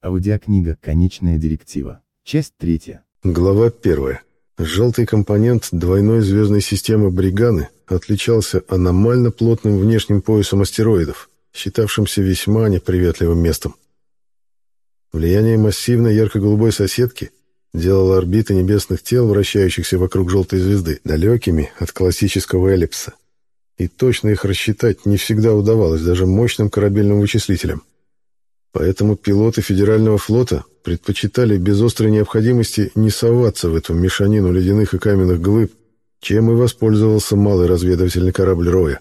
Аудиокнига «Конечная директива». Часть третья. Глава первая. Желтый компонент двойной звездной системы Бриганы отличался аномально плотным внешним поясом астероидов, считавшимся весьма неприветливым местом. Влияние массивной ярко-голубой соседки делало орбиты небесных тел, вращающихся вокруг желтой звезды, далекими от классического эллипса. И точно их рассчитать не всегда удавалось даже мощным корабельным вычислителям. Поэтому пилоты Федерального флота предпочитали без острой необходимости не соваться в эту мешанину ледяных и каменных глыб, чем и воспользовался малый разведывательный корабль «Роя».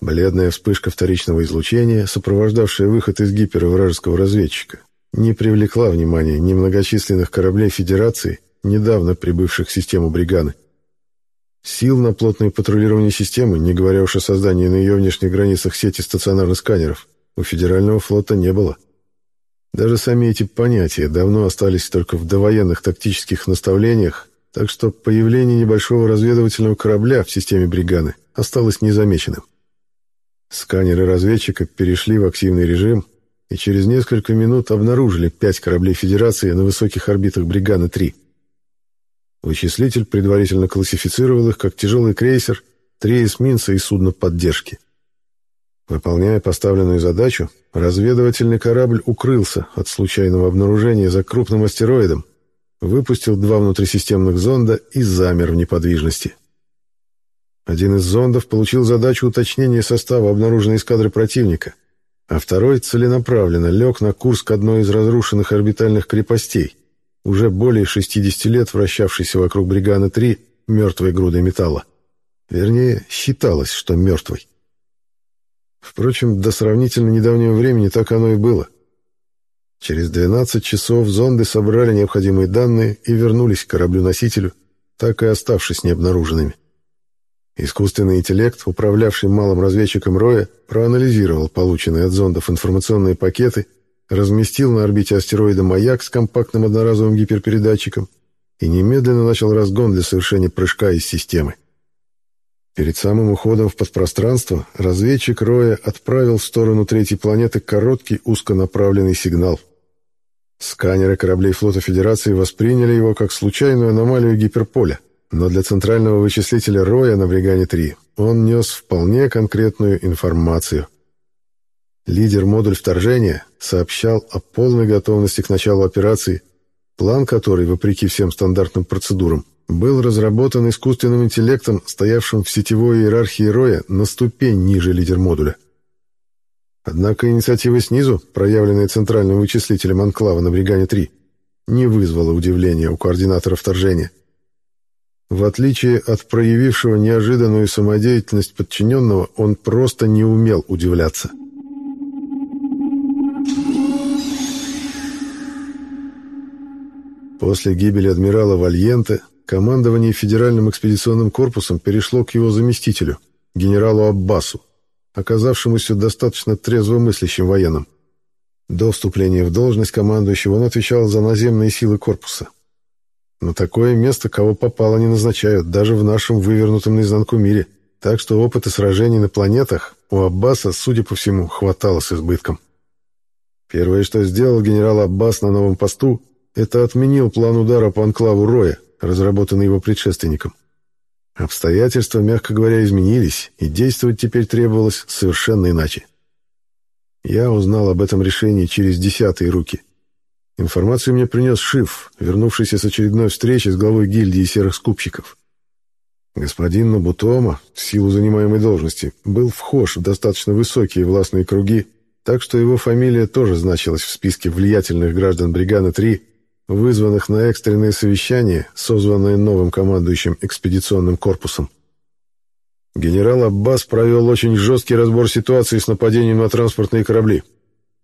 Бледная вспышка вторичного излучения, сопровождавшая выход из гипера вражеского разведчика, не привлекла внимания немногочисленных кораблей Федерации, недавно прибывших в систему Бриганы. Сил на плотное патрулирование системы, не говоря уж о создании на ее внешних границах сети стационарных сканеров, у Федерального флота не было. Даже сами эти понятия давно остались только в довоенных тактических наставлениях, так что появление небольшого разведывательного корабля в системе Бриганы осталось незамеченным. Сканеры разведчика перешли в активный режим и через несколько минут обнаружили пять кораблей Федерации на высоких орбитах Бриганы-3. Вычислитель предварительно классифицировал их как тяжелый крейсер, три эсминца и судно поддержки. Выполняя поставленную задачу, разведывательный корабль укрылся от случайного обнаружения за крупным астероидом, выпустил два внутрисистемных зонда и замер в неподвижности. Один из зондов получил задачу уточнения состава обнаруженной эскадры противника, а второй целенаправленно лег на курс к одной из разрушенных орбитальных крепостей, уже более 60 лет вращавшейся вокруг Бриганы-3 мертвой грудой металла. Вернее, считалось, что мертвой. Впрочем, до сравнительно недавнего времени так оно и было. Через 12 часов зонды собрали необходимые данные и вернулись к кораблю-носителю, так и оставшись необнаруженными. Искусственный интеллект, управлявший малым разведчиком Роя, проанализировал полученные от зондов информационные пакеты, разместил на орбите астероида маяк с компактным одноразовым гиперпередатчиком и немедленно начал разгон для совершения прыжка из системы. Перед самым уходом в подпространство разведчик Роя отправил в сторону третьей планеты короткий узконаправленный сигнал. Сканеры кораблей флота Федерации восприняли его как случайную аномалию гиперполя, но для центрального вычислителя Роя на Бригане-3 он нес вполне конкретную информацию. Лидер модуль вторжения сообщал о полной готовности к началу операции, план которой, вопреки всем стандартным процедурам, был разработан искусственным интеллектом, стоявшим в сетевой иерархии Роя на ступень ниже лидер-модуля. Однако инициатива снизу, проявленная центральным вычислителем Анклава на Бригане-3, не вызвала удивления у координатора вторжения. В отличие от проявившего неожиданную самодеятельность подчиненного, он просто не умел удивляться. После гибели адмирала Вальенте командование Федеральным экспедиционным корпусом перешло к его заместителю, генералу Аббасу, оказавшемуся достаточно трезвомыслящим военным. До вступления в должность командующего он отвечал за наземные силы корпуса. На такое место кого попало не назначают, даже в нашем вывернутом наизнанку мире, так что опыта сражений на планетах у Аббаса, судя по всему, хватало с избытком. Первое, что сделал генерал Аббас на новом посту, это отменил план удара по анклаву Роя, разработанный его предшественником. Обстоятельства, мягко говоря, изменились, и действовать теперь требовалось совершенно иначе. Я узнал об этом решении через десятые руки. Информацию мне принес Шиф, вернувшийся с очередной встречи с главой гильдии серых скупщиков. Господин Набутома, в силу занимаемой должности, был вхож в достаточно высокие властные круги, так что его фамилия тоже значилась в списке влиятельных граждан Бригана-3 вызванных на экстренное совещание, созванное новым командующим экспедиционным корпусом. Генерал Аббас провел очень жесткий разбор ситуации с нападением на транспортные корабли,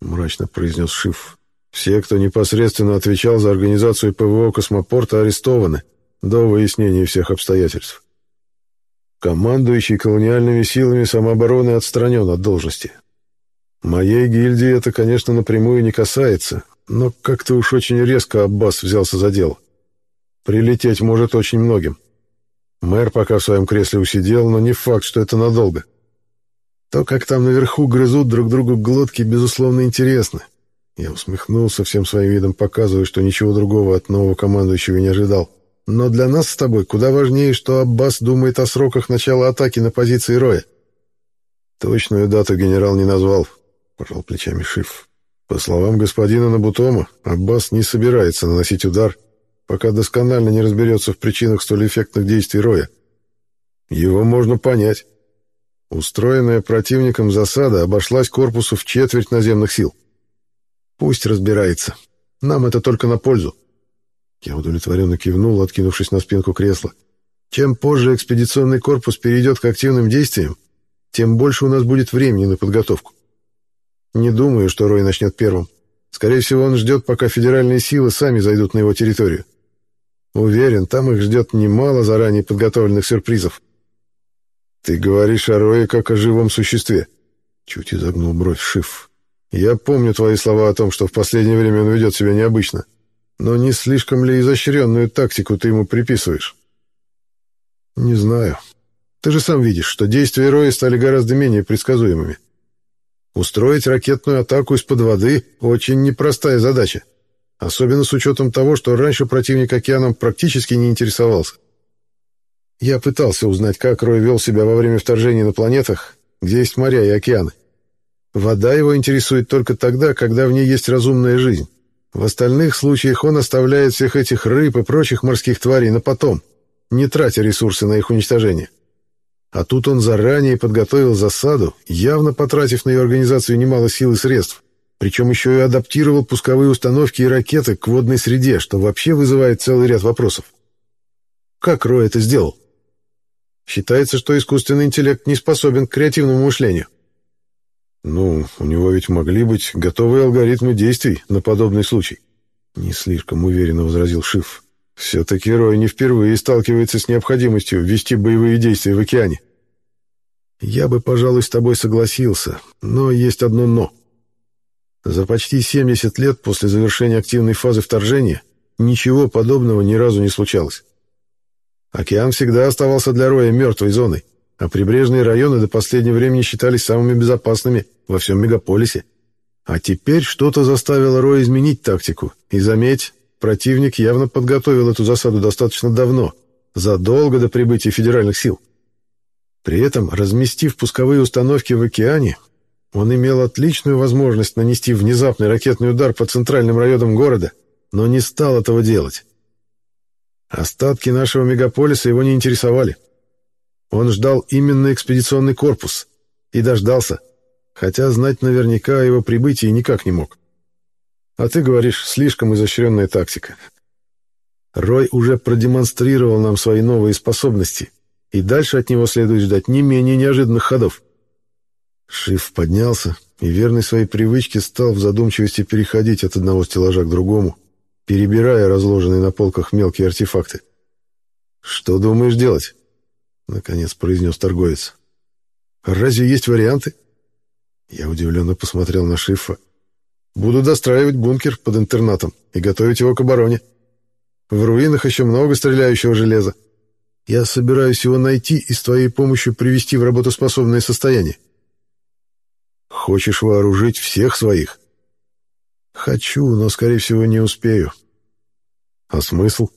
мрачно произнес Шиф. Все, кто непосредственно отвечал за организацию ПВО космопорта, арестованы до выяснения всех обстоятельств. Командующий колониальными силами самообороны отстранен от должности. Моей гильдии это, конечно, напрямую не касается, но как-то уж очень резко Аббас взялся за дело. Прилететь может очень многим. Мэр пока в своем кресле усидел, но не факт, что это надолго. То, как там наверху грызут друг другу глотки, безусловно, интересно. Я усмехнулся всем своим видом, показывая, что ничего другого от нового командующего не ожидал. Но для нас с тобой куда важнее, что Аббас думает о сроках начала атаки на позиции Роя. Точную дату генерал не назвал, пожал плечами Шиф. По словам господина Набутома, Аббас не собирается наносить удар, пока досконально не разберется в причинах столь эффектных действий Роя. Его можно понять. Устроенная противником засада обошлась корпусу в четверть наземных сил. Пусть разбирается. Нам это только на пользу. Я удовлетворенно кивнул, откинувшись на спинку кресла. Чем позже экспедиционный корпус перейдет к активным действиям, тем больше у нас будет времени на подготовку. Не думаю, что Рой начнет первым. Скорее всего, он ждет, пока федеральные силы сами зайдут на его территорию. Уверен, там их ждет немало заранее подготовленных сюрпризов. «Ты говоришь о Рое как о живом существе», — чуть изогнул бровь Шиф. «Я помню твои слова о том, что в последнее время он ведет себя необычно. Но не слишком ли изощренную тактику ты ему приписываешь?» «Не знаю. Ты же сам видишь, что действия Роя стали гораздо менее предсказуемыми. Устроить ракетную атаку из-под воды — очень непростая задача, особенно с учетом того, что раньше противник океаном практически не интересовался. Я пытался узнать, как Рой вел себя во время вторжения на планетах, где есть моря и океаны. Вода его интересует только тогда, когда в ней есть разумная жизнь. В остальных случаях он оставляет всех этих рыб и прочих морских тварей на потом, не тратя ресурсы на их уничтожение. А тут он заранее подготовил засаду, явно потратив на ее организацию немало сил и средств. Причем еще и адаптировал пусковые установки и ракеты к водной среде, что вообще вызывает целый ряд вопросов. Как Рой это сделал? Считается, что искусственный интеллект не способен к креативному мышлению. Ну, у него ведь могли быть готовые алгоритмы действий на подобный случай. Не слишком уверенно возразил Шиф. Все-таки Рой не впервые сталкивается с необходимостью вести боевые действия в океане. Я бы, пожалуй, с тобой согласился, но есть одно «но». За почти 70 лет после завершения активной фазы вторжения ничего подобного ни разу не случалось. Океан всегда оставался для Роя мертвой зоной, а прибрежные районы до последнего времени считались самыми безопасными во всем мегаполисе. А теперь что-то заставило Роя изменить тактику, и, заметь, Противник явно подготовил эту засаду достаточно давно, задолго до прибытия федеральных сил. При этом, разместив пусковые установки в океане, он имел отличную возможность нанести внезапный ракетный удар по центральным районам города, но не стал этого делать. Остатки нашего мегаполиса его не интересовали. Он ждал именно экспедиционный корпус и дождался, хотя знать наверняка о его прибытии никак не мог. А ты говоришь, слишком изощренная тактика. Рой уже продемонстрировал нам свои новые способности, и дальше от него следует ждать не менее неожиданных ходов. Шиф поднялся и, верный своей привычке, стал в задумчивости переходить от одного стеллажа к другому, перебирая разложенные на полках мелкие артефакты. «Что думаешь делать?» — наконец произнес торговец. «Разве есть варианты?» Я удивленно посмотрел на Шифа. Буду достраивать бункер под интернатом и готовить его к обороне. В руинах еще много стреляющего железа. Я собираюсь его найти и с твоей помощью привести в работоспособное состояние. Хочешь вооружить всех своих? Хочу, но, скорее всего, не успею. А смысл?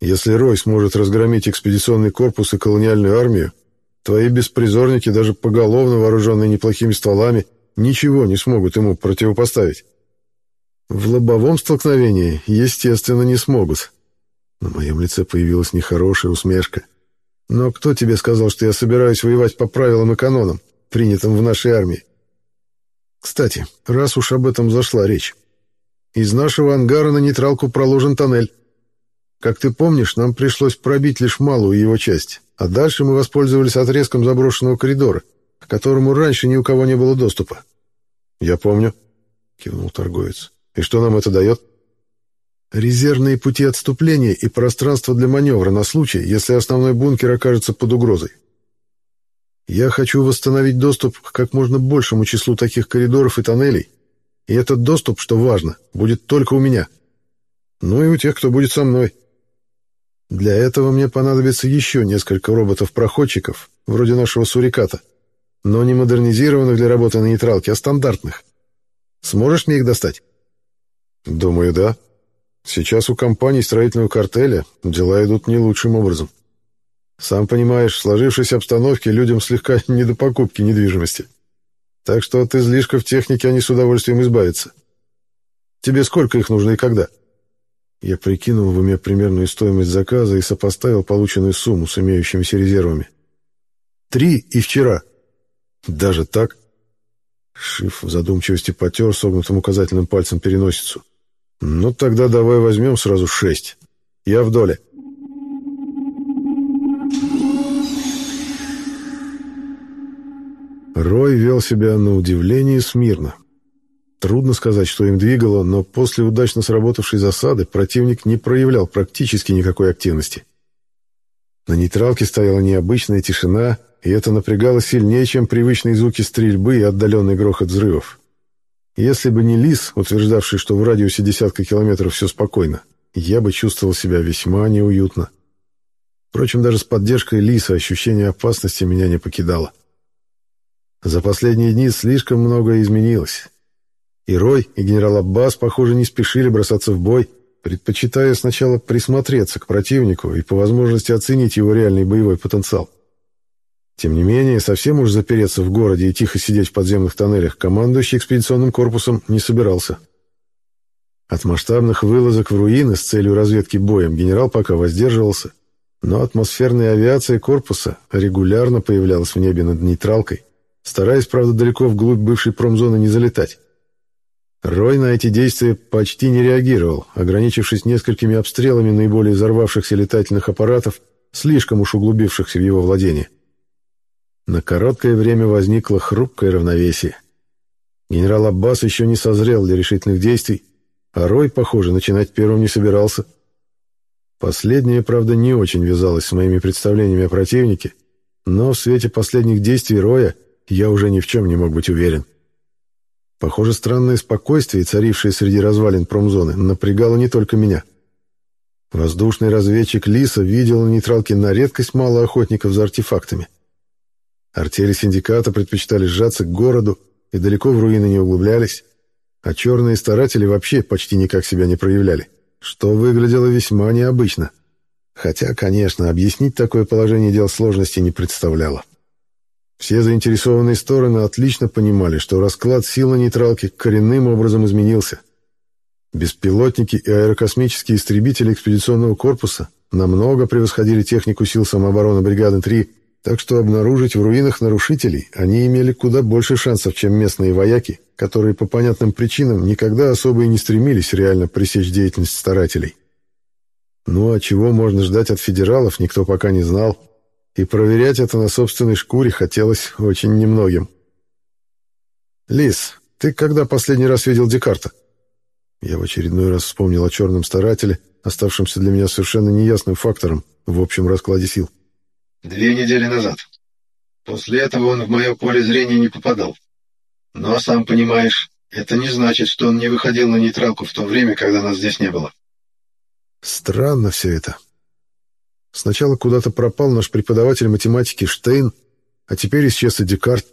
Если Рой сможет разгромить экспедиционный корпус и колониальную армию, твои беспризорники, даже поголовно вооруженные неплохими стволами, ничего не смогут ему противопоставить. В лобовом столкновении, естественно, не смогут. На моем лице появилась нехорошая усмешка. Но кто тебе сказал, что я собираюсь воевать по правилам и канонам, принятым в нашей армии? Кстати, раз уж об этом зашла речь. Из нашего ангара на нейтралку проложен тоннель. Как ты помнишь, нам пришлось пробить лишь малую его часть, а дальше мы воспользовались отрезком заброшенного коридора — к которому раньше ни у кого не было доступа. «Я помню», — кивнул торговец. «И что нам это дает?» «Резервные пути отступления и пространство для маневра на случай, если основной бункер окажется под угрозой. Я хочу восстановить доступ к как можно большему числу таких коридоров и тоннелей, и этот доступ, что важно, будет только у меня. Ну и у тех, кто будет со мной. Для этого мне понадобится еще несколько роботов-проходчиков, вроде нашего суриката» но не модернизированных для работы на нейтралке, а стандартных. Сможешь мне их достать? Думаю, да. Сейчас у компаний строительного картеля дела идут не лучшим образом. Сам понимаешь, в сложившейся обстановке людям слегка не до покупки недвижимости. Так что от излишков техники они с удовольствием избавятся. Тебе сколько их нужно и когда? Я прикинул в уме примерную стоимость заказа и сопоставил полученную сумму с имеющимися резервами. Три и вчера. Даже так? Шиф в задумчивости потер согнутым указательным пальцем переносицу. Ну тогда давай возьмем сразу шесть. Я в доле. Рой вел себя на удивление смирно. Трудно сказать, что им двигало, но после удачно сработавшей засады противник не проявлял практически никакой активности. На нейтралке стояла необычная тишина, и это напрягало сильнее, чем привычные звуки стрельбы и отдаленный грохот взрывов. Если бы не Лис, утверждавший, что в радиусе десятка километров все спокойно, я бы чувствовал себя весьма неуютно. Впрочем, даже с поддержкой Лиса ощущение опасности меня не покидало. За последние дни слишком многое изменилось. И Рой, и генерал Аббас, похоже, не спешили бросаться в бой, предпочитая сначала присмотреться к противнику и по возможности оценить его реальный боевой потенциал. Тем не менее, совсем уж запереться в городе и тихо сидеть в подземных тоннелях командующий экспедиционным корпусом не собирался. От масштабных вылазок в руины с целью разведки боем генерал пока воздерживался, но атмосферная авиация корпуса регулярно появлялась в небе над нейтралкой, стараясь, правда, далеко вглубь бывшей промзоны не залетать. Рой на эти действия почти не реагировал, ограничившись несколькими обстрелами наиболее взорвавшихся летательных аппаратов, слишком уж углубившихся в его владение. На короткое время возникло хрупкое равновесие. Генерал Аббас еще не созрел для решительных действий, а Рой, похоже, начинать первым не собирался. Последнее, правда, не очень вязалось с моими представлениями о противнике, но в свете последних действий Роя я уже ни в чем не мог быть уверен. Похоже, странное спокойствие, царившее среди развалин промзоны, напрягало не только меня. Воздушный разведчик Лиса видел на нейтралке на редкость мало охотников за артефактами. Артели синдиката предпочитали сжаться к городу и далеко в руины не углублялись, а черные старатели вообще почти никак себя не проявляли, что выглядело весьма необычно. Хотя, конечно, объяснить такое положение дел сложности не представляло. Все заинтересованные стороны отлично понимали, что расклад сил на нейтралке коренным образом изменился. Беспилотники и аэрокосмические истребители экспедиционного корпуса намного превосходили технику сил самообороны бригады 3, так что обнаружить в руинах нарушителей они имели куда больше шансов, чем местные вояки, которые по понятным причинам никогда особо и не стремились реально пресечь деятельность старателей. Ну а чего можно ждать от федералов, никто пока не знал и проверять это на собственной шкуре хотелось очень немногим. «Лис, ты когда последний раз видел Декарта?» Я в очередной раз вспомнил о черном старателе, оставшемся для меня совершенно неясным фактором в общем раскладе сил. «Две недели назад. После этого он в мое поле зрения не попадал. Но, сам понимаешь, это не значит, что он не выходил на нейтралку в то время, когда нас здесь не было». «Странно все это», Сначала куда-то пропал наш преподаватель математики Штейн, а теперь исчез и Декарт.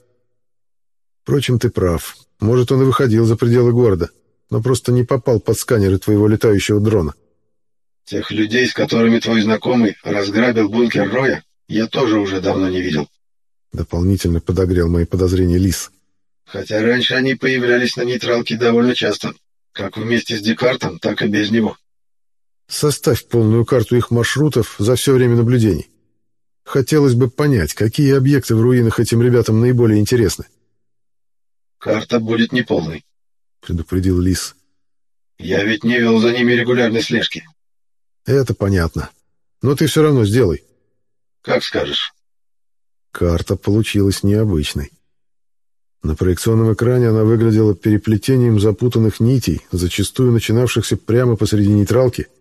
Впрочем, ты прав. Может, он и выходил за пределы города, но просто не попал под сканеры твоего летающего дрона. Тех людей, с которыми твой знакомый разграбил бункер Роя, я тоже уже давно не видел. Дополнительно подогрел мои подозрения Лис. Хотя раньше они появлялись на нейтралке довольно часто, как вместе с Декартом, так и без него. Составь полную карту их маршрутов за все время наблюдений. Хотелось бы понять, какие объекты в руинах этим ребятам наиболее интересны. «Карта будет неполной», — предупредил Лис. «Я ведь не вел за ними регулярной слежки». «Это понятно. Но ты все равно сделай». «Как скажешь». Карта получилась необычной. На проекционном экране она выглядела переплетением запутанных нитей, зачастую начинавшихся прямо посреди нейтралки —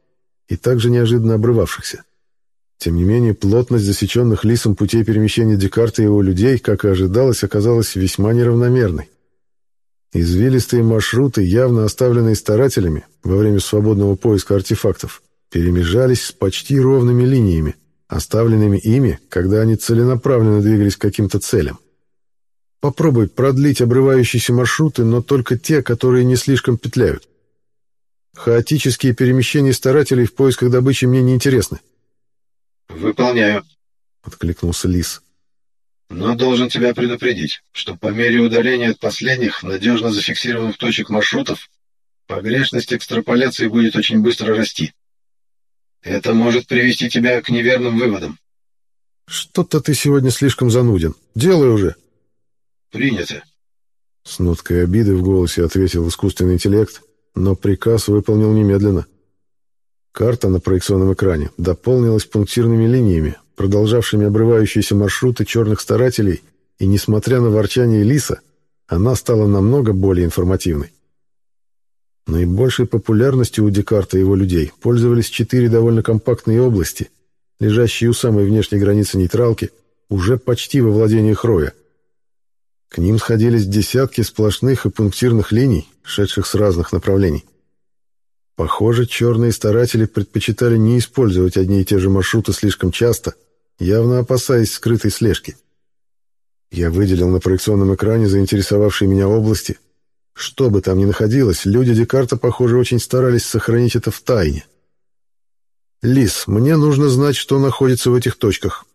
и также неожиданно обрывавшихся. Тем не менее, плотность засеченных лисом путей перемещения Декарта и его людей, как и ожидалось, оказалась весьма неравномерной. Извилистые маршруты, явно оставленные старателями во время свободного поиска артефактов, перемежались с почти ровными линиями, оставленными ими, когда они целенаправленно двигались к каким-то целям. Попробуй продлить обрывающиеся маршруты, но только те, которые не слишком петляют. Хаотические перемещения старателей в поисках добычи мне не интересны. «Выполняю», — откликнулся Лис. «Но должен тебя предупредить, что по мере удаления от последних надежно зафиксированных точек маршрутов погрешность экстраполяции будет очень быстро расти. Это может привести тебя к неверным выводам». «Что-то ты сегодня слишком зануден. Делай уже». «Принято». С ноткой обиды в голосе ответил искусственный интеллект, но приказ выполнил немедленно. Карта на проекционном экране дополнилась пунктирными линиями, продолжавшими обрывающиеся маршруты черных старателей, и, несмотря на ворчание лиса, она стала намного более информативной. Наибольшей популярностью у Декарта и его людей пользовались четыре довольно компактные области, лежащие у самой внешней границы нейтралки, уже почти во владении Хроя. К ним сходились десятки сплошных и пунктирных линий, шедших с разных направлений. Похоже, черные старатели предпочитали не использовать одни и те же маршруты слишком часто, явно опасаясь скрытой слежки. Я выделил на проекционном экране заинтересовавшие меня области. Что бы там ни находилось, люди Декарта, похоже, очень старались сохранить это в тайне. «Лис, мне нужно знать, что находится в этих точках».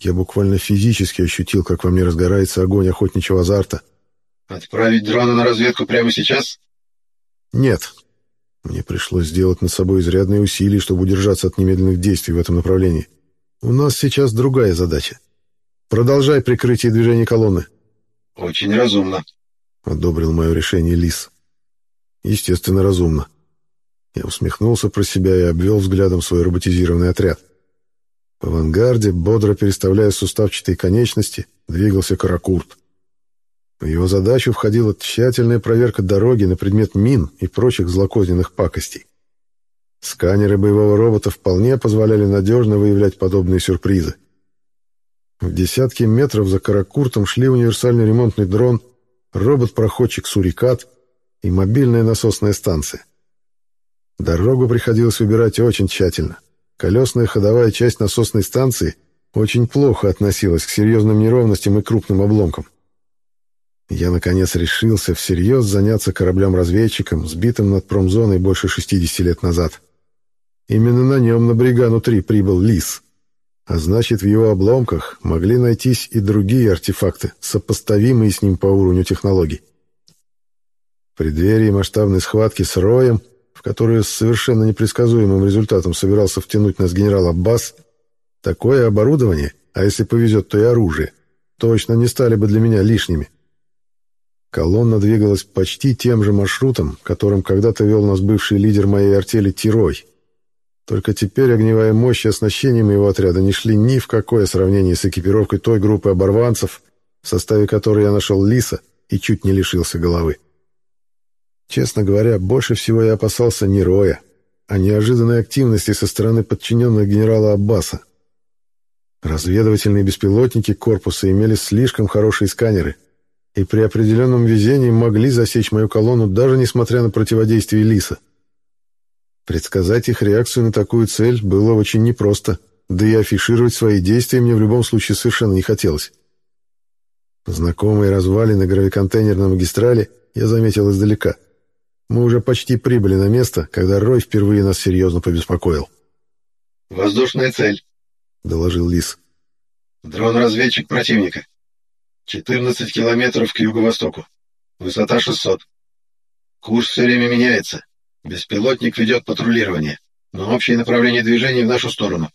Я буквально физически ощутил, как во мне разгорается огонь охотничьего азарта. «Отправить дрона на разведку прямо сейчас?» «Нет, мне пришлось сделать над собой изрядные усилия, чтобы удержаться от немедленных действий в этом направлении. У нас сейчас другая задача. Продолжай прикрытие движения колонны. Очень разумно, одобрил мое решение Лис. Естественно, разумно. Я усмехнулся про себя и обвел взглядом свой роботизированный отряд. В авангарде, бодро переставляя суставчатые конечности, двигался Каракурт. В его задачу входила тщательная проверка дороги на предмет мин и прочих злокозненных пакостей. Сканеры боевого робота вполне позволяли надежно выявлять подобные сюрпризы. В десятки метров за Каракуртом шли универсальный ремонтный дрон, робот-проходчик «Сурикат» и мобильная насосная станция. Дорогу приходилось выбирать очень тщательно. Колесная ходовая часть насосной станции очень плохо относилась к серьезным неровностям и крупным обломкам. Я, наконец, решился всерьез заняться кораблем-разведчиком, сбитым над промзоной больше 60 лет назад. Именно на нем на Бригану-3 прибыл Лис. А значит, в его обломках могли найтись и другие артефакты, сопоставимые с ним по уровню технологий. В преддверии масштабной схватки с Роем, в которую с совершенно непредсказуемым результатом собирался втянуть нас генерал Аббас, такое оборудование, а если повезет, то и оружие, точно не стали бы для меня лишними. Колонна двигалась почти тем же маршрутом, которым когда-то вел нас бывший лидер моей артели Тирой. Только теперь огневая мощь и оснащение моего отряда не шли ни в какое сравнение с экипировкой той группы оборванцев, в составе которой я нашел Лиса и чуть не лишился головы. Честно говоря, больше всего я опасался не Роя, а неожиданной активности со стороны подчиненных генерала Аббаса. Разведывательные беспилотники корпуса имели слишком хорошие сканеры — и при определенном везении могли засечь мою колонну, даже несмотря на противодействие Лиса. Предсказать их реакцию на такую цель было очень непросто, да и афишировать свои действия мне в любом случае совершенно не хотелось. Знакомые развалины гравиконтейнерной магистрали я заметил издалека. Мы уже почти прибыли на место, когда Рой впервые нас серьезно побеспокоил. «Воздушная цель», — доложил Лис. «Дрон-разведчик противника. 14 километров к юго-востоку. Высота 600. Курс все время меняется. Беспилотник ведет патрулирование, но общее направление движения в нашу сторону.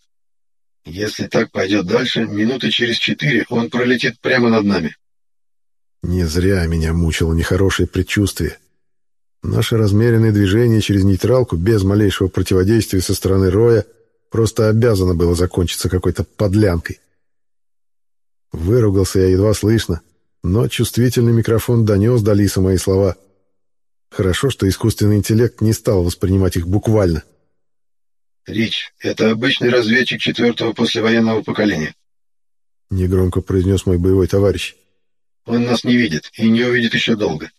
Если так пойдет дальше, минуты через четыре он пролетит прямо над нами. Не зря меня мучило нехорошее предчувствие. Наше размеренное движение через нейтралку без малейшего противодействия со стороны Роя просто обязано было закончиться какой-то подлянкой. Выругался я едва слышно, но чувствительный микрофон донес до Лиса мои слова. Хорошо, что искусственный интеллект не стал воспринимать их буквально. «Рич, это обычный разведчик четвертого послевоенного поколения», — негромко произнес мой боевой товарищ. «Он нас не видит и не увидит еще долго.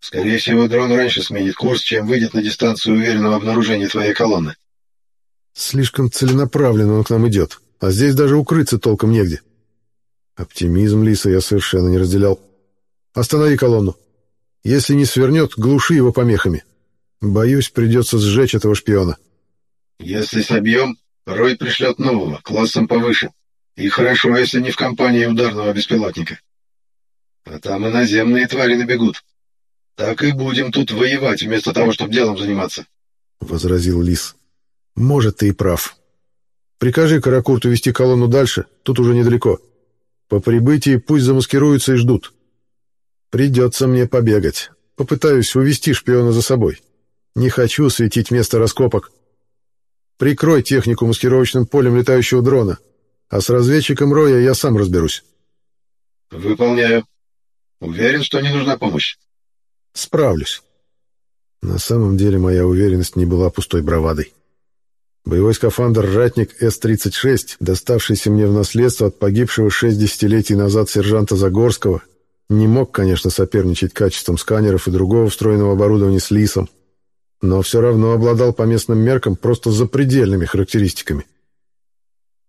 Скорее всего, дрон раньше сменит курс, чем выйдет на дистанцию уверенного обнаружения твоей колонны». «Слишком целенаправленно он к нам идет, а здесь даже укрыться толком негде». Оптимизм Лиса я совершенно не разделял. «Останови колонну. Если не свернет, глуши его помехами. Боюсь, придется сжечь этого шпиона». «Если собьем, Рой пришлет нового, классом повыше. И хорошо, если не в компании ударного беспилотника. А там и наземные твари набегут. Так и будем тут воевать, вместо того, чтобы делом заниматься», — возразил Лис. «Может, ты и прав. Прикажи Каракурту вести колонну дальше, тут уже недалеко. По прибытии пусть замаскируются и ждут. Придется мне побегать. Попытаюсь увести шпиона за собой. Не хочу светить место раскопок. Прикрой технику маскировочным полем летающего дрона, а с разведчиком Роя я сам разберусь. Выполняю. Уверен, что не нужна помощь. Справлюсь. На самом деле моя уверенность не была пустой бравадой. Боевой скафандр «Ратник С-36», доставшийся мне в наследство от погибшего шесть десятилетий назад сержанта Загорского, не мог, конечно, соперничать качеством сканеров и другого встроенного оборудования с ЛИСом, но все равно обладал по местным меркам просто запредельными характеристиками.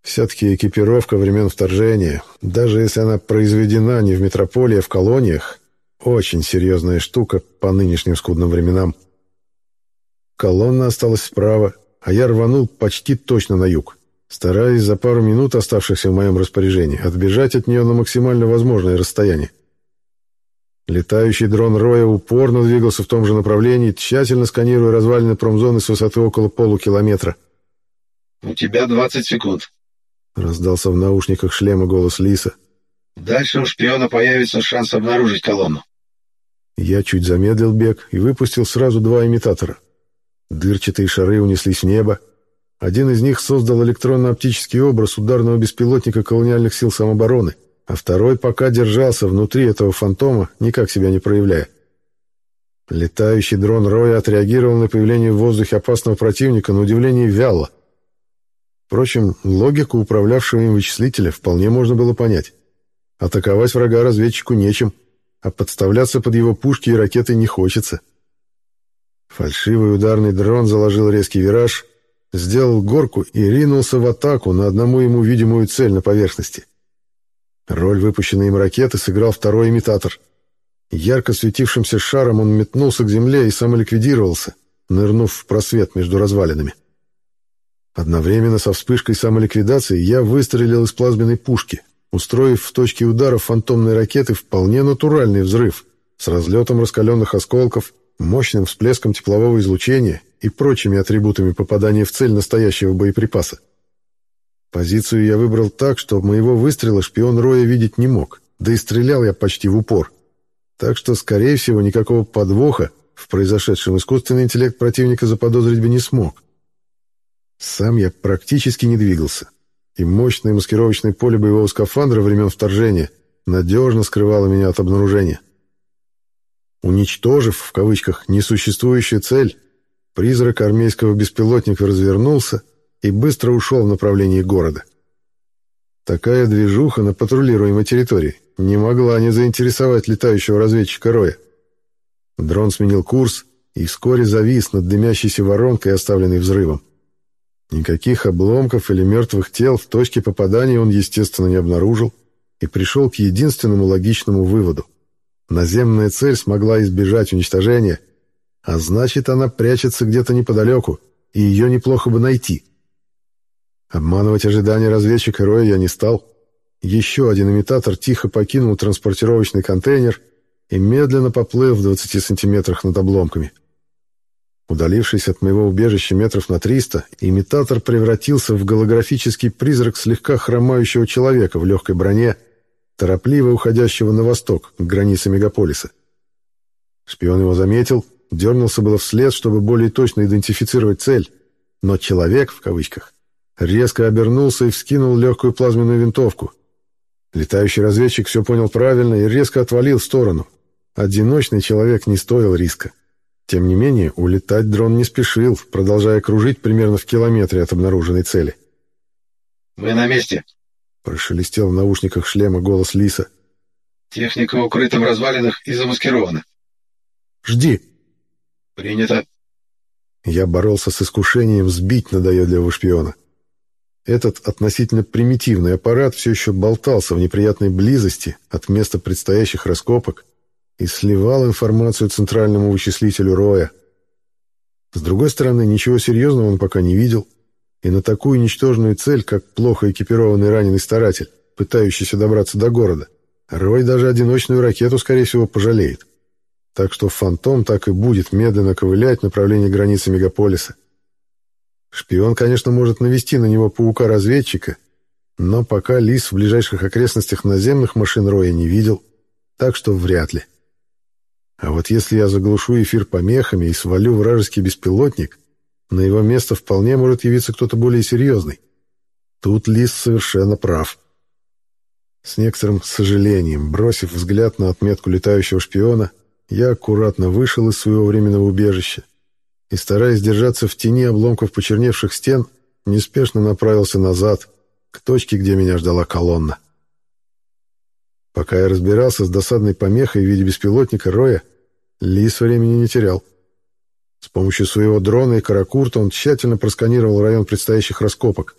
Все-таки экипировка времен вторжения, даже если она произведена не в метрополии, а в колониях, очень серьезная штука по нынешним скудным временам. Колонна осталась справа, а я рванул почти точно на юг, стараясь за пару минут, оставшихся в моем распоряжении, отбежать от нее на максимально возможное расстояние. Летающий дрон Роя упорно двигался в том же направлении, тщательно сканируя развалины промзоны с высоты около полукилометра. «У тебя двадцать секунд», — раздался в наушниках шлема голос Лиса. «Дальше у шпиона появится шанс обнаружить колонну». Я чуть замедлил бег и выпустил сразу два имитатора — Дырчатые шары унеслись в небо. Один из них создал электронно-оптический образ ударного беспилотника колониальных сил самообороны, а второй пока держался внутри этого фантома, никак себя не проявляя. Летающий дрон Роя отреагировал на появление в воздухе опасного противника на удивление вяло. Впрочем, логику управлявшего им вычислителя вполне можно было понять. Атаковать врага разведчику нечем, а подставляться под его пушки и ракеты не хочется. — Фальшивый ударный дрон заложил резкий вираж, сделал горку и ринулся в атаку на одному ему видимую цель на поверхности. Роль выпущенной им ракеты сыграл второй имитатор. Ярко светившимся шаром он метнулся к земле и самоликвидировался, нырнув в просвет между развалинами. Одновременно со вспышкой самоликвидации я выстрелил из плазменной пушки, устроив в точке удара фантомной ракеты вполне натуральный взрыв с разлетом раскаленных осколков мощным всплеском теплового излучения и прочими атрибутами попадания в цель настоящего боеприпаса. Позицию я выбрал так, что моего выстрела шпион Роя видеть не мог, да и стрелял я почти в упор. Так что, скорее всего, никакого подвоха в произошедшем искусственный интеллект противника заподозрить бы не смог. Сам я практически не двигался, и мощное маскировочное поле боевого скафандра времен вторжения надежно скрывало меня от обнаружения. Уничтожив, в кавычках, несуществующую цель, призрак армейского беспилотника развернулся и быстро ушел в направлении города. Такая движуха на патрулируемой территории не могла не заинтересовать летающего разведчика Роя. Дрон сменил курс и вскоре завис над дымящейся воронкой, оставленной взрывом. Никаких обломков или мертвых тел в точке попадания он, естественно, не обнаружил и пришел к единственному логичному выводу. Наземная цель смогла избежать уничтожения, а значит, она прячется где-то неподалеку, и ее неплохо бы найти. Обманывать ожидания разведчика Роя я не стал. Еще один имитатор тихо покинул транспортировочный контейнер и медленно поплыл в 20 сантиметрах над обломками. Удалившись от моего убежища метров на 300, имитатор превратился в голографический призрак слегка хромающего человека в легкой броне, торопливо уходящего на восток, к границе мегаполиса. Шпион его заметил, дернулся было вслед, чтобы более точно идентифицировать цель, но «человек», в кавычках, резко обернулся и вскинул легкую плазменную винтовку. Летающий разведчик все понял правильно и резко отвалил в сторону. Одиночный человек не стоил риска. Тем не менее, улетать дрон не спешил, продолжая кружить примерно в километре от обнаруженной цели. «Мы на месте», Прошелестел в наушниках шлема голос Лиса. «Техника укрыта в развалинах и замаскирована». «Жди». «Принято». Я боролся с искушением сбить надоедливого шпиона. Этот относительно примитивный аппарат все еще болтался в неприятной близости от места предстоящих раскопок и сливал информацию центральному вычислителю Роя. С другой стороны, ничего серьезного он пока не видел, и на такую ничтожную цель, как плохо экипированный раненый старатель, пытающийся добраться до города, Рой даже одиночную ракету, скорее всего, пожалеет. Так что «Фантом» так и будет медленно ковылять в направлении границы мегаполиса. Шпион, конечно, может навести на него паука-разведчика, но пока Лис в ближайших окрестностях наземных машин Роя не видел, так что вряд ли. А вот если я заглушу эфир помехами и свалю вражеский беспилотник, на его место вполне может явиться кто-то более серьезный. Тут Лис совершенно прав. С некоторым сожалением, бросив взгляд на отметку летающего шпиона, я аккуратно вышел из своего временного убежища и, стараясь держаться в тени обломков почерневших стен, неспешно направился назад, к точке, где меня ждала колонна. Пока я разбирался с досадной помехой в виде беспилотника Роя, Лис времени не терял. С помощью своего дрона и каракурта он тщательно просканировал район предстоящих раскопок.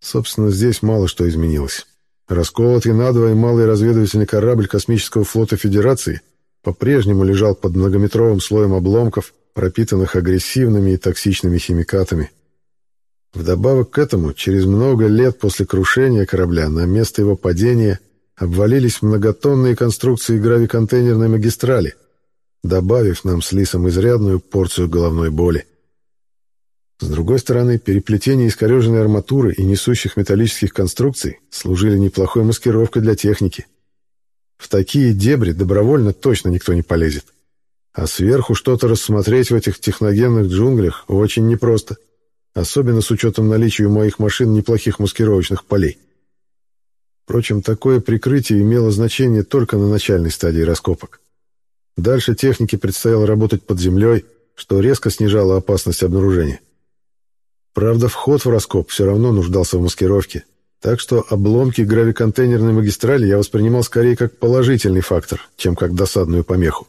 Собственно, здесь мало что изменилось. Расколотый надвое малый разведывательный корабль космического флота Федерации по-прежнему лежал под многометровым слоем обломков, пропитанных агрессивными и токсичными химикатами. Вдобавок к этому, через много лет после крушения корабля на место его падения обвалились многотонные конструкции гравиконтейнерной магистрали, добавив нам с Лисом изрядную порцию головной боли. С другой стороны, переплетение искореженной арматуры и несущих металлических конструкций служили неплохой маскировкой для техники. В такие дебри добровольно точно никто не полезет. А сверху что-то рассмотреть в этих техногенных джунглях очень непросто, особенно с учетом наличия у моих машин неплохих маскировочных полей. Впрочем, такое прикрытие имело значение только на начальной стадии раскопок. Дальше технике предстояло работать под землей, что резко снижало опасность обнаружения. Правда, вход в раскоп все равно нуждался в маскировке, так что обломки гравиконтейнерной магистрали я воспринимал скорее как положительный фактор, чем как досадную помеху.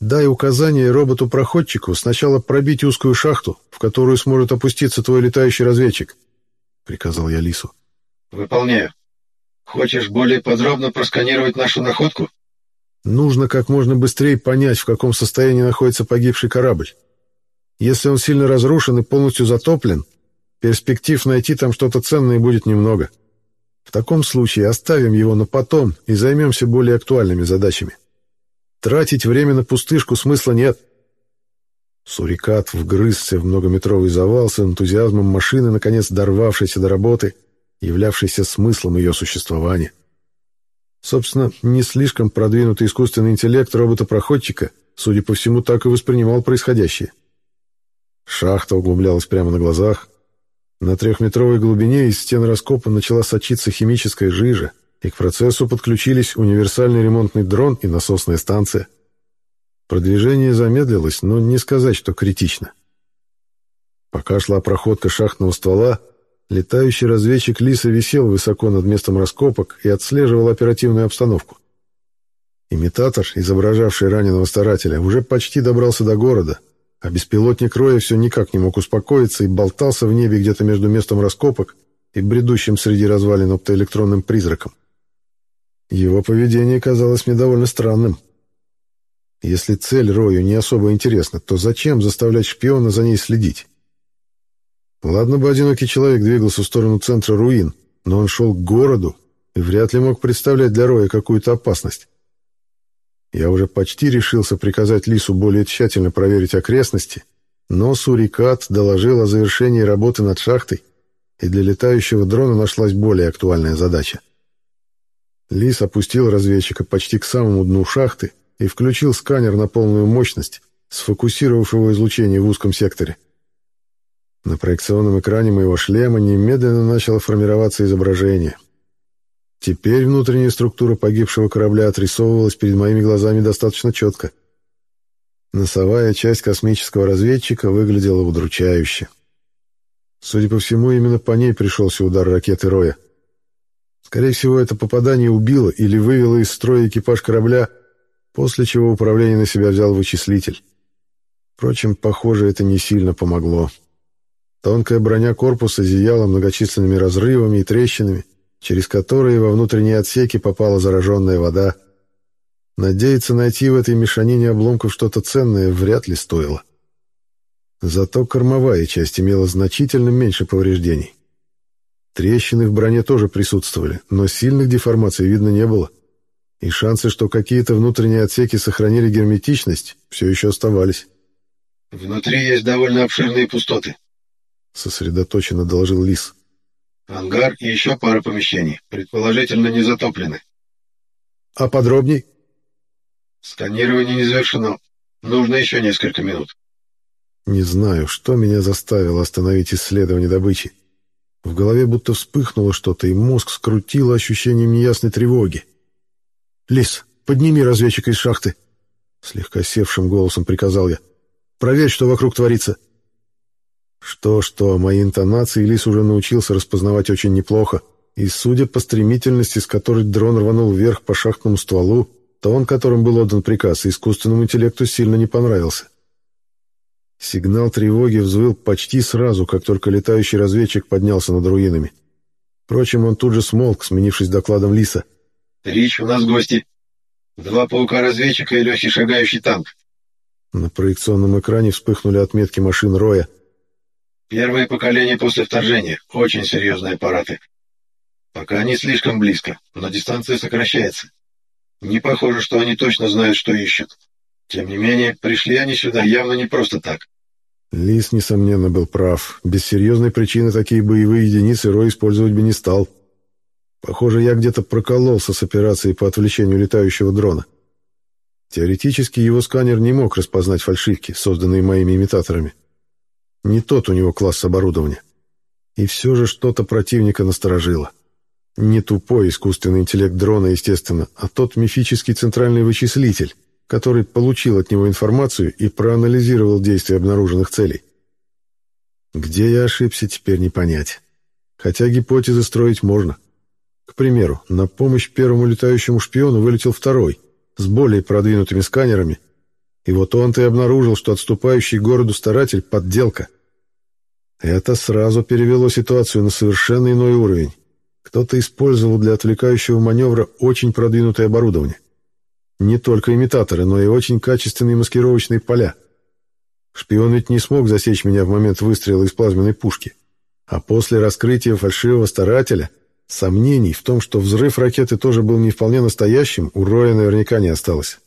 Дай указание роботу-проходчику сначала пробить узкую шахту, в которую сможет опуститься твой летающий разведчик, — приказал я Лису. — Выполняю. Хочешь более подробно просканировать нашу находку? Нужно как можно быстрее понять, в каком состоянии находится погибший корабль. Если он сильно разрушен и полностью затоплен, перспектив найти там что-то ценное будет немного. В таком случае оставим его на потом и займемся более актуальными задачами. Тратить время на пустышку смысла нет. Сурикат вгрызся в многометровый завал с энтузиазмом машины, наконец дорвавшейся до работы, являвшейся смыслом ее существования. Собственно, не слишком продвинутый искусственный интеллект робота-проходчика, судя по всему, так и воспринимал происходящее. Шахта углублялась прямо на глазах. На трехметровой глубине из стен раскопа начала сочиться химическая жижа, и к процессу подключились универсальный ремонтный дрон и насосная станция. Продвижение замедлилось, но не сказать, что критично. Пока шла проходка шахтного ствола, летающий разведчик Лиса висел высоко над местом раскопок и отслеживал оперативную обстановку. Имитатор, изображавший раненого старателя, уже почти добрался до города, а беспилотник Роя все никак не мог успокоиться и болтался в небе где-то между местом раскопок и бредущим среди развалин оптоэлектронным призраком. Его поведение казалось мне довольно странным. Если цель Рою не особо интересна, то зачем заставлять шпиона за ней следить? Ладно бы одинокий человек двигался в сторону центра руин, но он шел к городу и вряд ли мог представлять для Роя какую-то опасность. Я уже почти решился приказать Лису более тщательно проверить окрестности, но Сурикат доложил о завершении работы над шахтой, и для летающего дрона нашлась более актуальная задача. Лис опустил разведчика почти к самому дну шахты и включил сканер на полную мощность, сфокусировав его излучение в узком секторе. На проекционном экране моего шлема немедленно начало формироваться изображение. Теперь внутренняя структура погибшего корабля отрисовывалась перед моими глазами достаточно четко. Носовая часть космического разведчика выглядела удручающе. Судя по всему, именно по ней пришелся удар ракеты Роя. Скорее всего, это попадание убило или вывело из строя экипаж корабля, после чего управление на себя взял вычислитель. Впрочем, похоже, это не сильно помогло. Тонкая броня корпуса зияла многочисленными разрывами и трещинами, через которые во внутренние отсеки попала зараженная вода. Надеяться найти в этой мешанине обломков что-то ценное вряд ли стоило. Зато кормовая часть имела значительно меньше повреждений. Трещины в броне тоже присутствовали, но сильных деформаций видно не было. И шансы, что какие-то внутренние отсеки сохранили герметичность, все еще оставались. «Внутри есть довольно обширные пустоты», — сосредоточенно доложил Лис. «Ангар и еще пара помещений, предположительно не затоплены». «А подробней?» «Сканирование не завершено. Нужно еще несколько минут». Не знаю, что меня заставило остановить исследование добычи. В голове будто вспыхнуло что-то, и мозг скрутило ощущением неясной тревоги. «Лис, подними разведчика из шахты!» Слегка севшим голосом приказал я. «Проверь, что вокруг творится!» Что-что, мои интонации Лис уже научился распознавать очень неплохо, и, судя по стремительности, с которой дрон рванул вверх по шахтному стволу, тон, которым был отдан приказ, искусственному интеллекту сильно не понравился. Сигнал тревоги взвыл почти сразу, как только летающий разведчик поднялся над руинами. Впрочем, он тут же смолк, сменившись докладом Лиса. «Рич, у нас гости. Два паука-разведчика и легкий шагающий танк». На проекционном экране вспыхнули отметки машин Роя. «Первое поколение после вторжения. Очень серьезные аппараты. Пока они слишком близко, но дистанция сокращается. Не похоже, что они точно знают, что ищут. Тем не менее, пришли они сюда явно не просто так. Лис, несомненно, был прав. Без серьезной причины такие боевые единицы Рой использовать бы не стал. Похоже, я где-то прокололся с операцией по отвлечению летающего дрона. Теоретически его сканер не мог распознать фальшивки, созданные моими имитаторами. Не тот у него класс оборудования. И все же что-то противника насторожило. Не тупой искусственный интеллект дрона, естественно, а тот мифический центральный вычислитель, который получил от него информацию и проанализировал действия обнаруженных целей. Где я ошибся, теперь не понять. Хотя гипотезы строить можно. К примеру, на помощь первому летающему шпиону вылетел второй, с более продвинутыми сканерами, и вот он-то и обнаружил, что отступающий городу старатель — подделка. Это сразу перевело ситуацию на совершенно иной уровень. Кто-то использовал для отвлекающего маневра очень продвинутое оборудование. Не только имитаторы, но и очень качественные маскировочные поля. Шпион ведь не смог засечь меня в момент выстрела из плазменной пушки. А после раскрытия фальшивого старателя сомнений в том, что взрыв ракеты тоже был не вполне настоящим, у Роя наверняка не осталось.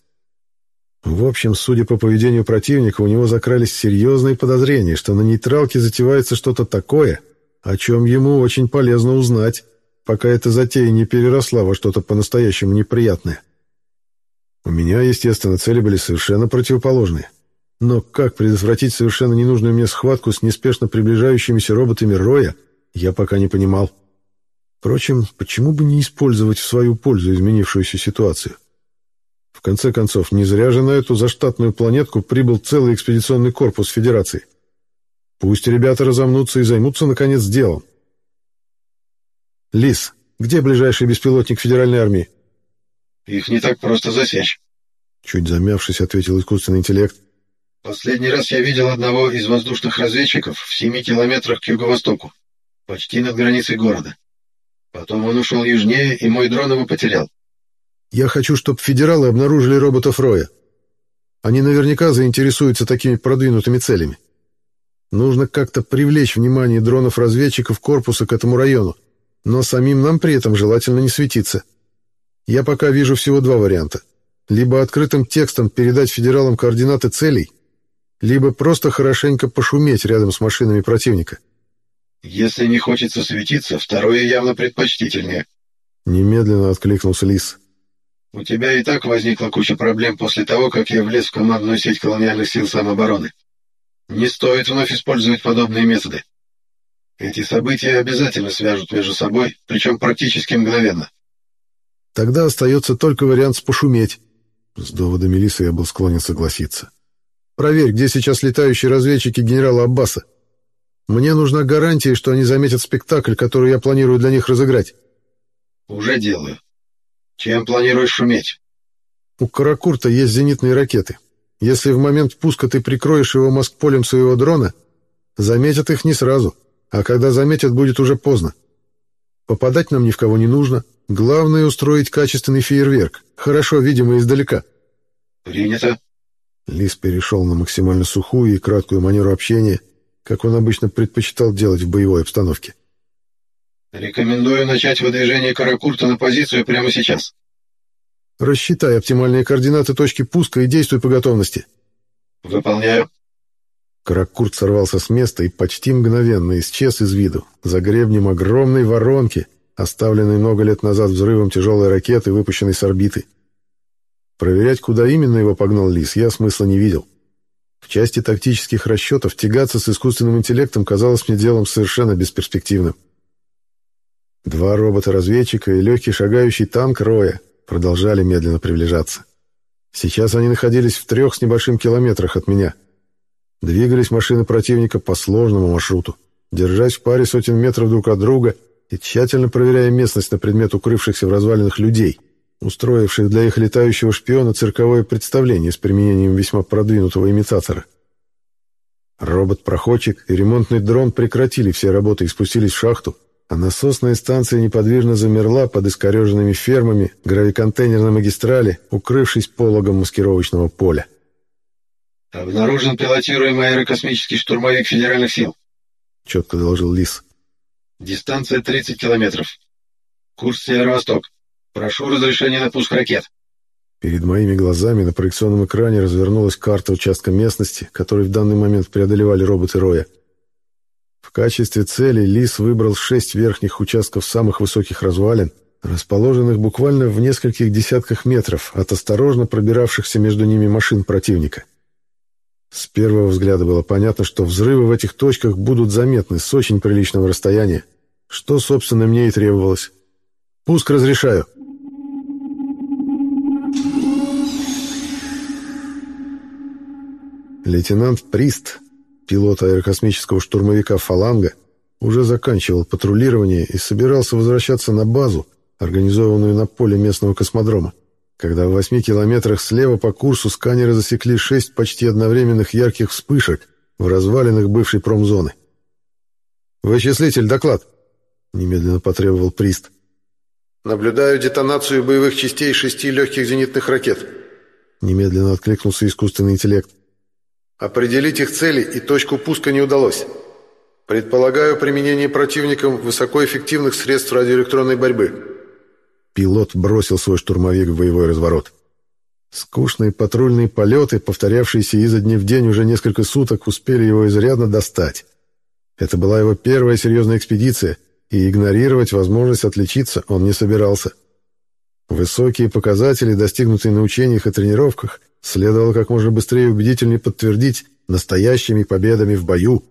В общем, судя по поведению противника, у него закрались серьезные подозрения, что на нейтралке затевается что-то такое, о чем ему очень полезно узнать, пока эта затея не переросла во что-то по-настоящему неприятное. У меня, естественно, цели были совершенно противоположные. Но как предотвратить совершенно ненужную мне схватку с неспешно приближающимися роботами Роя, я пока не понимал. Впрочем, почему бы не использовать в свою пользу изменившуюся ситуацию? В конце концов, не зря же на эту заштатную планетку прибыл целый экспедиционный корпус Федерации. Пусть ребята разомнутся и займутся, наконец, делом. «Лис, где ближайший беспилотник Федеральной армии?» Их не так просто засечь. Чуть замявшись, ответил искусственный интеллект. Последний раз я видел одного из воздушных разведчиков в семи километрах к юго-востоку, почти над границей города. Потом он ушел южнее, и мой дрон его потерял. Я хочу, чтобы федералы обнаружили роботов Роя. Они наверняка заинтересуются такими продвинутыми целями. Нужно как-то привлечь внимание дронов-разведчиков корпуса к этому району, но самим нам при этом желательно не светиться. Я пока вижу всего два варианта. Либо открытым текстом передать федералам координаты целей, либо просто хорошенько пошуметь рядом с машинами противника. «Если не хочется светиться, второе явно предпочтительнее», — немедленно откликнулся Лис. «У тебя и так возникла куча проблем после того, как я влез в командную сеть колониальных сил самообороны. Не стоит вновь использовать подобные методы. Эти события обязательно свяжут между собой, причем практически мгновенно. Тогда остается только вариант пошуметь. С доводами Лисы я был склонен согласиться. Проверь, где сейчас летающие разведчики генерала Аббаса. Мне нужна гарантия, что они заметят спектакль, который я планирую для них разыграть. Уже делаю. Чем планируешь шуметь? У Каракурта есть зенитные ракеты. Если в момент пуска ты прикроешь его маскполем своего дрона, Заметят их не сразу, а когда заметят, будет уже поздно. Попадать нам ни в кого не нужно. Главное — устроить качественный фейерверк, хорошо видимый издалека. «Принято». Лис перешел на максимально сухую и краткую манеру общения, как он обычно предпочитал делать в боевой обстановке. «Рекомендую начать выдвижение Каракурта на позицию прямо сейчас». «Рассчитай оптимальные координаты точки пуска и действуй по готовности». «Выполняю». Каракурт сорвался с места и почти мгновенно исчез из виду, за гребнем огромной воронки, оставленной много лет назад взрывом тяжелой ракеты, выпущенной с орбиты. Проверять, куда именно его погнал Лис, я смысла не видел. В части тактических расчетов тягаться с искусственным интеллектом казалось мне делом совершенно бесперспективным. Два робота-разведчика и легкий шагающий танк Роя продолжали медленно приближаться. Сейчас они находились в трех с небольшим километрах от меня. Двигались машины противника по сложному маршруту, держась в паре сотен метров друг от друга и тщательно проверяя местность на предмет укрывшихся в развалинах людей, устроивших для их летающего шпиона цирковое представление с применением весьма продвинутого имитатора. Робот-проходчик и ремонтный дрон прекратили все работы и спустились в шахту, а насосная станция неподвижно замерла под искореженными фермами гравиконтейнерной магистрали, укрывшись пологом маскировочного поля. «Обнаружен пилотируемый аэрокосмический штурмовик федеральных сил», — четко доложил Лис. «Дистанция 30 километров. Курс северо-восток. Прошу разрешения на пуск ракет». Перед моими глазами на проекционном экране развернулась карта участка местности, который в данный момент преодолевали роботы Роя. В качестве цели Лис выбрал шесть верхних участков самых высоких развалин, расположенных буквально в нескольких десятках метров от осторожно пробиравшихся между ними машин противника. С первого взгляда было понятно, что взрывы в этих точках будут заметны с очень приличного расстояния, что, собственно, мне и требовалось. «Пуск разрешаю». Лейтенант Прист Пилот аэрокосмического штурмовика «Фаланга» уже заканчивал патрулирование и собирался возвращаться на базу, организованную на поле местного космодрома, когда в восьми километрах слева по курсу сканеры засекли шесть почти одновременных ярких вспышек в развалинах бывшей промзоны. «Вычислитель, доклад!» — немедленно потребовал Прист. «Наблюдаю детонацию боевых частей шести легких зенитных ракет», — немедленно откликнулся искусственный интеллект. Определить их цели и точку пуска не удалось. Предполагаю применение противником высокоэффективных средств радиоэлектронной борьбы. Пилот бросил свой штурмовик в боевой разворот. Скучные патрульные полеты, повторявшиеся изо дня в день уже несколько суток, успели его изрядно достать. Это была его первая серьезная экспедиция, и игнорировать возможность отличиться он не собирался. Высокие показатели, достигнутые на учениях и тренировках, следовало как можно быстрее и убедительнее подтвердить настоящими победами в бою.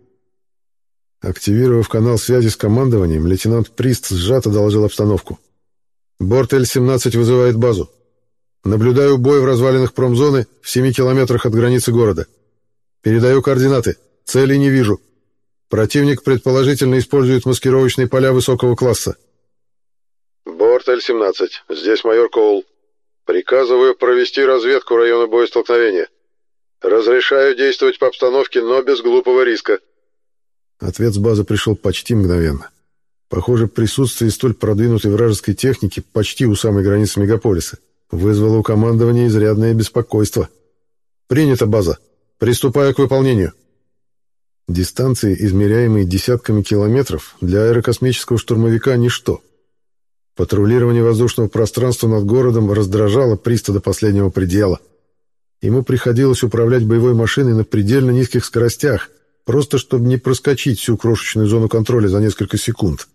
Активировав канал связи с командованием, лейтенант Прист сжато доложил обстановку. «Борт Л-17 вызывает базу. Наблюдаю бой в развалинах промзоны в семи километрах от границы города. Передаю координаты. Цели не вижу. Противник предположительно использует маскировочные поля высокого класса». «Борт Л-17. Здесь майор Коул. Приказываю провести разведку района боестолкновения. Разрешаю действовать по обстановке, но без глупого риска. Ответ с базы пришел почти мгновенно. Похоже, присутствие столь продвинутой вражеской техники почти у самой границы мегаполиса вызвало у командования изрядное беспокойство. «Принята база. Приступаю к выполнению». Дистанции, измеряемые десятками километров, для аэрокосмического штурмовика – ничто. Патрулирование воздушного пространства над городом раздражало Приста до последнего предела. Ему приходилось управлять боевой машиной на предельно низких скоростях, просто чтобы не проскочить всю крошечную зону контроля за несколько секунд.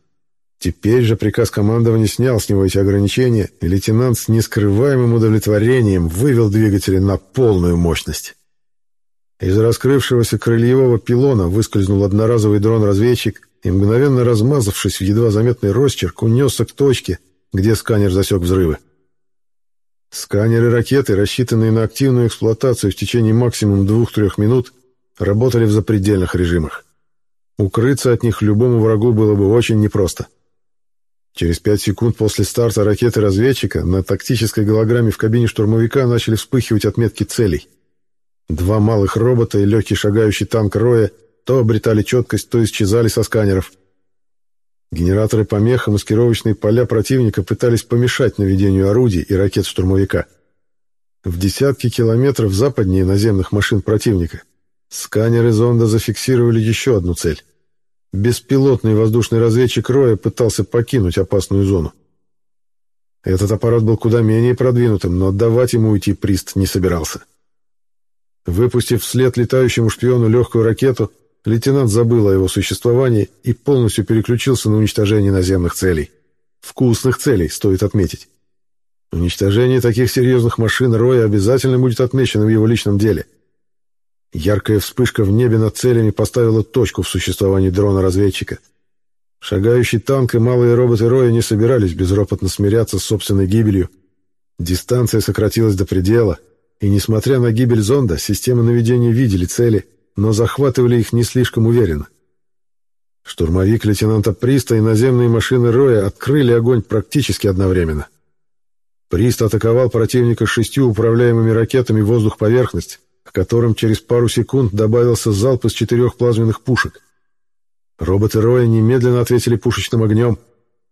Теперь же приказ командования снял с него эти ограничения, и лейтенант с нескрываемым удовлетворением вывел двигатели на полную мощность. Из раскрывшегося крыльевого пилона выскользнул одноразовый дрон-разведчик и, мгновенно размазавшись в едва заметный росчерк, унесся к точке, где сканер засек взрывы. Сканеры ракеты, рассчитанные на активную эксплуатацию в течение максимум двух-трех минут, работали в запредельных режимах. Укрыться от них любому врагу было бы очень непросто. Через пять секунд после старта ракеты-разведчика на тактической голограмме в кабине штурмовика начали вспыхивать отметки целей. Два малых робота и легкий шагающий танк Роя то обретали четкость, то исчезали со сканеров. Генераторы помеха, маскировочные поля противника пытались помешать наведению орудий и ракет штурмовика. В десятки километров западнее наземных машин противника сканеры зонда зафиксировали еще одну цель. Беспилотный воздушный разведчик Роя пытался покинуть опасную зону. Этот аппарат был куда менее продвинутым, но отдавать ему уйти Прист не собирался. Выпустив вслед летающему шпиону легкую ракету, лейтенант забыл о его существовании и полностью переключился на уничтожение наземных целей. Вкусных целей, стоит отметить. Уничтожение таких серьезных машин Роя обязательно будет отмечено в его личном деле. Яркая вспышка в небе над целями поставила точку в существовании дрона-разведчика — Шагающий танк и малые роботы Роя не собирались безропотно смиряться с собственной гибелью. Дистанция сократилась до предела, и, несмотря на гибель зонда, системы наведения видели цели, но захватывали их не слишком уверенно. Штурмовик лейтенанта Приста и наземные машины Роя открыли огонь практически одновременно. Прист атаковал противника шестью управляемыми ракетами воздух-поверхность, к которым через пару секунд добавился залп из четырех плазменных пушек — Роботы Роя немедленно ответили пушечным огнем.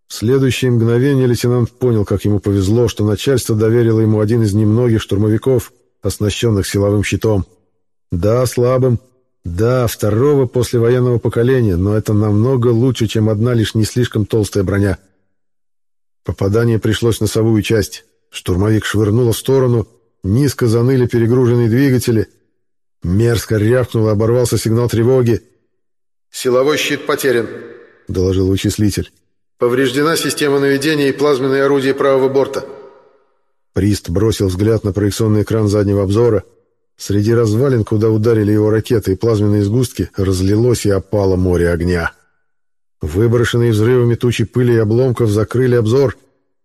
В следующее мгновение лейтенант понял, как ему повезло, что начальство доверило ему один из немногих штурмовиков, оснащенных силовым щитом. Да, слабым, да, второго послевоенного поколения, но это намного лучше, чем одна лишь не слишком толстая броня. Попадание пришлось на носовую часть. Штурмовик швырнуло в сторону, низко заныли перегруженные двигатели. Мерзко рявкнул и оборвался сигнал тревоги. «Силовой щит потерян», — доложил вычислитель. «Повреждена система наведения и плазменные орудия правого борта». Прист бросил взгляд на проекционный экран заднего обзора. Среди развалин, куда ударили его ракеты и плазменные сгустки, разлилось и опало море огня. Выброшенные взрывами тучи пыли и обломков закрыли обзор,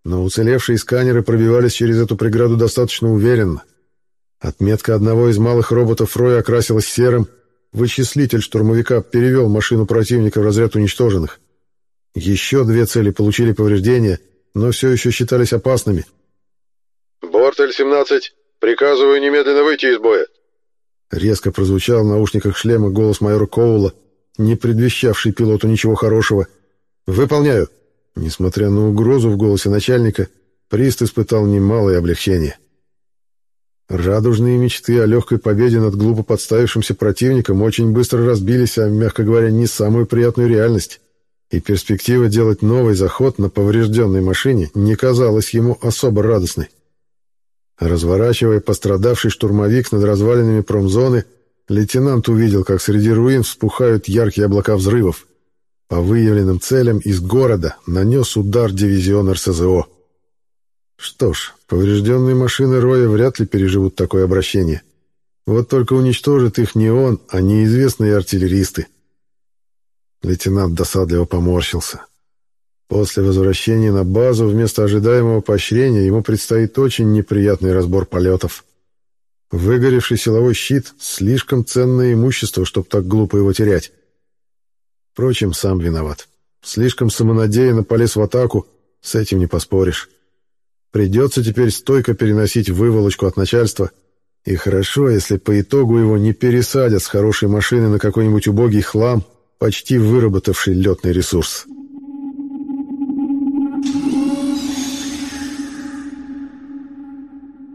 но уцелевшие сканеры пробивались через эту преграду достаточно уверенно. Отметка одного из малых роботов Роя окрасилась серым, Вычислитель штурмовика перевел машину противника в разряд уничтоженных. Еще две цели получили повреждения, но все еще считались опасными. «Борт Л-17, приказываю немедленно выйти из боя». Резко прозвучал в наушниках шлема голос майора Коула, не предвещавший пилоту ничего хорошего. «Выполняю». Несмотря на угрозу в голосе начальника, Прист испытал немалое облегчение. Радужные мечты о легкой победе над глупо подставившимся противником очень быстро разбились, а, мягко говоря, не самую приятную реальность. И перспектива делать новый заход на поврежденной машине не казалась ему особо радостной. Разворачивая пострадавший штурмовик над развалинами промзоны, лейтенант увидел, как среди руин вспухают яркие облака взрывов. По выявленным целям из города нанес удар дивизион РСЗО. Что ж, поврежденные машины Роя вряд ли переживут такое обращение. Вот только уничтожит их не он, а неизвестные артиллеристы. Лейтенант досадливо поморщился. После возвращения на базу вместо ожидаемого поощрения ему предстоит очень неприятный разбор полетов. Выгоревший силовой щит — слишком ценное имущество, чтобы так глупо его терять. Впрочем, сам виноват. Слишком самонадеянно полез в атаку, с этим не поспоришь. Придется теперь стойко переносить выволочку от начальства. И хорошо, если по итогу его не пересадят с хорошей машины на какой-нибудь убогий хлам, почти выработавший летный ресурс.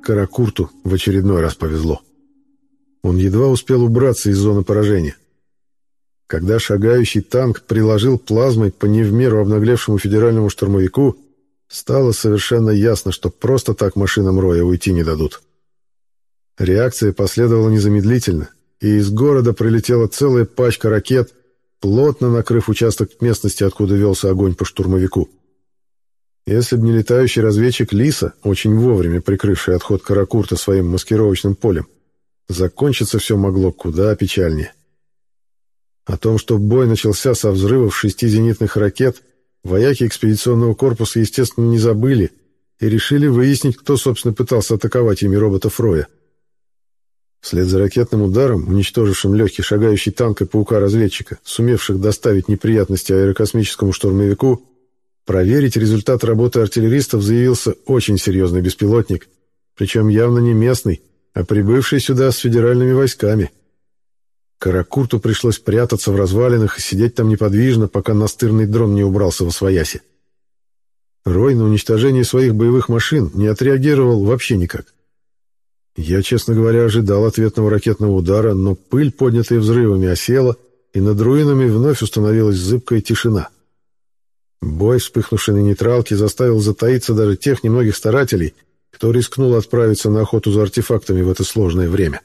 Каракурту в очередной раз повезло. Он едва успел убраться из зоны поражения. Когда шагающий танк приложил плазмой по не в меру обнаглевшему федеральному штурмовику, Стало совершенно ясно, что просто так машинам Роя уйти не дадут. Реакция последовала незамедлительно, и из города прилетела целая пачка ракет, плотно накрыв участок местности, откуда велся огонь по штурмовику. Если бы не летающий разведчик Лиса, очень вовремя прикрывший отход Каракурта своим маскировочным полем, закончиться все могло куда печальнее. О том, что бой начался со взрывов шести зенитных ракет, Вояки экспедиционного корпуса, естественно, не забыли и решили выяснить, кто, собственно, пытался атаковать ими роботов Роя. Вслед за ракетным ударом, уничтожившим легкий шагающий танк и паука-разведчика, сумевших доставить неприятности аэрокосмическому штурмовику, проверить результат работы артиллеристов заявился очень серьезный беспилотник, причем явно не местный, а прибывший сюда с федеральными войсками. Каракурту пришлось прятаться в развалинах и сидеть там неподвижно, пока настырный дрон не убрался во свояси. Рой на уничтожение своих боевых машин не отреагировал вообще никак. Я, честно говоря, ожидал ответного ракетного удара, но пыль, поднятая взрывами, осела, и над руинами вновь установилась зыбкая тишина. Бой, вспыхнувший на нейтралке, заставил затаиться даже тех немногих старателей, кто рискнул отправиться на охоту за артефактами в это сложное время.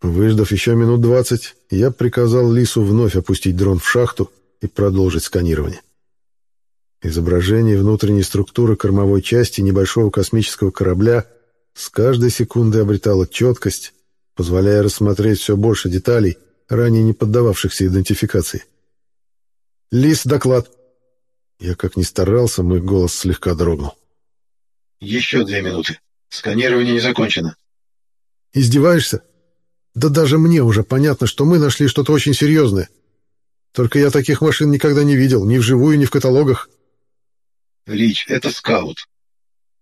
Выждав еще минут двадцать, я приказал Лису вновь опустить дрон в шахту и продолжить сканирование. Изображение внутренней структуры кормовой части небольшого космического корабля с каждой секундой обретало четкость, позволяя рассмотреть все больше деталей, ранее не поддававшихся идентификации. «Лис, доклад!» Я как ни старался, мой голос слегка дрогнул. «Еще две минуты. Сканирование не закончено». «Издеваешься? Да даже мне уже понятно, что мы нашли что-то очень серьезное. Только я таких машин никогда не видел, ни вживую, ни в каталогах». «Рич, это скаут.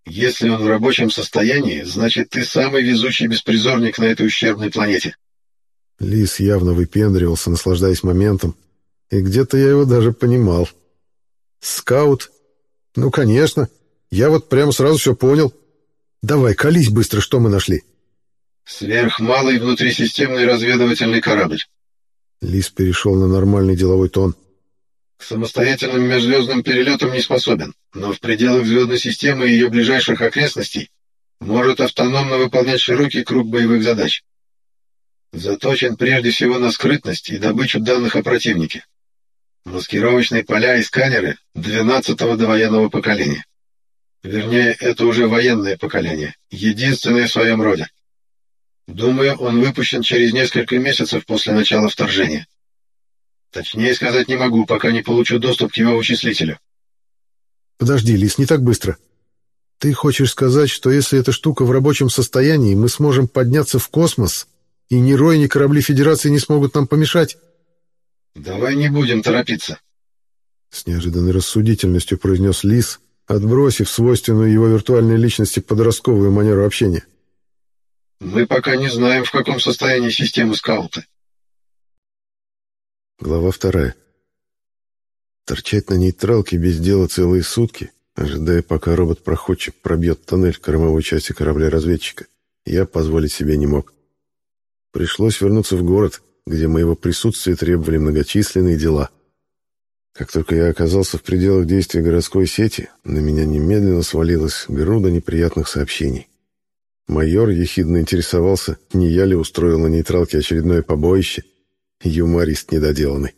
Если он в рабочем состоянии, значит, ты самый везучий беспризорник на этой ущербной планете». Лис явно выпендривался, наслаждаясь моментом, и где-то я его даже понимал. «Скаут? Ну, конечно. Я вот прямо сразу все понял. Давай, колись быстро, что мы нашли». «Сверхмалый внутрисистемный разведывательный корабль». Лис перешел на нормальный деловой тон. «К самостоятельным межзвездным перелетам не способен, но в пределах звездной системы и ее ближайших окрестностей может автономно выполнять широкий круг боевых задач. Заточен прежде всего на скрытность и добычу данных о противнике. Маскировочные поля и сканеры 12-го довоенного поколения. Вернее, это уже военное поколение, единственное в своем роде. Думаю, он выпущен через несколько месяцев после начала вторжения. Точнее сказать не могу, пока не получу доступ к его вычислителю. Подожди, Лис, не так быстро. Ты хочешь сказать, что если эта штука в рабочем состоянии, мы сможем подняться в космос, и ни Рой, ни корабли Федерации не смогут нам помешать? «Давай не будем торопиться», — с неожиданной рассудительностью произнес Лис, отбросив свойственную его виртуальной личности подростковую манеру общения. «Мы пока не знаем, в каком состоянии системы скаута». Глава вторая. Торчать на нейтралке без дела целые сутки, ожидая, пока робот-проходчик пробьет тоннель в кормовой части корабля-разведчика, я позволить себе не мог. Пришлось вернуться в город, где моего присутствия требовали многочисленные дела. Как только я оказался в пределах действия городской сети, на меня немедленно свалилась груда неприятных сообщений. Майор ехидно интересовался, не я ли устроил на нейтралке очередное побоище. Юморист недоделанный.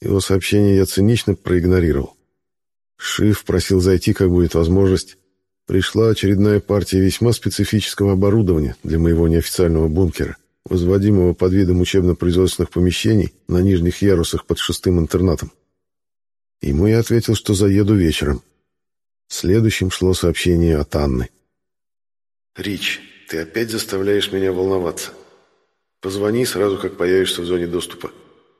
Его сообщение я цинично проигнорировал. Шиф просил зайти, как будет возможность. Пришла очередная партия весьма специфического оборудования для моего неофициального бункера возводимого под видом учебно-производственных помещений на нижних ярусах под шестым интернатом. Ему я ответил, что заеду вечером. Следующим шло сообщение от Анны. «Рич, ты опять заставляешь меня волноваться. Позвони сразу, как появишься в зоне доступа.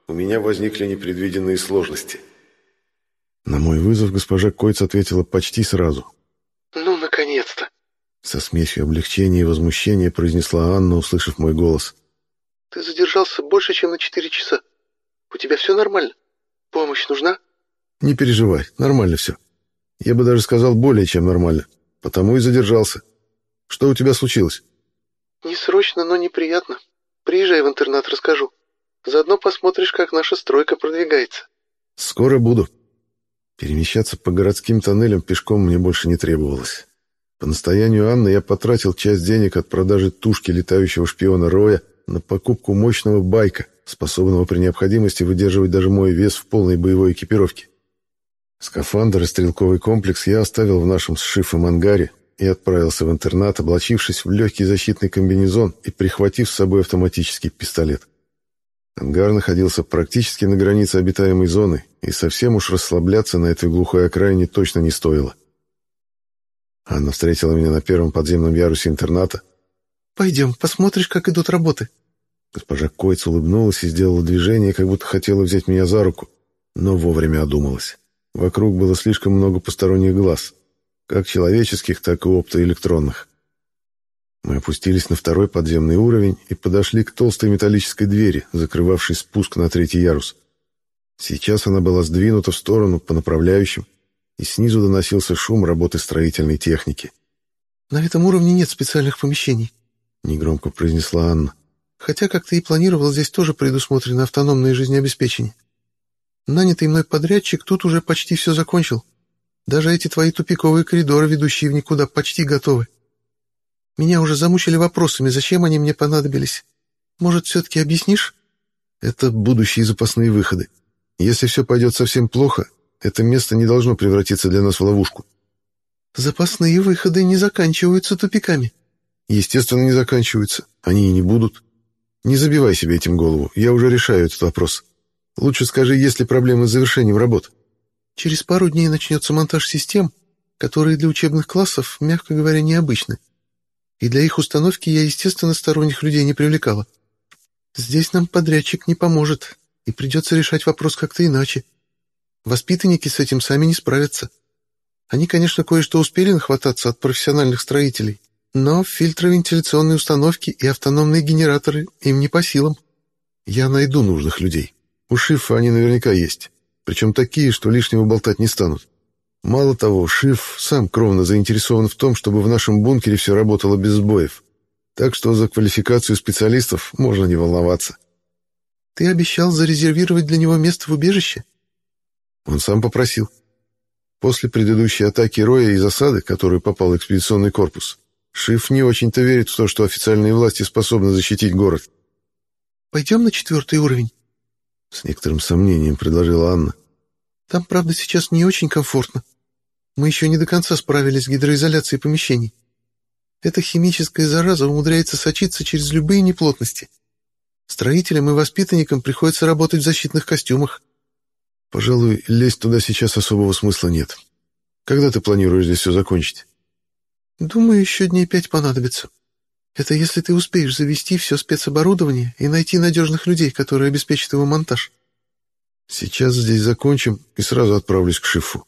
У меня возникли непредвиденные сложности». На мой вызов госпожа Койц ответила почти сразу. Со смесью облегчения и возмущения произнесла Анна, услышав мой голос. «Ты задержался больше, чем на четыре часа. У тебя все нормально? Помощь нужна?» «Не переживай, нормально все. Я бы даже сказал, более чем нормально. Потому и задержался. Что у тебя случилось?» «Не срочно, но неприятно. Приезжай в интернат, расскажу. Заодно посмотришь, как наша стройка продвигается». «Скоро буду». Перемещаться по городским тоннелям пешком мне больше не требовалось. По настоянию Анны я потратил часть денег от продажи тушки летающего шпиона Роя на покупку мощного байка, способного при необходимости выдерживать даже мой вес в полной боевой экипировке. Скафандр и стрелковый комплекс я оставил в нашем с шифом ангаре и отправился в интернат, облачившись в легкий защитный комбинезон и прихватив с собой автоматический пистолет. Ангар находился практически на границе обитаемой зоны, и совсем уж расслабляться на этой глухой окраине точно не стоило. Анна встретила меня на первом подземном ярусе интерната. «Пойдем, посмотришь, как идут работы». Госпожа Койц улыбнулась и сделала движение, как будто хотела взять меня за руку, но вовремя одумалась. Вокруг было слишком много посторонних глаз, как человеческих, так и оптоэлектронных. Мы опустились на второй подземный уровень и подошли к толстой металлической двери, закрывавшей спуск на третий ярус. Сейчас она была сдвинута в сторону по направляющим, и снизу доносился шум работы строительной техники. «На этом уровне нет специальных помещений», — негромко произнесла Анна. «Хотя, как ты и планировал, здесь тоже предусмотрено автономное жизнеобеспечение. Нанятый мной подрядчик тут уже почти все закончил. Даже эти твои тупиковые коридоры, ведущие в никуда, почти готовы. Меня уже замучили вопросами, зачем они мне понадобились. Может, все-таки объяснишь?» «Это будущие запасные выходы. Если все пойдет совсем плохо, это место не должно превратиться для нас в ловушку». «Запасные выходы не заканчиваются тупиками». «Естественно, не заканчиваются. Они и не будут. Не забивай себе этим голову. Я уже решаю этот вопрос. Лучше скажи, есть ли проблемы с завершением работ». «Через пару дней начнется монтаж систем, которые для учебных классов, мягко говоря, необычны. И для их установки я, естественно, сторонних людей не привлекала. Здесь нам подрядчик не поможет, и придется решать вопрос как-то иначе. Воспитанники с этим сами не справятся. Они, конечно, кое-что успели нахвататься от профессиональных строителей, но фильтровентиляционные установки и автономные генераторы им не по силам. Я найду нужных людей. У Шифа они наверняка есть. Причем такие, что лишнего болтать не станут. Мало того, Шиф сам кровно заинтересован в том, чтобы в нашем бункере все работало без сбоев. Так что за квалификацию специалистов можно не волноваться. Ты обещал зарезервировать для него место в убежище? Он сам попросил. После предыдущей атаки Роя и засады, которую попал экспедиционный корпус, Шиф не очень-то верит в то, что официальные власти способны защитить город. «Пойдем на четвертый уровень?» С некоторым сомнением предложила Анна. «Там, правда, сейчас не очень комфортно. Мы еще не до конца справились с гидроизоляцией помещений. Эта химическая зараза умудряется сочиться через любые неплотности. Строителям и воспитанникам приходится работать в защитных костюмах. Пожалуй, лезть туда сейчас особого смысла нет. Когда ты планируешь здесь все закончить? Думаю, еще дней пять понадобится. Это если ты успеешь завести все спецоборудование и найти надежных людей, которые обеспечат его монтаж. Сейчас здесь закончим и сразу отправлюсь к Шифу.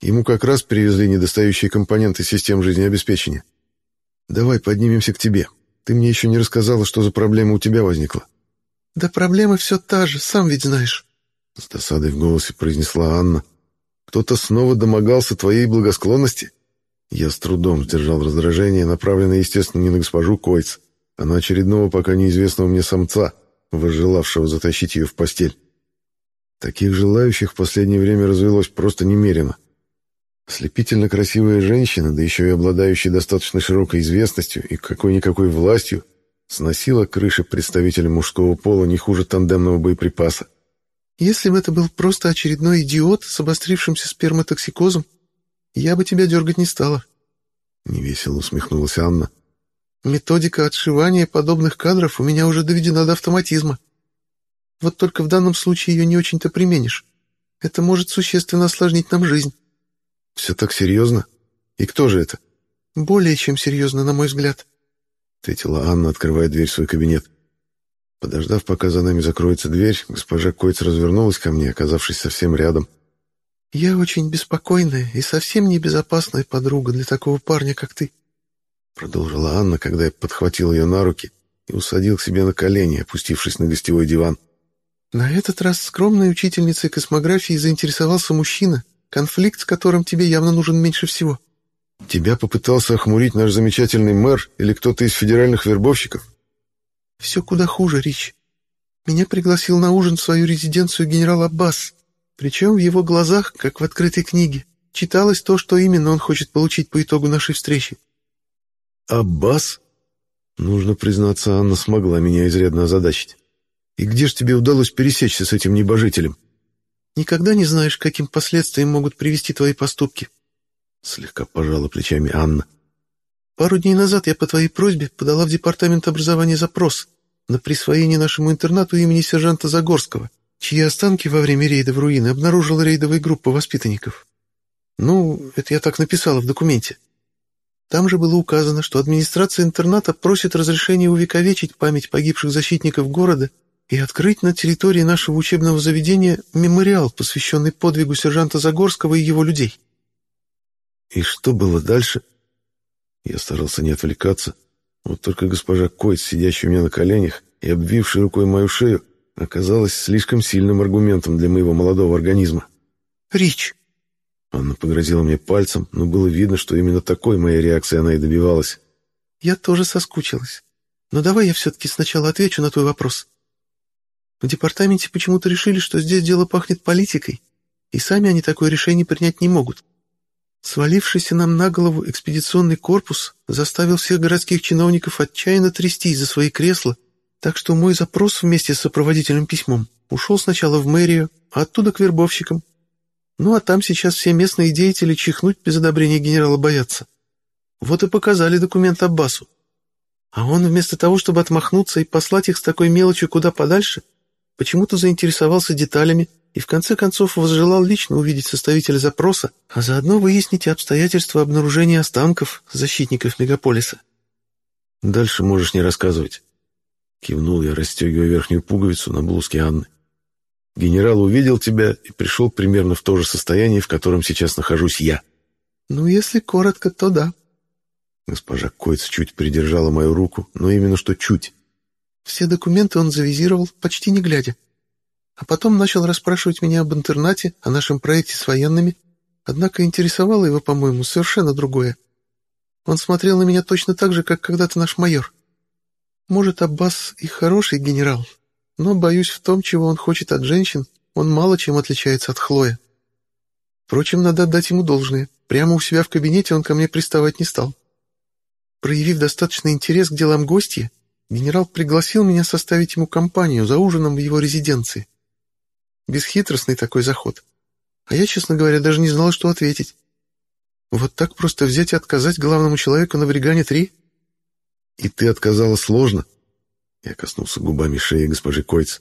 Ему как раз привезли недостающие компоненты систем жизнеобеспечения. Давай поднимемся к тебе. Ты мне еще не рассказала, что за проблема у тебя возникла. Да проблема все та же, сам ведь знаешь. С досадой в голосе произнесла Анна. Кто-то снова домогался твоей благосклонности? Я с трудом сдержал раздражение, направленное, естественно, не на госпожу Койц, а на очередного пока неизвестного мне самца, возжелавшего затащить ее в постель. Таких желающих в последнее время развелось просто немерено. Ослепительно красивая женщина, да еще и обладающая достаточно широкой известностью и какой-никакой властью, сносила крыши представителя мужского пола не хуже тандемного боеприпаса. «Если бы это был просто очередной идиот с обострившимся сперматоксикозом, я бы тебя дергать не стала». Невесело усмехнулась Анна. «Методика отшивания подобных кадров у меня уже доведена до автоматизма. Вот только в данном случае ее не очень-то применишь. Это может существенно осложнить нам жизнь». «Все так серьезно? И кто же это?» «Более чем серьезно, на мой взгляд», — ответила Анна, открывая дверь в свой кабинет. Подождав, пока за нами закроется дверь, госпожа Койц развернулась ко мне, оказавшись совсем рядом. «Я очень беспокойная и совсем небезопасная подруга для такого парня, как ты», — продолжила Анна, когда я подхватил ее на руки и усадил к себе на колени, опустившись на гостевой диван. «На этот раз скромной учительницей космографии заинтересовался мужчина, Конфликт, с которым тебе явно нужен меньше всего. Тебя попытался охмурить наш замечательный мэр или кто-то из федеральных вербовщиков? Все куда хуже, Рич. Меня пригласил на ужин в свою резиденцию генерал Аббас. Причем в его глазах, как в открытой книге, читалось то, что именно он хочет получить по итогу нашей встречи. Аббас? Нужно признаться, Анна смогла меня изрядно озадачить. И где ж тебе удалось пересечься с этим небожителем? Никогда не знаешь, каким последствиям могут привести твои поступки. Слегка пожала плечами Анна. Пару дней назад я по твоей просьбе подала в департамент образования запрос на присвоение нашему интернату имени сержанта Загорского, чьи останки во время рейда в руины обнаружила рейдовая группа воспитанников. Ну, это я так написала в документе. Там же было указано, что администрация интерната просит разрешения увековечить память погибших защитников города и открыть на территории нашего учебного заведения мемориал, посвященный подвигу сержанта Загорского и его людей. И что было дальше? Я старался не отвлекаться, Вот только госпожа Койт, сидящая у меня на коленях и обвившая рукой мою шею, оказалась слишком сильным аргументом для моего молодого организма. «Рич!» Анна погрозила мне пальцем, но было видно, что именно такой моей реакции она и добивалась. «Я тоже соскучилась. Но давай я все-таки сначала отвечу на твой вопрос. В департаменте почему-то решили, что здесь дело пахнет политикой, и сами они такое решение принять не могут. Свалившийся нам на голову экспедиционный корпус заставил всех городских чиновников отчаянно трястись за свои кресла, так что мой запрос вместе с сопроводительным письмом ушел сначала в мэрию, а оттуда к вербовщикам. Ну а там сейчас все местные деятели чихнуть без одобрения генерала боятся. Вот и показали документ Аббасу. А он вместо того, чтобы отмахнуться и послать их с такой мелочью куда подальше, почему-то заинтересовался деталями и в конце концов возжелал лично увидеть составителя запроса, а заодно выяснить обстоятельства обнаружения останков защитников мегаполиса. «Дальше можешь не рассказывать», — кивнул я, расстегивая верхнюю пуговицу на блузке Анны. «Генерал увидел тебя и пришел примерно в то же состояние, в котором сейчас нахожусь я». «Ну, если коротко, то да». Госпожа Койц чуть придержала мою руку, но именно что чуть. Все документы он завизировал, почти не глядя. А потом начал расспрашивать меня об интернате, о нашем проекте с военными. Однако интересовало его, по-моему, совершенно другое. Он смотрел на меня точно так же, как когда-то наш майор. Может, Аббас и хороший генерал, но, боюсь, в том, чего он хочет от женщин, он мало чем отличается от Хлоя. Впрочем, надо отдать ему должное. Прямо у себя в кабинете он ко мне приставать не стал. Проявив достаточный интерес к делам гостя, генерал пригласил меня составить ему компанию за ужином в его резиденции. Бесхитростный такой заход. А я, честно говоря, даже не знал, что ответить. Вот так просто взять и отказать главному человеку на Бригане-3? И ты отказала сложно? Я коснулся губами шеи госпожи Койц.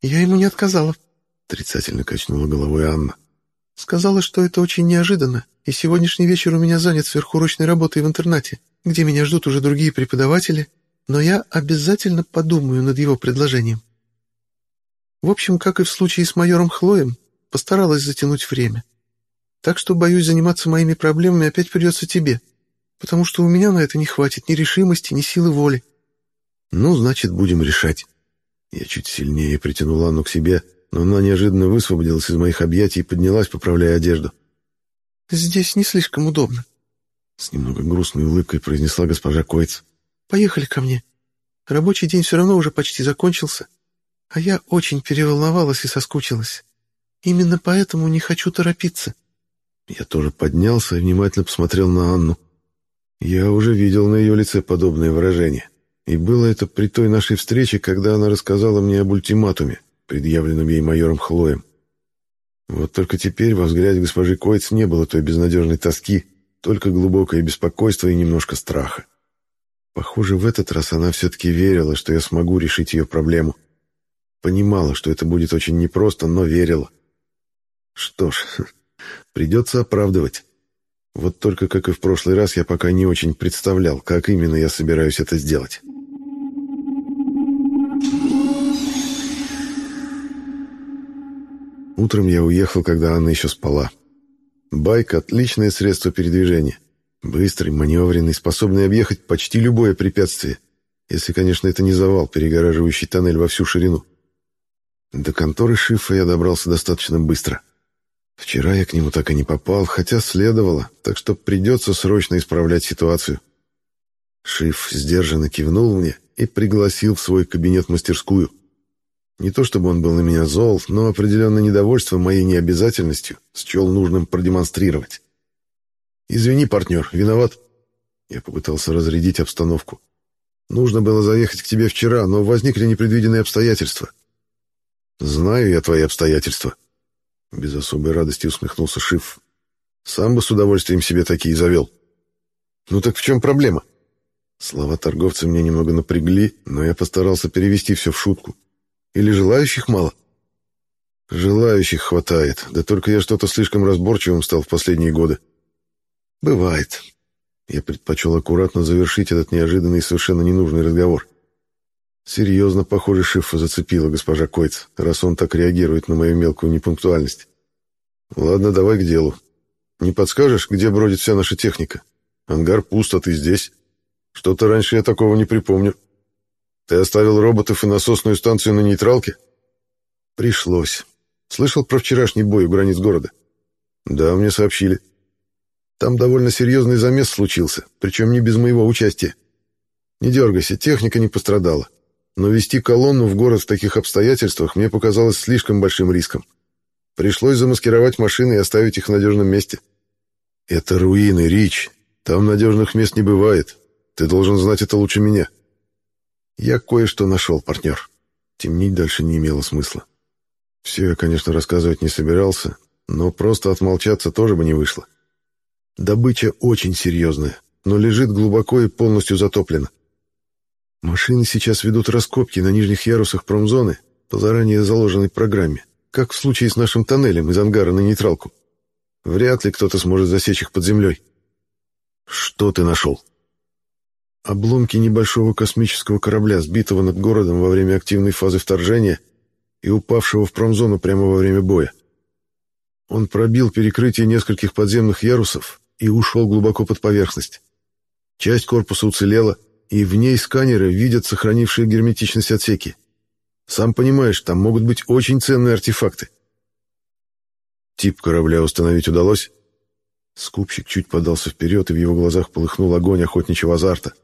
Я ему не отказала. Отрицательно качнула головой Анна. Сказала, что это очень неожиданно, и сегодняшний вечер у меня занят сверхурочной работой в интернате, где меня ждут уже другие преподаватели, но я обязательно подумаю над его предложением. В общем, как и в случае с майором Хлоем, постаралась затянуть время. Так что, боюсь, заниматься моими проблемами опять придется тебе, потому что у меня на это не хватит ни решимости, ни силы воли. Ну, значит, будем решать. Я чуть сильнее притянул Анну к себе, но она неожиданно высвободилась из моих объятий и поднялась, поправляя одежду. «Здесь не слишком удобно», — с немного грустной улыбкой произнесла госпожа Койц. «Поехали ко мне. Рабочий день все равно уже почти закончился, а я очень переволновалась и соскучилась. Именно поэтому не хочу торопиться. Я тоже поднялся и внимательно посмотрел на Анну. Я уже видел на ее лице подобное выражение. И было это при той нашей встрече, когда она рассказала мне об ультиматуме, предъявленном ей майором Хлоем. Вот только теперь во взгляде госпожи Койц не было той безнадежной тоски, только глубокое беспокойство и немножко страха. Похоже, в этот раз она все-таки верила, что я смогу решить ее проблему. Понимала, что это будет очень непросто, но верила. Что ж, придется оправдывать. Вот только, как и в прошлый раз, я пока не очень представлял, как именно я собираюсь это сделать. Утром я уехал, когда Анна еще спала. Байк — отличное средство передвижения. Быстрый, маневренный, способный объехать почти любое препятствие. Если, конечно, это не завал, перегораживающий тоннель во всю ширину. До конторы Шифа я добрался достаточно быстро. Вчера я к нему так и не попал, хотя следовало, так что придется срочно исправлять ситуацию. Шиф сдержанно кивнул мне и пригласил в свой кабинет-мастерскую. Не то чтобы он был на меня зол, но определенное недовольство моей необязательностью счел нужным продемонстрировать. «Извини, партнер, виноват». Я попытался разрядить обстановку. «Нужно было заехать к тебе вчера, но возникли непредвиденные обстоятельства. «Знаю я твои обстоятельства», — без особой радости усмехнулся Шиф. «Сам бы с удовольствием себе такие завел». «Ну так в чем проблема?» Слова торговца меня немного напрягли, но я постарался перевести все в шутку. «Или желающих мало?» «Желающих хватает, да только я что-то слишком разборчивым стал в последние годы». «Бывает». Я предпочел аккуратно завершить этот неожиданный и совершенно ненужный разговор. Серьезно, похоже, Шифа зацепила госпожа Койц, раз он так реагирует на мою мелкую непунктуальность. Ладно, давай к делу. Не подскажешь, где бродит вся наша техника? Ангар пуст, а ты здесь. Что-то раньше я такого не припомню. Ты оставил роботов и насосную станцию на нейтралке? Пришлось. Слышал про вчерашний бой у границ города? Да, мне сообщили. Там довольно серьезный замес случился, причем не без моего участия. Не дергайся, техника не пострадала. Но вести колонну в город в таких обстоятельствах мне показалось слишком большим риском. Пришлось замаскировать машины и оставить их в надежном месте. Это руины, Рич. Там надежных мест не бывает. Ты должен знать это лучше меня. Я кое-что нашел, партнер. Темнить дальше не имело смысла. Все я, конечно, рассказывать не собирался, но просто отмолчаться тоже бы не вышло. Добыча очень серьезная, но лежит глубоко и полностью затоплена. Машины сейчас ведут раскопки на нижних ярусах промзоны по заранее заложенной программе, как в случае с нашим тоннелем из ангара на нейтралку. Вряд ли кто-то сможет засечь их под землей. Что ты нашел? Обломки небольшого космического корабля, сбитого над городом во время активной фазы вторжения и упавшего в промзону прямо во время боя. Он пробил перекрытие нескольких подземных ярусов и ушел глубоко под поверхность. Часть корпуса уцелела, и в ней сканеры видят сохранившие герметичность отсеки. Сам понимаешь, там могут быть очень ценные артефакты. Тип корабля установить удалось? Скупщик чуть подался вперед, и в его глазах полыхнул огонь охотничьего азарта.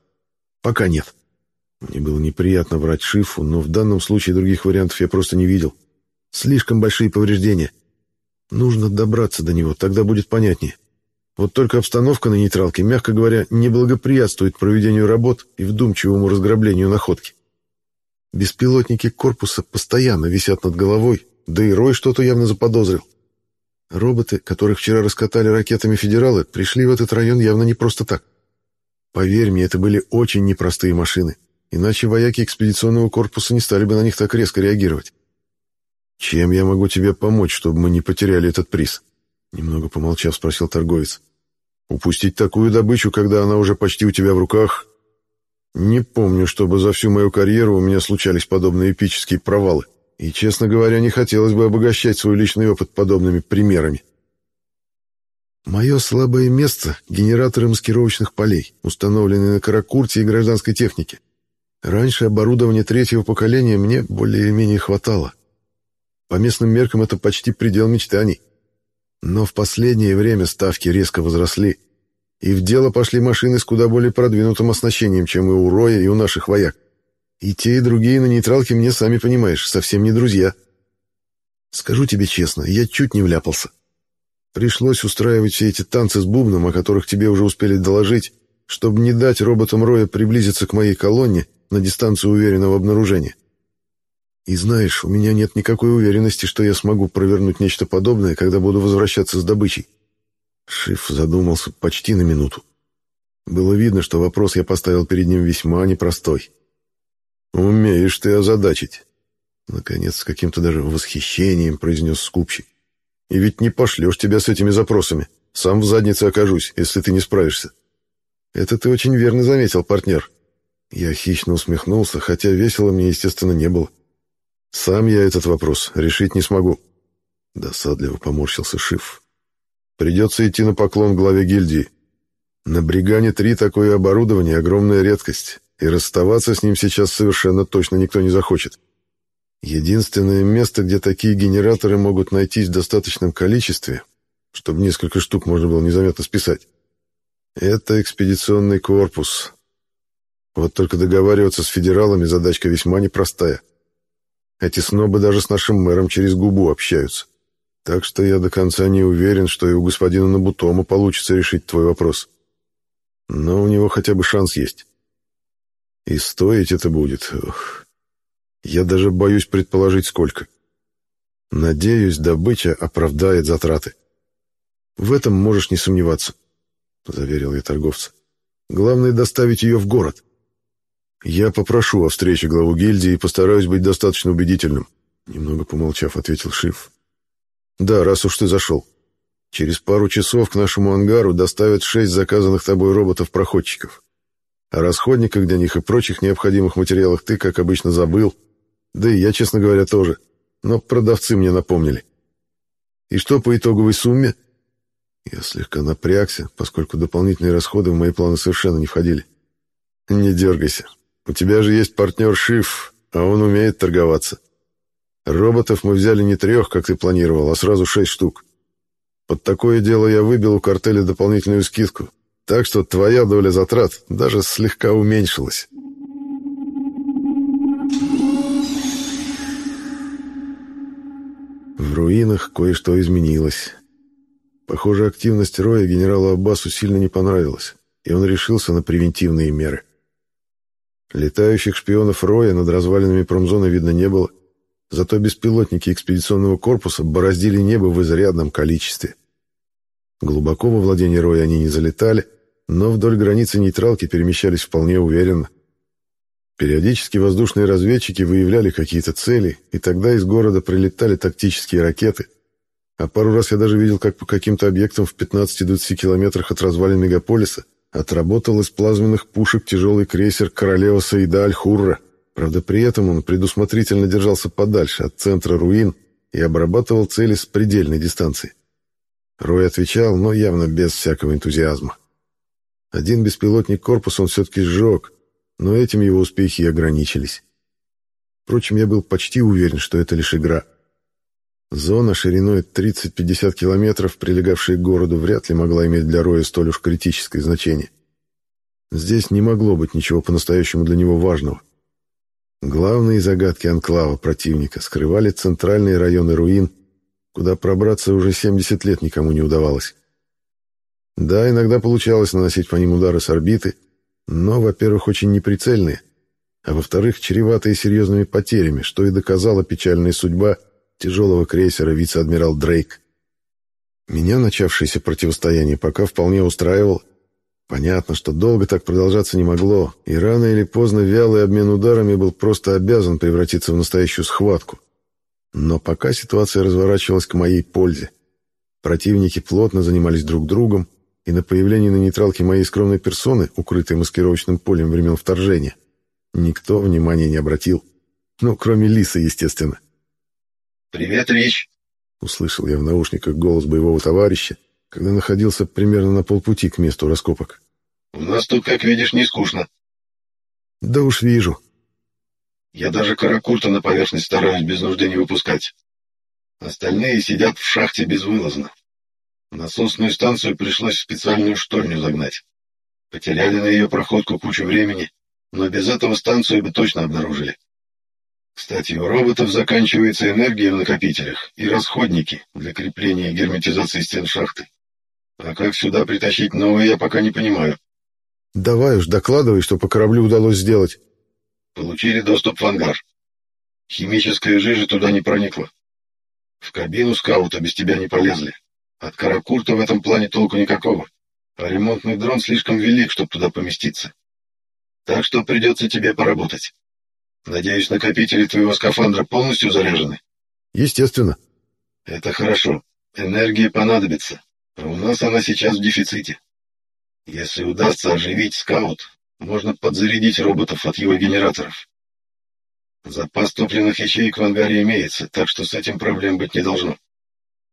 Пока нет. Мне было неприятно врать Шифу, но в данном случае других вариантов я просто не видел. Слишком большие повреждения. Нужно добраться до него, тогда будет понятнее. Вот только обстановка на нейтралке, мягко говоря, не благоприятствует проведению работ и вдумчивому разграблению находки. Беспилотники корпуса постоянно висят над головой, да и Рой что-то явно заподозрил. Роботы, которых вчера раскатали ракетами федералы, пришли в этот район явно не просто так. Поверь мне, это были очень непростые машины, иначе вояки экспедиционного корпуса не стали бы на них так резко реагировать. «Чем я могу тебе помочь, чтобы мы не потеряли этот приз?» Немного помолчав, спросил торговец. Упустить такую добычу, когда она уже почти у тебя в руках... Не помню, чтобы за всю мою карьеру у меня случались подобные эпические провалы. И, честно говоря, не хотелось бы обогащать свой личный опыт подобными примерами. Мое слабое место — генераторы маскировочных полей, установленные на каракурте и гражданской технике. Раньше оборудование третьего поколения мне более-менее хватало. По местным меркам это почти предел мечтаний. Но в последнее время ставки резко возросли, и в дело пошли машины с куда более продвинутым оснащением, чем и у Роя, и у наших вояк. И те, и другие на нейтралке мне, сами понимаешь, совсем не друзья. Скажу тебе честно, я чуть не вляпался. Пришлось устраивать все эти танцы с бубном, о которых тебе уже успели доложить, чтобы не дать роботам Роя приблизиться к моей колонне на дистанцию уверенного обнаружения. И знаешь, у меня нет никакой уверенности, что я смогу провернуть нечто подобное, когда буду возвращаться с добычей. Шиф задумался почти на минуту. Было видно, что вопрос я поставил перед ним весьма непростой. «Умеешь ты озадачить», — наконец с каким-то даже восхищением произнес скупщик. «И ведь не пошлешь тебя с этими запросами. Сам в заднице окажусь, если ты не справишься». «Это ты очень верно заметил, партнер». Я хищно усмехнулся, хотя весело мне, естественно, не было. Сам я этот вопрос решить не смогу. Досадливо поморщился Шиф. Придется идти на поклон главе гильдии. На Бригане-3 такое оборудование — огромная редкость, и расставаться с ним сейчас совершенно точно никто не захочет. Единственное место, где такие генераторы могут найтись в достаточном количестве, чтобы несколько штук можно было незаметно списать, это экспедиционный корпус. Вот только договариваться с федералами задачка весьма непростая. Эти снобы даже с нашим мэром через губу общаются. Так что я до конца не уверен, что и у господина Набутома получится решить твой вопрос. Но у него хотя бы шанс есть. И стоить это будет... Ох, я даже боюсь предположить, сколько. Надеюсь, добыча оправдает затраты. В этом можешь не сомневаться, — заверил я торговца. Главное — доставить ее в город. «Я попрошу о встрече главу гильдии и постараюсь быть достаточно убедительным», немного помолчав, ответил Шиф. «Да, раз уж ты зашел. Через пару часов к нашему ангару доставят шесть заказанных тобой роботов-проходчиков. О расходниках для них и прочих необходимых материалах ты, как обычно, забыл. Да и я, честно говоря, тоже. Но продавцы мне напомнили. И что по итоговой сумме?» Я слегка напрягся, поскольку дополнительные расходы в мои планы совершенно не входили. Не дергайся. У тебя же есть партнер Шиф, а он умеет торговаться. Роботов мы взяли не трех, как ты планировал, а сразу шесть штук. Под такое дело я выбил у картеля дополнительную скидку, так что твоя доля затрат даже слегка уменьшилась. В руинах кое-что изменилось. Похоже, активность Роя генералу Аббасу сильно не понравилась, и он решился на превентивные меры. Летающих шпионов Роя над развалинами промзоны видно не было, зато беспилотники экспедиционного корпуса бороздили небо в изрядном количестве. Глубоко во владение Роя они не залетали, но вдоль границы нейтралки перемещались вполне уверенно. Периодически воздушные разведчики выявляли какие-то цели, и тогда из города прилетали тактические ракеты. А пару раз я даже видел, как по каким-то объектам в 15-20 километрах от развалин мегаполиса отработал из плазменных пушек тяжелый крейсер королева Саида Аль-Хурра. Правда, при этом он предусмотрительно держался подальше от центра руин и обрабатывал цели с предельной дистанции. Рой отвечал, но явно без всякого энтузиазма. Один беспилотник корпус он все-таки сжег, но этим его успехи и ограничились. Впрочем, я был почти уверен, что это лишь игра. Зона шириной 30-50 километров, прилегавшая к городу, вряд ли могла иметь для Роя столь уж критическое значение. Здесь не могло быть ничего по-настоящему для него важного. Главные загадки анклава противника скрывали центральные районы руин, куда пробраться уже 70 лет никому не удавалось. Да, иногда получалось наносить по ним удары с орбиты, но, во-первых, очень неприцельные, а во-вторых, чреватые серьезными потерями, что и доказала печальная судьба тяжелого крейсера вице-адмирал Дрейк. Меня начавшееся противостояние пока вполне устраивало. Понятно, что долго так продолжаться не могло, и рано или поздно вялый обмен ударами был просто обязан превратиться в настоящую схватку. Но пока ситуация разворачивалась к моей пользе. Противники плотно занимались друг другом, и на появление на нейтралке моей скромной персоны, укрытой маскировочным полем времен вторжения, никто внимания не обратил. Ну, кроме Лисы, естественно. «Привет, Рич!» — услышал я в наушниках голос боевого товарища, когда находился примерно на полпути к месту раскопок. «У нас тут, как видишь, не скучно». «Да уж вижу». «Я даже каракурта на поверхность стараюсь без нужды не выпускать. Остальные сидят в шахте безвылазно. Насосную станцию пришлось в специальную штольню загнать. Потеряли на ее проходку кучу времени, но без этого станцию бы точно обнаружили. Кстати, у роботов заканчивается энергия в накопителях и расходники для крепления и герметизации стен шахты. А как сюда притащить новые, я пока не понимаю. Давай уж, докладывай, что по кораблю удалось сделать. Получили доступ в ангар. Химическая жижа туда не проникла. В кабину скаута без тебя не полезли. От Каракурта в этом плане толку никакого, а ремонтный дрон слишком велик, чтобы туда поместиться. Так что придется тебе поработать. Надеюсь, накопители твоего скафандра полностью заряжены? Естественно. Это хорошо. Энергии понадобится, а у нас она сейчас в дефиците. Если удастся оживить скаут, можно подзарядить роботов от его генераторов. Запас топливных ячеек в ангаре имеется, так что с этим проблем быть не должно.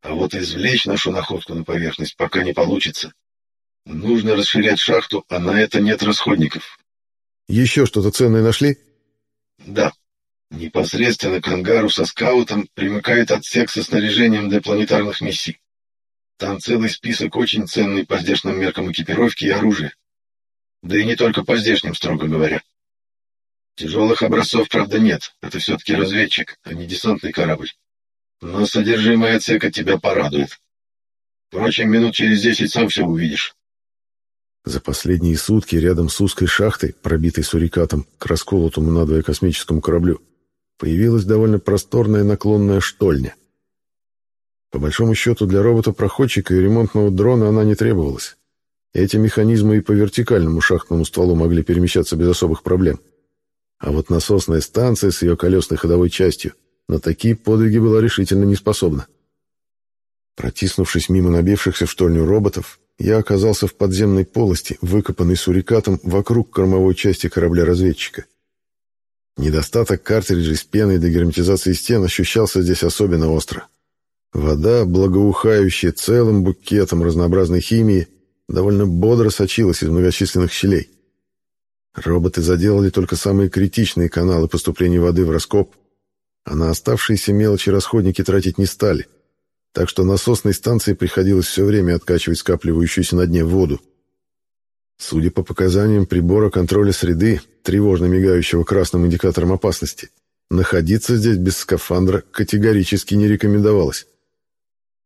А вот извлечь нашу находку на поверхность пока не получится. Нужно расширять шахту, а на это нет расходников. Еще что-то ценное нашли? Да. Непосредственно к ангару со скаутом примыкает отсек со снаряжением для планетарных миссий. Там целый список очень ценной по здешним меркам экипировки и оружия. Да и не только по здешним, строго говоря. Тяжелых образцов, правда, нет. Это все-таки разведчик, а не десантный корабль но содержимое отсека тебя порадует. Впрочем, минут через десять сам все увидишь. За последние сутки рядом с узкой шахтой, пробитой сурикатом к расколотому надвое космическому кораблю, появилась довольно просторная наклонная штольня. По большому счету, для робота-проходчика и ремонтного дрона она не требовалась. Эти механизмы и по вертикальному шахтному стволу могли перемещаться без особых проблем. А вот насосная станция с ее колесной ходовой частью на такие подвиги была решительно не способна. Протиснувшись мимо набившихся в штольню роботов, я оказался в подземной полости, выкопанной сурикатом вокруг кормовой части корабля-разведчика. Недостаток картриджей с пеной для герметизации стен ощущался здесь особенно остро. Вода, благоухающая целым букетом разнообразной химии, довольно бодро сочилась из многочисленных щелей. Роботы заделали только самые критичные каналы поступления воды в раскоп, а на оставшиеся мелочи расходники тратить не стали, так что насосной станции приходилось все время откачивать скапливающуюся на дне воду. Судя по показаниям прибора контроля среды, тревожно мигающего красным индикатором опасности, находиться здесь без скафандра категорически не рекомендовалось.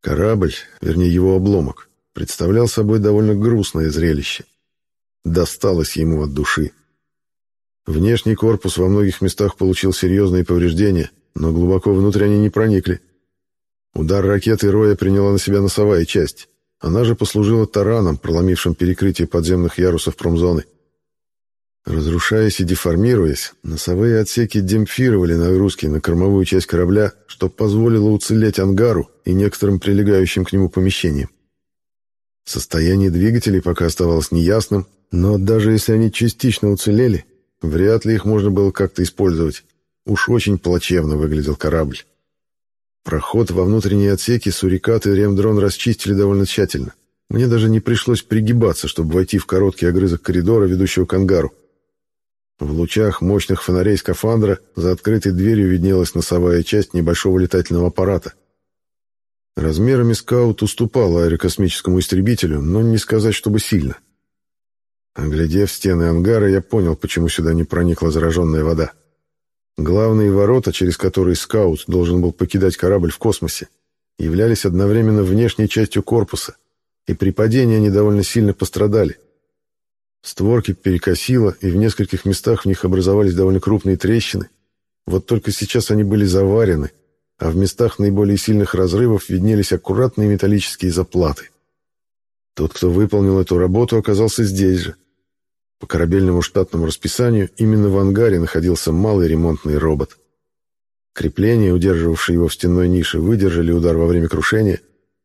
Корабль, вернее его обломок, представлял собой довольно грустное зрелище. Досталось ему от души. Внешний корпус во многих местах получил серьезные повреждения, но глубоко внутрь они не проникли. Удар ракеты Роя приняла на себя носовая часть. Она же послужила тараном, проломившим перекрытие подземных ярусов промзоны. Разрушаясь и деформируясь, носовые отсеки демпфировали нагрузки на кормовую часть корабля, что позволило уцелеть ангару и некоторым прилегающим к нему помещениям. Состояние двигателей пока оставалось неясным, но даже если они частично уцелели, вряд ли их можно было как-то использовать. Уж очень плачевно выглядел корабль. Проход во внутренние отсеки Сурикат и Ремдрон расчистили довольно тщательно. Мне даже не пришлось пригибаться, чтобы войти в короткий огрызок коридора, ведущего к ангару. В лучах мощных фонарей скафандра за открытой дверью виднелась носовая часть небольшого летательного аппарата. Размерами скаут уступал аэрокосмическому истребителю, но не сказать, чтобы сильно. Оглядев стены ангара, я понял, почему сюда не проникла зараженная вода. Главные ворота, через которые скаут должен был покидать корабль в космосе, являлись одновременно внешней частью корпуса, и при падении они довольно сильно пострадали. Створки перекосило, и в нескольких местах в них образовались довольно крупные трещины. Вот только сейчас они были заварены, а в местах наиболее сильных разрывов виднелись аккуратные металлические заплаты. Тот, кто выполнил эту работу, оказался здесь же, по корабельному штатному расписанию именно в ангаре находился малый ремонтный робот. Крепления, удерживавшие его в стенной нише, выдержали удар во время крушения,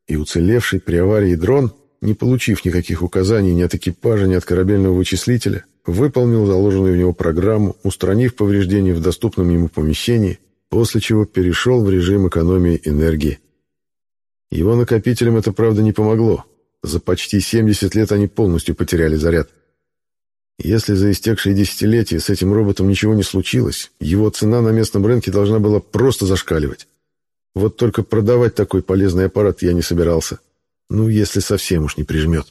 и уцелевший при аварии дрон, не получив никаких указаний ни от экипажа, ни от корабельного вычислителя, выполнил заложенную в него программу, устранив повреждения в доступном ему помещении, после чего перешел в режим экономии энергии. Его накопителям это, правда, не помогло. За почти 70 лет они полностью потеряли заряд. Если за истекшие десятилетия с этим роботом ничего не случилось, его цена на местном рынке должна была просто зашкаливать. Вот только продавать такой полезный аппарат я не собирался. Ну, если совсем уж не прижмет.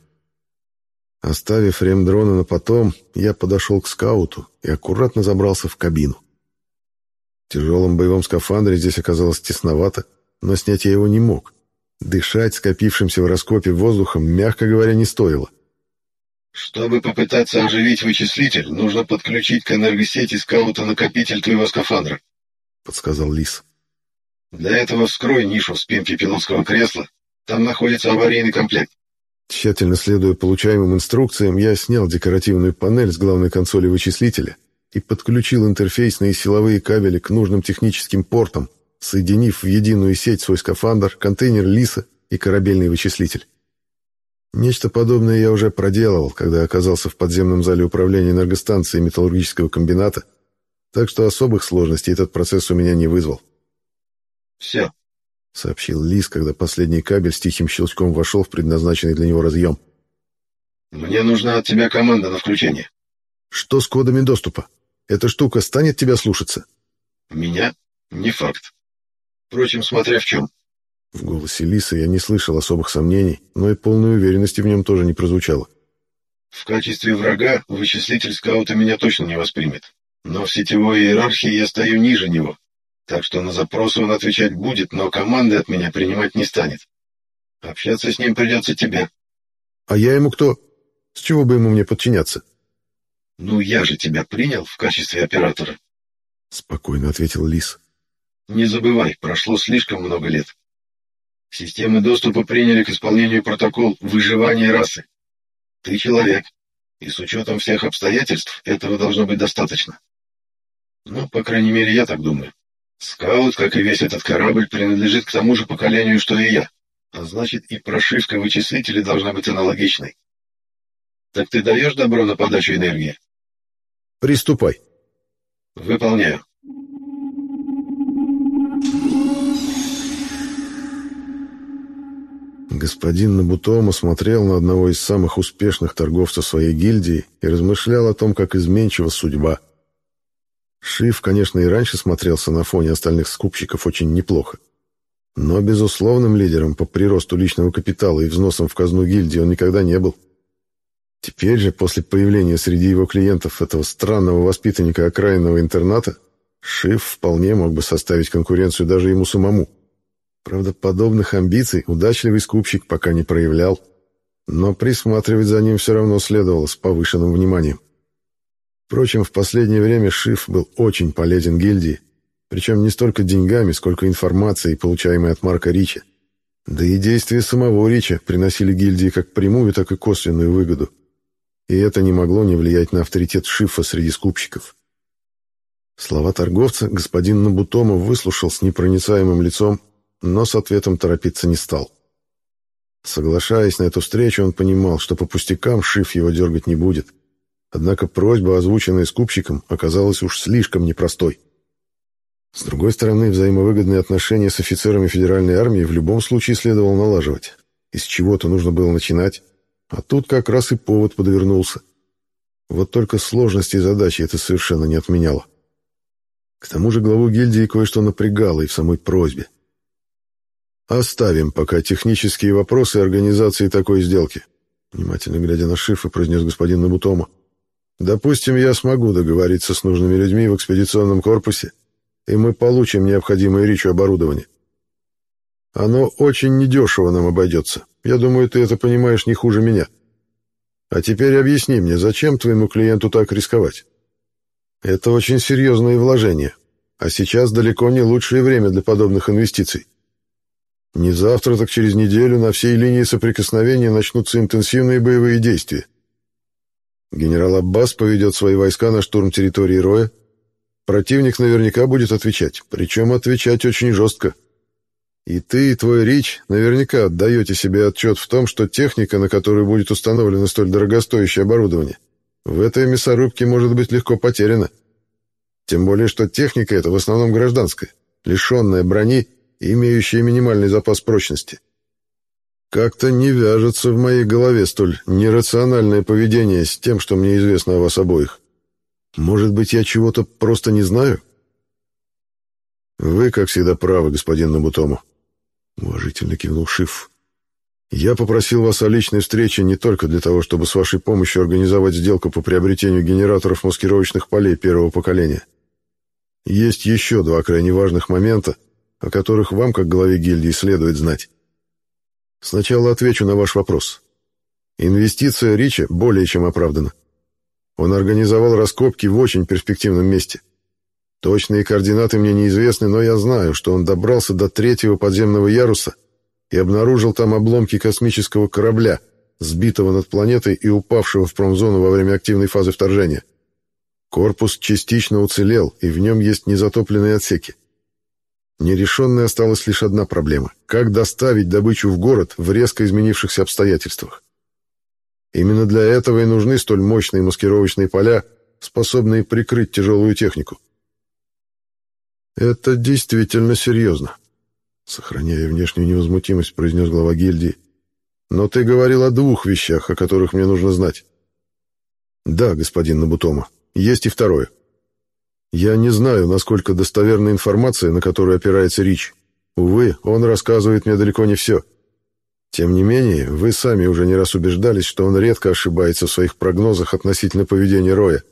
Оставив ремдрона на потом, я подошел к скауту и аккуратно забрался в кабину. В тяжелом боевом скафандре здесь оказалось тесновато, но снять я его не мог. Дышать скопившимся в раскопе воздухом, мягко говоря, не стоило. — чтобы попытаться оживить вычислитель, нужно подключить к энергосети скаута накопитель твоего скафандра, — подсказал Лис. Для этого вскрой нишу в спинке пилотского кресла. Там находится аварийный комплект. Тщательно следуя получаемым инструкциям, я снял декоративную панель с главной консоли вычислителя и подключил интерфейсные силовые кабели к нужным техническим портам, соединив в единую сеть свой скафандр, контейнер Лиса и корабельный вычислитель. Нечто подобное я уже проделал, когда оказался в подземном зале управления энергостанцией металлургического комбината, так что особых сложностей этот процесс у меня не вызвал. «Все», — сообщил Лис, когда последний кабель с тихим щелчком вошел в предназначенный для него разъем. «Мне нужна от тебя команда на включение». «Что с кодами доступа? Эта штука станет тебя слушаться?» «Меня? Не факт. Впрочем, смотря в чем». В голосе Лисы я не слышал особых сомнений, но и полной уверенности в нем тоже не прозвучало. «В качестве врага вычислитель скаута меня точно не воспримет. Но в сетевой иерархии я стою ниже него, так что на запросы он отвечать будет, но команды от меня принимать не станет. Общаться с ним придется тебе». «А я ему кто? С чего бы ему мне подчиняться?» «Ну, я же тебя принял в качестве оператора», — спокойно ответил Лис. «Не забывай, прошло слишком много лет. Системы доступа приняли к исполнению протокол выживания расы. Ты человек, и с учетом всех обстоятельств этого должно быть достаточно. Ну, по крайней мере, я так думаю. Скаут, как и весь этот корабль, принадлежит к тому же поколению, что и я. А значит, и прошивка вычислителей должна быть аналогичной. Так ты даешь добро на подачу энергии? Приступай. Выполняю. Господин Набутома смотрел на одного из самых успешных торговцев своей гильдии и размышлял о том, как изменчива судьба. Шиф, конечно, и раньше смотрелся на фоне остальных скупщиков очень неплохо. Но безусловным лидером по приросту личного капитала и взносам в казну гильдии он никогда не был. Теперь же, после появления среди его клиентов этого странного воспитанника окраинного интерната, Шиф вполне мог бы составить конкуренцию даже ему самому. Правда, подобных амбиций удачливый скупщик пока не проявлял, но присматривать за ним все равно следовало с повышенным вниманием. Впрочем, в последнее время Шиф был очень полезен гильдии, причем не столько деньгами, сколько информацией, получаемой от Марка Рича. Да и действия самого Рича приносили гильдии как прямую, так и косвенную выгоду. И это не могло не влиять на авторитет Шифа среди скупщиков. Слова торговца господин Набутомов выслушал с непроницаемым лицом но с ответом торопиться не стал. Соглашаясь на эту встречу, он понимал, что по пустякам Шиф его дергать не будет. Однако просьба, озвученная скупщиком, оказалась уж слишком непростой. С другой стороны, взаимовыгодные отношения с офицерами Федеральной армии в любом случае следовало налаживать. Из чего-то нужно было начинать, а тут как раз и повод подвернулся. Вот только сложности задачи это совершенно не отменяло. К тому же главу гильдии кое-что напрягало и в самой просьбе. Оставим пока технические вопросы организации такой сделки. Внимательно глядя на шифы, произнес господин Набутома. Допустим, я смогу договориться с нужными людьми в экспедиционном корпусе, и мы получим необходимое Ричу оборудование. Оно очень недешево нам обойдется. Я думаю, ты это понимаешь не хуже меня. А теперь объясни мне, зачем твоему клиенту так рисковать? Это очень серьезные вложения, а сейчас далеко не лучшее время для подобных инвестиций. Не завтра, так через неделю на всей линии соприкосновения начнутся интенсивные боевые действия. Генерал Аббас поведет свои войска на штурм территории Роя. Противник наверняка будет отвечать, причем отвечать очень жестко. И ты, и твой Рич наверняка отдаете себе отчет в том, что техника, на которую будет установлено столь дорогостоящее оборудование, в этой мясорубке может быть легко потеряна. Тем более, что техника эта в основном гражданская, лишенная брони имеющие минимальный запас прочности. Как-то не вяжется в моей голове столь нерациональное поведение с тем, что мне известно о вас обоих. Может быть, я чего-то просто не знаю? Вы, как всегда, правы, господин Набутому. Уважительно кивнул Шиф. Я попросил вас о личной встрече не только для того, чтобы с вашей помощью организовать сделку по приобретению генераторов маскировочных полей первого поколения. Есть еще два крайне важных момента, о которых вам, как главе гильдии, следует знать. Сначала отвечу на ваш вопрос. Инвестиция Рича более чем оправдана. Он организовал раскопки в очень перспективном месте. Точные координаты мне неизвестны, но я знаю, что он добрался до третьего подземного яруса и обнаружил там обломки космического корабля, сбитого над планетой и упавшего в промзону во время активной фазы вторжения. Корпус частично уцелел, и в нем есть незатопленные отсеки. Нерешенной осталась лишь одна проблема — как доставить добычу в город в резко изменившихся обстоятельствах. Именно для этого и нужны столь мощные маскировочные поля, способные прикрыть тяжелую технику. «Это действительно серьезно», — сохраняя внешнюю невозмутимость, произнес глава гильдии. «Но ты говорил о двух вещах, о которых мне нужно знать». «Да, господин Набутома, есть и второе», я не знаю, насколько достоверна информация, на которую опирается Рич. Увы, он рассказывает мне далеко не все. Тем не менее, вы сами уже не раз убеждались, что он редко ошибается в своих прогнозах относительно поведения Роя.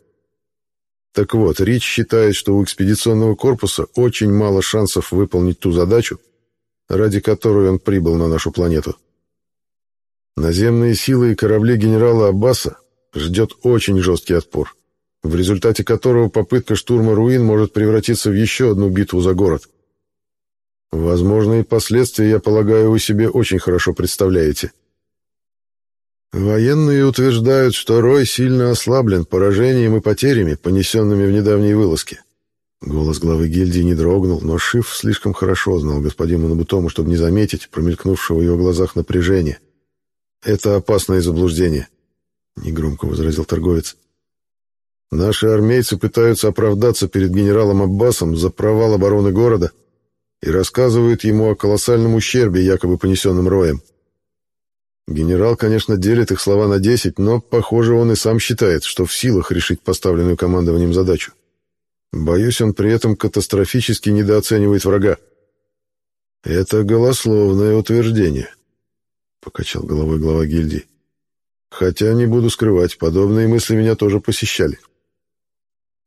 Так вот, Рич считает, что у экспедиционного корпуса очень мало шансов выполнить ту задачу, ради которой он прибыл на нашу планету. Наземные силы и корабли генерала Аббаса ждет очень жесткий отпор в результате которого попытка штурма руин может превратиться в еще одну битву за город. Возможные последствия, я полагаю, вы себе очень хорошо представляете. Военные утверждают, что Рой сильно ослаблен поражением и потерями, понесенными в недавней вылазке. Голос главы гильдии не дрогнул, но Шиф слишком хорошо знал господина Набутому, чтобы не заметить промелькнувшего в его глазах напряжения. «Это опасное заблуждение», — негромко возразил торговец. Наши армейцы пытаются оправдаться перед генералом Аббасом за провал обороны города и рассказывают ему о колоссальном ущербе, якобы понесенном роем. Генерал, конечно, делит их слова на десять, но, похоже, он и сам считает, что в силах решить поставленную командованием задачу. Боюсь, он при этом катастрофически недооценивает врага. «Это голословное утверждение», — покачал головой глава гильдии. «Хотя, не буду скрывать, подобные мысли меня тоже посещали.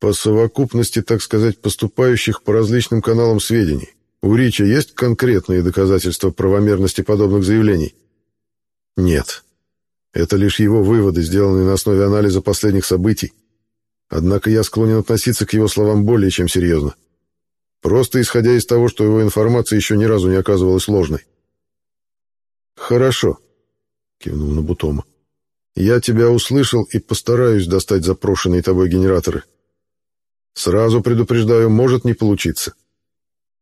По совокупности, так сказать, поступающих по различным каналам сведений, у Рича есть конкретные доказательства правомерности подобных заявлений?» «Нет. Это лишь его выводы, сделанные на основе анализа последних событий. Однако я склонен относиться к его словам более чем серьезно. Просто исходя из того, что его информация еще ни разу не оказывалась ложной. «Хорошо», — кивнул Набутома. «Я тебя услышал и постараюсь достать запрошенные тобой генераторы. Сразу предупреждаю, может не получиться.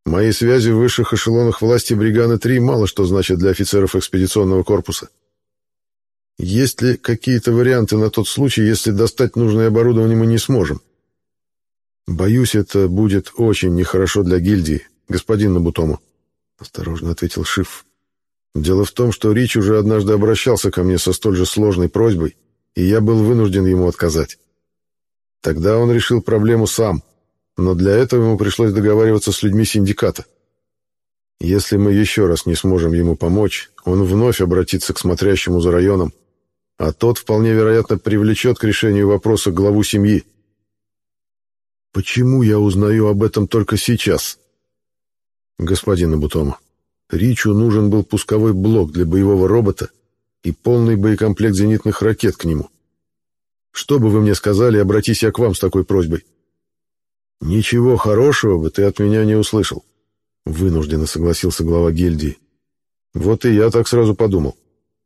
Мои связи в высших эшелонах власти Бриганы-3 мало что значат для офицеров экспедиционного корпуса. Есть ли какие-то варианты на тот случай, если достать нужное оборудование мы не сможем?» «Боюсь, это будет очень нехорошо для гильдии, господин Набутомо», — осторожно ответил Шиф. «Дело в том, что Рич уже однажды обращался ко мне со столь же сложной просьбой, и я был вынужден ему отказать. Тогда он решил проблему сам, но для этого ему пришлось договариваться с людьми синдиката. Если мы еще раз не сможем ему помочь, он вновь обратится к смотрящему за районом, а тот вполне вероятно привлечет к решению вопроса главу семьи. Почему я узнаю об этом только сейчас? Господин Абутома, Ричу нужен был пусковой блок для боевого робота и полный боекомплект зенитных ракет к нему. Что бы вы мне сказали, обратись я к вам с такой просьбой? Ничего хорошего бы ты от меня не услышал. Вынужденно согласился глава гильдии. Вот и я так сразу подумал,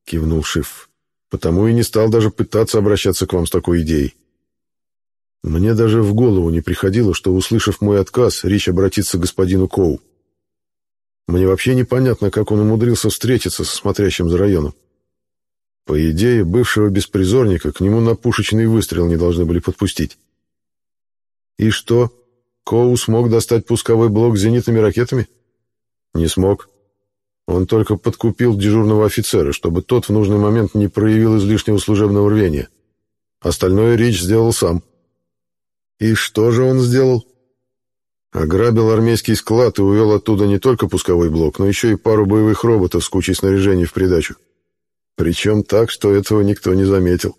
кивнул Шиф. Потому и не стал даже пытаться обращаться к вам с такой идеей. Мне даже в голову не приходило, что, услышав мой отказ, речь обратится к господину Коу. Мне вообще непонятно, как он умудрился встретиться со смотрящим за районом. По идее, бывшего беспризорника к нему на пушечный выстрел не должны были подпустить. И что? Коу смог достать пусковой блок с зенитными ракетами? Не смог. Он только подкупил дежурного офицера, чтобы тот в нужный момент не проявил излишнего служебного рвения. Остальное Рич сделал сам. — и что же он сделал? Ограбил армейский склад и увел оттуда не только пусковой блок, но еще и пару боевых роботов с кучей снаряжений в придачу. Причем так, что этого никто не заметил.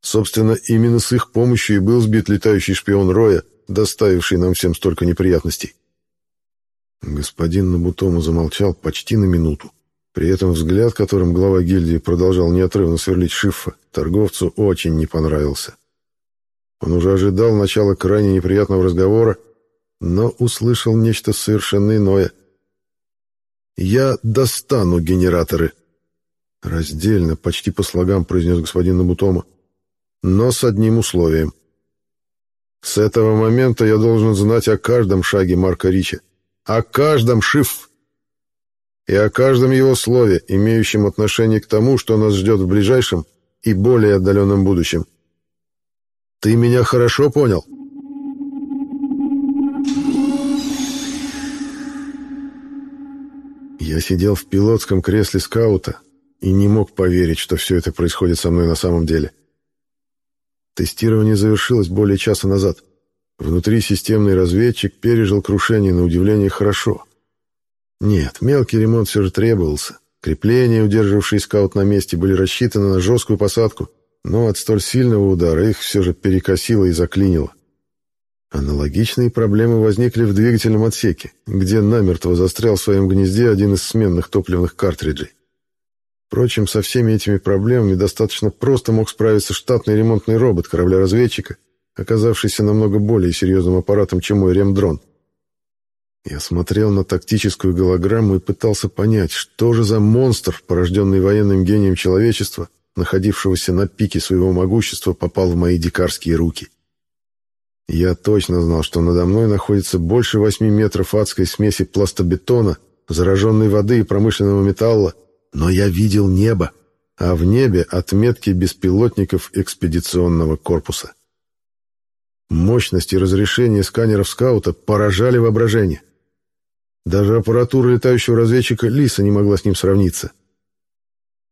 Собственно, именно с их помощью и был сбит летающий шпион Роя, доставивший нам всем столько неприятностей. Господин Набутому замолчал почти на минуту. При этом взгляд, которым глава гильдии продолжал неотрывно сверлить Шиффа, торговцу очень не понравился. Он уже ожидал начала крайне неприятного разговора, но услышал нечто совершенно иное. «Я достану генераторы», — раздельно, почти по слогам произнес господин Набутома, «но с одним условием. С этого момента я должен знать о каждом шаге Марка Рича, о каждом шиф и о каждом его слове, имеющем отношение к тому, что нас ждет в ближайшем и более отдаленном будущем. Ты меня хорошо понял?» Я сидел в пилотском кресле скаута и не мог поверить, что все это происходит со мной на самом деле. Тестирование завершилось более часа назад. Внутри системный разведчик пережил крушение на удивление хорошо. Нет, мелкий ремонт все же требовался. Крепления, удерживавшие скаут на месте, были рассчитаны на жесткую посадку — но от столь сильного удара их все же перекосило и заклинило. Аналогичные проблемы возникли в двигательном отсеке, где намертво застрял в своем гнезде один из сменных топливных картриджей. Впрочем, со всеми этими проблемами достаточно просто мог справиться штатный ремонтный робот корабля-разведчика, оказавшийся намного более серьезным аппаратом, чем мой ремдрон. Я смотрел на тактическую голограмму и пытался понять, что же за монстр, порожденный военным гением человечества, находившегося на пике своего могущества, попал в мои дикарские руки. Я точно знал, что надо мной находится больше восьми метров адской смеси пластобетона, зараженной воды и промышленного металла, но я видел небо, а в небе отметки беспилотников экспедиционного корпуса. Мощность и разрешение сканеров скаута поражали воображение. Даже аппаратура летающего разведчика Лиса не могла с ним сравниться.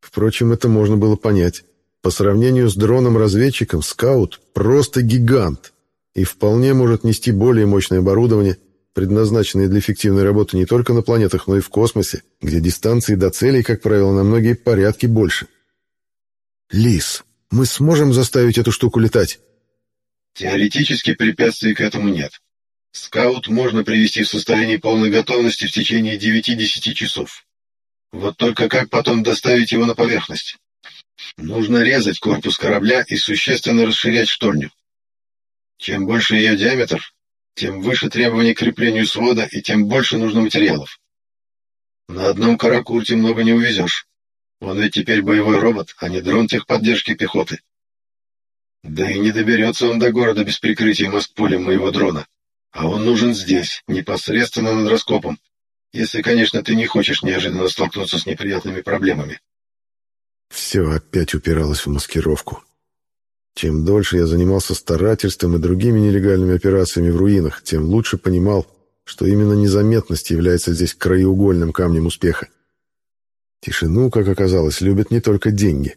Впрочем, это можно было понять. По сравнению с дроном-разведчиком, скаут просто гигант и вполне может нести более мощное оборудование, предназначенное для эффективной работы не только на планетах, но и в космосе, где дистанции до целей, как правило, на многие порядки больше. «Лис, мы сможем заставить эту штуку летать?» Теоретически препятствий к этому нет. Скаут можно привести в состояние полной готовности в течение 9-10 часов. Вот только как потом доставить его на поверхность? Нужно резать корпус корабля и существенно расширять шторню. Чем больше ее диаметр, тем выше требования к креплению свода и тем больше нужно материалов. На одном каракурте много не увезешь. Он ведь теперь боевой робот, а не дрон техподдержки пехоты. Да и не доберется он до города без прикрытия москполем моего дрона. А он нужен здесь, непосредственно над раскопом. Если, конечно, ты не хочешь неожиданно столкнуться с неприятными проблемами. Все опять упиралось в маскировку. Чем дольше я занимался старательством и другими нелегальными операциями в руинах, тем лучше понимал, что именно незаметность является здесь краеугольным камнем успеха. Тишину, как оказалось, любят не только деньги.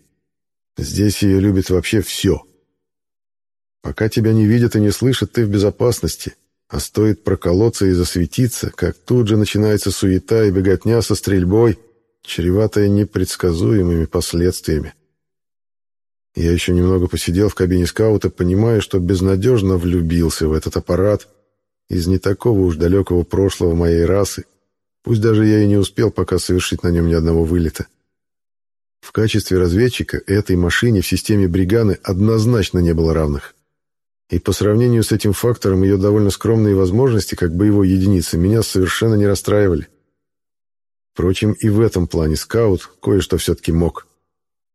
Здесь ее любит вообще все. Пока тебя не видят и не слышат, ты в безопасности, а стоит проколоться и засветиться, как тут же начинается суета и беготня со стрельбой, чреватая непредсказуемыми последствиями. Я еще немного посидел в кабине скаута, понимая, что безнадежно влюбился в этот аппарат из не такого уж далекого прошлого моей расы, пусть даже я и не успел пока совершить на нем ни одного вылета. В качестве разведчика этой машине в системе Бриганы однозначно не было равных и по сравнению с этим фактором ее довольно скромные возможности как боевой единицы меня совершенно не расстраивали. Впрочем, и в этом плане скаут кое-что все-таки мог.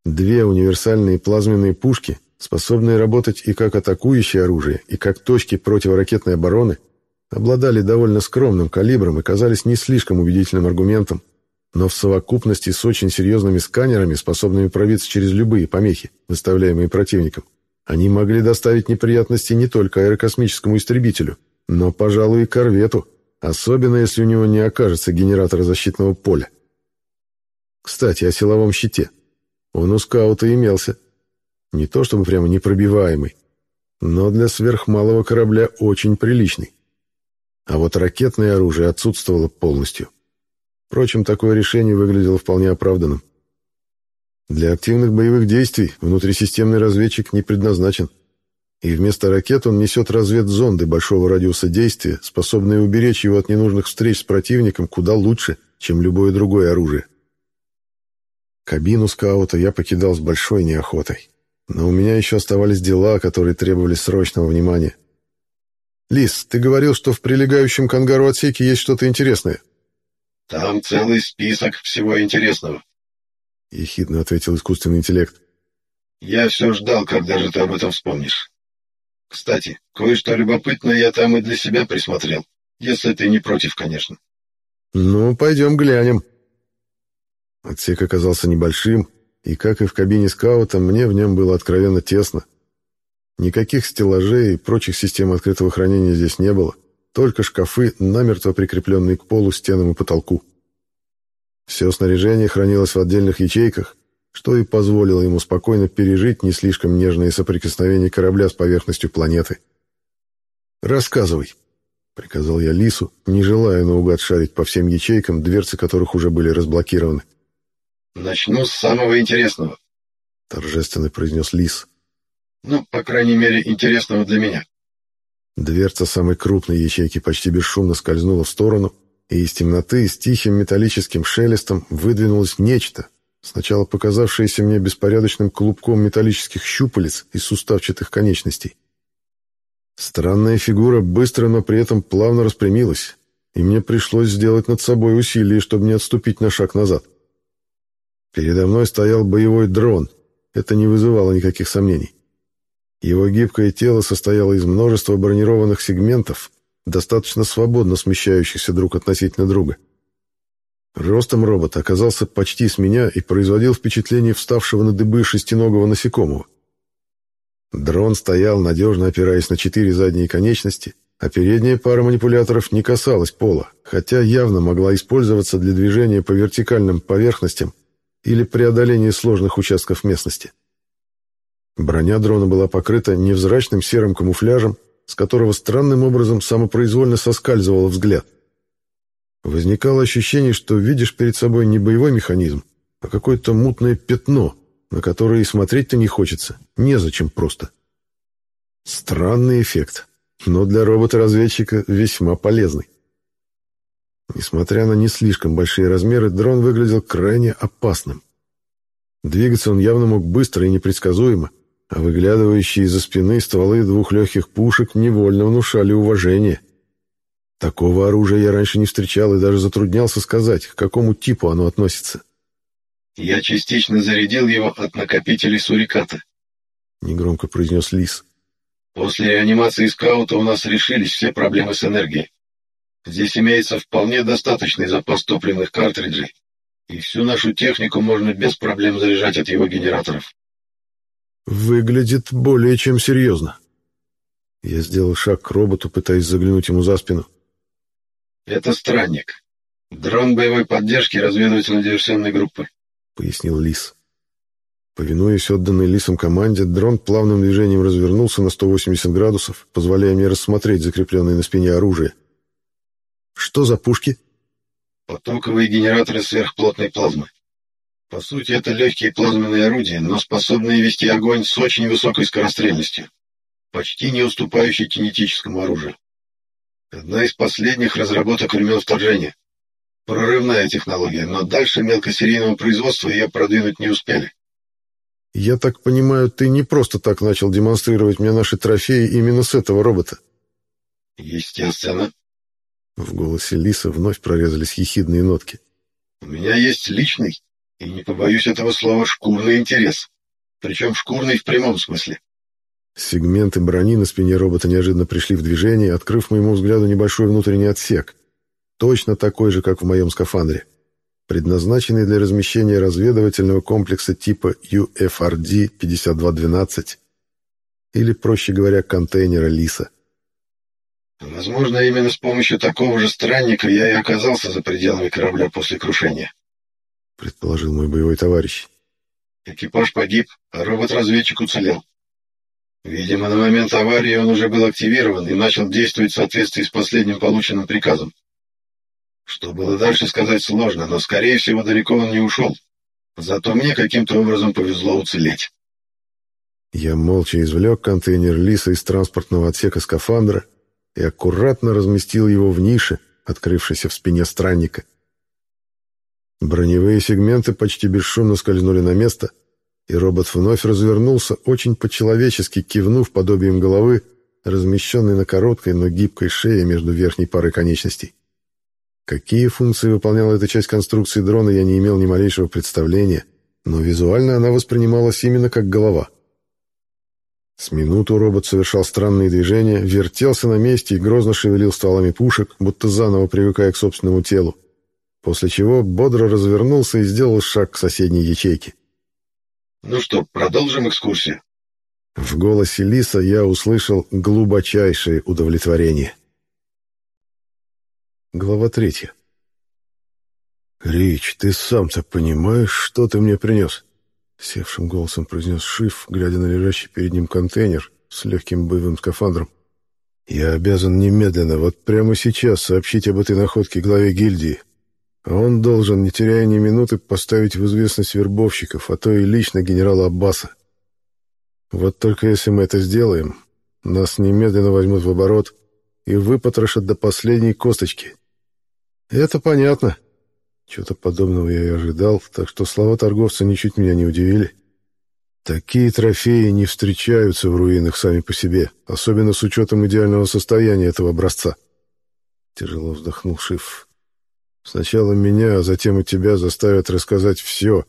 Две универсальные плазменные пушки, способные работать и как атакующее оружие, и как точки противоракетной обороны, обладали довольно скромным калибром и казались не слишком убедительным аргументом, но в совокупности с очень серьезными сканерами, способными пробиться через любые помехи, выставляемые противником, они могли доставить неприятности не только аэрокосмическому истребителю, но, пожалуй, и корвету, особенно если у него не окажется генератора защитного поля. Кстати, о силовом щите. Он у скаута имелся. Не то чтобы прямо непробиваемый, но для сверхмалого корабля очень приличный. А вот ракетное оружие отсутствовало полностью. Впрочем, такое решение выглядело вполне оправданным. Для активных боевых действий внутрисистемный разведчик не предназначен. И вместо ракет он несет разведзонды большого радиуса действия, способные уберечь его от ненужных встреч с противником куда лучше, чем любое другое оружие. Кабину скаута я покидал с большой неохотой. Но у меня еще оставались дела, которые требовали срочного внимания. «Лис, ты говорил, что в прилегающем к ангару отсеке есть что-то интересное?» «Там целый список всего интересного. — ехидно ответил искусственный интеллект. «Я все ждал, когда же ты об этом вспомнишь. Кстати, кое-что любопытное я там и для себя присмотрел, если ты не против, конечно». «Ну, пойдем глянем». Отсек оказался небольшим, и, как и в кабине скаута, мне в нем было откровенно тесно. Никаких стеллажей и прочих систем открытого хранения здесь не было, только шкафы, намертво прикрепленные к полу, стенам и потолку. Все снаряжение хранилось в отдельных ячейках, что и позволило ему спокойно пережить не слишком нежные соприкосновения корабля с поверхностью планеты. «Рассказывай», — приказал я Лису, не желая наугад шарить по всем ячейкам, дверцы которых уже были разблокированы. «Начну с самого интересного», — торжественно произнес Лис. «Ну, по крайней мере, интересного для меня». Дверца самой крупной ячейки почти бесшумно скользнула в сторону, и из темноты с тихим металлическим шелестом выдвинулось нечто, сначала показавшееся мне беспорядочным клубком металлических щупалец и суставчатых конечностей. Странная фигура быстро, но при этом плавно распрямилась, и мне пришлось сделать над собой усилие, чтобы не отступить на шаг назад. Передо мной стоял боевой дрон, это не вызывало никаких сомнений. Его гибкое тело состояло из множества бронированных сегментов, достаточно свободно смещающихся друг относительно друга. Ростом робот оказался почти с меня и производил впечатление вставшего на дыбы шестиногого насекомого. Дрон стоял, надежно опираясь на четыре задние конечности, а передняя пара манипуляторов не касалась пола, хотя явно могла использоваться для движения по вертикальным поверхностям или преодоление сложных участков местности. Броня дрона была покрыта невзрачным серым камуфляжем, с которого странным образом самопроизвольно соскальзывал взгляд. Возникало ощущение, что видишь перед собой не боевой механизм, а какое-то мутное пятно, на которое и смотреть-то не хочется, незачем просто. Странный эффект, но для робота-разведчика весьма полезный. Несмотря на не слишком большие размеры, дрон выглядел крайне опасным. Двигаться он явно мог быстро и непредсказуемо, а выглядывающие из-за спины стволы двух легких пушек невольно внушали уважение. Такого оружия я раньше не встречал и даже затруднялся сказать, к какому типу оно относится. «Я частично зарядил его от накопителей суриката», — негромко произнес Лис. «После реанимации скаута у нас решились все проблемы с энергией. Здесь имеется вполне достаточный запас топливных картриджей, и всю нашу технику можно без проблем заряжать от его генераторов. Выглядит более чем серьезно. Я сделал шаг к роботу, пытаясь заглянуть ему за спину. Это странник. Дрон боевой поддержки разведывательно-диверсионной группы, пояснил Лис. Повинуясь отданной Лисом команде, дрон плавным движением развернулся на 180 градусов, позволяя мне рассмотреть закрепленное на спине оружие. Что за пушки? Потоковые генераторы сверхплотной плазмы. По сути, это легкие плазменные орудия, но способные вести огонь с очень высокой скорострельностью, почти не уступающей кинетическому оружию. Одна из последних разработок времен вторжения. Прорывная технология, но дальше мелкосерийного производства ее продвинуть не успели. Я так понимаю, ты не просто так начал демонстрировать мне наши трофеи именно с этого робота? Естественно. В голосе Лиса вновь прорезались ехидные нотки. «У меня есть личный, и не побоюсь этого слова, шкурный интерес. Причем шкурный в прямом смысле». Сегменты брони на спине робота неожиданно пришли в движение, открыв моему взгляду небольшой внутренний отсек. Точно такой же, как в моем скафандре. Предназначенный для размещения разведывательного комплекса типа UFRD-5212. Или, проще говоря, контейнера ЛИСа. Возможно, именно с помощью такого же странника я и оказался за пределами корабля после крушения. Предположил мой боевой товарищ. Экипаж погиб, а робот-разведчик уцелел. Видимо, на момент аварии он уже был активирован и начал действовать в соответствии с последним полученным приказом. Что было дальше, сказать сложно, но, скорее всего, далеко он не ушел. Зато мне каким-то образом повезло уцелеть. Я молча извлек контейнер Лиса из транспортного отсека скафандра и аккуратно разместил его в нише, открывшейся в спине странника. Броневые сегменты почти бесшумно скользнули на место, и робот вновь развернулся, очень по-человечески кивнув подобием головы, размещенной на короткой, но гибкой шее между верхней парой конечностей. Какие функции выполняла эта часть конструкции дрона, я не имел ни малейшего представления, но визуально она воспринималась именно как голова — с минуту робот совершал странные движения, вертелся на месте и грозно шевелил стволами пушек, будто заново привыкая к собственному телу. После чего бодро развернулся и сделал шаг к соседней ячейке. «Ну что, продолжим экскурсию?» В голосе Лиса я услышал глубочайшее удовлетворение. Глава третья. «Рич, ты сам-то понимаешь, что ты мне принес?» Севшим голосом произнес Шиф, глядя на лежащий перед ним контейнер с легким боевым скафандром. «Я обязан немедленно, вот прямо сейчас, сообщить об этой находке главе гильдии. Он должен, не теряя ни минуты, поставить в известность вербовщиков, а то и лично генерала Аббаса. Вот только если мы это сделаем, нас немедленно возьмут в оборот и выпотрошат до последней косточки. Это понятно, чего-то подобного я и ожидал, так что слова торговца ничуть меня не удивили. Такие трофеи не встречаются в руинах сами по себе, особенно с учетом идеального состояния этого образца. Тяжело вздохнул Шиф. Сначала меня, а затем и тебя заставят рассказать все,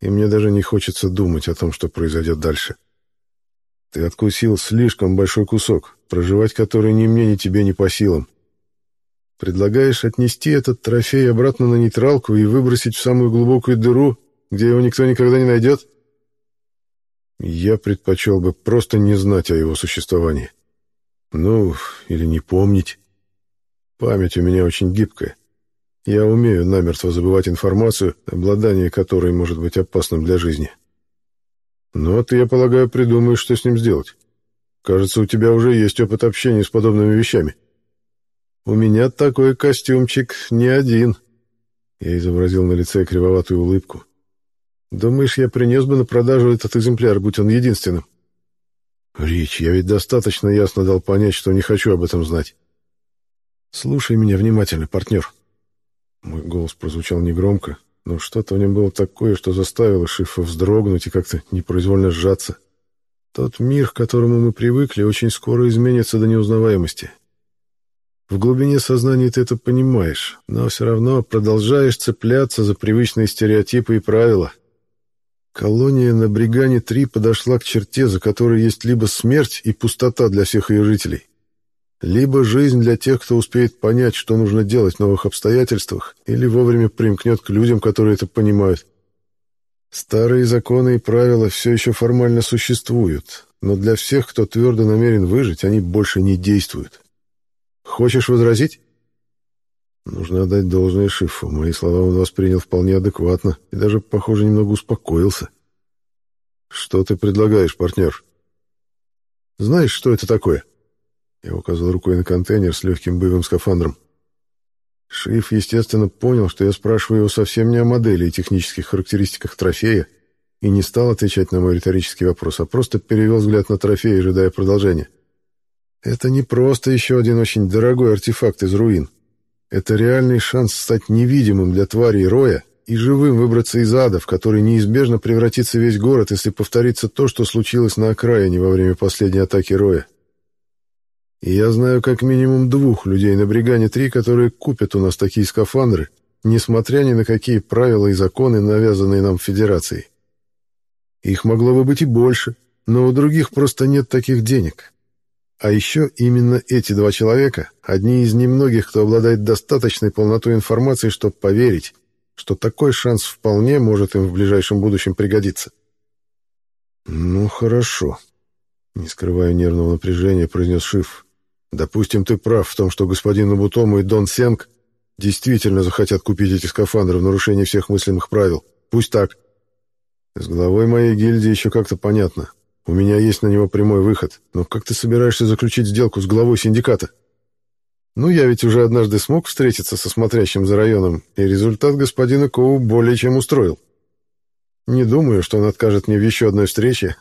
и мне даже не хочется думать о том, что произойдет дальше. Ты откусил слишком большой кусок, проживать который ни мне, ни тебе не по силам. Предлагаешь отнести этот трофей обратно на нейтралку и выбросить в самую глубокую дыру, где его никто никогда не найдет? Я предпочел бы просто не знать о его существовании. Ну, или не помнить. Память у меня очень гибкая. Я умею намертво забывать информацию, обладание которой может быть опасным для жизни. Но ты, я полагаю, придумаешь, что с ним сделать. Кажется, у тебя уже есть опыт общения с подобными вещами. У меня такой костюмчик не один. Я изобразил на лице кривоватую улыбку. Думаешь, я принес бы на продажу этот экземпляр, будь он единственным? Рич, я ведь достаточно ясно дал понять, что не хочу об этом знать. Слушай меня внимательно, партнер. Мой голос прозвучал негромко, но что-то в нем было такое, что заставило Шифа вздрогнуть и как-то непроизвольно сжаться. Тот мир, к которому мы привыкли, очень скоро изменится до неузнаваемости. В глубине сознания ты это понимаешь, но все равно продолжаешь цепляться за привычные стереотипы и правила. Колония на Бригане-3 подошла к черте, за которой есть либо смерть и пустота для всех ее жителей, либо жизнь для тех, кто успеет понять, что нужно делать в новых обстоятельствах, или вовремя примкнет к людям, которые это понимают. Старые законы и правила все еще формально существуют, но для всех, кто твердо намерен выжить, они больше не действуют. Хочешь возразить? Нужно отдать должное Шифу. Мои слова он воспринял вполне адекватно и даже, похоже, немного успокоился. Что ты предлагаешь, партнер? Знаешь, что это такое? Я указал рукой на контейнер с легким боевым скафандром. Шиф, естественно, понял, что я спрашиваю его совсем не о модели и технических характеристиках трофея, и не стал отвечать на мой риторический вопрос, а просто перевел взгляд на трофей, ожидая продолжения. Это не просто еще один очень дорогой артефакт из руин. Это реальный шанс стать невидимым для тварей роя и живым выбраться из ада, в который неизбежно превратится весь город, если повторится то, что случилось на окраине во время последней атаки роя. И я знаю как минимум двух людей на Бригане-3, которые купят у нас такие скафандры, несмотря ни на какие правила и законы, навязанные нам Федерацией. Их могло бы быть и больше, но у других просто нет таких денег. А еще именно эти два человека — одни из немногих, кто обладает достаточной полнотой информации, чтобы поверить, что такой шанс вполне может им в ближайшем будущем пригодиться. «Ну, хорошо», — не скрывая нервного напряжения, произнес Шиф. Допустим, ты прав в том, что господин Набутому и Дон Сенг действительно захотят купить эти скафандры в нарушении всех мыслимых правил. Пусть так. С главой моей гильдии еще как-то понятно. У меня есть на него прямой выход. Но как ты собираешься заключить сделку с главой синдиката? Ну, я ведь уже однажды смог встретиться со смотрящим за районом, и результат господина Коу более чем устроил. Не думаю, что он откажет мне в еще одной встрече,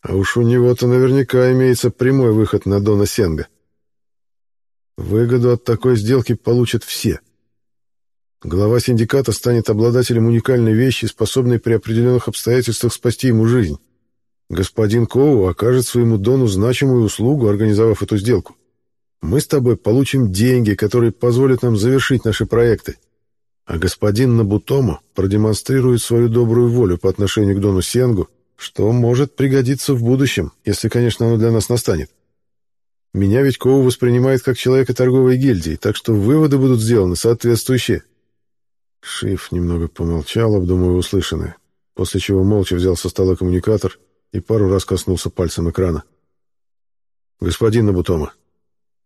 а уж у него-то наверняка имеется прямой выход на Дона Сенга. Выгоду от такой сделки получат все. Глава синдиката станет обладателем уникальной вещи, способной при определенных обстоятельствах спасти ему жизнь. Господин Коу окажет своему Дону значимую услугу, организовав эту сделку. Мы с тобой получим деньги, которые позволят нам завершить наши проекты. А господин Набутомо продемонстрирует свою добрую волю по отношению к Дону Сенгу, что может пригодиться в будущем, если, конечно, оно для нас настанет. Меня ведь Коу воспринимает как человека торговой гильдии, так что выводы будут сделаны соответствующие. Шиф немного помолчал, обдумывая услышанное, после чего молча взял со стола коммуникатор и пару раз коснулся пальцем экрана. «Господин Набутома,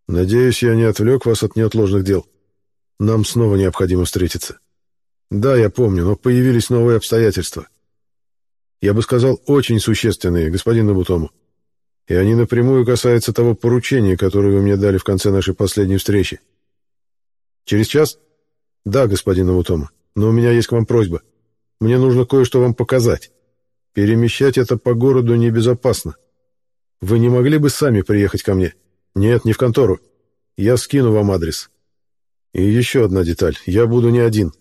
надеюсь, я не отвлек вас от неотложных дел. Нам снова необходимо встретиться. Да, я помню, но появились новые обстоятельства. Я бы сказал, очень существенные, господин Набутома и они напрямую касаются того поручения, которое вы мне дали в конце нашей последней встречи. Через час? Да, господин Аутома, но у меня есть к вам просьба. Мне нужно кое-что вам показать. Перемещать это по городу небезопасно. Вы не могли бы сами приехать ко мне? Нет, не в контору. Я скину вам адрес. И еще одна деталь. Я буду не один.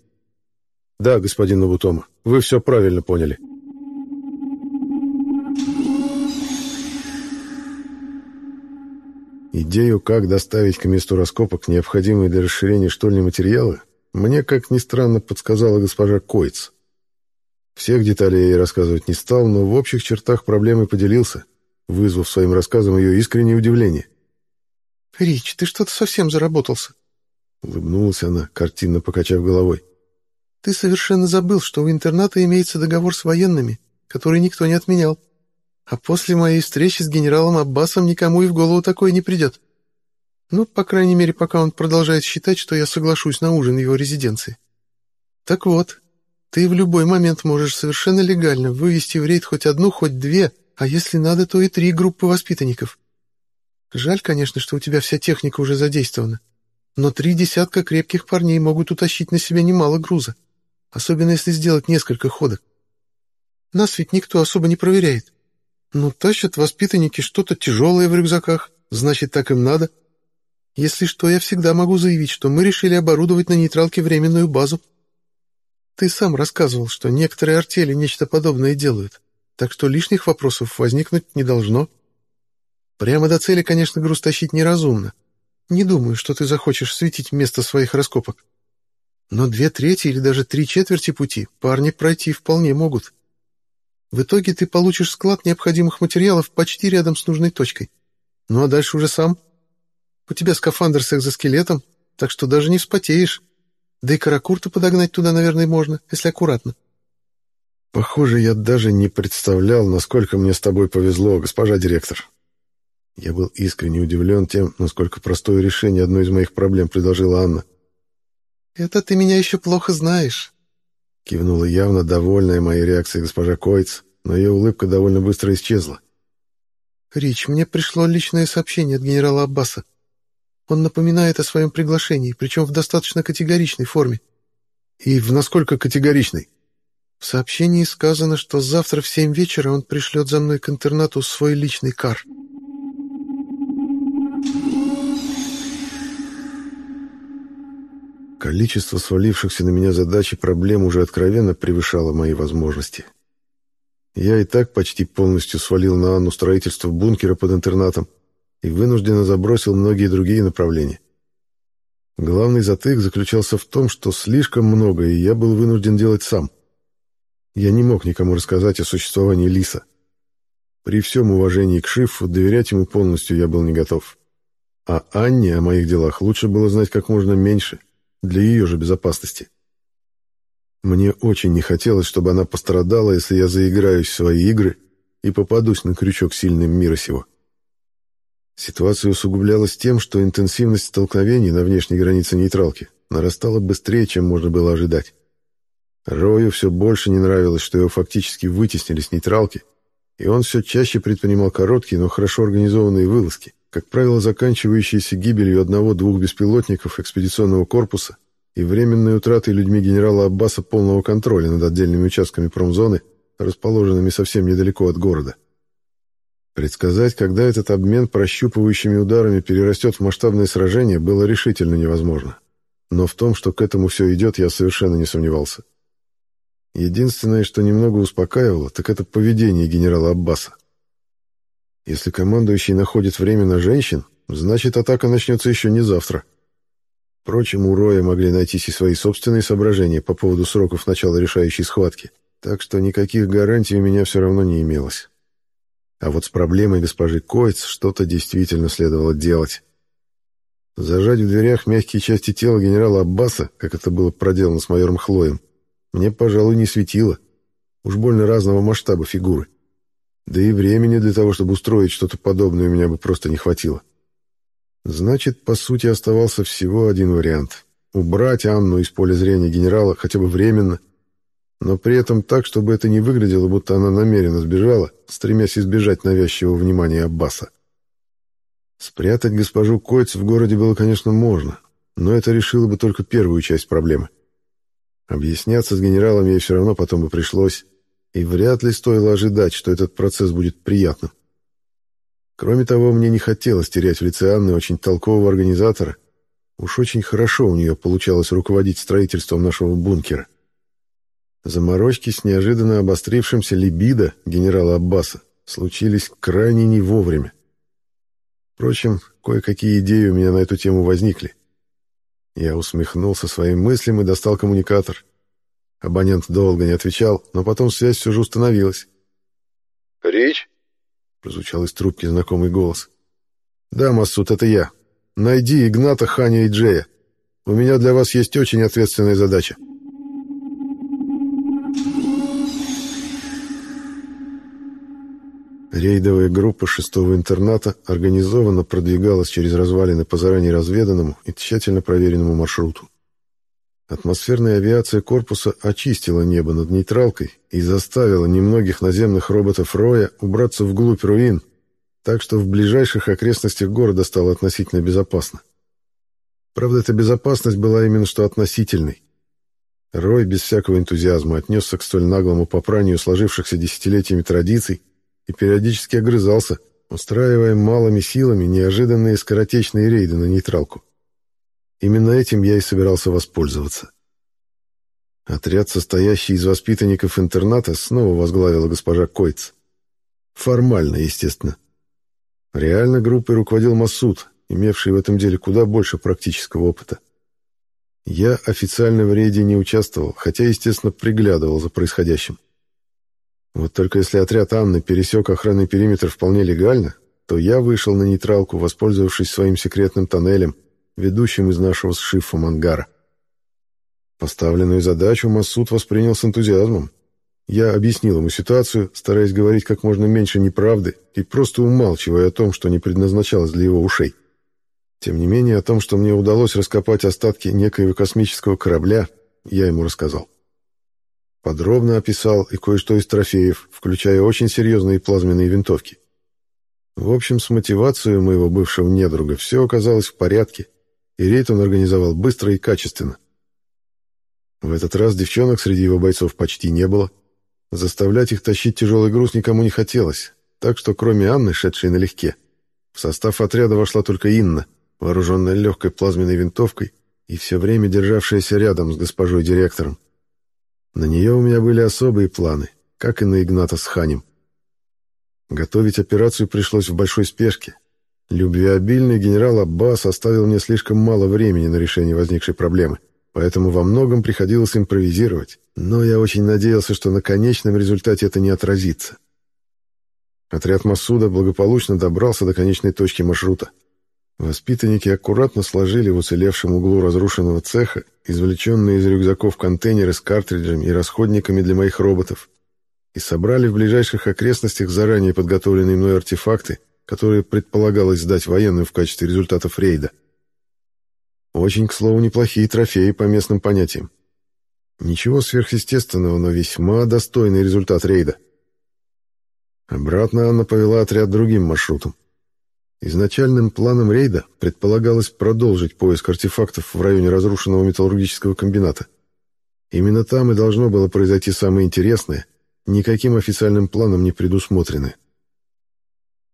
Да, господин Набутома, вы все правильно поняли. Идею, как доставить к месту раскопок необходимые для расширения штольни материалы, мне, как ни странно, подсказала госпожа Койц. Всех деталей я ей рассказывать не стал, но в общих чертах проблемы поделился, вызвав своим рассказом ее искреннее удивление. «Рич, ты что-то совсем заработался», — улыбнулась она, картинно покачав головой. «Ты совершенно забыл, что у интерната имеется договор с военными, который никто не отменял. А после моей встречи с генералом Аббасом никому и в голову такое не придет. Ну, по крайней мере, пока он продолжает считать, что я соглашусь на ужин в его резиденции. Так вот, ты в любой момент можешь совершенно легально вывести в рейд хоть одну, хоть две, а если надо, то и три группы воспитанников. Жаль, конечно, что у тебя вся техника уже задействована, но три десятка крепких парней могут утащить на себя немало груза, особенно если сделать несколько ходок. Нас ведь никто особо не проверяет. Ну, тащат воспитанники что-то тяжелое в рюкзаках, значит, так им надо. Если что, я всегда могу заявить, что мы решили оборудовать на нейтралке временную базу. Ты сам рассказывал, что некоторые артели нечто подобное делают, так что лишних вопросов возникнуть не должно. Прямо до цели, конечно, груз тащить неразумно. Не думаю, что ты захочешь светить место своих раскопок. Но две трети или даже три четверти пути парни пройти вполне могут. В итоге ты получишь склад необходимых материалов почти рядом с нужной точкой. Ну а дальше уже сам. У тебя скафандр с экзоскелетом, так что даже не вспотеешь. Да и каракурта подогнать туда, наверное, можно, если аккуратно. Похоже, я даже не представлял, насколько мне с тобой повезло, госпожа директор. Я был искренне удивлен тем, насколько простое решение одной из моих проблем предложила Анна. «Это ты меня еще плохо знаешь», — кивнула явно довольная моей реакцией госпожа Койц, но ее улыбка довольно быстро исчезла. «Рич, мне пришло личное сообщение от генерала Аббаса. Он напоминает о своем приглашении, причем в достаточно категоричной форме». «И в насколько категоричной?» В сообщении сказано, что завтра в семь вечера он пришлет за мной к интернату свой личный кар. Количество свалившихся на меня задач и проблем уже откровенно превышало мои возможности. Я и так почти полностью свалил на Анну строительство бункера под интернатом и вынужденно забросил многие другие направления. Главный затык заключался в том, что слишком много, и я был вынужден делать сам. Я не мог никому рассказать о существовании Лиса. При всем уважении к Шифу доверять ему полностью я был не готов. А Анне о моих делах лучше было знать как можно меньше, для ее же безопасности. Мне очень не хотелось, чтобы она пострадала, если я заиграюсь в свои игры и попадусь на крючок сильным мира сего. Ситуация усугублялась тем, что интенсивность столкновений на внешней границе нейтралки нарастала быстрее, чем можно было ожидать. Рою все больше не нравилось, что его фактически вытеснили с нейтралки, и он все чаще предпринимал короткие, но хорошо организованные вылазки, как правило, заканчивающиеся гибелью одного-двух беспилотников экспедиционного корпуса и временной утратой людьми генерала Аббаса полного контроля над отдельными участками промзоны, расположенными совсем недалеко от города. Предсказать, когда этот обмен прощупывающими ударами перерастет в масштабное сражение, было решительно невозможно. Но в том, что к этому все идет, я совершенно не сомневался. Единственное, что немного успокаивало, так это поведение генерала Аббаса. Если командующий находит время на женщин, значит, атака начнется еще не завтра. Впрочем, у Роя могли найтись и свои собственные соображения по поводу сроков начала решающей схватки, так что никаких гарантий у меня все равно не имелось. А вот с проблемой госпожи Койц что-то действительно следовало делать. Зажать в дверях мягкие части тела генерала Аббаса, как это было проделано с майором Хлоем, мне, пожалуй, не светило. Уж больно разного масштаба фигуры. Да и времени для того, чтобы устроить что-то подобное, у меня бы просто не хватило. Значит, по сути, оставался всего один вариант — убрать Анну из поля зрения генерала хотя бы временно, но при этом так, чтобы это не выглядело, будто она намеренно сбежала, стремясь избежать навязчивого внимания Аббаса. Спрятать госпожу Койц в городе было, конечно, можно, но это решило бы только первую часть проблемы. Объясняться с генералом ей все равно потом бы пришлось, и вряд ли стоило ожидать, что этот процесс будет приятным. Кроме того, мне не хотелось терять в лице Анны очень толкового организатора. Уж очень хорошо у нее получалось руководить строительством нашего бункера. Заморочки с неожиданно обострившимся либидо генерала Аббаса случились крайне не вовремя. Впрочем, кое-какие идеи у меня на эту тему возникли. Я усмехнулся своим мыслям и достал коммуникатор — Абонент долго не отвечал, но потом связь все же установилась. «Рич?» — прозвучал из трубки знакомый голос. «Да, Массут, это я. Найди Игната, Ханя и Джея. У меня для вас есть очень ответственная задача». Рейдовая группа шестого интерната организованно продвигалась через развалины по заранее разведанному и тщательно проверенному маршруту. Атмосферная авиация корпуса очистила небо над нейтралкой и заставила немногих наземных роботов Роя убраться вглубь руин, так что в ближайших окрестностях города стало относительно безопасно. Правда, эта безопасность была именно что относительной. Рой без всякого энтузиазма отнесся к столь наглому попранию сложившихся десятилетиями традиций и периодически огрызался, устраивая малыми силами неожиданные скоротечные рейды на нейтралку. Именно этим я и собирался воспользоваться. Отряд, состоящий из воспитанников интерната, снова возглавила госпожа Койц. Формально, естественно. Реально группой руководил Масуд, имевший в этом деле куда больше практического опыта. Я официально в рейде не участвовал, хотя, естественно, приглядывал за происходящим. Вот только если отряд Анны пересек охранный периметр вполне легально, то я вышел на нейтралку, воспользовавшись своим секретным тоннелем — ведущим из нашего с шифом ангара. Поставленную задачу Масуд воспринял с энтузиазмом. Я объяснил ему ситуацию, стараясь говорить как можно меньше неправды и просто умалчивая о том, что не предназначалось для его ушей. Тем не менее, о том, что мне удалось раскопать остатки некоего космического корабля, я ему рассказал. Подробно описал и кое-что из трофеев, включая очень серьезные плазменные винтовки. В общем, с мотивацией моего бывшего недруга все оказалось в порядке, и рейд он организовал быстро и качественно. В этот раз девчонок среди его бойцов почти не было. Заставлять их тащить тяжелый груз никому не хотелось, так что кроме Анны, шедшей налегке, в состав отряда вошла только Инна, вооруженная легкой плазменной винтовкой и все время державшаяся рядом с госпожой директором. На нее у меня были особые планы, как и на Игната с Ханем. Готовить операцию пришлось в большой спешке, Любвеобильный генерал Аббас оставил мне слишком мало времени на решение возникшей проблемы, поэтому во многом приходилось импровизировать, но я очень надеялся, что на конечном результате это не отразится. Отряд Масуда благополучно добрался до конечной точки маршрута. Воспитанники аккуратно сложили в уцелевшем углу разрушенного цеха извлеченные из рюкзаков контейнеры с картриджами и расходниками для моих роботов и собрали в ближайших окрестностях заранее подготовленные мной артефакты, которые предполагалось сдать военным в качестве результатов рейда. Очень, к слову, неплохие трофеи по местным понятиям. Ничего сверхъестественного, но весьма достойный результат рейда. Обратно Анна повела отряд другим маршрутом. Изначальным планом рейда предполагалось продолжить поиск артефактов в районе разрушенного металлургического комбината. Именно там и должно было произойти самое интересное, никаким официальным планом не предусмотренное.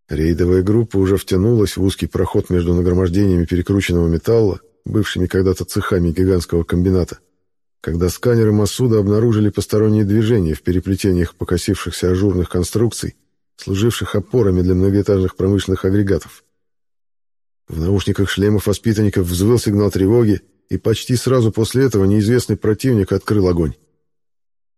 Рейдовая группа уже втянулась в узкий проход между нагромождениями перекрученного металла, бывшими когда-то цехами гигантского комбината, когда сканеры Масуда обнаружили посторонние движения в переплетениях покосившихся ажурных конструкций, служивших опорами для многоэтажных промышленных агрегатов. В наушниках шлемов воспитанников взвыл сигнал тревоги, и почти сразу после этого неизвестный противник открыл огонь.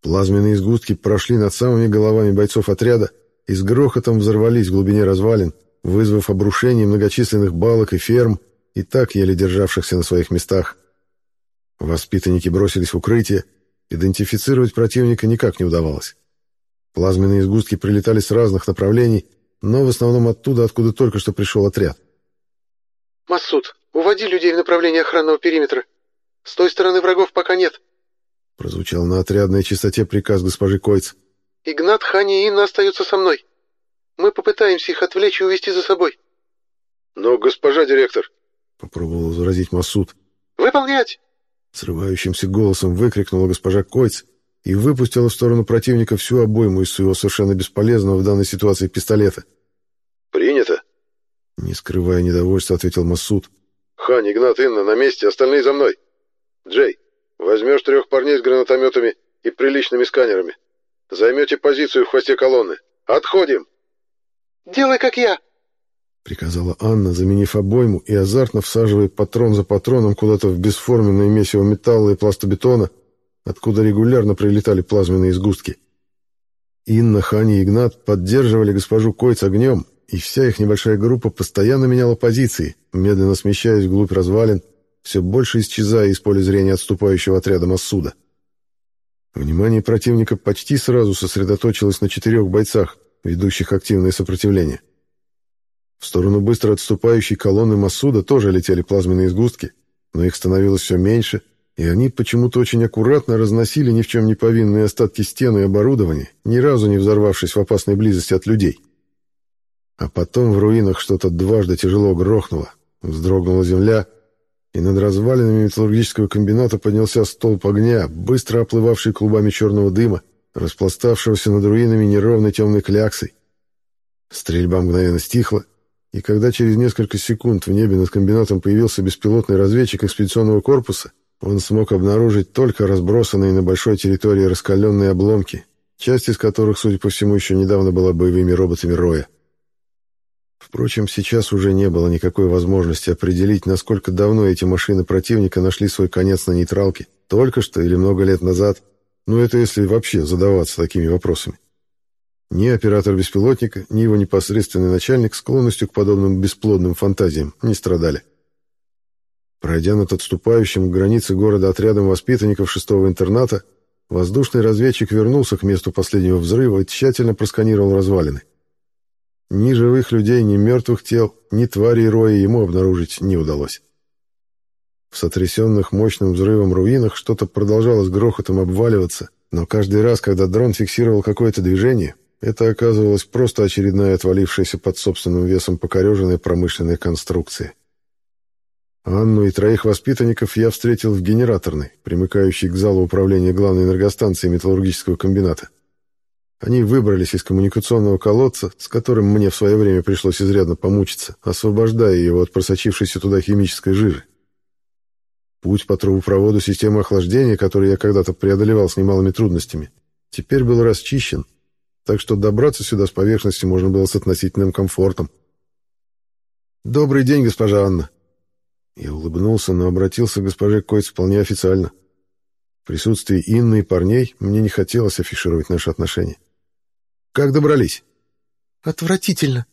Плазменные сгустки прошли над самыми головами бойцов отряда, и с грохотом взорвались в глубине развалин, вызвав обрушение многочисленных балок и ферм, и так еле державшихся на своих местах. Воспитанники бросились в укрытие, идентифицировать противника никак не удавалось. Плазменные сгустки прилетали с разных направлений, но в основном оттуда, откуда только что пришел отряд. «Массуд, уводи людей в направлении охранного периметра. С той стороны врагов пока нет», — прозвучал на отрядной частоте приказ госпожи Койц. Игнат, Ханя и Инна остаются со мной. Мы попытаемся их отвлечь и увести за собой. Но, госпожа директор... Попробовал возразить Масуд. Выполнять! Срывающимся голосом выкрикнула госпожа Койц и выпустила в сторону противника всю обойму из своего совершенно бесполезного в данной ситуации пистолета. «Принято!» Не скрывая недовольства, ответил Масуд. «Хань, Игнат, Инна, на месте, остальные за мной. Джей, возьмешь трех парней с гранатометами и приличными сканерами. Займете позицию в хвосте колонны. Отходим!» «Делай, как я!» Приказала Анна, заменив обойму и азартно всаживая патрон за патроном куда-то в бесформенное месиво металла и пластобетона, откуда регулярно прилетали плазменные сгустки. Инна, Ханя и Игнат поддерживали госпожу Койц огнем, и вся их небольшая группа постоянно меняла позиции, медленно смещаясь вглубь развалин, все больше исчезая из поля зрения отступающего отряда Массуда. Внимание противника почти сразу сосредоточилось на четырех бойцах, ведущих активное сопротивление. В сторону быстро отступающей колонны Масуда тоже летели плазменные сгустки, но их становилось все меньше, и они почему-то очень аккуратно разносили ни в чем не повинные остатки стены и оборудования, ни разу не взорвавшись в опасной близости от людей. А потом в руинах что-то дважды тяжело грохнуло, вздрогнула земля, и над развалинами металлургического комбината поднялся столб огня, быстро оплывавший клубами черного дыма, распластавшегося над руинами неровной темной кляксой. Стрельба мгновенно стихла, и когда через несколько секунд в небе над комбинатом появился беспилотный разведчик экспедиционного корпуса, он смог обнаружить только разбросанные на большой территории раскаленные обломки, часть из которых, судя по всему, еще недавно была боевыми роботами Роя. Впрочем, сейчас уже не было никакой возможности определить, насколько давно эти машины противника нашли свой конец на нейтралке, только что или много лет назад, ну это если вообще задаваться такими вопросами. Ни оператор беспилотника, ни его непосредственный начальник склонностью к подобным бесплодным фантазиям не страдали. Пройдя над отступающим к границе города отрядом воспитанников шестого интерната, воздушный разведчик вернулся к месту последнего взрыва и тщательно просканировал развалины. Ни живых людей, ни мертвых тел, ни тварей роя ему обнаружить не удалось. В сотрясенных мощным взрывом руинах что-то продолжало с грохотом обваливаться, но каждый раз, когда дрон фиксировал какое-то движение, это оказывалось просто очередная отвалившаяся под собственным весом покореженная промышленная конструкция. Анну и троих воспитанников я встретил в генераторной, примыкающей к залу управления главной энергостанции металлургического комбината. Они выбрались из коммуникационного колодца, с которым мне в свое время пришлось изрядно помучиться, освобождая его от просочившейся туда химической жижи. Путь по трубопроводу системы охлаждения, который я когда-то преодолевал с немалыми трудностями, теперь был расчищен, так что добраться сюда с поверхности можно было с относительным комфортом. «Добрый день, госпожа Анна!» Я улыбнулся, но обратился к госпоже Койц вполне официально. В присутствии Инны и парней мне не хотелось афишировать наши отношения. Как добрались?» «Отвратительно».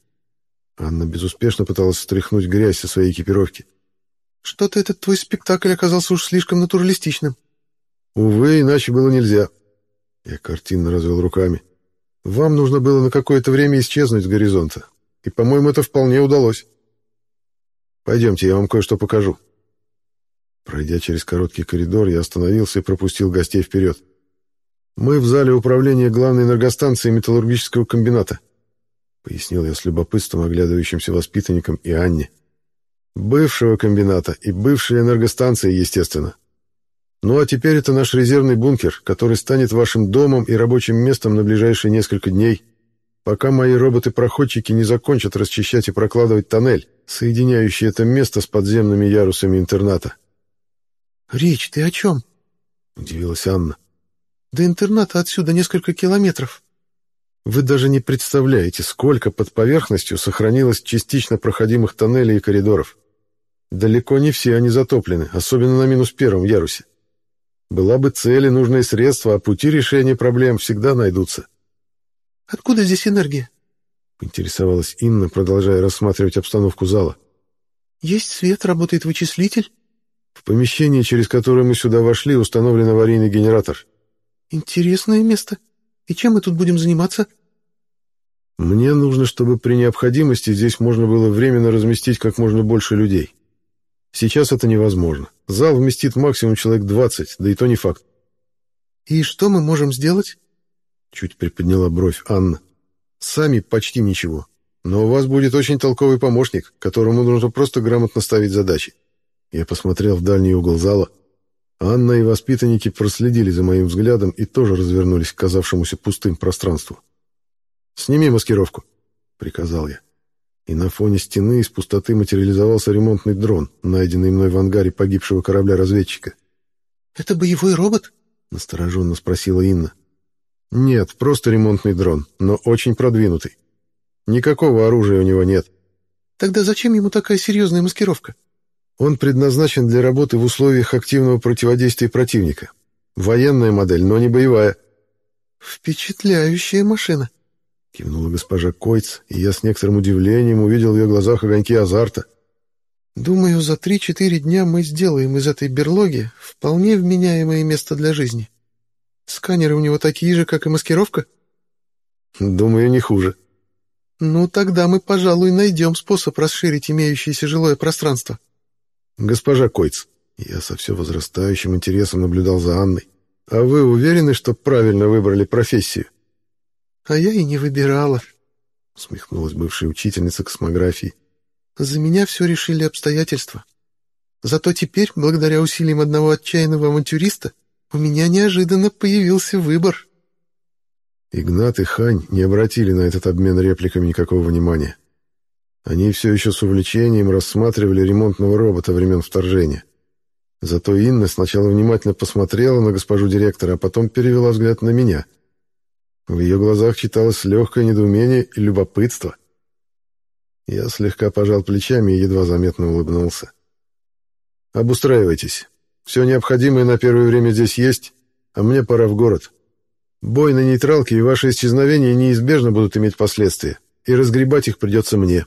Анна безуспешно пыталась стряхнуть грязь со своей экипировки. «Что-то этот твой спектакль оказался уж слишком натуралистичным». «Увы, иначе было нельзя». Я картинно развел руками. «Вам нужно было на какое-то время исчезнуть с горизонта, и, по-моему, это вполне удалось. Пойдемте, я вам кое-что покажу». Пройдя через короткий коридор, я остановился и пропустил гостей вперед. «Мы в зале управления главной энергостанции металлургического комбината», пояснил я с любопытством оглядывающимся воспитанникам и Анне. «Бывшего комбината и бывшей энергостанции, естественно. Ну а теперь это наш резервный бункер, который станет вашим домом и рабочим местом на ближайшие несколько дней, пока мои роботы-проходчики не закончат расчищать и прокладывать тоннель, соединяющий это место с подземными ярусами интерната». «Речь, ты о чем?» — удивилась Анна. До интерната отсюда несколько километров. Вы даже не представляете, сколько под поверхностью сохранилось частично проходимых тоннелей и коридоров. Далеко не все они затоплены, особенно на минус первом ярусе. Была бы цель и нужные средства, а пути решения проблем всегда найдутся. «Откуда здесь энергия?» — поинтересовалась Инна, продолжая рассматривать обстановку зала. «Есть свет, работает вычислитель». В помещении, через которое мы сюда вошли, установлен аварийный генератор. Интересное место. И чем мы тут будем заниматься? Мне нужно, чтобы при необходимости здесь можно было временно разместить как можно больше людей. Сейчас это невозможно. Зал вместит максимум человек 20, да и то не факт. И что мы можем сделать? Чуть приподняла бровь Анна. Сами почти ничего. Но у вас будет очень толковый помощник, которому нужно просто грамотно ставить задачи. Я посмотрел в дальний угол зала. Анна и воспитанники проследили за моим взглядом и тоже развернулись к казавшемуся пустым пространству. «Сними маскировку», — приказал я. И на фоне стены из пустоты материализовался ремонтный дрон, найденный мной в ангаре погибшего корабля-разведчика. «Это боевой робот?» — настороженно спросила Инна. «Нет, просто ремонтный дрон, но очень продвинутый. Никакого оружия у него нет». «Тогда зачем ему такая серьезная маскировка?» Он предназначен для работы в условиях активного противодействия противника. Военная модель, но не боевая. «Впечатляющая машина», — кивнула госпожа Койц, и я с некоторым удивлением увидел в ее глазах огоньки азарта. «Думаю, за три-четыре дня мы сделаем из этой берлоги вполне вменяемое место для жизни. Сканеры у него такие же, как и маскировка?» «Думаю, не хуже», «Ну, тогда мы, пожалуй, найдем способ расширить имеющееся жилое пространство». «Госпожа Койц, я со все возрастающим интересом наблюдал за Анной. А вы уверены, что правильно выбрали профессию?» «А я и не выбирала», — усмехнулась бывшая учительница космографии. «За меня все решили обстоятельства. Зато теперь, благодаря усилиям одного отчаянного авантюриста, у меня неожиданно появился выбор». Игнат и Хань не обратили на этот обмен репликами никакого внимания. Они все еще с увлечением рассматривали ремонтного робота времен вторжения. Зато Инна сначала внимательно посмотрела на госпожу директора, а потом перевела взгляд на меня. В ее глазах читалось легкое недоумение и любопытство. Я слегка пожал плечами и едва заметно улыбнулся. «Обустраивайтесь. Все необходимое на первое время здесь есть, а мне пора в город. Бой на нейтралке и ваше исчезновение неизбежно будут иметь последствия, и разгребать их придется мне.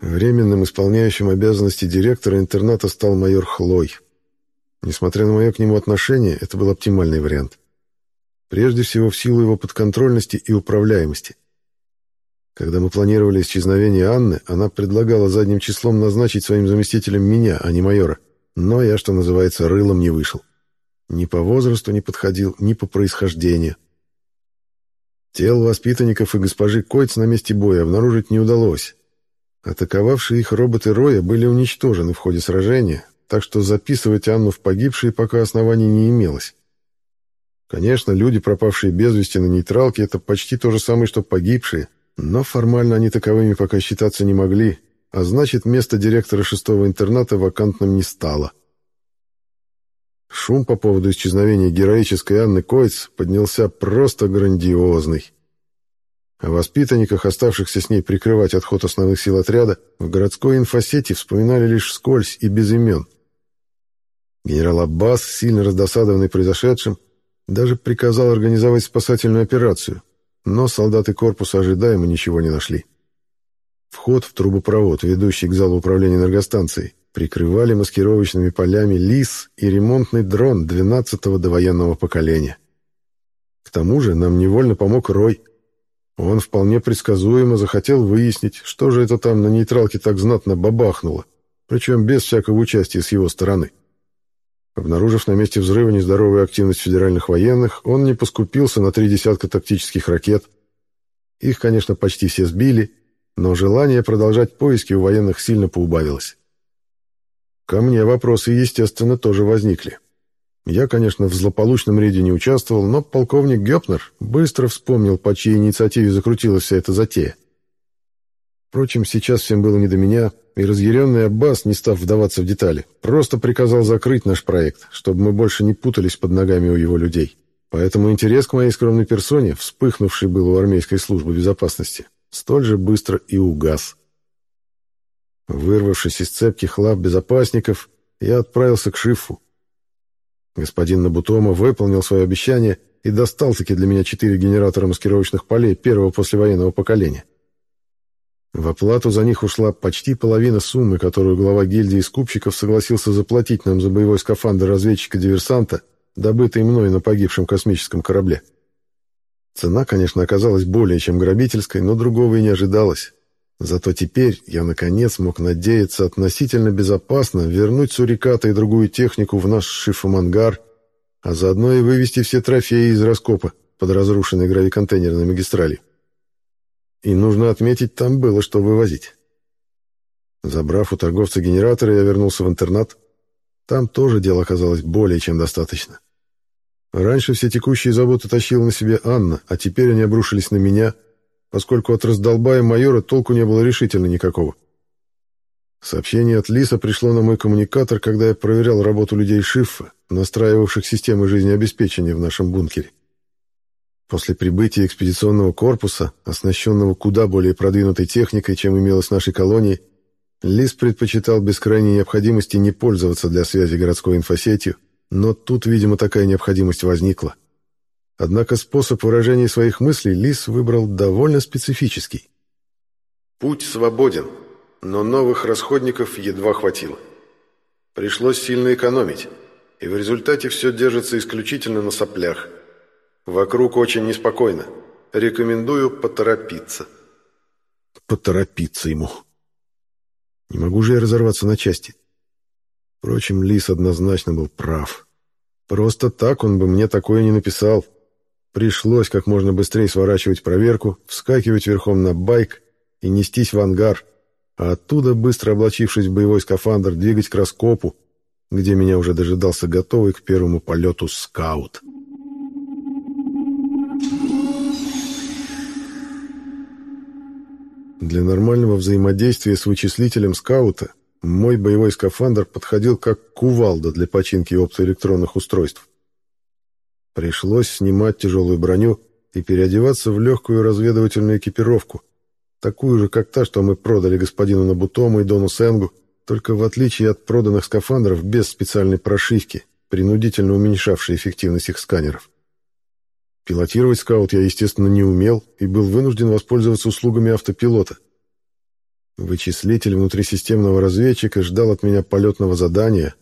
Временным исполняющим обязанности директора интерната стал майор Хлой. Несмотря на мое к нему отношение, это был оптимальный вариант. Прежде всего в силу его подконтрольности и управляемости. Когда мы планировали исчезновение Анны, она предлагала задним числом назначить своим заместителем меня, а не майора. Но я, что называется, рылом не вышел. Ни по возрасту не подходил, ни по происхождению. Тел воспитанников и госпожи Койц на месте боя обнаружить не удалось. Атаковавшие их роботы Роя были уничтожены в ходе сражения, так что записывать Анну в погибшие пока оснований не имелось. Конечно, люди, пропавшие без вести на нейтралке, это почти то же самое, что погибшие, но формально они таковыми пока считаться не могли, а значит, место директора шестого интерната вакантным не стало. Шум по поводу исчезновения героической Анны Койц поднялся просто грандиозный. О воспитанниках, оставшихся с ней прикрывать отход основных сил отряда, в городской инфосети вспоминали лишь вскользь и без имен. Генерал Аббас, сильно раздосадованный произошедшим, даже приказал организовать спасательную операцию, но солдаты корпуса ожидаемо ничего не нашли. Вход в трубопровод, ведущий к залу управления энергостанцией, прикрывали маскировочными полями ЛИС и ремонтный дрон 12-го довоенного поколения. К тому же нам невольно помог Рой. Он вполне предсказуемо захотел выяснить, что же это там на нейтралке так знатно бабахнуло, причем без всякого участия с его стороны. Обнаружив на месте взрыва нездоровую активность федеральных военных, он не поскупился на три десятка тактических ракет. Их, конечно, почти все сбили, но желание продолжать поиски у военных сильно поубавилось. Ко мне вопросы, естественно, тоже возникли. Я, конечно, в злополучном рейде не участвовал, но полковник Гёпнер быстро вспомнил, по чьей инициативе закрутилась вся эта затея. Впрочем, сейчас всем было не до меня, и разъяренный Аббас, не став вдаваться в детали, просто приказал закрыть наш проект, чтобы мы больше не путались под ногами у его людей. Поэтому интерес к моей скромной персоне, вспыхнувший был у армейской службы безопасности, столь же быстро и угас. Вырвавшись из цепких лап безопасников, я отправился к Шифу. Господин Набутома выполнил свое обещание и достал-таки для меня четыре генератора маскировочных полей первого послевоенного поколения. В оплату за них ушла почти половина суммы, которую глава гильдии скупщиков согласился заплатить нам за боевой скафандр разведчика-диверсанта, добытый мной на погибшем космическом корабле. Цена, конечно, оказалась более чем грабительской, но другого и не ожидалось. Зато теперь я, наконец, мог надеяться относительно безопасно вернуть сурикаты и другую технику в наш шифомангар, а заодно и вывести все трофеи из раскопа под разрушенной гравиконтейнерной магистралью. И нужно отметить, там было что вывозить. Забрав у торговца генератора, я вернулся в интернат. Там тоже дело оказалось более чем достаточно. Раньше все текущие заботы тащила на себе Анна, а теперь они обрушились на меня, поскольку от раздолбая майора толку не было решительно никакого. Сообщение от Лиса пришло на мой коммуникатор, когда я проверял работу людей Шиффа, настраивавших системы жизнеобеспечения в нашем бункере. После прибытия экспедиционного корпуса, оснащенного куда более продвинутой техникой, чем имелось в нашей колонии, Лис предпочитал без крайней необходимости не пользоваться для связи городской инфосетью, но тут, видимо, такая необходимость возникла. Однако способ выражения своих мыслей Лис выбрал довольно специфический. «Путь свободен, но новых расходников едва хватило. Пришлось сильно экономить, и в результате все держится исключительно на соплях. Вокруг очень неспокойно. Рекомендую поторопиться. Поторопиться ему. Не могу же я разорваться на части. Впрочем, Лис однозначно был прав. Просто так он бы мне такое не написал. Пришлось как можно быстрее сворачивать проверку, вскакивать верхом на байк и нестись в ангар, а оттуда, быстро облачившись в боевой скафандр, двигать к раскопу, где меня уже дожидался готовый к первому полету скаут. Для нормального взаимодействия с вычислителем скаута мой боевой скафандр подходил как кувалда для починки оптоэлектронных устройств. Пришлось снимать тяжелую броню и переодеваться в легкую разведывательную экипировку, такую же, как та, что мы продали господину Набутому и Дону Сенгу, только в отличие от проданных скафандров без специальной прошивки, принудительно уменьшавшей эффективность их сканеров. Пилотировать скаут я, естественно, не умел и был вынужден воспользоваться услугами автопилота. Вычислитель внутрисистемного разведчика ждал от меня полетного задания,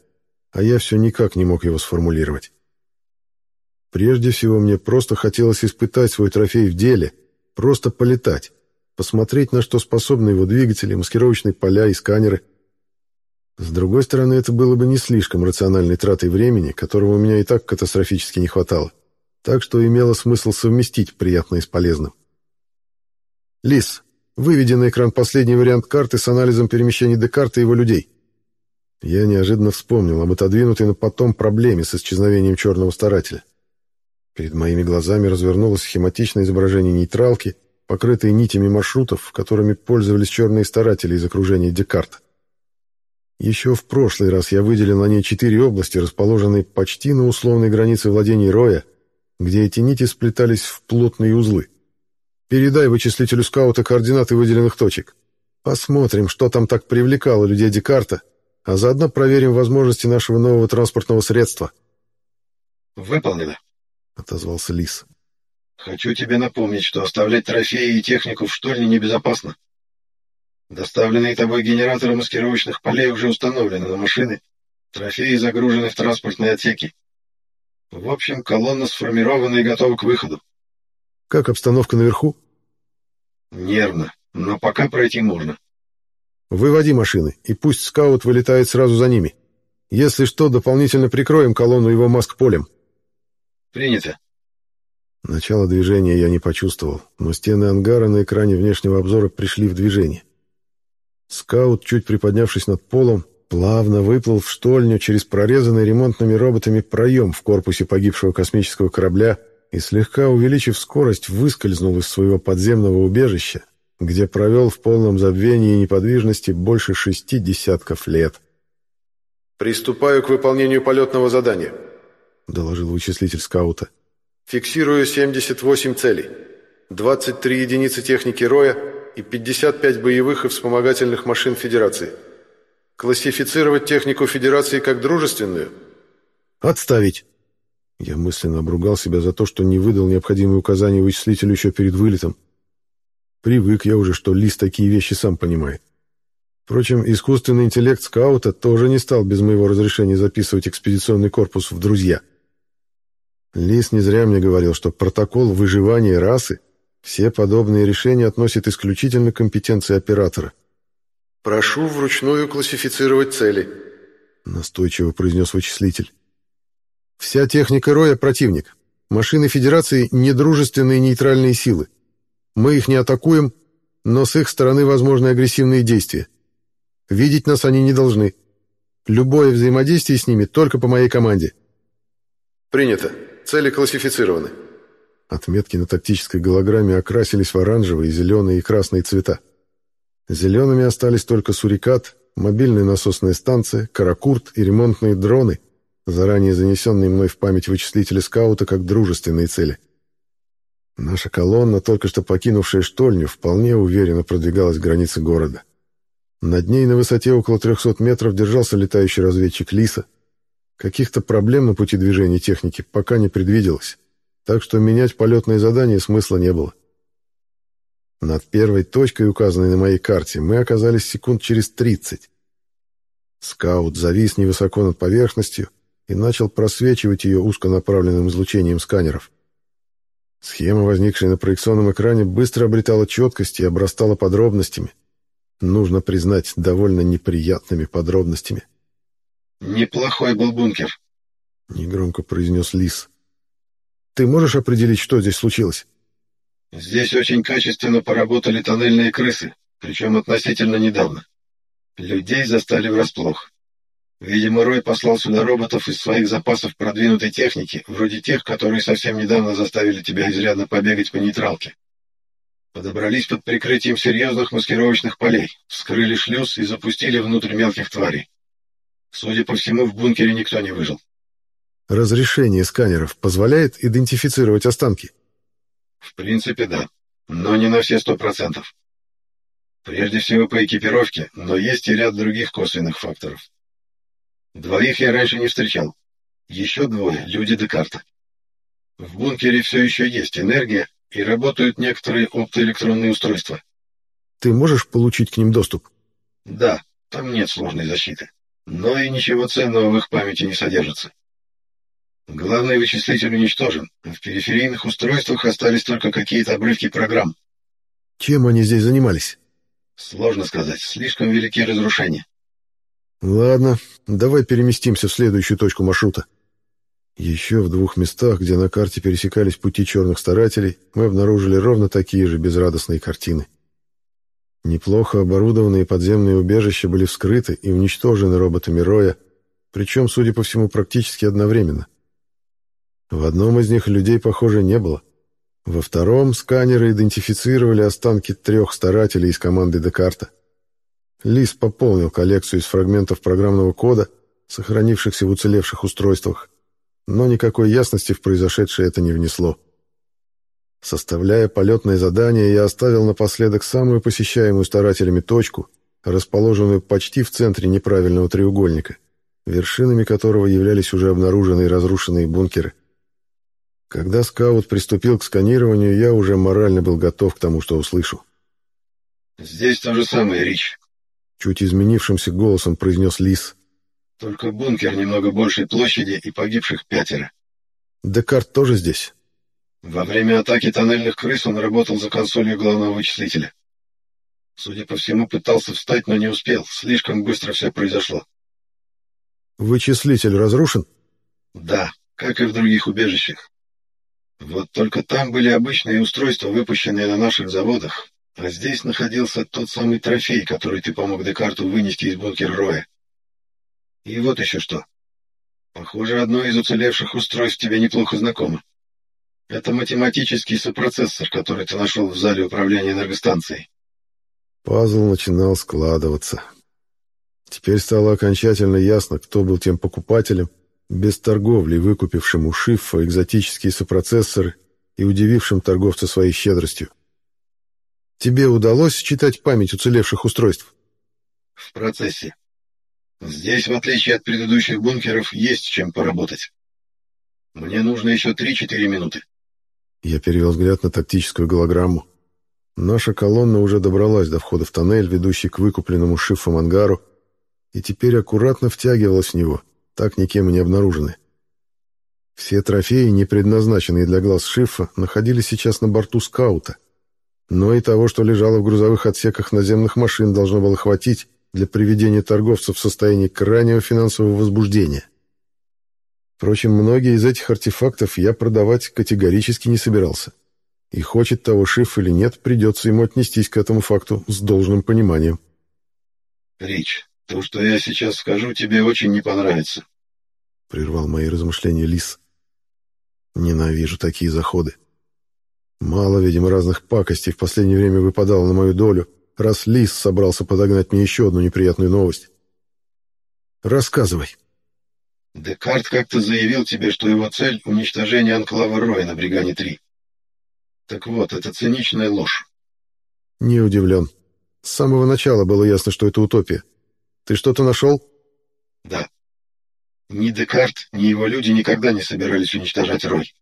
а я все никак не мог его сформулировать. Прежде всего, мне просто хотелось испытать свой трофей в деле, просто полетать, посмотреть, на что способны его двигатели, маскировочные поля и сканеры. С другой стороны, это было бы не слишком рациональной тратой времени, которого у меня и так катастрофически не хватало так что имело смысл совместить приятное с полезным. Лис, выведи на экран последний вариант карты с анализом перемещений Декарта и его людей. Я неожиданно вспомнил об отодвинутой на потом проблеме с исчезновением черного старателя. Перед моими глазами развернулось схематичное изображение нейтралки, покрытые нитями маршрутов, которыми пользовались черные старатели из окружения Декарта. Еще в прошлый раз я выделил на ней четыре области, расположенные почти на условной границе владений Роя, где эти нити сплетались в плотные узлы. Передай вычислителю скаута координаты выделенных точек. Посмотрим, что там так привлекало людей Декарта, а заодно проверим возможности нашего нового транспортного средства. «Выполнено», — отозвался Лис. «Хочу тебе напомнить, что оставлять трофеи и технику в штольне небезопасно. Доставленные тобой генераторы маскировочных полей уже установлены на машины, трофеи загружены в транспортные отсеки. В общем, колонна сформирована и готова к выходу. Как обстановка наверху? Нервно, но пока пройти можно. Выводи машины, и пусть скаут вылетает сразу за ними. Если что, дополнительно прикроем колонну его маск-полем. Принято. Начало движения я не почувствовал, но стены ангара на экране внешнего обзора пришли в движение. Скаут, чуть приподнявшись над полом, плавно выплыл в штольню через прорезанный ремонтными роботами проем в корпусе погибшего космического корабля и, слегка увеличив скорость, выскользнул из своего подземного убежища, где провел в полном забвении и неподвижности больше шести десятков лет. «Приступаю к выполнению полетного задания», — доложил вычислитель скаута. «Фиксирую 78 целей, 23 единицы техники Роя и 55 боевых и вспомогательных машин Федерации». Классифицировать технику Федерации как дружественную? Отставить. Я мысленно обругал себя за то, что не выдал необходимые указания вычислителю еще перед вылетом. Привык я уже, что Лис такие вещи сам понимает. Впрочем, искусственный интеллект скаута тоже не стал без моего разрешения записывать экспедиционный корпус в друзья. Лис не зря мне говорил, что протокол выживания расы все подобные решения относит исключительно к компетенции оператора. «Прошу вручную классифицировать цели», — настойчиво произнес вычислитель. «Вся техника Роя — противник. Машины Федерации — недружественные нейтральные силы. Мы их не атакуем, но с их стороны возможны агрессивные действия. Видеть нас они не должны. Любое взаимодействие с ними только по моей команде». «Принято. Цели классифицированы». Отметки на тактической голограмме окрасились в оранжевые, зеленые и красные цвета. Зелеными остались только сурикат, мобильная насосная станция, каракурт и ремонтные дроны, заранее занесенные мной в память вычислителя скаута как дружественные цели. Наша колонна, только что покинувшая штольню, вполне уверенно продвигалась к границе города. Над ней на высоте около 300 метров держался летающий разведчик Лиса. Каких-то проблем на пути движения техники пока не предвиделось, так что менять полетное задание смысла не было. Над первой точкой, указанной на моей карте, мы оказались секунд через 30. Скаут завис невысоко над поверхностью, и начал просвечивать ее узконаправленным излучением сканеров. Схема, возникшая на проекционном экране, быстро обретала четкость и обрастала подробностями. Нужно признать, довольно неприятными подробностями. «Неплохой был бункер», — негромко произнес Лис. «Ты можешь определить, что здесь случилось?» «Здесь очень качественно поработали тоннельные крысы, причем относительно недавно. Людей застали врасплох. Видимо, Рой послал сюда роботов из своих запасов продвинутой техники, вроде тех, которые совсем недавно заставили тебя изрядно побегать по нейтралке. Подобрались под прикрытием серьезных маскировочных полей, вскрыли шлюз и запустили внутрь мелких тварей. Судя по всему, в бункере никто не выжил. Разрешение сканеров позволяет идентифицировать останки? В принципе, да, но не на все сто процентов. Прежде всего по экипировке, но есть и ряд других косвенных факторов. Двоих я раньше не встречал. Еще двое — люди Декарта. В бункере все еще есть энергия, и работают некоторые оптоэлектронные устройства. Ты можешь получить к ним доступ? Да, там нет сложной защиты. Но и ничего ценного в их памяти не содержится. Главный вычислитель уничтожен. В периферийных устройствах остались только какие-то обрывки программ. Чем они здесь занимались? Сложно сказать. Слишком велики разрушения. Ладно, давай переместимся в следующую точку маршрута. Еще в двух местах, где на карте пересекались пути черных старателей, мы обнаружили ровно такие же безрадостные картины. Неплохо оборудованные подземные убежища были вскрыты и уничтожены роботами Роя, причем, судя по всему, практически одновременно. В одном из них людей, похоже, не было. Во втором сканеры идентифицировали останки трех старателей из команды Декарта. Лис пополнил коллекцию из фрагментов программного кода, сохранившихся в уцелевших устройствах, но никакой ясности в произошедшее это не внесло. Составляя полетное задание, я оставил напоследок самую посещаемую старателями точку, расположенную почти в центре неправильного треугольника, вершинами которого являлись уже обнаруженные разрушенные бункеры. Когда скаут приступил к сканированию, я уже морально был готов к тому, что услышу. «Здесь то же самое, Рич», Чуть изменившимся голосом произнес Лис. «Только бункер немного большей площади и погибших пятеро». «Декарт тоже здесь?» Во время атаки тоннельных крыс он работал за консолью главного вычислителя. Судя по всему, пытался встать, но не успел. Слишком быстро все произошло. «Вычислитель разрушен?» «Да, как и в других убежищах. Вот только там были обычные устройства, выпущенные на наших заводах, а здесь находился тот самый трофей, который ты помог Декарту вынести из бункера Роя. И вот еще что. Похоже, одно из уцелевших устройств тебе неплохо знакомо. Это математический сопроцессор, который ты нашел в зале управления энергостанцией. Пазл начинал складываться. Теперь стало окончательно ясно, кто был тем покупателем, без торговли, выкупившим у Шиффа экзотические сопроцессоры и удивившим торговца своей щедростью. Тебе удалось считать память уцелевших устройств? В процессе. Здесь, в отличие от предыдущих бункеров, есть чем поработать. Мне нужно еще 3-4 минуты. Я перевел взгляд на тактическую голограмму. Наша колонна уже добралась до входа в тоннель, ведущий к выкупленному шифом ангару, и теперь аккуратно втягивалась в него, так никем и не обнаруженные. Все трофеи, не предназначенные для глаз шифа, находились сейчас на борту скаута — но и того, что лежало в грузовых отсеках наземных машин, должно было хватить для приведения торговцев в состояние крайнего финансового возбуждения. Впрочем, многие из этих артефактов я продавать категорически не собирался. И хочет того Шиф или нет, придется ему отнестись к этому факту с должным пониманием. «Рич, то, что я сейчас скажу, тебе очень не понравится», — прервал мои размышления Лис. «Ненавижу такие заходы. Мало, видимо, разных пакостей в последнее время выпадало на мою долю, раз Лис собрался подогнать мне еще одну неприятную новость. Рассказывай. Декарт как-то заявил тебе, что его цель — уничтожение анклава Роя на Бригане-3. Так вот, это циничная ложь. Не удивлен. С самого начала было ясно, что это утопия. Ты что-то нашел? Да. Ни Декарт, ни его люди никогда не собирались уничтожать Рой.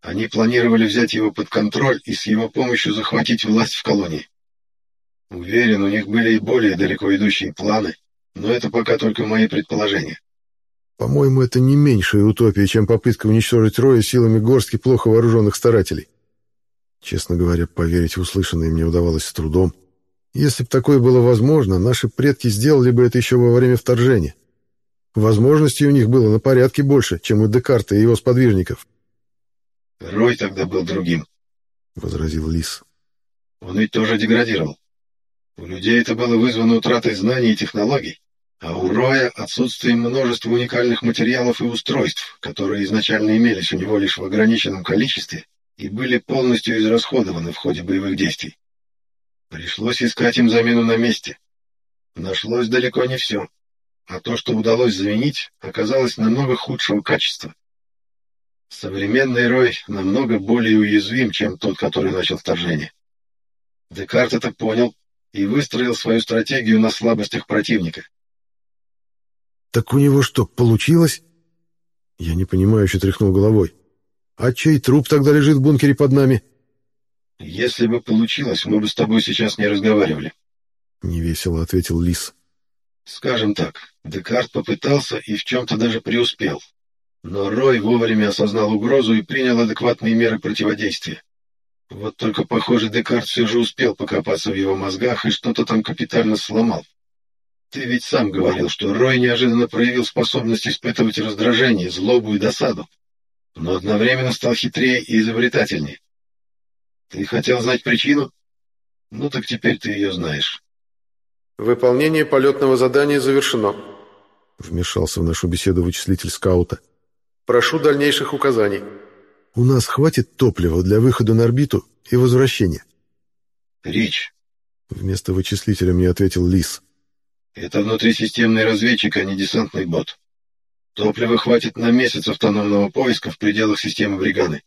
Они планировали взять его под контроль и с его помощью захватить власть в колонии. Уверен, у них были и более далеко идущие планы, но это пока только мои предположения. По-моему, это не меньшая утопия, чем попытка уничтожить Роя силами горстки плохо вооруженных старателей. Честно говоря, поверить в услышанное мне удавалось с трудом. Если бы такое было возможно, наши предки сделали бы это еще во время вторжения. Возможностей у них было на порядке больше, чем у Декарта и его сподвижников. «Рой тогда был другим», — возразил Лис. «Он ведь тоже деградировал. У людей это было вызвано утратой знаний и технологий, а у Роя — отсутствием множества уникальных материалов и устройств, которые изначально имелись у него лишь в ограниченном количестве и были полностью израсходованы в ходе боевых действий. Пришлось искать им замену на месте. Нашлось далеко не все а то, что удалось заменить, оказалось намного худшего качества. Современный Рой намного более уязвим, чем тот, который начал вторжение. Декарт это понял и выстроил свою стратегию на слабостях противника. «Так у него что, получилось?» Я непонимающе тряхнул головой. «А чей труп тогда лежит в бункере под нами?» «Если бы получилось, мы бы с тобой сейчас не разговаривали», — невесело ответил Лис. Скажем так, Декарт попытался и в чем-то даже преуспел. Но Рой вовремя осознал угрозу и принял адекватные меры противодействия. Вот только, похоже, Декарт все же успел покопаться в его мозгах и что-то там капитально сломал. Ты ведь сам говорил, что Рой неожиданно проявил способность испытывать раздражение, злобу и досаду, но одновременно стал хитрее и изобретательнее. Ты хотел знать причину? Ну так теперь ты ее знаешь. «Выполнение полетного задания завершено», — вмешался в нашу беседу вычислитель скаута. «Прошу дальнейших указаний». «У нас хватит топлива для выхода на орбиту и возвращения?» «Рич», — вместо вычислителя мне ответил Лис. «Это внутрисистемный разведчик, а не десантный бот. Топлива хватит на месяц автономного поиска в пределах системы Бриганы».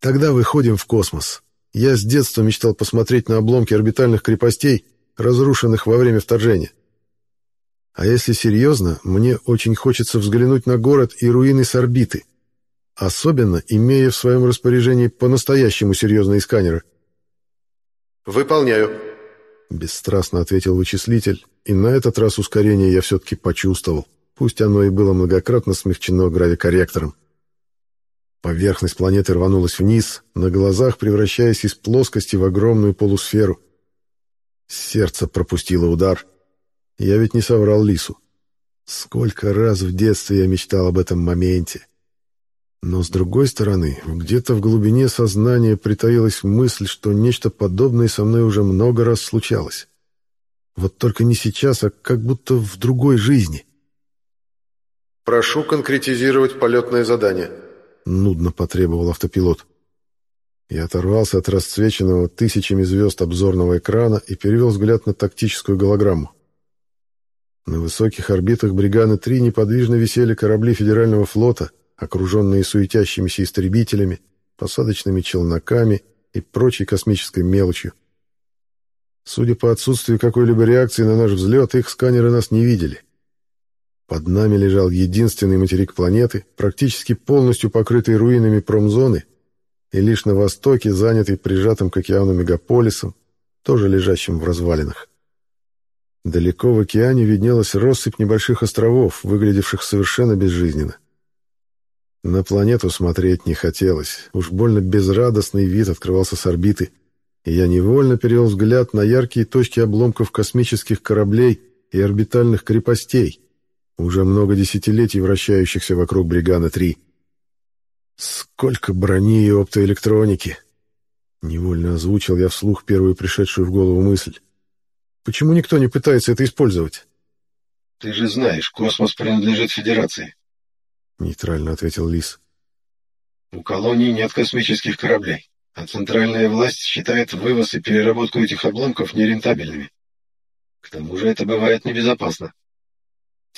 «Тогда выходим в космос. Я с детства мечтал посмотреть на обломки орбитальных крепостей» разрушенных во время вторжения. А если серьезно, мне очень хочется взглянуть на город и руины с орбиты, особенно имея в своем распоряжении по-настоящему серьезные сканеры. «Выполняю», — бесстрастно ответил вычислитель, и на этот раз ускорение я все-таки почувствовал, пусть оно и было многократно смягчено гравикорректором. Поверхность планеты рванулась вниз, на глазах превращаясь из плоскости в огромную полусферу — Сердце пропустило удар. Я ведь не соврал Лису. Сколько раз в детстве я мечтал об этом моменте. Но, с другой стороны, где-то в глубине сознания притаилась мысль, что нечто подобное со мной уже много раз случалось. Вот только не сейчас, а как будто в другой жизни. «Прошу конкретизировать полетное задание», — нудно потребовал автопилот. Я оторвался от расцвеченного тысячами звезд обзорного экрана и перевел взгляд на тактическую голограмму. На высоких орбитах Бриганы-3 неподвижно висели корабли Федерального флота, окруженные суетящимися истребителями, посадочными челноками и прочей космической мелочью. Судя по отсутствию какой-либо реакции на наш взлет, их сканеры нас не видели. Под нами лежал единственный материк планеты, практически полностью покрытый руинами промзоны и лишь на востоке, занятый прижатым к океану мегаполисом, тоже лежащим в развалинах. Далеко в океане виднелась россыпь небольших островов, выглядевших совершенно безжизненно. На планету смотреть не хотелось, уж больно безрадостный вид открывался с орбиты, и я невольно перевел взгляд на яркие точки обломков космических кораблей и орбитальных крепостей, уже много десятилетий вращающихся вокруг Бригана-3. Сколько брони и оптоэлектроники! Невольно озвучил я вслух первую пришедшую в голову мысль. Почему никто не пытается это использовать? Ты же знаешь, космос принадлежит Федерации. Нейтрально ответил Лис. У колонии нет космических кораблей, а центральная власть считает вывоз и переработку этих обломков нерентабельными. К тому же это бывает небезопасно.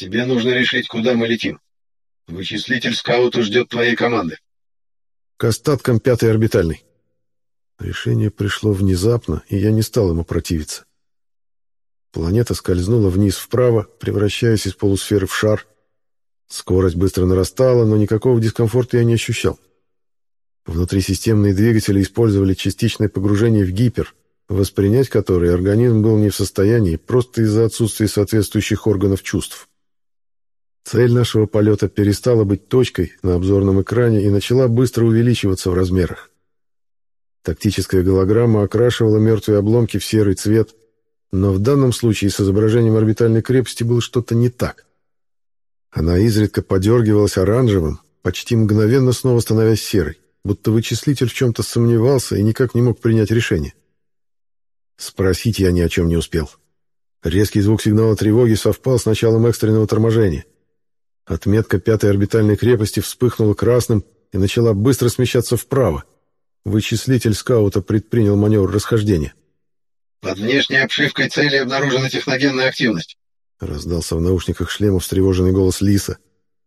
Тебе нужно решить, куда мы летим. Вычислитель скаута ждет твоей команды к остаткам пятой орбитальной. Решение пришло внезапно, и я не стал ему противиться. Планета скользнула вниз вправо, превращаясь из полусферы в шар. Скорость быстро нарастала, но никакого дискомфорта я не ощущал. Внутрисистемные двигатели использовали частичное погружение в гипер, воспринять который организм был не в состоянии просто из-за отсутствия соответствующих органов чувств. Цель нашего полета перестала быть точкой на обзорном экране и начала быстро увеличиваться в размерах. Тактическая голограмма окрашивала мертвые обломки в серый цвет, но в данном случае с изображением орбитальной крепости было что-то не так. Она изредка подергивалась оранжевым, почти мгновенно снова становясь серой, будто вычислитель в чем-то сомневался и никак не мог принять решение. Спросить я ни о чем не успел. Резкий звук сигнала тревоги совпал с началом экстренного торможения. Отметка пятой орбитальной крепости вспыхнула красным и начала быстро смещаться вправо. Вычислитель скаута предпринял маневр расхождения. «Под внешней обшивкой цели обнаружена техногенная активность», — раздался в наушниках шлема встревоженный голос Лиса.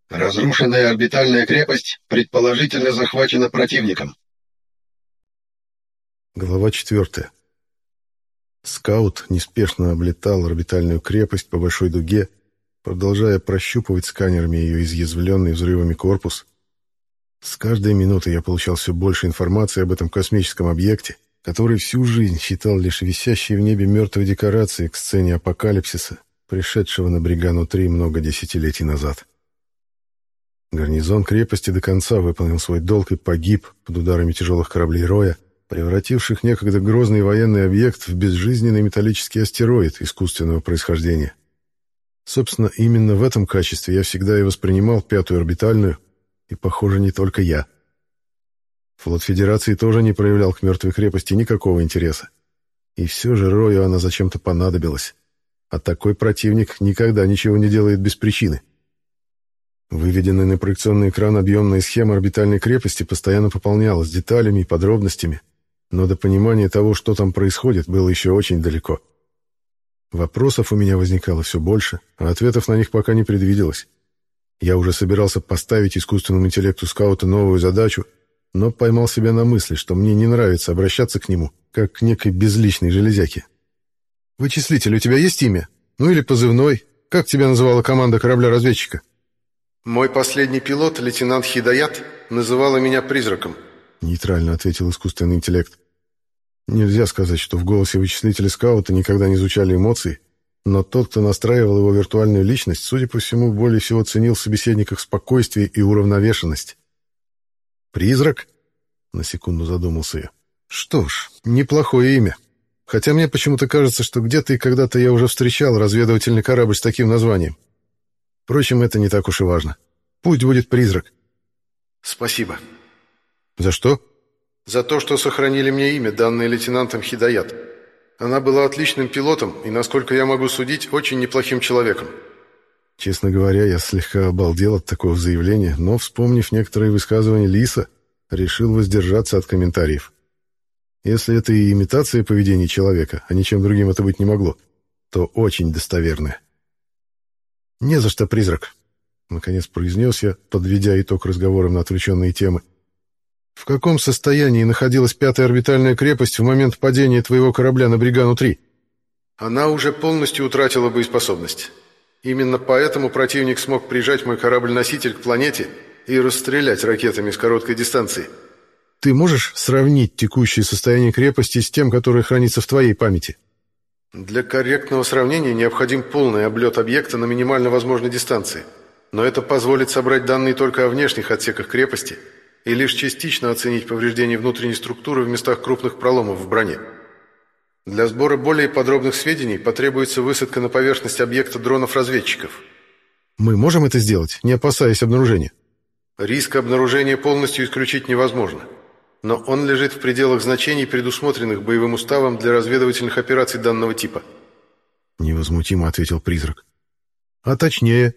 «Разрушенная орбитальная крепость предположительно захвачена противником». Глава четвертая. Скаут неспешно облетал орбитальную крепость по большой дуге, продолжая прощупывать сканерами ее изъязвленный взрывами корпус. С каждой минутой я получал все больше информации об этом космическом объекте, который всю жизнь считал лишь висящей в небе мертвой декорацией к сцене апокалипсиса, пришедшего на Бригану-3 много десятилетий назад. Гарнизон крепости до конца выполнил свой долг и погиб под ударами тяжелых кораблей Роя, превративших некогда грозный военный объект в безжизненный металлический астероид искусственного происхождения. Собственно, именно в этом качестве я всегда и воспринимал пятую орбитальную, и, похоже, не только я. Флот Федерации тоже не проявлял к мертвой крепости никакого интереса. И все же Рою она зачем-то понадобилась. А такой противник никогда ничего не делает без причины. Выведенная на проекционный экран объемная схема орбитальной крепости постоянно пополнялась деталями и подробностями, но до понимания того, что там происходит, было еще очень далеко. Вопросов у меня возникало все больше, а ответов на них пока не предвиделось. Я уже собирался поставить искусственному интеллекту скаута новую задачу, но поймал себя на мысли, что мне не нравится обращаться к нему, как к некой безличной железяке. «Вычислитель, у тебя есть имя? Ну или позывной? Как тебя называла команда корабля-разведчика?» «Мой последний пилот, лейтенант Хидаят, называла меня призраком», — нейтрально ответил искусственный интеллект. Нельзя сказать, что в голосе вычислителя скаута никогда не звучали эмоции, но тот, кто настраивал его виртуальную личность, судя по всему, более всего ценил в собеседниках спокойствие и уравновешенность. «Призрак?» — на секунду задумался я. «Что ж, неплохое имя. Хотя мне почему-то кажется, что где-то и когда-то я уже встречал разведывательный корабль с таким названием. Впрочем, это не так уж и важно. Пусть будет призрак». «Спасибо». «За что?» За то, что сохранили мне имя, данное лейтенантом Хидаят. Она была отличным пилотом и, насколько я могу судить, очень неплохим человеком. Честно говоря, я слегка обалдел от такого заявления, но, вспомнив некоторые высказывания Лиса, решил воздержаться от комментариев. Если это и имитация поведения человека, а ничем другим это быть не могло, то очень достоверное. «Не за что, призрак», — наконец произнес я, подведя итог разговорам на отвлеченные темы. В каком состоянии находилась пятая орбитальная крепость в момент падения твоего корабля на Бригану-3? Она уже полностью утратила боеспособность. Именно поэтому противник смог прижать мой корабль-носитель к планете и расстрелять ракетами с короткой дистанции. Ты можешь сравнить текущее состояние крепости с тем, которое хранится в твоей памяти? Для корректного сравнения необходим полный облет объекта на минимально возможной дистанции. Но это позволит собрать данные только о внешних отсеках крепости – и лишь частично оценить повреждения внутренней структуры в местах крупных проломов в броне. Для сбора более подробных сведений потребуется высадка на поверхность объекта дронов-разведчиков. Мы можем это сделать, не опасаясь обнаружения? Риск обнаружения полностью исключить невозможно, но он лежит в пределах значений, предусмотренных боевым уставом для разведывательных операций данного типа. Невозмутимо ответил призрак. А точнее?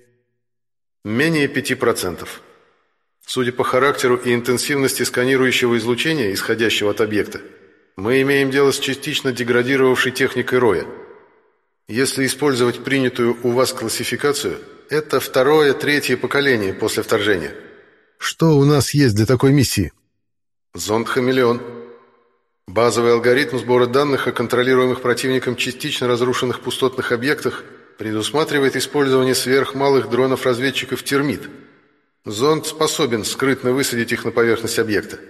Менее пяти процентов. Судя по характеру и интенсивности сканирующего излучения, исходящего от объекта, мы имеем дело с частично деградировавшей техникой Роя. Если использовать принятую у вас классификацию, это второе, третье поколение после вторжения. Что у нас есть для такой миссии? Зонд «Хамелеон». Базовый алгоритм сбора данных о контролируемых противником частично разрушенных пустотных объектах предусматривает использование сверхмалых дронов-разведчиков «Термит», Зонд способен скрытно высадить их на поверхность объекта.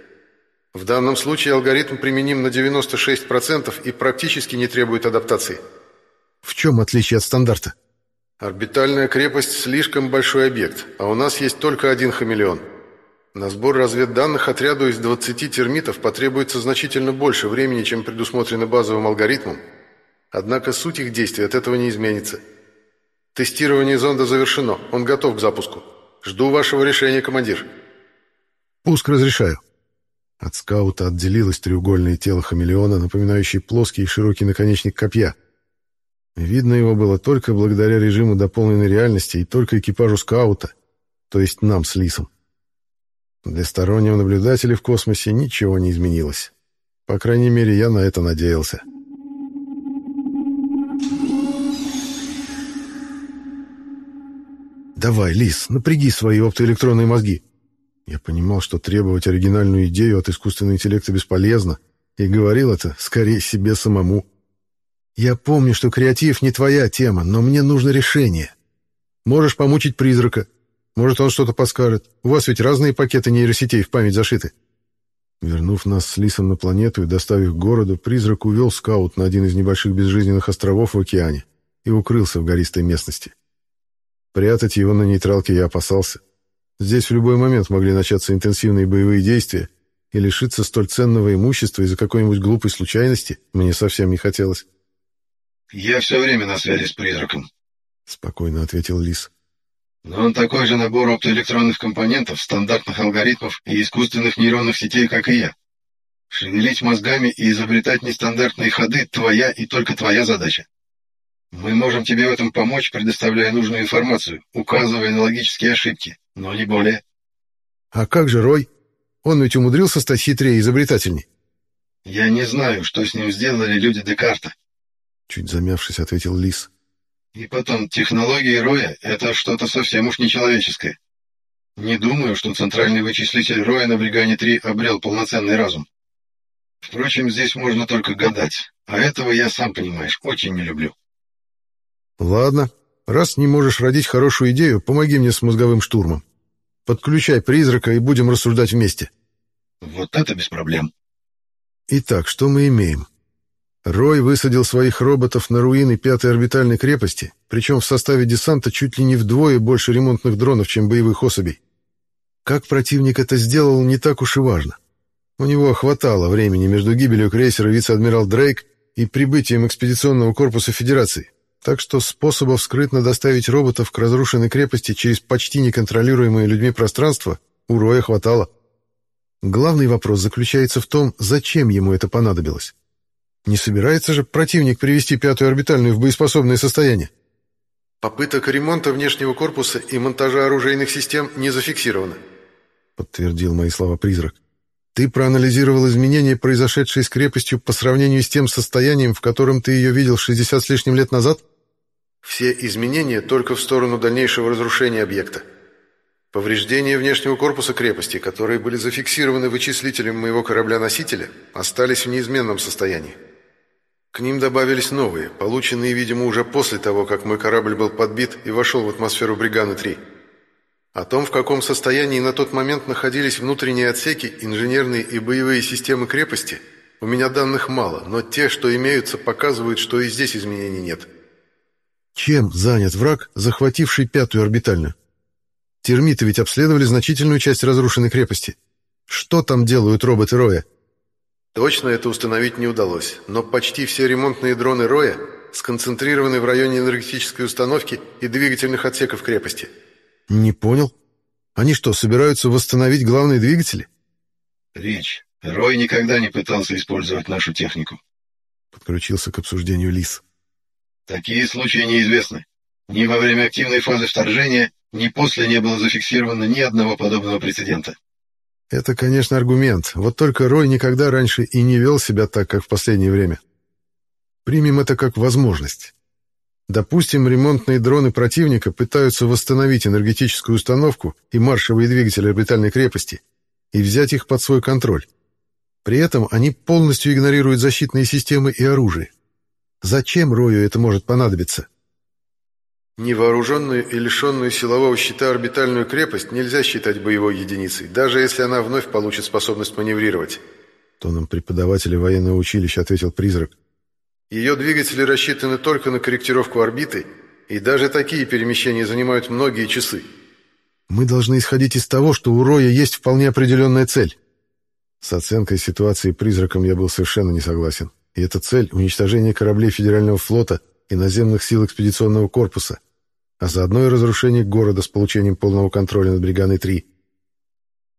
В данном случае алгоритм применим на 96% и практически не требует адаптации. В чем отличие от стандарта? Орбитальная крепость – слишком большой объект, а у нас есть только один хамелеон. На сбор разведданных отряду из 20 термитов потребуется значительно больше времени, чем предусмотрено базовым алгоритмом. Однако суть их действий от этого не изменится. Тестирование зонда завершено, он готов к запуску. Жду вашего решения, командир. Пуск разрешаю. От скаута отделилось треугольное тело хамелеона, напоминающее плоский и широкий наконечник копья – Видно его было только благодаря режиму дополненной реальности и только экипажу скаута, то есть нам с Лисом. Для стороннего наблюдателя в космосе ничего не изменилось. По крайней мере, я на это надеялся. «Давай, Лис, напряги свои оптоэлектронные мозги». Я понимал, что требовать оригинальную идею от искусственного интеллекта бесполезно, и говорил это скорее себе самому. Я помню, что креатив не твоя тема, но мне нужно решение. Можешь помучить призрака. Может, он что-то подскажет. У вас ведь разные пакеты нейросетей в память зашиты. Вернув нас с Лисом на планету и доставив к городу, призрак увел скаут на один из небольших безжизненных островов в океане и укрылся в гористой местности. Прятать его на нейтралке я опасался. Здесь в любой момент могли начаться интенсивные боевые действия, и лишиться столь ценного имущества из-за какой-нибудь глупой случайности мне совсем не хотелось. «Я все время на связи с призраком», — спокойно ответил Лис. «Но он такой же набор оптоэлектронных компонентов, стандартных алгоритмов и искусственных нейронных сетей, как и я. Шевелить мозгами и изобретать нестандартные ходы — твоя и только твоя задача. Мы можем тебе в этом помочь, предоставляя нужную информацию, указывая на логические ошибки, но не более». «А как же Рой? Он ведь умудрился стать хитрее и изобретательней». «Я не знаю, что с ним сделали люди Декарта. Чуть замявшись, ответил Лис. И потом, технологии Роя — это что-то совсем уж нечеловеческое. Не думаю, что центральный вычислитель Роя на Бригане-3 обрел полноценный разум. Впрочем, здесь можно только гадать, а этого я, сам понимаешь, очень не люблю. Ладно, раз не можешь родить хорошую идею, помоги мне с мозговым штурмом. Подключай призрака и будем рассуждать вместе. Вот это без проблем. Итак, что мы имеем? Рой высадил своих роботов на руины пятой орбитальной крепости, причем в составе десанта чуть ли не вдвое больше ремонтных дронов, чем боевых особей. Как противник это сделал, не так уж и важно. У него хватало времени между гибелью крейсера вице-адмирал Дрейк и прибытием экспедиционного корпуса Федерации, так что способов скрытно доставить роботов к разрушенной крепости через почти неконтролируемое людьми пространство у Роя хватало. Главный вопрос заключается в том, зачем ему это понадобилось. Не собирается же противник привести пятую орбитальную в боеспособное состояние? Попыток ремонта внешнего корпуса и монтажа оружейных систем не зафиксировано, подтвердил мои слова призрак. Ты проанализировал изменения, произошедшие с крепостью по сравнению с тем состоянием, в котором ты ее видел 60 с лишним лет назад? Все изменения только в сторону дальнейшего разрушения объекта. Повреждения внешнего корпуса крепости, которые были зафиксированы вычислителем моего корабля-носителя, остались в неизменном состоянии. К ним добавились новые, полученные, видимо, уже после того, как мой корабль был подбит и вошел в атмосферу Бриганы-3. О том, в каком состоянии на тот момент находились внутренние отсеки, инженерные и боевые системы крепости, у меня данных мало, но те, что имеются, показывают, что и здесь изменений нет. Чем занят враг, захвативший пятую орбитальную? Термиты ведь обследовали значительную часть разрушенной крепости. Что там делают роботы Роя? Точно это установить не удалось, но почти все ремонтные дроны Роя сконцентрированы в районе энергетической установки и двигательных отсеков крепости. Не понял. Они что, собираются восстановить главные двигатели? Речь. Рой никогда не пытался использовать нашу технику. Подключился к обсуждению Лис. Такие случаи неизвестны. Ни во время активной фазы вторжения, ни после не было зафиксировано ни одного подобного прецедента. Это, конечно, аргумент. Вот только Рой никогда раньше и не вел себя так, как в последнее время. Примем это как возможность. Допустим, ремонтные дроны противника пытаются восстановить энергетическую установку и маршевые двигатели орбитальной крепости и взять их под свой контроль. При этом они полностью игнорируют защитные системы и оружие. Зачем Рою это может понадобиться? Невооруженную и лишенную силового щита орбитальную крепость нельзя считать боевой единицей, даже если она вновь получит способность маневрировать. Тоном преподавателя военного училища ответил призрак. Ее двигатели рассчитаны только на корректировку орбиты и даже такие перемещения занимают многие часы. Мы должны исходить из того, что у Роя есть вполне определенная цель. С оценкой ситуации призраком я был совершенно не согласен. И эта цель — уничтожение кораблей Федерального флота и наземных сил экспедиционного корпуса, а заодно и разрушение города с получением полного контроля над Бриганой-3.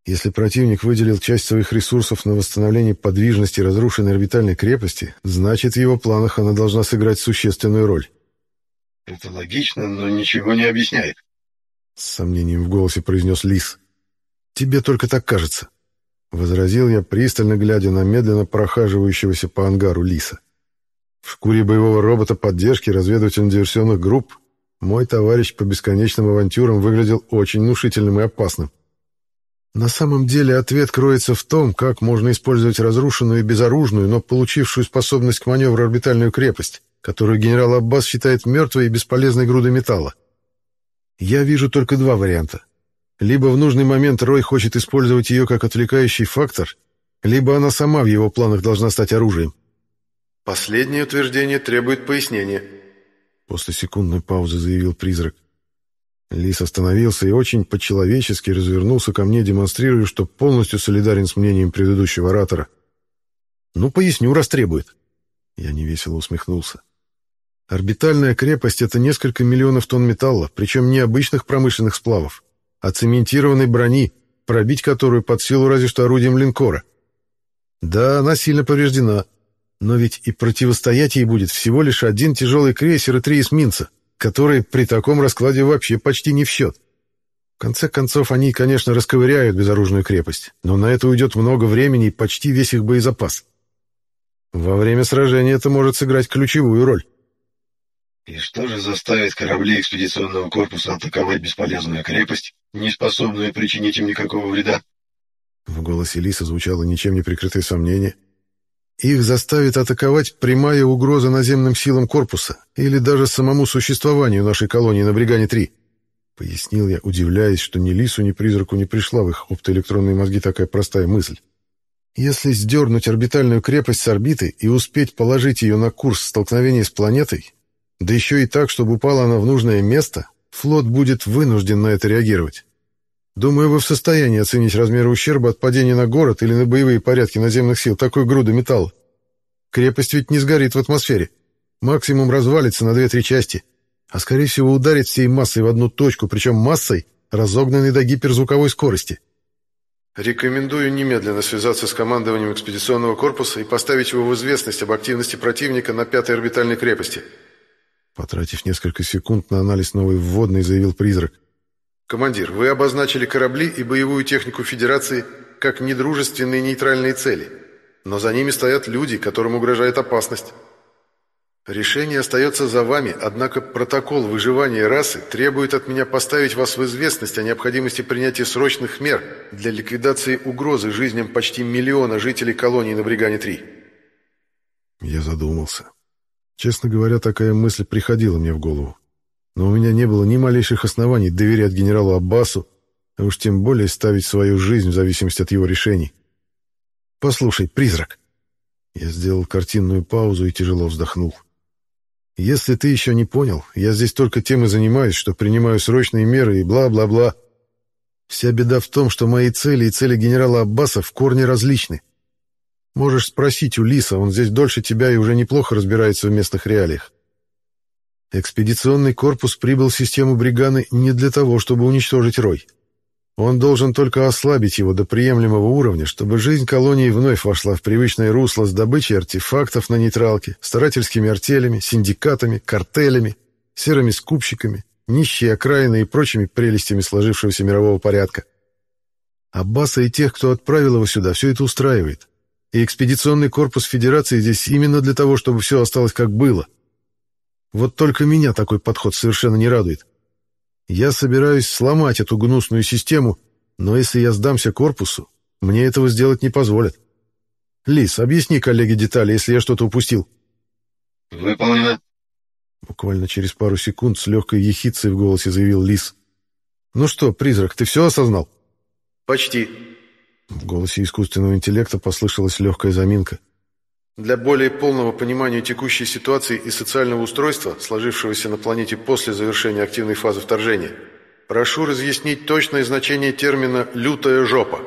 Если противник выделил часть своих ресурсов на восстановление подвижности разрушенной орбитальной крепости, значит, в его планах она должна сыграть существенную роль. «Это логично, но ничего не объясняет», — с сомнением в голосе произнес Лис. «Тебе только так кажется», — возразил я, пристально глядя на медленно прохаживающегося по ангару Лиса. В шкуре боевого робота поддержки разведывательно-диверсионных групп мой товарищ по бесконечным авантюрам выглядел очень внушительным и опасным. На самом деле ответ кроется в том, как можно использовать разрушенную и безоружную, но получившую способность к маневру орбитальную крепость, которую генерал Аббас считает мертвой и бесполезной грудой металла. Я вижу только два варианта. Либо в нужный момент Рой хочет использовать ее как отвлекающий фактор, либо она сама в его планах должна стать оружием. Последнее утверждение требует пояснения. После секундной паузы заявил призрак. Лис остановился и очень по-человечески развернулся ко мне, демонстрируя, что полностью солидарен с мнением предыдущего оратора. «Ну, поясню, раз требует». Я невесело усмехнулся. Орбитальная крепость — это несколько миллионов тонн металла, причем не обычных промышленных сплавов, а цементированной брони, пробить которую под силу разве что орудием линкора. Да, она сильно повреждена, но ведь и противостоять ей будет всего лишь один тяжелый крейсер и три эсминца, которые при таком раскладе вообще почти не в счет. В конце концов, они, конечно, расковыряют безоружную крепость, но на это уйдет много времени и почти весь их боезапас. Во время сражения это может сыграть ключевую роль. И что же заставит корабли экспедиционного корпуса атаковать бесполезную крепость, не способную причинить им никакого вреда? В голосе Лиса звучало ничем не прикрытое сомнение — их заставит атаковать прямая угроза наземным силам корпуса или даже самому существованию нашей колонии на Бригане-3. Пояснил я, удивляясь, что ни Лису, ни призраку не пришла в их оптоэлектронные мозги такая простая мысль. Если сдернуть орбитальную крепость с орбиты и успеть положить ее на курс столкновения с планетой, да еще и так, чтобы упала она в нужное место, флот будет вынужден на это реагировать. Думаю, вы в состоянии оценить размеры ущерба от падения на город или на боевые порядки наземных сил такой груды металла. Крепость ведь не сгорит в атмосфере. Максимум развалится на две-три части, а скорее всего ударит всей массой в одну точку, причем массой, разогнанной до гиперзвуковой скорости. Рекомендую немедленно связаться с командованием экспедиционного корпуса и поставить его в известность об активности противника на пятой орбитальной крепости. Потратив несколько секунд на анализ новой вводной, заявил призрак. «Командир, вы обозначили корабли и боевую технику Федерации как недружественные нейтральные цели, но за ними стоят люди, которым угрожает опасность. Решение остается за вами, однако протокол выживания расы требует от меня поставить вас в известность о необходимости принятия срочных мер для ликвидации угрозы жизням почти миллиона жителей колонии на Бригане-3». Я задумался. Честно говоря, такая мысль приходила мне в голову но у меня не было ни малейших оснований доверять генералу Аббасу, а уж тем более ставить свою жизнь в зависимости от его решений. «Послушай, призрак!» Я сделал картинную паузу и тяжело вздохнул. «Если ты еще не понял, я здесь только тем и занимаюсь, что принимаю срочные меры и бла-бла-бла. Вся беда в том, что мои цели и цели генерала Аббаса в корне различны. Можешь спросить у Лиса, он здесь дольше тебя и уже неплохо разбирается в местных реалиях. Экспедиционный корпус прибыл в систему Бриганы не для того, чтобы уничтожить Рой. Он должен только ослабить его до приемлемого уровня, чтобы жизнь колонии вновь вошла в привычное русло с добычей артефактов на нейтралке, старательскими артелями, синдикатами, картелями, серыми скупщиками, нищей окраиной и прочими прелестями сложившегося мирового порядка. Аббаса и тех, кто отправил его сюда, все это устраивает. И экспедиционный корпус Федерации здесь именно для того, чтобы все осталось как было — вот только меня такой подход совершенно не радует. Я собираюсь сломать эту гнусную систему, но если я сдамся корпусу, мне этого сделать не позволят. Лис, объясни коллеге детали, если я что-то упустил. Выполнено. Буквально через пару секунд с легкой ехицей в голосе заявил Лис. Ну что, призрак, ты все осознал? Почти. В голосе искусственного интеллекта послышалась легкая заминка. Для более полного понимания текущей ситуации и социального устройства, сложившегося на планете после завершения активной фазы вторжения, прошу разъяснить точное значение термина «лютая жопа».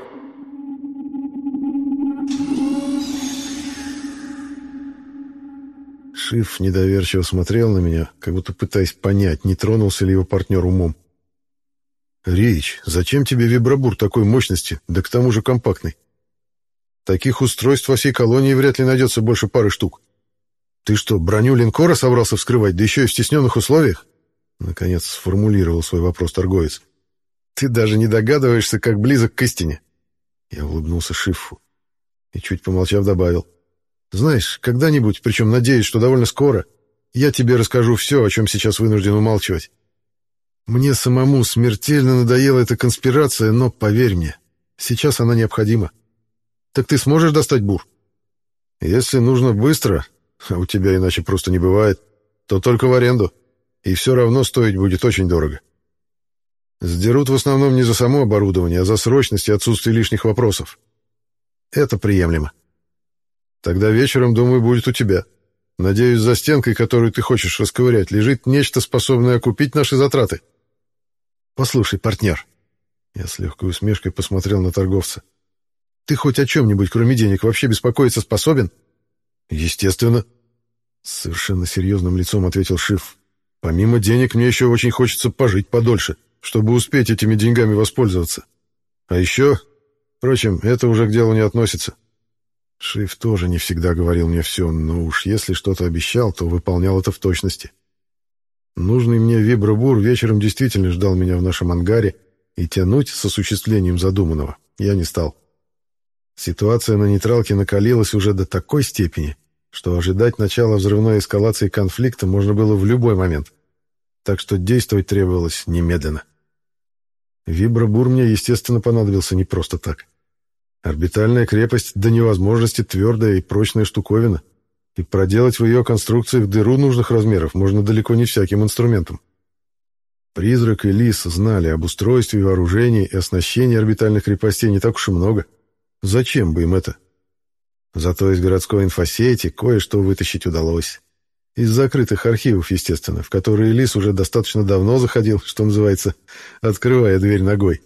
Шиф недоверчиво смотрел на меня, как будто пытаясь понять, не тронулся ли его партнер умом. «Рич, зачем тебе вибробур такой мощности, да к тому же компактный? Таких устройств во всей колонии вряд ли найдется больше пары штук. Ты что, броню линкора собрался вскрывать, да еще и в стесненных условиях? Наконец сформулировал свой вопрос торговец. Ты даже не догадываешься, как близок к истине. Я улыбнулся Шифу и, чуть помолчав, добавил. Знаешь, когда-нибудь, причем надеюсь, что довольно скоро, я тебе расскажу все, о чем сейчас вынужден умалчивать. Мне самому смертельно надоела эта конспирация, но, поверь мне, сейчас она необходима. Так ты сможешь достать бур? Если нужно быстро, а у тебя иначе просто не бывает, то только в аренду. И все равно стоить будет очень дорого. Сдерут в основном не за само оборудование, а за срочность и отсутствие лишних вопросов. Это приемлемо. Тогда вечером, думаю, будет у тебя. Надеюсь, за стенкой, которую ты хочешь расковырять, лежит нечто, способное окупить наши затраты. Послушай, партнер. Я с легкой усмешкой посмотрел на торговца. Ты хоть о чем-нибудь, кроме денег, вообще беспокоиться способен? Естественно. С совершенно серьезным лицом ответил Шиф. Помимо денег, мне еще очень хочется пожить подольше, чтобы успеть этими деньгами воспользоваться. А еще... Впрочем, это уже к делу не относится. Шиф тоже не всегда говорил мне все, но уж если что-то обещал, то выполнял это в точности. Нужный мне вибробур вечером действительно ждал меня в нашем ангаре, и тянуть с осуществлением задуманного я не стал. Ситуация на нейтралке накалилась уже до такой степени, что ожидать начала взрывной эскалации конфликта можно было в любой момент. Так что действовать требовалось немедленно. Вибробур мне, естественно, понадобился не просто так. Орбитальная крепость до невозможности твердая и прочная штуковина, и проделать в ее конструкциях дыру нужных размеров можно далеко не всяким инструментом. Призрак и Лис знали об устройстве, вооружении и оснащении орбитальных крепостей не так уж и много — Зачем бы им это? Зато из городской инфосети кое-что вытащить удалось. Из закрытых архивов, естественно, в которые Лис уже достаточно давно заходил, что называется, открывая дверь ногой.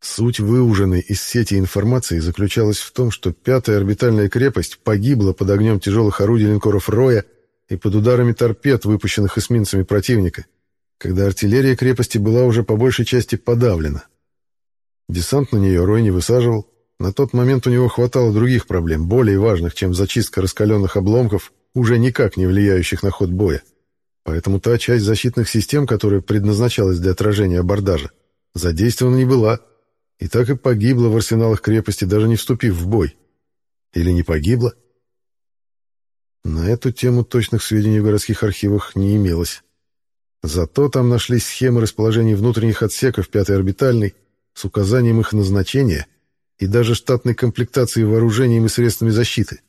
Суть выуженной из сети информации заключалась в том, что пятая орбитальная крепость погибла под огнем тяжелых орудий линкоров Роя и под ударами торпед, выпущенных эсминцами противника, когда артиллерия крепости была уже по большей части подавлена. Десант на нее Рой не высаживал, на тот момент у него хватало других проблем, более важных, чем зачистка раскаленных обломков, уже никак не влияющих на ход боя. Поэтому та часть защитных систем, которая предназначалась для отражения абордажа, задействована не была, и так и погибла в арсеналах крепости, даже не вступив в бой. Или не погибла? На эту тему точных сведений в городских архивах не имелось. Зато там нашлись схемы расположения внутренних отсеков пятой орбитальной с указанием их назначения — и даже штатной комплектации вооружением и средствами защиты.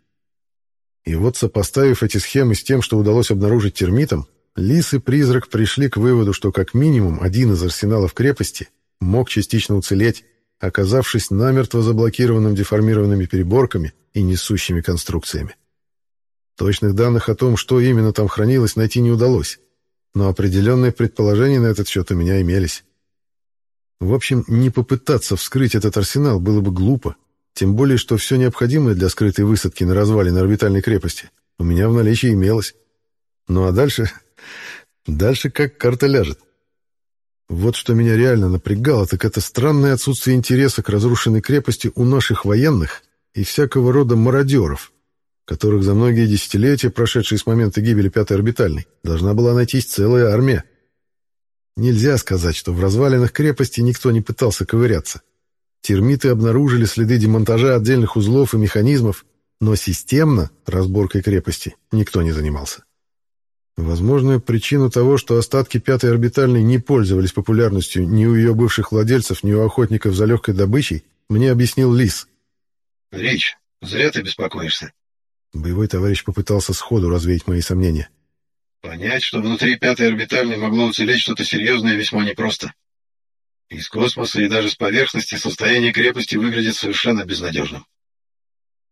И вот, сопоставив эти схемы с тем, что удалось обнаружить термитом, Лис и Призрак пришли к выводу, что как минимум один из арсеналов крепости мог частично уцелеть, оказавшись намертво заблокированным деформированными переборками и несущими конструкциями. Точных данных о том, что именно там хранилось, найти не удалось, но определенные предположения на этот счет у меня имелись. В общем, не попытаться вскрыть этот арсенал было бы глупо, тем более, что все необходимое для скрытой высадки на развалине орбитальной крепости у меня в наличии имелось. Ну а дальше... Дальше как карта ляжет. Вот что меня реально напрягало, так это странное отсутствие интереса к разрушенной крепости у наших военных и всякого рода мародеров, которых за многие десятилетия, прошедшие с момента гибели Пятой орбитальной, должна была найтись целая армия. Нельзя сказать, что в развалинах крепости никто не пытался ковыряться. Термиты обнаружили следы демонтажа отдельных узлов и механизмов, но системно разборкой крепости никто не занимался. Возможную причину того, что остатки пятой орбитальной не пользовались популярностью ни у ее бывших владельцев, ни у охотников за легкой добычей, мне объяснил Лис. «Рич, зря ты беспокоишься». Боевой товарищ попытался сходу развеять мои сомнения. Понять, что внутри пятой орбитальной могло уцелеть что-то серьезное, весьма непросто. Из космоса и даже с поверхности состояние крепости выглядит совершенно безнадежным.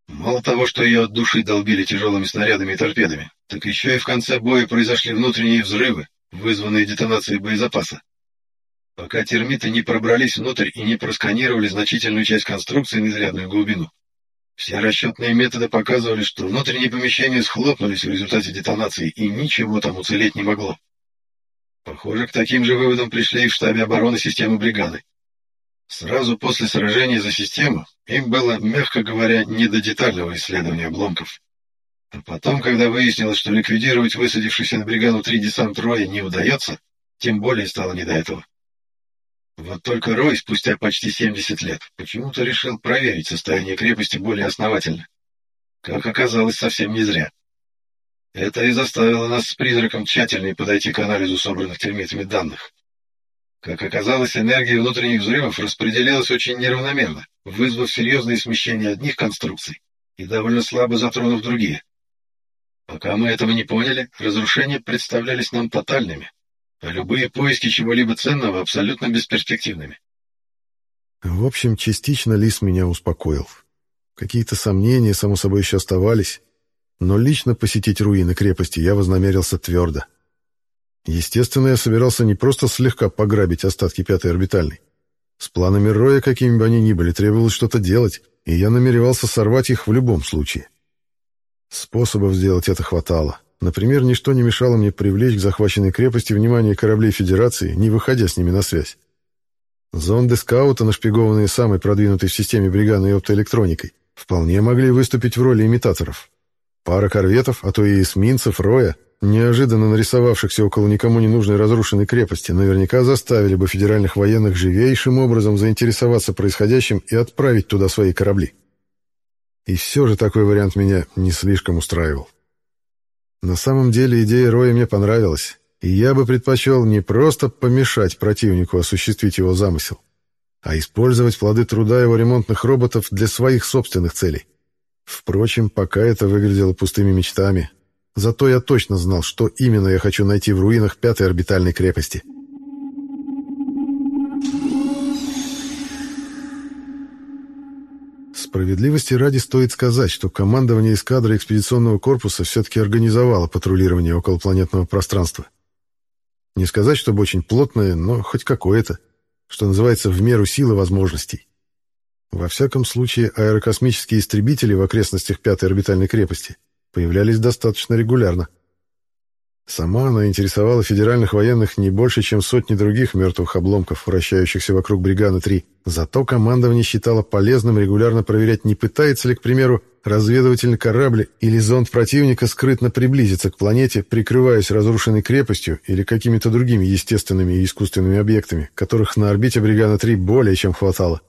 Мало того, что ее от души долбили тяжелыми снарядами и торпедами, так еще и в конце боя произошли внутренние взрывы, вызванные детонацией боезапаса. Пока термиты не пробрались внутрь и не просканировали значительную часть конструкции на изрядную глубину, все расчетные методы показывали, что внутренние помещения схлопнулись в результате детонации, и ничего там уцелеть не могло. Похоже, к таким же выводам пришли и в штабе обороны системы бригады. Сразу после сражения за систему им было, мягко говоря, не до детального исследования обломков. А потом, когда выяснилось, что ликвидировать высадившийся на бригаду три десант Роя не удается, тем более стало не до этого. Вот только Рой спустя почти 70 лет почему-то решил проверить состояние крепости более основательно. Как оказалось, совсем не зря. Это и заставило нас с призраком тщательнее подойти к анализу собранных термитами данных. Как оказалось, энергия внутренних взрывов распределялась очень неравномерно, вызвав серьезные смещения одних конструкций и довольно слабо затронув другие. Пока мы этого не поняли, разрушения представлялись нам тотальными, а любые поиски чего-либо ценного абсолютно бесперспективными. В общем, частично Лис меня успокоил. Какие-то сомнения, само собой, еще оставались, но лично посетить руины крепости я вознамерился твердо. Естественно, я собирался не просто слегка пограбить остатки пятой орбитальной. С планами Роя, какими бы они ни были, требовалось что-то делать, и я намеревался сорвать их в любом случае. Способов сделать это хватало. Например, ничто не мешало мне привлечь к захваченной крепости внимание кораблей Федерации, не выходя с ними на связь. Зонды скаута, нашпигованные самой продвинутой в системе бригадной оптоэлектроникой, вполне могли выступить в роли имитаторов. Пара корветов, а то и эсминцев Роя, неожиданно нарисовавшихся около никому не нужной разрушенной крепости, наверняка заставили бы федеральных военных живейшим образом заинтересоваться происходящим и отправить туда свои корабли. И все же такой вариант меня не слишком устраивал. На самом деле идея Роя мне понравилась, и я бы предпочел не просто помешать противнику осуществить его замысел, а использовать плоды труда его ремонтных роботов для своих собственных целей. Впрочем, пока это выглядело пустыми мечтами. Зато я точно знал, что именно я хочу найти в руинах пятой орбитальной крепости. Справедливости ради стоит сказать, что командование эскадры экспедиционного корпуса все-таки организовало патрулирование околопланетного пространства. Не сказать, чтобы очень плотное, но хоть какое-то, что называется, в меру силы возможностей. Во всяком случае, аэрокосмические истребители в окрестностях пятой орбитальной крепости появлялись достаточно регулярно. Сама она интересовала федеральных военных не больше, чем сотни других мертвых обломков, вращающихся вокруг Бриганы-3. Зато командование считало полезным регулярно проверять, не пытается ли, к примеру, разведывательный корабль или зонд противника скрытно приблизиться к планете, прикрываясь разрушенной крепостью или какими-то другими естественными и искусственными объектами, которых на орбите Бригана-3 более чем хватало.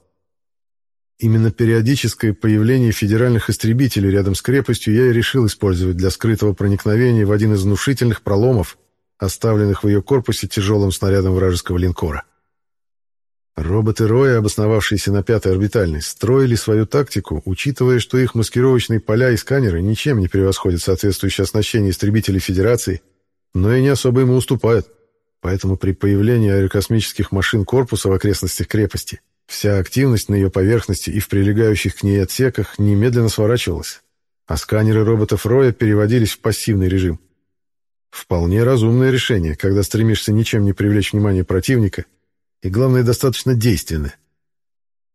Именно периодическое появление федеральных истребителей рядом с крепостью я и решил использовать для скрытого проникновения в один из внушительных проломов, оставленных в ее корпусе тяжелым снарядом вражеского линкора. Роботы Роя, обосновавшиеся на пятой орбитальной, строили свою тактику, учитывая, что их маскировочные поля и сканеры ничем не превосходят соответствующее оснащение истребителей Федерации, но и не особо ему уступают. Поэтому при появлении аэрокосмических машин корпуса в окрестностях крепости Вся активность на ее поверхности и в прилегающих к ней отсеках немедленно сворачивалась, а сканеры роботов Роя переводились в пассивный режим. Вполне разумное решение, когда стремишься ничем не привлечь внимание противника, и, главное, достаточно действенное.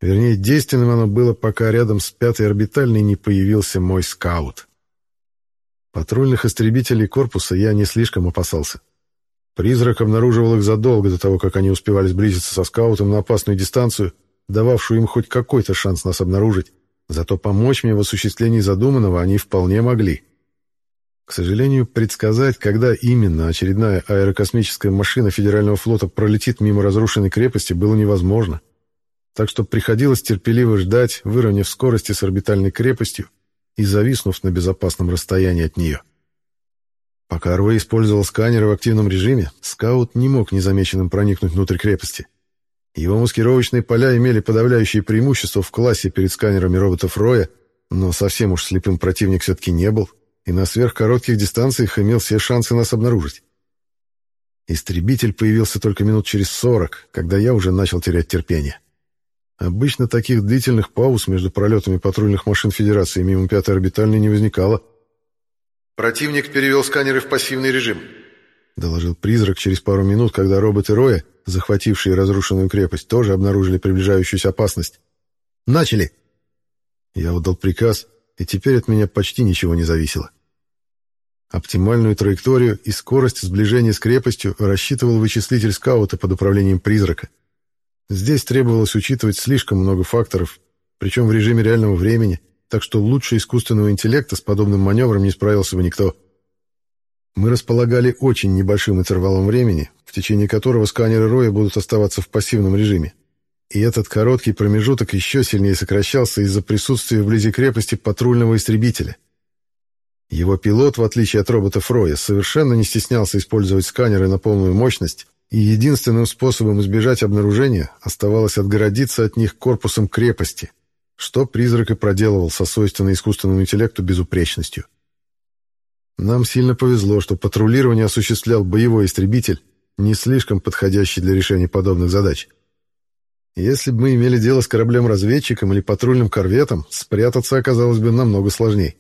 Вернее, действенным оно было, пока рядом с пятой орбитальной не появился мой скаут. Патрульных истребителей корпуса я не слишком опасался. Призрак обнаруживал их задолго до того, как они успевали сблизиться со скаутом на опасную дистанцию дававшую им хоть какой-то шанс нас обнаружить, зато помочь мне в осуществлении задуманного они вполне могли. К сожалению, предсказать, когда именно очередная аэрокосмическая машина Федерального флота пролетит мимо разрушенной крепости, было невозможно. Так что приходилось терпеливо ждать, выровняв скорости с орбитальной крепостью и зависнув на безопасном расстоянии от нее. Пока Рой использовал сканеры в активном режиме, скаут не мог незамеченным проникнуть внутрь крепости. Его маскировочные поля имели подавляющее преимущество в классе перед сканерами роботов Роя, но совсем уж слепым противник все-таки не был, и на сверхкоротких дистанциях имел все шансы нас обнаружить. Истребитель появился только минут через сорок, когда я уже начал терять терпение. Обычно таких длительных пауз между пролетами патрульных машин Федерации мимо пятой орбитальной не возникало. «Противник перевел сканеры в пассивный режим», — доложил призрак через пару минут, когда роботы Роя, захватившие разрушенную крепость, тоже обнаружили приближающуюся опасность. «Начали!» Я отдал приказ, и теперь от меня почти ничего не зависело. Оптимальную траекторию и скорость сближения с крепостью рассчитывал вычислитель скаута под управлением призрака. Здесь требовалось учитывать слишком много факторов, причем в режиме реального времени, так что лучше искусственного интеллекта с подобным маневром не справился бы никто. Мы располагали очень небольшим интервалом времени, в течение которого сканеры Роя будут оставаться в пассивном режиме. И этот короткий промежуток еще сильнее сокращался из-за присутствия вблизи крепости патрульного истребителя. Его пилот, в отличие от робота Фроя, совершенно не стеснялся использовать сканеры на полную мощность, и единственным способом избежать обнаружения оставалось отгородиться от них корпусом крепости, что призрак и проделывал со свойственной искусственному интеллекту безупречностью. Нам сильно повезло, что патрулирование осуществлял боевой истребитель, не слишком подходящий для решения подобных задач. Если бы мы имели дело с кораблем-разведчиком или патрульным корветом, спрятаться оказалось бы намного сложнее.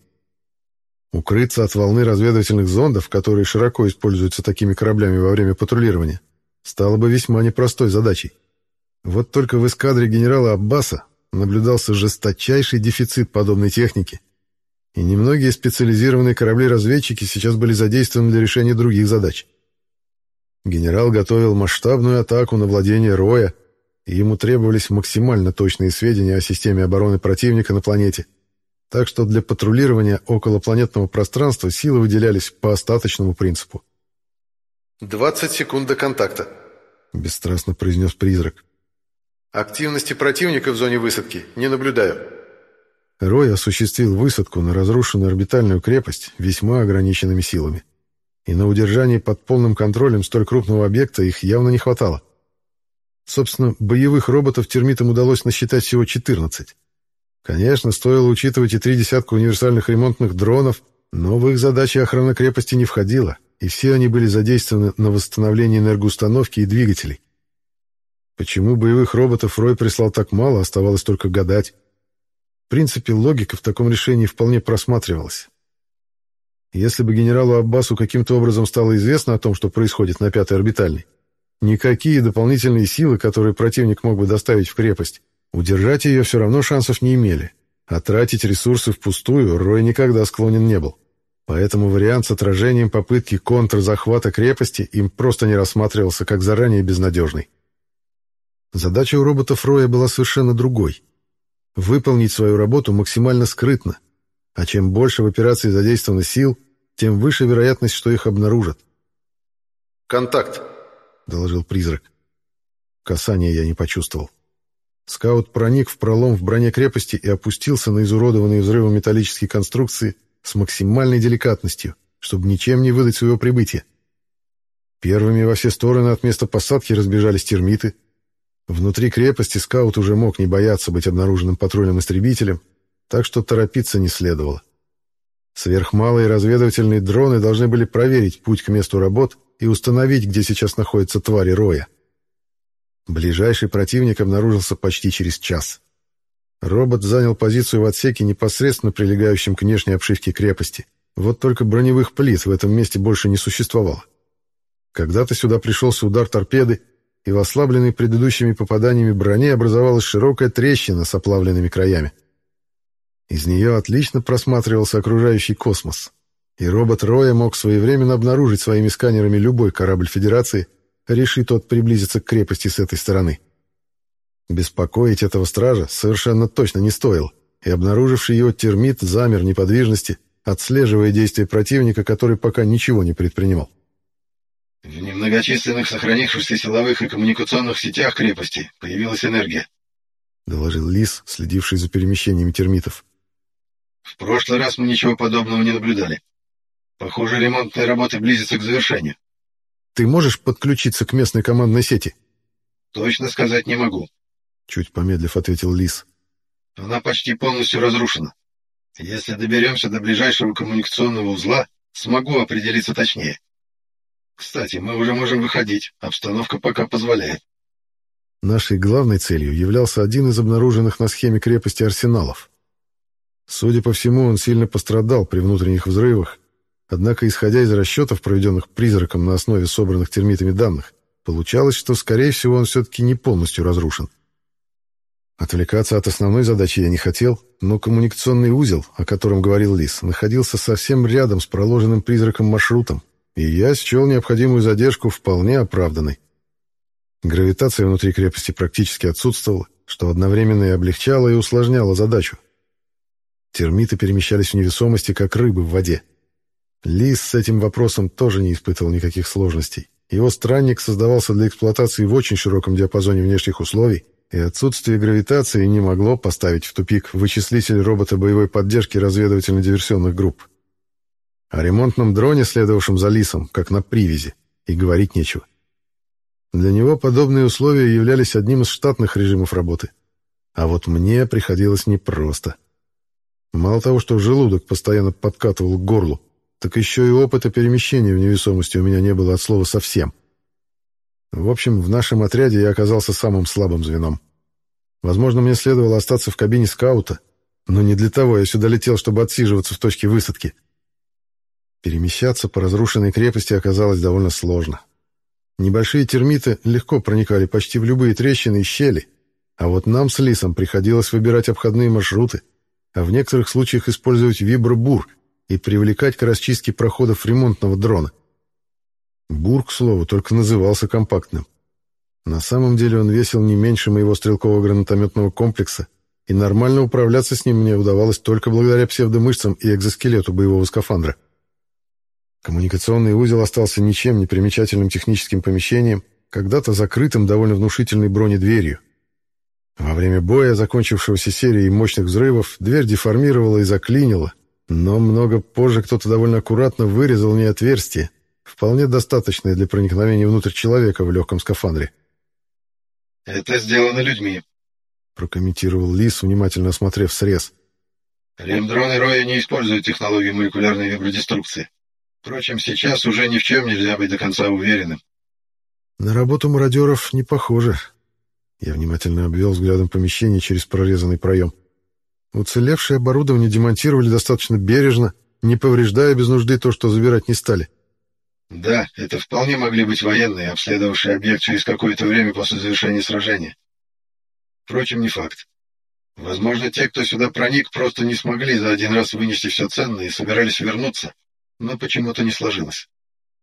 Укрыться от волны разведывательных зондов, которые широко используются такими кораблями во время патрулирования, стало бы весьма непростой задачей. Вот только в эскадре генерала Аббаса наблюдался жесточайший дефицит подобной техники, и немногие специализированные корабли-разведчики сейчас были задействованы для решения других задач. Генерал готовил масштабную атаку на владение Роя, и ему требовались максимально точные сведения о системе обороны противника на планете, так что для патрулирования околопланетного пространства силы выделялись по остаточному принципу. «Двадцать секунд до контакта», — бесстрастно произнес призрак. «Активности противника в зоне высадки не наблюдаю». Рой осуществил высадку на разрушенную орбитальную крепость весьма ограниченными силами. И на удержание под полным контролем столь крупного объекта их явно не хватало. Собственно, боевых роботов термитам удалось насчитать всего 14. Конечно, стоило учитывать и три десятка универсальных ремонтных дронов, но в их задачи охрана крепости не входила, и все они были задействованы на восстановление энергоустановки и двигателей. Почему боевых роботов Рой прислал так мало, оставалось только гадать. Принципе, логика в таком решении вполне просматривалась. Если бы генералу Аббасу каким-то образом стало известно о том, что происходит на пятой орбитальной, никакие дополнительные силы, которые противник мог бы доставить в крепость, удержать ее все равно шансов не имели, а тратить ресурсы впустую Рой никогда склонен не был. Поэтому вариант с отражением попытки контрзахвата крепости им просто не рассматривался как заранее безнадежный. Задача у роботов Роя была совершенно другой. Выполнить свою работу максимально скрытно, а чем больше в операции задействовано сил, тем выше вероятность, что их обнаружат. «Контакт», — доложил призрак. Касания я не почувствовал. Скаут проник в пролом в броне крепости и опустился на изуродованные взрывом металлические конструкции, с максимальной деликатностью, чтобы ничем не выдать своего прибытия. Первыми во все стороны от места посадки разбежались термиты. Внутри крепости скаут уже мог не бояться быть обнаруженным патрульным истребителем, так что торопиться не следовало. Сверхмалые разведывательные дроны должны были проверить путь к месту работ и установить, где сейчас находятся твари Роя. Ближайший противник обнаружился почти через час. Робот занял позицию в отсеке, непосредственно прилегающем к внешней обшивке крепости. Вот только броневых плит в этом месте больше не существовало. Когда-то сюда пришелся удар торпеды, и в ослабленной предыдущими попаданиями броне образовалась широкая трещина с оплавленными краями. Из нее отлично просматривался окружающий космос, и робот Роя мог своевременно обнаружить своими сканерами любой корабль Федерации, реши тот приблизиться к крепости с этой стороны. Беспокоить этого стража совершенно точно не стоило, и обнаруживший его термит замер неподвижности, отслеживая действия противника, который пока ничего не предпринимал. В немногочисленных сохранившихся силовых и коммуникационных сетях крепости появилась энергия, — доложил Лис, следивший за перемещениями термитов. В прошлый раз мы ничего подобного не наблюдали. Похоже, ремонтные работы близятся к завершению. Ты можешь подключиться к местной командной сети? Точно сказать не могу. Чуть помедлив ответил Лис. Она почти полностью разрушена. Если доберемся до ближайшего коммуникационного узла, смогу определиться точнее. Кстати, мы уже можем выходить, обстановка пока позволяет. Нашей главной целью являлся один из обнаруженных на схеме крепости арсеналов. Судя по всему, он сильно пострадал при внутренних взрывах, однако, исходя из расчетов, проведенных призраком на основе собранных термитами данных, получалось, что, скорее всего, он все-таки не полностью разрушен. Отвлекаться от основной задачи я не хотел, но коммуникационный узел, о котором говорил Лис, находился совсем рядом с проложенным призраком маршрутом, и я счел необходимую задержку вполне оправданной. Гравитация внутри крепости практически отсутствовала, что одновременно и облегчало, и усложняло задачу. Термиты перемещались в невесомости, как рыбы в воде. Лис с этим вопросом тоже не испытывал никаких сложностей. Его странник создавался для эксплуатации в очень широком диапазоне внешних условий, и отсутствие гравитации не могло поставить в тупик вычислитель робота боевой поддержки разведывательно-диверсионных групп. О ремонтном дроне, следовавшем за Лисом, как на привязи, и говорить нечего. Для него подобные условия являлись одним из штатных режимов работы. А вот мне приходилось непросто. Мало того, что желудок постоянно подкатывал к горлу, так еще и опыта перемещения в невесомости у меня не было от слова совсем. В общем, в нашем отряде я оказался самым слабым звеном. Возможно, мне следовало остаться в кабине скаута, но не для того я сюда летел, чтобы отсиживаться в точке высадки. Перемещаться по разрушенной крепости оказалось довольно сложно. Небольшие термиты легко проникали почти в любые трещины и щели, а вот нам с Лисом приходилось выбирать обходные маршруты, а в некоторых случаях использовать вибробур и привлекать к расчистке проходов ремонтного дрона — Бур, к слову, только назывался компактным. На самом деле он весил не меньше моего стрелкового гранатометного комплекса, и нормально управляться с ним мне удавалось только благодаря псевдомышцам и экзоскелету боевого скафандра. Коммуникационный узел остался ничем не примечательным техническим помещением, когда-то закрытым довольно внушительной бронедверью. Во время боя, закончившегося серией мощных взрывов, дверь деформировала и заклинила, но много позже кто-то довольно аккуратно вырезал в ней отверстие, вполне достаточное для проникновения внутрь человека в легком скафандре. «Это сделано людьми», — прокомментировал Лис, внимательно осмотрев срез. «Ремдроны Роя не используют технологию молекулярной вибродеструкции. Впрочем, сейчас уже ни в чем нельзя быть до конца уверенным». «На работу мародеров не похоже». Я внимательно обвел взглядом помещение через прорезанный проем. Уцелевшее оборудование демонтировали достаточно бережно, не повреждая без нужды то, что забирать не стали. Да, это вполне могли быть военные, обследовавшие объект через какое-то время после завершения сражения. Впрочем, не факт. Возможно, те, кто сюда проник, просто не смогли за один раз вынести все ценное и собирались вернуться, но почему-то не сложилось.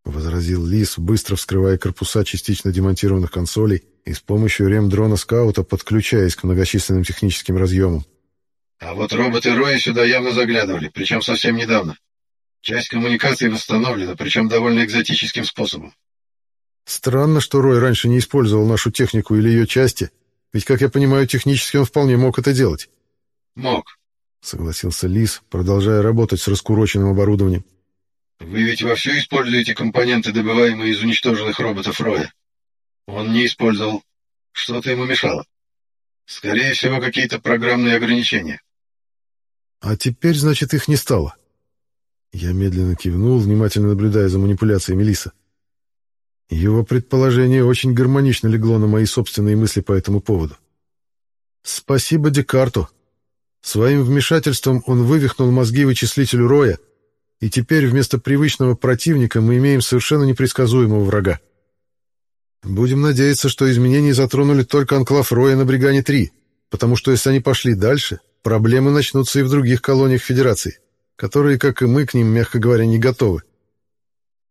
Возразил Лис, быстро вскрывая корпуса частично демонтированных консолей и с помощью рем-дрона скаута подключаясь к многочисленным техническим разъемам. А вот роботы Роя сюда явно заглядывали, причем совсем недавно. Часть коммуникации восстановлена, причем довольно экзотическим способом. Странно, что Рой раньше не использовал нашу технику или ее части, ведь, как я понимаю, технически он вполне мог это делать. Мог, согласился Лис, продолжая работать с раскуроченным оборудованием. Вы ведь вовсю используете компоненты, добываемые из уничтоженных роботов Роя. Он не использовал. Что-то ему мешало. Скорее всего, какие-то программные ограничения. А теперь, значит, их не стало. Я медленно кивнул, внимательно наблюдая за манипуляцией Мелиса. Его предположение очень гармонично легло на мои собственные мысли по этому поводу. Спасибо Декарту. Своим вмешательством он вывихнул мозги вычислителю Роя, и теперь вместо привычного противника мы имеем совершенно непредсказуемого врага. Будем надеяться, что изменения затронули только анклав Роя на Бригане-3, потому что если они пошли дальше, проблемы начнутся и в других колониях Федерации которые, как и мы, к ним, мягко говоря, не готовы.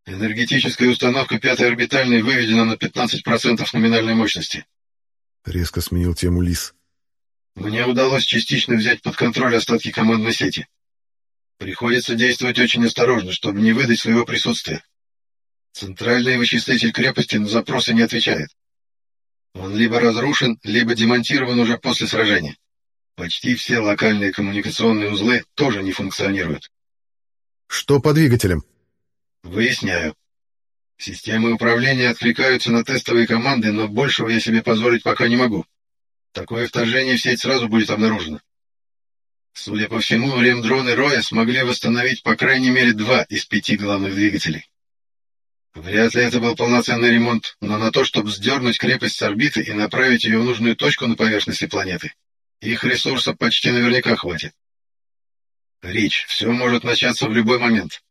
Энергетическая установка пятой орбитальной выведена на 15% номинальной мощности. Резко сменил тему Лис. Мне удалось частично взять под контроль остатки командной сети. Приходится действовать очень осторожно, чтобы не выдать своего присутствия. Центральный вычислитель крепости на запросы не отвечает. Он либо разрушен, либо демонтирован уже после сражения. Почти все локальные коммуникационные узлы тоже не функционируют. Что по двигателям? Выясняю. Системы управления откликаются на тестовые команды, но большего я себе позволить пока не могу. Такое вторжение в сеть сразу будет обнаружено. Судя по всему, ремдроны Роя смогли восстановить по крайней мере два из пяти главных двигателей. Вряд ли это был полноценный ремонт, но на то, чтобы сдернуть крепость с орбиты и направить ее в нужную точку на поверхности планеты, их ресурсов почти наверняка хватит. Рич, все может начаться в любой момент.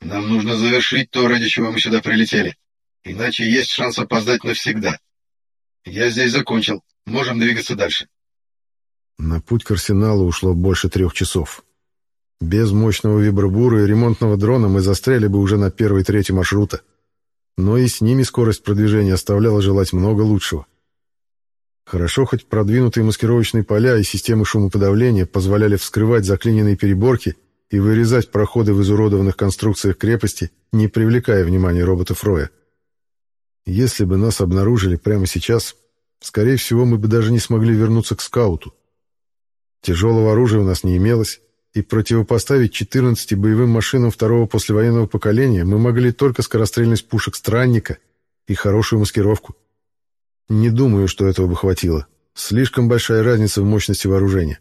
Нам нужно завершить то, ради чего мы сюда прилетели. Иначе есть шанс опоздать навсегда. Я здесь закончил. Можем двигаться дальше. На путь к арсеналу ушло больше трех часов. Без мощного вибробура и ремонтного дрона мы застряли бы уже на первой трети маршрута. Но и с ними скорость продвижения оставляла желать много лучшего. Хорошо, хоть продвинутые маскировочные поля и системы шумоподавления позволяли вскрывать заклиненные переборки и вырезать проходы в изуродованных конструкциях крепости, не привлекая внимания роботов Роя. Если бы нас обнаружили прямо сейчас, скорее всего, мы бы даже не смогли вернуться к скауту. Тяжелого оружия у нас не имелось, и противопоставить 14 боевым машинам второго послевоенного поколения мы могли только скорострельность пушек «Странника» и хорошую маскировку. Не думаю, что этого бы хватило. Слишком большая разница в мощности вооружения.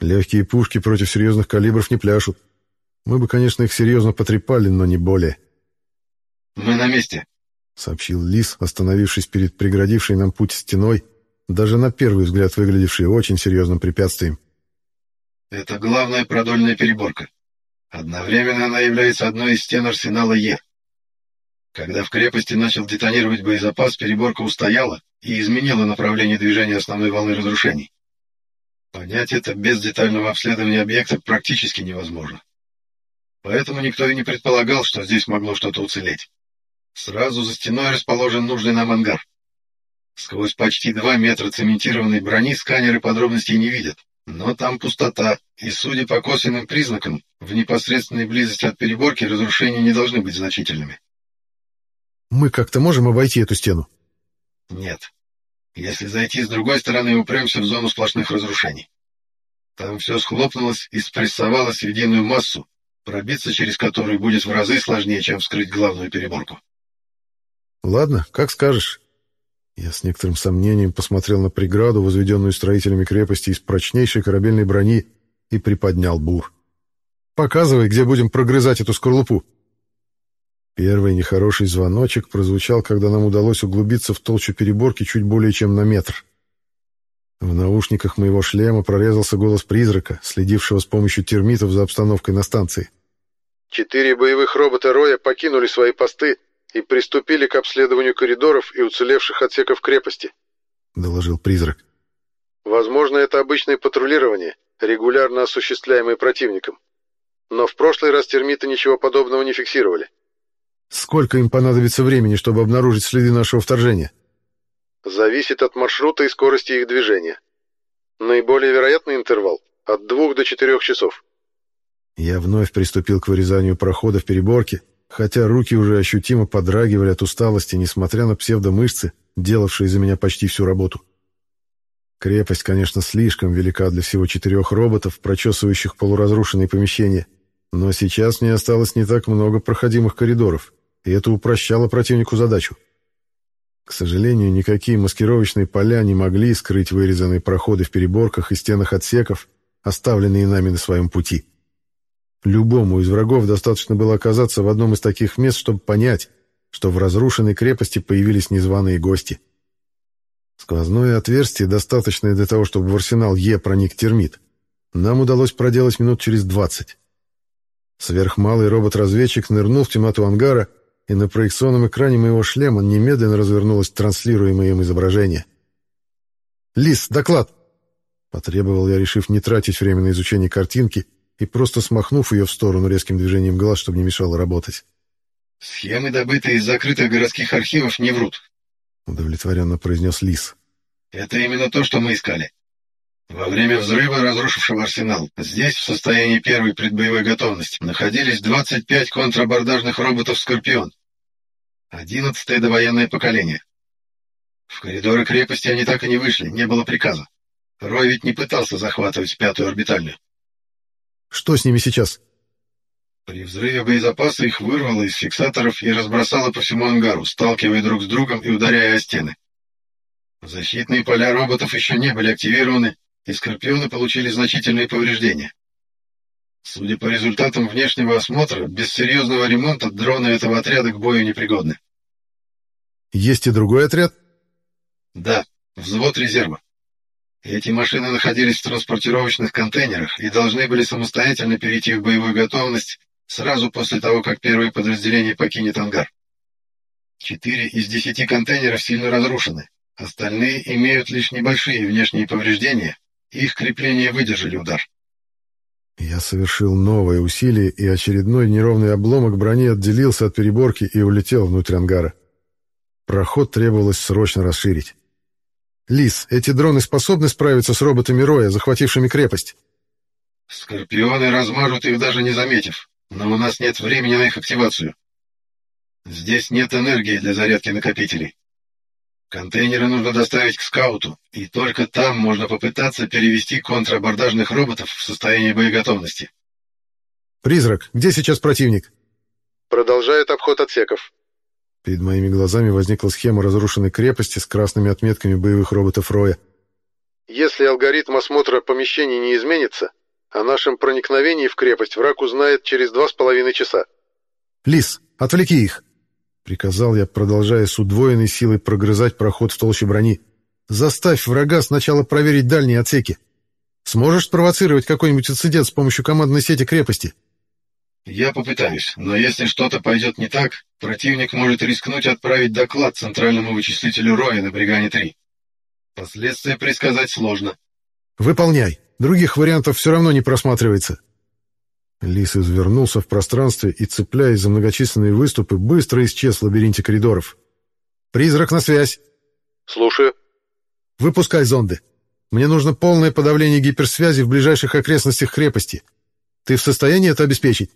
Легкие пушки против серьезных калибров не пляшут. Мы бы, конечно, их серьезно потрепали, но не более. «Мы на месте», — сообщил Лис, остановившись перед преградившей нам путь стеной, даже на первый взгляд выглядевшей очень серьезным препятствием. «Это главная продольная переборка. Одновременно она является одной из стен арсенала Е. Когда в крепости начал детонировать боезапас, переборка устояла и изменила направление движения основной волны разрушений. Понять это без детального обследования объекта практически невозможно. Поэтому никто и не предполагал, что здесь могло что-то уцелеть. Сразу за стеной расположен нужный нам ангар. Сквозь почти два метра цементированной брони сканеры подробностей не видят, но там пустота, и, судя по косвенным признакам, в непосредственной близости от переборки разрушения не должны быть значительными. Мы как-то можем обойти эту стену? Нет. Если зайти с другой стороны, упремся в зону сплошных разрушений. Там все схлопнулось и спрессовалось в единую массу, пробиться через которую будет в разы сложнее, чем вскрыть главную переборку. Ладно, как скажешь. Я с некоторым сомнением посмотрел на преграду, возведенную строителями крепости из прочнейшей корабельной брони, и приподнял бур. Показывай, где будем прогрызать эту скорлупу. Первый нехороший звоночек прозвучал, когда нам удалось углубиться в толщу переборки чуть более чем на метр. В наушниках моего шлема прорезался голос призрака, следившего с помощью термитов за обстановкой на станции. «Четыре боевых робота Роя покинули свои посты и приступили к обследованию коридоров и уцелевших отсеков крепости», — доложил призрак. «Возможно, это обычное патрулирование, регулярно осуществляемое противником. Но в прошлый раз термиты ничего подобного не фиксировали. Сколько им понадобится времени, чтобы обнаружить следы нашего вторжения? Зависит от маршрута и скорости их движения. Наиболее вероятный интервал — от двух до четырех часов. Я вновь приступил к вырезанию прохода в переборке, хотя руки уже ощутимо подрагивали от усталости, несмотря на псевдомышцы, делавшие за меня почти всю работу. Крепость, конечно, слишком велика для всего четырех роботов, прочесывающих полуразрушенные помещения, но сейчас мне осталось не так много проходимых коридоров — и это упрощало противнику задачу. К сожалению, никакие маскировочные поля не могли скрыть вырезанные проходы в переборках и стенах отсеков, оставленные нами на своем пути. Любому из врагов достаточно было оказаться в одном из таких мест, чтобы понять, что в разрушенной крепости появились незваные гости. Сквозное отверстие, достаточное для того, чтобы в арсенал Е проник термит, нам удалось проделать минут через двадцать. Сверхмалый робот-разведчик нырнул в темноту ангара и на проекционном экране моего шлема немедленно развернулось транслируемое им изображение. «Лис, доклад!» Потребовал я, решив не тратить время на изучение картинки и просто смахнув ее в сторону резким движением глаз, чтобы не мешало работать. «Схемы, добытые из закрытых городских архивов, не врут», — удовлетворенно произнес Лис. «Это именно то, что мы искали. Во время взрыва, разрушившего арсенал, здесь, в состоянии первой предбоевой готовности, находились 25 контрабордажных роботов «Скорпион», Одиннадцатое довоенное поколение. В коридоры крепости они так и не вышли, не было приказа. Рой ведь не пытался захватывать пятую орбитальную. Что с ними сейчас? При взрыве боезапаса их вырвало из фиксаторов и разбросало по всему ангару, сталкивая друг с другом и ударяя о стены. Защитные поля роботов еще не были активированы, и скорпионы получили значительные повреждения. Судя по результатам внешнего осмотра, без серьезного ремонта дроны этого отряда к бою непригодны. Есть и другой отряд? Да, взвод резерва. Эти машины находились в транспортировочных контейнерах и должны были самостоятельно перейти в боевую готовность сразу после того, как первое подразделение покинет ангар. Четыре из десяти контейнеров сильно разрушены, остальные имеют лишь небольшие внешние повреждения, их крепления выдержали удар. Я совершил новое усилие, и очередной неровный обломок брони отделился от переборки и улетел внутрь ангара. Проход требовалось срочно расширить. «Лис, эти дроны способны справиться с роботами Роя, захватившими крепость?» «Скорпионы размажут их, даже не заметив, но у нас нет времени на их активацию. Здесь нет энергии для зарядки накопителей. Контейнеры нужно доставить к скауту, и только там можно попытаться перевести контрабордажных роботов в состояние боеготовности. «Призрак, где сейчас противник?» «Продолжает обход отсеков». Перед моими глазами возникла схема разрушенной крепости с красными отметками боевых роботов Роя. «Если алгоритм осмотра помещений не изменится, о нашем проникновении в крепость враг узнает через два с половиной часа». «Лис, отвлеки их!» Приказал я, продолжая с удвоенной силой прогрызать проход в толще брони. «Заставь врага сначала проверить дальние отсеки. Сможешь спровоцировать какой-нибудь инцидент с помощью командной сети крепости?» «Я попытаюсь, но если что-то пойдет не так, противник может рискнуть отправить доклад центральному вычислителю Роя на Бригане-3. Последствия предсказать сложно». «Выполняй. Других вариантов все равно не просматривается». Лис извернулся в пространстве и, цепляясь за многочисленные выступы, быстро исчез в лабиринте коридоров. «Призрак на связь!» «Слушаю». «Выпускай зонды. Мне нужно полное подавление гиперсвязи в ближайших окрестностях крепости. Ты в состоянии это обеспечить?»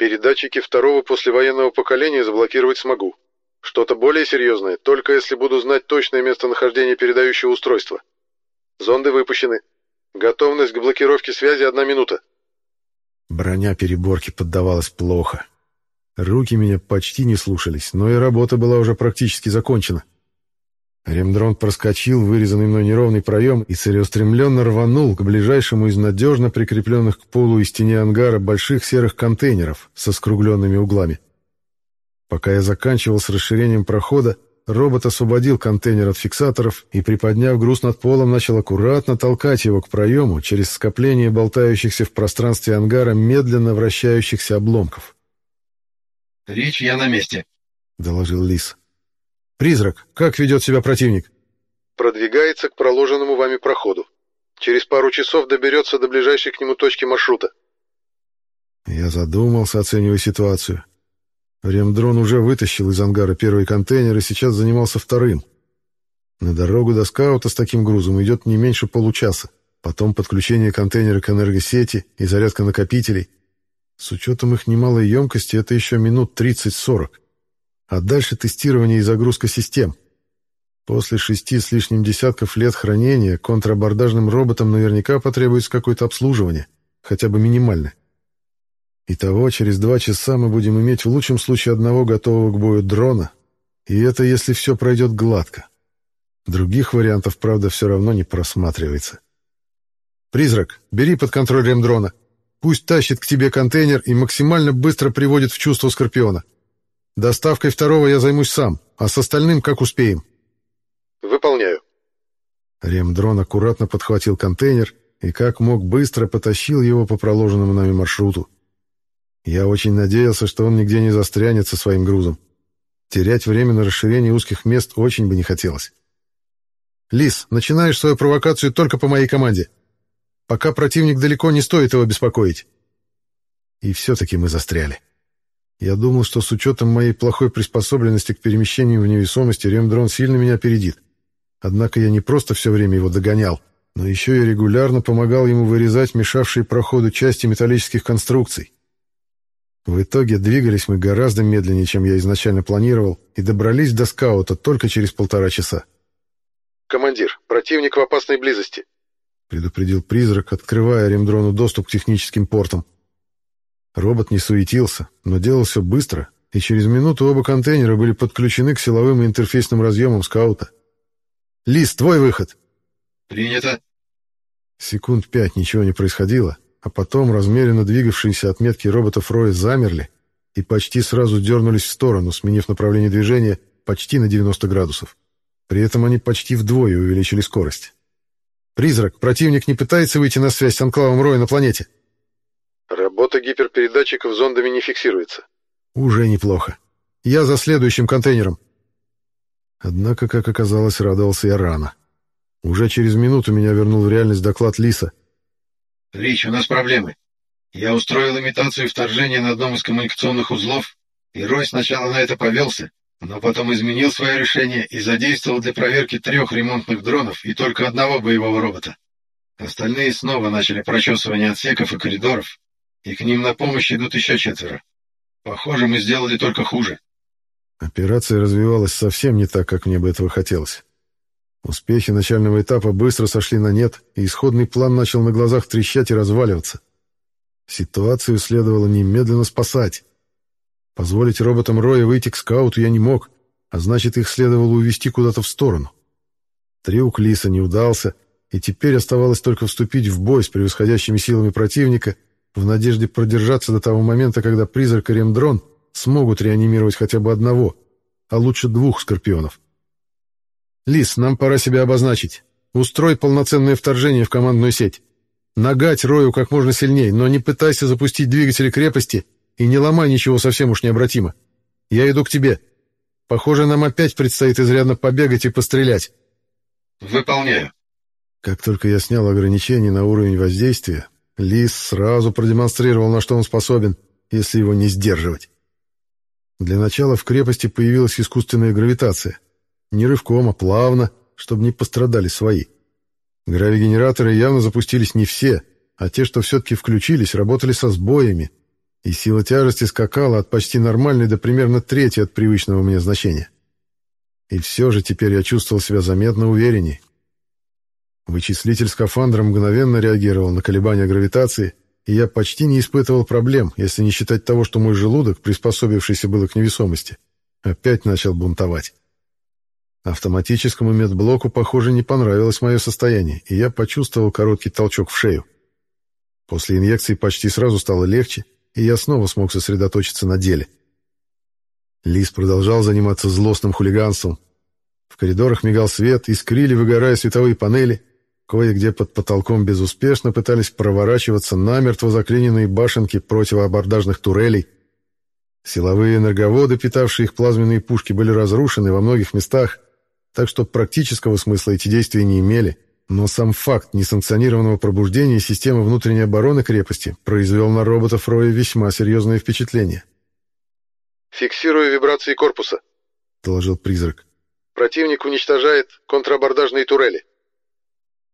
«Передатчики второго послевоенного поколения заблокировать смогу. Что-то более серьезное, только если буду знать точное местонахождение передающего устройства. Зонды выпущены. Готовность к блокировке связи одна минута». Броня переборки поддавалась плохо. Руки меня почти не слушались, но и работа была уже практически закончена. Ремдрон проскочил вырезанный мной неровный проем и целеустремленно рванул к ближайшему из надежно прикрепленных к полу и стене ангара больших серых контейнеров со скругленными углами. Пока я заканчивал с расширением прохода, Робот освободил контейнер от фиксаторов и, приподняв груз над полом, начал аккуратно толкать его к проему через скопление болтающихся в пространстве ангара медленно вращающихся обломков. «Рич, я на месте», — доложил Лис. «Призрак, как ведет себя противник?» «Продвигается к проложенному вами проходу. Через пару часов доберется до ближайшей к нему точки маршрута». Я задумался, оценивая ситуацию. Ремдрон уже вытащил из ангара первый контейнер и сейчас занимался вторым. На дорогу до скаута с таким грузом идет не меньше получаса. Потом подключение контейнера к энергосети и зарядка накопителей. С учетом их немалой емкости это еще минут 30-40. А дальше тестирование и загрузка систем. После шести с лишним десятков лет хранения контрабордажным роботам наверняка потребуется какое-то обслуживание, хотя бы минимальное. Итого, через два часа мы будем иметь в лучшем случае одного готового к бою дрона, и это если все пройдет гладко. Других вариантов, правда, все равно не просматривается. «Призрак, бери под контроль ремдрона. Пусть тащит к тебе контейнер и максимально быстро приводит в чувство Скорпиона. Доставкой второго я займусь сам, а с остальным как успеем». «Выполняю». Ремдрон аккуратно подхватил контейнер и как мог быстро потащил его по проложенному нами маршруту. Я очень надеялся, что он нигде не застрянет со своим грузом. Терять время на расширение узких мест очень бы не хотелось. «Лис, начинаешь свою провокацию только по моей команде. Пока противник далеко, не стоит его беспокоить». И все-таки мы застряли. Я думал, что с учетом моей плохой приспособленности к перемещению в невесомости ремдрон сильно меня опередит. Однако я не просто все время его догонял, но еще и регулярно помогал ему вырезать мешавшие проходу части металлических конструкций. В итоге двигались мы гораздо медленнее, чем я изначально планировал, и добрались до скаута только через полтора часа. «Командир, противник в опасной близости», — предупредил призрак, открывая ремдрону доступ к техническим портам. Робот не суетился, но делал все быстро, и через минуту оба контейнера были подключены к силовым и интерфейсным разъемам скаута. «Лис, твой выход!» «Принято!» Секунд пять ничего не происходило, а потом размеренно двигавшиеся отметки роботов Роя замерли и почти сразу дернулись в сторону, сменив направление движения почти на 90 градусов. При этом они почти вдвое увеличили скорость. «Призрак, противник не пытается выйти на связь с анклавом Роя на планете?» «Работа гиперпередатчиков зондами не фиксируется». «Уже неплохо. Я за следующим контейнером». Однако, как оказалось, радовался я рано. Уже через минуту меня вернул в реальность доклад Лиса. «Рич, у нас проблемы. Я устроил имитацию вторжения на одном из коммуникационных узлов, и Рой сначала на это повелся, но потом изменил свое решение и задействовал для проверки трех ремонтных дронов и только одного боевого робота. Остальные снова начали прочесывание отсеков и коридоров, и к ним на помощь идут еще четверо. Похоже, мы сделали только хуже. Операция развивалась совсем не так, как мне бы этого хотелось. Успехи начального этапа быстро сошли на нет, и исходный план начал на глазах трещать и разваливаться. Ситуацию следовало немедленно спасать. Позволить роботам Роя выйти к скауту я не мог, а значит, их следовало увести куда-то в сторону. Трюк Лиса не удался, и теперь оставалось только вступить в бой с превосходящими силами противника в надежде продержаться до того момента, когда призрак и ремдрон смогут реанимировать хотя бы одного, а лучше двух скорпионов. «Лис, нам пора себя обозначить. Устрой полноценное вторжение в командную сеть. Нагать Рою как можно сильнее, но не пытайся запустить двигатели крепости и не ломай ничего совсем уж необратимо. Я иду к тебе. Похоже, нам опять предстоит изрядно побегать и пострелять». «Выполняю». Как только я снял ограничения на уровень воздействия, Лис сразу продемонстрировал, на что он способен, если его не сдерживать. Для начала в крепости появилась искусственная гравитация. Не рывком, а плавно, чтобы не пострадали свои. Гравигенераторы явно запустились не все, а те, что все-таки включились, работали со сбоями, и сила тяжести скакала от почти нормальной до примерно трети от привычного мне значения. И все же теперь я чувствовал себя заметно увереннее. Вычислитель скафандра мгновенно реагировал на колебания гравитации, и я почти не испытывал проблем, если не считать того, что мой желудок, приспособившийся было к невесомости, опять начал бунтовать. Автоматическому медблоку, похоже, не понравилось мое состояние, и я почувствовал короткий толчок в шею. После инъекции почти сразу стало легче, и я снова смог сосредоточиться на деле. Лис продолжал заниматься злостным хулиганством. В коридорах мигал свет, искрили, выгорая световые панели, Кое-где под потолком безуспешно пытались проворачиваться намертво заклиненные башенки противоабордажных турелей. Силовые энерговоды, питавшие их плазменные пушки, были разрушены во многих местах, так что практического смысла эти действия не имели, но сам факт несанкционированного пробуждения системы внутренней обороны крепости произвел на роботов Роя весьма серьезное впечатление. «Фиксирую вибрации корпуса», — доложил призрак. «Противник уничтожает контрабордажные турели».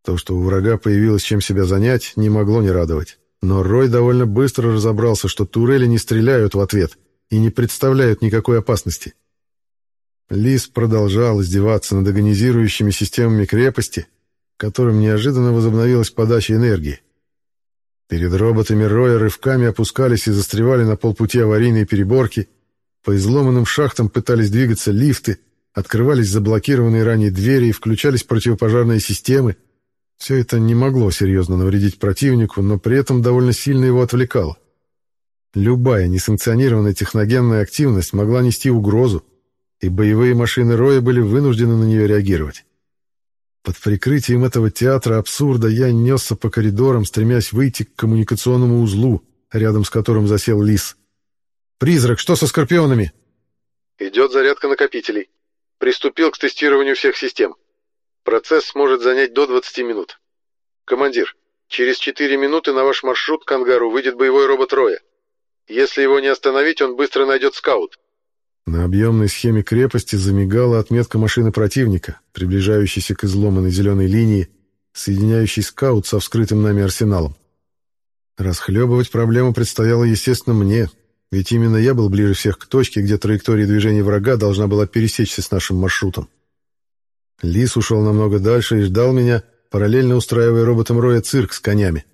То, что у врага появилось чем себя занять, не могло не радовать. Но Рой довольно быстро разобрался, что турели не стреляют в ответ и не представляют никакой опасности. Лис продолжал издеваться над агонизирующими системами крепости, которым неожиданно возобновилась подача энергии. Перед роботами Роя рывками опускались и застревали на полпути аварийные переборки, по изломанным шахтам пытались двигаться лифты, открывались заблокированные ранее двери и включались противопожарные системы, все это не могло серьезно навредить противнику, но при этом довольно сильно его отвлекало. Любая несанкционированная техногенная активность могла нести угрозу, и боевые машины Роя были вынуждены на нее реагировать. Под прикрытием этого театра абсурда я несся по коридорам, стремясь выйти к коммуникационному узлу, рядом с которым засел лис. «Призрак, что со скорпионами?» «Идет зарядка накопителей. Приступил к тестированию всех систем. Процесс может занять до 20 минут. Командир, через 4 минуты на ваш маршрут к ангару выйдет боевой робот Роя. Если его не остановить, он быстро найдет скаут. На объемной схеме крепости замигала отметка машины противника, приближающейся к изломанной зеленой линии, соединяющей скаут со вскрытым нами арсеналом. Расхлебывать проблему предстояло, естественно, мне, ведь именно я был ближе всех к точке, где траектория движения врага должна была пересечься с нашим маршрутом. Лис ушел намного дальше и ждал меня, параллельно устраивая роботом Роя цирк с конями.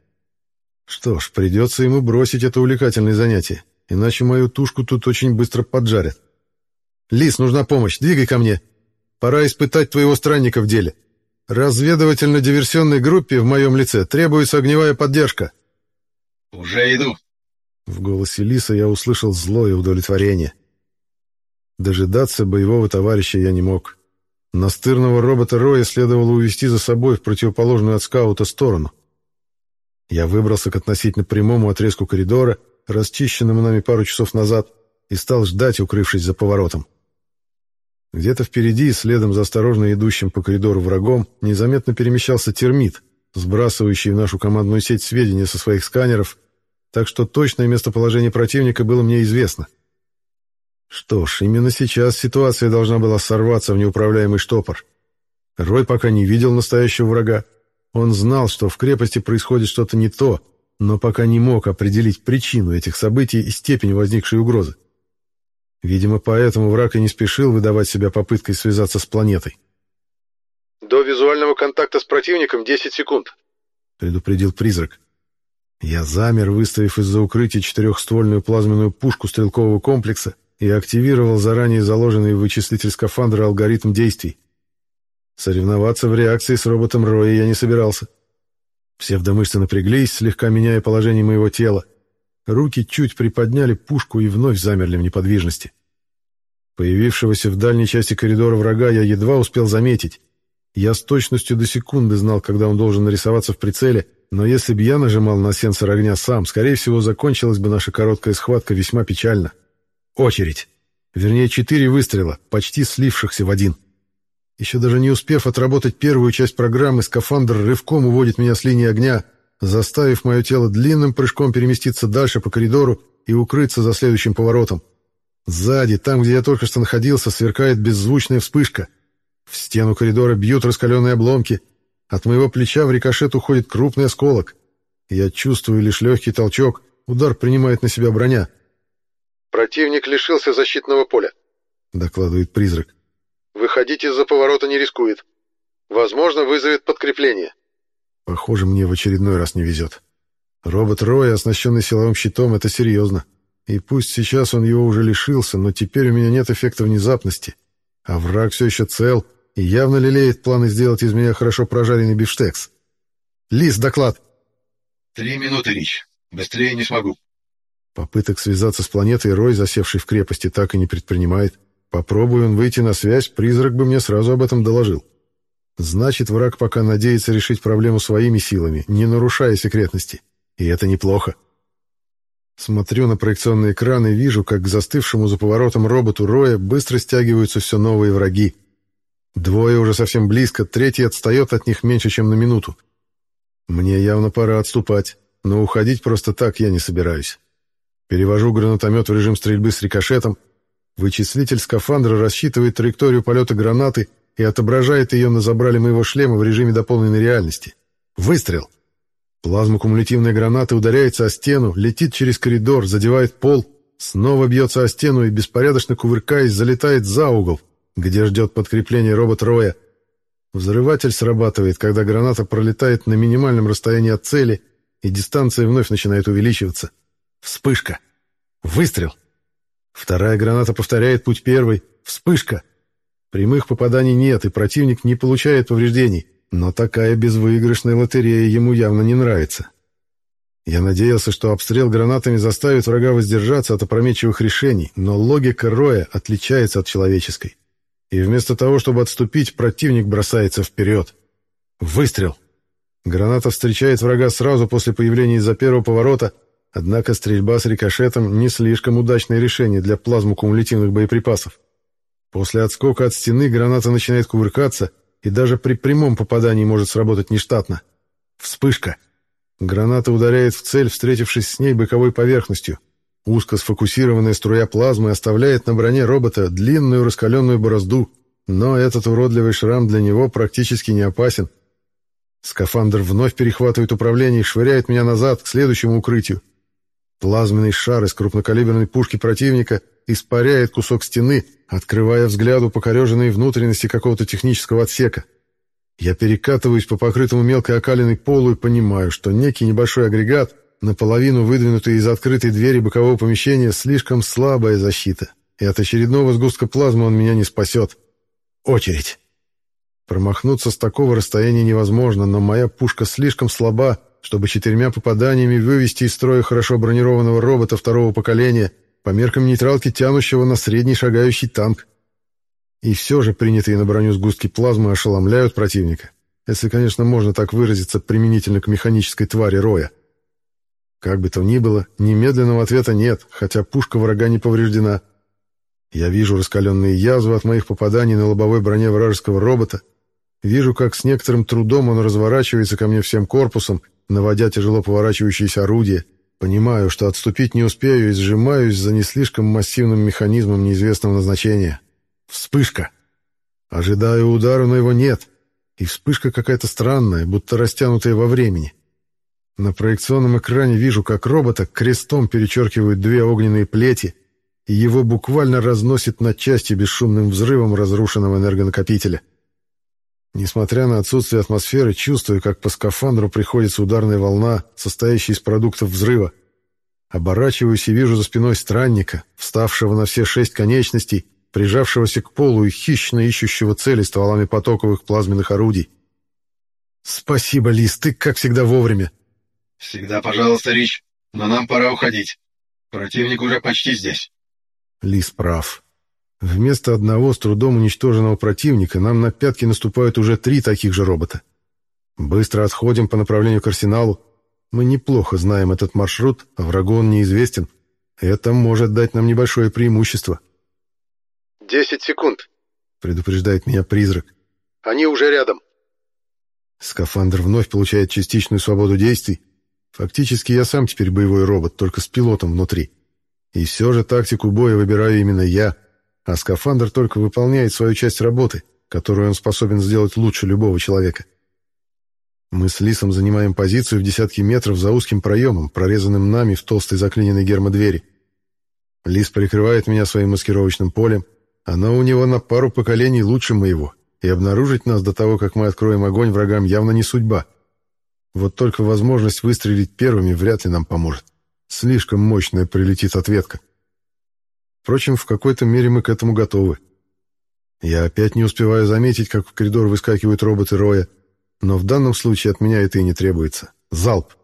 Что ж, придется ему бросить это увлекательное занятие, иначе мою тушку тут очень быстро поджарят. «Лис, нужна помощь, двигай ко мне. Пора испытать твоего странника в деле. Разведывательно-диверсионной группе в моем лице требуется огневая поддержка». «Уже иду!» В голосе Лиса я услышал злое удовлетворение. Дожидаться боевого товарища я не мог. Настырного робота Роя следовало увести за собой в противоположную от скаута сторону. Я выбрался к относительно прямому отрезку коридора, расчищенному нами пару часов назад, и стал ждать, укрывшись за поворотом. Где-то впереди, следом за осторожно идущим по коридору врагом, незаметно перемещался термит, сбрасывающий в нашу командную сеть сведения со своих сканеров, так что точное местоположение противника было мне известно — что ж, именно сейчас ситуация должна была сорваться в неуправляемый штопор. Рой пока не видел настоящего врага. Он знал, что в крепости происходит что-то не то, но пока не мог определить причину этих событий и степень возникшей угрозы. Видимо, поэтому враг и не спешил выдавать себя попыткой связаться с планетой. «До визуального контакта с противником 10 секунд», — предупредил призрак. Я замер, выставив из-за укрытия четырехствольную плазменную пушку стрелкового комплекса и активировал заранее заложенный в вычислитель скафандра алгоритм действий. Соревноваться в реакции с роботом Роя я не собирался. Псевдомышцы напряглись, слегка меняя положение моего тела. Руки чуть приподняли пушку и вновь замерли в неподвижности. Появившегося в дальней части коридора врага я едва успел заметить. Я с точностью до секунды знал, когда он должен нарисоваться в прицеле, но если бы я нажимал на сенсор огня сам, скорее всего, закончилась бы наша короткая схватка весьма печально. Очередь. Вернее, четыре выстрела, почти слившихся в один. Еще даже не успев отработать первую часть программы, скафандр рывком уводит меня с линии огня, заставив мое тело длинным прыжком переместиться дальше по коридору и укрыться за следующим поворотом. Сзади, там, где я только что находился, сверкает беззвучная вспышка. В стену коридора бьют раскаленные обломки. От моего плеча в рикошет уходит крупный осколок. Я чувствую лишь легкий толчок, удар принимает на себя броня — «Противник лишился защитного поля», — докладывает призрак. «Выходить из-за поворота не рискует. Возможно, вызовет подкрепление». Похоже, мне в очередной раз не везет. Робот Роя, оснащенный силовым щитом, это серьезно. И пусть сейчас он его уже лишился, но теперь у меня нет эффекта внезапности. А враг все еще цел и явно лелеет планы сделать из меня хорошо прожаренный бифштекс. Лис, доклад. Три минуты, Рич. Быстрее не смогу. Попыток связаться с планетой Рой, засевший в крепости, так и не предпринимает. Попробуй он выйти на связь, призрак бы мне сразу об этом доложил. Значит, враг пока надеется решить проблему своими силами, не нарушая секретности. И это неплохо. Смотрю на проекционный экран и вижу, как к застывшему за поворотом роботу Роя быстро стягиваются все новые враги. Двое уже совсем близко, третий отстает от них меньше, чем на минуту. Мне явно пора отступать, но уходить просто так я не собираюсь. Перевожу гранатомет в режим стрельбы с рикошетом. Вычислитель скафандра рассчитывает траекторию полета гранаты и отображает ее на забрале моего шлема в режиме дополненной реальности. Выстрел! Плазмокумулятивная граната ударяется о стену, летит через коридор, задевает пол, снова бьется о стену и, беспорядочно кувыркаясь, залетает за угол, где ждет подкрепление робот Роя. Взрыватель срабатывает, когда граната пролетает на минимальном расстоянии от цели, и дистанция вновь начинает увеличиваться. Вспышка. Выстрел. Вторая граната повторяет путь первой. Вспышка. Прямых попаданий нет, и противник не получает повреждений, но такая безвыигрышная лотерея ему явно не нравится. Я надеялся, что обстрел гранатами заставит врага воздержаться от опрометчивых решений, но логика Роя отличается от человеческой. И вместо того, чтобы отступить, противник бросается вперед. Выстрел. Граната встречает врага сразу после появления из-за первого поворота, Однако стрельба с рикошетом не слишком удачное решение для плазмокумулятивных боеприпасов. После отскока от стены граната начинает кувыркаться и даже при прямом попадании может сработать нештатно. Вспышка. Граната ударяет в цель, встретившись с ней боковой поверхностью. Узко сфокусированная струя плазмы оставляет на броне робота длинную раскаленную борозду, но этот уродливый шрам для него практически не опасен. Скафандр вновь перехватывает управление и швыряет меня назад к следующему укрытию. Плазменный шар из крупнокалиберной пушки противника испаряет кусок стены, открывая взгляду покореженные внутренности какого-то технического отсека. Я перекатываюсь по покрытому мелкой окаленной полу и понимаю, что некий небольшой агрегат, наполовину выдвинутый из открытой двери бокового помещения, слишком слабая защита, и от очередного сгустка плазмы он меня не спасет. Очередь. Промахнуться с такого расстояния невозможно, но моя пушка слишком слаба, чтобы четырьмя попаданиями вывести из строя хорошо бронированного робота второго поколения по меркам нейтралки, тянущего на средний шагающий танк. И все же принятые на броню сгустки плазмы ошеломляют противника, если, конечно, можно так выразиться применительно к механической твари Роя. Как бы то ни было, немедленного ответа нет, хотя пушка врага не повреждена. Я вижу раскаленные язвы от моих попаданий на лобовой броне вражеского робота, вижу, как с некоторым трудом он разворачивается ко мне всем корпусом, наводя тяжело поворачивающиеся орудия, понимаю, что отступить не успею и сжимаюсь за не слишком массивным механизмом неизвестного назначения. Вспышка. Ожидаю удара, но его нет. И вспышка какая-то странная, будто растянутая во времени. На проекционном экране вижу, как робота крестом перечеркивают две огненные плети, и его буквально разносит на части бесшумным взрывом разрушенного энергонакопителя. Несмотря на отсутствие атмосферы, чувствую, как по скафандру приходится ударная волна, состоящая из продуктов взрыва. Оборачиваюсь и вижу за спиной странника, вставшего на все шесть конечностей, прижавшегося к полу и хищно ищущего цели стволами потоковых плазменных орудий. «Спасибо, Лис, ты, как всегда, вовремя!» «Всегда пожалуйста, Рич, но нам пора уходить. Противник уже почти здесь». Лис прав. Вместо одного с трудом уничтоженного противника нам на пятки наступают уже три таких же робота. Быстро отходим по направлению к арсеналу. Мы неплохо знаем этот маршрут, а врагу он неизвестен. Это может дать нам небольшое преимущество. «Десять секунд», — предупреждает меня призрак. «Они уже рядом». Скафандр вновь получает частичную свободу действий. Фактически я сам теперь боевой робот, только с пилотом внутри. И все же тактику боя выбираю именно я, а скафандр только выполняет свою часть работы, которую он способен сделать лучше любого человека. Мы с Лисом занимаем позицию в десятки метров за узким проемом, прорезанным нами в толстой заклиненной гермодвери. Лис прикрывает меня своим маскировочным полем, оно у него на пару поколений лучше моего, и обнаружить нас до того, как мы откроем огонь врагам, явно не судьба. Вот только возможность выстрелить первыми вряд ли нам поможет. Слишком мощная прилетит ответка. Впрочем, в какой-то мере мы к этому готовы. Я опять не успеваю заметить, как в коридор выскакивают роботы Роя, но в данном случае от меня это и не требуется. Залп.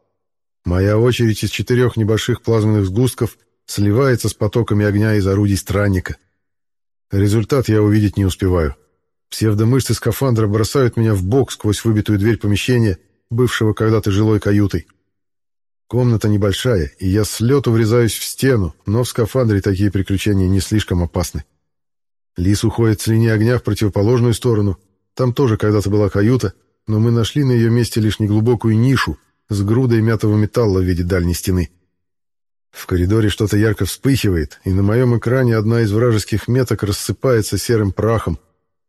Моя очередь из четырех небольших плазменных сгустков сливается с потоками огня из орудий странника. Результат я увидеть не успеваю. Псевдомышцы скафандра бросают меня в бок сквозь выбитую дверь помещения, бывшего когда-то жилой каютой. Комната небольшая, и я с лету врезаюсь в стену, но в скафандре такие приключения не слишком опасны. Лис уходит с линии огня в противоположную сторону. Там тоже когда-то была каюта, но мы нашли на ее месте лишь неглубокую нишу с грудой мятого металла в виде дальней стены. В коридоре что-то ярко вспыхивает, и на моем экране одна из вражеских меток рассыпается серым прахом,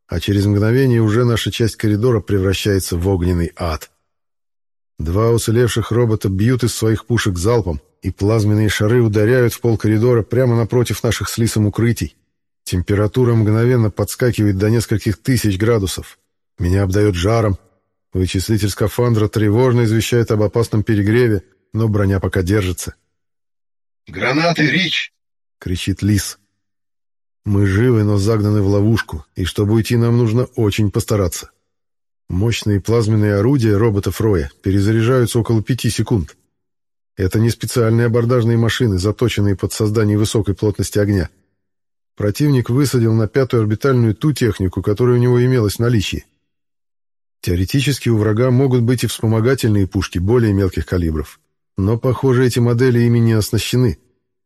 а через мгновение уже наша часть коридора превращается в огненный ад. Два уцелевших робота бьют из своих пушек залпом, и плазменные шары ударяют в пол коридора прямо напротив наших с Лисом укрытий. Температура мгновенно подскакивает до нескольких тысяч градусов. Меня обдает жаром. Вычислитель скафандра тревожно извещает об опасном перегреве, но броня пока держится. «Гранаты, Рич!» — кричит Лис. Мы живы, но загнаны в ловушку, и чтобы уйти, нам нужно очень постараться. Мощные плазменные орудия роботов Роя перезаряжаются около пяти секунд. Это не специальные абордажные машины, заточенные под создание высокой плотности огня. Противник высадил на пятую орбитальную ту технику, которая у него имелась в наличии. Теоретически у врага могут быть и вспомогательные пушки более мелких калибров. Но, похоже, эти модели ими не оснащены,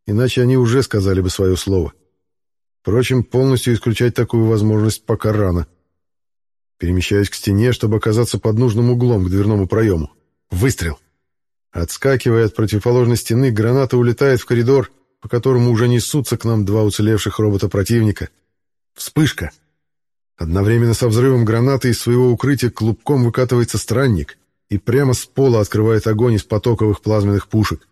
иначе они уже сказали бы свое слово. Впрочем, полностью исключать такую возможность пока рано. Перемещаюсь к стене, чтобы оказаться под нужным углом к дверному проему. Выстрел. Отскакивая от противоположной стены, граната улетает в коридор, по которому уже несутся к нам два уцелевших робота противника. Вспышка. Одновременно со взрывом гранаты из своего укрытия клубком выкатывается странник и прямо с пола открывает огонь из потоковых плазменных пушек.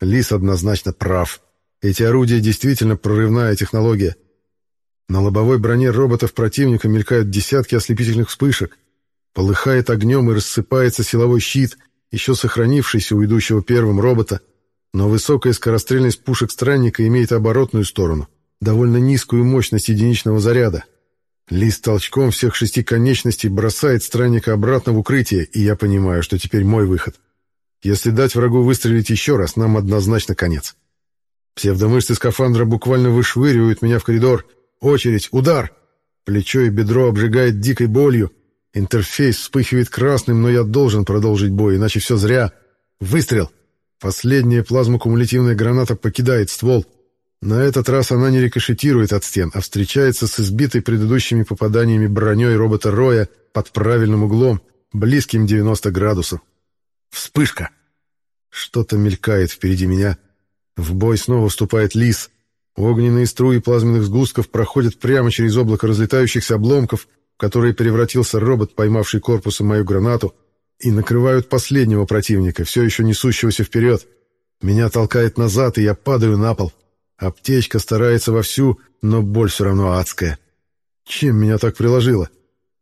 Лис однозначно прав. Эти орудия действительно прорывная технология — на лобовой броне роботов противника мелькают десятки ослепительных вспышек. Полыхает огнем и рассыпается силовой щит, еще сохранившийся у идущего первым робота, но высокая скорострельность пушек странника имеет оборотную сторону, довольно низкую мощность единичного заряда. Лист толчком всех шести конечностей бросает странника обратно в укрытие, и я понимаю, что теперь мой выход. Если дать врагу выстрелить еще раз, нам однозначно конец. Псевдомышцы скафандра буквально вышвыривают меня в коридор. Очередь, удар! Плечо и бедро обжигает дикой болью. Интерфейс вспыхивает красным, но я должен продолжить бой, иначе все зря. Выстрел! Последняя плазмокумулятивная граната покидает ствол. На этот раз она не рикошетирует от стен, а встречается с избитой предыдущими попаданиями броней робота Роя под правильным углом, близким 90 градусов. Вспышка! Что-то мелькает впереди меня. В бой снова вступает лис. Огненные струи плазменных сгустков проходят прямо через облако разлетающихся обломков, в которые превратился робот, поймавший корпусом мою гранату, и накрывают последнего противника, все еще несущегося вперед. Меня толкает назад, и я падаю на пол. Аптечка старается вовсю, но боль все равно адская. Чем меня так приложило?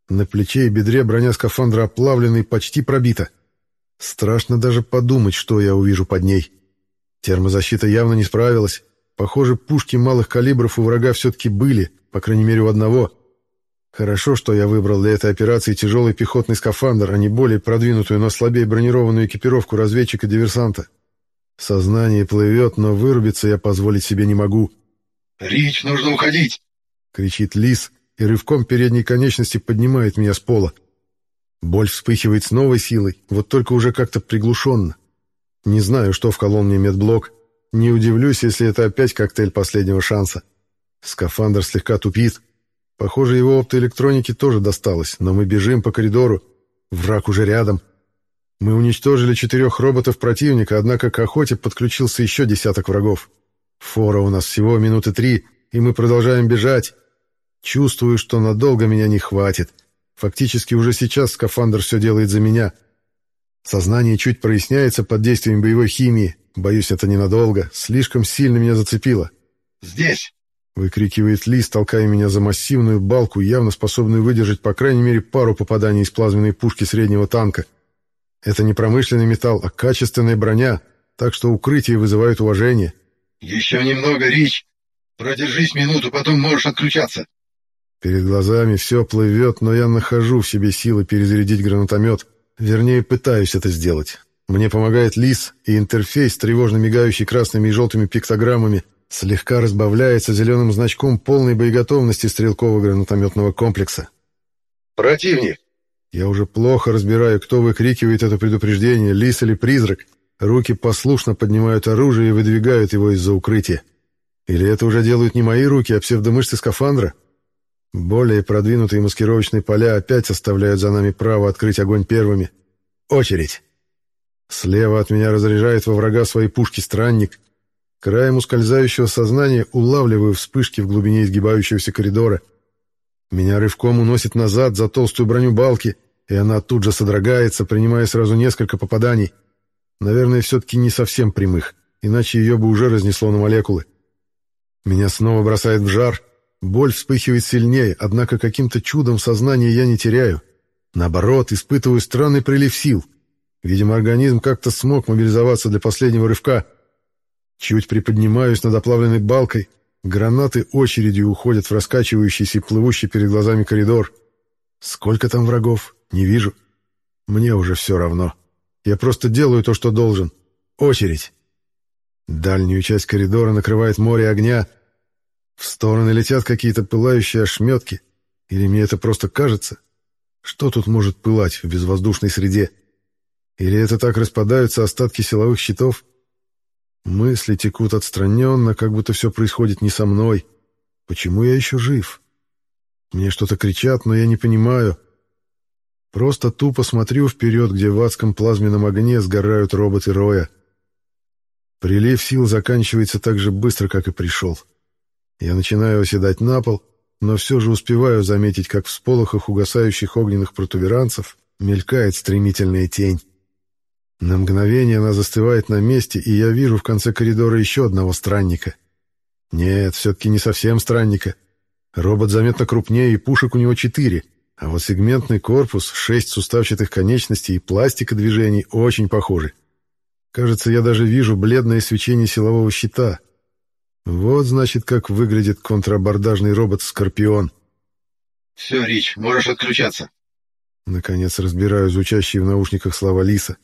На плече и бедре броня скафандра оплавлена и почти пробита. Страшно даже подумать, что я увижу под ней. Термозащита явно не справилась. Похоже, пушки малых калибров у врага все-таки были, по крайней мере у одного. Хорошо, что я выбрал для этой операции тяжелый пехотный скафандр, а не более продвинутую, но слабее бронированную экипировку разведчика-диверсанта. Сознание плывет, но вырубиться я позволить себе не могу. «Рич, нужно уходить!» — кричит лис и рывком передней конечности поднимает меня с пола. Боль вспыхивает с новой силой, вот только уже как-то приглушенно. Не знаю, что вколол мне медблок. Не удивлюсь, если это опять коктейль последнего шанса. Скафандр слегка тупит. Похоже, его оптоэлектронике тоже досталось, но мы бежим по коридору. Враг уже рядом. Мы уничтожили четырех роботов противника, однако к охоте подключился еще десяток врагов. Фора у нас всего минуты три, и мы продолжаем бежать. Чувствую, что надолго меня не хватит. Фактически уже сейчас скафандр все делает за меня. Сознание чуть проясняется под действием боевой химии. Боюсь, это ненадолго. Слишком сильно меня зацепило. «Здесь!» — выкрикивает Лис, толкая меня за массивную балку, явно способную выдержать по крайней мере пару попаданий из плазменной пушки среднего танка. Это не промышленный металл, а качественная броня, так что укрытие вызывает уважение. «Еще немного, Рич. Продержись минуту, потом можешь отключаться». Перед глазами все плывет, но я нахожу в себе силы перезарядить гранатомет. Вернее, пытаюсь это сделать. Мне помогает лис, и интерфейс, тревожно мигающий красными и желтыми пиктограммами, слегка разбавляется зеленым значком полной боеготовности стрелкового гранатометного комплекса. «Противник!» Я уже плохо разбираю, кто выкрикивает это предупреждение, лис или призрак. Руки послушно поднимают оружие и выдвигают его из-за укрытия. Или это уже делают не мои руки, а псевдомышцы скафандра? Более продвинутые маскировочные поля опять оставляют за нами право открыть огонь первыми. Очередь. Слева от меня разряжает во врага свои пушки странник. Краем ускользающего сознания улавливаю вспышки в глубине изгибающегося коридора — меня рывком уносит назад за толстую броню балки, и она тут же содрогается, принимая сразу несколько попаданий. Наверное, все-таки не совсем прямых, иначе ее бы уже разнесло на молекулы. Меня снова бросает в жар, боль вспыхивает сильнее, однако каким-то чудом сознание я не теряю. Наоборот, испытываю странный прилив сил. Видимо, организм как-то смог мобилизоваться для последнего рывка. Чуть приподнимаюсь над оплавленной балкой — Гранаты очередью уходят в раскачивающийся и плывущий перед глазами коридор. Сколько там врагов? Не вижу. Мне уже все равно. Я просто делаю то, что должен. Очередь. Дальнюю часть коридора накрывает море огня. В стороны летят какие-то пылающие ошметки. Или мне это просто кажется? Что тут может пылать в безвоздушной среде? Или это так распадаются остатки силовых щитов? Мысли текут отстраненно, как будто все происходит не со мной. Почему я еще жив? Мне что-то кричат, но я не понимаю. Просто тупо смотрю вперед, где в адском плазменном огне сгорают роботы Роя. Прилив сил заканчивается так же быстро, как и пришел. Я начинаю оседать на пол, но все же успеваю заметить, как в сполохах угасающих огненных протуберанцев мелькает стремительная тень. На мгновение она застывает на месте, и я вижу в конце коридора еще одного странника. Нет, все-таки не совсем странника. Робот заметно крупнее, и пушек у него четыре, а вот сегментный корпус, шесть суставчатых конечностей и пластика движений очень похожи. Кажется, я даже вижу бледное свечение силового щита. Вот, значит, как выглядит контрабордажный робот «Скорпион». «Все, Рич, можешь отключаться». Наконец разбираю звучащие в наушниках слова Лиса.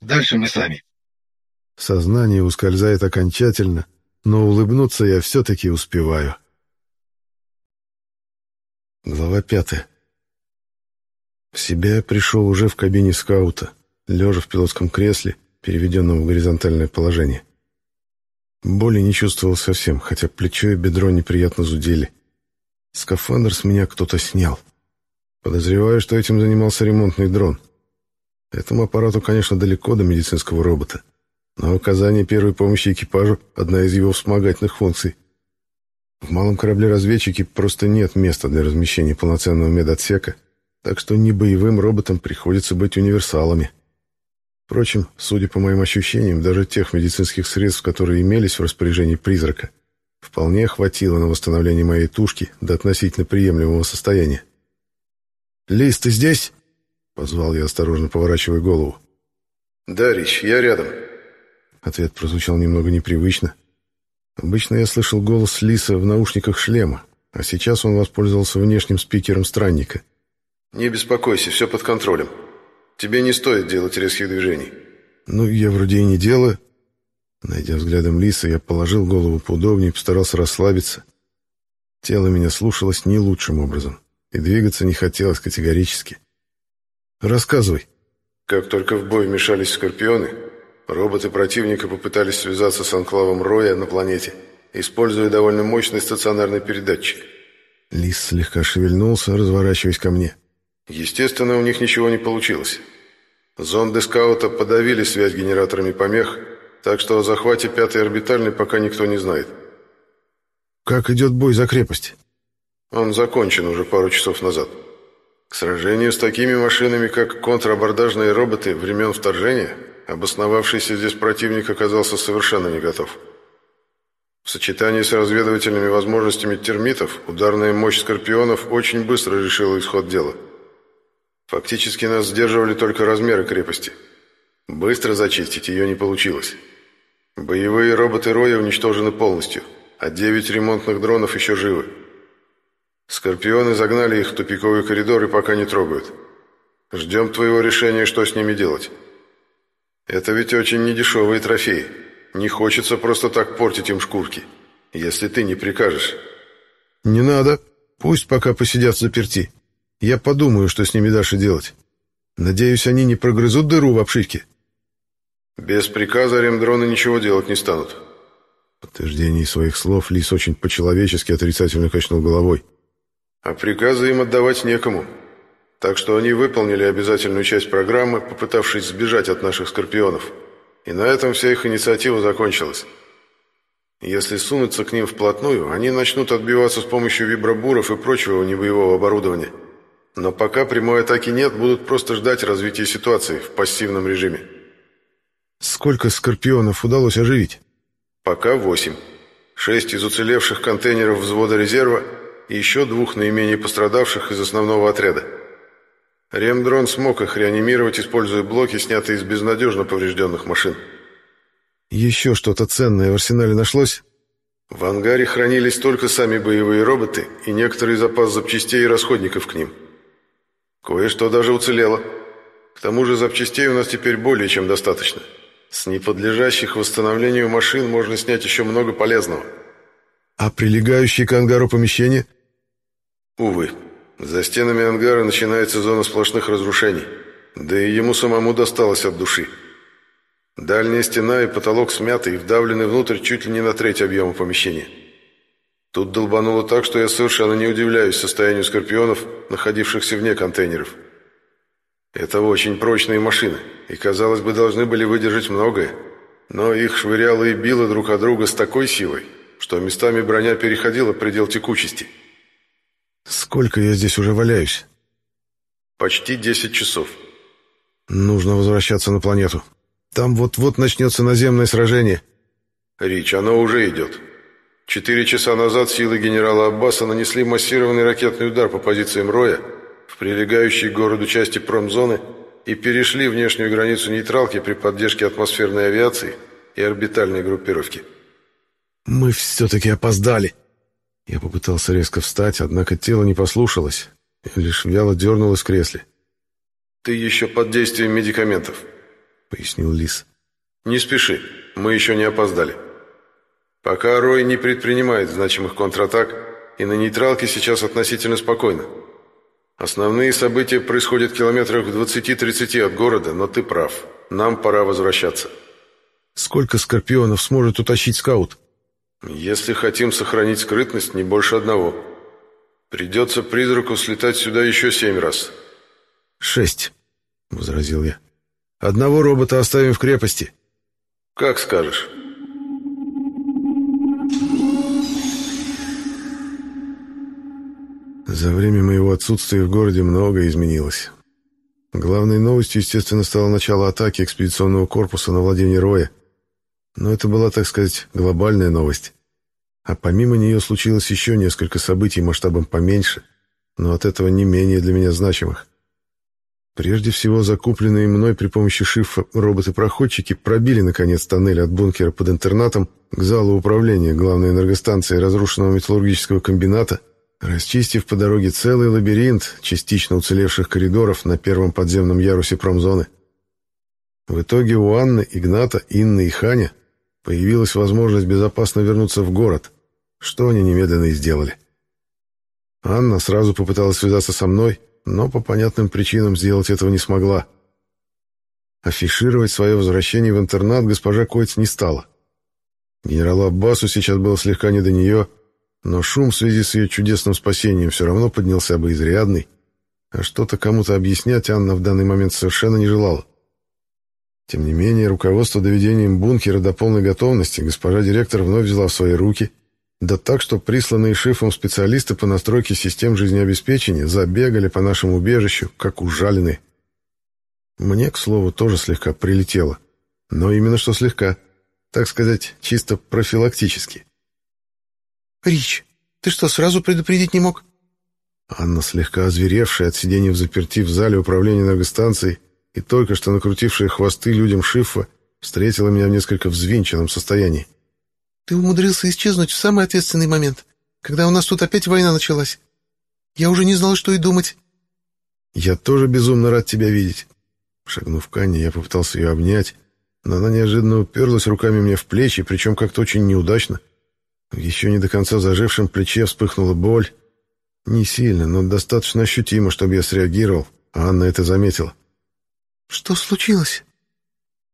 Дальше мы сами. Сознание ускользает окончательно, но улыбнуться я все-таки успеваю. Глава пятая. В себя я пришел уже в кабине скаута, лежа в пилотском кресле, переведенном в горизонтальное положение. Боли не чувствовал совсем, хотя плечо и бедро неприятно зудели. Скафандр с меня кто-то снял. Подозреваю, что этим занимался ремонтный дрон. Этому аппарату, конечно, далеко до медицинского робота, но оказание первой помощи экипажу – одна из его вспомогательных функций. В малом корабле-разведчике просто нет места для размещения полноценного медотсека, так что не боевым роботам приходится быть универсалами. Впрочем, судя по моим ощущениям, даже тех медицинских средств, которые имелись в распоряжении призрака, вполне хватило на восстановление моей тушки до относительно приемлемого состояния. «Лиз, ты здесь?» — позвал я, осторожно поворачивая голову. «Да, Рич, я рядом». Ответ прозвучал немного непривычно. Обычно я слышал голос Лиса в наушниках шлема, а сейчас он воспользовался внешним спикером странника. «Не беспокойся, все под контролем. Тебе не стоит делать резких движений». «Ну, я вроде и не делаю». Найдя взглядом Лиса, я положил голову поудобнее и постарался расслабиться. Тело меня слушалось не лучшим образом, и двигаться не хотелось категорически. «Рассказывай». Как только в бой вмешались скорпионы, роботы противника попытались связаться с анклавом Роя на планете, используя довольно мощный стационарный передатчик. Лис слегка шевельнулся, разворачиваясь ко мне. Естественно, у них ничего не получилось. Зонды скаута подавили связь генераторами помех, так что о захвате пятой орбитальной пока никто не знает. «Как идет бой за крепость?» Он закончен уже пару часов назад. Сражению с такими машинами, как контрабордажные роботы времен вторжения, обосновавшийся здесь противник оказался совершенно не готов. В сочетании с разведывательными возможностями термитов, ударная мощь скорпионов очень быстро решила исход дела. Фактически нас сдерживали только размеры крепости. Быстро зачистить ее не получилось. Боевые роботы Роя уничтожены полностью, а девять ремонтных дронов еще живы. Скорпионы загнали их в тупиковый коридор и пока не трогают. Ждем твоего решения, что с ними делать. Это ведь очень недешевые трофеи. Не хочется просто так портить им шкурки, если ты не прикажешь. Не надо. Пусть пока посидят заперти. Я подумаю, что с ними дальше делать. Надеюсь, они не прогрызут дыру в обшивке. Без приказа ремдроны ничего делать не станут. В подтверждении своих слов Лис очень по-человечески отрицательно качнул головой. А приказы им отдавать некому. Так что они выполнили обязательную часть программы, попытавшись сбежать от наших скорпионов. И на этом вся их инициатива закончилась. Если сунуться к ним вплотную, они начнут отбиваться с помощью вибробуров и прочего небоевого оборудования. Но пока прямой атаки нет, будут просто ждать развития ситуации в пассивном режиме. Сколько скорпионов удалось оживить? Пока восемь. Шесть из уцелевших контейнеров взвода резерва и еще двух наименее пострадавших из основного отряда. Ремдрон смог их реанимировать, используя блоки, снятые из безнадежно поврежденных машин. Еще что-то ценное в арсенале нашлось? В ангаре хранились только сами боевые роботы и некоторый запас запчастей и расходников к ним. Кое-что даже уцелело. К тому же запчастей у нас теперь более чем достаточно. С неподлежащих восстановлению машин можно снять еще много полезного. А прилегающие к ангару помещения? Увы. За стенами ангара начинается зона сплошных разрушений. Да и ему самому досталось от души. Дальняя стена и потолок смяты и вдавлены внутрь чуть ли не на треть объема помещения. Тут долбануло так, что я совершенно не удивляюсь состоянию скорпионов, находившихся вне контейнеров. Это очень прочные машины, и, казалось бы, должны были выдержать многое. Но их швыряло и било друг от друга с такой силой, что местами броня переходила предел текучести. «Сколько я здесь уже валяюсь?» «Почти десять часов». «Нужно возвращаться на планету. Там вот-вот начнется наземное сражение». «Рич, оно уже идет. Четыре часа назад силы генерала Аббаса нанесли массированный ракетный удар по позициям Роя, в прилегающей к городу части промзоны и перешли внешнюю границу нейтралки при поддержке атмосферной авиации и орбитальной группировки. «Мы все-таки опоздали!» Я попытался резко встать, однако тело не послушалось, лишь вяло дернулось в кресле. «Ты еще под действием медикаментов». пояснил Лис. «Не спеши, мы еще не опоздали. Пока Рой не предпринимает значимых контратак, и на нейтралке сейчас относительно спокойно. Основные события происходят в километрах в 20-30 от города, но ты прав. Нам пора возвращаться». «Сколько скорпионов сможет утащить скаут?» «Если хотим сохранить скрытность, не больше одного. Придется призраку слетать сюда еще семь раз». «Шесть», — возразил я. Одного робота оставим в крепости. Как скажешь. За время моего отсутствия в городе многое изменилось. Главной новостью, естественно, стало начало атаки экспедиционного корпуса на владение Роя. Но это была, так сказать, глобальная новость. А помимо нее случилось еще несколько событий масштабом поменьше, но от этого не менее для меня значимых. Прежде всего, закупленные мной при помощи шифа роботы-проходчики пробили, наконец, тоннель от бункера под интернатом к залу управления главной энергостанции разрушенного металлургического комбината, расчистив по дороге целый лабиринт частично уцелевших коридоров на первом подземном ярусе промзоны. В итоге у Анны, Игната, Инны и Ханя появилась возможность безопасно вернуться в город, что они немедленно и сделали. Анна сразу попыталась связаться со мной — но по понятным причинам сделать этого не смогла. Афишировать свое возвращение в интернат госпожа Койц не стала. Генералу Аббасу сейчас было слегка не до нее, но шум в связи с ее чудесным спасением все равно поднялся бы изрядный, а что-то кому-то объяснять Анна в данный момент совершенно не желала. Тем не менее, руководство доведением бункера до полной готовности госпожа директор вновь взяла в свои руки — да так, что присланные шефом специалисты по настройке систем жизнеобеспечения забегали по нашему убежищу, как ужаленные. Мне, к слову, тоже слегка прилетело. Но именно что слегка. Так сказать, чисто профилактически. «Рич, ты что, сразу предупредить не мог?» Анна, слегка озверевшая от сидения в заперти в зале управления энергостанцией и только что накрутившая хвосты людям Шифа, встретила меня в несколько взвинченном состоянии. Ты умудрился исчезнуть в самый ответственный момент, когда у нас тут опять война началась. Я уже не знал, что и думать. Я тоже безумно рад тебя видеть. Шагнув к Анне, я попытался ее обнять, но она неожиданно уперлась руками мне в плечи, причем как-то очень неудачно. В еще не до конца зажившем плече вспыхнула боль. Не сильно, но достаточно ощутимо, чтобы я среагировал, а Анна это заметила. «Что случилось?»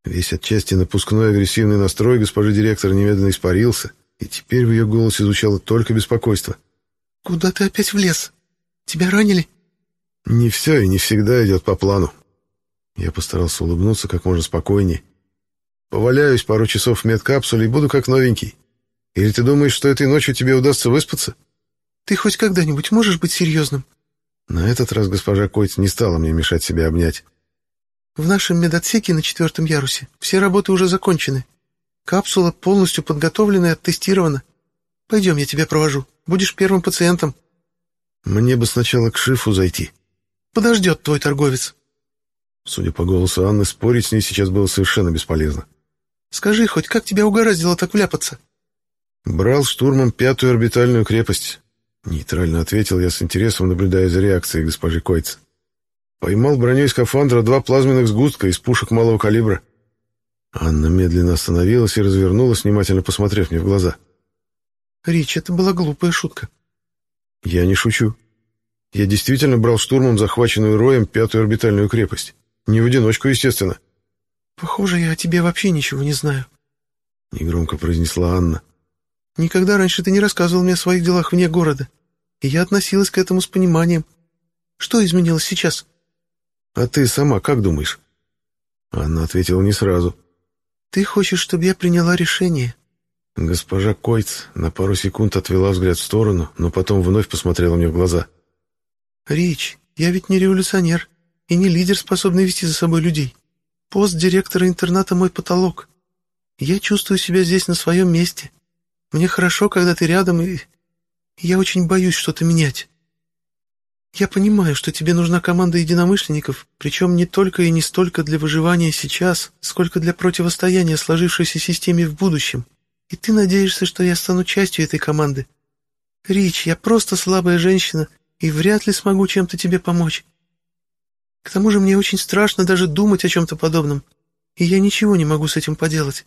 Весь отчасти напускной агрессивный настрой госпожи директора немедленно испарился, и теперь в ее голосе звучало только беспокойство. «Куда ты опять влез? Тебя ранили?» «Не все и не всегда идет по плану». Я постарался улыбнуться как можно спокойнее. «Поваляюсь пару часов в медкапсуле и буду как новенький. Или ты думаешь, что этой ночью тебе удастся выспаться?» «Ты хоть когда-нибудь можешь быть серьезным?» На этот раз госпожа Койц не стала мне мешать себя обнять. В нашем медотсеке на четвертом ярусе все работы уже закончены. Капсула полностью подготовлена и оттестирована. Пойдем, я тебя провожу. Будешь первым пациентом. Мне бы сначала к Шифу зайти. Подождет твой торговец. Судя по голосу Анны, спорить с ней сейчас было совершенно бесполезно. Скажи хоть, как тебя угораздило так вляпаться? Брал штурмом пятую орбитальную крепость. Нейтрально ответил я с интересом, наблюдая за реакцией госпожи Койц. Поймал броней скафандра два плазменных сгустка из пушек малого калибра. Анна медленно остановилась и развернулась, внимательно посмотрев мне в глаза. «Рич, это была глупая шутка». «Я не шучу. Я действительно брал штурмом захваченную Роем пятую орбитальную крепость. Не в одиночку, естественно». «Похоже, я о тебе вообще ничего не знаю», — негромко произнесла Анна. «Никогда раньше ты не рассказывал мне о своих делах вне города, и я относилась к этому с пониманием. Что изменилось сейчас?» А ты сама как думаешь?» Она ответила не сразу. «Ты хочешь, чтобы я приняла решение?» Госпожа Койц на пару секунд отвела взгляд в сторону, но потом вновь посмотрела мне в глаза. «Рич, я ведь не революционер и не лидер, способный вести за собой людей. Пост директора интерната — мой потолок. Я чувствую себя здесь на своем месте. Мне хорошо, когда ты рядом, и я очень боюсь что-то менять. Я понимаю, что тебе нужна команда единомышленников, причем не только и не столько для выживания сейчас, сколько для противостояния сложившейся системе в будущем. И ты надеешься, что я стану частью этой команды. Рич, я просто слабая женщина и вряд ли смогу чем-то тебе помочь. К тому же мне очень страшно даже думать о чем-то подобном. и я ничего не могу с этим поделать.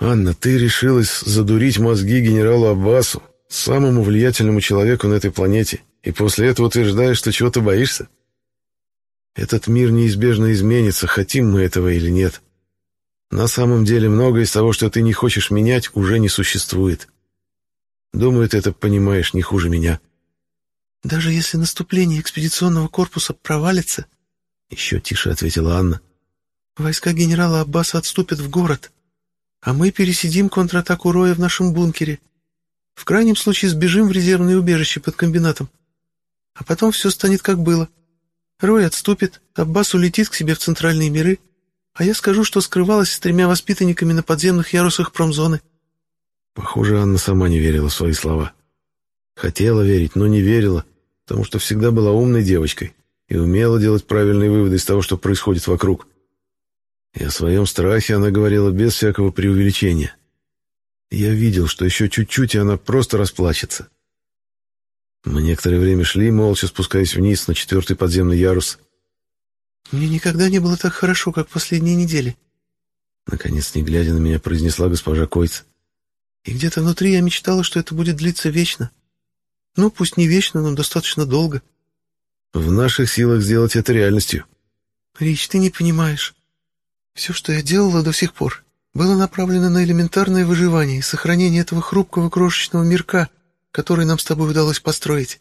«Анна, ты решилась задурить мозги генералу Аббасу, самому влиятельному человеку на этой планете, и после этого утверждаешь, что чего-то боишься? Этот мир неизбежно изменится, хотим мы этого или нет. На самом деле многое из того, что ты не хочешь менять, уже не существует. Думаю, ты это понимаешь не хуже меня». «Даже если наступление экспедиционного корпуса провалится...» Еще тише ответила Анна. «Войска генерала Аббаса отступят в город» а мы пересидим контратаку Роя в нашем бункере. В крайнем случае сбежим в резервное убежище под комбинатом. А потом все станет как было. Рой отступит, Аббас улетит к себе в центральные миры, а я скажу, что скрывалась с тремя воспитанниками на подземных ярусах промзоны. Похоже, Анна сама не верила в свои слова. Хотела верить, но не верила, потому что всегда была умной девочкой и умела делать правильные выводы из того, что происходит вокруг. И о своем страхе она говорила без всякого преувеличения. Я видел, что еще чуть-чуть, и она просто расплачется. Мы некоторое время шли, молча спускаясь вниз на четвертый подземный ярус. «Мне никогда не было так хорошо, как последние недели», Наконец, не глядя на меня, произнесла госпожа Койц. «И где-то внутри я мечтала, что это будет длиться вечно. Ну, пусть не вечно, но достаточно долго». «В наших силах сделать это реальностью». «Рич, ты не понимаешь. Все, что я делала до сих пор, было направлено на элементарное выживание и сохранение этого хрупкого крошечного мирка, который нам с тобой удалось построить.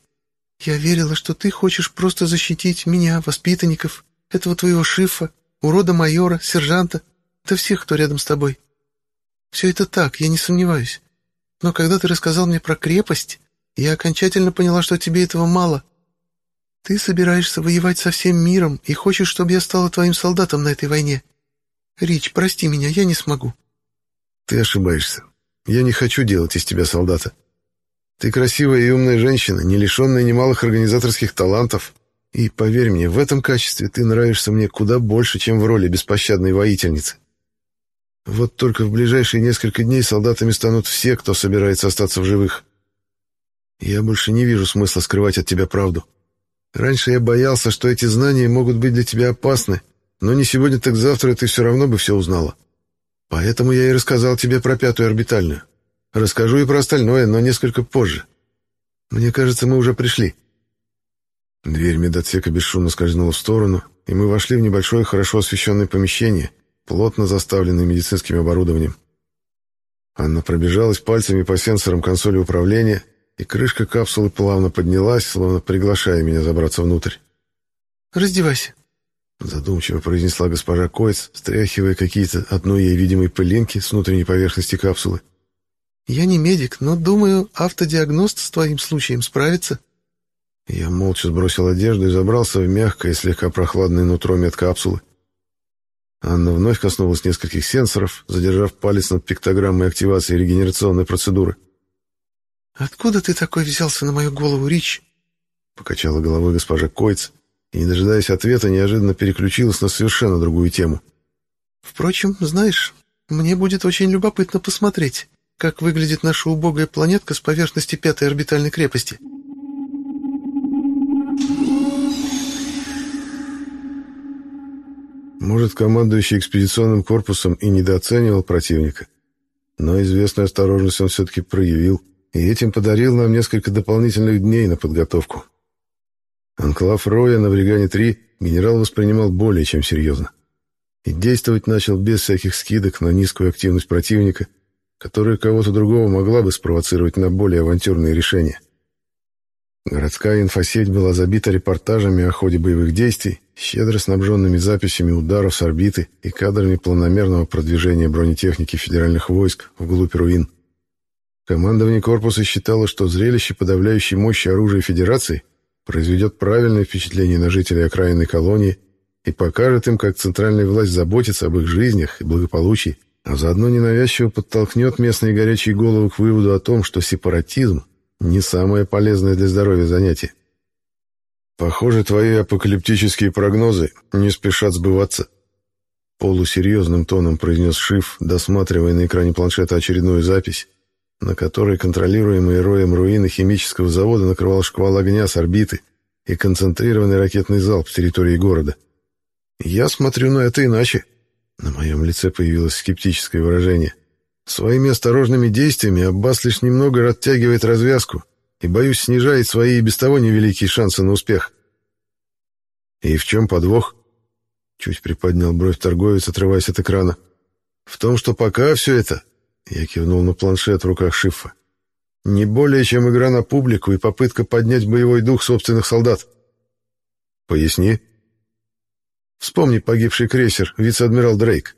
Я верила, что ты хочешь просто защитить меня, воспитанников, этого твоего шифа, урода майора, сержанта, да всех, кто рядом с тобой. Все это так, я не сомневаюсь. Но когда ты рассказал мне про крепость, я окончательно поняла, что тебе этого мало. Ты собираешься воевать со всем миром и хочешь, чтобы я стала твоим солдатом на этой войне. Рич, прости меня, я не смогу. Ты ошибаешься. Я не хочу делать из тебя солдата. Ты красивая и умная женщина, не лишенная немалых организаторских талантов. И, поверь мне, в этом качестве ты нравишься мне куда больше, чем в роли беспощадной воительницы. Вот только в ближайшие несколько дней солдатами станут все, кто собирается остаться в живых. Я больше не вижу смысла скрывать от тебя правду. Раньше я боялся, что эти знания могут быть для тебя опасны, но не сегодня, так завтра ты все равно бы все узнала. Поэтому я и рассказал тебе про пятую орбитальную. Расскажу и про остальное, но несколько позже. Мне кажется, мы уже пришли». Дверь медотсека бесшумно скользнула в сторону, и мы вошли в небольшое хорошо освещенное помещение, плотно заставленное медицинским оборудованием. Анна пробежалась пальцами по сенсорам консоли управления, и крышка капсулы плавно поднялась, словно приглашая меня забраться внутрь. «Раздевайся», Задумчиво произнесла госпожа Койц, стряхивая какие-то одной ей видимой пылинки с внутренней поверхности капсулы. «Я не медик, но, думаю, автодиагност с твоим случаем справится». Я молча сбросил одежду и забрался в мягкое, слегка прохладное нутро медкапсулы. Анна вновь коснулась нескольких сенсоров, задержав палец над пиктограммой активации регенерационной процедуры. «Откуда ты такой взялся на мою голову, Рич?» — покачала головой госпожа Койц, и, не дожидаясь ответа, неожиданно переключилась на совершенно другую тему. «Впрочем, знаешь, мне будет очень любопытно посмотреть, как выглядит наша убогая планетка с поверхности пятой орбитальной крепости». Может, командующий экспедиционным корпусом и недооценивал противника, но известную осторожность он все-таки проявил, и этим подарил нам несколько дополнительных дней на подготовку. Анклав Роя на Бригане-3 генерал воспринимал более чем серьезно. И действовать начал без всяких скидок на низкую активность противника, которая кого-то другого могла бы спровоцировать на более авантюрные решения. Городская инфосеть была забита репортажами о ходе боевых действий, щедро снабженными записями ударов с орбиты и кадрами планомерного продвижения бронетехники федеральных войск вглубь руин. Командование корпуса считало, что зрелище подавляющей мощи оружия Федерации – произведет правильное впечатление на жителей окраинной колонии и покажет им, как центральная власть заботится об их жизнях и благополучии, а заодно ненавязчиво подтолкнет местные горячие головы к выводу о том, что сепаратизм не самое полезное для здоровья занятие. Похоже, твои апокалиптические прогнозы не спешат сбываться. Полусерьезным тоном произнес Шиф, досматривая на экране планшета очередную запись, на которой контролируемый роем руины химического завода накрывал шквал огня с орбиты и концентрированный ракетный залп с территории города. Я смотрю на это иначе. На моем лице появилось скептическое выражение. Своими осторожными действиями Аббас лишь немного оттягивает развязку и, боюсь, снижает свои и без того невеликие шансы на успех. «И в чем подвох?» Чуть приподнял бровь торговец, отрываясь от экрана. «В том, что пока все это...» Я кивнул на планшет в руках Шифа. «Не более, чем игра на публику и попытка поднять боевой дух собственных солдат». «Поясни». Вспомни погибший крейсер, вице-адмирал Дрейк.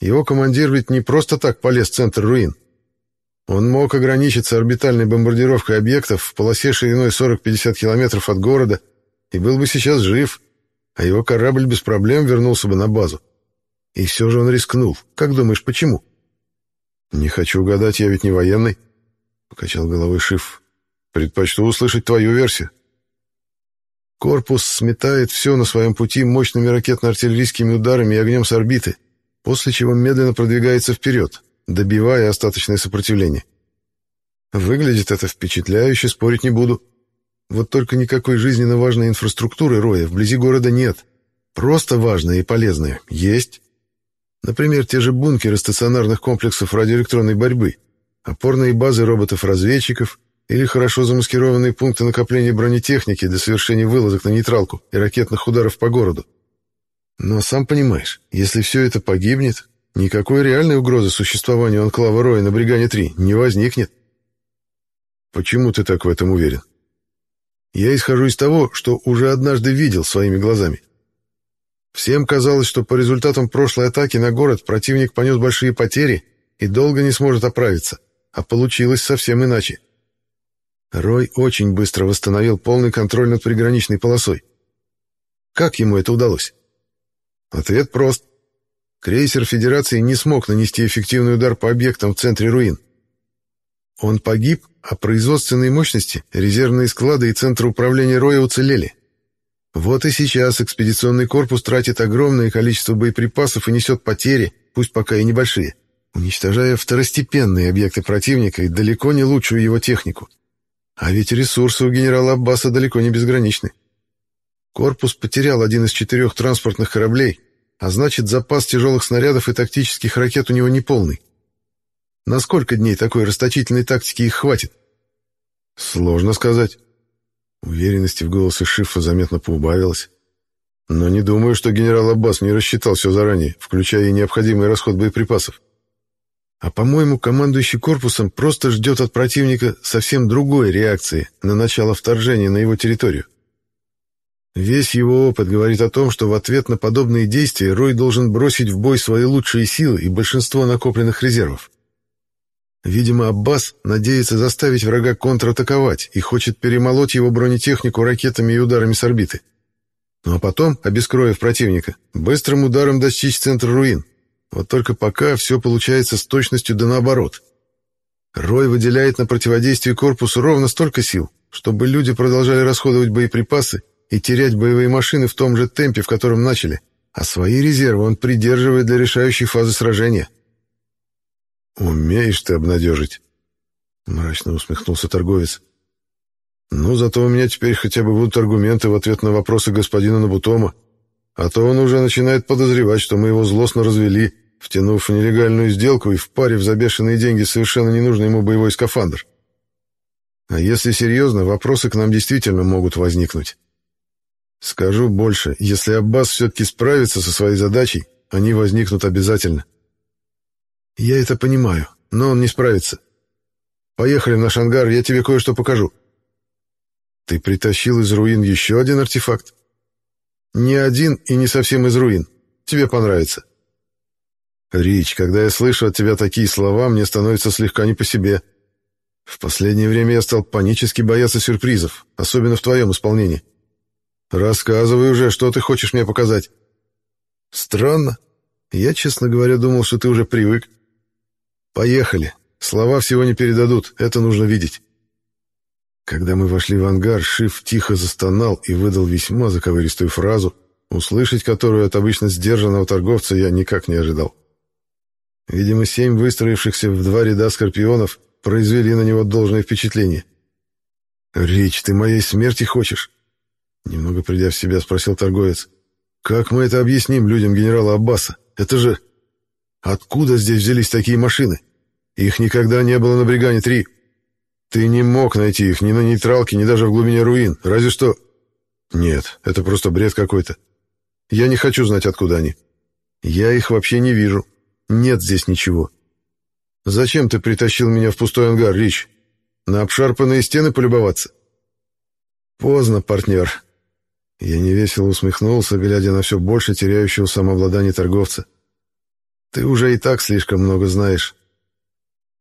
Его командир ведь не просто так полез в центр руин. Он мог ограничиться орбитальной бомбардировкой объектов в полосе шириной 40-50 километров от города и был бы сейчас жив, а его корабль без проблем вернулся бы на базу. И все же он рискнул. Как думаешь, почему? «Не хочу угадать, я ведь не военный», — покачал головой Шиф. «Предпочту услышать твою версию». Корпус сметает все на своем пути мощными ракетно-артиллерийскими ударами и огнем с орбиты, после чего медленно продвигается вперед, добивая остаточное сопротивление. Выглядит это впечатляюще, спорить не буду. Вот только никакой жизненно важной инфраструктуры Роя вблизи города нет. Просто важная и полезная есть. Например, те же бункеры стационарных комплексов радиоэлектронной борьбы, опорные базы роботов-разведчиков или хорошо замаскированные пункты накопления бронетехники для совершения вылазок на нейтралку и ракетных ударов по городу. Но сам понимаешь, если все это погибнет, никакой реальной угрозы существованию анклава Роя на Бригане-3 не возникнет. Почему ты так в этом уверен? Я исхожу из того, что уже однажды видел своими глазами. Всем казалось, что по результатам прошлой атаки на город противник понес большие потери и долго не сможет оправиться, а получилось совсем иначе. Рой очень быстро восстановил полный контроль над приграничной полосой. Как ему это удалось? Ответ прост. Крейсер Федерации не смог нанести эффективный удар по объектам в центре руин. Он погиб, а производственные мощности, резервные склады и центр управления Роя уцелели. Вот и сейчас экспедиционный корпус тратит огромное количество боеприпасов и несет потери, пусть пока и небольшие, уничтожая второстепенные объекты противника и далеко не лучшую его технику. А ведь ресурсы у генерала Аббаса далеко не безграничны. Корпус потерял один из четырех транспортных кораблей, а значит, запас тяжелых снарядов и тактических ракет у него не полный. На сколько дней такой расточительной тактики их хватит? Сложно сказать. Уверенности в голосе Шифа заметно поубавилось. Но не думаю, что генерал Аббас не рассчитал все заранее, включая и необходимый расход боеприпасов. А, по-моему, командующий корпусом просто ждет от противника совсем другой реакции на начало вторжения на его территорию. Весь его опыт говорит о том, что в ответ на подобные действия Рой должен бросить в бой свои лучшие силы и большинство накопленных резервов. Видимо, Аббас надеется заставить врага контратаковать и хочет перемолоть его бронетехнику ракетами и ударами с орбиты. Ну а потом, обескроив противника, быстрым ударом достичь центра руин. Вот только пока все получается с точностью да наоборот. Рой выделяет на противодействие корпусу ровно столько сил, чтобы люди продолжали расходовать боеприпасы и терять боевые машины в том же темпе, в котором начали, а свои резервы он придерживает для решающей фазы сражения. «Умеешь ты обнадежить», — мрачно усмехнулся торговец. «Ну, зато у меня теперь хотя бы будут аргументы в ответ на вопросы господина Набутома, а то он уже начинает подозревать, что мы его злостно развели, втянув в нелегальную сделку и впарив за бешеные деньги совершенно ненужный ему боевой скафандр. А если серьезно, вопросы к нам действительно могут возникнуть». Скажу больше, если Аббас все-таки справится со своей задачей, они возникнут обязательно. Я это понимаю, но он не справится. Поехали в наш ангар, я тебе кое-что покажу. Ты притащил из руин еще один артефакт? Не один и не совсем из руин. Тебе понравится. Рич, когда я слышу от тебя такие слова, мне становится слегка не по себе. В последнее время я стал панически бояться сюрпризов, особенно в твоем исполнении. «Рассказывай уже, что ты хочешь мне показать?» «Странно. Я, честно говоря, думал, что ты уже привык. Поехали. Слова всего не передадут, это нужно видеть». Когда мы вошли в ангар, Шиф тихо застонал и выдал весьма заковыристую фразу, услышать которую от обычно сдержанного торговца я никак не ожидал. Видимо, семь выстроившихся в два ряда скорпионов произвели на него должное впечатление. «Рич, ты моей смерти хочешь?» Немного придя в себя, спросил торговец. «Как мы это объясним людям генерала Аббаса? Это же... Откуда здесь взялись такие машины? Их никогда не было на Бригане-3. Ты не мог найти их ни на нейтралке, ни даже в глубине руин. Разве что... Нет, это просто бред какой-то. Я не хочу знать, откуда они. Я их вообще не вижу. Нет здесь ничего. Зачем ты притащил меня в пустой ангар, Рич? На обшарпанные стены полюбоваться? Поздно, партнер. Я невесело усмехнулся, глядя на все больше теряющего самообладание торговца. Ты уже и так слишком много знаешь.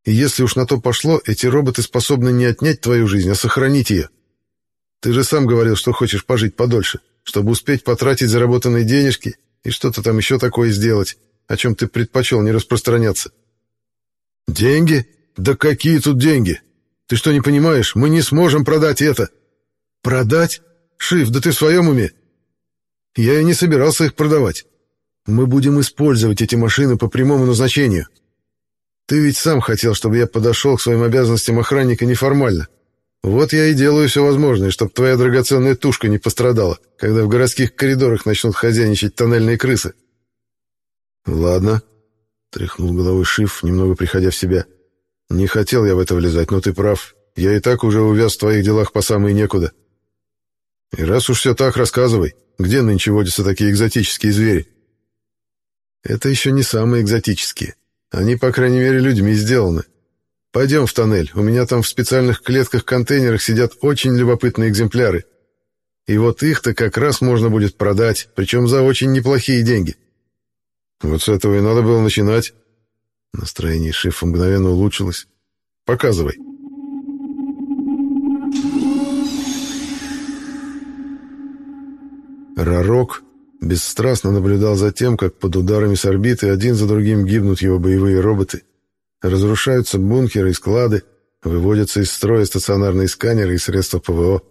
И если уж на то пошло, эти роботы способны не отнять твою жизнь, а сохранить ее. Ты же сам говорил, что хочешь пожить подольше, чтобы успеть потратить заработанные денежки и что-то там еще такое сделать, о чем ты предпочел не распространяться. Деньги? Да какие тут деньги? Ты что, не понимаешь? Мы не сможем продать это. Продать? Шиф, да ты в своем уме? Я и не собирался их продавать. Мы будем использовать эти машины по прямому назначению. Ты ведь сам хотел, чтобы я подошел к своим обязанностям охранника неформально. Вот я и делаю все возможное, чтобы твоя драгоценная тушка не пострадала, когда в городских коридорах начнут хозяйничать тоннельные крысы. Ладно, тряхнул головой Шиф, немного приходя в себя. Не хотел я в это влезать, но ты прав. Я и так уже увяз в твоих делах по самые некуда. И раз уж все так, рассказывай, где нынче водятся такие экзотические звери? Это еще не самые экзотические. Они, по крайней мере, людьми сделаны. Пойдем в тоннель, у меня там в специальных клетках-контейнерах сидят очень любопытные экземпляры. И вот их-то как раз можно будет продать, причем за очень неплохие деньги. Вот с этого и надо было начинать. Настроение шефа мгновенно улучшилось. Показывай. Ророк бесстрастно наблюдал за тем, как под ударами с орбиты один за другим гибнут его боевые роботы. Разрушаются бункеры и склады, выводятся из строя стационарные сканеры и средства ПВО.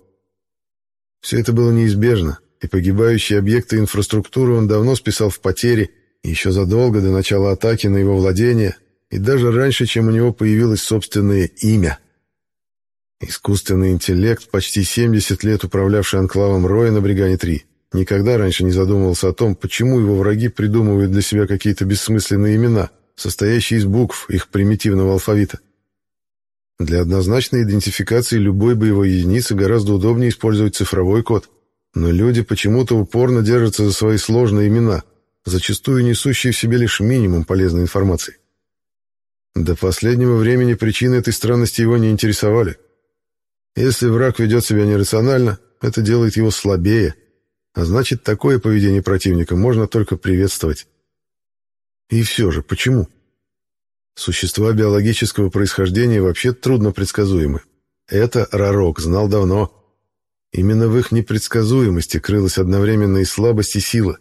Все это было неизбежно, и погибающие объекты инфраструктуры он давно списал в потери, еще задолго до начала атаки на его владение, и даже раньше, чем у него появилось собственное имя. Искусственный интеллект, почти 70 лет управлявший анклавом Роя на Бригане-3, Никогда раньше не задумывался о том, почему его враги придумывают для себя какие-то бессмысленные имена, состоящие из букв их примитивного алфавита. Для однозначной идентификации любой боевой единицы гораздо удобнее использовать цифровой код, но люди почему-то упорно держатся за свои сложные имена, зачастую несущие в себе лишь минимум полезной информации. До последнего времени причины этой странности его не интересовали. Если враг ведет себя нерационально, это делает его слабее – а значит, такое поведение противника можно только приветствовать. И все же, почему? Существа биологического происхождения вообще трудно предсказуемы. Это Ророк знал давно. Именно в их непредсказуемости крылась одновременно и слабость, и сила.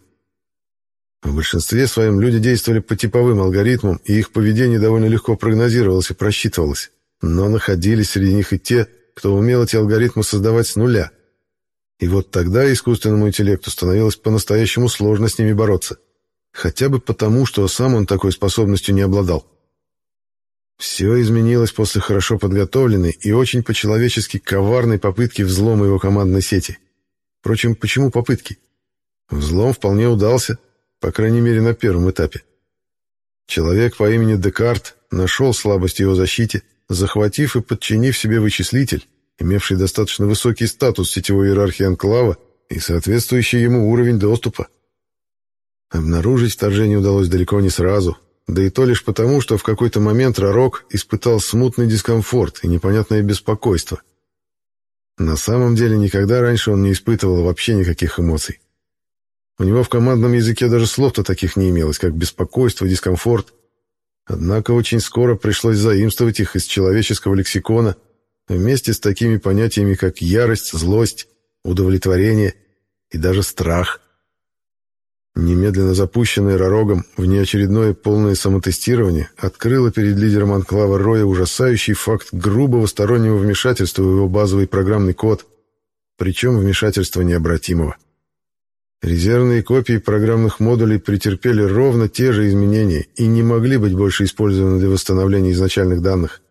В большинстве своем люди действовали по типовым алгоритмам, и их поведение довольно легко прогнозировалось и просчитывалось. Но находились среди них и те, кто умел эти алгоритмы создавать с нуля. И вот тогда искусственному интеллекту становилось по-настоящему сложно с ними бороться. Хотя бы потому, что сам он такой способностью не обладал. Все изменилось после хорошо подготовленной и очень по-человечески коварной попытки взлома его командной сети. Впрочем, почему попытки? Взлом вполне удался, по крайней мере на первом этапе. Человек по имени Декарт нашел слабость его защите, захватив и подчинив себе вычислитель, имевший достаточно высокий статус сетевой иерархии анклава и соответствующий ему уровень доступа. Обнаружить вторжение удалось далеко не сразу, да и то лишь потому, что в какой-то момент Ророк испытал смутный дискомфорт и непонятное беспокойство. На самом деле никогда раньше он не испытывал вообще никаких эмоций. У него в командном языке даже слов-то таких не имелось, как беспокойство, дискомфорт. Однако очень скоро пришлось заимствовать их из человеческого лексикона – вместе с такими понятиями, как ярость, злость, удовлетворение и даже страх. Немедленно запущенное Ророгом внеочередное полное самотестирование открыло перед лидером анклава Роя ужасающий факт грубого стороннего вмешательства в его базовый программный код, причем вмешательства необратимого. Резервные копии программных модулей претерпели ровно те же изменения и не могли быть больше использованы для восстановления изначальных данных.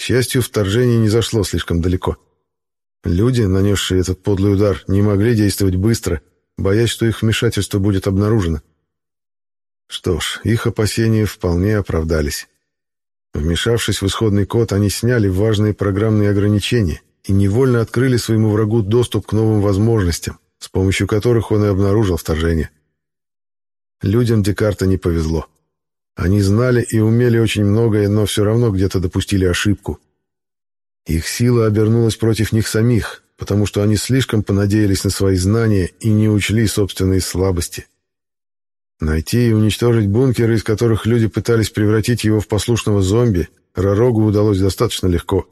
К счастью, вторжение не зашло слишком далеко. Люди, нанесшие этот подлый удар, не могли действовать быстро, боясь, что их вмешательство будет обнаружено. Что ж, их опасения вполне оправдались. Вмешавшись в исходный код, они сняли важные программные ограничения и невольно открыли своему врагу доступ к новым возможностям, с помощью которых он и обнаружил вторжение. Людям Декарта не повезло. Они знали и умели очень многое, но все равно где-то допустили ошибку. Их сила обернулась против них самих, потому что они слишком понадеялись на свои знания и не учли собственные слабости. Найти и уничтожить бункеры, из которых люди пытались превратить его в послушного зомби, Ророгу удалось достаточно легко.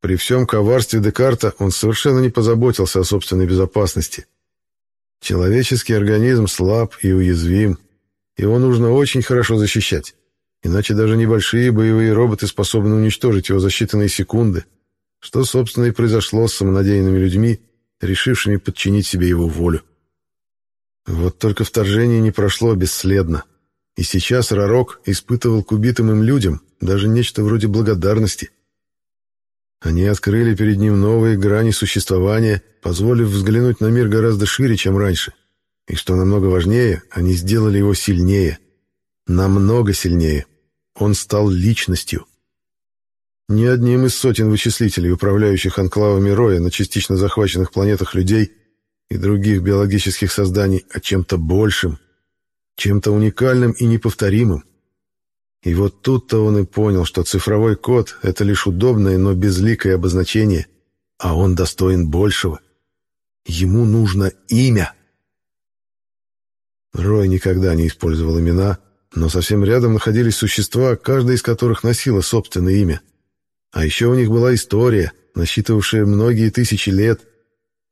При всем коварстве Декарта он совершенно не позаботился о собственной безопасности. Человеческий организм слаб и уязвим, его нужно очень хорошо защищать, иначе даже небольшие боевые роботы способны уничтожить его за считанные секунды, что, собственно, и произошло с самонадеянными людьми, решившими подчинить себе его волю. Вот только вторжение не прошло бесследно. И сейчас Ророк испытывал к убитым им людям даже нечто вроде благодарности. Они открыли перед ним новые грани существования, позволив взглянуть на мир гораздо шире, чем раньше. И что намного важнее, они сделали его сильнее. Намного сильнее. Он стал личностью. Ни одним из сотен вычислителей, управляющих анклавами Роя на частично захваченных планетах людей, и других биологических созданий, а чем-то большим, чем-то уникальным и неповторимым. И вот тут-то он и понял, что цифровой код — это лишь удобное, но безликое обозначение, а он достоин большего. Ему нужно имя. Рой никогда не использовал имена, но совсем рядом находились существа, каждая из которых носила собственное имя. А еще у них была история, насчитывавшая многие тысячи лет —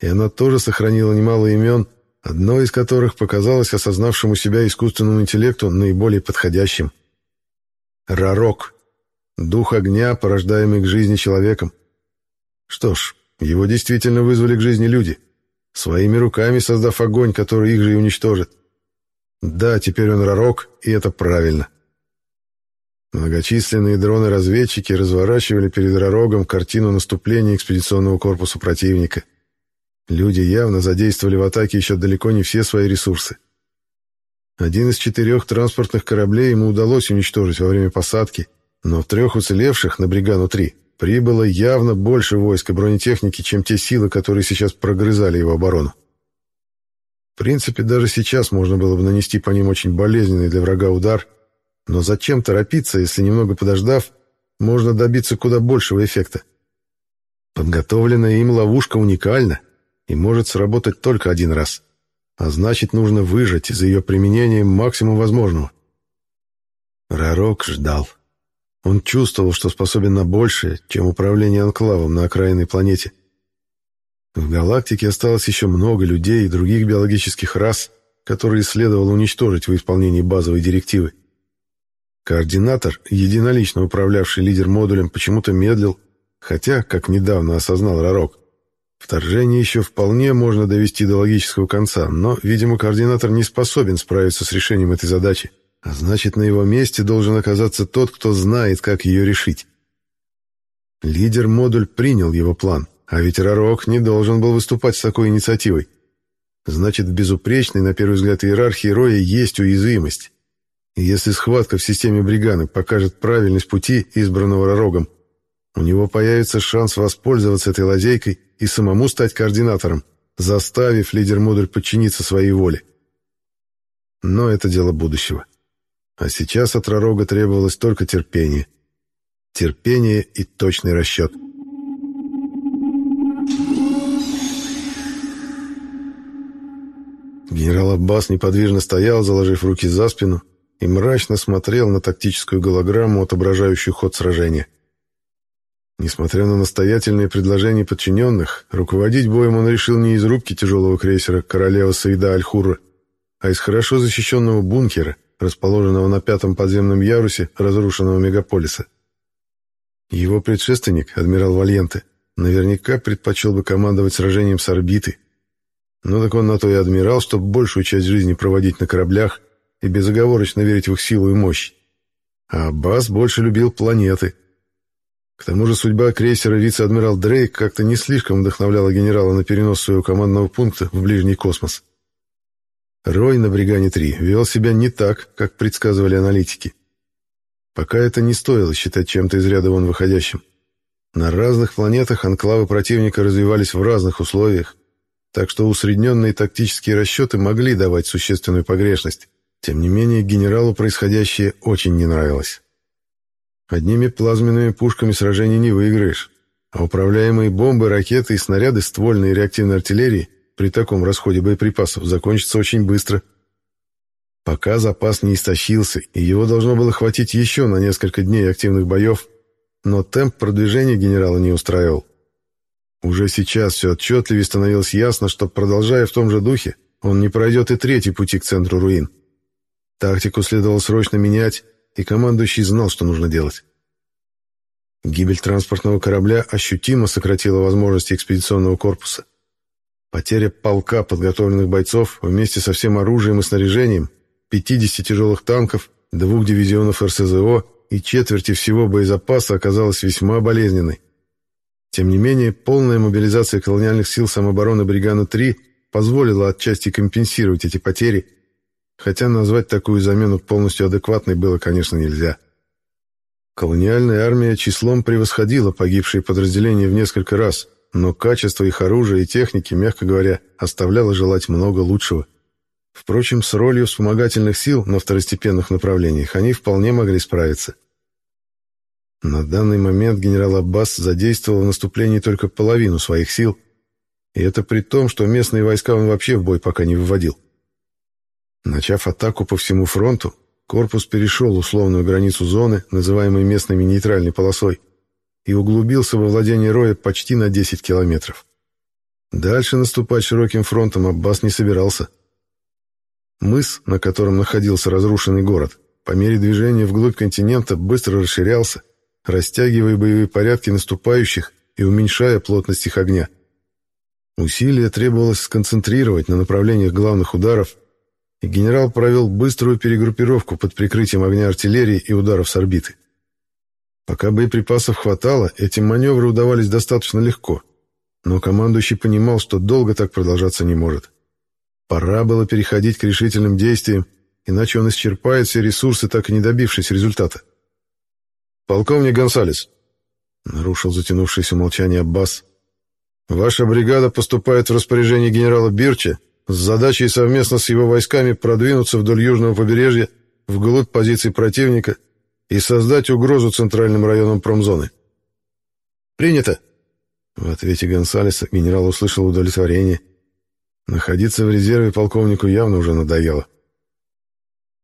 и она тоже сохранила немало имен, одно из которых показалось осознавшему себя искусственному интеллекту наиболее подходящим. Рарок. Дух огня, порождаемый к жизни человеком. Что ж, его действительно вызвали к жизни люди, своими руками создав огонь, который их же и уничтожит. Да, теперь он Рарок, и это правильно. Многочисленные дроны-разведчики разворачивали перед Рарогом картину наступления экспедиционного корпуса противника — Люди явно задействовали в атаке еще далеко не все свои ресурсы. Один из четырех транспортных кораблей ему удалось уничтожить во время посадки, но в трех уцелевших на Бригану-3 прибыло явно больше войск и бронетехники, чем те силы, которые сейчас прогрызали его оборону. В принципе, даже сейчас можно было бы нанести по ним очень болезненный для врага удар, но зачем торопиться, если немного подождав, можно добиться куда большего эффекта? Подготовленная им ловушка уникальна, и может сработать только один раз. А значит, нужно выжать из ее применения максимум возможного. Ророк ждал. Он чувствовал, что способен на большее, чем управление анклавом на окраинной планете. В галактике осталось еще много людей и других биологических рас, которые следовало уничтожить в исполнении базовой директивы. Координатор, единолично управлявший лидер-модулем, почему-то медлил, хотя, как недавно осознал Ророк, Вторжение еще вполне можно довести до логического конца, но, видимо, координатор не способен справиться с решением этой задачи, а значит, на его месте должен оказаться тот, кто знает, как ее решить. Лидер-модуль принял его план, а ведь Рарок не должен был выступать с такой инициативой. Значит, в безупречной, на первый взгляд, иерархии Роя есть уязвимость. И если схватка в системе Бриганы покажет правильность пути, избранного Рарогом, у него появится шанс воспользоваться этой лазейкой и самому стать координатором, заставив лидер-модуль подчиниться своей воле. Но это дело будущего. А сейчас от Ророга требовалось только терпение. Терпение и точный расчет. Генерал Аббас неподвижно стоял, заложив руки за спину, и мрачно смотрел на тактическую голограмму, отображающую ход сражения. Несмотря на настоятельные предложения подчиненных, руководить боем он решил не из рубки тяжелого крейсера «Королева Саида Аль-Хурра», а из хорошо защищенного бункера, расположенного на пятом подземном ярусе разрушенного мегаполиса. Его предшественник, адмирал Вальенте, наверняка предпочел бы командовать сражением с орбиты. Но так он на то и адмирал, чтобы большую часть жизни проводить на кораблях и безоговорочно верить в их силу и мощь. А Аббас больше любил планеты – к тому же судьба крейсера вице-адмирал Дрейк как-то не слишком вдохновляла генерала на перенос своего командного пункта в ближний космос. Рой на Бригане-3 вел себя не так, как предсказывали аналитики. Пока это не стоило считать чем-то из ряда вон выходящим. На разных планетах анклавы противника развивались в разных условиях, так что усредненные тактические расчеты могли давать существенную погрешность. Тем не менее, генералу происходящее очень не нравилось. Одними плазменными пушками сражений не выиграешь, а управляемые бомбы, ракеты и снаряды ствольной и реактивной артиллерии при таком расходе боеприпасов закончится очень быстро. Пока запас не истощился, и его должно было хватить еще на несколько дней активных боев, но темп продвижения генерала не устраивал. Уже сейчас все отчетливее становилось ясно, что, продолжая в том же духе, он не пройдет и третий пути к центру руин. Тактику следовало срочно менять, и командующий знал, что нужно делать. Гибель транспортного корабля ощутимо сократила возможности экспедиционного корпуса. Потеря полка подготовленных бойцов вместе со всем оружием и снаряжением, 50 тяжелых танков, двух дивизионов РСЗО и четверти всего боезапаса оказалась весьма болезненной. Тем не менее, полная мобилизация колониальных сил самообороны Бригана-3 позволила отчасти компенсировать эти потери, хотя назвать такую замену полностью адекватной было, конечно, нельзя. Колониальная армия числом превосходила погибшие подразделения в несколько раз, но качество их оружия и техники, мягко говоря, оставляло желать много лучшего. Впрочем, с ролью вспомогательных сил на второстепенных направлениях они вполне могли справиться. На данный момент генерал Аббас задействовал в наступлении только половину своих сил, и это при том, что местные войска он вообще в бой пока не выводил. Начав атаку по всему фронту, корпус перешел условную границу зоны, называемой местными нейтральной полосой, и углубился во владение Роя почти на 10 километров. Дальше наступать широким фронтом Аббас не собирался. Мыс, на котором находился разрушенный город, по мере движения вглубь континента быстро расширялся, растягивая боевые порядки наступающих и уменьшая плотность их огня. Усилия требовалось сконцентрировать на направлениях главных ударов, и генерал провел быструю перегруппировку под прикрытием огня артиллерии и ударов с орбиты. Пока боеприпасов хватало, эти маневры удавались достаточно легко. Но командующий понимал, что долго так продолжаться не может. Пора было переходить к решительным действиям, иначе он исчерпает все ресурсы, так и не добившись результата. «Полковник Гонсалес», — нарушил затянувшееся молчание Аббас, — «ваша бригада поступает в распоряжение генерала Бирча с задачей совместно с его войсками продвинуться вдоль южного побережья, вглубь позиций противника и создать угрозу центральным районам промзоны. «Принято!» В ответе Гонсалеса генерал услышал удовлетворение. Находиться в резерве полковнику явно уже надоело.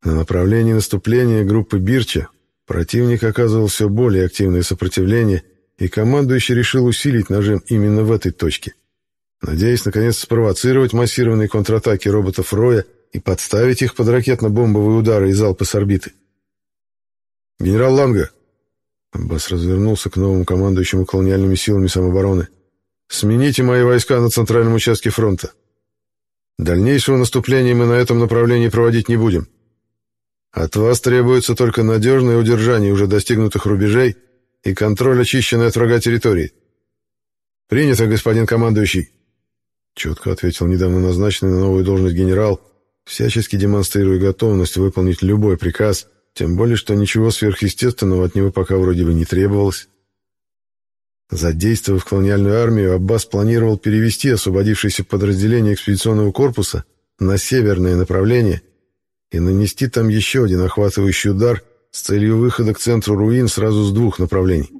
На направлении наступления группы Бирча противник оказывал все более активное сопротивление, и командующий решил усилить нажим именно в этой точке, надеясь, наконец, спровоцировать массированные контратаки роботов Роя и подставить их под ракетно-бомбовые удары и залпы с орбиты. «Генерал Ланга!» Аббас развернулся к новому командующему колониальными силами самообороны. «Смените мои войска на центральном участке фронта. Дальнейшего наступления мы на этом направлении проводить не будем. От вас требуется только надежное удержание уже достигнутых рубежей и контроль очищенной от врага территории. Принято, господин командующий!» Четко ответил недавно назначенный на новую должность генерал, всячески демонстрируя готовность выполнить любой приказ – тем более, что ничего сверхъестественного от него пока вроде бы не требовалось. Задействовав колониальную армию, Аббас планировал перевести освободившееся подразделение экспедиционного корпуса на северное направление и нанести там еще один охватывающий удар с целью выхода к центру руин сразу с двух направлений.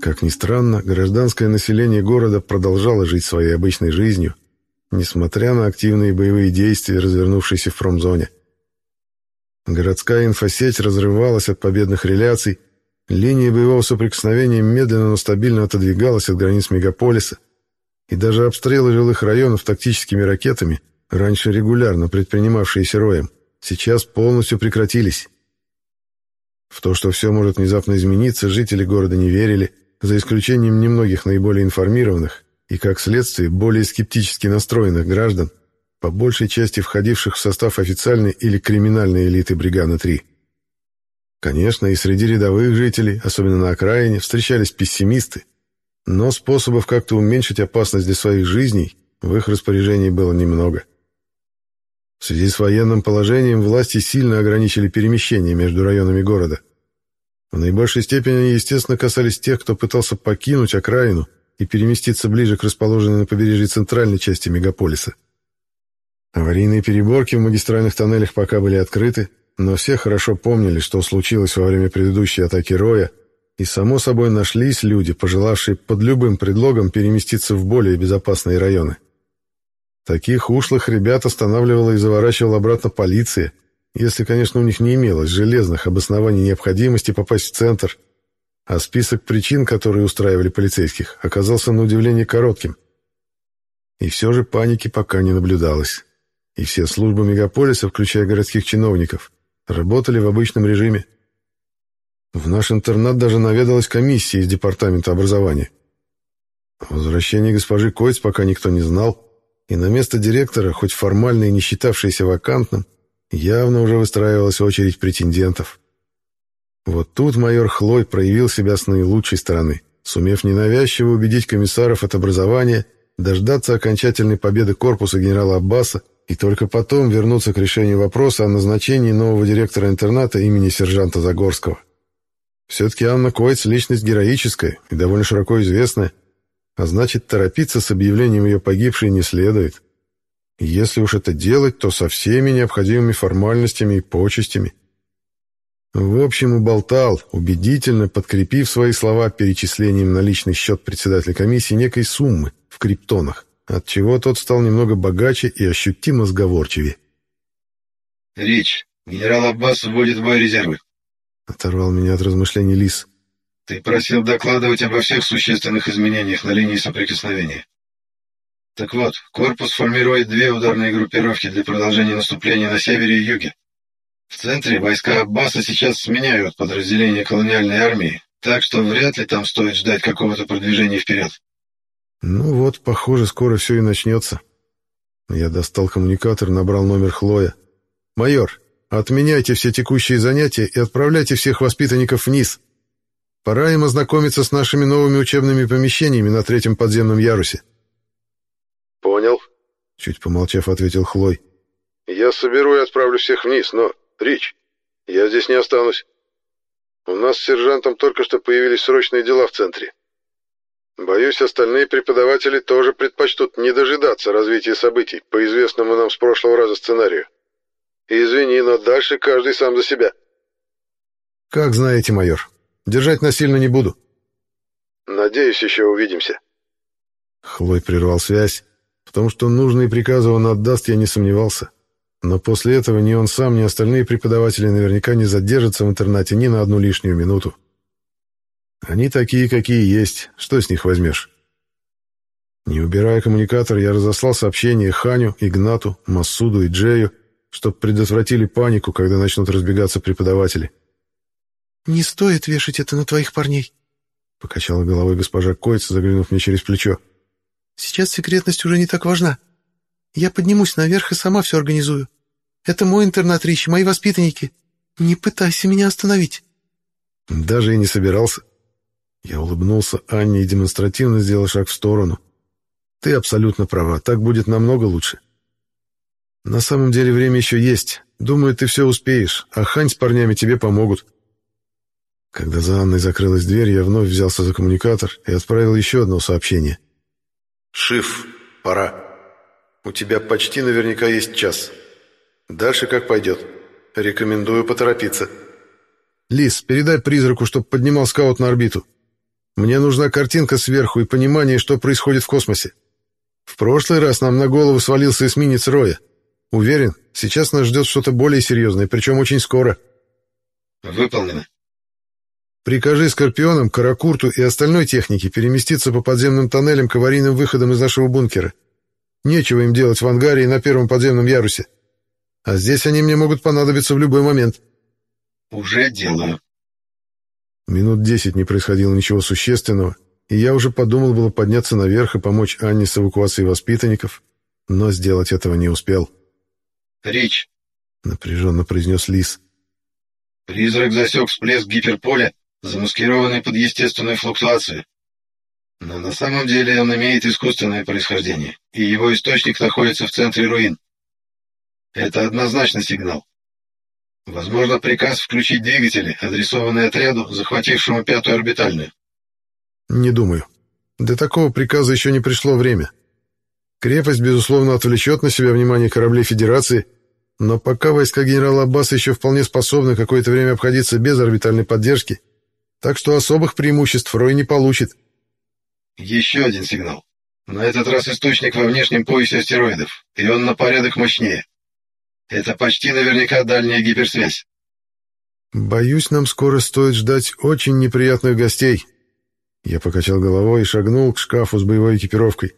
Как ни странно, гражданское население города продолжало жить своей обычной жизнью, несмотря на активные боевые действия, развернувшиеся в промзоне. Городская инфосеть разрывалась от победных реляций, линия боевого соприкосновения медленно, но стабильно отодвигалась от границ мегаполиса, и даже обстрелы жилых районов тактическими ракетами, раньше регулярно предпринимавшиеся роем, сейчас полностью прекратились. В то, что все может внезапно измениться, жители города не верили, за исключением немногих наиболее информированных, и, как следствие, более скептически настроенных граждан, по большей части входивших в состав официальной или криминальной элиты Бригана-3. Конечно, и среди рядовых жителей, особенно на окраине, встречались пессимисты, Но способов как-то уменьшить опасность для своих жизней в их распоряжении было немного. В связи с военным положением власти сильно ограничили перемещение между районами города. В наибольшей степени они, естественно, касались тех, кто пытался покинуть окраину и переместиться ближе к расположенной на побережье центральной части мегаполиса. Аварийные переборки в магистральных тоннелях пока были открыты, но все хорошо помнили, что случилось во время предыдущей атаки Роя, и, само собой, нашлись люди, пожелавшие под любым предлогом переместиться в более безопасные районы. Таких ушлых ребят останавливала и заворачивала обратно полиция, если, конечно, у них не имелось железных обоснований необходимости попасть в центр, а список причин, которые устраивали полицейских, оказался на удивление коротким. И все же паники пока не наблюдалось. И все службы мегаполиса, включая городских чиновников, работали в обычном режиме. В наш интернат даже наведалась комиссия из департамента образования. О возвращении госпожи Койц пока никто не знал, и на место директора, хоть формально и не считавшееся вакантным, явно уже выстраивалась очередь претендентов. Вот тут майор Хлой проявил себя с наилучшей стороны, сумев ненавязчиво убедить комиссаров от образования дождаться окончательной победы корпуса генерала Аббаса и только потом вернуться к решению вопроса о назначении нового директора интерната имени сержанта Загорского. Все-таки Анна Койц – личность героическая и довольно широко известная, а значит, торопиться с объявлением ее погибшей не следует. Если уж это делать, то со всеми необходимыми формальностями и почестями. В общем, уболтал, убедительно подкрепив свои слова перечислением на личный счет председателя комиссии некой суммы в криптонах, отчего тот стал немного богаче и ощутимо сговорчивее. «Речь. Генерал Аббас вводит в бой резервы», — оторвал меня от размышлений Лис. Ты просил докладывать обо всех существенных изменениях на линии соприкосновения. Так вот, корпус формирует две ударные группировки для продолжения наступления на севере и юге. В центре войска Аббаса сейчас сменяют подразделения колониальной армии, так что вряд ли там стоит ждать какого-то продвижения вперед. Ну вот, похоже, скоро все и начнется. Я достал коммуникатор, набрал номер Хлоя. «Майор, отменяйте все текущие занятия и отправляйте всех воспитанников вниз. Пора им ознакомиться с нашими новыми учебными помещениями на третьем подземном ярусе. Понял, чуть помолчав, ответил Хлой. Я соберу и отправлю всех вниз, но, Рич, я здесь не останусь. У нас с сержантом только что появились срочные дела в центре. Боюсь, остальные преподаватели тоже предпочтут не дожидаться развития событий по известному нам с прошлого раза сценарию. Извини, но дальше каждый сам за себя. Как знаете, майор. Держать насильно не буду. Надеюсь, еще увидимся. Хлой прервал связь. В том, что нужные приказы он отдаст, я не сомневался. Но после этого ни он сам, ни остальные преподаватели наверняка не задержатся в интернате ни на одну лишнюю минуту. Они такие, какие есть. Что с них возьмешь? Не убирая коммуникатор, я разослал сообщение Ханю, Игнату, Массуду и Джею, чтобы предотвратили панику, когда начнут разбегаться преподаватели. «Не стоит вешать это на твоих парней», — покачала головой госпожа Койц, заглянув мне через плечо. «Сейчас секретность уже не так важна. Я поднимусь наверх и сама все организую. Это мой интернат, Ричи, мои воспитанники. Не пытайся меня остановить». Даже и не собирался. Я улыбнулся Анне и демонстративно сделал шаг в сторону. «Ты абсолютно права, так будет намного лучше». «На самом деле время еще есть. Думаю, ты все успеешь, а Хань с парнями тебе помогут». Когда за Анной закрылась дверь, я вновь взялся за коммуникатор и отправил еще одно сообщение. «Шиф, пора. У тебя почти наверняка есть час. Дальше как пойдет. Рекомендую поторопиться». «Лис, передай призраку, чтобы поднимал скаут на орбиту. Мне нужна картинка сверху и понимание, что происходит в космосе. В прошлый раз нам на голову свалился эсминец Роя. Уверен, сейчас нас ждет что-то более серьезное, причем очень скоро». «Выполнено», Прикажи Скорпионам, Каракурту и остальной технике переместиться по подземным тоннелям к аварийным выходам из нашего бункера. Нечего им делать в ангаре и на первом подземном ярусе. А здесь они мне могут понадобиться в любой момент. Уже делаю. Минут десять не происходило ничего существенного, и я уже подумал было подняться наверх и помочь Анне с эвакуацией воспитанников, но сделать этого не успел. «Рич», — напряженно произнес Лис. «Призрак засек всплеск гиперполя замаскированный под естественную флуктуацию. Но на самом деле он имеет искусственное происхождение, и его источник находится в центре руин. Это однозначно сигнал. Возможно, приказ включить двигатели, адресованный отряду, захватившему пятую орбитальную. Не думаю. До такого приказа еще не пришло время. Крепость, безусловно, отвлечет на себя внимание кораблей Федерации, но пока войска генерала Аббаса еще вполне способны какое-то время обходиться без орбитальной поддержки, так что особых преимуществ Рой не получит. Еще один сигнал. На этот раз источник во внешнем поясе астероидов, и он на порядок мощнее. Это почти наверняка дальняя гиперсвязь. Боюсь, нам скоро стоит ждать очень неприятных гостей. Я покачал головой и шагнул к шкафу с боевой экипировкой.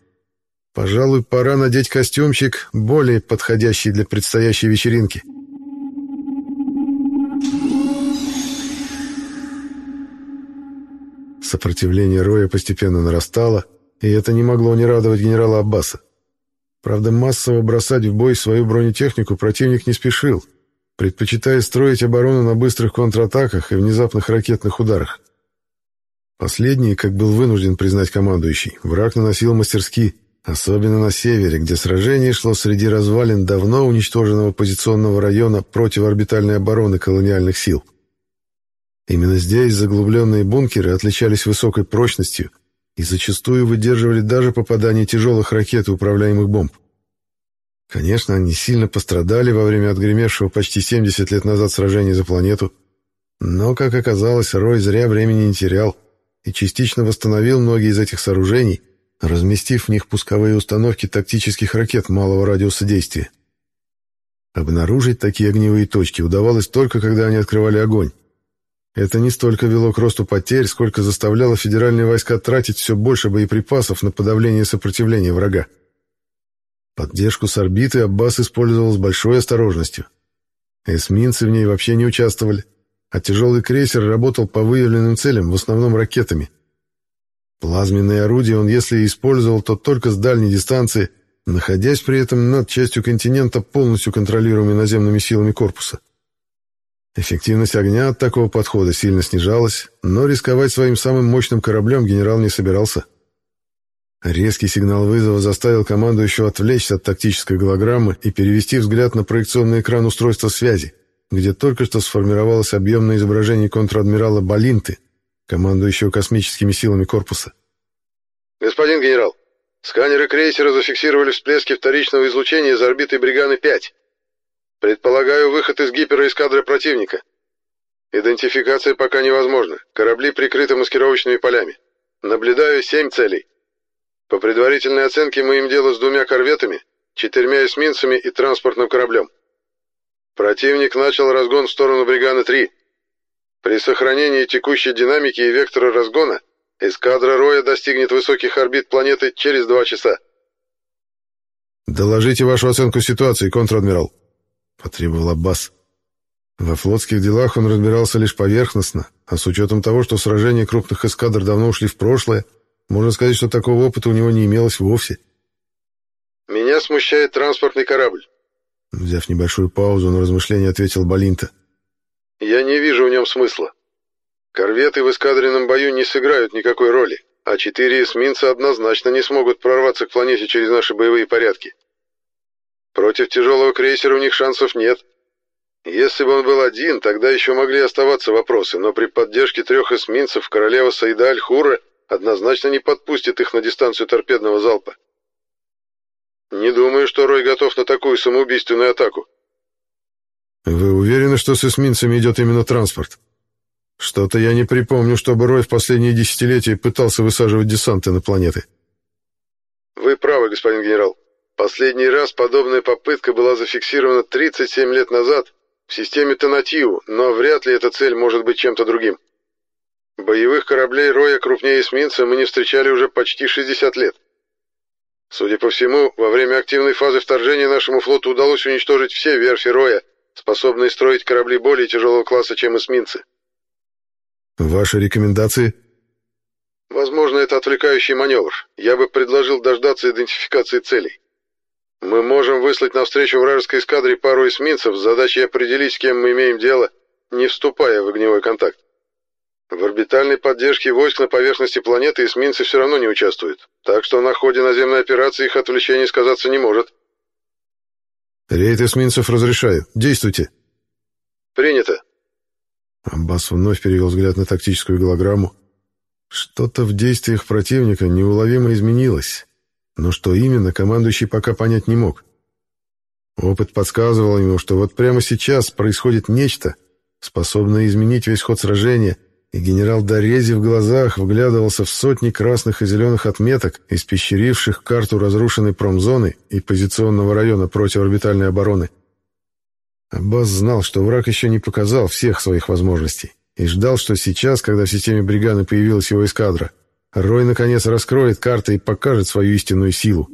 Пожалуй, пора надеть костюмчик, более подходящий для предстоящей вечеринки. Сопротивление Роя постепенно нарастало, и это не могло не радовать генерала Аббаса. Правда, массово бросать в бой свою бронетехнику противник не спешил, предпочитая строить оборону на быстрых контратаках и внезапных ракетных ударах. Последние, как был вынужден признать командующий, враг наносил мастерски, особенно на севере, где сражение шло среди развалин давно уничтоженного позиционного района противоорбитальной обороны колониальных сил. Именно здесь заглубленные бункеры отличались высокой прочностью и зачастую выдерживали даже попадание тяжелых ракет и управляемых бомб. Конечно, они сильно пострадали во время отгремевшего почти 70 лет назад сражения за планету, но, как оказалось, Рой зря времени не терял и частично восстановил многие из этих сооружений, разместив в них пусковые установки тактических ракет малого радиуса действия. Обнаружить такие огневые точки удавалось только, когда они открывали огонь, это не столько вело к росту потерь, сколько заставляло федеральные войска тратить все больше боеприпасов на подавление сопротивления врага. Поддержку с орбиты Аббас использовал с большой осторожностью. Эсминцы в ней вообще не участвовали, а тяжелый крейсер работал по выявленным целям, в основном ракетами. Плазменные орудия он, если использовал, то только с дальней дистанции, находясь при этом над частью континента, полностью контролируемой наземными силами корпуса. Эффективность огня от такого подхода сильно снижалась, но рисковать своим самым мощным кораблем генерал не собирался. Резкий сигнал вызова заставил команду еще отвлечься от тактической голограммы и перевести взгляд на проекционный экран устройства связи, где только что сформировалось объемное изображение контр-адмирала Балинты, командующего космическими силами корпуса. «Господин генерал, сканеры крейсера зафиксировали всплески вторичного излучения из орбиты Бриганы-5. Предполагаю, выход из гиперэскадры противника. Идентификация пока невозможна. Корабли прикрыты маскировочными полями. Наблюдаю семь целей. По предварительной оценке мы им дело с двумя корветами, четырьмя эсминцами и транспортным кораблем. Противник начал разгон в сторону Бриганы-3. При сохранении текущей динамики и вектора разгона эскадра Роя достигнет высоких орбит планеты через два часа. «Доложите вашу оценку ситуации, контр-адмирал», — потребовал Аббас. Во флотских делах он разбирался лишь поверхностно, а с учетом того, что сражения крупных эскадр давно ушли в прошлое, можно сказать, что такого опыта у него не имелось вовсе. «Меня смущает транспортный корабль». Взяв небольшую паузу, на размышление ответил Балинта. «Я не вижу в нем смысла. Корветы в эскадренном бою не сыграют никакой роли, а четыре эсминца однозначно не смогут прорваться к планете через наши боевые порядки. Против тяжелого крейсера у них шансов нет. Если бы он был один, тогда еще могли оставаться вопросы, но при поддержке трех эсминцев королева Саида Аль-Хура однозначно не подпустит их на дистанцию торпедного залпа. Не думаю, что Рой готов на такую самоубийственную атаку. Вы уверены, что с эсминцами идет именно транспорт? Что-то я не припомню, чтобы Рой в последние десятилетия пытался высаживать десанты на планеты. Вы правы, господин генерал. Последний раз подобная попытка была зафиксирована 37 лет назад в системе Танатиу, но вряд ли эта цель может быть чем-то другим. Боевых кораблей Роя крупнее эсминца мы не встречали уже почти 60 лет. Судя по всему, во время активной фазы вторжения нашему флоту удалось уничтожить все верфи Роя, способные строить корабли более тяжелого класса, чем эсминцы. Ваши рекомендации? Возможно, это отвлекающий маневр. Я бы предложил дождаться идентификации целей. Мы можем выслать навстречу вражеской эскадре пару эсминцев с задачей определить, с кем мы имеем дело, не вступая в огневой контакт. В орбитальной поддержке войск на поверхности планеты эсминцы все равно не участвуют, так что на ходе наземной операции их отвлечение сказаться не может. Рейд эсминцев разрешаю. Действуйте. Принято. Аббас вновь перевел взгляд на тактическую голограмму. Что-то в действиях противника неуловимо изменилось, но что именно, командующий пока понять не мог. Опыт подсказывал ему, что вот прямо сейчас происходит нечто, способное изменить весь ход сражения, и генерал Дорези в глазах вглядывался в сотни красных и зеленых отметок, испещеривших карту разрушенной промзоны и позиционного района противорбитальной обороны. Аббас знал, что враг еще не показал всех своих возможностей, и ждал, что сейчас, когда в системе бригады появилась его эскадра, Рой наконец раскроет карты и покажет свою истинную силу.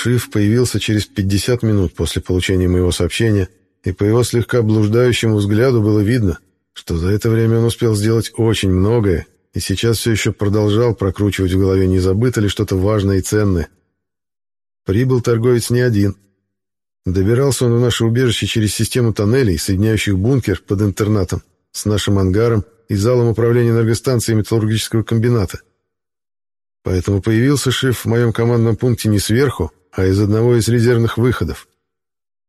Шиф появился через 50 минут после получения моего сообщения, и по его слегка блуждающему взгляду было видно, что за это время он успел сделать очень многое, и сейчас все еще продолжал прокручивать в голове, не забыто ли что-то важное и ценное. Прибыл торговец не один. Добирался он в наше убежище через систему тоннелей, соединяющих бункер под интернатом с нашим ангаром и залом управления энергостанцией металлургического комбината. Поэтому появился Шиф в моем командном пункте не сверху, а из одного из резервных выходов.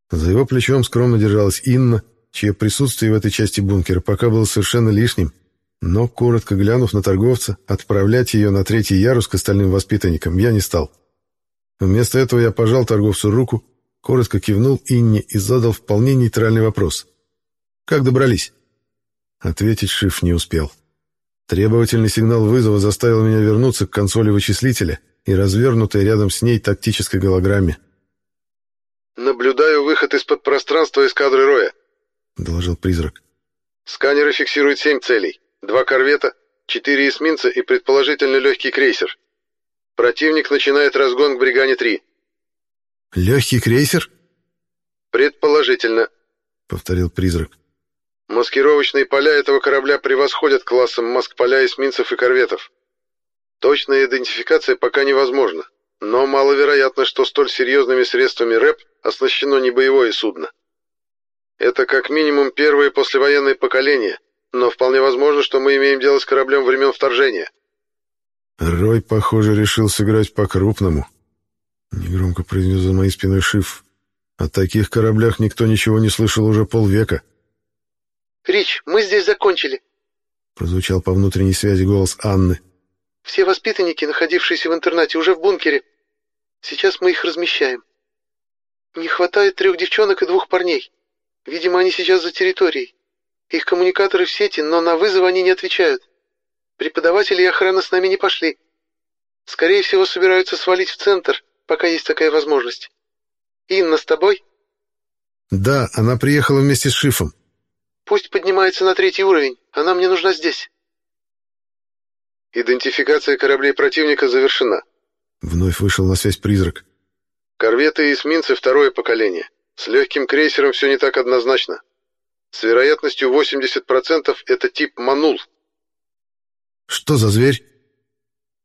За его плечом скромно держалась Инна, чье присутствие в этой части бункера пока было совершенно лишним, но, коротко глянув на торговца, отправлять ее на третий ярус к остальным воспитанникам я не стал. Вместо этого я пожал торговцу руку, коротко кивнул Инне и задал вполне нейтральный вопрос. «Как добрались?» Ответить Шиф не успел. Требовательный сигнал вызова заставил меня вернуться к консоли вычислителя — и развернутой рядом с ней тактической голограмме. «Наблюдаю выход из-под пространства эскадры Роя», — доложил призрак. «Сканеры фиксируют семь целей. Два корвета, четыре эсминца и предположительно легкий крейсер. Противник начинает разгон к Бригане-3». «Легкий крейсер?» «Предположительно», — повторил призрак. «Маскировочные поля этого корабля превосходят классом маск-поля эсминцев и корветов. Точная идентификация пока невозможна, но маловероятно, что столь серьезными средствами РЭП оснащено не боевое судно. Это как минимум первое послевоенное поколение, но вполне возможно, что мы имеем дело с кораблем времен вторжения. Рой, похоже, решил сыграть по-крупному. Негромко произнес за моей спиной Шиф. О таких кораблях никто ничего не слышал уже полвека. «Рич, мы здесь закончили», — прозвучал по внутренней связи голос Анны. Все воспитанники, находившиеся в интернате, уже в бункере. Сейчас мы их размещаем. Не хватает трех девчонок и двух парней. Видимо, они сейчас за территорией. Их коммуникаторы в сети, но на вызовы они не отвечают. Преподаватели и охрана с нами не пошли. Скорее всего, собираются свалить в центр, пока есть такая возможность. Инна с тобой? Да, она приехала вместе с Шифом. Пусть поднимается на третий уровень. Она мне нужна здесь. Идентификация кораблей противника завершена. Вновь вышел на связь призрак. Корветы и эсминцы второе поколение. С легким крейсером все не так однозначно. С вероятностью 80% это тип «Манул». Что за зверь?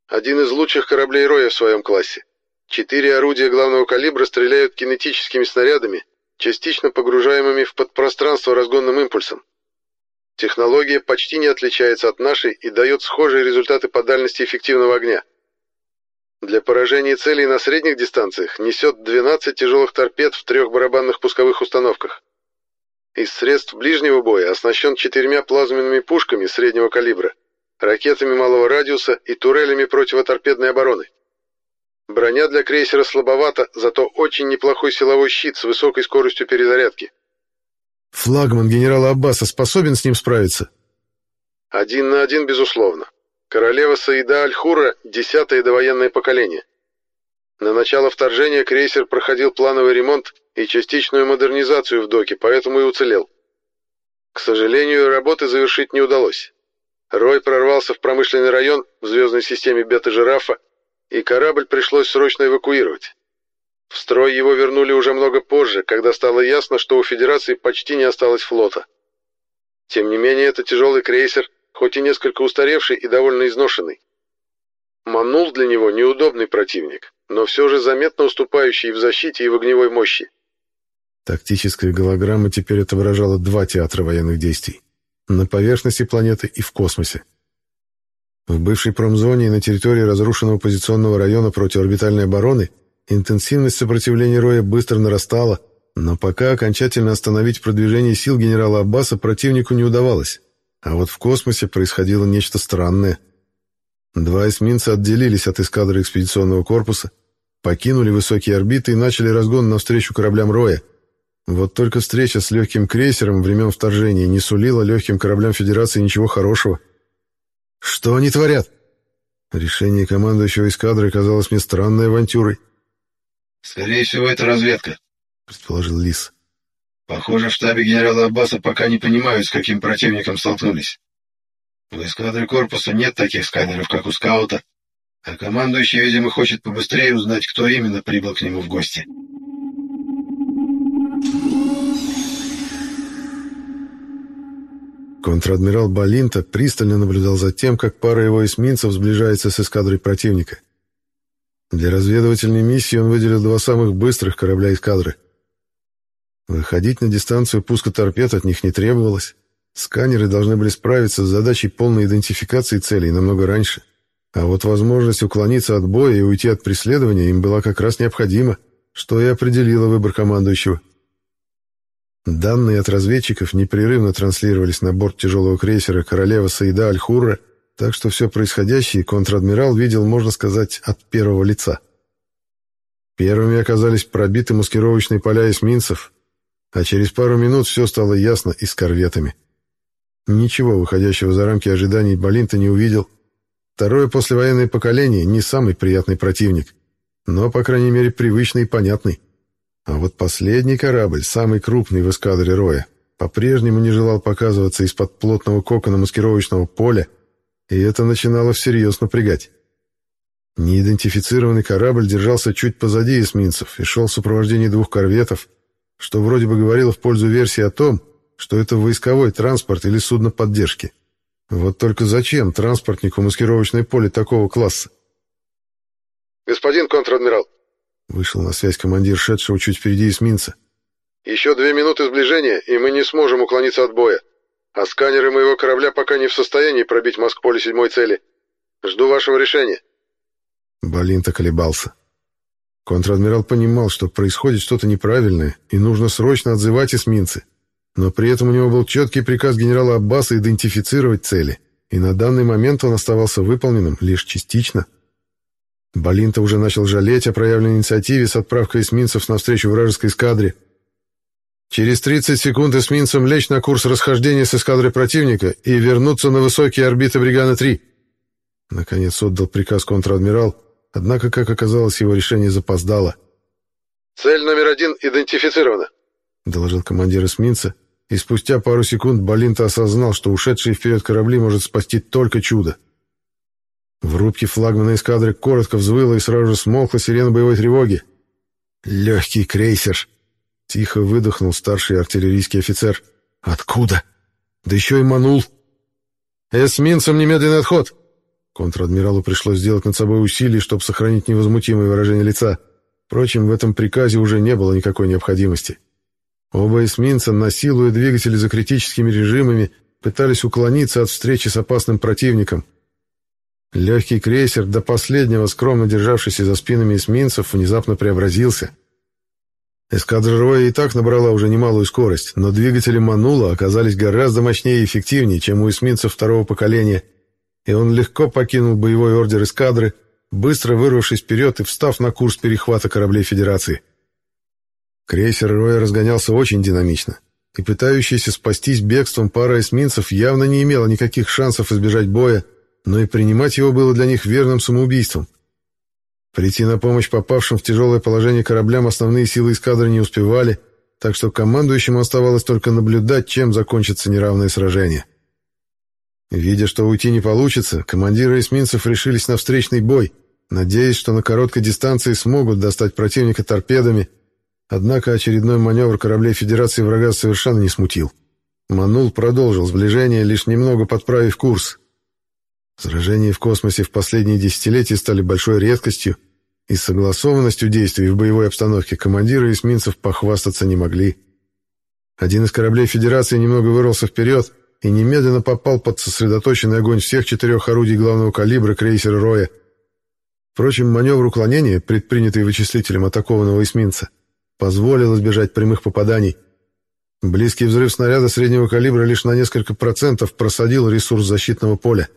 Один из лучших кораблей Роя в своем классе. Четыре орудия главного калибра стреляют кинетическими снарядами, частично погружаемыми в подпространство разгонным импульсом. Технология почти не отличается от нашей и дает схожие результаты по дальности эффективного огня. Для поражения целей на средних дистанциях несет 12 тяжелых торпед в трех барабанных пусковых установках. Из средств ближнего боя оснащен четырьмя плазменными пушками среднего калибра, ракетами малого радиуса и турелями противоторпедной обороны. Броня для крейсера слабовата, зато очень неплохой силовой щит с высокой скоростью перезарядки. Флагман генерала Аббаса способен с ним справиться? Один на один, безусловно. Королева Саида Аль-Хура — десятое довоенное поколение. На начало вторжения крейсер проходил плановый ремонт и частичную модернизацию в доке, поэтому и уцелел. К сожалению, работы завершить не удалось. Рой прорвался в промышленный район в звездной системе Бета-Жирафа, и корабль пришлось срочно эвакуировать. В строй его вернули уже много позже, когда стало ясно, что у Федерации почти не осталось флота. Тем не менее, это тяжелый крейсер, хоть и несколько устаревший и довольно изношенный. Манул для него неудобный противник, но все же заметно уступающий в защите и в огневой мощи. Тактическая голограмма теперь отображала два театра военных действий. На поверхности планеты и в космосе. В бывшей промзоне и на территории разрушенного позиционного района противорбитальной обороны интенсивность сопротивления Роя быстро нарастала, но пока окончательно остановить продвижение сил генерала Аббаса противнику не удавалось. А вот в космосе происходило нечто странное. Два эсминца отделились от эскадры экспедиционного корпуса, покинули высокие орбиты и начали разгон навстречу кораблям Роя. Вот только встреча с легким крейсером времен вторжения не сулила легким кораблям Федерации ничего хорошего. «Что они творят?» Решение командующего эскадры казалось мне странной авантюрой. «Скорее всего, это разведка», — предположил Лис. «Похоже, в штабе генерала Аббаса пока не понимают, с каким противником столкнулись. У эскадры корпуса нет таких сканеров, как у скаута, а командующий, видимо, хочет побыстрее узнать, кто именно прибыл к нему в гости». Контр-адмирал Балинта пристально наблюдал за тем, как пара его эсминцев сближается с эскадрой противника. Для разведывательной миссии он выделил два самых быстрых корабля эскадры. Выходить на дистанцию пуска торпед от них не требовалось. Сканеры должны были справиться с задачей полной идентификации целей намного раньше. А вот возможность уклониться от боя и уйти от преследования им была как раз необходима, что и определило выбор командующего. Данные от разведчиков непрерывно транслировались на борт тяжелого крейсера «Королева Саида Аль-Хурра», так что все происходящее контр-адмирал видел, можно сказать, от первого лица. Первыми оказались пробиты маскировочные поля эсминцев, а через пару минут все стало ясно и с корветами. Ничего выходящего за рамки ожиданий Балинта не увидел. Второе послевоенное поколение не самый приятный противник, но, по крайней мере, привычный и понятный. А вот последний корабль, самый крупный в эскадре Роя, по-прежнему не желал показываться из-под плотного кокона маскировочного поля, и это начинало всерьез напрягать. Неидентифицированный корабль держался чуть позади эсминцев и шел в сопровождении двух корветов, что вроде бы говорило в пользу версии о том, что это войсковой транспорт или судно поддержки. Вот только зачем транспортнику маскировочное поле такого класса? «Господин контр-адмирал, Вышел на связь командир шедшего чуть впереди эсминца. «Еще две минуты сближения, и мы не сможем уклониться от боя. А сканеры моего корабля пока не в состоянии пробить Москполе седьмой цели. Жду вашего решения». Балинта колебался. Контр-адмирал понимал, что происходит что-то неправильное, и нужно срочно отзывать эсминцы. Но при этом у него был четкий приказ генерала Аббаса идентифицировать цели, и на данный момент он оставался выполненным лишь частично. Балинта уже начал жалеть о проявленной инициативе с отправкой эсминцев навстречу вражеской эскадре. Через 30 секунд эсминцам лечь на курс расхождения с эскадрой противника и вернуться на высокие орбиты Бригана-3. Наконец отдал приказ контр-адмирал, однако, как оказалось, его решение запоздало. «Цель номер один идентифицирована», — доложил командир эсминца, и спустя пару секунд Балинта осознал, что ушедшие вперед корабли может спасти только чудо. В рубке флагмана эскадры коротко взвыла и сразу же смолкла сирена боевой тревоги. «Легкий крейсер!» — тихо выдохнул старший артиллерийский офицер. «Откуда? Да еще и манул!» «Эсминцам немедленный отход!» Контр-адмиралу пришлось сделать над собой усилие, чтобы сохранить невозмутимое выражение лица. Впрочем, в этом приказе уже не было никакой необходимости. Оба эсминца, насилуя двигатели за критическими режимами, пытались уклониться от встречи с опасным противником — Легкий крейсер, до последнего скромно державшийся за спинами эсминцев, внезапно преобразился. Эскадра Роя и так набрала уже немалую скорость, но двигатели Манула оказались гораздо мощнее и эффективнее, чем у эсминцев второго поколения, и он легко покинул боевой ордер эскадры, быстро вырвавшись вперед и встав на курс перехвата кораблей Федерации. Крейсер Роя разгонялся очень динамично, и пытающаяся спастись бегством пара эсминцев явно не имела никаких шансов избежать боя, но и принимать его было для них верным самоубийством. Прийти на помощь попавшим в тяжелое положение кораблям основные силы эскадры не успевали, так что командующему оставалось только наблюдать, чем закончится неравное сражение. Видя, что уйти не получится, командиры эсминцев решились на встречный бой, надеясь, что на короткой дистанции смогут достать противника торпедами, однако очередной маневр кораблей Федерации врага совершенно не смутил. Манул продолжил сближение, лишь немного подправив курс — Сражения в космосе в последние десятилетия стали большой редкостью, и согласованностью действий в боевой обстановке командиры эсминцев похвастаться не могли. Один из кораблей Федерации немного вырвался вперед и немедленно попал под сосредоточенный огонь всех четырех орудий главного калибра крейсера «Роя». Впрочем, маневр уклонения, предпринятый вычислителем атакованного эсминца, позволил избежать прямых попаданий. Близкий взрыв снаряда среднего калибра лишь на несколько процентов просадил ресурс защитного поля.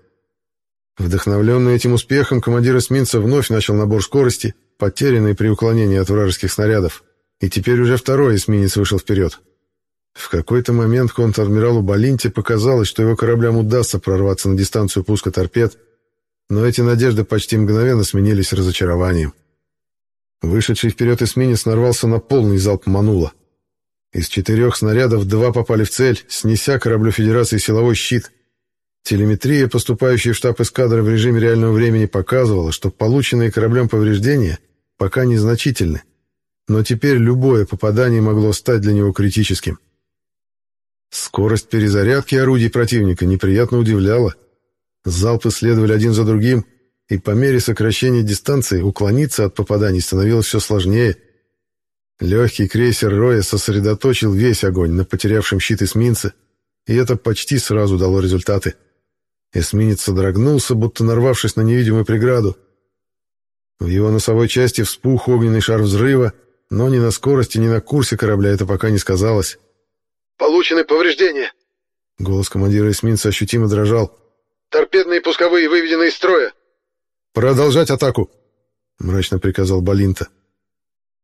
Вдохновленный этим успехом, командир эсминца вновь начал набор скорости, потерянной при уклонении от вражеских снарядов, и теперь уже второй эсминец вышел вперед. В какой-то момент контр-адмиралу Балинте показалось, что его кораблям удастся прорваться на дистанцию пуска торпед, но эти надежды почти мгновенно сменились разочарованием. Вышедший вперед эсминец нарвался на полный залп манула. Из четырех снарядов два попали в цель, снеся кораблю Федерации силовой щит. Телеметрия, поступающая в штаб эскадры в режиме реального времени, показывала, что полученные кораблем повреждения пока незначительны, но теперь любое попадание могло стать для него критическим. Скорость перезарядки орудий противника неприятно удивляла. Залпы следовали один за другим, и по мере сокращения дистанции уклониться от попаданий становилось все сложнее. Легкий крейсер Роя сосредоточил весь огонь на потерявшем щит эсминце, и это почти сразу дало результаты. Эсминец содрогнулся, будто нарвавшись на невидимую преграду. В его носовой части вспух огненный шар взрыва, но ни на скорости, ни на курсе корабля это пока не сказалось. Получены повреждения. Голос командира эсминца ощутимо дрожал. Торпедные пусковые выведены из строя. Продолжать атаку, мрачно приказал Балинта.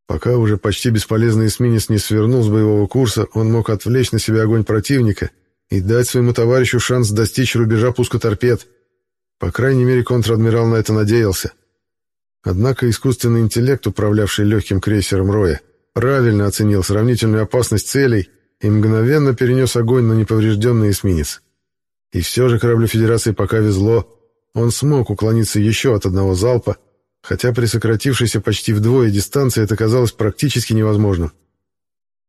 Пока уже почти бесполезный эсминец не свернул с боевого курса, он мог отвлечь на себя огонь противника и дать своему товарищу шанс достичь рубежа пуска торпед. По крайней мере, контр-адмирал на это надеялся. Однако искусственный интеллект, управлявший легким крейсером Роя, правильно оценил сравнительную опасность целей и мгновенно перенес огонь на неповрежденный эсминец. И все же кораблю Федерации пока везло. Он смог уклониться еще от одного залпа, хотя при сократившейся почти вдвое дистанции это казалось практически невозможным.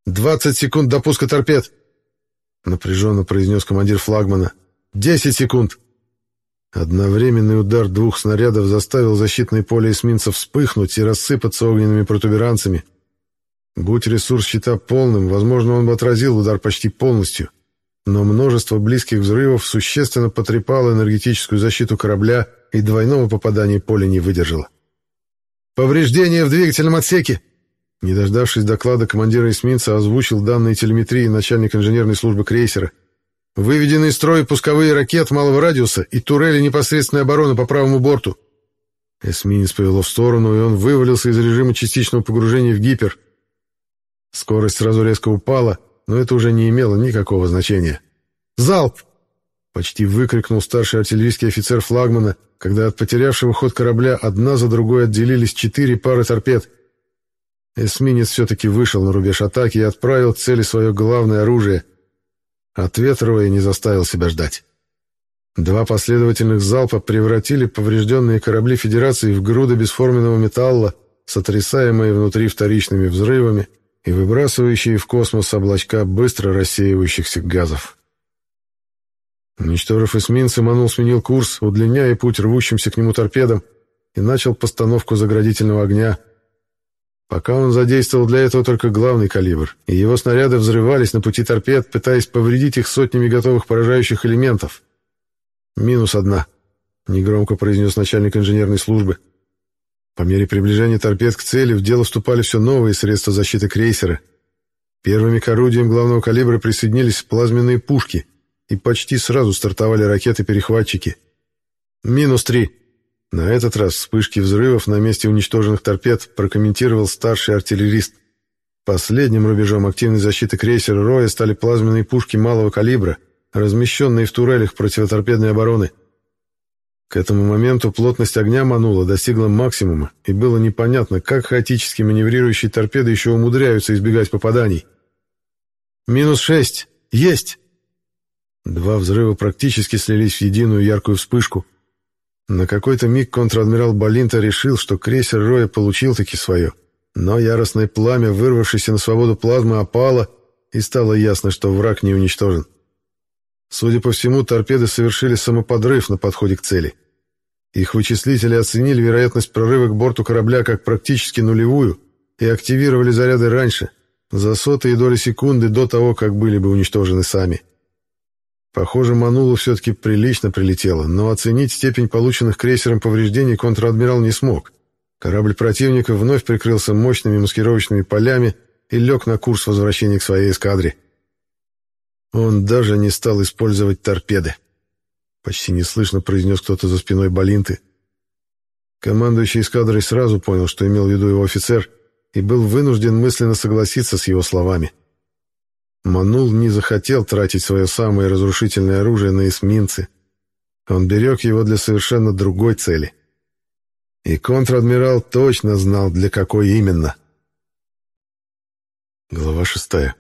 «Двадцать секунд до пуска торпед!» Напряженно произнес командир флагмана. «Десять секунд!» Одновременный удар двух снарядов заставил защитное поле эсминца вспыхнуть и рассыпаться огненными протуберанцами — Будь ресурс щита полным, возможно, он бы отразил удар почти полностью. Но множество близких взрывов существенно потрепало энергетическую защиту корабля, и двойного попадания поле не выдержало. «Повреждение в двигательном отсеке!» Не дождавшись доклада командира эсминца, озвучил данные телеметрии начальник инженерной службы крейсера. «Выведены из строя пусковые ракет малого радиуса и турели непосредственной обороны по правому борту». Эсминец повело в сторону, и он вывалился из режима частичного погружения в гипер. Скорость сразу резко упала, но это уже не имело никакого значения. «Залп!» — почти выкрикнул старший артиллерийский офицер флагмана, когда от потерявшего ход корабля одна за другой отделились четыре пары торпед. Эсминец все-таки вышел на рубеж атаки и отправил к цели свое главное оружие. Ответ Роя не заставил себя ждать. Два последовательных залпа превратили поврежденные корабли Федерации в груды бесформенного металла, сотрясаемые внутри вторичными взрывами — и выбрасывающие в космос облачка быстро рассеивающихся газов. Уничтожив эсминцы, Манул сменил курс, удлиняя путь рвущимся к нему торпедам, и начал постановку заградительного огня. Пока он задействовал для этого только главный калибр, и его снаряды взрывались на пути торпед, пытаясь повредить их сотнями готовых поражающих элементов. «Минус одна», — негромко произнес начальник инженерной службы. По мере приближения торпед к цели в дело вступали все новые средства защиты крейсера. Первыми к орудиям главного калибра присоединились плазменные пушки, и почти сразу стартовали ракеты-перехватчики. «Минус три». На этот раз вспышки взрывов на месте уничтоженных торпед прокомментировал старший артиллерист. Последним рубежом активной защиты крейсера «Роя» стали плазменные пушки малого калибра, размещенные в турелях противоторпедной обороны – к этому моменту плотность огня манула достигла максимума, и было непонятно, как хаотически маневрирующие торпеды еще умудряются избегать попаданий. «Минус шесть! Есть!» Два взрыва практически слились в единую яркую вспышку. На какой-то миг контр-адмирал Балинта решил, что крейсер Роя получил таки свое, но яростное пламя, вырвавшееся на свободу плазмы, опало, и стало ясно, что враг не уничтожен. Судя по всему, торпеды совершили самоподрыв на подходе к цели. Их вычислители оценили вероятность прорыва к борту корабля как практически нулевую и активировали заряды раньше, за сотые доли секунды до того, как были бы уничтожены сами. Похоже, Манулу все-таки прилично прилетело, но оценить степень полученных крейсером повреждений контр-адмирал не смог. Корабль противника вновь прикрылся мощными маскировочными полями и лег на курс возвращения к своей эскадре. Он даже не стал использовать торпеды. Почти неслышно произнес кто-то за спиной Балинты. Командующий эскадрой сразу понял, что имел в виду его офицер, и был вынужден мысленно согласиться с его словами. Манул не захотел тратить свое самое разрушительное оружие на эсминцы. Он берег его для совершенно другой цели. И контр-адмирал точно знал, для какой именно. Глава шестая.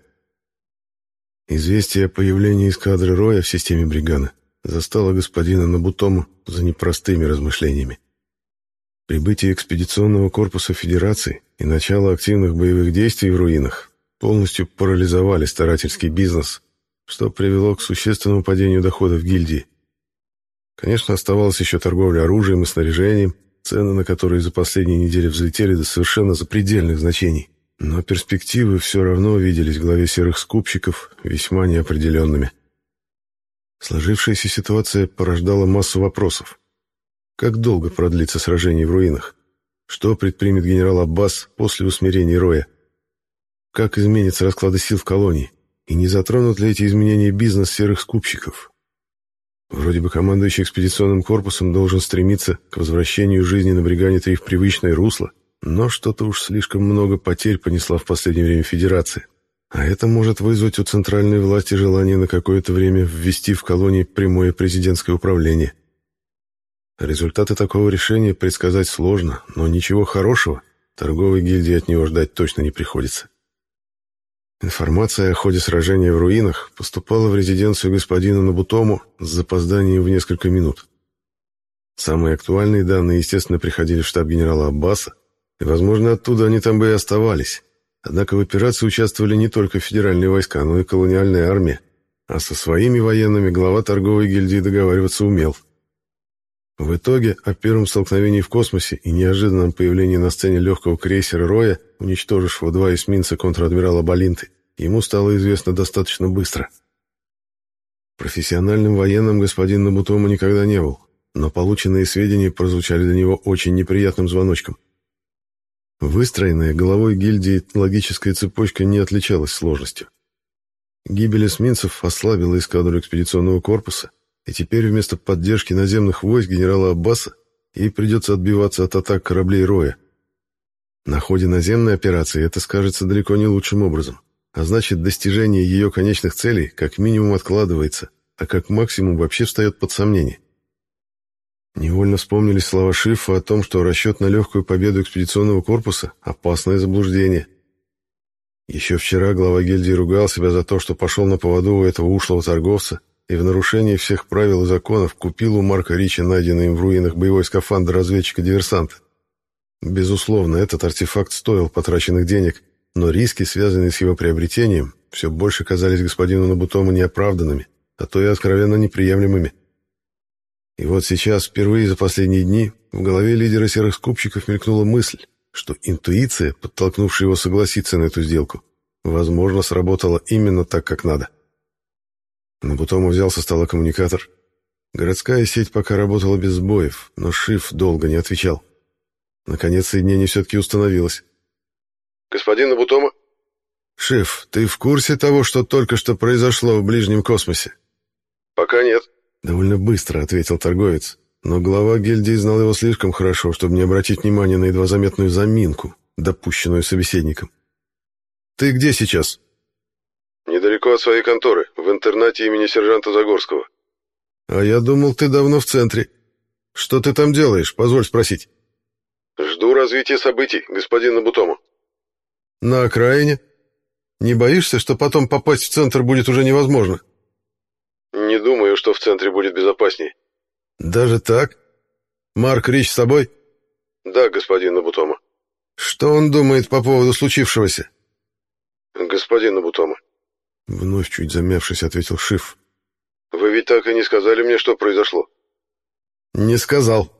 Известие о появлении эскадры Роя в системе Бригана застало господина Набутому за непростыми размышлениями. Прибытие экспедиционного корпуса Федерации и начало активных боевых действий в руинах полностью парализовали старательский бизнес, что привело к существенному падению доходов гильдии. Конечно, оставалась еще торговля оружием и снаряжением, цены на которые за последние недели взлетели до совершенно запредельных значений. Но перспективы все равно виделись в главе серых скупщиков весьма неопределенными. Сложившаяся ситуация порождала массу вопросов. Как долго продлится сражение в руинах? Что предпримет генерал Аббас после усмирения Роя? Как изменятся расклады сил в колонии? И не затронут ли эти изменения бизнес серых скупщиков? Вроде бы командующий экспедиционным корпусом должен стремиться к возвращению жизни на Бригане-3 в привычное русло, но что-то уж слишком много потерь понесла в последнее время Федерация. А это может вызвать у центральной власти желание на какое-то время ввести в колонии прямое президентское управление – Результаты такого решения предсказать сложно, но ничего хорошего торговой гильдии от него ждать точно не приходится. Информация о ходе сражения в руинах поступала в резиденцию господина Набутому с запозданием в несколько минут. Самые актуальные данные, естественно, приходили в штаб генерала Аббаса, и, возможно, оттуда они там бы и оставались. Однако в операции участвовали не только федеральные войска, но и колониальная армия, а со своими военными глава торговой гильдии договариваться умел. В итоге, о первом столкновении в космосе и неожиданном появлении на сцене легкого крейсера Роя, уничтожившего два эсминца контр-адмирала Балинты, ему стало известно достаточно быстро. Профессиональным военным господин Набутома никогда не был, но полученные сведения прозвучали для него очень неприятным звоночком. Выстроенная головой гильдии логическая цепочка не отличалась сложностью. Гибель эсминцев ослабила эскадру экспедиционного корпуса, и теперь вместо поддержки наземных войск генерала Аббаса ей придется отбиваться от атак кораблей Роя. На ходе наземной операции это скажется далеко не лучшим образом, а значит, достижение ее конечных целей как минимум откладывается, а как максимум вообще встает под сомнение. Невольно вспомнились слова Шифа о том, что расчет на легкую победу экспедиционного корпуса – опасное заблуждение. Еще вчера глава гильдии ругал себя за то, что пошел на поводу у этого ушлого торговца и в нарушении всех правил и законов купил у Марка Ричи найденный им в руинах боевой скафандр разведчика-диверсанта. Безусловно, этот артефакт стоил потраченных денег, но риски, связанные с его приобретением, все больше казались господину Набутому неоправданными, а то и откровенно неприемлемыми. И вот сейчас, впервые за последние дни, в голове лидера серых скупщиков мелькнула мысль, что интуиция, подтолкнувшая его согласиться на эту сделку, возможно, сработала именно так, как надо. Но потом взял со стола коммуникатор. Городская сеть пока работала без сбоев, но Шиф долго не отвечал. Наконец соединение все-таки установилось. «Господин Набутома?» «Шиф, ты в курсе того, что только что произошло в ближнем космосе?» «Пока нет», — довольно быстро ответил торговец. Но глава гильдии знал его слишком хорошо, чтобы не обратить внимания на едва заметную заминку, допущенную собеседником. «Ты где сейчас?» Недалеко от своей конторы, в интернате имени сержанта Загорского. А я думал, ты давно в центре. Что ты там делаешь, позволь спросить? Жду развития событий, господин Набутома. На окраине? Не боишься, что потом попасть в центр будет уже невозможно? Не думаю, что в центре будет безопаснее. Даже так? Марк Рич с тобой? Да, господин Набутома. Что он думает по поводу случившегося? Господин Набутома, Вновь чуть замявшись, ответил Шиф. «Вы ведь так и не сказали мне, что произошло?» «Не сказал.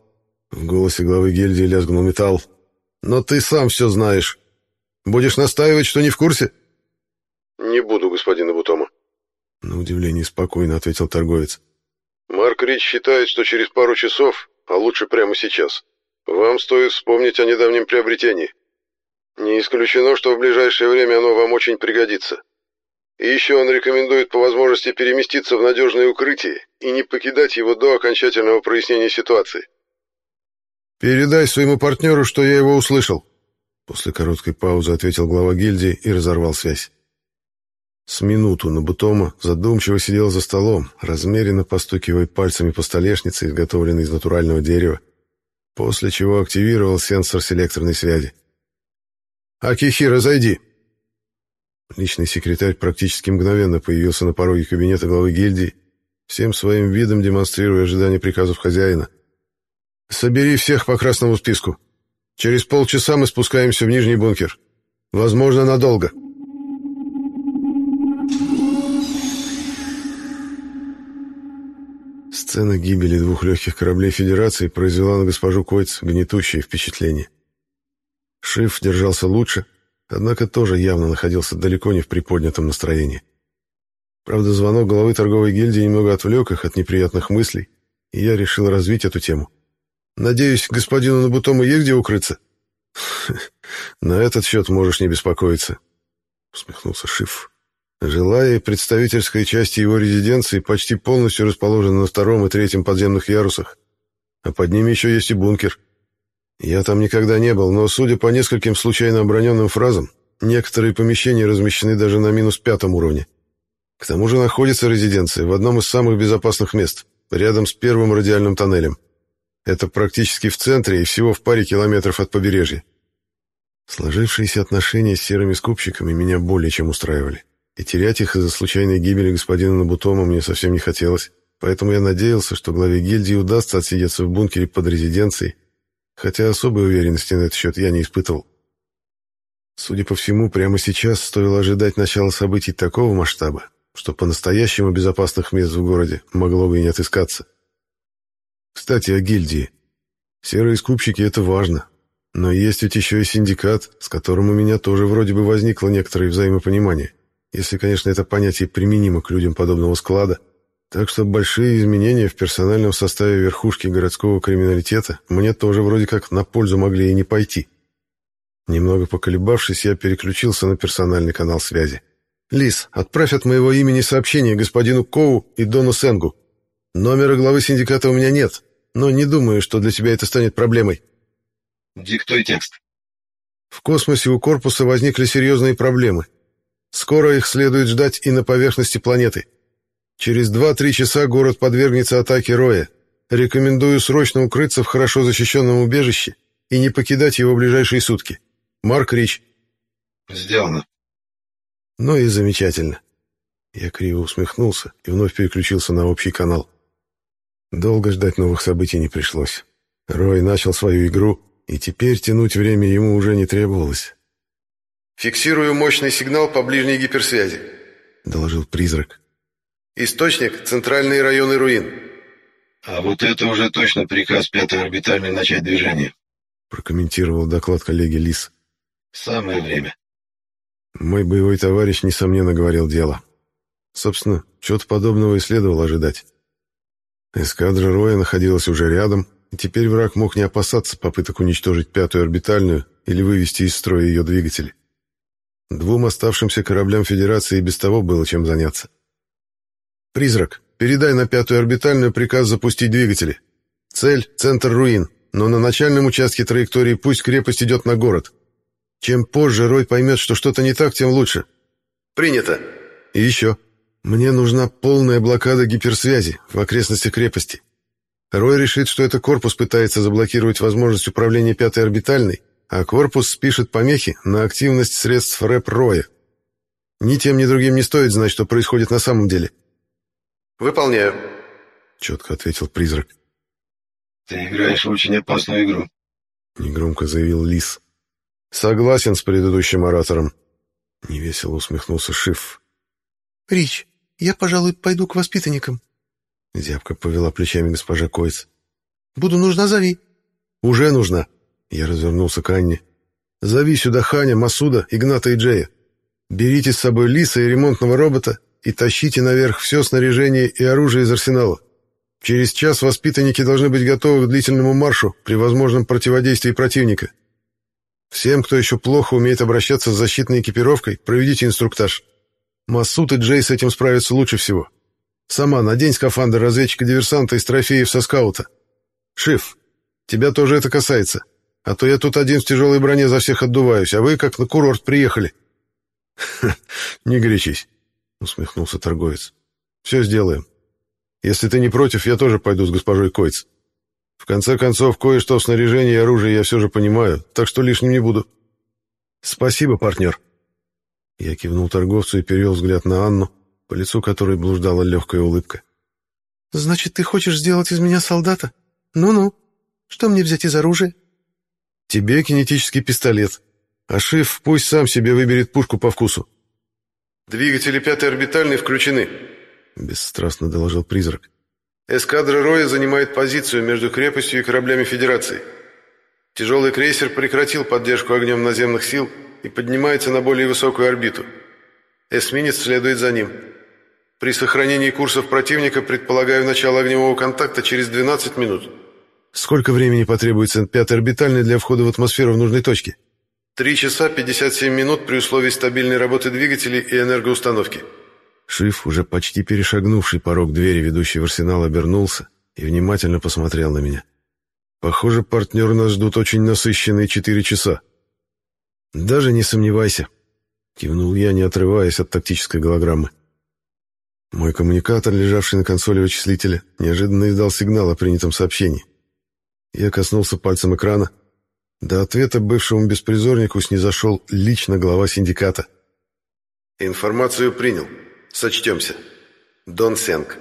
В голосе главы гильдии лязгнул металл. «Но ты сам все знаешь. Будешь настаивать, что не в курсе?» «Не буду, господин Абутома». На удивление спокойно ответил торговец. «Марк Рич считает, что через пару часов, а лучше прямо сейчас, вам стоит вспомнить о недавнем приобретении. Не исключено, что в ближайшее время оно вам очень пригодится. И еще он рекомендует по возможности переместиться в надежное укрытие и не покидать его до окончательного прояснения ситуации. «Передай своему партнеру, что я его услышал», — после короткой паузы ответил глава гильдии и разорвал связь. С минуту Набутома задумчиво сидел за столом, размеренно постукивая пальцами по столешнице, изготовленной из натурального дерева, после чего активировал сенсор селекторной связи. «Акихира, зайди!» Личный секретарь практически мгновенно появился на пороге кабинета главы гильдии, всем своим видом демонстрируя ожидание приказов хозяина. «Собери всех по красному списку. Через полчаса мы спускаемся в нижний бункер. Возможно, надолго». Сцена гибели двух легких кораблей Федерации произвела на госпожу Койц гнетущее впечатление. Шиф держался лучше, однако тоже явно находился далеко не в приподнятом настроении. Правда, звонок главы торговой гильдии немного отвлек их от неприятных мыслей, и я решил развить эту тему. «Надеюсь, господину Набутому есть где укрыться?» «На этот счет можешь не беспокоиться», — усмехнулся Шиф. Жилая и представительская части его резиденции почти полностью расположены на втором и третьем подземных ярусах, а под ними еще есть и бункер. Я там никогда не был, но, судя по нескольким случайно оброненным фразам, некоторые помещения размещены даже на минус пятом уровне. К тому же находится резиденция в одном из самых безопасных мест, рядом с первым радиальным тоннелем. Это практически в центре и всего в паре километров от побережья. Сложившиеся отношения с серыми скупщиками меня более чем устраивали, и терять их из-за случайной гибели господина Набутома мне совсем не хотелось, поэтому я надеялся, что главе гильдии удастся отсидеться в бункере под резиденцией хотя особой уверенности на этот счет я не испытывал. Судя по всему, прямо сейчас стоило ожидать начала событий такого масштаба, что по-настоящему безопасных мест в городе могло бы и не отыскаться. Кстати, о гильдии. Серые скупщики — это важно. Но есть ведь еще и синдикат, с которым у меня тоже вроде бы возникло некоторое взаимопонимание, если, конечно, это понятие применимо к людям подобного склада — так что большие изменения в персональном составе верхушки городского криминалитета мне тоже вроде как на пользу могли и не пойти. Немного поколебавшись, я переключился на персональный канал связи. «Лис, отправь от моего имени сообщение господину Коу и Дону Сенгу. Номера главы синдиката у меня нет, но не думаю, что для тебя это станет проблемой». «Диктуй текст». В космосе у корпуса возникли серьезные проблемы. Скоро их следует ждать и на поверхности планеты. Через два-три часа город подвергнется атаке Роя. Рекомендую срочно укрыться в хорошо защищенном убежище и не покидать его в ближайшие сутки. Марк Рич. Сделано. Ну и замечательно. Я криво усмехнулся и вновь переключился на общий канал. Долго ждать новых событий не пришлось. Рой начал свою игру, и теперь тянуть время ему уже не требовалось. «Фиксирую мощный сигнал по ближней гиперсвязи», — доложил призрак. Источник — центральные районы руин. А вот это уже точно приказ пятой орбитальной начать движение. Прокомментировал доклад коллеги Лис. Самое время. Мой боевой товарищ, несомненно, говорил дело. Собственно, чего-то подобного и следовало ожидать. Эскадра Роя находилась уже рядом, и теперь враг мог не опасаться попыток уничтожить пятую орбитальную или вывести из строя ее двигатели. Двум оставшимся кораблям Федерации и без того было чем заняться. «Призрак, передай на пятую орбитальную приказ запустить двигатели. Цель — центр руин, но на начальном участке траектории пусть крепость идет на город. Чем позже Рой поймет, что что-то не так, тем лучше». «Принято». «И еще. Мне нужна полная блокада гиперсвязи в окрестностях крепости. Рой решит, что это корпус пытается заблокировать возможность управления пятой орбитальной, а корпус спишет помехи на активность средств рэп Роя. Ни тем, ни другим не стоит знать, что происходит на самом деле». «Выполняю», — четко ответил призрак. «Ты играешь в очень опасную игру», — негромко заявил Лис. «Согласен с предыдущим оратором», — невесело усмехнулся Шиф. «Рич, я, пожалуй, пойду к воспитанникам», — зябко повела плечами госпожа Койц. «Буду нужна, зови». «Уже нужна». Я развернулся к Анне. «Зови сюда Ханя, Масуда, Игната и Джея. Берите с собой Лиса и ремонтного робота и тащите наверх все снаряжение и оружие из арсенала. Через час воспитанники должны быть готовы к длительному маршу при возможном противодействии противника. Всем, кто еще плохо умеет обращаться с защитной экипировкой, проведите инструктаж. Масуд и Джей с этим справятся лучше всего. Сама надень скафандр разведчика-диверсанта из трофеев со скаута. Шиф, тебя тоже это касается. А то я тут один в тяжелой броне за всех отдуваюсь, а вы как на курорт приехали. «Не горячись», — усмехнулся торговец. «Все сделаем. Если ты не против, я тоже пойду с госпожой Койц. В конце концов, кое-что в снаряжении и оружии я все же понимаю, так что лишним не буду». «Спасибо, партнер». Я кивнул торговцу и перевел взгляд на Анну, по лицу которой блуждала легкая улыбка. «Значит, ты хочешь сделать из меня солдата? Ну-ну. Что мне взять из оружия?» «Тебе кинетический пистолет. А Шиф пусть сам себе выберет пушку по вкусу». «Двигатели пятой орбитальной включены», — бесстрастно доложил призрак. «Эскадра Роя занимает позицию между крепостью и кораблями Федерации. Тяжелый крейсер прекратил поддержку огнем наземных сил и поднимается на более высокую орбиту. Эсминец следует за ним. При сохранении курсов противника предполагаю начало огневого контакта через 12 минут». «Сколько времени потребуется пятой орбитальной для входа в атмосферу в нужной точке?» Три часа 57 минут при условии стабильной работы двигателей и энергоустановки. Шиф, уже почти перешагнувший порог двери, ведущей в арсенал, обернулся и внимательно посмотрел на меня. Похоже, партнер нас ждут очень насыщенные четыре часа. Даже не сомневайся, кивнул я, не отрываясь от тактической голограммы. Мой коммуникатор, лежавший на консоли вычислителя, неожиданно издал сигнал о принятом сообщении. Я коснулся пальцем экрана, до ответа бывшему беспризорнику снизошел лично глава синдиката. «Информацию принял. Сочтемся. Дон Сенг».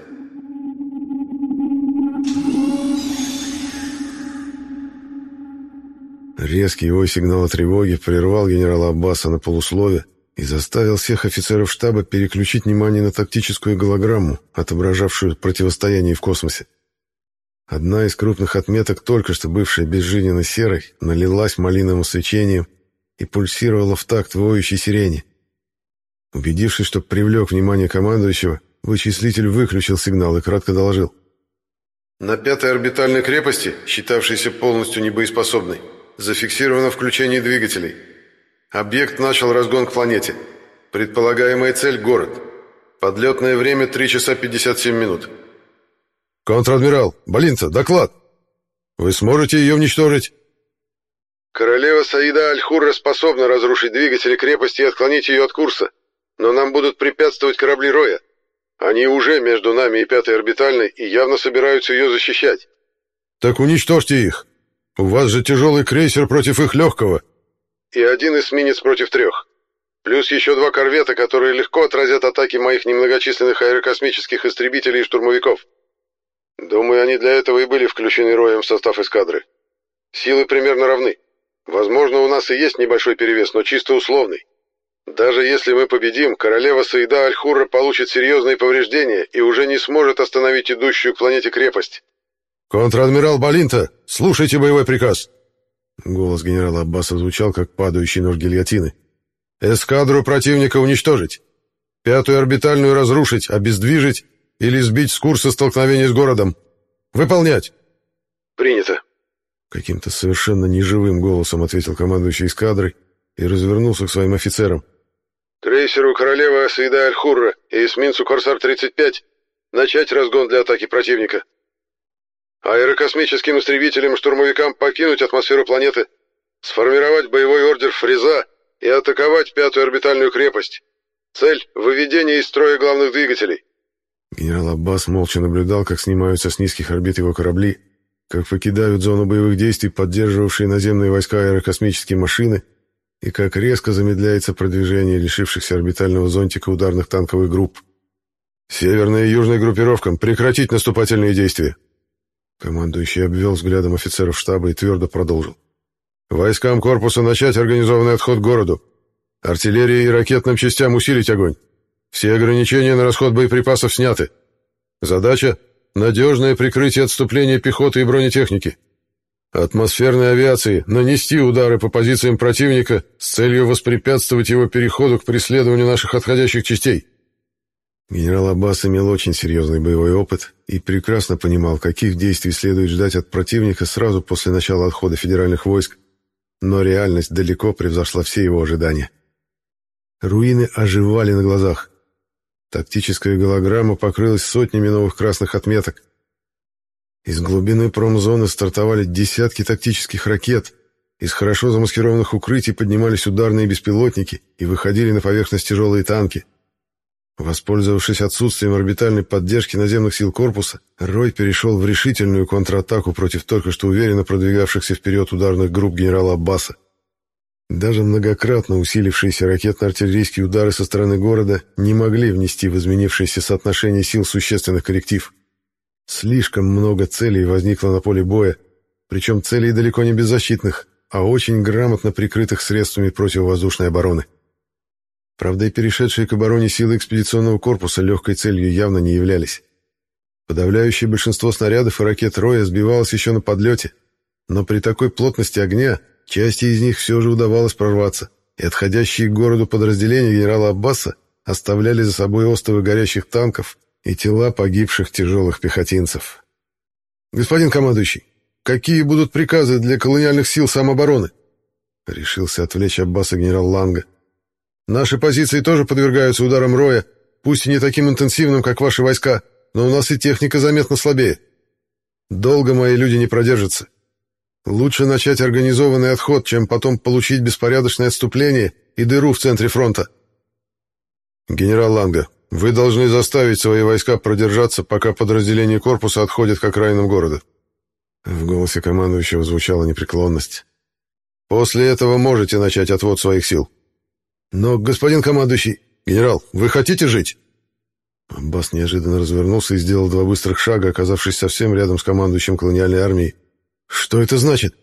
Резкий его сигнал о тревоге прервал генерала Аббаса на полуслове и заставил всех офицеров штаба переключить внимание на тактическую голограмму, отображавшую противостояние в космосе. Одна из крупных отметок, только что бывшая безжизненно серой, налилась малиновым свечением и пульсировала в такт воющей сирени. Убедившись, что привлек внимание командующего, вычислитель выключил сигнал и кратко доложил. «На пятой орбитальной крепости, считавшейся полностью небоеспособной, зафиксировано включение двигателей. Объект начал разгон к планете. Предполагаемая цель — город. Подлетное время — 3 часа 57 минут». «Контр-адмирал, Болинца, доклад! Вы сможете ее уничтожить?» «Королева Саида Аль-Хурра способна разрушить двигатели крепости и отклонить ее от курса, но нам будут препятствовать корабли Роя. Они уже между нами и Пятой Орбитальной и явно собираются ее защищать». «Так уничтожьте их! У вас же тяжелый крейсер против их легкого!» «И один эсминец против трех. Плюс еще два корвета, которые легко отразят атаки моих немногочисленных аэрокосмических истребителей и штурмовиков». Думаю, они для этого и были включены роем в состав эскадры. Силы примерно равны. Возможно, у нас и есть небольшой перевес, но чисто условный. Даже если мы победим, королева Саида Аль-Хурра получит серьезные повреждения и уже не сможет остановить идущую к планете крепость. «Контр-адмирал Балинта, слушайте боевой приказ!» Голос генерала Аббаса звучал, как падающий нож гильотины. «Эскадру противника уничтожить, пятую орбитальную разрушить, обездвижить или сбить с курса столкновения с городом. Выполнять!» «Принято!» Каким-то совершенно неживым голосом ответил командующий эскадрой и развернулся к своим офицерам. «Крейсеру «Королева Асвида Аль-Хурра» и эсминцу «Корсар-35» начать разгон для атаки противника. Аэрокосмическим истребителям и штурмовикам покинуть атмосферу планеты, сформировать боевой ордер «Фреза» и атаковать пятую орбитальную крепость. Цель — выведение из строя главных двигателей. Генерал Аббас молча наблюдал, как снимаются с низких орбит его корабли, как покидают зону боевых действий поддерживавшие наземные войска аэрокосмические машины и как резко замедляется продвижение лишившихся орбитального зонтика ударных танковых групп. «Северная и южная группировкам прекратить наступательные действия!» Командующий обвел взглядом офицеров штаба и твердо продолжил. «Войскам корпуса начать организованный отход к городу. Артиллерии и ракетным частям усилить огонь. Все ограничения на расход боеприпасов сняты. Задача — надежное прикрытие отступления пехоты и бронетехники. атмосферной авиации нанести удары по позициям противника с целью воспрепятствовать его переходу к преследованию наших отходящих частей. Генерал Аббас имел очень серьезный боевой опыт и прекрасно понимал, каких действий следует ждать от противника сразу после начала отхода федеральных войск, но реальность далеко превзошла все его ожидания. Руины оживали на глазах. Тактическая голограмма покрылась сотнями новых красных отметок. Из глубины промзоны стартовали десятки тактических ракет, из хорошо замаскированных укрытий поднимались ударные беспилотники и выходили на поверхность тяжелые танки. Воспользовавшись отсутствием орбитальной поддержки наземных сил корпуса, Рой перешел в решительную контратаку против только что уверенно продвигавшихся вперед ударных групп генерала Аббаса. Даже многократно усилившиеся ракетно-артиллерийские удары со стороны города не могли внести в изменившееся соотношение сил существенных корректив. Слишком много целей возникло на поле боя, причем целей далеко не беззащитных, а очень грамотно прикрытых средствами противовоздушной обороны. Правда, и перешедшие к обороне силы экспедиционного корпуса легкой целью явно не являлись. Подавляющее большинство снарядов и ракет Роя сбивалось еще на подлете, но при такой плотности огня части из них все же удавалось прорваться, и отходящие к городу подразделения генерала Аббаса оставляли за собой остовы горящих танков и тела погибших тяжелых пехотинцев. «Господин командующий, какие будут приказы для колониальных сил самообороны?» Решился отвлечь Аббаса генерал Ланга. Наши позиции тоже подвергаются ударам роя, пусть и не таким интенсивным, как ваши войска, но у нас и техника заметно слабее. Долго мои люди не продержатся. Лучше начать организованный отход, чем потом получить беспорядочное отступление и дыру в центре фронта. Генерал Ланга, вы должны заставить свои войска продержаться, пока подразделение корпуса отходит к окраинам города. В голосе командующего звучала непреклонность. После этого можете начать отвод своих сил. «Но, господин командующий, генерал, вы хотите жить?» Аббас неожиданно развернулся и сделал два быстрых шага, оказавшись совсем рядом с командующим колониальной армией. «Что это значит?»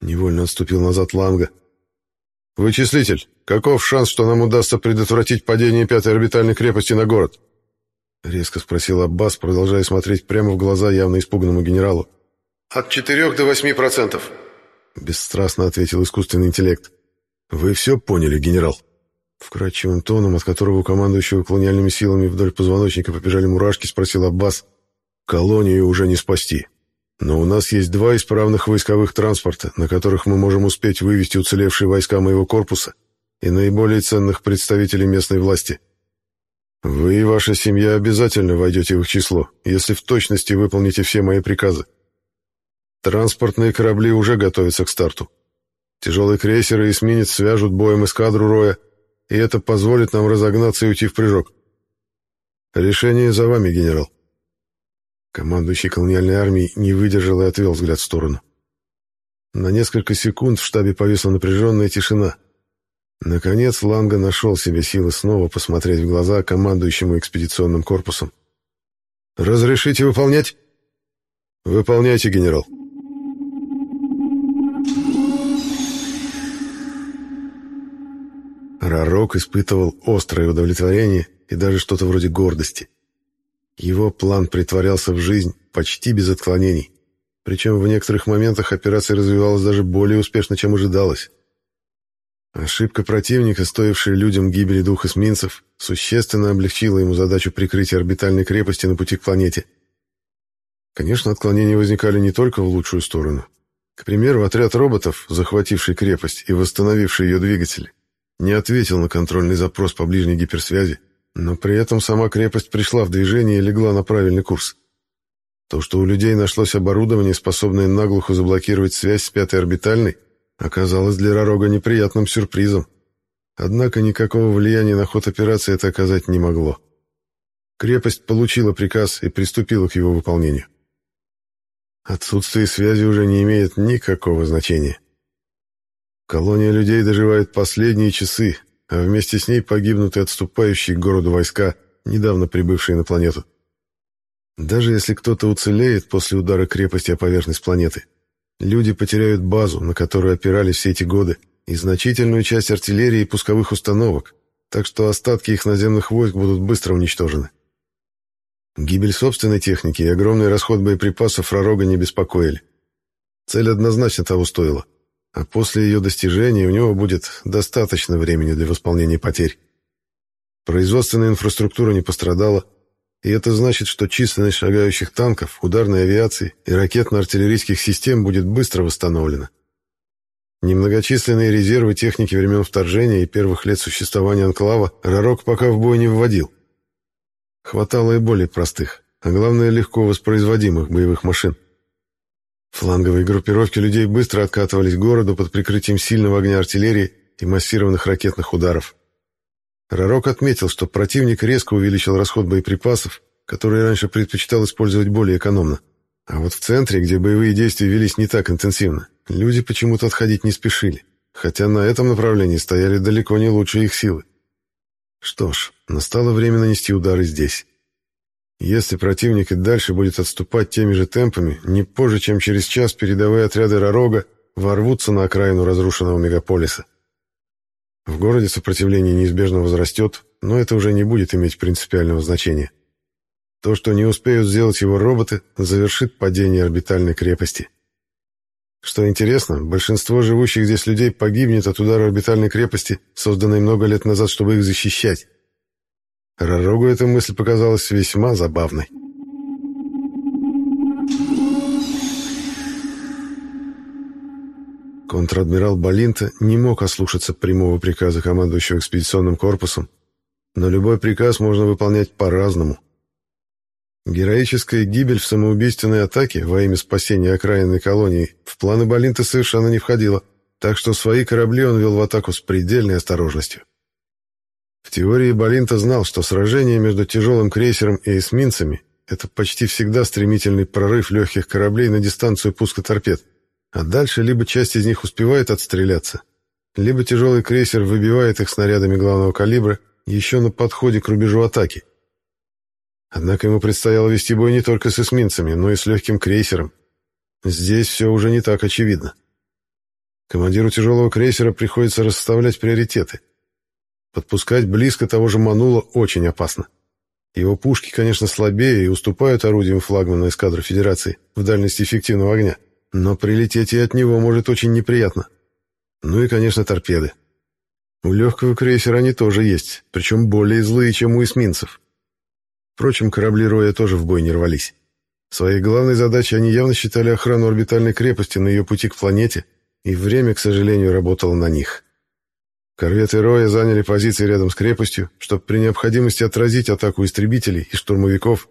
Невольно отступил назад Ланга. «Вычислитель, каков шанс, что нам удастся предотвратить падение пятой орбитальной крепости на город?» Резко спросил Аббас, продолжая смотреть прямо в глаза явно испуганному генералу. «От четырех до восьми процентов», — бесстрастно ответил искусственный интеллект. «Вы все поняли, генерал?» Вкрадчивым тоном, от которого у командующего колониальными силами вдоль позвоночника побежали мурашки, спросил Аббас. «Колонию уже не спасти. Но у нас есть два исправных войсковых транспорта, на которых мы можем успеть вывести уцелевшие войска моего корпуса и наиболее ценных представителей местной власти. Вы и ваша семья обязательно войдете в их число, если в точности выполните все мои приказы. Транспортные корабли уже готовятся к старту. Тяжелые крейсеры и эсминец свяжут боем эскадру Роя, и это позволит нам разогнаться и уйти в прыжок. Решение за вами, генерал. Командующий колониальной армией не выдержал и отвел взгляд в сторону. На несколько секунд в штабе повисла напряженная тишина. Наконец Ланга нашел себе силы снова посмотреть в глаза командующему экспедиционным корпусом. «Разрешите выполнять?» «Выполняйте, генерал». Ророк испытывал острое удовлетворение и даже что-то вроде гордости. Его план притворялся в жизнь почти без отклонений. Причем в некоторых моментах операция развивалась даже более успешно, чем ожидалось. Ошибка противника, стоившая людям гибели двух эсминцев, существенно облегчила ему задачу прикрытия орбитальной крепости на пути к планете. Конечно, отклонения возникали не только в лучшую сторону. К примеру, отряд роботов, захвативший крепость и восстановивший ее двигатели, не ответил на контрольный запрос по ближней гиперсвязи, но при этом сама крепость пришла в движение и легла на правильный курс. То, что у людей нашлось оборудование, способное наглухо заблокировать связь с пятой орбитальной, оказалось для Ророга неприятным сюрпризом. Однако никакого влияния на ход операции это оказать не могло. Крепость получила приказ и приступила к его выполнению. Отсутствие связи уже не имеет никакого значения. Колония людей доживает последние часы, а вместе с ней погибнут и отступающие к городу войска, недавно прибывшие на планету. Даже если кто-то уцелеет после удара крепости о поверхность планеты, люди потеряют базу, на которую опирались все эти годы, и значительную часть артиллерии и пусковых установок, так что остатки их наземных войск будут быстро уничтожены. Гибель собственной техники и огромный расход боеприпасов Ророга не беспокоили. Цель однозначно того стоила. А после ее достижения у него будет достаточно времени для восполнения потерь. Производственная инфраструктура не пострадала, и это значит, что численность шагающих танков, ударной авиации и ракетно-артиллерийских систем будет быстро восстановлена. Немногочисленные резервы техники времен вторжения и первых лет существования анклава Ророк пока в бой не вводил. Хватало и более простых, а главное легко воспроизводимых боевых машин. Фланговые группировки людей быстро откатывались к городу под прикрытием сильного огня артиллерии и массированных ракетных ударов. Ророк отметил, что противник резко увеличил расход боеприпасов, которые раньше предпочитал использовать более экономно. А вот в центре, где боевые действия велись не так интенсивно, люди почему-то отходить не спешили, хотя на этом направлении стояли далеко не лучшие их силы. Что ж, настало время нанести удары здесь. Если противник и дальше будет отступать теми же темпами, не позже, чем через час передовые отряды Ророга ворвутся на окраину разрушенного мегаполиса. В городе сопротивление неизбежно возрастет, но это уже не будет иметь принципиального значения. То, что не успеют сделать его роботы, завершит падение орбитальной крепости. Что интересно, большинство живущих здесь людей погибнет от удара орбитальной крепости, созданной много лет назад, чтобы их защищать. Ророгу эта мысль показалась весьма забавной. Контр-адмирал Балинта не мог ослушаться прямого приказа командующего экспедиционным корпусом, но любой приказ можно выполнять по-разному. Героическая гибель в самоубийственной атаке во имя спасения окраинной колонии в планы Балинта совершенно не входила, так что свои корабли он вел в атаку с предельной осторожностью. В теории Балинта знал, что сражение между тяжелым крейсером и эсминцами — это почти всегда стремительный прорыв легких кораблей на дистанцию пуска торпед — а дальше либо часть из них успевает отстреляться, либо тяжелый крейсер выбивает их снарядами главного калибра еще на подходе к рубежу атаки. Однако ему предстояло вести бой не только с эсминцами, но и с легким крейсером. Здесь все уже не так очевидно. Командиру тяжелого крейсера приходится расставлять приоритеты. Подпускать близко того же Манула очень опасно. Его пушки, конечно, слабее и уступают орудиям флагмана эскадры Федерации в дальности эффективного огня. Но прилететь и от него может очень неприятно. Ну и, конечно, торпеды. У легкого крейсера они тоже есть, причем более злые, чем у эсминцев. Впрочем, корабли Роя тоже в бой не рвались. Своей главной задачей они явно считали охрану орбитальной крепости на ее пути к планете, и время, к сожалению, работало на них. Корветы Роя заняли позиции рядом с крепостью, чтобы при необходимости отразить атаку истребителей и штурмовиков,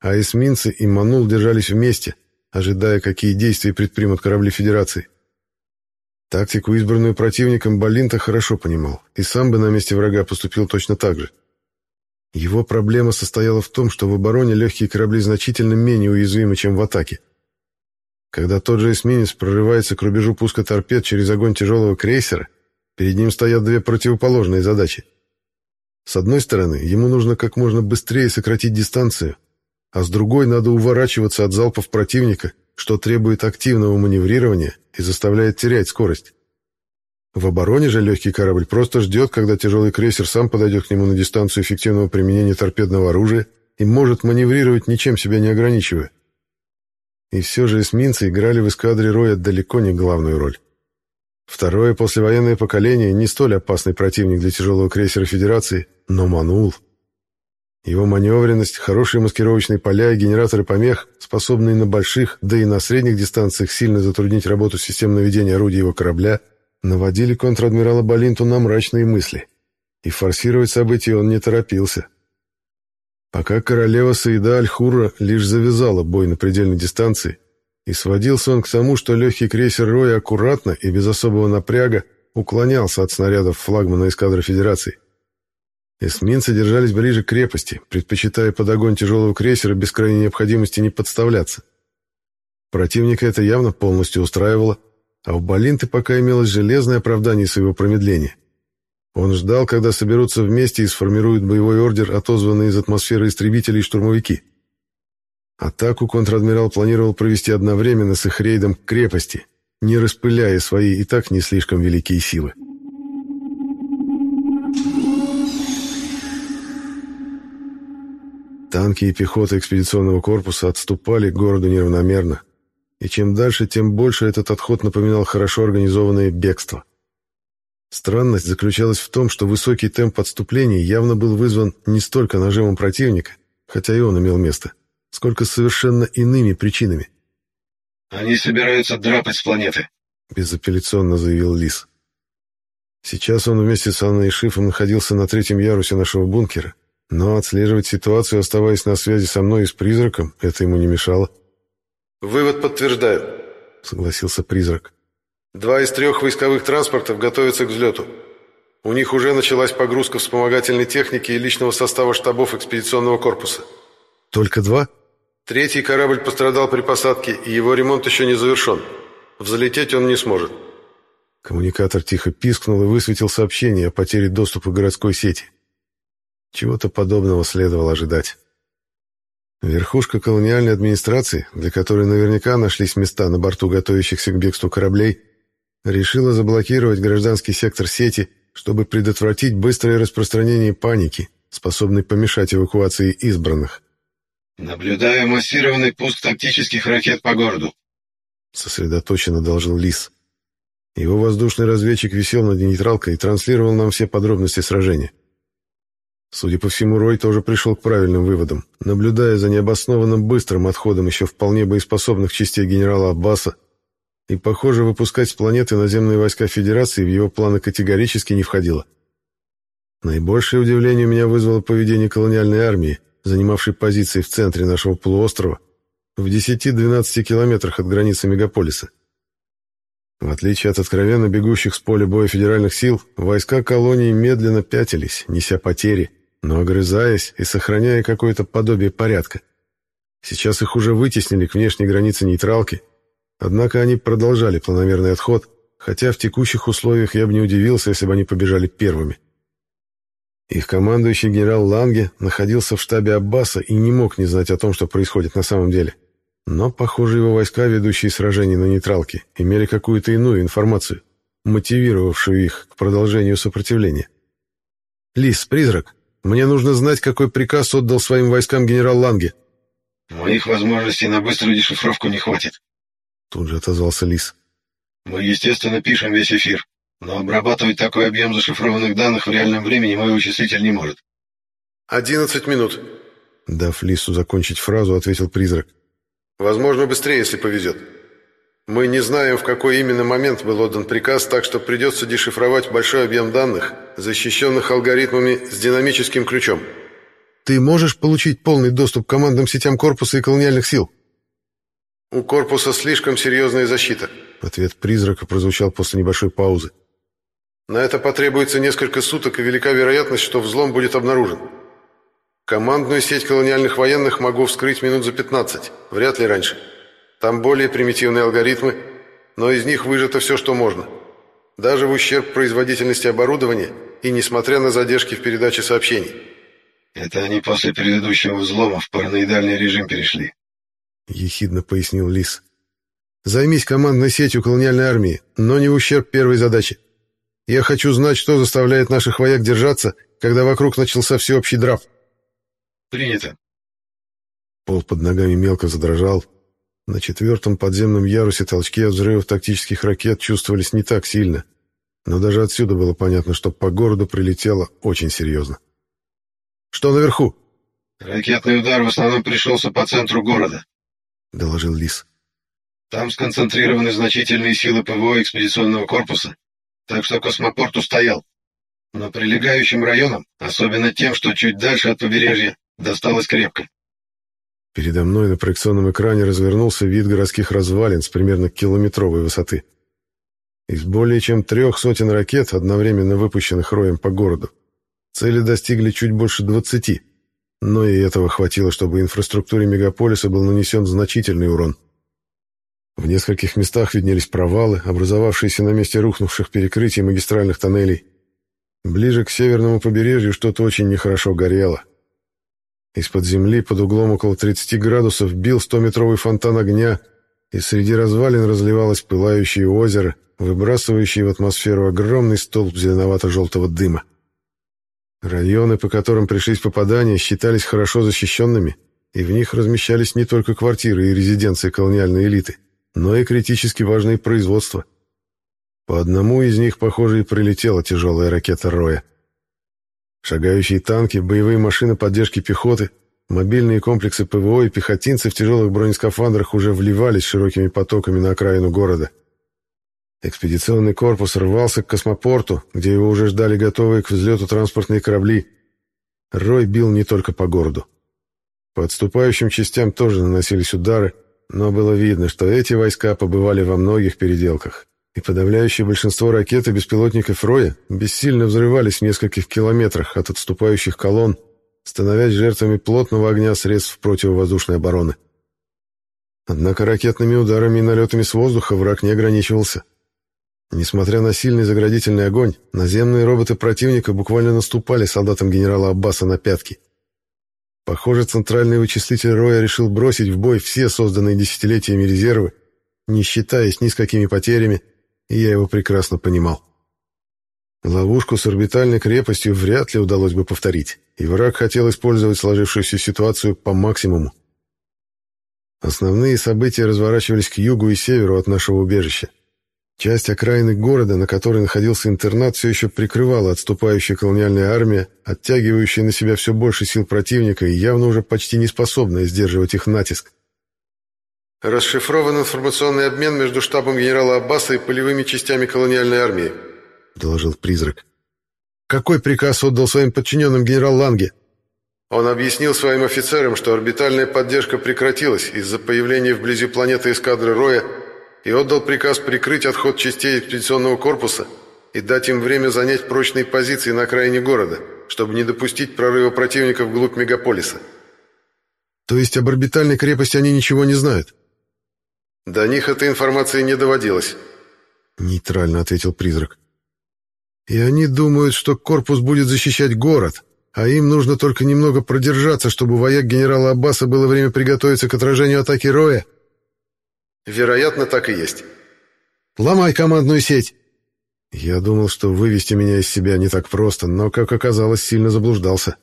а эсминцы и Манул держались вместе — ожидая, какие действия предпримут корабли Федерации. Тактику, избранную противником, Балинта хорошо понимал, и сам бы на месте врага поступил точно так же. Его проблема состояла в том, что в обороне легкие корабли значительно менее уязвимы, чем в атаке. Когда тот же эсминец прорывается к рубежу пуска торпед через огонь тяжелого крейсера, перед ним стоят две противоположные задачи. С одной стороны, ему нужно как можно быстрее сократить дистанцию, а с другой надо уворачиваться от залпов противника, что требует активного маневрирования и заставляет терять скорость. В обороне же легкий корабль просто ждет, когда тяжелый крейсер сам подойдет к нему на дистанцию эффективного применения торпедного оружия и может маневрировать, ничем себя не ограничивая. И все же эсминцы играли в эскадре Роя далеко не главную роль. Второе послевоенное поколение не столь опасный противник для тяжелого крейсера Федерации, но манул — его маневренность, хорошие маскировочные поля и генераторы помех, способные на больших, да и на средних дистанциях сильно затруднить работу систем наведения орудий его корабля, наводили контр-адмирала Балинту на мрачные мысли. И форсировать события он не торопился. Пока королева Саида Аль-Хурра лишь завязала бой на предельной дистанции, и сводился он к тому, что легкий крейсер Роя аккуратно и без особого напряга уклонялся от снарядов флагмана эскадры Федерации. Эсминцы держались ближе к крепости, предпочитая под огонь тяжелого крейсера без крайней необходимости не подставляться. Противника это явно полностью устраивало, а у Балинты пока имелось железное оправдание своего промедления. Он ждал, когда соберутся вместе и сформируют боевой ордер, отозванный из атмосферы истребителей штурмовики. Атаку контр-адмирал планировал провести одновременно с их рейдом к крепости, не распыляя свои и так не слишком великие силы. Танки и пехота экспедиционного корпуса отступали к городу неравномерно. и чем дальше, тем больше этот отход напоминал хорошо организованное бегство. Странность заключалась в том, что высокий темп отступления явно был вызван не столько нажимом противника, хотя и он имел место, сколько совершенно иными причинами. «Они собираются драпать с планеты», — безапелляционно заявил Лис. Сейчас он вместе с Анной и Шифом находился на третьем ярусе нашего бункера, но отслеживать ситуацию, оставаясь на связи со мной и с призраком, это ему не мешало. «Вывод подтверждаю», — согласился призрак. «Два из трех войсковых транспортов готовятся к взлету. У них уже началась погрузка вспомогательной техники и личного состава штабов экспедиционного корпуса». «Только два?» «Третий корабль пострадал при посадке, и его ремонт еще не завершен. Взлететь он не сможет». Коммуникатор тихо пискнул и высветил сообщение о потере доступа к городской сети. Чего-то подобного следовало ожидать. Верхушка колониальной администрации, для которой наверняка нашлись места на борту готовящихся к бегству кораблей, решила заблокировать гражданский сектор сети, чтобы предотвратить быстрое распространение паники, способной помешать эвакуации избранных. «Наблюдаю массированный пуск тактических ракет по городу», — сосредоточенно доложил Лис. Его воздушный разведчик висел над нейтралкой и транслировал нам все подробности сражения. Судя по всему, Рой тоже пришел к правильным выводам, наблюдая за необоснованным быстрым отходом еще вполне боеспособных частей генерала Аббаса, и, похоже, выпускать с планеты наземные войска Федерации в его планы категорически не входило. Наибольшее удивление у меня вызвало поведение колониальной армии, занимавшей позиции в центре нашего полуострова, в 10-12 километрах от границы мегаполиса. В отличие от откровенно бегущих с поля боя федеральных сил, войска колонии медленно пятились, неся потери, но огрызаясь и сохраняя какое-то подобие порядка. Сейчас их уже вытеснили к внешней границе нейтралки, однако они продолжали планомерный отход, хотя в текущих условиях я бы не удивился, если бы они побежали первыми. Их командующий генерал Ланге находился в штабе Аббаса и не мог не знать о том, что происходит на самом деле. Но, похоже, его войска, ведущие сражения на нейтралке, имели какую-то иную информацию, мотивировавшую их к продолжению сопротивления. «Лис, призрак, мне нужно знать, какой приказ отдал своим войскам генерал Ланге. Моих возможностей на быструю дешифровку не хватит. Тут же отозвался Лис. Мы, естественно, пишем весь эфир, но обрабатывать такой объем зашифрованных данных в реальном времени мой вычислитель не может. «Одиннадцать минут», — дав Лису закончить фразу, ответил призрак. «Возможно, быстрее, если повезет. Мы не знаем, в какой именно момент был отдан приказ, так что придется дешифровать большой объем данных, защищенных алгоритмами с динамическим ключом. Ты можешь получить полный доступ к командным сетям корпуса и колониальных сил? У корпуса слишком серьезная защита. Ответ призрака прозвучал после небольшой паузы. На это потребуется несколько суток, и велика вероятность, что взлом будет обнаружен. Командную сеть колониальных военных могу вскрыть минут за 15, вряд ли раньше. Там более примитивные алгоритмы, но из них выжато все, что можно. Даже в ущерб производительности оборудования и несмотря на задержки в передаче сообщений. Это они после предыдущего взлома в параноидальный режим перешли. Ехидно пояснил Лис. Займись командной сетью колониальной армии, но не в ущерб первой задаче. Я хочу знать, что заставляет наших вояк держаться, когда вокруг начался всеобщий драп. Принято. Пол под ногами мелко задрожал, на четвертом подземном ярусе толчки от взрывов тактических ракет чувствовались не так сильно, но даже отсюда было понятно, что по городу прилетело очень серьезно. «Что наверху?» «Ракетный удар в основном пришелся по центру города», — доложил Лис. «Там сконцентрированы значительные силы ПВО экспедиционного корпуса, так что космопорт устоял. Но прилегающим районам, особенно тем, что чуть дальше от побережья, досталось крепко. Передо мной на проекционном экране развернулся вид городских развалин с примерно километровой высоты. Из более чем трех сотен ракет, одновременно выпущенных роем по городу, цели достигли чуть больше двадцати, но и этого хватило, чтобы инфраструктуре мегаполиса был нанесен значительный урон. В нескольких местах виднелись провалы, образовавшиеся на месте рухнувших перекрытий магистральных тоннелей. Ближе к северному побережью что-то очень нехорошо горело. Из-под земли под углом около 30 градусов бил 100-метровый фонтан огня, и среди развалин разливалось пылающее озеро, выбрасывающее в атмосферу огромный столб зеленовато-желтого дыма. Районы, по которым пришлись попадания, считались хорошо защищенными, и в них размещались не только квартиры и резиденции колониальной элиты, но и критически важные производства. По одному из них, похоже, и прилетела тяжелая ракета «Роя». Шагающие танки, боевые машины поддержки пехоты, мобильные комплексы ПВО и пехотинцы в тяжелых бронескафандрах уже вливались широкими потоками на окраину города. Экспедиционный корпус рвался к космопорту, где его уже ждали готовые к взлету транспортные корабли. Рой бил не только по городу. По отступающим частям тоже наносились удары, но было видно, что эти войска побывали во многих переделках, и подавляющее большинство ракет и беспилотников Роя бессильно взрывались в нескольких километрах от отступающих колонн, становясь жертвами плотного огня средств противовоздушной обороны. Однако ракетными ударами и налетами с воздуха враг не ограничивался. Несмотря на сильный заградительный огонь, наземные роботы противника буквально наступали солдатам генерала Аббаса на пятки. Похоже, центральный вычислитель Роя решил бросить в бой все созданные десятилетиями резервы, не считаясь ни с какими потерями, и я его прекрасно понимал. Ловушку с орбитальной крепостью вряд ли удалось бы повторить, и враг хотел использовать сложившуюся ситуацию по максимуму. Основные события разворачивались к югу и северу от нашего убежища. Часть окраины города, на которой находился интернат, все еще прикрывала отступающая колониальная армия, оттягивающая на себя все больше сил противника и явно уже почти не способная сдерживать их натиск. «Расшифрован информационный обмен между штабом генерала Аббаса и полевыми частями колониальной армии», — доложил призрак. «Какой приказ отдал своим подчиненным генерал Ланге?» Он объяснил своим офицерам, что орбитальная поддержка прекратилась из-за появления вблизи планеты эскадры Роя и отдал приказ прикрыть отход частей экспедиционного корпуса и дать им время занять прочные позиции на окраине города, чтобы не допустить прорыва противника вглубь мегаполиса. То есть об орбитальной крепости они ничего не знают? До них этой информации не доводилось. Нейтрально ответил призрак. И они думают, что корпус будет защищать город, а им нужно только немного продержаться, чтобы вояк генерала Аббаса было время приготовиться к отражению атаки Роя? — Вероятно, так и есть. Ломай командную сеть. Я думал, что вывести меня из себя не так просто, но, как оказалось, сильно заблуждался.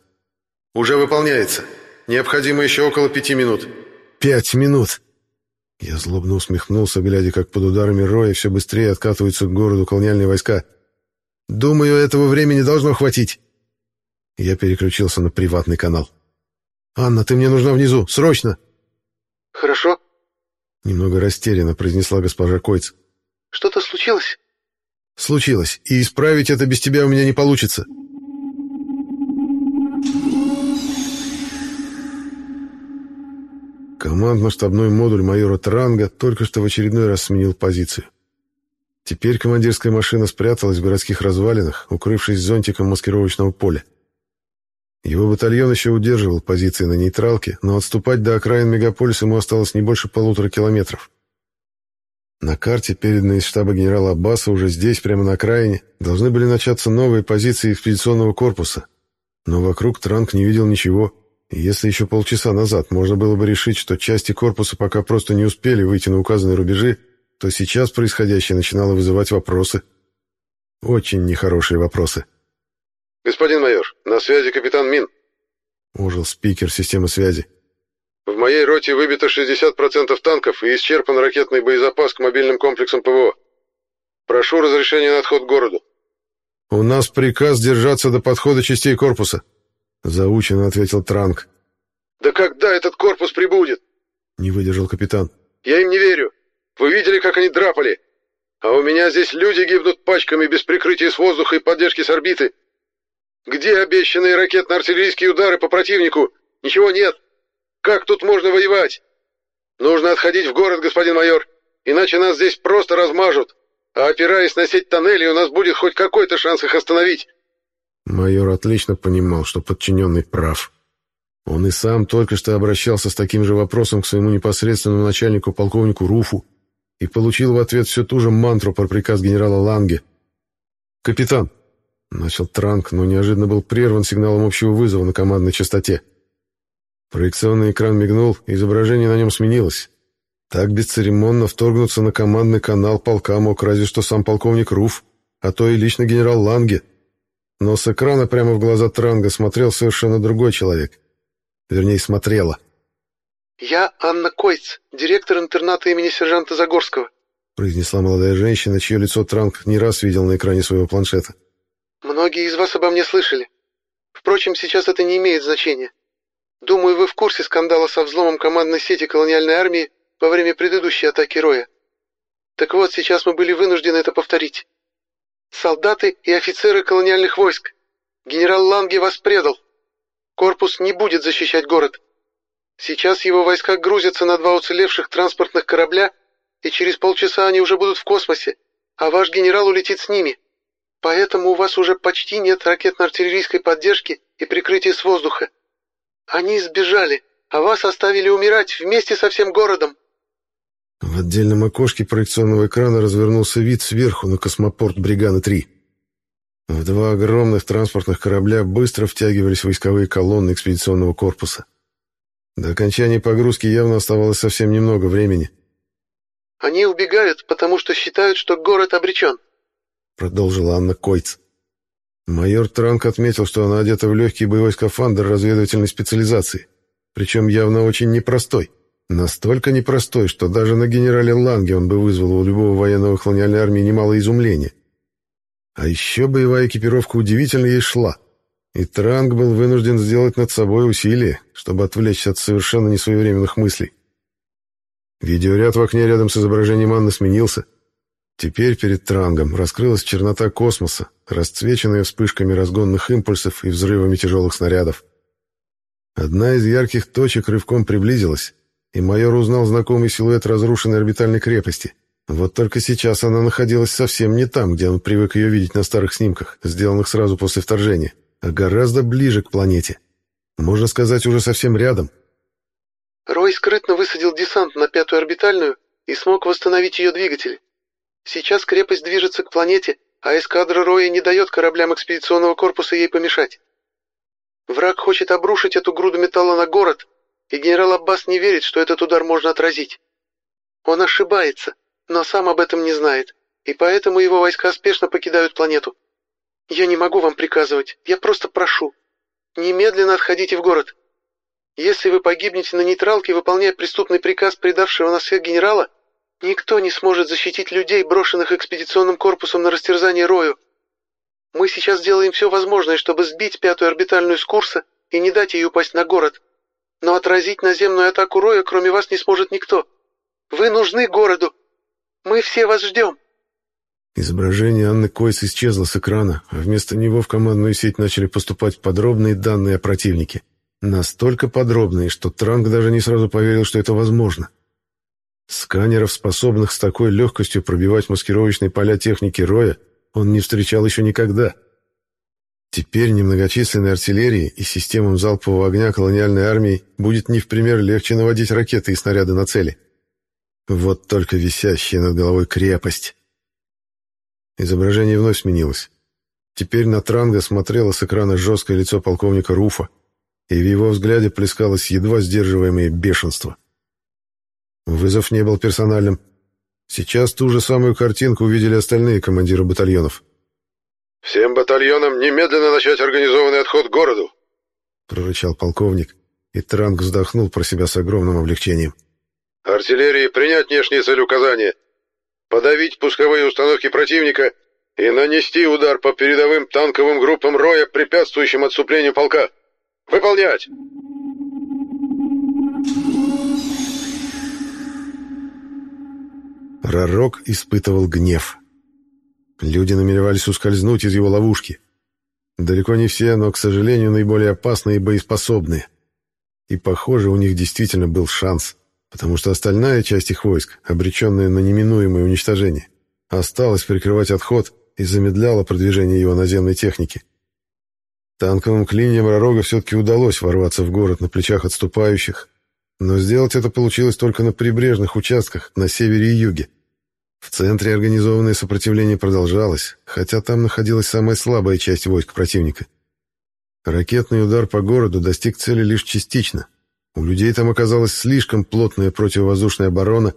Уже выполняется. Необходимо еще около пяти минут. Пять минут. Я злобно усмехнулся, глядя, как под ударами роя все быстрее откатываются к городу колониальные войска. Думаю, этого времени должно хватить. Я переключился на приватный канал. «Анна, ты мне нужна внизу, срочно!» «Хорошо», Немного растерянно произнесла госпожа Койц. «Что-то случилось?» «Случилось, и исправить это без тебя у меня не получится». Командно-штабной модуль майора Транга только что в очередной раз сменил позицию. Теперь командирская машина спряталась в городских развалинах, укрывшись зонтиком маскировочного поля. Его батальон еще удерживал позиции на нейтралке, но отступать до окраин мегаполиса ему осталось не больше полутора километров. На карте, переданной из штаба генерала Аббаса, уже здесь, прямо на окраине, должны были начаться новые позиции экспедиционного корпуса. Но вокруг Транк не видел ничего, и если еще полчаса назад можно было бы решить, что части корпуса пока просто не успели выйти на указанные рубежи, то сейчас происходящее начинало вызывать вопросы. Очень нехорошие вопросы. «Господин майор, на связи капитан Мин», — ожил спикер системы связи. «В моей роте выбито 60% танков и исчерпан ракетный боезапас к мобильным комплексам ПВО. Прошу разрешения на отход к городу». «У нас приказ держаться до подхода частей корпуса», — заученно ответил Транк. «Да когда этот корпус прибудет?» — не выдержал капитан. «Я им не верю. Вы видели, как они драпали? А у меня здесь люди гибнут пачками без прикрытия с воздуха и поддержки с орбиты. Где обещанные ракетно-артиллерийские удары по противнику? Ничего нет. Как тут можно воевать? Нужно отходить в город, господин майор, иначе нас здесь просто размажут. А опираясь на сеть тоннелей, у нас будет хоть какой-то шанс их остановить. Майор отлично понимал, что подчиненный прав. Он и сам только что обращался с таким же вопросом к своему непосредственному начальнику, полковнику Руфу, и получил в ответ всю ту же мантру про приказ генерала Ланге. «Капитан, Начал Транк, но неожиданно был прерван сигналом общего вызова на командной частоте. Проекционный экран мигнул, изображение на нем сменилось. Так бесцеремонно вторгнуться на командный канал полка мог разве что сам полковник Руф, а то и лично генерал Ланге. Но с экрана прямо в глаза Транга смотрел совершенно другой человек. Вернее, смотрела. «Я Анна Койц, директор интерната имени сержанта Загорского», произнесла молодая женщина, чье лицо Транк не раз видел на экране своего планшета. «Многие из вас обо мне слышали. Впрочем, сейчас это не имеет значения. Думаю, вы в курсе скандала со взломом командной сети колониальной армии во время предыдущей атаки Роя. Так вот, сейчас мы были вынуждены это повторить. Солдаты и офицеры колониальных войск. Генерал Ланге вас предал. Корпус не будет защищать город. Сейчас его войска грузятся на два уцелевших транспортных корабля, и через полчаса они уже будут в космосе, а ваш генерал улетит с ними. Поэтому у вас уже почти нет ракетно-артиллерийской поддержки и прикрытия с воздуха. Они сбежали, а вас оставили умирать вместе со всем городом. В отдельном окошке проекционного экрана развернулся вид сверху на космопорт Бригана-3. В два огромных транспортных корабля быстро втягивались войсковые колонны экспедиционного корпуса. До окончания погрузки явно оставалось совсем немного времени. «Они убегают, потому что считают, что город обречен», — продолжила Анна Койц. Майор Транк отметил, что она одета в легкий боевой скафандр разведывательной специализации, причем явно очень непростой. Настолько непростой, что даже на генерале Ланге он бы вызвал у любого военного колониальной армии немало изумления. А еще боевая экипировка удивительно ей шла, и Транк был вынужден сделать над собой усилие, чтобы отвлечься от совершенно несвоевременных мыслей. Видеоряд в окне рядом с изображением Анны сменился. Теперь перед Трангом раскрылась чернота космоса, расцвеченная вспышками разгонных импульсов и взрывами тяжелых снарядов. Одна из ярких точек рывком приблизилась, и майор узнал знакомый силуэт разрушенной орбитальной крепости. Вот только сейчас она находилась совсем не там, где он привык ее видеть на старых снимках, сделанных сразу после вторжения, а гораздо ближе к планете. Можно сказать, уже совсем рядом. Рой скрытно высадил десант на пятую орбитальную и смог восстановить ее двигатели. Сейчас крепость движется к планете, а эскадра Роя не дает кораблям экспедиционного корпуса ей помешать. Враг хочет обрушить эту груду металла на город, и генерал Аббас не верит, что этот удар можно отразить. Он ошибается, но сам об этом не знает, и поэтому его войска спешно покидают планету. Я не могу вам приказывать, я просто прошу. Немедленно отходите в город. Если вы погибнете на нейтралке, выполняя преступный приказ предавшего нас всех генерала, Никто не сможет защитить людей, брошенных экспедиционным корпусом на растерзание Рою. Мы сейчас сделаем все возможное, чтобы сбить пятую орбитальную с курса и не дать ей упасть на город. Но отразить наземную атаку Роя, кроме вас, не сможет никто. Вы нужны городу. Мы все вас ждем». Изображение Анны Койс исчезло с экрана, а вместо него в командную сеть начали поступать подробные данные о противнике. Настолько подробные, что Транк даже не сразу поверил, что это возможно. Сканеров, способных с такой легкостью пробивать маскировочные поля техники Роя, он не встречал еще никогда. Теперь немногочисленной артиллерии и системам залпового огня колониальной армии будет не в пример легче наводить ракеты и снаряды на цели. Вот только висящая над головой крепость. Изображение вновь сменилось. Теперь на Транга смотрело с экрана жесткое лицо полковника Руфа, и в его взгляде плескалось едва сдерживаемое бешенство. Вызов не был персональным. Сейчас ту же самую картинку увидели остальные командиры батальонов. «Всем батальонам немедленно начать организованный отход к городу!» — прорычал полковник, и Транк вздохнул про себя с огромным облегчением. «Артиллерии принять внешние цели указания, подавить пусковые установки противника и нанести удар по передовым танковым группам Роя, препятствующим отступлению полка. Выполнять!» Пророк испытывал гнев. Люди намеревались ускользнуть из его ловушки. Далеко не все, но, к сожалению, наиболее опасные и боеспособные. И, похоже, у них действительно был шанс, потому что остальная часть их войск, обреченная на неминуемое уничтожение, осталась прикрывать отход и замедляла продвижение его наземной техники. Танковым клиньям Ророга все-таки удалось ворваться в город на плечах отступающих, но сделать это получилось только на прибрежных участках на севере и юге. В центре организованное сопротивление продолжалось, хотя там находилась самая слабая часть войск противника. Ракетный удар по городу достиг цели лишь частично. У людей там оказалась слишком плотная противовоздушная оборона,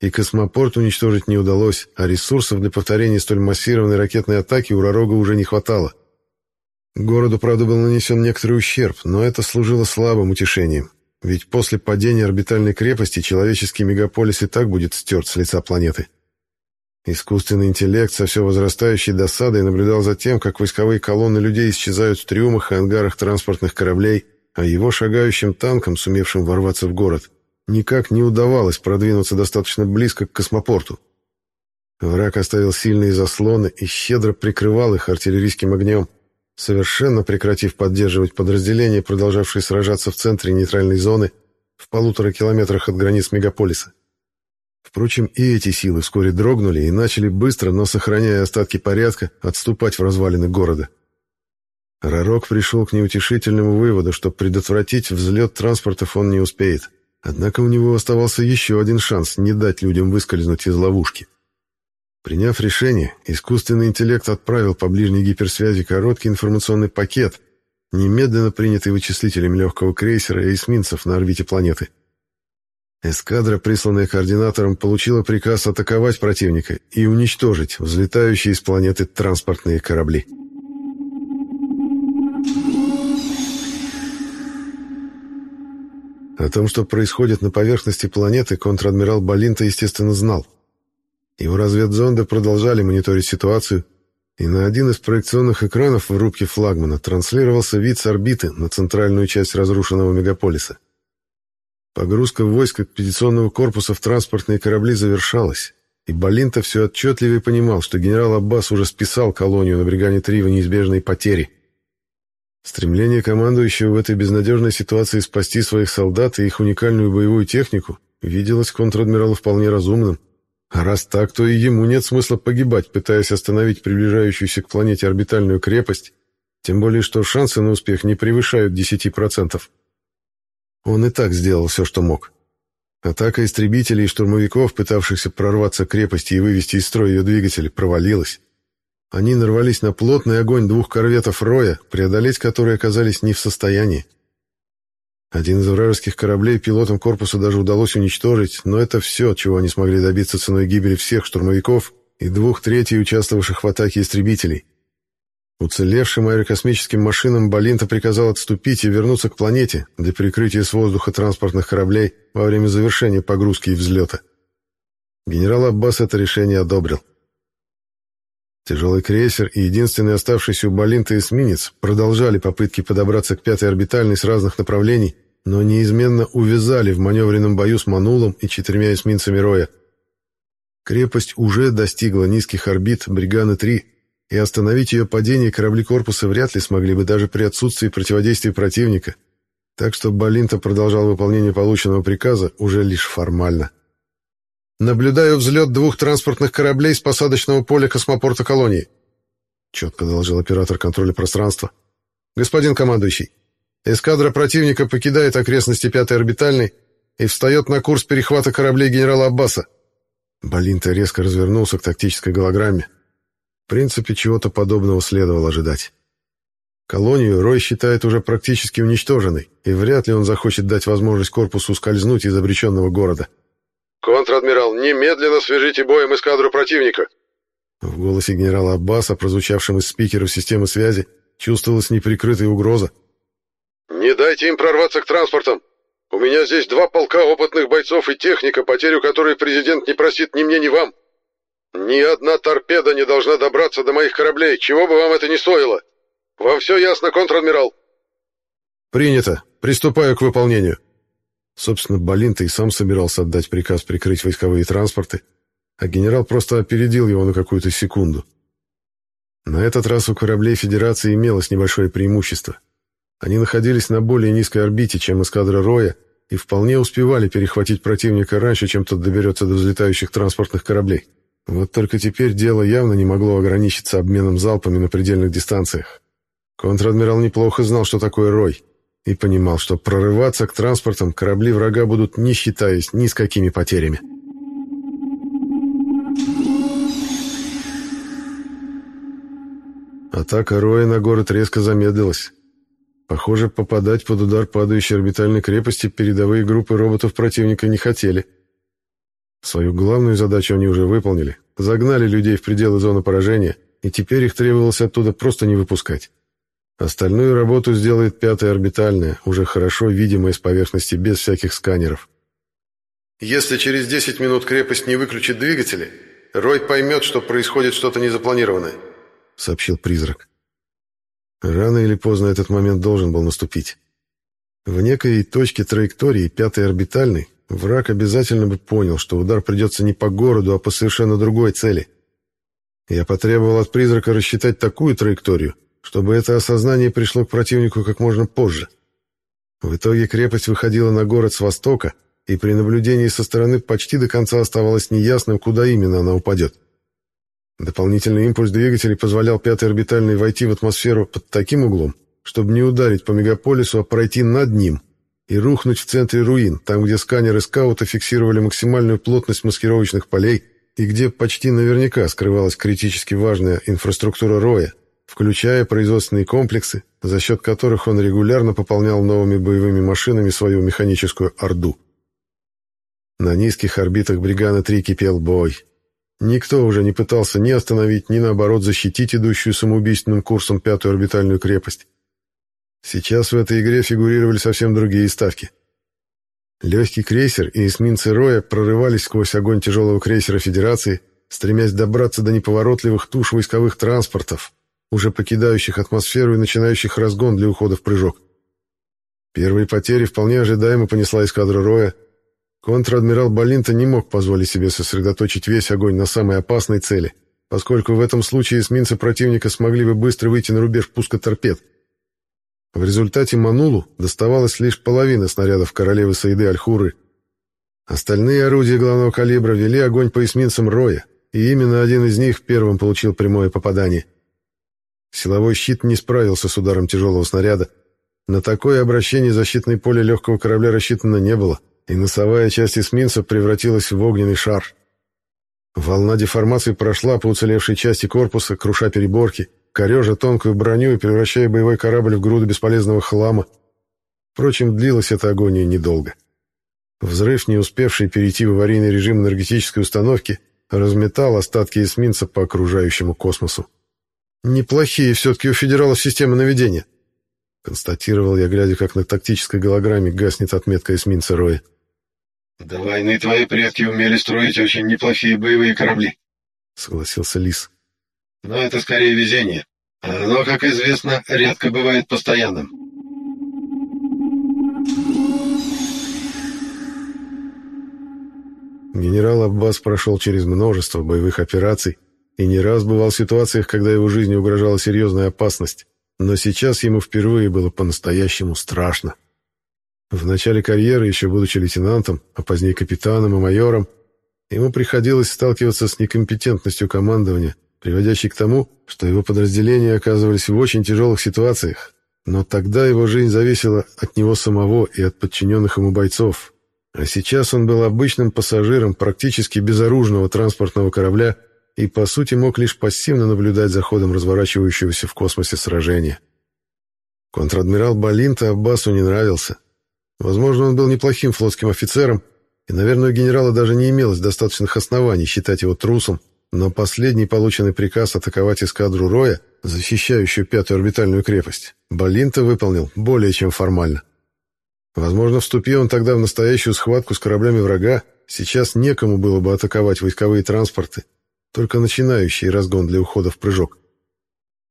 и космопорт уничтожить не удалось, а ресурсов для повторения столь массированной ракетной атаки у Ророга уже не хватало. Городу, правда, был нанесен некоторый ущерб, но это служило слабым утешением. Ведь после падения орбитальной крепости человеческий мегаполис и так будет стерт с лица планеты. Искусственный интеллект со все возрастающей досадой наблюдал за тем, как войсковые колонны людей исчезают в трюмах и ангарах транспортных кораблей, а его шагающим танкам, сумевшим ворваться в город, никак не удавалось продвинуться достаточно близко к космопорту. Враг оставил сильные заслоны и щедро прикрывал их артиллерийским огнем, совершенно прекратив поддерживать подразделения, продолжавшие сражаться в центре нейтральной зоны в полутора километрах от границ мегаполиса. Впрочем, и эти силы вскоре дрогнули и начали быстро, но сохраняя остатки порядка, отступать в развалины города. Ророк пришел к неутешительному выводу, что предотвратить взлет транспортов он не успеет. Однако у него оставался еще один шанс не дать людям выскользнуть из ловушки. Приняв решение, искусственный интеллект отправил по ближней гиперсвязи короткий информационный пакет, немедленно принятый вычислителем легкого крейсера и эсминцев на орбите планеты. Эскадра, присланная координатором, получила приказ атаковать противника и уничтожить взлетающие из планеты транспортные корабли. О том, что происходит на поверхности планеты, контр-адмирал Балинта, естественно, знал. Его разведзонды продолжали мониторить ситуацию, и на один из проекционных экранов в рубке флагмана транслировался вид с орбиты на центральную часть разрушенного мегаполиса. Погрузка войск экспедиционного корпуса в транспортные корабли завершалась, и Балинта все отчетливее понимал, что генерал Аббас уже списал колонию на Бригане-3 в неизбежные потери. Стремление командующего в этой безнадежной ситуации спасти своих солдат и их уникальную боевую технику виделось контр-адмиралу вполне разумным. А раз так, то и ему нет смысла погибать, пытаясь остановить приближающуюся к планете орбитальную крепость, тем более что шансы на успех не превышают 10%. Он и так сделал все, что мог. Атака истребителей и штурмовиков, пытавшихся прорваться к крепости и вывести из строя ее двигатели, провалилась. Они нарвались на плотный огонь двух корветов «Роя», преодолеть которые оказались не в состоянии. Один из вражеских кораблей пилотам корпуса даже удалось уничтожить, но это все, чего они смогли добиться ценой гибели всех штурмовиков и двух третий участвовавших в атаке истребителей. Уцелевшим аэрокосмическим машинам Балинта приказал отступить и вернуться к планете для прикрытия с воздуха транспортных кораблей во время завершения погрузки и взлета. Генерал Аббас это решение одобрил. Тяжелый крейсер и единственный оставшийся у Балинта эсминец продолжали попытки подобраться к пятой орбитальной с разных направлений, но неизменно увязали в маневренном бою с Манулом и четырьмя эсминцами Роя. Крепость уже достигла низких орбит Бриганы-3, и остановить ее падение корабли корпуса вряд ли смогли бы даже при отсутствии противодействия противника, так что Балинта продолжал выполнение полученного приказа уже лишь формально. «Наблюдаю взлет двух транспортных кораблей с посадочного поля космопорта колонии», четко доложил оператор контроля пространства. «Господин командующий, эскадра противника покидает окрестности пятой орбитальной и встает на курс перехвата кораблей генерала Аббаса». Балинта резко развернулся к тактической голограмме. В принципе, чего-то подобного следовало ожидать. Колонию Рой считает уже практически уничтоженной, и вряд ли он захочет дать возможность корпусу скользнуть из обреченного города. «Контр-адмирал, немедленно свяжите боем эскадру противника!» В голосе генерала Аббаса, прозвучавшем из спикеров системы связи, чувствовалась неприкрытая угроза. «Не дайте им прорваться к транспортам! У меня здесь два полка опытных бойцов и техника, потерю которой президент не просит ни мне, ни вам!» Ни одна торпеда не должна добраться до моих кораблей, чего бы вам это ни стоило. Вам все ясно, контр-адмирал?» «Принято. Приступаю к выполнению». Собственно, Балинта и сам собирался отдать приказ прикрыть войсковые транспорты, а генерал просто опередил его на какую-то секунду. На этот раз у кораблей Федерации имелось небольшое преимущество. Они находились на более низкой орбите, чем эскадра Роя, и вполне успевали перехватить противника раньше, чем тот доберется до взлетающих транспортных кораблей. Вот только теперь дело явно не могло ограничиться обменом залпами на предельных дистанциях. Контр-адмирал неплохо знал, что такое рой, и понимал, что прорываться к транспортам корабли врага будут, не считаясь ни с какими потерями. Атака Роя на город резко замедлилась. Похоже, попадать под удар падающей орбитальной крепости передовые группы роботов противника не хотели — Свою главную задачу они уже выполнили, загнали людей в пределы зоны поражения, и теперь их требовалось оттуда просто не выпускать. Остальную работу сделает пятая орбитальная, уже хорошо видимая с поверхности без всяких сканеров. Если через 10 минут крепость не выключит двигатели, Рой поймет, что происходит что-то незапланированное», — сообщил призрак. Рано или поздно этот момент должен был наступить. В некой точке траектории пятой орбитальной враг обязательно бы понял, что удар придется не по городу, а по совершенно другой цели. Я потребовал от призрака рассчитать такую траекторию, чтобы это осознание пришло к противнику как можно позже. В итоге крепость выходила на город с востока, и при наблюдении со стороны почти до конца оставалось неясным, куда именно она упадет. Дополнительный импульс двигателей позволял пятой орбитальной войти в атмосферу под таким углом, чтобы не ударить по мегаполису, а пройти над ним и рухнуть в центре руин, там, где сканеры скаута фиксировали максимальную плотность маскировочных полей и где почти наверняка скрывалась критически важная инфраструктура Роя, включая производственные комплексы, за счет которых он регулярно пополнял новыми боевыми машинами свою механическую орду. На низких орбитах Бригана-3 кипел бой. Никто уже не пытался ни остановить, ни наоборот защитить идущую самоубийственным курсом пятую орбитальную крепость. Сейчас в этой игре фигурировали совсем другие ставки. Легкий крейсер и эсминцы Роя прорывались сквозь огонь тяжелого крейсера Федерации, стремясь добраться до неповоротливых туш войсковых транспортов, уже покидающих атмосферу и начинающих разгон для ухода в прыжок. Первые потери вполне ожидаемо понесла эскадра Роя, Контр-адмирал Балинта не мог позволить себе сосредоточить весь огонь на самой опасной цели, поскольку в этом случае эсминцы противника смогли бы быстро выйти на рубеж пуска торпед. В результате Манулу доставалась лишь половина снарядов королевы Саиды Альхуры. Остальные орудия главного калибра вели огонь по эсминцам Роя, и именно один из них первым получил прямое попадание. Силовой щит не справился с ударом тяжелого снаряда. На такое обращение защитное поле легкого корабля рассчитано не было — и носовая часть эсминца превратилась в огненный шар. Волна деформации прошла по уцелевшей части корпуса, круша переборки, корежа тонкую броню и превращая боевой корабль в груду бесполезного хлама. Впрочем, длилась эта агония недолго. Взрыв, не успевший перейти в аварийный режим энергетической установки, разметал остатки эсминца по окружающему космосу. «Неплохие все-таки у федералов системы наведения», констатировал я, глядя, как на тактической голограмме гаснет отметка эсминца Роя. «До войны твои предки умели строить очень неплохие боевые корабли», — согласился Лис. «Но это скорее везение. Оно, как известно, редко бывает постоянным». Генерал Аббас прошел через множество боевых операций и не раз бывал в ситуациях, когда его жизни угрожала серьезная опасность, но сейчас ему впервые было по-настоящему страшно. В начале карьеры, еще будучи лейтенантом, а позднее капитаном и майором, ему приходилось сталкиваться с некомпетентностью командования, приводящей к тому, что его подразделения оказывались в очень тяжелых ситуациях, но тогда его жизнь зависела от него самого и от подчиненных ему бойцов. А сейчас он был обычным пассажиром практически безоружного транспортного корабля и, по сути, мог лишь пассивно наблюдать за ходом разворачивающегося в космосе сражения. Контр-адмирал Балинта Аббасу не нравился, Возможно, он был неплохим флотским офицером, и, наверное, у генерала даже не имелось достаточных оснований считать его трусом, но последний полученный приказ атаковать эскадру Роя, защищающую пятую орбитальную крепость, Балинта выполнил более чем формально. Возможно, вступил он тогда в настоящую схватку с кораблями врага, сейчас некому было бы атаковать войсковые транспорты, только начинающий разгон для ухода в прыжок.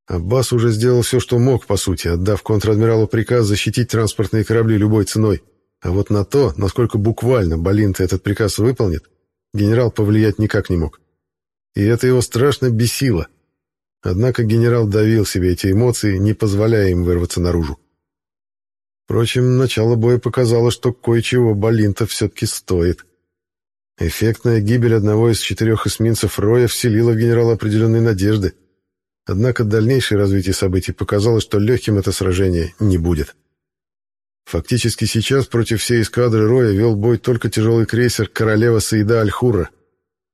Аббас уже сделал все, что мог, по сути, отдав контр-адмиралу приказ защитить транспортные корабли любой ценой. А вот на то, насколько буквально Балинта этот приказ выполнит, генерал повлиять никак не мог. И это его страшно бесило. Однако генерал давил себе эти эмоции, не позволяя им вырваться наружу. Впрочем, начало боя показало, что кое-чего Балинта все-таки стоит. Эффектная гибель одного из четырех эсминцев Роя вселила в генерала определенные надежды — Однако дальнейшее развитие событий показало, что легким это сражение не будет. Фактически сейчас против всей эскадры Роя вел бой только тяжелый крейсер «Королева Саида Аль-Хура».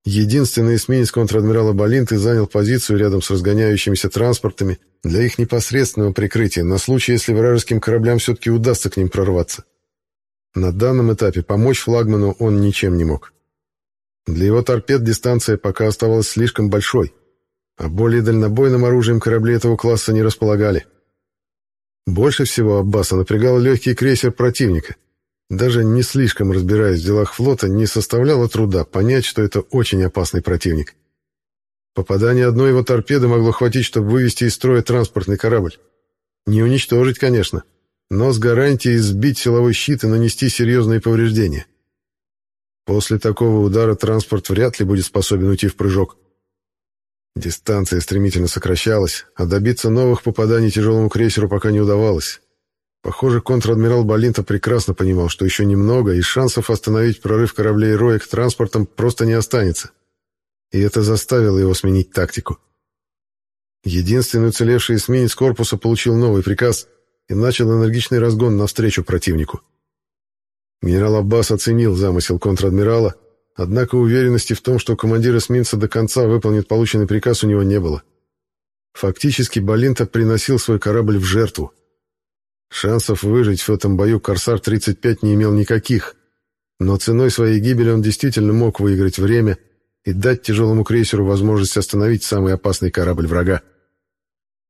Единственный эсминец контр-адмирала Балинты занял позицию рядом с разгоняющимися транспортами для их непосредственного прикрытия на случай, если вражеским кораблям все-таки удастся к ним прорваться. На данном этапе помочь флагману он ничем не мог. Для его торпед дистанция пока оставалась слишком большой – а более дальнобойным оружием корабли этого класса не располагали. Больше всего Аббаса напрягал легкий крейсер противника. Даже не слишком разбираясь в делах флота, не составляло труда понять, что это очень опасный противник. Попадание одной его торпеды могло хватить, чтобы вывести из строя транспортный корабль. Не уничтожить, конечно, но с гарантией сбить силовой щит и нанести серьезные повреждения. После такого удара транспорт вряд ли будет способен уйти в прыжок. Дистанция стремительно сокращалась, а добиться новых попаданий тяжелому крейсеру пока не удавалось. Похоже, контр-адмирал Балинта прекрасно понимал, что еще немного, и шансов остановить прорыв кораблей Роя к транспортам просто не останется и это заставило его сменить тактику. Единственный уцелевший эсминец корпуса получил новый приказ и начал энергичный разгон навстречу противнику. Генерал Аббас оценил замысел контр-адмирала, однако уверенности в том, что командир эсминца до конца выполнит полученный приказ, у него не было. Фактически Балинта приносил свой корабль в жертву. Шансов выжить в этом бою «Корсар-35» не имел никаких, но ценой своей гибели он действительно мог выиграть время – и дать тяжелому крейсеру возможность остановить самый опасный корабль врага.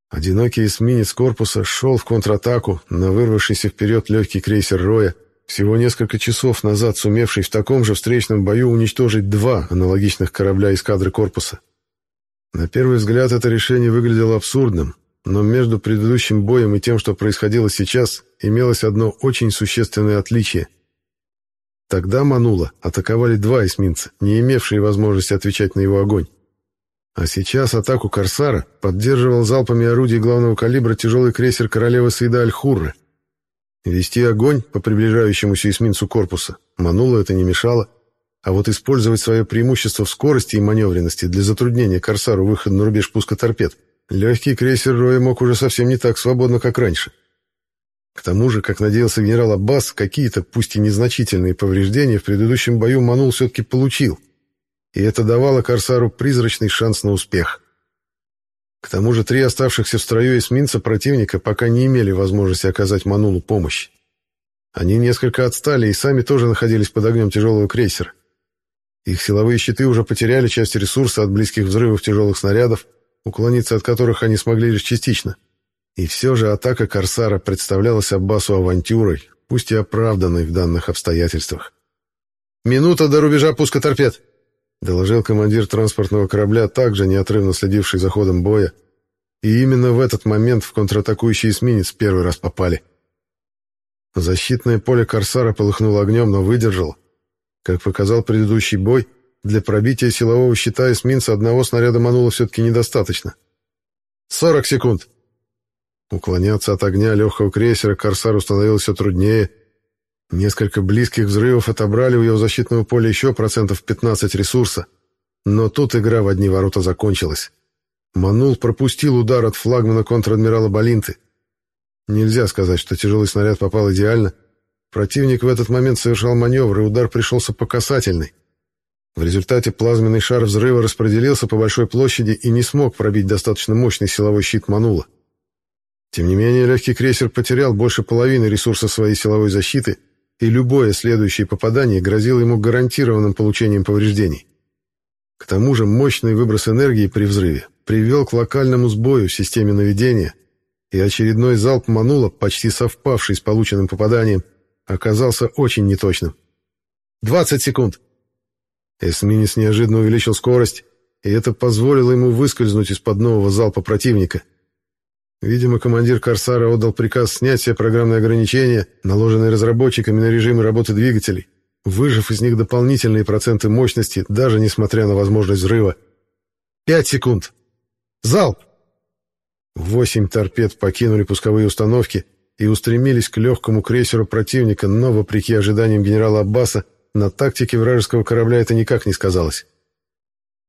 Одинокий эсминец корпуса шел в контратаку на вырвавшийся вперед легкий крейсер Роя, всего несколько часов назад сумевший в таком же встречном бою уничтожить два аналогичных корабля эскадры корпуса. На первый взгляд это решение выглядело абсурдным, но между предыдущим боем и тем, что происходило сейчас, имелось одно очень существенное отличие – Тогда Манула атаковали два эсминца, не имевшие возможности отвечать на его огонь. А сейчас атаку «Корсара» поддерживал залпами орудий главного калибра тяжелый крейсер королевы Саида Аль-Хурры. Вести огонь по приближающемуся эсминцу корпуса Манула это не мешало, а вот использовать свое преимущество в скорости и маневренности для затруднения «Корсару» выход на рубеж пуска торпед легкий крейсер Роя мог уже совсем не так свободно, как раньше. К тому же, как надеялся генерал Аббас, какие-то, пусть и незначительные повреждения в предыдущем бою Манул все-таки получил, и это давало Корсару призрачный шанс на успех. К тому же три оставшихся в строю эсминца противника пока не имели возможности оказать Манулу помощь. Они несколько отстали и сами тоже находились под огнем тяжелого крейсера. Их силовые щиты уже потеряли часть ресурса от близких взрывов тяжелых снарядов, уклониться от которых они смогли лишь частично. И все же атака Корсара представлялась Аббасу авантюрой, пусть и оправданной в данных обстоятельствах. «Минута до рубежа пуска торпед!» — доложил командир транспортного корабля, также неотрывно следивший за ходом боя. И именно в этот момент в контратакующий эсминец первый раз попали. Защитное поле Корсара полыхнуло огнем, но выдержало. Как показал предыдущий бой, для пробития силового щита эсминца одного снаряда мануло все-таки недостаточно. «Сорок секунд!» Уклоняться от огня легкого крейсера корсару становилось все труднее. Несколько близких взрывов отобрали у его защитного поля еще процентов 15 ресурса. Но тут игра в одни ворота закончилась. Манул пропустил удар от флагмана контр-адмирала Балинты. Нельзя сказать, что тяжелый снаряд попал идеально. Противник в этот момент совершал маневр, и удар пришелся по касательной. В результате плазменный шар взрыва распределился по большой площади и не смог пробить достаточно мощный силовой щит Манула. Тем не менее, легкий крейсер потерял больше половины ресурса своей силовой защиты, и любое следующее попадание грозило ему гарантированным получением повреждений. К тому же мощный выброс энергии при взрыве привел к локальному сбою в системе наведения, и очередной залп манула, почти совпавший с полученным попаданием, оказался очень неточным. «Двадцать секунд!» Эсминец неожиданно увеличил скорость, и это позволило ему выскользнуть из-под нового залпа противника. Видимо, командир «Корсара» отдал приказ снять все программные ограничения, наложенные разработчиками на режимы работы двигателей, выжив из них дополнительные проценты мощности, даже несмотря на возможность взрыва. «Пять секунд! Залп!» Восемь торпед покинули пусковые установки и устремились к легкому крейсеру противника, но, вопреки ожиданиям генерала Аббаса, на тактике вражеского корабля это никак не сказалось.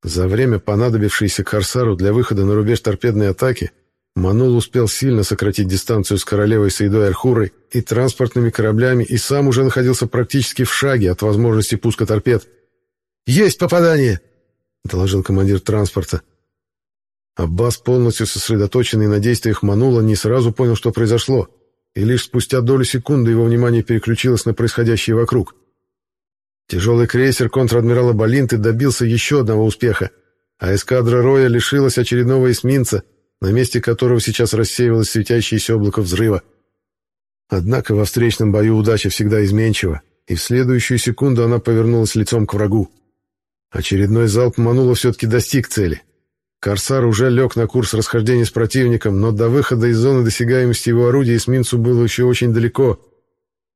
За время, понадобившееся «Корсару» для выхода на рубеж торпедной атаки, Манул успел сильно сократить дистанцию с королевой Саидой Архурой и транспортными кораблями и сам уже находился практически в шаге от возможности пуска торпед. «Есть попадание!» — доложил командир транспорта. Аббас, полностью сосредоточенный на действиях Манула, не сразу понял, что произошло, и лишь спустя долю секунды его внимание переключилось на происходящее вокруг. Тяжелый крейсер контр-адмирала Балинты добился еще одного успеха, а эскадра Роя лишилась очередного эсминца — на месте которого сейчас рассеивалось светящееся облако взрыва — Однако во встречном бою удача всегда изменчива, и в следующую секунду она повернулась лицом к врагу. Очередной залп Манула все-таки достиг цели. Корсар уже лег на курс расхождения с противником, но до выхода из зоны досягаемости его орудия эсминцу было еще очень далеко.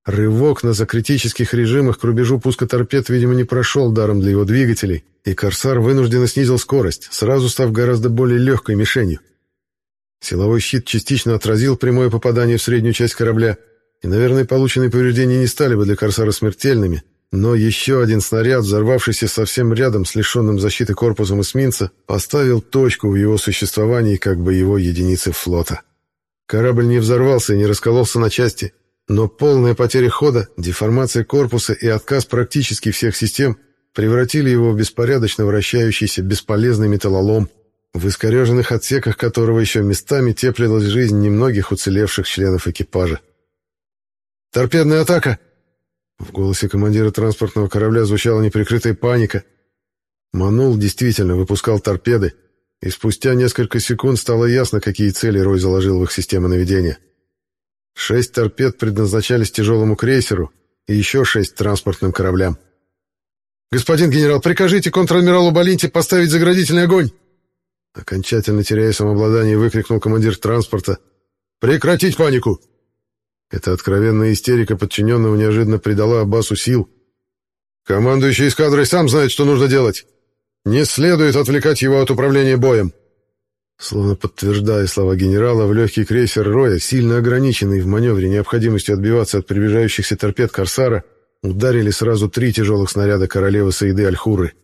Рывок на закритических режимах к рубежу пуска торпед, видимо, не прошел даром для его двигателей, и Корсар вынужденно снизил скорость, сразу став гораздо более легкой мишенью. Силовой щит частично отразил прямое попадание в среднюю часть корабля, и, наверное, полученные повреждения не стали бы для Корсара смертельными, но еще один снаряд, взорвавшийся совсем рядом с лишенным защиты корпусом эсминца, поставил точку в его существовании как бы его единицы флота. Корабль не взорвался и не раскололся на части, но полная потеря хода, деформация корпуса и отказ практически всех систем превратили его в беспорядочно вращающийся бесполезный металлолом, в искореженных отсеках которого еще местами теплилась жизнь немногих уцелевших членов экипажа. «Торпедная атака!» В голосе командира транспортного корабля звучала неприкрытая паника. Манул действительно выпускал торпеды, и спустя несколько секунд стало ясно, какие цели Рой заложил в их системы наведения. Шесть торпед предназначались тяжелому крейсеру и еще шесть транспортным кораблям. «Господин генерал, прикажите контр-адмиралу Балинти поставить заградительный огонь!» Окончательно теряя самообладание, выкрикнул командир транспорта. «Прекратить панику!» Эта откровенная истерика подчиненного неожиданно придала Аббасу сил. «Командующий эскадрой сам знает, что нужно делать. Не следует отвлекать его от управления боем». Словно подтверждая слова генерала, в легкий крейсер Роя, сильно ограниченный в маневре необходимостью отбиваться от приближающихся торпед «Корсара», ударили сразу три тяжелых снаряда королевы Саиды Аль-Хуры.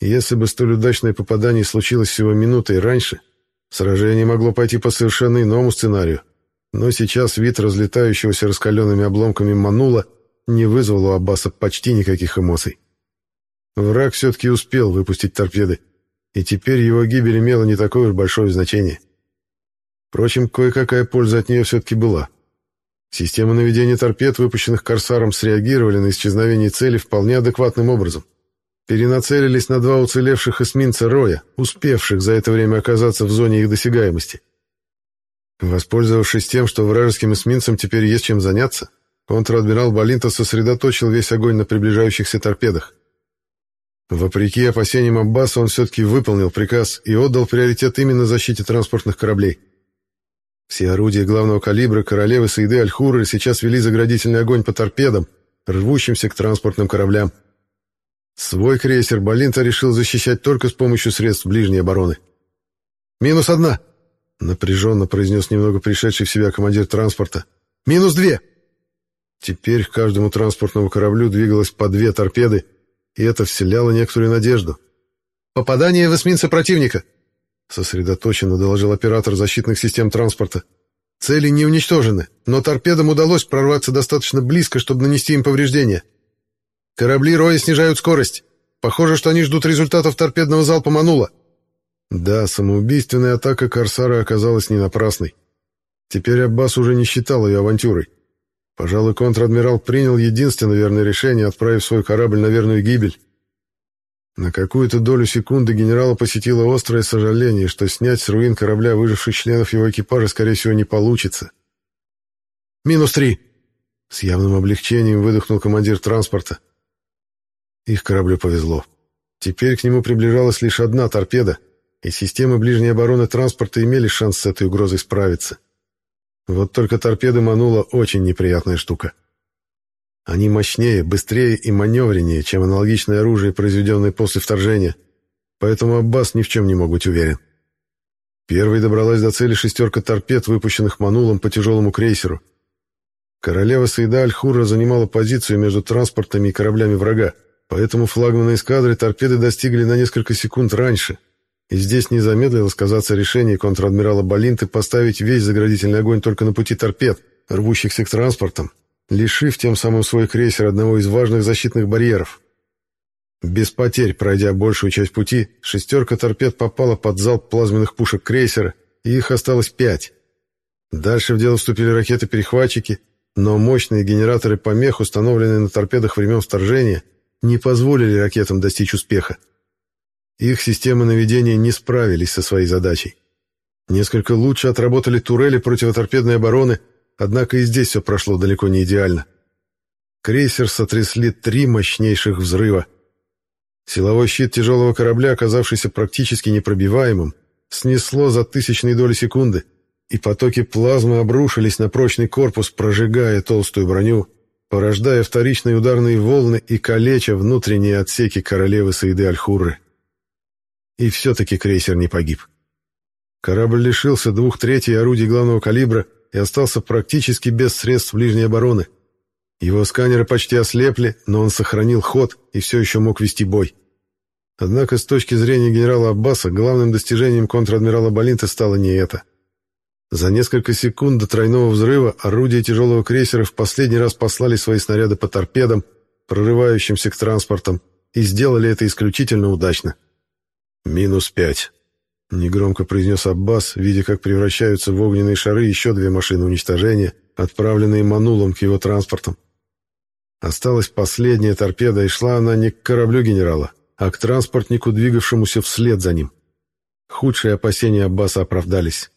Если бы столь удачное попадание случилось всего минутой раньше, сражение могло пойти по совершенно иному сценарию. Но сейчас вид разлетающегося раскаленными обломками манула не вызвал у Аббаса почти никаких эмоций. Враг все-таки успел выпустить торпеды, и теперь его гибель имела не такое уж большое значение. Впрочем, кое-какая польза от нее все-таки была. Системы наведения торпед, выпущенных «Корсаром», среагировали на исчезновение цели вполне адекватным образом перенацелились на два уцелевших эсминца Роя, успевших за это время оказаться в зоне их досягаемости. Воспользовавшись тем, что вражеским эсминцам теперь есть чем заняться, контр-адмирал Балинта сосредоточил весь огонь на приближающихся торпедах. Вопреки опасениям Аббаса, он все-таки выполнил приказ и отдал приоритет именно защите транспортных кораблей. Все орудия главного калибра королевы Саиды Аль-Хуры сейчас вели заградительный огонь по торпедам, рвущимся к транспортным кораблям. Свой крейсер Балинта решил защищать только с помощью средств ближней обороны. «Минус одна!» — напряженно произнес немного пришедший в себя командир транспорта. «Минус две!» Теперь к каждому транспортному кораблю двигалось по две торпеды, и это вселяло некоторую надежду. «Попадание в эсминца противника!» — сосредоточенно доложил оператор защитных систем транспорта. «Цели не уничтожены, но торпедам удалось прорваться достаточно близко, чтобы нанести им повреждения». Корабли Роя снижают скорость. Похоже, что они ждут результатов торпедного залпа Манула. Да, самоубийственная атака Корсара оказалась не напрасной. Теперь Аббас уже не считал ее авантюрой. Пожалуй, контр-адмирал принял единственное верное решение, отправив свой корабль на верную гибель. На какую-то долю секунды генерала посетило острое сожаление, что снять с руин корабля выживших членов его экипажа, скорее всего, не получится. «Минус три!» С явным облегчением выдохнул командир транспорта. Их кораблю повезло. Теперь к нему приближалась лишь одна торпеда, и системы ближней обороны транспорта имели шанс с этой угрозой справиться. Вот только торпеды манула очень неприятная штука. Они мощнее, быстрее и маневреннее, чем аналогичное оружие, произведенное после вторжения, поэтому Аббас ни в чем не мог быть уверен. Первой добралась до цели шестерка торпед, выпущенных манулом по тяжелому крейсеру. Королева Саида Аль-Хурра занимала позицию между транспортами и кораблями врага. Поэтому флагманы эскадры торпеды достигли на несколько секунд раньше. И здесь не замедлило сказаться решение контр-адмирала Балинты поставить весь заградительный огонь только на пути торпед, рвущихся к транспортам, лишив тем самым свой крейсер одного из важных защитных барьеров. Без потерь, пройдя большую часть пути, шестерка торпед попала под залп плазменных пушек крейсера, и их осталось пять. Дальше в дело вступили ракеты-перехватчики, но мощные генераторы помех, установленные на торпедах времен вторжения, не позволили ракетам достичь успеха. Их системы наведения не справились со своей задачей. Несколько лучше отработали турели противоторпедной обороны, однако и здесь все прошло далеко не идеально. Крейсер сотрясли три мощнейших взрыва. Силовой щит тяжелого корабля, оказавшийся практически непробиваемым, снесло за тысячные доли секунды, и потоки плазмы обрушились на прочный корпус, прожигая толстую броню, порождая вторичные ударные волны и калеча внутренние отсеки королевы Саиды Альхурры. И все-таки крейсер не погиб. Корабль лишился двух третей орудий главного калибра и остался практически без средств ближней обороны. Его сканеры почти ослепли, но он сохранил ход и все еще мог вести бой. Однако с точки зрения генерала Аббаса главным достижением контр-адмирала Балинта стало не это. За несколько секунд до тройного взрыва орудия тяжелого крейсера в последний раз послали свои снаряды по торпедам, прорывающимся к транспортам, и сделали это исключительно удачно. «Минус пять», — негромко произнес Аббас, видя, как превращаются в огненные шары еще две машины уничтожения, отправленные Манулом к его транспортам. Осталась последняя торпеда, и шла она не к кораблю генерала, а к транспортнику, двигавшемуся вслед за ним. Худшие опасения Аббаса оправдались.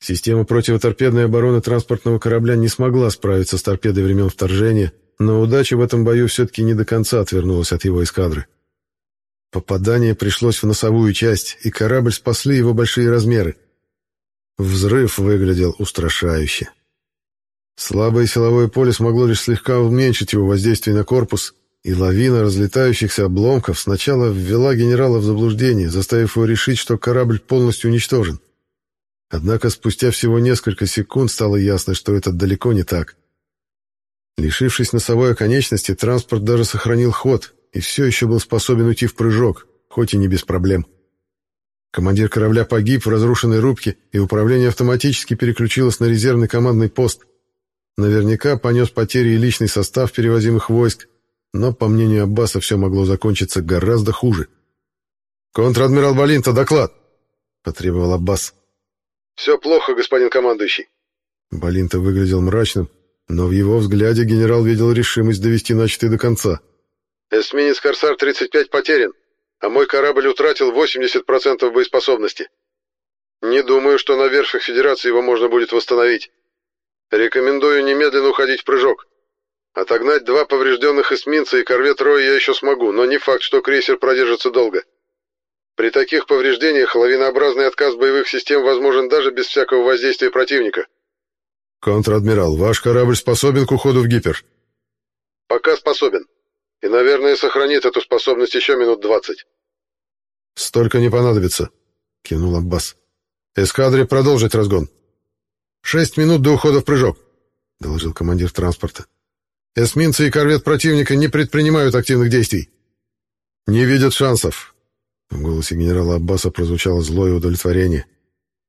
Система противоторпедной обороны транспортного корабля не смогла справиться с торпедой времен вторжения, но удача в этом бою все-таки не до конца отвернулась от его эскадры. Попадание пришлось в носовую часть, и корабль спасли его большие размеры. Взрыв выглядел устрашающе. Слабое силовое поле смогло лишь слегка уменьшить его воздействие на корпус, и лавина разлетающихся обломков сначала ввела генерала в заблуждение, заставив его решить, что корабль полностью уничтожен. Однако спустя всего несколько секунд стало ясно, что это далеко не так. Лишившись носовой оконечности, транспорт даже сохранил ход и все еще был способен уйти в прыжок, хоть и не без проблем. Командир корабля погиб в разрушенной рубке, и управление автоматически переключилось на резервный командный пост — Наверняка понес потери и личный состав перевозимых войск, но, по мнению Аббаса, все могло закончиться гораздо хуже. «Контр-адмирал Балинта, доклад!» — потребовал Аббас. «Все плохо, господин командующий». Балинта выглядел мрачным, но в его взгляде генерал видел решимость довести начатое до конца. «Эсминец «Корсар-35» потерян, а мой корабль утратил 80% боеспособности. Не думаю, что на верфях Федерации его можно будет восстановить. Рекомендую немедленно уходить в прыжок. Отогнать два поврежденных эсминца и корвет Роя я еще смогу, но не факт, что крейсер продержится долго. При таких повреждениях лавинообразный отказ боевых систем возможен даже без всякого воздействия противника. Контр-адмирал, ваш корабль способен к уходу в гипер? Пока способен. И, наверное, сохранит эту способность еще минут двадцать. Столько не понадобится, кивнул Аббас. Эскадре продолжить разгон. «Шесть минут до ухода в прыжок», — доложил командир транспорта. «Эсминцы и корвет противника не предпринимают активных действий. Не видят шансов». В голосе генерала Аббаса прозвучало злое удовлетворение.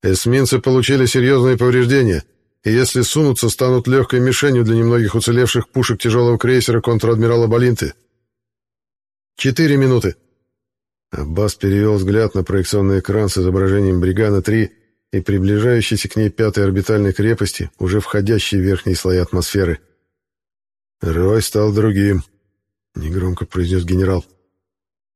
«Эсминцы получили серьезные повреждения, и если сунутся, станут легкой мишенью для немногих уцелевших пушек тяжелого крейсера контр-адмирала Балинты». «Четыре минуты». Аббас перевел взгляд на проекционный экран с изображением «Бригана-3», и приближающейся к ней пятой орбитальной крепости, уже входящей в верхние слои атмосферы. «Рой стал другим», — негромко произнес генерал.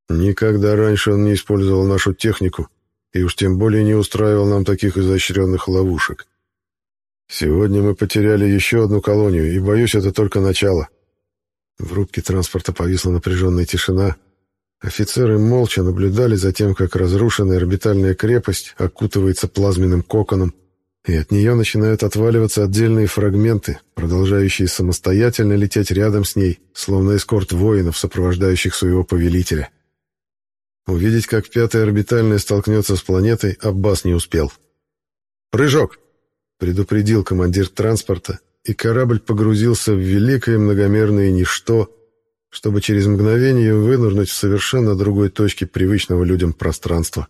«Никогда раньше он не использовал нашу технику, и уж тем более не устраивал нам таких изощренных ловушек. Сегодня мы потеряли еще одну колонию, и, боюсь, это только начало». В рубке транспорта повисла напряженная тишина, Офицеры молча наблюдали за тем, как разрушенная орбитальная крепость окутывается плазменным коконом, и от нее начинают отваливаться отдельные фрагменты, продолжающие самостоятельно лететь рядом с ней, словно эскорт воинов, сопровождающих своего повелителя. Увидеть, как пятая орбитальная столкнется с планетой, Аббас не успел. «Прыжок!» — предупредил командир транспорта, и корабль погрузился в великое многомерное ничто, чтобы через мгновение вынырнуть в совершенно другой точке привычного людям пространства.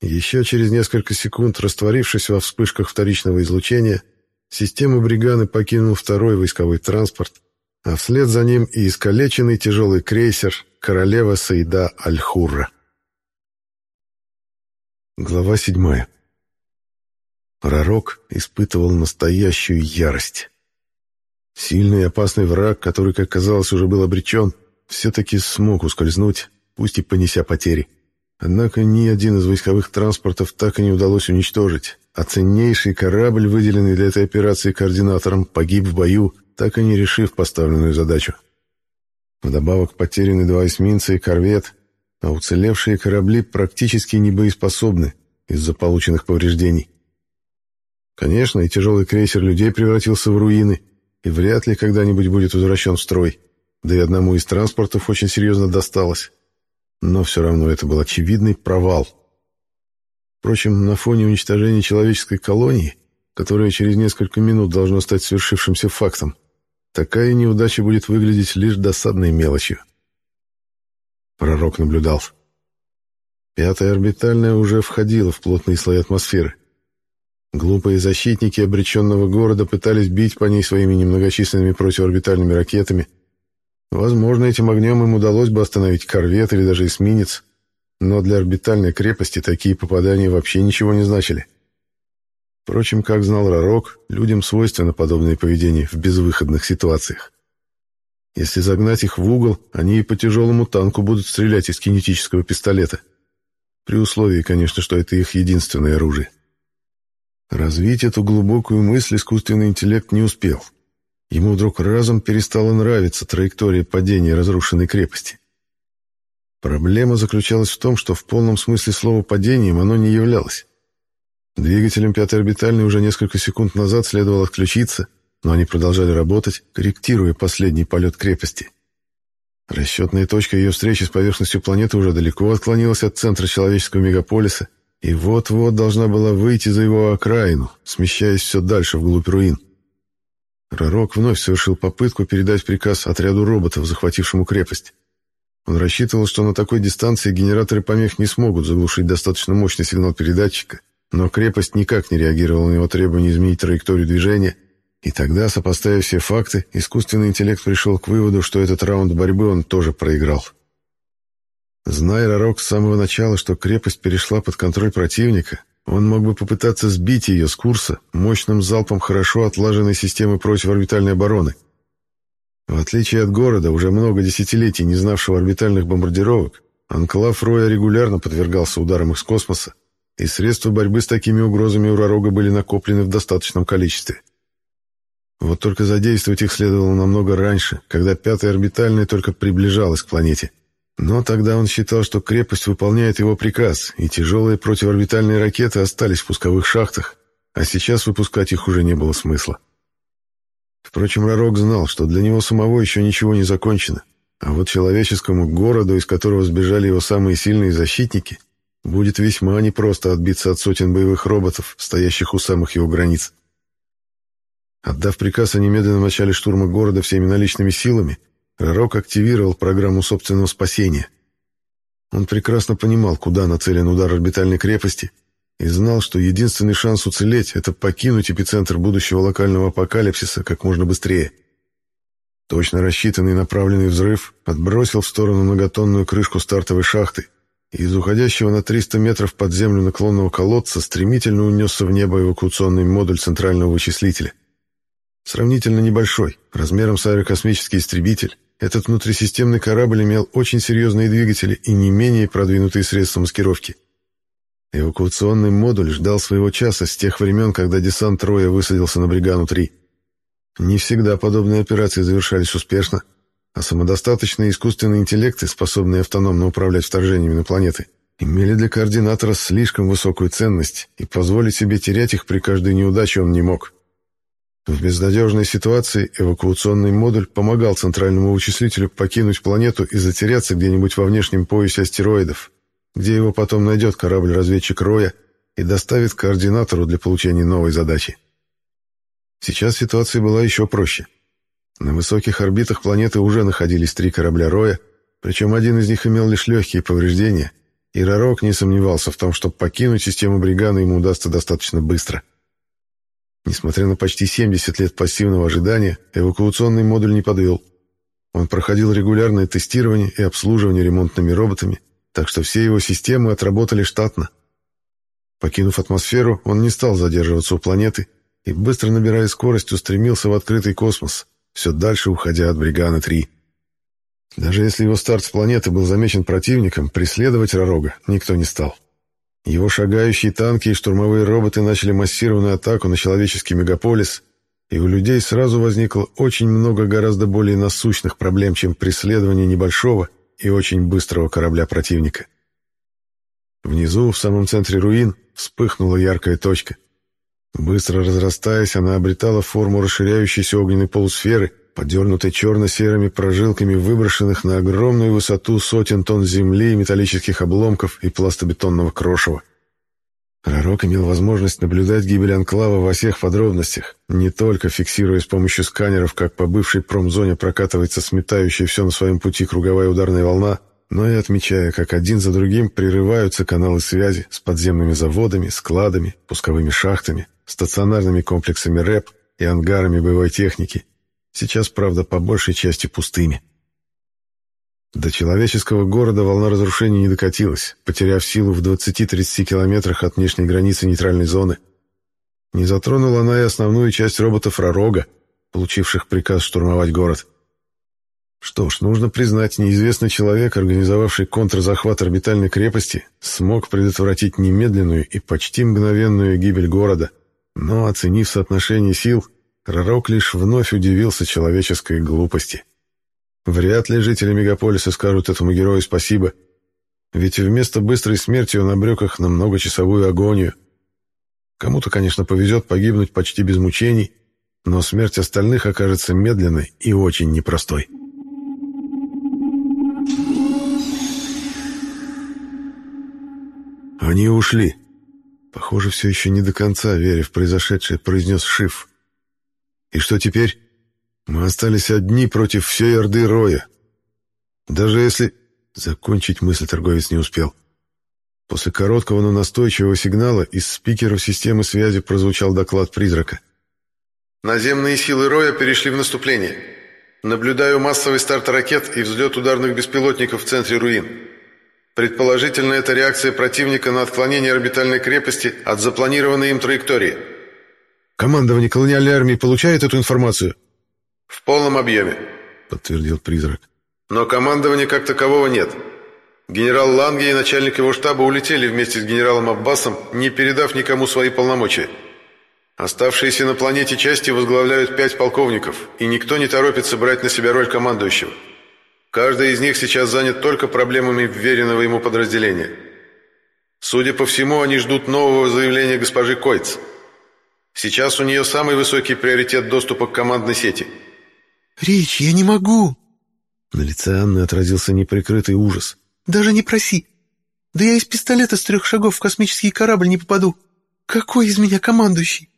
Еще через несколько секунд, растворившись во вспышках вторичного излучения, систему Бриганы покинул второй войсковой транспорт, а вслед за ним и искалеченный тяжелый крейсер «Королева Саида Аль-Хурра». Глава седьмая. Пророк испытывал настоящую ярость. Сильный и опасный враг, который, как казалось, уже был обречен, все-таки смог ускользнуть, пусть и понеся потери. Однако ни один из войсковых транспортов так и не удалось уничтожить, а ценнейший корабль, выделенный для этой операции координатором, погиб в бою, так и не решив поставленную задачу. Вдобавок потеряны два эсминца и корвет, а уцелевшие корабли практически не боеспособны из-за полученных повреждений. Конечно, и тяжелый крейсер людей превратился в руины, и вряд ли когда-нибудь будет возвращен в строй, да и одному из транспортов очень серьезно досталось. Но все равно это был очевидный провал. Впрочем, на фоне уничтожения человеческой колонии, которая через несколько минут должно стать свершившимся фактом, такая неудача будет выглядеть лишь досадной мелочью. Пророк наблюдал. Пятая орбитальная уже входила в плотные слои атмосферы. Глупые защитники обреченного города пытались бить по ней своими немногочисленными противорбитальными ракетами. Возможно, этим огнем им удалось бы остановить корвет или даже эсминец, но для орбитальной крепости такие попадания вообще ничего не значили. Впрочем, как знал Ророк, людям свойственно подобное поведение в безвыходных ситуациях. Если загнать их в угол, они и по тяжелому танку будут стрелять из кинетического пистолета. При условии, конечно, что это их единственное оружие. Развить эту глубокую мысль искусственный интеллект не успел. Ему вдруг разом перестала нравиться траектория падения разрушенной крепости. Проблема заключалась в том, что в полном смысле слова падением оно не являлось. Двигателям пятой орбитальной уже несколько секунд назад следовало отключиться — но они продолжали работать, корректируя последний полет крепости. Расчетная точка ее встречи с поверхностью планеты уже далеко отклонилась от центра человеческого мегаполиса и вот-вот должна была выйти за его окраину, смещаясь все дальше вглубь руин. Ророк вновь совершил попытку передать приказ отряду роботов, захватившему крепость. Он рассчитывал, что на такой дистанции генераторы помех не смогут заглушить достаточно мощный сигнал передатчика, но крепость никак не реагировала на его требование изменить траекторию движения — и тогда, сопоставив все факты, искусственный интеллект пришел к выводу, что этот раунд борьбы он тоже проиграл. Зная Ророк с самого начала, что крепость перешла под контроль противника, он мог бы попытаться сбить ее с курса мощным залпом хорошо отлаженной системы противорбитальной обороны. В отличие от города, уже много десятилетий не знавшего орбитальных бомбардировок, анклав Роя регулярно подвергался ударам из космоса, и средства борьбы с такими угрозами у Ророга были накоплены в достаточном количестве. Вот только задействовать их следовало намного раньше, когда пятая орбитальная только приближалась к планете. Но тогда он считал, что крепость выполняет его приказ, и тяжелые противорбитальные ракеты остались в пусковых шахтах, а сейчас выпускать их уже не было смысла. Впрочем, Ророк знал, что для него самого еще ничего не закончено, а вот человеческому городу, из которого сбежали его самые сильные защитники, будет весьма непросто отбиться от сотен боевых роботов, стоящих у самых его границ. Отдав приказ о немедленном начале штурма города всеми наличными силами, Ророк активировал программу собственного спасения. Он прекрасно понимал, куда нацелен удар орбитальной крепости, и знал, что единственный шанс уцелеть — это покинуть эпицентр будущего локального апокалипсиса как можно быстрее. Точно рассчитанный направленный взрыв отбросил в сторону многотонную крышку стартовой шахты, и из уходящего на 300 метров под землю наклонного колодца стремительно унесся в небо эвакуационный модуль центрального вычислителя. Сравнительно небольшой, размером с аэрокосмический истребитель, этот внутрисистемный корабль имел очень серьезные двигатели и не менее продвинутые средства маскировки. Эвакуационный модуль ждал своего часа с тех времен, когда десант Троя высадился на Бригану-3. Не всегда подобные операции завершались успешно, а самодостаточные искусственные интеллекты, способные автономно управлять вторжениями на планеты, имели для координатора слишком высокую ценность, и позволить себе терять их при каждой неудаче он не мог. В безнадежной ситуации эвакуационный модуль помогал центральному вычислителю покинуть планету и затеряться где-нибудь во внешнем поясе астероидов, где его потом найдет корабль-разведчик Роя и доставит координатору для получения новой задачи. Сейчас ситуация была еще проще. На высоких орбитах планеты уже находились три корабля Роя, причем один из них имел лишь легкие повреждения, и Ророк не сомневался в том, что покинуть систему Бригана ему удастся достаточно быстро. Несмотря на почти 70 лет пассивного ожидания, эвакуационный модуль не подвел. Он проходил регулярное тестирование и обслуживание ремонтными роботами, так что все его системы отработали штатно. Покинув атмосферу, он не стал задерживаться у планеты и, быстро набирая скорость, устремился в открытый космос, все дальше уходя от Бригана-3. Даже если его старт с планеты был замечен противником, преследовать Ророга никто не стал. Его шагающие танки и штурмовые роботы начали массированную атаку на человеческий мегаполис, и у людей сразу возникло очень много гораздо более насущных проблем, чем преследование небольшого и очень быстрого корабля противника. Внизу, в самом центре руин, вспыхнула яркая точка. Быстро разрастаясь, она обретала форму расширяющейся огненной полусферы, подернутой черно-серыми прожилками выброшенных на огромную высоту сотен тонн земли, металлических обломков и пластобетонного крошева. Пророк имел возможность наблюдать гибель анклава во всех подробностях, не только фиксируя с помощью сканеров, как по бывшей промзоне прокатывается сметающая все на своем пути круговая ударная волна, но и отмечая, как один за другим прерываются каналы связи с подземными заводами, складами, пусковыми шахтами, стационарными комплексами РЭП и ангарами боевой техники, сейчас, правда, по большей части пустыми. До человеческого города волна разрушений не докатилась, потеряв силу в 20-30 километрах от внешней границы нейтральной зоны. Не затронула она и основную часть роботов Ророга, получивших приказ штурмовать город. Что ж, нужно признать, неизвестный человек, организовавший контрзахват орбитальной крепости, смог предотвратить немедленную и почти мгновенную гибель города, но, оценив соотношение сил, Ророк лишь вновь удивился человеческой глупости. Вряд ли жители мегаполиса скажут этому герою спасибо, ведь вместо быстрой смерти он обрек их на многочасовую агонию. Кому-то, конечно, повезет погибнуть почти без мучений, но смерть остальных окажется медленной и очень непростой. Они ушли. Похоже, все еще не до конца, веря в произошедшее, произнес Шиф. И что теперь? Мы остались одни против всей Орды Роя. Даже если... Закончить мысль торговец не успел. После короткого, но настойчивого сигнала из спикеров системы связи прозвучал доклад призрака. «Наземные силы Роя перешли в наступление. Наблюдаю массовый старт ракет и взлет ударных беспилотников в центре руин. Предположительно, это реакция противника на отклонение орбитальной крепости от запланированной им траектории». «Командование колониальной армии получает эту информацию?» «В полном объеме», — подтвердил призрак. «Но командования как такового нет. Генерал Ланге и начальник его штаба улетели вместе с генералом Аббасом, не передав никому свои полномочия. Оставшиеся на планете части возглавляют пять полковников, и никто не торопится брать на себя роль командующего. Каждый из них сейчас занят только проблемами вверенного ему подразделения. Судя по всему, они ждут нового заявления госпожи Койц. Сейчас у нее самый высокий приоритет доступа к командной сети – «Речь, я не могу!» На лице Анны отразился неприкрытый ужас. «Даже не проси! Да я из пистолета с трех шагов в космический корабль не попаду! Какой из меня командующий?»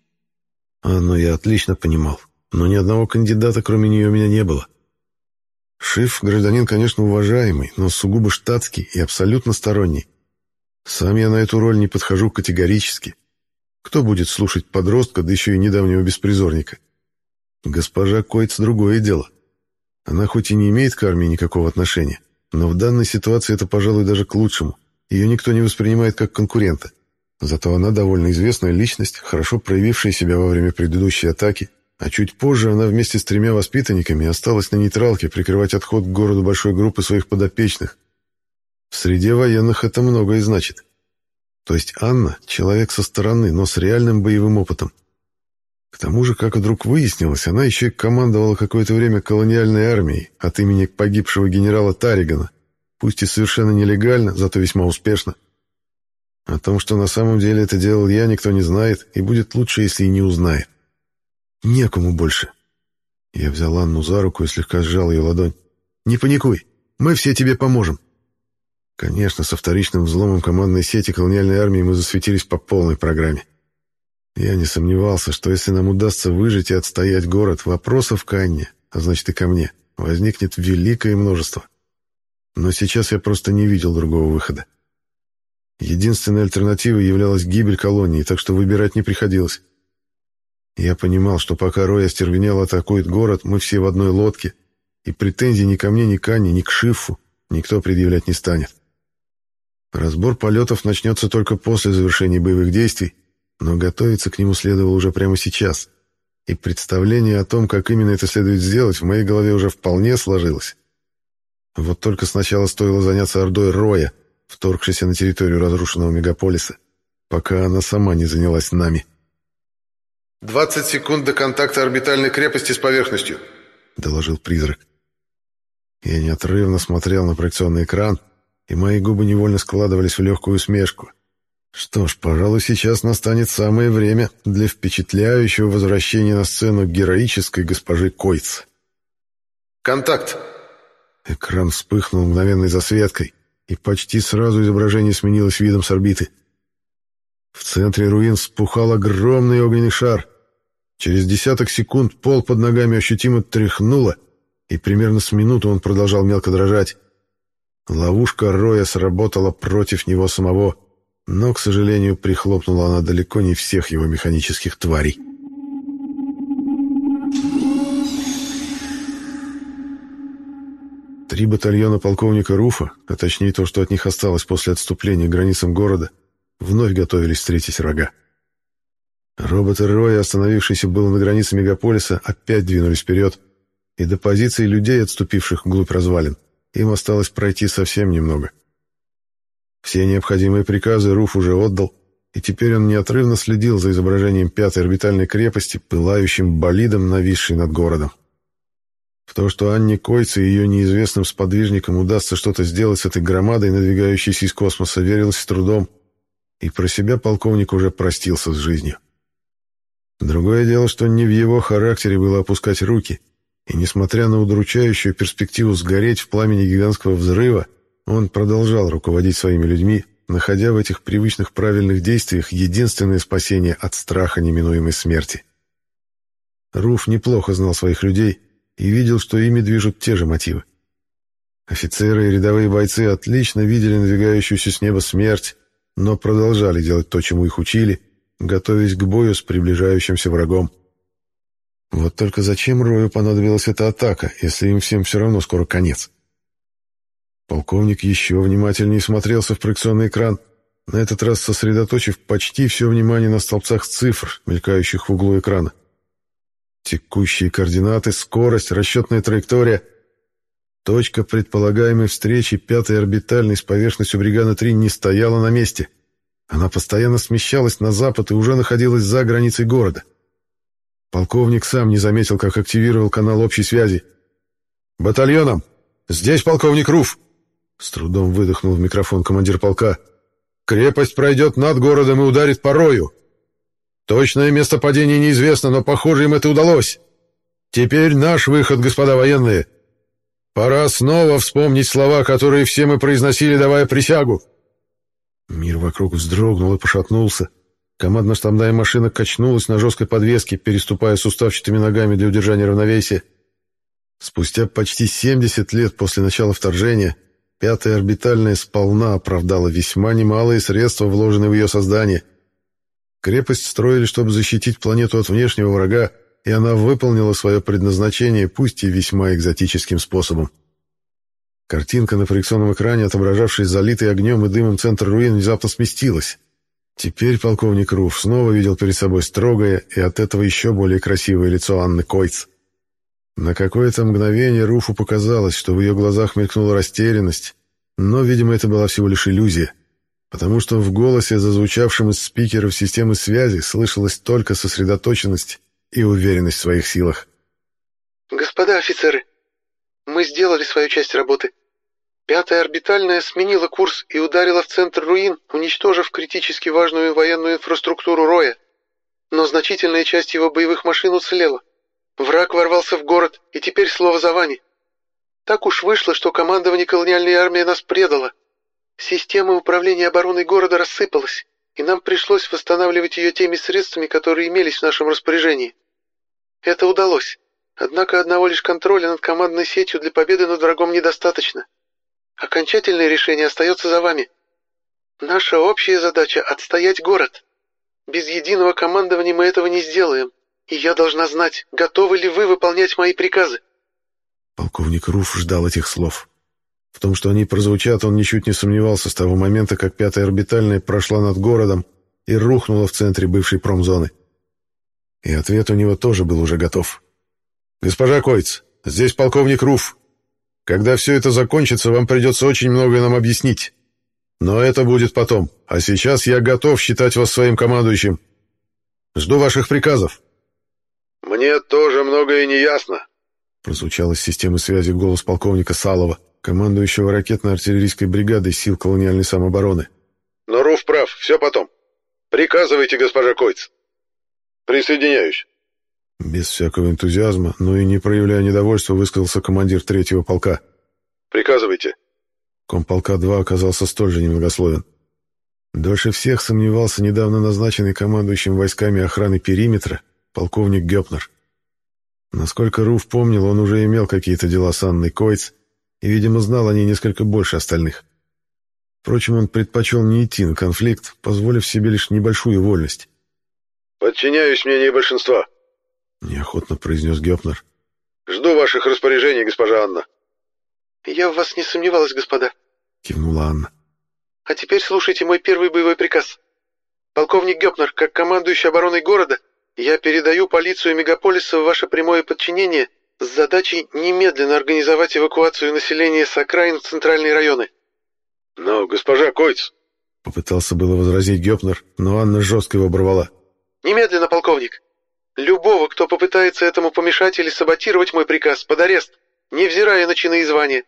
Анну я отлично понимал, но ни одного кандидата, кроме нее, у меня не было. Шиф — гражданин, конечно, уважаемый, но сугубо штатский и абсолютно сторонний. Сам я на эту роль не подхожу категорически. Кто будет слушать подростка, да еще и недавнего беспризорника?» Госпожа Койц другое дело. Она хоть и не имеет к армии никакого отношения, но в данной ситуации это, пожалуй, даже к лучшему. Ее никто не воспринимает как конкурента. Зато она довольно известная личность, хорошо проявившая себя во время предыдущей атаки, а чуть позже она вместе с тремя воспитанниками осталась на нейтралке прикрывать отход к городу большой группы своих подопечных. В среде военных это многое значит. То есть Анна — человек со стороны, но с реальным боевым опытом. К тому же, как вдруг выяснилось, она еще и командовала какое-то время колониальной армией от имени погибшего генерала Таригана, пусть и совершенно нелегально, зато весьма успешно. О том, что на самом деле это делал я, никто не знает, и будет лучше, если и не узнает. Некому больше. Я взял Анну за руку и слегка сжал ее ладонь. «Не паникуй, мы все тебе поможем». Конечно, со вторичным взломом командной сети колониальной армии мы засветились по полной программе. Я не сомневался, что если нам удастся выжить и отстоять город, вопросов к Анне, а значит и ко мне, возникнет великое множество. Но сейчас я просто не видел другого выхода. Единственной альтернативой являлась гибель колонии, так что выбирать не приходилось. Я понимал, что пока Рой остервенел атакует город, мы все в одной лодке, и претензий ни ко мне, ни к Анне, ни к Шифу никто предъявлять не станет. Разбор полетов начнется только после завершения боевых действий, но готовиться к нему следовало уже прямо сейчас. И представление о том, как именно это следует сделать, в моей голове уже вполне сложилось. Вот только сначала стоило заняться ордой Роя, вторгшейся на территорию разрушенного мегаполиса, пока она сама не занялась нами. «Двадцать секунд до контакта орбитальной крепости с поверхностью», — доложил призрак. Я неотрывно смотрел на проекционный экран, и мои губы невольно складывались в легкую усмешку. Что ж, пожалуй, сейчас настанет самое время для впечатляющего возвращения на сцену героической госпожи Койц. «Контакт!» Экран вспыхнул мгновенной засветкой, и почти сразу изображение сменилось видом с орбиты. В центре руин вспухал огромный огненный шар. Через десяток секунд пол под ногами ощутимо тряхнуло, и примерно с минуту он продолжал мелко дрожать. Ловушка Роя сработала против него самого — но, к сожалению, прихлопнула она далеко не всех его механических тварей. Три батальона полковника Руфа, а точнее то, что от них осталось после отступления к границам города, вновь готовились встретить врага. Роботы Роя, остановившиеся было на границе мегаполиса, опять двинулись вперед, и до позиций людей, отступивших вглубь развалин, им осталось пройти совсем немного — все необходимые приказы Руф уже отдал, и теперь он неотрывно следил за изображением пятой орбитальной крепости, пылающим болидом, нависшей над городом. В то, что Анне Койце и ее неизвестным сподвижникам удастся что-то сделать с этой громадой, надвигающейся из космоса, верилось с трудом, и про себя полковник уже простился с жизнью. Другое дело, что не в его характере было опускать руки, и, несмотря на удручающую перспективу сгореть в пламени гигантского взрыва, он продолжал руководить своими людьми, находя в этих привычных правильных действиях единственное спасение от страха неминуемой смерти. Руф неплохо знал своих людей и видел, что ими движут те же мотивы. Офицеры и рядовые бойцы отлично видели надвигающуюся с неба смерть, но продолжали делать то, чему их учили, готовясь к бою с приближающимся врагом. Вот только зачем Рою понадобилась эта атака, если им всем все равно скоро конец? Полковник еще внимательнее смотрелся в проекционный экран, на этот раз сосредоточив почти все внимание на столбцах цифр, мелькающих в углу экрана. Текущие координаты, скорость, расчетная траектория. Точка предполагаемой встречи пятой орбитальной с поверхностью Бригана-3 не стояла на месте. Она постоянно смещалась на запад и уже находилась за границей города. Полковник сам не заметил, как активировал канал общей связи. «Батальоном! Здесь полковник Руф!» С трудом выдохнул в микрофон командир полка. «Крепость пройдет над городом и ударит по рою. Точное место падения неизвестно, но, похоже, им это удалось. Теперь наш выход, господа военные. Пора снова вспомнить слова, которые все мы произносили, давая присягу». Мир вокруг вздрогнул и пошатнулся. Командно-штабная машина качнулась на жесткой подвеске, переступая суставчатыми ногами для удержания равновесия. Спустя почти 70 лет после начала вторжения Пятая орбитальная сполна оправдала весьма немалые средства, вложенные в ее создание. Крепость строили, чтобы защитить планету от внешнего врага, и она выполнила свое предназначение, пусть и весьма экзотическим способом. Картинка на проекционном экране, отображавшая залитый огнем и дымом центр руин, внезапно сместилась. Теперь полковник Руф снова видел перед собой строгое и от этого еще более красивое лицо Анны Койц. На какое-то мгновение Руфу показалось, что в ее глазах мелькнула растерянность, но, видимо, это была всего лишь иллюзия, потому что в голосе, зазвучавшем из спикеров системы связи, слышалась только сосредоточенность и уверенность в своих силах. «Господа офицеры, мы сделали свою часть работы. Пятая орбитальная сменила курс и ударила в центр руин, уничтожив критически важную военную инфраструктуру Роя. Но значительная часть его боевых машин уцелела. Враг ворвался в город, и теперь слово за вами. Так уж вышло, что командование колониальной армии нас предало. Система управления обороной города рассыпалась, и нам пришлось восстанавливать ее теми средствами, которые имелись в нашем распоряжении. Это удалось. Однако одного лишь контроля над командной сетью для победы над врагом недостаточно. Окончательное решение остается за вами. Наша общая задача — отстоять город. Без единого командования мы этого не сделаем и я должна знать, готовы ли вы выполнять мои приказы». Полковник Руф ждал этих слов. В том, что они прозвучат, он ничуть не сомневался с того момента, как пятая орбитальная прошла над городом и рухнула в центре бывшей промзоны. И ответ у него тоже был уже готов. «Госпожа Койц, здесь полковник Руф. Когда все это закончится, вам придется очень многое нам объяснить. Но это будет потом. А сейчас я готов считать вас своим командующим. Жду ваших приказов». «Мне тоже многое не ясно», — прозвучал из системы связи голос полковника Салова, командующего ракетно-артиллерийской бригадой сил колониальной самообороны. «Но Руф прав, все потом. Приказывайте, госпожа Койц. Присоединяюсь». Без всякого энтузиазма, но и не проявляя недовольства, высказался командир третьего полка. «Приказывайте». Комполка-2 оказался столь же немногословен. Дольше всех сомневался недавно назначенный командующим войсками охраны периметра полковник Гёпнер. Насколько Руф помнил, он уже имел какие-то дела с Анной Койц и, видимо, знал о ней несколько больше остальных. Впрочем, он предпочел не идти на конфликт, позволив себе лишь небольшую вольность. «Подчиняюсь мнению большинства», — неохотно произнес Гёпнер. «Жду ваших распоряжений, госпожа Анна». «Я в вас не сомневалась, господа», — кивнула Анна. «А теперь слушайте мой первый боевой приказ. Полковник Гёпнер, как командующий обороной города, я передаю полицию мегаполиса в ваше прямое подчинение с задачей немедленно организовать эвакуацию населения с окраин в центральные районы». «Но, госпожа Койц...» Попытался было возразить Гёпнер, но Анна жестко его оборвала. «Немедленно, полковник. Любого, кто попытается этому помешать или саботировать мой приказ, под арест, невзирая на чины и звания.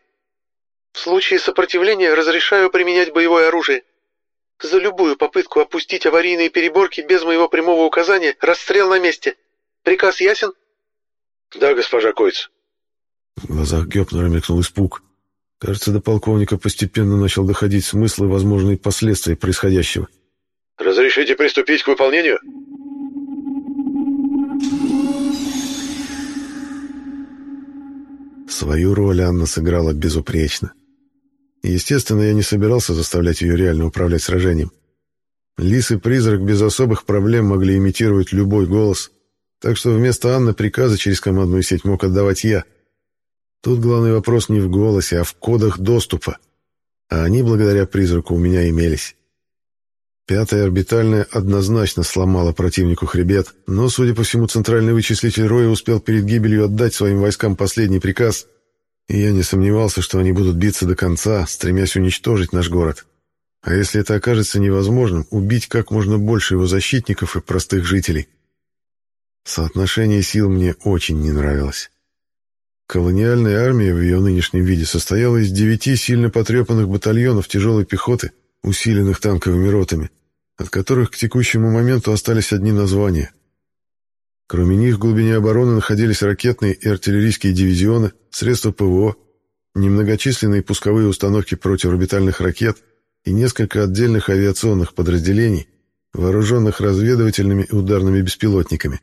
В случае сопротивления разрешаю применять боевое оружие. За любую попытку опустить аварийные переборки без моего прямого указания расстрел на месте. Приказ ясен? Да, госпожа Койц. В глазах Гёпнера мелькнул испуг. Кажется, до полковника постепенно начал доходить смысл и возможные последствия происходящего. «Разрешите приступить к выполнению?» Свою роль Анна сыграла безупречно. Естественно, я не собирался заставлять ее реально управлять сражением. Лис и призрак без особых проблем могли имитировать любой голос, так что вместо Анны приказы через командную сеть мог отдавать я. Тут главный вопрос не в голосе, а в кодах доступа. А они, благодаря призраку, у меня имелись. Пятая орбитальная однозначно сломала противнику хребет, но, судя по всему, центральный вычислитель Роя успел перед гибелью отдать своим войскам последний приказ, и я не сомневался, что они будут биться до конца, стремясь уничтожить наш город. А если это окажется невозможным, убить как можно больше его защитников и простых жителей. Соотношение сил мне очень не нравилось. Колониальная армия в ее нынешнем виде состояла из девяти сильно потрепанных батальонов тяжелой пехоты, усиленных танковыми ротами, от которых к текущему моменту остались одни названия — Кроме них в глубине обороны находились ракетные и артиллерийские дивизионы, средства ПВО, немногочисленные пусковые установки противорбитальных ракет и несколько отдельных авиационных подразделений, вооруженных разведывательными и ударными беспилотниками.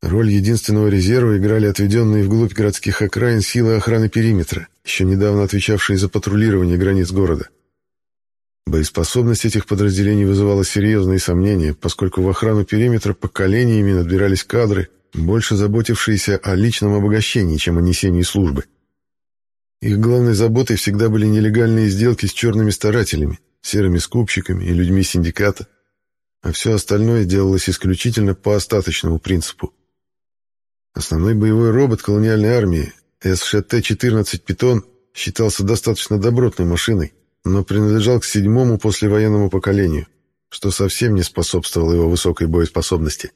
Роль единственного резерва играли отведенные вглубь городских окраин силы охраны периметра, еще недавно отвечавшие за патрулирование границ города. Боеспособность этих подразделений вызывала серьезные сомнения, поскольку в охрану периметра поколениями набирались кадры, больше заботившиеся о личном обогащении, чем о несении службы. Их главной заботой всегда были нелегальные сделки с черными старателями, серыми скупщиками и людьми синдиката, а все остальное делалось исключительно по остаточному принципу. Основной боевой робот колониальной армии, СШТ-14 «Питон», считался достаточно добротной машиной, но принадлежал к седьмому послевоенному поколению, что совсем не способствовало его высокой боеспособности.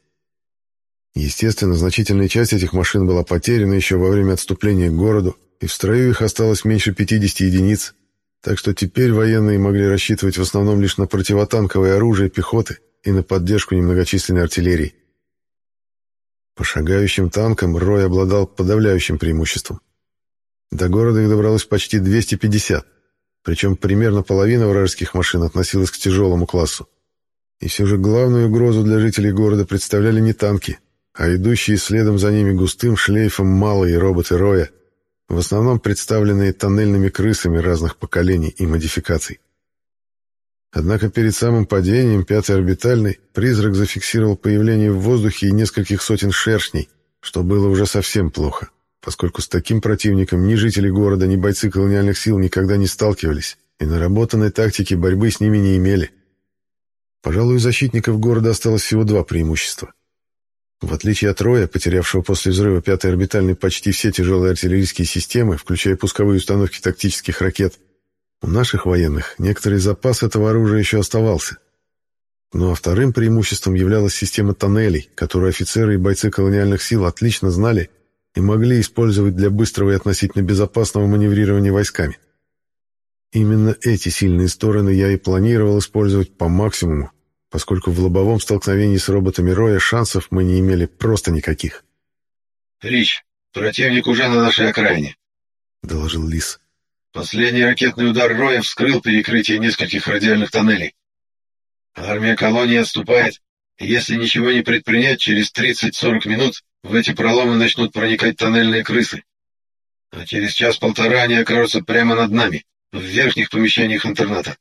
Естественно, значительная часть этих машин была потеряна еще во время отступления к городу, и в строю их осталось меньше 50 единиц, так что теперь военные могли рассчитывать в основном лишь на противотанковое оружие пехоты и на поддержку немногочисленной артиллерии. По шагающим танкам Рой обладал подавляющим преимуществом. До города их добралось почти 250, причем примерно половина вражеских машин относилась к тяжелому классу. И все же главную угрозу для жителей города представляли не танки, а идущие следом за ними густым шлейфом малые роботы Роя, в основном представленные тоннельными крысами разных поколений и модификаций. Однако перед самым падением пятой орбитальной призрак зафиксировал появление в воздухе и нескольких сотен шершней, что было уже совсем плохо поскольку с таким противником ни жители города, ни бойцы колониальных сил никогда не сталкивались и наработанной тактики борьбы с ними не имели. Пожалуй, у защитников города осталось всего два преимущества. В отличие от Роя, потерявшего после взрыва пятой орбитальной почти все тяжелые артиллерийские системы, включая пусковые установки тактических ракет, у наших военных некоторый запас этого оружия еще оставался. Ну а вторым преимуществом являлась система тоннелей, которую офицеры и бойцы колониальных сил отлично знали и могли использовать для быстрого и относительно безопасного маневрирования войсками. Именно эти сильные стороны я и планировал использовать по максимуму, поскольку в лобовом столкновении с роботами Роя шансов мы не имели просто никаких. «Рич, противник уже на нашей окраине», — доложил Лис. «Последний ракетный удар Роя вскрыл перекрытие нескольких радиальных тоннелей. Армия колонии отступает, и если ничего не предпринять, через 30-40 минут в эти проломы начнут проникать тоннельные крысы. А через час-полтора они окажутся прямо над нами, в верхних помещениях интерната.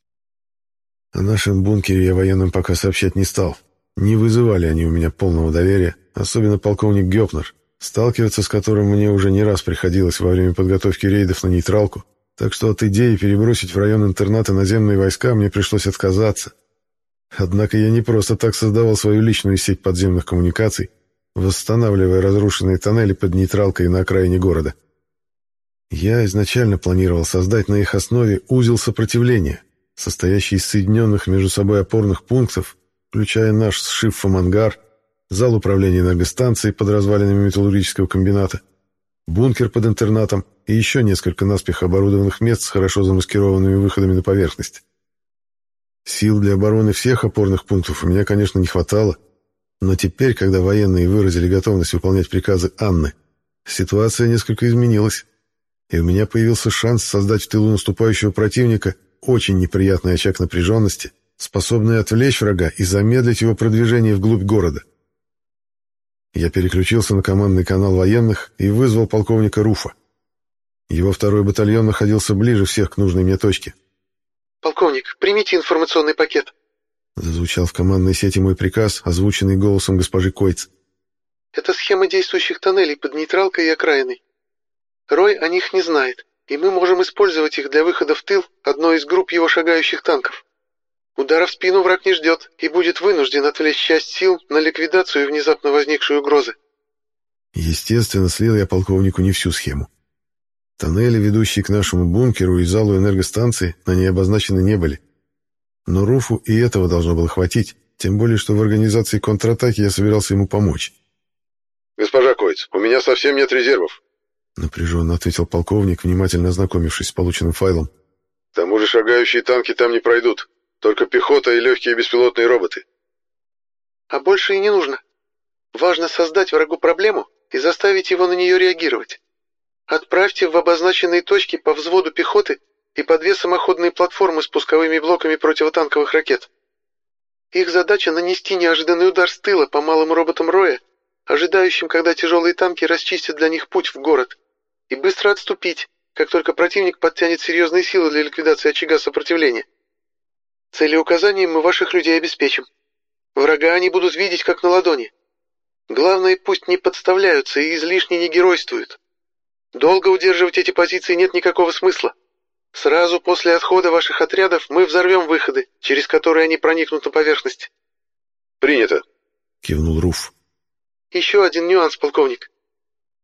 О нашем бункере я военным пока сообщать не стал. Не вызывали они у меня полного доверия, особенно полковник Гёпнер, сталкиваться с которым мне уже не раз приходилось во время подготовки рейдов на нейтралку, так что от идеи перебросить в район интерната наземные войска мне пришлось отказаться. Однако я не просто так создавал свою личную сеть подземных коммуникаций, восстанавливая разрушенные тоннели под нейтралкой на окраине города. Я изначально планировал создать на их основе узел сопротивления, состоящий из соединенных между собой опорных пунктов, включая наш с Шиффом ангар, зал управления энергостанцией под развалинами металлургического комбината, бункер под интернатом и еще несколько наспех оборудованных мест с хорошо замаскированными выходами на поверхность. Сил для обороны всех опорных пунктов у меня, конечно, не хватало, но теперь, когда военные выразили готовность выполнять приказы Анны, ситуация несколько изменилась, и у меня появился шанс создать в тылу наступающего противника очень неприятный очаг напряженности, способный отвлечь врага и замедлить его продвижение вглубь города. Я переключился на командный канал военных и вызвал полковника Руфа. Его второй батальон находился ближе всех к нужной мне точке. «Полковник, примите информационный пакет», — зазвучал в командной сети мой приказ, озвученный голосом госпожи Койц. «Это схема действующих тоннелей под нейтралкой и окраиной. Рой о них не знает и мы можем использовать их для выхода в тыл одной из групп его шагающих танков. Удара в спину враг не ждет и будет вынужден отвлечь часть сил на ликвидацию внезапно возникшей угрозы. Естественно, слил я полковнику не всю схему. Тоннели, ведущие к нашему бункеру и залу энергостанции, на ней обозначены не были. Но Руфу и этого должно было хватить, тем более, что в организации контратаки я собирался ему помочь. «Госпожа Койц, у меня совсем нет резервов. Напряженно ответил полковник, внимательно ознакомившись с полученным файлом. К тому же шагающие танки там не пройдут. Только пехота и легкие беспилотные роботы. А больше и не нужно. Важно создать врагу проблему и заставить его на нее реагировать. Отправьте в обозначенные точки по взводу пехоты и по две самоходные платформы с пусковыми блоками противотанковых ракет. Их задача нанести неожиданный удар с тыла по малым роботам Роя, ожидающим, когда тяжелые танки расчистят для них путь в город и быстро отступить, как только противник подтянет серьезные силы для ликвидации очага сопротивления. Целеуказанием мы ваших людей обеспечим. Врага они будут видеть как на ладони. Главное, пусть не подставляются и излишне не геройствуют. Долго удерживать эти позиции нет никакого смысла. Сразу после отхода ваших отрядов мы взорвем выходы, через которые они проникнут на поверхность. Принято, кивнул Руф. Еще один нюанс, полковник.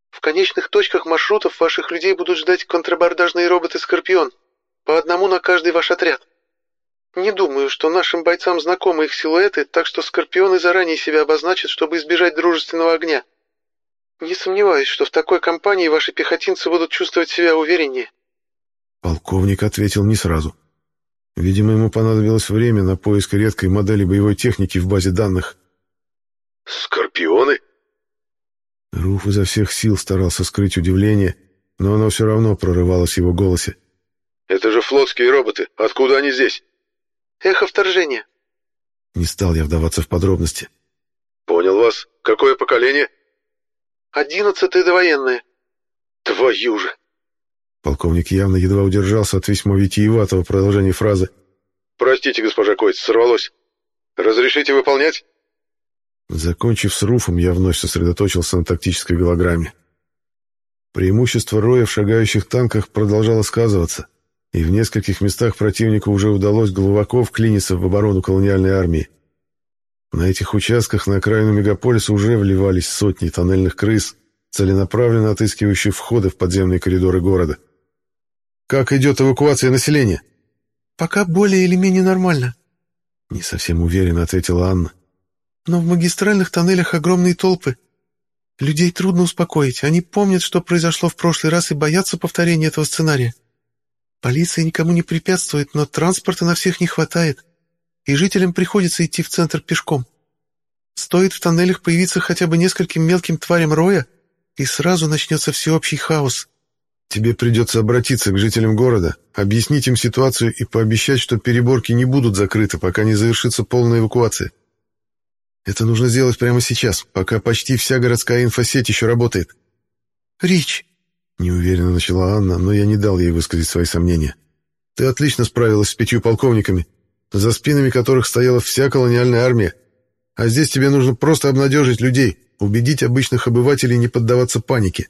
В конечных точках маршрутов ваших людей будут ждать контрабордажные роботы «Скорпион», по одному на каждый ваш отряд. Не думаю, что нашим бойцам знакомы их силуэты, так что «Скорпионы» заранее себя обозначат, чтобы избежать дружественного огня. Не сомневаюсь, что в такой компании ваши пехотинцы будут чувствовать себя увереннее. Полковник ответил не сразу. Видимо, ему понадобилось время на поиск редкой модели боевой техники в базе данных. «Скорпионы?» Руф изо всех сил старался скрыть удивление, но оно все равно прорывалось в его голосе. «Это же флотские роботы. Откуда они здесь?» «Эхо вторжения». Не стал я вдаваться в подробности. «Понял вас. Какое поколение?» «Одиннадцатое довоенное». «Твою же!» Полковник явно едва удержался от весьма витиеватого продолжения фразы. «Простите, госпожа Койц, сорвалось. Разрешите выполнять?» Закончив с руфом, я вновь сосредоточился на тактической голограмме. Преимущество роя в шагающих танках продолжало сказываться, и в нескольких местах противнику уже удалось глубоко вклиниться в оборону колониальной армии. На этих участках на окраину мегаполиса уже вливались сотни тоннельных крыс, целенаправленно отыскивающих входы в подземные коридоры города. «Как идет эвакуация населения?» «Пока более или менее нормально», — не совсем уверенно ответила Анна. «Но в магистральных тоннелях огромные толпы. Людей трудно успокоить. Они помнят, что произошло в прошлый раз, и боятся повторения этого сценария. Полиция никому не препятствует, но транспорта на всех не хватает, и жителям приходится идти в центр пешком. Стоит в тоннелях появиться хотя бы нескольким мелким тварям роя, и сразу начнется всеобщий хаос. Тебе придется обратиться к жителям города, объяснить им ситуацию и пообещать, что переборки не будут закрыты, пока не завершится полная эвакуация. Это нужно сделать прямо сейчас, пока почти вся городская инфосеть еще работает. «Рич!» — неуверенно начала Анна, но я не дал ей высказать свои сомнения. «Ты отлично справилась с пятью полковниками, за спинами которых стояла вся колониальная армия. А здесь тебе нужно просто обнадежить людей, убедить обычных обывателей не поддаваться панике.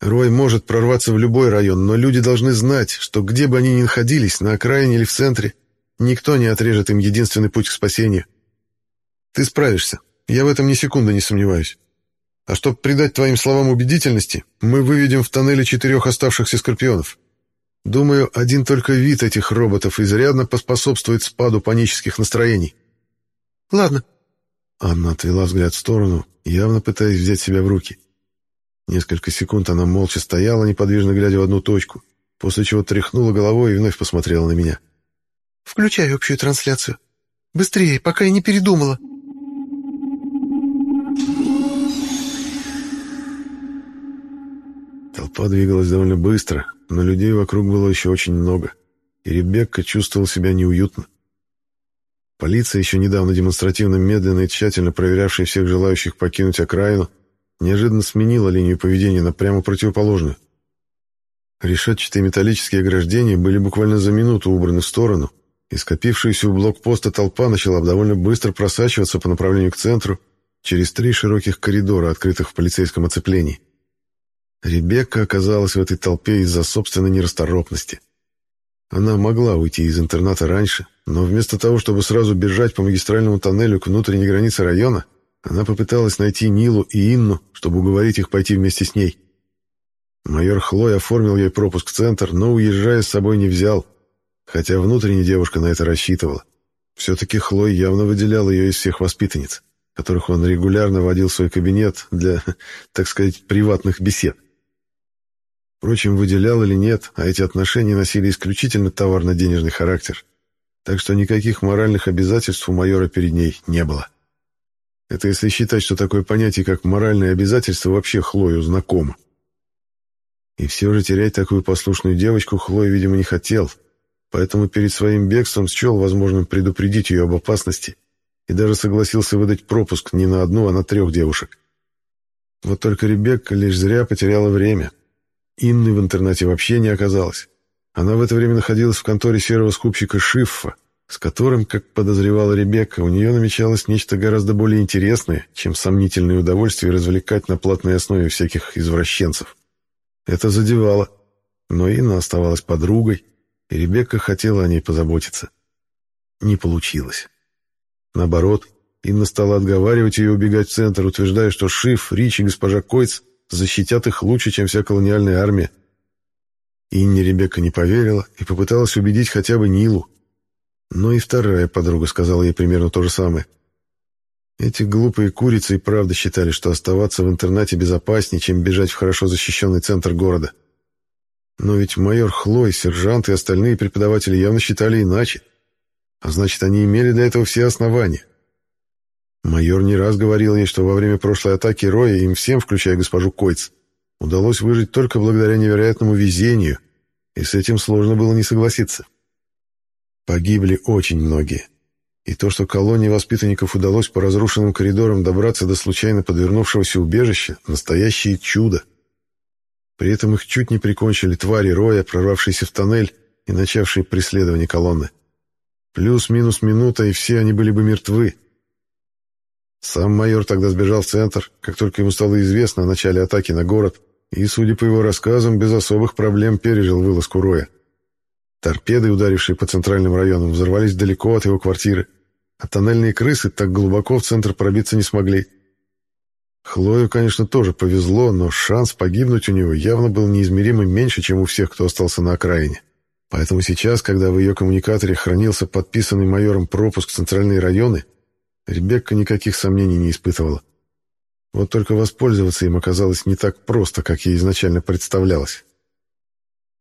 Рой может прорваться в любой район, но люди должны знать, что где бы они ни находились, на окраине или в центре, никто не отрежет им единственный путь к спасению. Ты справишься, я в этом ни секунды не сомневаюсь. А чтобы придать твоим словам убедительности, мы выведем в тоннеле четырех оставшихся скорпионов. Думаю, один только вид этих роботов изрядно поспособствует спаду панических настроений. Ладно. Анна отвела взгляд в сторону, явно пытаясь взять себя в руки. Несколько секунд она молча стояла, неподвижно глядя в одну точку, после чего тряхнула головой и вновь посмотрела на меня. «Включай общую трансляцию. Быстрее, пока я не передумала». Толпа двигалась довольно быстро, но людей вокруг было еще очень много, и Ребекка чувствовал себя неуютно. Полиция, еще недавно демонстративно медленно и тщательно проверявшая всех желающих покинуть окраину, неожиданно сменила линию поведения на прямо противоположную. Решетчатые металлические ограждения были буквально за минуту убраны в сторону, и скопившаяся у блокпоста толпа начала довольно быстро просачиваться по направлению к центру через три широких коридора, открытых в полицейском оцеплении. Ребекка оказалась в этой толпе из-за собственной нерасторопности. Она могла уйти из интерната раньше, но вместо того, чтобы сразу бежать по магистральному тоннелю к внутренней границе района, она попыталась найти Нилу и Инну, чтобы уговорить их пойти вместе с ней. Майор Хлой оформил ей пропуск в центр, но, уезжая с собой, не взял, хотя внутренне девушка на это рассчитывала. Все-таки Хлой явно выделял ее из всех воспитанниц, которых он регулярно водил в свой кабинет для, так сказать, приватных бесед. Впрочем, выделял или нет, а эти отношения носили исключительно товарно-денежный характер, так что никаких моральных обязательств у майора перед ней не было. Это если считать, что такое понятие, как моральные обязательства, вообще Хлою знакомо. И все же терять такую послушную девочку Хлоя, видимо, не хотел, поэтому перед своим бегством счел возможным предупредить ее об опасности и даже согласился выдать пропуск не на одну, а на трех девушек. Вот только Ребекка лишь зря потеряла время, Инны в интернате вообще не оказалось. Она в это время находилась в конторе серого скупщика Шиффа, с которым, как подозревала Ребекка, у нее намечалось нечто гораздо более интересное, чем сомнительное удовольствие развлекать на платной основе всяких извращенцев. Это задевало. Но Инна оставалась подругой, и Ребекка хотела о ней позаботиться. Не получилось. Наоборот, Инна стала отговаривать ее убегать в центр, утверждая, что Шиф, Рич и госпожа Койц защитят их лучше, чем вся колониальная армия. Инне Ребекка не поверила и попыталась убедить хотя бы Нилу. Но и вторая подруга сказала ей примерно то же самое. Эти глупые курицы и правда считали, что оставаться в интернате безопаснее, чем бежать в хорошо защищенный центр города. Но ведь майор Хлой, сержант и остальные преподаватели явно считали иначе. А значит, они имели для этого все основания. Майор не раз говорил ей, что во время прошлой атаки Роя им всем, включая госпожу Койц, удалось выжить только благодаря невероятному везению, и с этим сложно было не согласиться. Погибли очень многие. И то, что колонии воспитанников удалось по разрушенным коридорам добраться до случайно подвернувшегося убежища, настоящее чудо. При этом их чуть не прикончили твари Роя, прорвавшиеся в тоннель и начавшие преследование колонны. Плюс-минус минута, и все они были бы мертвы. Сам майор тогда сбежал в центр, как только ему стало известно о начале атаки на город, и, судя по его рассказам, без особых проблем пережил вылазку Роя. Торпеды, ударившие по центральным районам, взорвались далеко от его квартиры. а тоннельные крысы так глубоко в центр пробиться не смогли. Хлою, конечно, тоже повезло, но шанс погибнуть у него явно был неизмеримо меньше, чем у всех, кто остался на окраине. Поэтому сейчас, когда в ее коммуникаторе хранился подписанный майором пропуск в центральные районы, Ребекка никаких сомнений не испытывала. Вот только воспользоваться им оказалось не так просто, как ей изначально представлялось.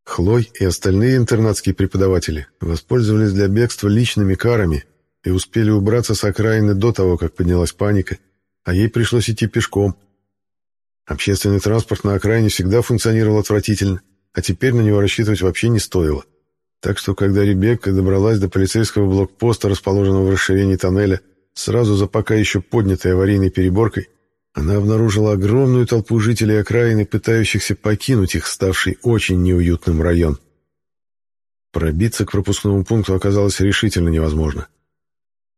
Хлой и остальные интернатские преподаватели воспользовались для бегства личными карами и успели убраться с окраины до того, как поднялась паника, а ей пришлось идти пешком. Общественный транспорт на окраине всегда функционировал отвратительно, а теперь на него рассчитывать вообще не стоило. Так что, когда Ребекка добралась до полицейского блокпоста, расположенного в расширении тоннеля, сразу за пока еще поднятой аварийной переборкой, она обнаружила огромную толпу жителей окраины, пытающихся покинуть их, ставший очень неуютным район. Пробиться к пропускному пункту оказалось решительно невозможно.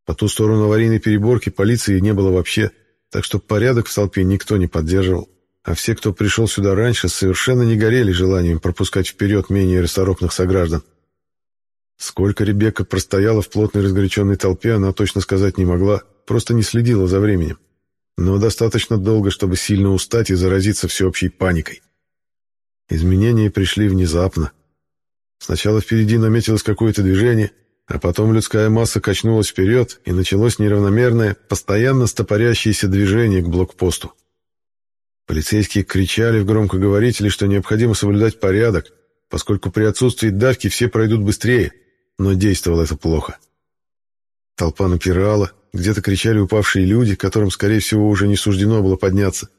По ту сторону аварийной переборки полиции не было вообще, так что порядок в толпе никто не поддерживал, а все, кто пришел сюда раньше, совершенно не горели желанием пропускать вперед менее расторопных сограждан. Сколько Ребекка простояла в плотной разгоряченной толпе, она точно сказать не могла, просто не следила за временем. Но достаточно долго, чтобы сильно устать и заразиться всеобщей паникой. Изменения пришли внезапно. Сначала впереди наметилось какое-то движение, а потом людская масса качнулась вперед, и началось неравномерное, постоянно стопорящееся движение к блокпосту. Полицейские кричали в громкоговорители, что необходимо соблюдать порядок, поскольку при отсутствии давки все пройдут быстрее, но действовало это плохо. Толпа напирала, где-то кричали упавшие люди, которым, скорее всего, уже не суждено было подняться.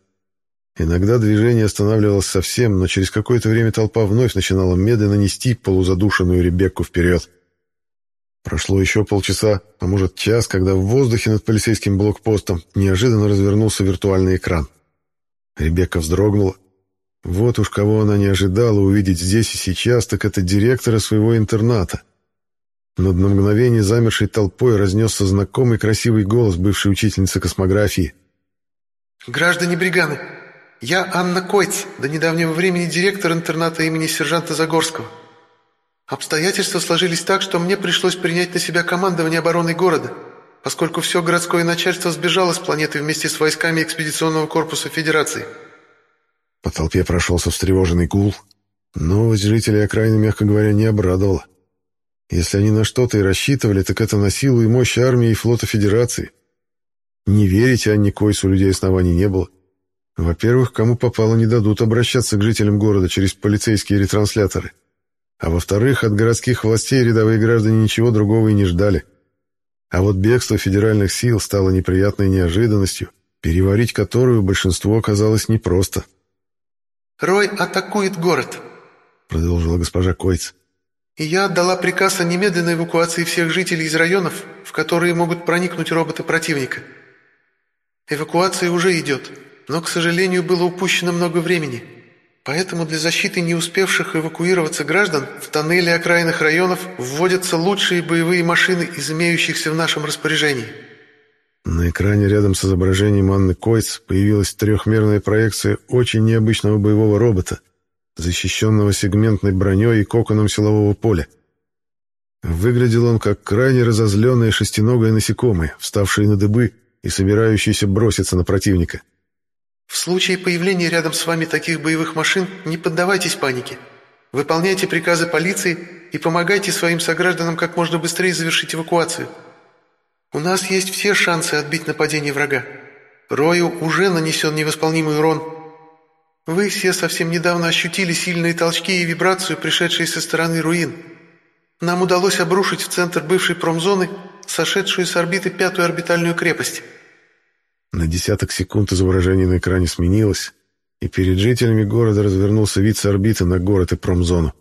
Иногда движение останавливалось совсем, но через какое-то время толпа вновь начинала медленно нести полузадушенную Ребекку вперед. Прошло еще полчаса, а может час, когда в воздухе над полицейским блокпостом неожиданно развернулся виртуальный экран. Ребекка вздрогнула. Вот уж кого она не ожидала увидеть здесь и сейчас, так это директора своего интерната. Над на мгновение замершей толпой разнесся знакомый красивый голос бывшей учительницы космографии. «Граждане Бриганы, я Анна Койц, до недавнего времени директор интерната имени сержанта Загорского. Обстоятельства сложились так, что мне пришлось принять на себя командование обороной города, поскольку все городское начальство сбежало с планеты вместе с войсками экспедиционного корпуса Федерации». По толпе прошелся встревоженный гул. Новость жителей окраины, мягко говоря, не обрадовала. Если они на что-то и рассчитывали, так это на силу и мощь армии и флота Федерации. Не верить Анне Койс у людей оснований не было. Во-первых, кому попало не дадут обращаться к жителям города через полицейские ретрансляторы. А во-вторых, от городских властей рядовые граждане ничего другого и не ждали. А вот бегство федеральных сил стало неприятной неожиданностью, переварить которую большинство оказалось непросто. «Рой атакует город», — продолжила госпожа Койц и я отдала приказ о немедленной эвакуации всех жителей из районов, в которые могут проникнуть роботы противника. Эвакуация уже идет, но, к сожалению, было упущено много времени. Поэтому для защиты не успевших эвакуироваться граждан в тоннели окраинных районов вводятся лучшие боевые машины из имеющихся в нашем распоряжении. На экране рядом с изображением Анны Койц появилась трехмерная проекция очень необычного боевого робота, защищенного сегментной броней и коконом силового поля. Выглядел он как крайне разозленное шестиногое насекомое, вставшее на дыбы и собирающееся броситься на противника. «В случае появления рядом с вами таких боевых машин не поддавайтесь панике. Выполняйте приказы полиции и помогайте своим согражданам как можно быстрее завершить эвакуацию. У нас есть все шансы отбить нападение врага. Рою уже нанесен невосполнимый урон, вы все совсем недавно ощутили сильные толчки и вибрацию, пришедшие со стороны руин. Нам удалось обрушить в центр бывшей промзоны сошедшую с орбиты пятую орбитальную крепость. На десяток секунд изображение на экране сменилось, и перед жителями города развернулся вид с орбиты на город и промзону.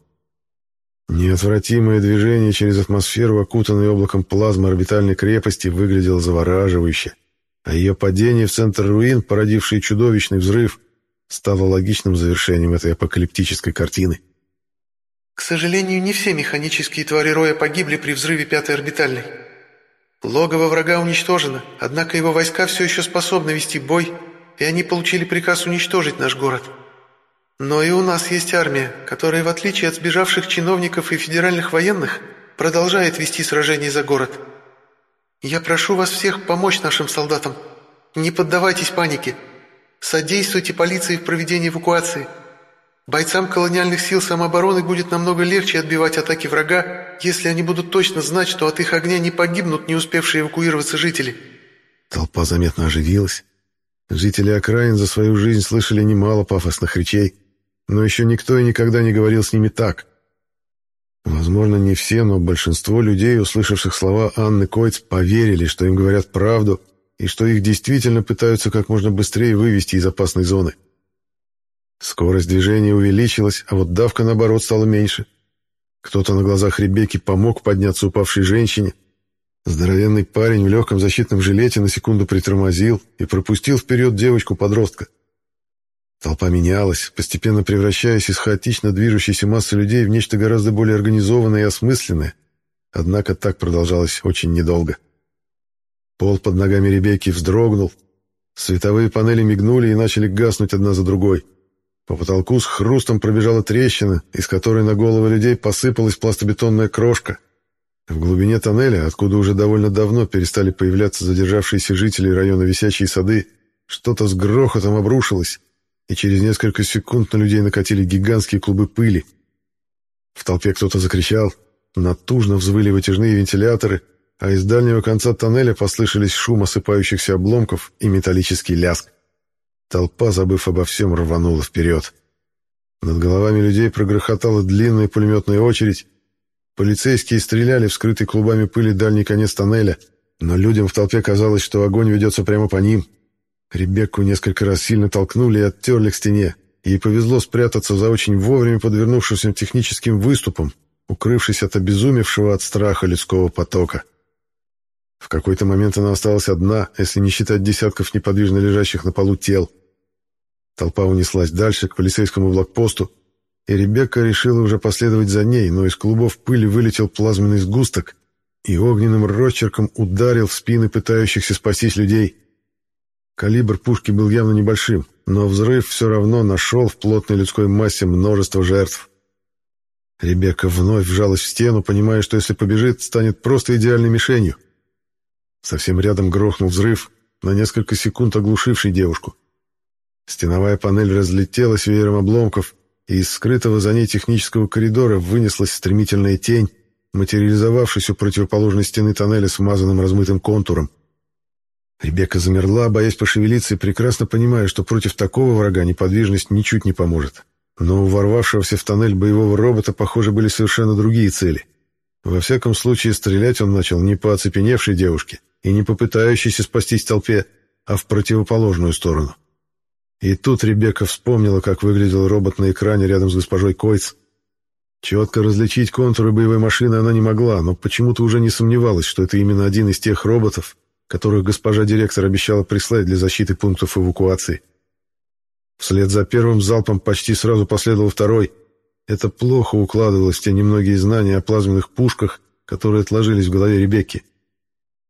Неотвратимое движение через атмосферу, окутанной облаком плазмы орбитальной крепости, выглядело завораживающе, а ее падение в центр руин, породившее чудовищный взрыв, стало логичным завершением этой апокалиптической картины. К сожалению, не все механические твари Роя погибли при взрыве пятой орбитальной. Логово врага уничтожено, однако его войска все еще способны вести бой, и они получили приказ уничтожить наш город. Но и у нас есть армия, которая, в отличие от сбежавших чиновников и федеральных военных, продолжает вести сражение за город. «Я прошу вас всех помочь нашим солдатам. Не поддавайтесь панике. Содействуйте полиции в проведении эвакуации. Бойцам колониальных сил самообороны будет намного легче отбивать атаки врага, если они будут точно знать, что от их огня не погибнут не успевшие эвакуироваться жители». Толпа заметно оживилась. Жители окраин за свою жизнь слышали немало пафосных речей, но еще никто и никогда не говорил с ними так. Возможно, не все, но большинство людей, услышавших слова Анны Койц, поверили, что им говорят правду и что их действительно пытаются как можно быстрее вывести из опасной зоны. Скорость движения увеличилась, а вот давка, наоборот, стала меньше. Кто-то на глазах Ребекки помог подняться упавшей женщине. Здоровенный парень в легком защитном жилете на секунду притормозил и пропустил вперед девочку-подростка. Толпа менялась, постепенно превращаясь из хаотично движущейся массы людей в нечто гораздо более организованное и осмысленное. Однако так продолжалось очень недолго. Пол под ногами Ребекки вздрогнул. Световые панели мигнули и начали гаснуть одна за другой. По потолку с хрустом пробежала трещина, из которой на головы людей посыпалась пластобетонная крошка. В глубине тоннеля, откуда уже довольно давно перестали появляться задержавшиеся жители района Висячие сады, что-то с грохотом обрушилось, и через несколько секунд на людей накатили гигантские клубы пыли. В толпе кто-то закричал, натужно взвыли вытяжные вентиляторы, а из дальнего конца тоннеля послышались шум осыпающихся обломков и металлический ляск. Толпа, забыв обо всем, рванула вперед. Над головами людей прогрохотала длинная пулеметная очередь. Полицейские стреляли в скрытый клубами пыли дальний конец тоннеля, но людям в толпе казалось, что огонь ведется прямо по ним — Ребекку несколько раз сильно толкнули и оттерли к стене. Ей повезло спрятаться за очень вовремя подвернувшимся техническим выступом, укрывшись от обезумевшего от страха людского потока. В какой-то момент она осталась одна, если не считать десятков неподвижно лежащих на полу тел. Толпа унеслась дальше, к полицейскому блокпосту, и Ребекка решила уже последовать за ней, но из клубов пыли вылетел плазменный сгусток и огненным росчерком ударил в спины пытающихся спастись людей. Калибр пушки был явно небольшим, но взрыв все равно нашел в плотной людской массе множество жертв. Ребекка вновь вжалась в стену, понимая, что если побежит, станет просто идеальной мишенью. Совсем рядом грохнул взрыв, на несколько секунд оглушивший девушку. Стеновая панель разлетелась веером обломков, и из скрытого за ней технического коридора вынеслась стремительная тень, материализовавшись у противоположной стены тоннеля смазанным размытым контуром. Ребекка замерла, боясь пошевелиться и прекрасно понимая, что против такого врага неподвижность ничуть не поможет. Но у ворвавшегося в тоннель боевого робота, похоже, были совершенно другие цели. Во всяком случае, стрелять он начал не по оцепеневшей девушке и не попытающейся спастись толпе, а в противоположную сторону. И тут Ребекка вспомнила, как выглядел робот на экране рядом с госпожой Койц. Четко различить контуры боевой машины она не могла, но почему-то уже не сомневалась, что это именно один из тех роботов, которых госпожа директор обещала прислать для защиты пунктов эвакуации. Вслед за первым залпом почти сразу последовал второй. Это плохо укладывалось те немногие знания о плазменных пушках, которые отложились в голове Ребекки.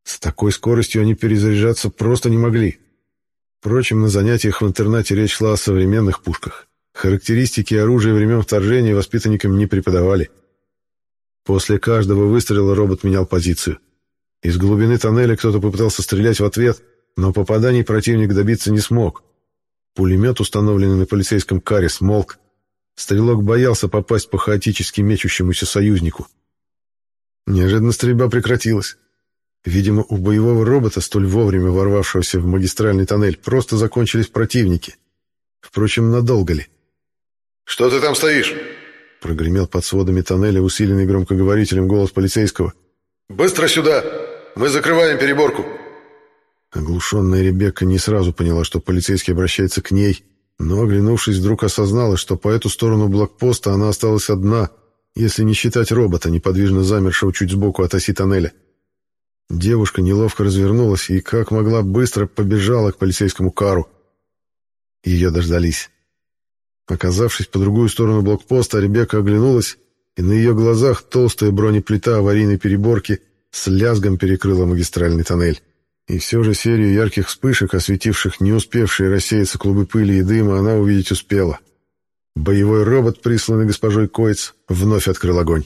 С такой скоростью они перезаряжаться просто не могли. Впрочем, на занятиях в интернате речь шла о современных пушках. Характеристики оружия времен вторжения воспитанникам не преподавали. После каждого выстрела робот менял позицию. Из глубины тоннеля кто-то попытался стрелять в ответ, но попаданий противник добиться не смог. Пулемет, установленный на полицейском каре, смолк. Стрелок боялся попасть по хаотически мечущемуся союзнику. Неожиданно стрельба прекратилась. Видимо, у боевого робота, столь вовремя ворвавшегося в магистральный тоннель, просто закончились противники. Впрочем, надолго ли? «Что ты там стоишь?» Прогремел под сводами тоннеля усиленный громкоговорителем голос полицейского. «Быстро сюда!» Мы закрываем переборку!» Оглушенная Ребекка не сразу поняла, что полицейский обращается к ней, но, оглянувшись, вдруг осознала, что по эту сторону блокпоста она осталась одна, если не считать робота, неподвижно замершего чуть сбоку от оси тоннеля. Девушка неловко развернулась и, как могла, быстро побежала к полицейскому кару. Ее дождались. Оказавшись по другую сторону блокпоста, Ребекка оглянулась, и на ее глазах толстая бронеплита аварийной переборки с лязгом перекрыла магистральный тоннель. И все же серию ярких вспышек, осветивших не успевшие рассеяться клубы пыли и дыма, она увидеть успела. Боевой робот, присланный госпожой Койц, вновь открыл огонь.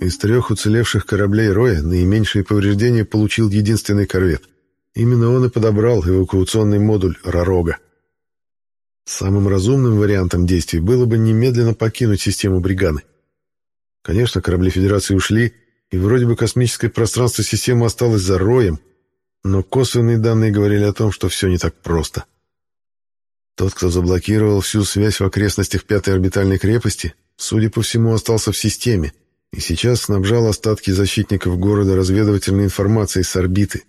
Из трех уцелевших кораблей Роя наименьшие повреждения получил единственный корвет. Именно он и подобрал эвакуационный модуль «Ророга». Самым разумным вариантом действий было бы немедленно покинуть систему Бриганы. Конечно, корабли Федерации ушли, и вроде бы космическое пространство системы осталось за роем, но косвенные данные говорили о том, что все не так просто. Тот, кто заблокировал всю связь в окрестностях пятой орбитальной крепости, судя по всему, остался в системе и сейчас снабжал остатки защитников города разведывательной информацией с орбиты.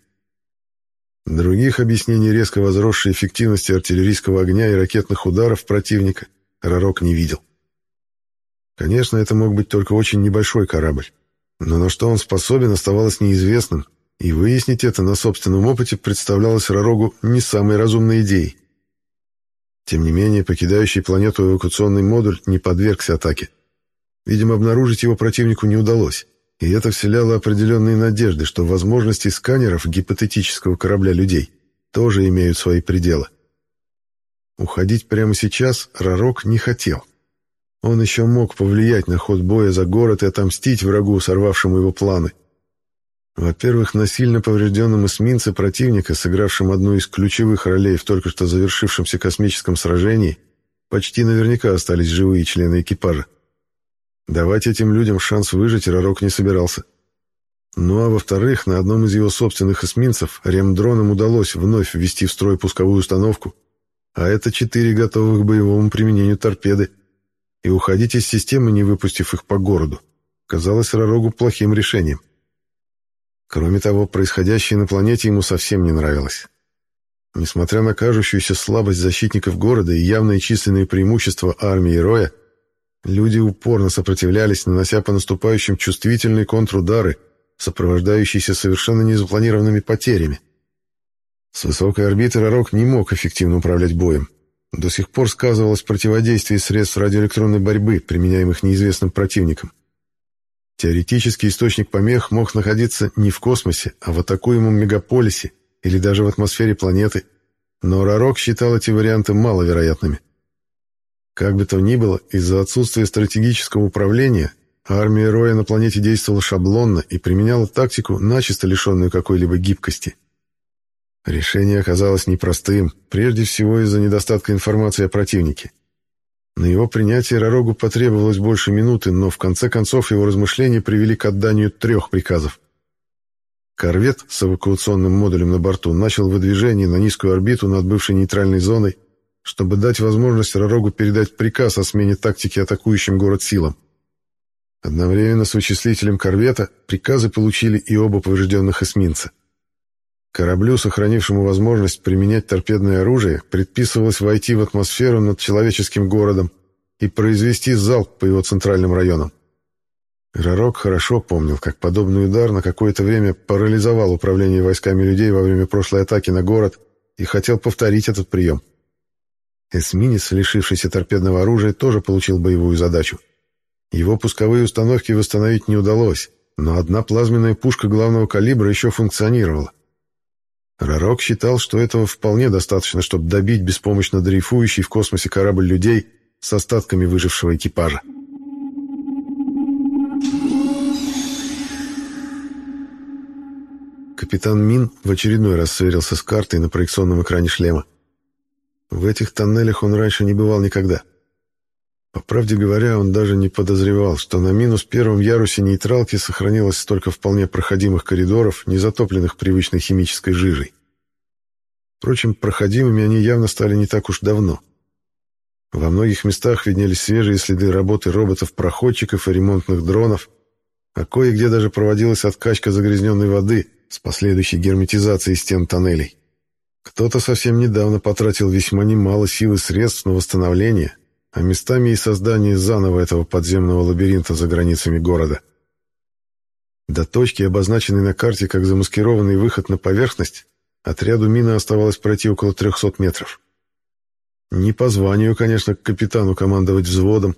Других объяснений резко возросшей эффективности артиллерийского огня и ракетных ударов противника Ророк не видел. Конечно, это мог быть только очень небольшой корабль, но на что он способен, оставалось неизвестным, и выяснить это на собственном опыте представлялось Ророгу не самой разумной идеей. Тем не менее, покидающий планету эвакуационный модуль не подвергся атаке. Видимо, обнаружить его противнику не удалось, и это вселяло определенные надежды, что возможности сканеров гипотетического корабля людей тоже имеют свои пределы. Уходить прямо сейчас Ророк не хотел. Он еще мог повлиять на ход боя за город и отомстить врагу, сорвавшему его планы. Во-первых, на сильно поврежденном эсминце противника, сыгравшем одну из ключевых ролей в только что завершившемся космическом сражении, почти наверняка остались живые члены экипажа. Давать этим людям шанс выжить Ророк не собирался. Ну а во-вторых, на одном из его собственных эсминцев ремдронам удалось вновь ввести в строй пусковую установку, а это четыре готовых к боевому применению торпеды, и уходить из системы, не выпустив их по городу, казалось Ророгу плохим решением. Кроме того, происходящее на планете ему совсем не нравилось. Несмотря на кажущуюся слабость защитников города и явные численные преимущества армии Роя, люди упорно сопротивлялись, нанося по наступающим чувствительные контрудары, сопровождающиеся совершенно незапланированными потерями. С высокой орбиты Ророк не мог эффективно управлять боем. До сих пор сказывалось противодействие средств радиоэлектронной борьбы, применяемых неизвестным противником. Теоретический источник помех мог находиться не в космосе, а в атакуемом мегаполисе или даже в атмосфере планеты, но Ророк считал эти варианты маловероятными. Как бы то ни было, из-за отсутствия стратегического управления армия Роя на планете действовала шаблонно и применяла тактику, начисто лишенную какой-либо гибкости – Решение оказалось непростым, прежде всего из-за недостатка информации о противнике. На его принятие Ророгу потребовалось больше минуты, но в конце концов его размышления привели к отданию трех приказов. Корвет с эвакуационным модулем на борту начал выдвижение на низкую орбиту над бывшей нейтральной зоной, чтобы дать возможность Ророгу передать приказ о смене тактики атакующим город силам. Одновременно с вычислителем корвета приказы получили и оба поврежденных эсминца. Кораблю, сохранившему возможность применять торпедное оружие, предписывалось войти в атмосферу над человеческим городом и произвести залп по его центральным районам. Ророк хорошо помнил, как подобный удар на какое-то время парализовал управление войсками людей во время прошлой атаки на город и хотел повторить этот прием. Эсминец, лишившийся торпедного оружия, тоже получил боевую задачу. Его пусковые установки восстановить не удалось, но одна плазменная пушка главного калибра еще функционировала. Ророк считал, что этого вполне достаточно, чтобы добить беспомощно дрейфующий в космосе корабль людей с остатками выжившего экипажа. Капитан Мин в очередной раз сверился с картой на проекционном экране шлема. В этих тоннелях он раньше не бывал никогда. По правде говоря, он даже не подозревал, что на минус первом ярусе нейтралки сохранилось столько вполне проходимых коридоров, не затопленных привычной химической жижей. Впрочем, проходимыми они явно стали не так уж давно. Во многих местах виднелись свежие следы работы роботов-проходчиков и ремонтных дронов, а кое-где даже проводилась откачка загрязненной воды с последующей герметизацией стен тоннелей. Кто-то совсем недавно потратил весьма немало сил и средств на восстановление, а местами и создание заново этого подземного лабиринта за границами города. До точки, обозначенной на карте как замаскированный выход на поверхность, отряду мина оставалось пройти около 300 метров. Не по званию, конечно, к капитану командовать взводом,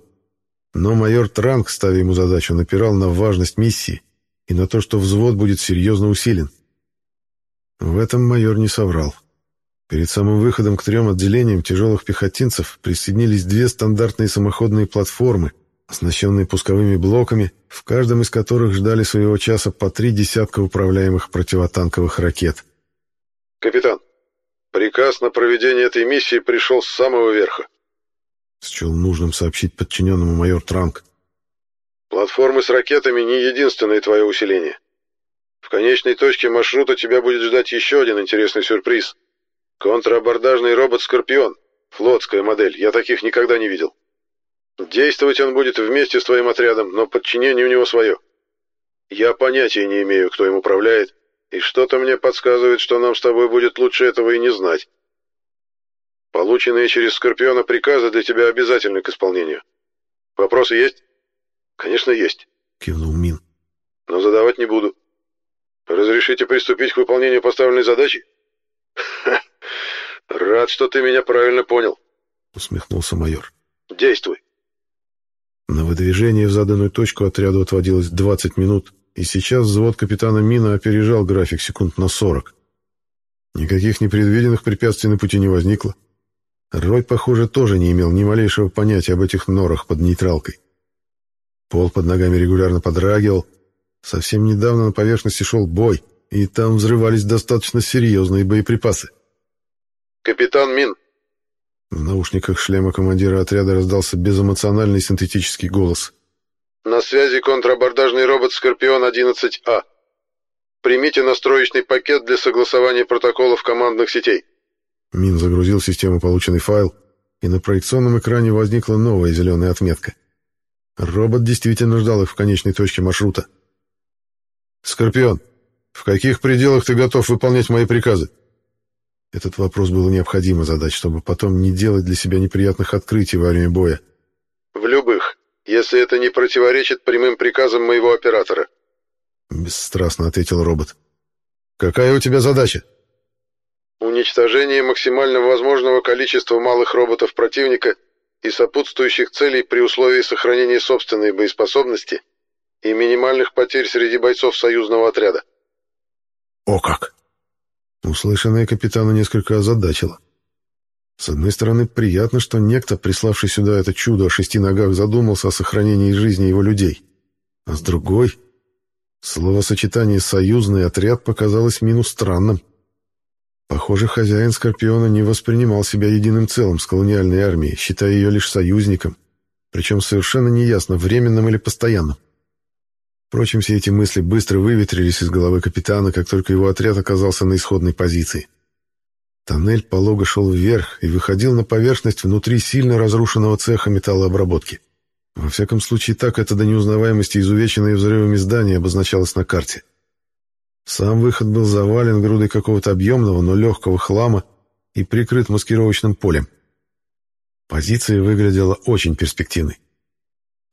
но майор Транк, ставя ему задачу, напирал на важность миссии и на то, что взвод будет серьезно усилен. В этом майор не соврал. Перед самым выходом к трем отделениям тяжелых пехотинцев присоединились две стандартные самоходные платформы, оснащенные пусковыми блоками, в каждом из которых ждали своего часа по три десятка управляемых противотанковых ракет. «Капитан, приказ на проведение этой миссии пришел с самого верха», — счел нужным сообщить подчиненному майор Транк. «Платформы с ракетами — не единственное твое усиление. В конечной точке маршрута тебя будет ждать еще один интересный сюрприз. Контрабордажный робот «Скорпион». Флотская модель, я таких никогда не видел. Действовать он будет вместе с твоим отрядом, но подчинение у него свое. Я понятия не имею, кто им управляет, и что-то мне подсказывает, что нам с тобой будет лучше этого и не знать. Полученные через Скорпиона приказы для тебя обязательны к исполнению. Вопросы есть? Конечно, есть, кивнул Мин. Но задавать не буду. Разрешите приступить к выполнению поставленной задачи? Рад, что ты меня правильно понял, усмехнулся майор. Действуй. На выдвижение в заданную точку отряду отводилось 20 минут, и сейчас взвод капитана Мина опережал график секунд на 40. Никаких непредвиденных препятствий на пути не возникло. Рой, похоже, тоже не имел ни малейшего понятия об этих норах под нейтралкой. Пол под ногами регулярно подрагивал. Совсем недавно на поверхности шел бой, и там взрывались достаточно серьезные боеприпасы. «Капитан Мин, в наушниках шлема командира отряда раздался безэмоциональный синтетический голос. «На связи контрабордажный робот «Скорпион-11А». Примите настроечный пакет для согласования протоколов командных сетей». Мин загрузил в систему полученный файл, и на проекционном экране возникла новая зеленая отметка. Робот действительно ждал их в конечной точке маршрута. «Скорпион, в каких пределах ты готов выполнять мои приказы?» Этот вопрос было необходимо задать, чтобы потом не делать для себя неприятных открытий во время боя. «В любых, если это не противоречит прямым приказам моего оператора», — бесстрастно ответил робот. «Какая у тебя задача?» «Уничтожение максимально возможного количества малых роботов противника и сопутствующих целей при условии сохранения собственной боеспособности и минимальных потерь среди бойцов союзного отряда». «О как!» Услышанное капитана несколько озадачило. С одной стороны, приятно, что некто, приславший сюда это чудо о шести ногах, задумался о сохранении жизни его людей. А с другой, словосочетание «союзный отряд» показалось Мину странным. Похоже, хозяин Скорпиона не воспринимал себя единым целым с колониальной армией, считая ее лишь союзником, причем совершенно неясно, временным или постоянным. Впрочем, все эти мысли быстро выветрились из головы капитана, как только его отряд оказался на исходной позиции. Тоннель полого шел вверх и выходил на поверхность внутри сильно разрушенного цеха металлообработки. Во всяком случае, так это до неузнаваемости изувеченное взрывами здания обозначалось на карте. Сам выход был завален грудой какого-то объемного, но легкого хлама и прикрыт маскировочным полем. Позиция выглядела очень перспективной.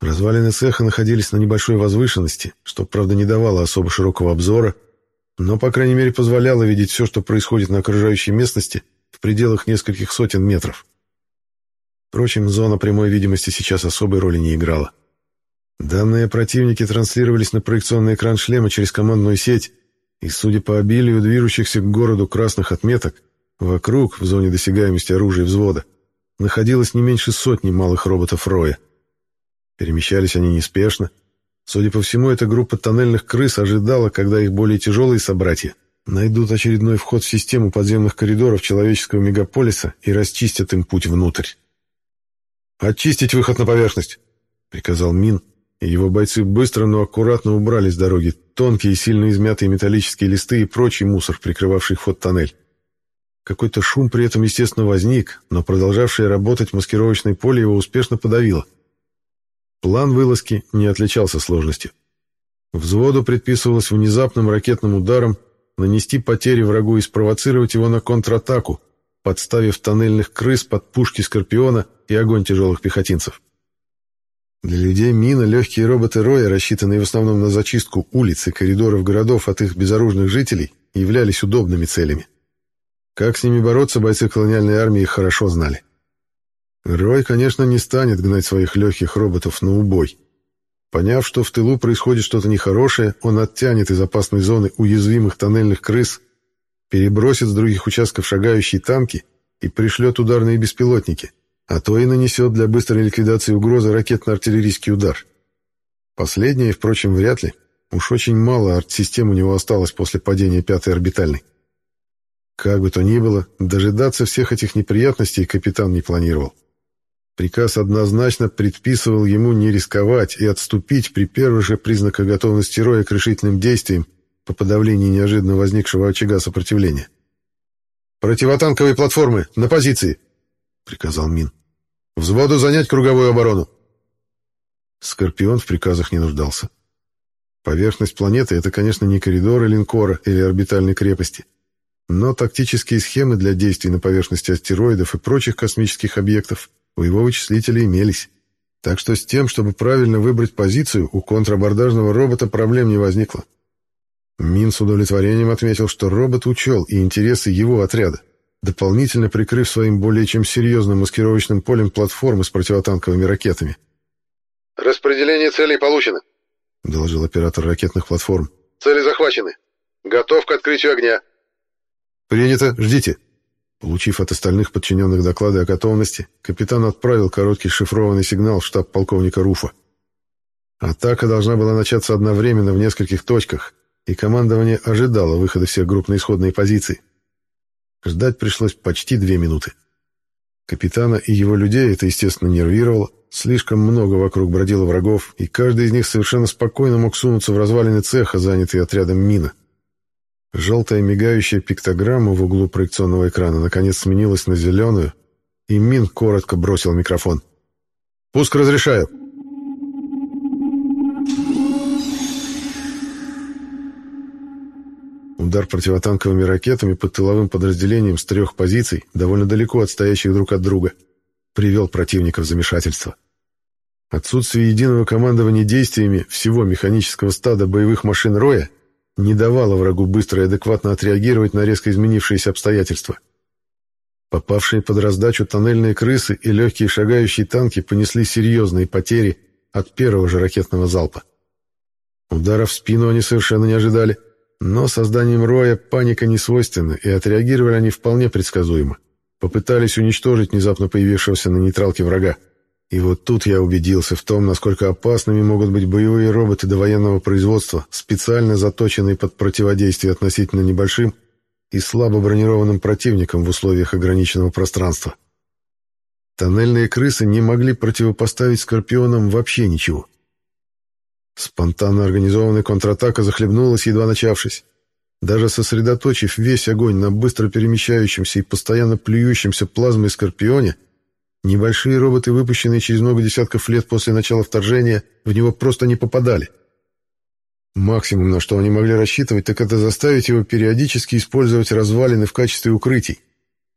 Развалины цеха находились на небольшой возвышенности, что, правда, не давало особо широкого обзора, но, по крайней мере, позволяло видеть все, что происходит на окружающей местности в пределах нескольких сотен метров. Впрочем, зона прямой видимости сейчас особой роли не играла. Данные противники транслировались на проекционный экран шлема через командную сеть, и, судя по обилию движущихся к городу красных отметок, вокруг, в зоне досягаемости оружия взвода, находилось не меньше сотни малых роботов Роя. Перемещались они неспешно. Судя по всему, эта группа тоннельных крыс ожидала, когда их более тяжелые собратья найдут очередной вход в систему подземных коридоров человеческого мегаполиса и расчистят им путь внутрь. «Очистить выход на поверхность!» — приказал Мин, и его бойцы быстро, но аккуратно убрали с дороги тонкие и сильно измятые металлические листы и прочий мусор, прикрывавший вход в тоннель. Какой-то шум при этом, естественно, возник, но продолжавшее работать маскировочное поле его успешно подавило — План вылазки не отличался сложностью. Взводу предписывалось внезапным ракетным ударом нанести потери врагу и спровоцировать его на контратаку, подставив тоннельных крыс под пушки «Скорпиона» и огонь тяжелых пехотинцев. Для людей мина легкие роботы Роя, рассчитанные в основном на зачистку улиц и коридоров городов от их безоружных жителей, являлись удобными целями. Как с ними бороться, бойцы колониальной армии хорошо знали. Рой, конечно, не станет гнать своих легких роботов на убой. Поняв, что в тылу происходит что-то нехорошее, он оттянет из опасной зоны уязвимых тоннельных крыс, перебросит с других участков шагающие танки и пришлет ударные беспилотники, а то и нанесет для быстрой ликвидации угрозы ракетно-артиллерийский удар. Последнее, впрочем, вряд ли. Уж очень мало арт-систем у него осталось после падения пятой орбитальной. Как бы то ни было, дожидаться всех этих неприятностей капитан не планировал. Приказ однозначно предписывал ему не рисковать и отступить при первых же признаках готовности Роя к решительным действиям по подавлению неожиданно возникшего очага сопротивления. «Противотанковые платформы! На позиции!» — приказал Мин. «Взводу занять круговую оборону!» Скорпион в приказах не нуждался. Поверхность планеты — это, конечно, не коридоры линкора или орбитальной крепости, но тактические схемы для действий на поверхности астероидов и прочих космических объектов у его вычислителя имелись. Так что с тем, чтобы правильно выбрать позицию, у контрабордажного робота проблем не возникло. Мин с удовлетворением отметил, что робот учел и интересы его отряда, дополнительно прикрыв своим более чем серьезным маскировочным полем платформы с противотанковыми ракетами. «Распределение целей получено», — доложил оператор ракетных платформ. «Цели захвачены. Готов к открытию огня». «Принято. Ждите». Получив от остальных подчиненных доклады о готовности, капитан отправил короткий шифрованный сигнал в штаб полковника Руфа. Атака должна была начаться одновременно в нескольких точках, и командование ожидало выхода всех групп на исходные позиции. Ждать пришлось почти две минуты. Капитана и его людей это, естественно, нервировало. Слишком много вокруг бродило врагов, и каждый из них совершенно спокойно мог сунуться в развалины цеха, занятый отрядом мина. Желтая мигающая пиктограмма в углу проекционного экрана наконец сменилась на зеленую, и Мин коротко бросил микрофон. «Пуск разрешаю!» Удар противотанковыми ракетами под тыловым подразделением с трех позиций, довольно далеко отстоящих друг от друга, привел противника в замешательство. Отсутствие единого командования действиями всего механического стада боевых машин Роя не давало врагу быстро и адекватно отреагировать на резко изменившиеся обстоятельства. Попавшие под раздачу тоннельные крысы и легкие шагающие танки понесли серьезные потери от первого же ракетного залпа. Удара в спину они совершенно не ожидали, но созданием роя паника не свойственна, и отреагировали они вполне предсказуемо. Попытались уничтожить внезапно появившегося на нейтралке врага. И вот тут я убедился в том, насколько опасными могут быть боевые роботы довоенного производства, специально заточенные под противодействие относительно небольшим и слабо бронированным противникам в условиях ограниченного пространства. Тоннельные крысы не могли противопоставить скорпионам вообще ничего. Спонтанно организованная контратака захлебнулась, едва начавшись. Даже сосредоточив весь огонь на быстро перемещающемся и постоянно плюющемся плазмой скорпионе, Небольшие роботы, выпущенные через много десятков лет после начала вторжения, в него просто не попадали. Максимум, на что они могли рассчитывать, так это заставить его периодически использовать развалины в качестве укрытий.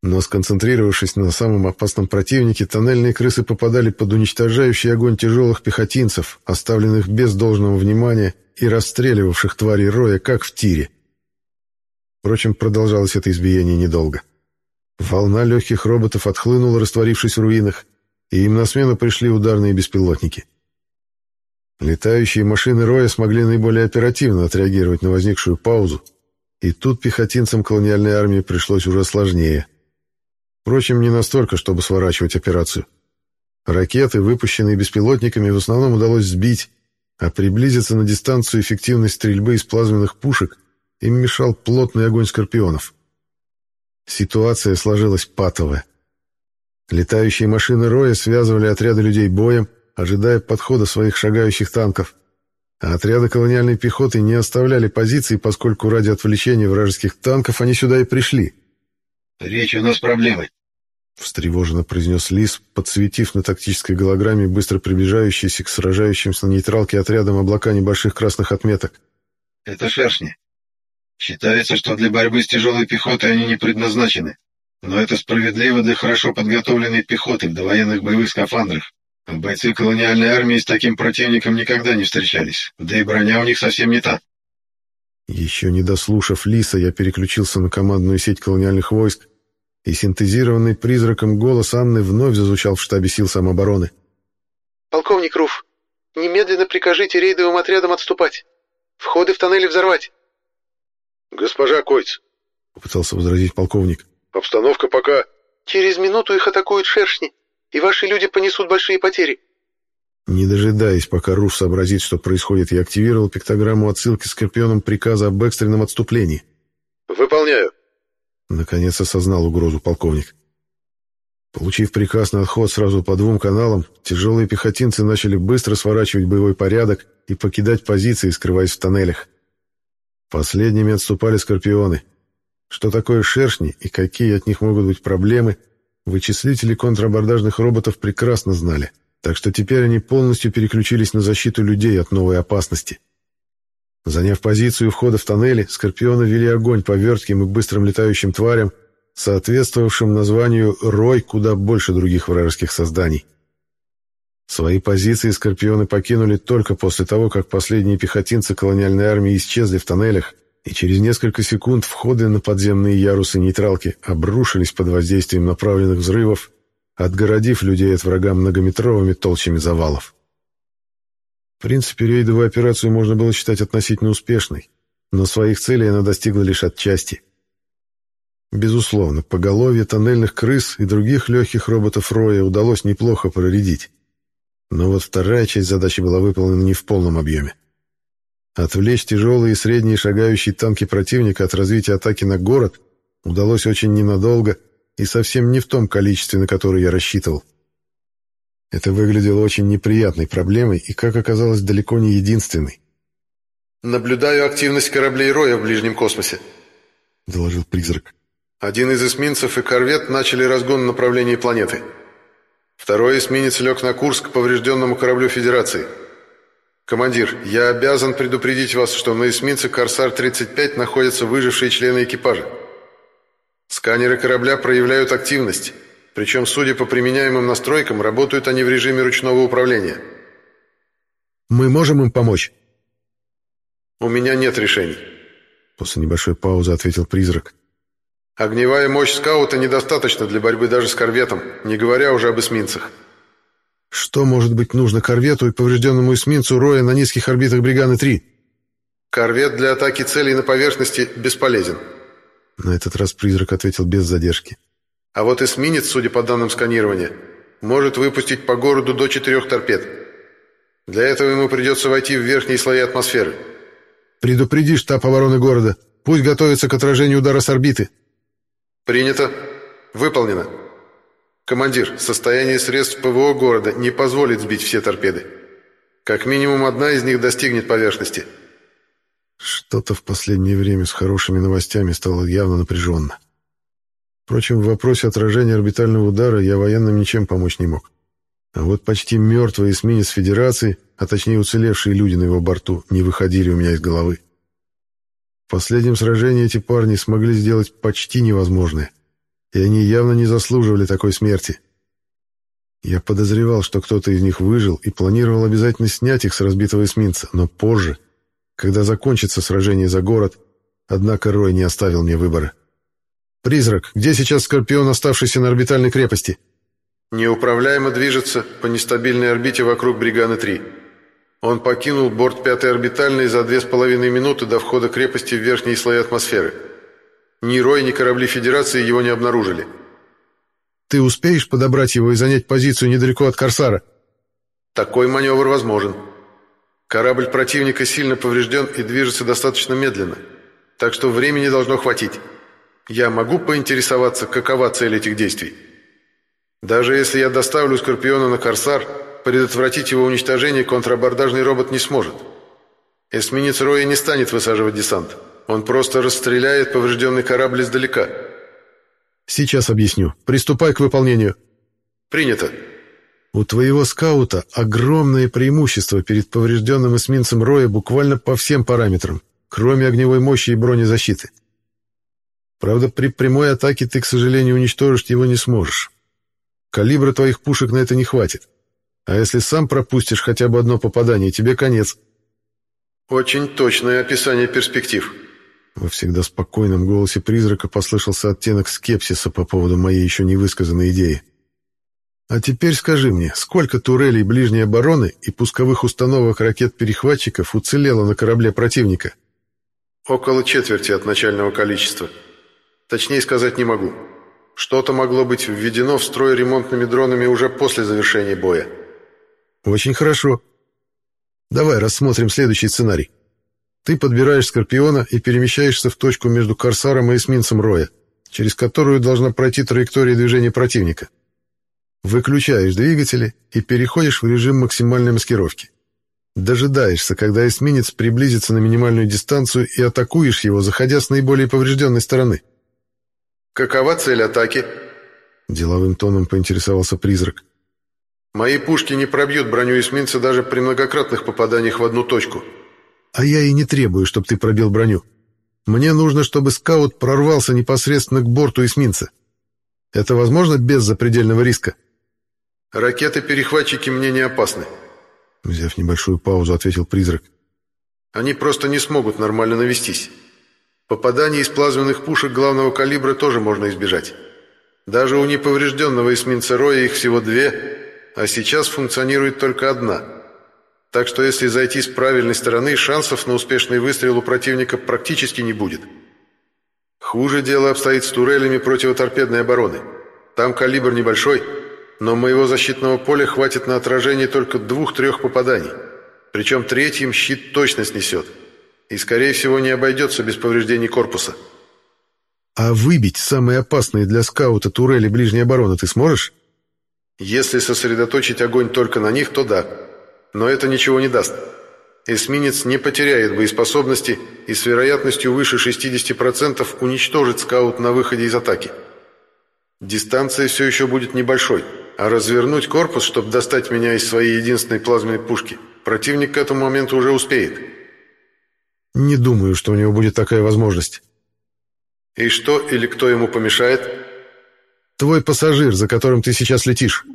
Но сконцентрировавшись на самом опасном противнике, тоннельные крысы попадали под уничтожающий огонь тяжелых пехотинцев, оставленных без должного внимания и расстреливавших тварей роя, как в тире. Впрочем, продолжалось это избиение недолго. Волна легких роботов отхлынула, растворившись в руинах, и им на смену пришли ударные беспилотники. Летающие машины Роя смогли наиболее оперативно отреагировать на возникшую паузу, и тут пехотинцам колониальной армии пришлось уже сложнее. Впрочем, не настолько, чтобы сворачивать операцию. Ракеты, выпущенные беспилотниками, в основном удалось сбить, а приблизиться на дистанцию эффективной стрельбы из плазменных пушек им мешал плотный огонь скорпионов. Ситуация сложилась патовая. Летающие машины Роя связывали отряды людей боем, ожидая подхода своих шагающих танков. А отряды колониальной пехоты не оставляли позиции, поскольку ради отвлечения вражеских танков они сюда и пришли. «Речь у нас проблемы», — встревоженно произнес Лис, подсветив на тактической голограмме быстро приближающиеся к сражающимся на нейтралке отрядам облака небольших красных отметок. «Это шершни. Считается, что для борьбы с тяжелой пехотой они не предназначены. Но это справедливо для хорошо подготовленной пехоты в довоенных боевых скафандрах. Бойцы колониальной армии с таким противником никогда не встречались, да и броня у них совсем не та. Еще не дослушав Лиса, я переключился на командную сеть колониальных войск, и синтезированный призраком голос Анны вновь зазвучал в штабе сил самообороны. «Полковник Руф, немедленно прикажите рейдовым отрядам отступать. Входы в тоннели взорвать. «Госпожа Койц», — попытался возразить полковник. «Обстановка пока...» «Через минуту их атакуют шершни. и ваши люди понесут большие потери». Не дожидаясь, пока Руф сообразит, что происходит, я активировал пиктограмму отсылки Скорпионом приказа об экстренном отступлении. «Выполняю», — наконец осознал угрозу полковник. Получив приказ на отход сразу по двум каналам, тяжелые пехотинцы начали быстро сворачивать боевой порядок и покидать позиции, скрываясь в тоннелях. Последними отступали скорпионы. Что такое шершни и какие от них могут быть проблемы, вычислители контрабордажных роботов прекрасно знали, так что теперь они полностью переключились на защиту людей от новой опасности. Заняв позицию входа в тоннели, скорпионы вели огонь по вертким и быстрым летающим тварям, соответствовавшим названию «Рой» куда больше других вражеских созданий. Свои позиции скорпионы покинули только после того, как последние пехотинцы колониальной армии исчезли в тоннелях, и через несколько секунд входы на подземные ярусы нейтралки обрушились под воздействием направленных взрывов, отгородив людей от врага многометровыми толщами завалов. В принципе, рейдовую операцию можно было считать относительно успешной, но своих целей она достигла лишь отчасти – Безусловно, поголовье тоннельных крыс и других легких роботов Роя удалось неплохо проредить. Но вот вторая часть задачи была выполнена не в полном объеме. Отвлечь тяжелые и средние шагающие танки противника от развития атаки на город удалось очень ненадолго и совсем не в том количестве, на которое я рассчитывал. Это выглядело очень неприятной проблемой и, как оказалось, далеко не единственной. «Наблюдаю активность кораблей Роя в ближнем космосе», — доложил призрак. Один из эсминцев и корвет начали разгон в направлении планеты. Второй эсминец лег на курс к поврежденному кораблю Федерации. «Командир, я обязан предупредить вас, что на эсминце «Корсар-35» находятся выжившие члены экипажа. Сканеры корабля проявляют активность, причем, судя по применяемым настройкам, работают они в режиме ручного управления». «Мы можем им помочь?» «У меня нет решений», — после небольшой паузы ответил призрак. Огневая мощь скаута недостаточна для борьбы даже с корветом, не говоря уже об эсминцах. Что может быть нужно корвету и поврежденному эсминцу Роя на низких орбитах Бриганы-3? Корвет для атаки целей на поверхности бесполезен. На этот раз призрак ответил без задержки. А вот эсминец, судя по данным сканирования, может выпустить по городу до четырех торпед. Для этого ему придется войти в верхние слои атмосферы. Предупреди штаб обороны города. Пусть готовится к отражению удара с орбиты. «Принято. Выполнено. Командир, состояние средств ПВО города не позволит сбить все торпеды. Как минимум одна из них достигнет поверхности». Что-то в последнее время с хорошими новостями стало явно напряженно. Впрочем, в вопросе отражения орбитального удара я военным ничем помочь не мог. А вот почти мертвый эсминец Федерации, а точнее уцелевшие люди на его борту, не выходили у меня из головы. Последнем сражении эти парни смогли сделать почти невозможное, и они явно не заслуживали такой смерти. Я подозревал, что кто-то из них выжил и планировал обязательно снять их с разбитого эсминца, но позже, когда закончится сражение за город, однако Рой не оставил мне выбора. «Призрак, где сейчас Скорпион, оставшийся на орбитальной крепости?» «Неуправляемо движется по нестабильной орбите вокруг Бриганы-3». Он покинул борт пятой орбитальной за две с половиной минуты до входа крепости в верхние слои атмосферы. Ни Рой, ни корабли Федерации его не обнаружили. «Ты успеешь подобрать его и занять позицию недалеко от Корсара?» «Такой маневр возможен. Корабль противника сильно поврежден и движется достаточно медленно, так что времени должно хватить. Я могу поинтересоваться, какова цель этих действий? Даже если я доставлю Скорпиона на Корсар, предотвратить его уничтожение контрабордажный робот не сможет. Эсминец Роя не станет высаживать десант. Он просто расстреляет поврежденный корабль издалека. Сейчас объясню. Приступай к выполнению. Принято. У твоего скаута огромное преимущество перед поврежденным эсминцем Роя буквально по всем параметрам, кроме огневой мощи и бронезащиты. Правда, при прямой атаке ты, к сожалению, уничтожить его не сможешь. Калибра твоих пушек на это не хватит. А если сам пропустишь хотя бы одно попадание, тебе конец. Очень точное описание перспектив. Во всегда спокойном голосе призрака послышался оттенок скепсиса по поводу моей еще не высказанной идеи. А теперь скажи мне, сколько турелей ближней обороны и пусковых установок ракет-перехватчиков уцелело на корабле противника? Около четверти от начального количества. Точнее сказать не могу. Что-то могло быть введено в строй ремонтными дронами уже после завершения боя. Очень хорошо. Давай рассмотрим следующий сценарий. Ты подбираешь Скорпиона и перемещаешься в точку между Корсаром и эсминцем Роя, через которую должна пройти траектория движения противника. Выключаешь двигатели и переходишь в режим максимальной маскировки. Дожидаешься, когда эсминец приблизится на минимальную дистанцию и атакуешь его, заходя с наиболее поврежденной стороны. «Какова цель атаки?» Деловым тоном поинтересовался призрак. «Мои пушки не пробьют броню эсминца даже при многократных попаданиях в одну точку». «А я и не требую, чтобы ты пробил броню. Мне нужно, чтобы скаут прорвался непосредственно к борту эсминца. Это возможно без запредельного риска?» «Ракеты-перехватчики мне не опасны», — взяв небольшую паузу, ответил призрак. «Они просто не смогут нормально навестись. Попаданий из плазменных пушек главного калибра тоже можно избежать. Даже у неповрежденного эсминца Роя их всего две, а сейчас функционирует только одна. Так что если зайти с правильной стороны, шансов на успешный выстрел у противника практически не будет. Хуже дело обстоит с турелями противоторпедной обороны. Там калибр небольшой — но моего защитного поля хватит на отражение только двух-трех попаданий. Причем третьим щит точно снесет. И, скорее всего, не обойдется без повреждений корпуса. А выбить самые опасные для скаута турели ближней обороны ты сможешь? Если сосредоточить огонь только на них, то да. Но это ничего не даст. Эсминец не потеряет боеспособности и с вероятностью выше 60% уничтожит скаут на выходе из атаки. Дистанция все еще будет небольшой – а развернуть корпус, чтобы достать меня из своей единственной плазменной пушки, противник к этому моменту уже успеет. Не думаю, что у него будет такая возможность. И что или кто ему помешает? Твой пассажир, за которым ты сейчас летишь.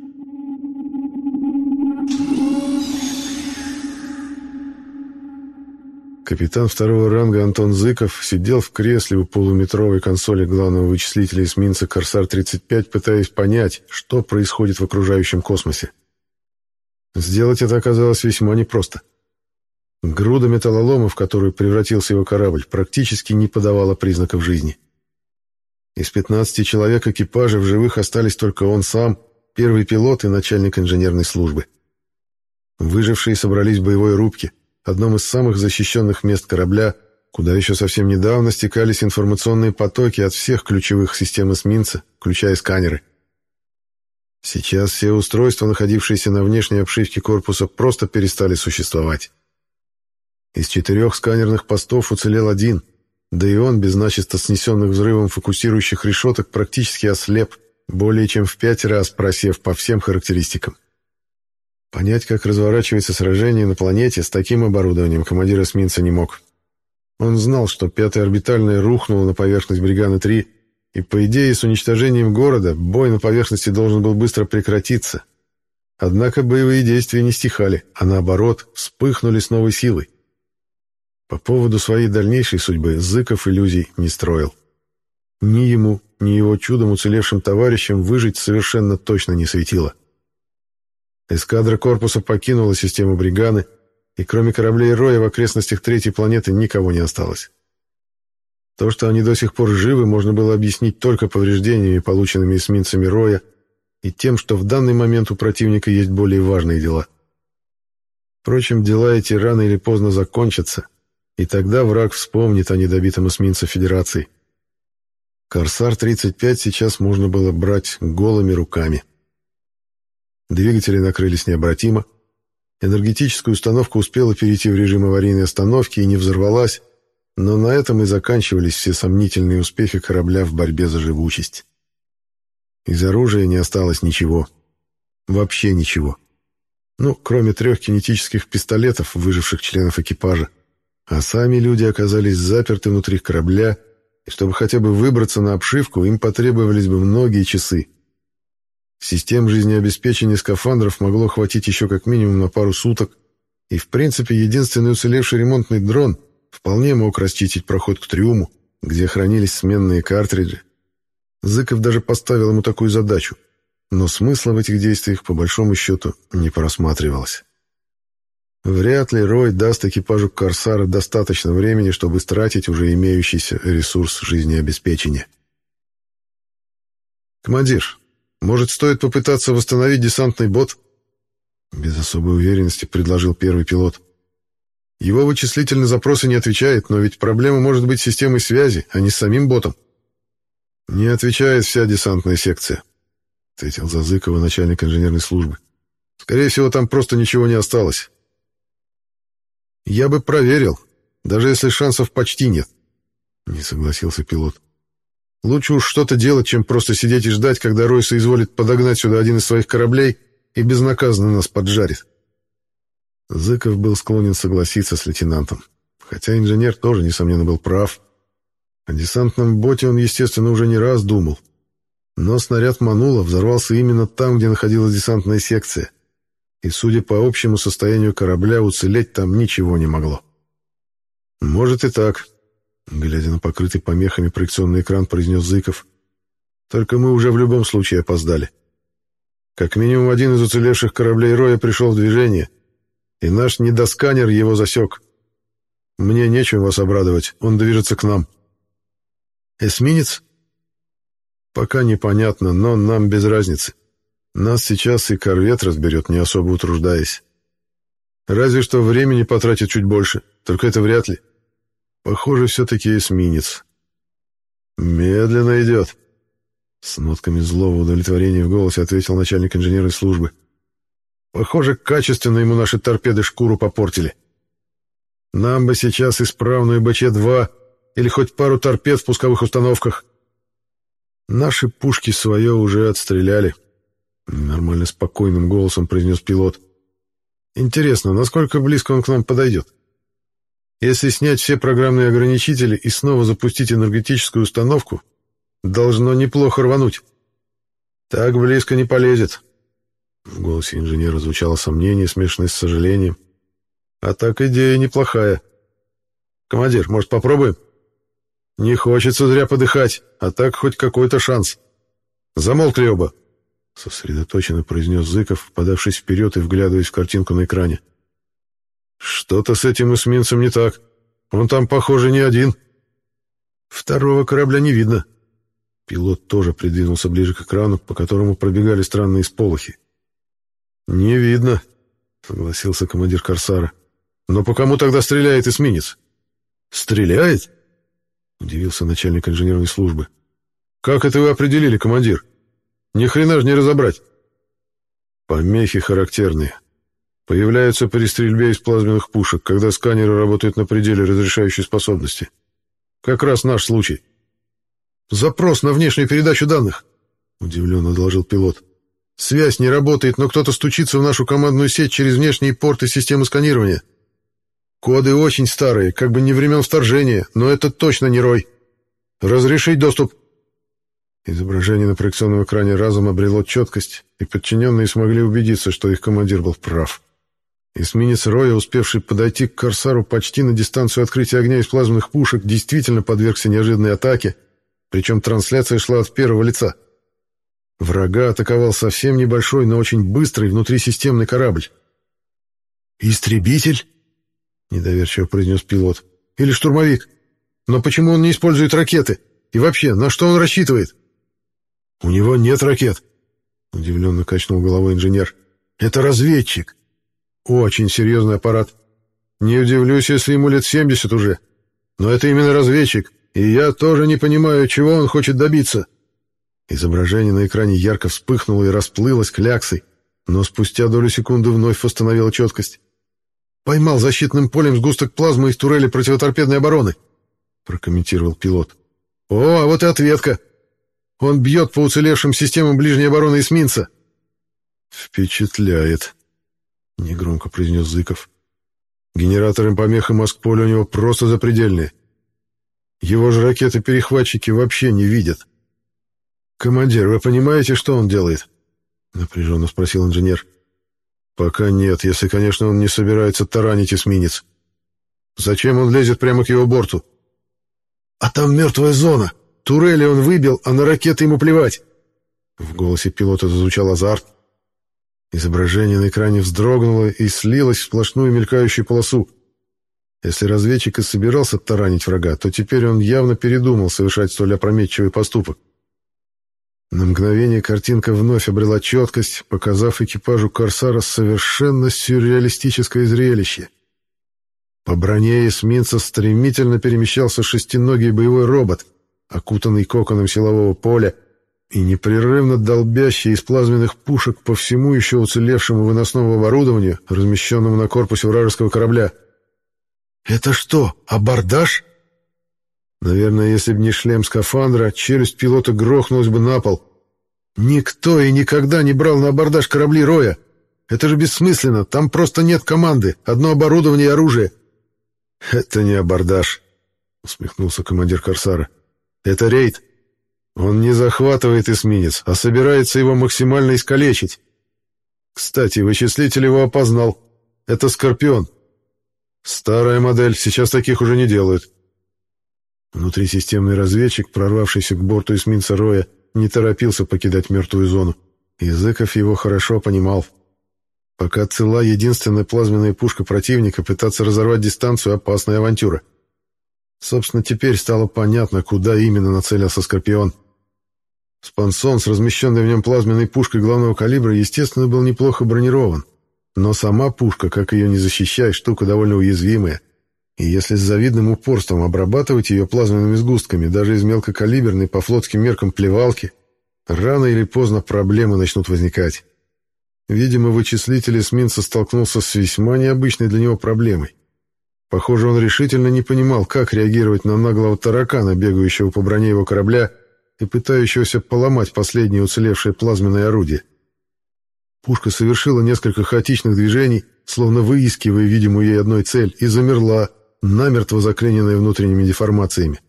Капитан второго ранга Антон Зыков сидел в кресле у полуметровой консоли главного вычислителя эсминца «Корсар-35», пытаясь понять, что происходит в окружающем космосе. Сделать это оказалось весьма непросто. Груда металлолома, в которую превратился его корабль, практически не подавала признаков жизни. Из 15 человек экипажа в живых остались только он сам, первый пилот и начальник инженерной службы. Выжившие собрались в боевой рубке, одном из самых защищенных мест корабля, куда еще совсем недавно стекались информационные потоки от всех ключевых систем эсминца, включая сканеры. Сейчас все устройства, находившиеся на внешней обшивке корпуса, просто перестали существовать. Из четырех сканерных постов уцелел один, да и он, без начисто снесенных взрывом фокусирующих решеток, практически ослеп, более чем в пять раз просев по всем характеристикам. Понять, как разворачивается сражение на планете, с таким оборудованием командир эсминца не мог. Он знал, что пятая орбитальная рухнула на поверхность Бриганы-3, и, по идее, с уничтожением города бой на поверхности должен был быстро прекратиться. Однако боевые действия не стихали, а наоборот, вспыхнули с новой силой. По поводу своей дальнейшей судьбы Зыков иллюзий не строил. Ни ему, ни его чудом уцелевшим товарищам выжить совершенно точно не светило. Эскадра корпуса покинула систему Бриганы, и кроме кораблей Роя в окрестностях третьей планеты никого не осталось. То, что они до сих пор живы, можно было объяснить только повреждениями, полученными эсминцами Роя, и тем, что в данный момент у противника есть более важные дела. Впрочем, дела эти рано или поздно закончатся, и тогда враг вспомнит о недобитом эсминце Федерации. «Корсар-35» сейчас можно было брать голыми руками. Двигатели накрылись необратимо. Энергетическая установка успела перейти в режим аварийной остановки и не взорвалась, но на этом и заканчивались все сомнительные успехи корабля в борьбе за живучесть. Из оружия не осталось ничего. Вообще ничего. Ну, кроме трех кинетических пистолетов, выживших членов экипажа. А сами люди оказались заперты внутри корабля, и чтобы хотя бы выбраться на обшивку, им потребовались бы многие часы. Систем жизнеобеспечения скафандров могло хватить еще как минимум на пару суток, и в принципе единственный уцелевший ремонтный дрон вполне мог расчистить проход к трюму, где хранились сменные картриджи. Зыков даже поставил ему такую задачу, но смысла в этих действиях по большому счету не просматривалось. Вряд ли Рой даст экипажу Корсара достаточно времени, чтобы стратить уже имеющийся ресурс жизнеобеспечения. «Командир, может, стоит попытаться восстановить десантный бот?» Без особой уверенности предложил первый пилот. Его вычислительный запросы не отвечает, но ведь проблема может быть системой связи, а не с самим ботом. Не отвечает вся десантная секция, ответил Зазыкова, начальник инженерной службы. Скорее всего, там просто ничего не осталось. Я бы проверил, даже если шансов почти нет, не согласился пилот. Лучше уж что-то делать, чем просто сидеть и ждать, когда Рой соизволит подогнать сюда один из своих кораблей и безнаказанно нас поджарит. Зыков был склонен согласиться с лейтенантом, хотя инженер тоже, несомненно, был прав. О десантном боте он, естественно, уже не раз думал. Но снаряд манула взорвался именно там, где находилась десантная секция. И, судя по общему состоянию корабля, уцелеть там ничего не могло. «Может и так», — глядя на покрытый помехами проекционный экран, произнес Зыков. «Только мы уже в любом случае опоздали. Как минимум один из уцелевших кораблей Роя пришел в движение, и наш недосканер его засек. Мне нечем вас обрадовать, он движется к нам. Эсминец? Пока непонятно, но нам без разницы. Нас сейчас и корвет разберет, не особо утруждаясь. Разве что времени потратит чуть больше, только это вряд ли. Похоже, все-таки эсминец. Медленно идет. С нотками злого удовлетворения в голосе ответил начальник инженерной службы. Похоже, качественно ему наши торпеды шкуру попортили. Нам бы сейчас исправную БЧ-2 или хоть пару торпед в пусковых установках. Наши пушки свое уже отстреляли. Нормально спокойным голосом произнес пилот. Интересно, насколько близко он к нам подойдет? Если снять все программные ограничители и снова запустить энергетическую установку, должно неплохо рвануть. Так близко не полезет. В голосе инженера звучало сомнение, смешанное с сожалением. А так идея неплохая. Командир, может, попробуем? Не хочется зря подыхать, а так хоть какой-то шанс. Замолкли оба. Сосредоточенно произнес Зыков, подавшись вперед и вглядываясь в картинку на экране. Что-то с этим эсминцем не так. Он там, похоже, не один. Второго корабля не видно. Пилот тоже придвинулся ближе к экрану, по которому пробегали странные сполохи. «Не видно», — согласился командир Корсара. «Но по кому тогда стреляет эсминец?» «Стреляет?» — удивился начальник инженерной службы. «Как это вы определили, командир? Ни хрена же не разобрать». «Помехи характерные. Появляются при стрельбе из плазменных пушек, когда сканеры работают на пределе разрешающей способности. Как раз наш случай». «Запрос на внешнюю передачу данных», — удивленно доложил пилот. Связь не работает, но кто-то стучится в нашу командную сеть через внешние порты системы сканирования. Коды очень старые, как бы не времен вторжения, но это точно не Рой. Разрешить доступ. Изображение на проекционном экране разом обрело четкость, и подчиненные смогли убедиться, что их командир был прав. Эсминец Роя, успевший подойти к Корсару почти на дистанцию открытия огня из плазменных пушек, действительно подвергся неожиданной атаке, причем трансляция шла от первого лица — Врага атаковал совсем небольшой, но очень быстрый внутрисистемный корабль. «Истребитель?» — недоверчиво произнес пилот. «Или штурмовик? Но почему он не использует ракеты? И вообще, на что он рассчитывает?» «У него нет ракет», — удивленно качнул головой инженер. «Это разведчик. Очень серьезный аппарат. Не удивлюсь, если ему лет семьдесят уже. Но это именно разведчик, и я тоже не понимаю, чего он хочет добиться». Изображение на экране ярко вспыхнуло и расплылось кляксой, но спустя долю секунды вновь восстановило четкость. «Поймал защитным полем сгусток плазмы из турели противоторпедной обороны», — прокомментировал пилот. «О, а вот и ответка. Он бьет по уцелевшим системам ближней обороны эсминца». «Впечатляет», — негромко произнес Зыков. «Генераторы помех и Москполя у него просто запредельные. Его же ракеты-перехватчики вообще не видят». «Командир, вы понимаете, что он делает?» — напряженно спросил инженер. «Пока нет, если, конечно, он не собирается таранить эсминец. Зачем он лезет прямо к его борту?» «А там мертвая зона. Турели он выбил, а на ракеты ему плевать». В голосе пилота зазвучал азарт. Изображение на экране вздрогнуло и слилось в сплошную мелькающую полосу. Если разведчик и собирался таранить врага, то теперь он явно передумал совершать столь опрометчивый поступок. На мгновение картинка вновь обрела четкость, показав экипажу «Корсара» совершенно сюрреалистическое зрелище. По броне эсминца стремительно перемещался шестиногий боевой робот, окутанный коконом силового поля, и непрерывно долбящий из плазменных пушек по всему еще уцелевшему выносному оборудованию, размещенному на корпусе вражеского корабля. «Это что, абордаж?» Наверное, если бы не шлем скафандра, челюсть пилота грохнулась бы на пол. Никто и никогда не брал на абордаж корабли Роя. Это же бессмысленно, там просто нет команды, одно оборудование и оружие. «Это не абордаж», — усмехнулся командир Корсара. «Это рейд. Он не захватывает эсминец, а собирается его максимально искалечить. Кстати, вычислитель его опознал. Это «Скорпион». Старая модель, сейчас таких уже не делают. Внутрисистемный разведчик, прорвавшийся к борту эсминца Роя, не торопился покидать мертвую зону. Языков его хорошо понимал. Пока цела единственная плазменная пушка противника, пытаться разорвать дистанцию — опасная авантюра. Собственно, теперь стало понятно, куда именно нацелился «Скорпион». Спансон с размещенной в нем плазменной пушкой главного калибра, естественно, был неплохо бронирован. Но сама пушка, как ее не защищай, штука довольно уязвимая. И если с завидным упорством обрабатывать ее плазменными сгустками, даже из мелкокалиберной по флотским меркам плевалки, рано или поздно проблемы начнут возникать. Видимо, вычислитель эсминца столкнулся с весьма необычной для него проблемой. Похоже, он решительно не понимал, как реагировать на наглого таракана, бегающего по броне его корабля и пытающегося поломать последнее уцелевшее плазменное орудие. Пушка совершила несколько хаотичных движений, словно выискивая видимую ей одной цель, и замерла, намертво заклиненная внутренними деформациями.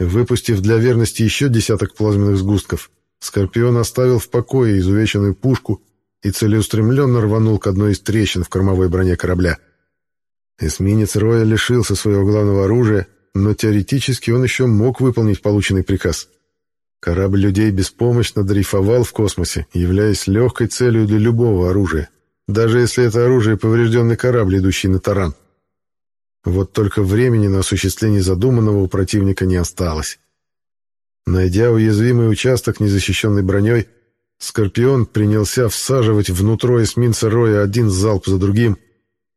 Выпустив для верности еще десяток плазменных сгустков, Скорпион оставил в покое изувеченную пушку и целеустремленно рванул к одной из трещин в кормовой броне корабля. Эсминец Роя лишился своего главного оружия, но теоретически он еще мог выполнить полученный приказ. Корабль людей беспомощно дрейфовал в космосе, являясь легкой целью для любого оружия, даже если это оружие поврежденный корабль, идущий на таран. Вот только времени на осуществление задуманного у противника не осталось. Найдя уязвимый участок, незащищенный броней, Скорпион принялся всаживать внутрь эсминца Роя один залп за другим,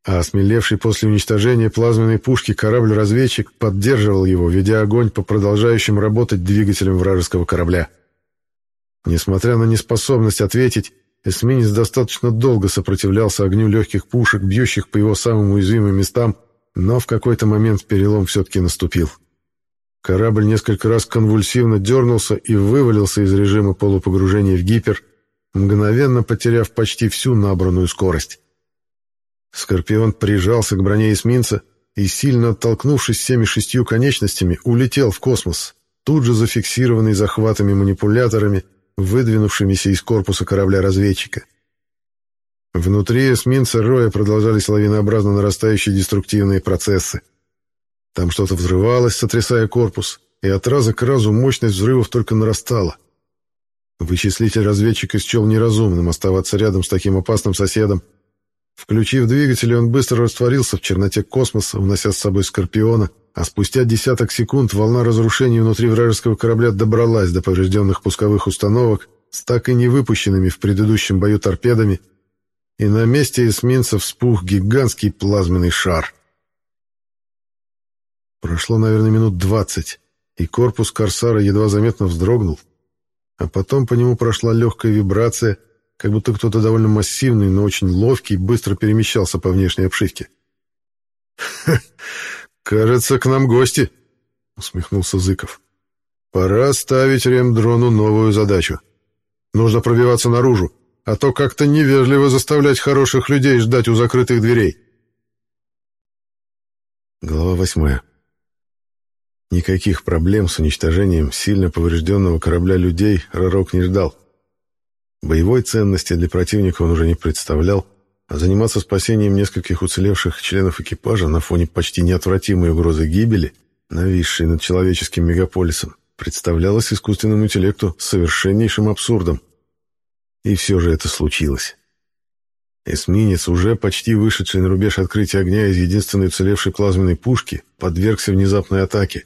а осмелевший после уничтожения плазменной пушки корабль-разведчик поддерживал его, ведя огонь по продолжающим работать двигателям вражеского корабля. Несмотря на неспособность ответить, эсминец достаточно долго сопротивлялся огню легких пушек, бьющих по его самым уязвимым местам, но в какой-то момент перелом все-таки наступил. Корабль несколько раз конвульсивно дернулся и вывалился из режима полупогружения в гипер, мгновенно потеряв почти всю набранную скорость. Скорпион прижался к броне эсминца и, сильно оттолкнувшись всеми шестью конечностями, улетел в космос, тут же зафиксированный захватами-манипуляторами, выдвинувшимися из корпуса корабля-разведчика. Внутри эсминца Роя продолжались лавинообразно нарастающие деструктивные процессы. Там что-то взрывалось, сотрясая корпус, и от раза к разу мощность взрывов только нарастала. Вычислитель разведчика счел неразумным оставаться рядом с таким опасным соседом. Включив двигатель, он быстро растворился в черноте космоса, унося с собой Скорпиона, а спустя десяток секунд волна разрушений внутри вражеского корабля добралась до поврежденных пусковых установок с так и не выпущенными в предыдущем бою торпедами и на месте эсминца вспух гигантский плазменный шар. Прошло, наверное, минут двадцать, и корпус «Корсара» едва заметно вздрогнул, а потом по нему прошла легкая вибрация, как будто кто-то довольно массивный, но очень ловкий, быстро перемещался по внешней обшивке. «Кажется, к нам гости», — усмехнулся Зыков. «Пора ставить ремдрону новую задачу. Нужно пробиваться наружу, а то как-то невежливо заставлять хороших людей ждать у закрытых дверей. Глава восьмая. Никаких проблем с уничтожением сильно поврежденного корабля людей Ророк не ждал. Боевой ценности для противника он уже не представлял, а заниматься спасением нескольких уцелевших членов экипажа на фоне почти неотвратимой угрозы гибели, нависшей над человеческим мегаполисом, представлялось искусственному интеллекту совершеннейшим абсурдом. И все же это случилось. Эсминец, уже почти вышедший на рубеж открытия огня из единственной уцелевшей плазменной пушки, подвергся внезапной атаке.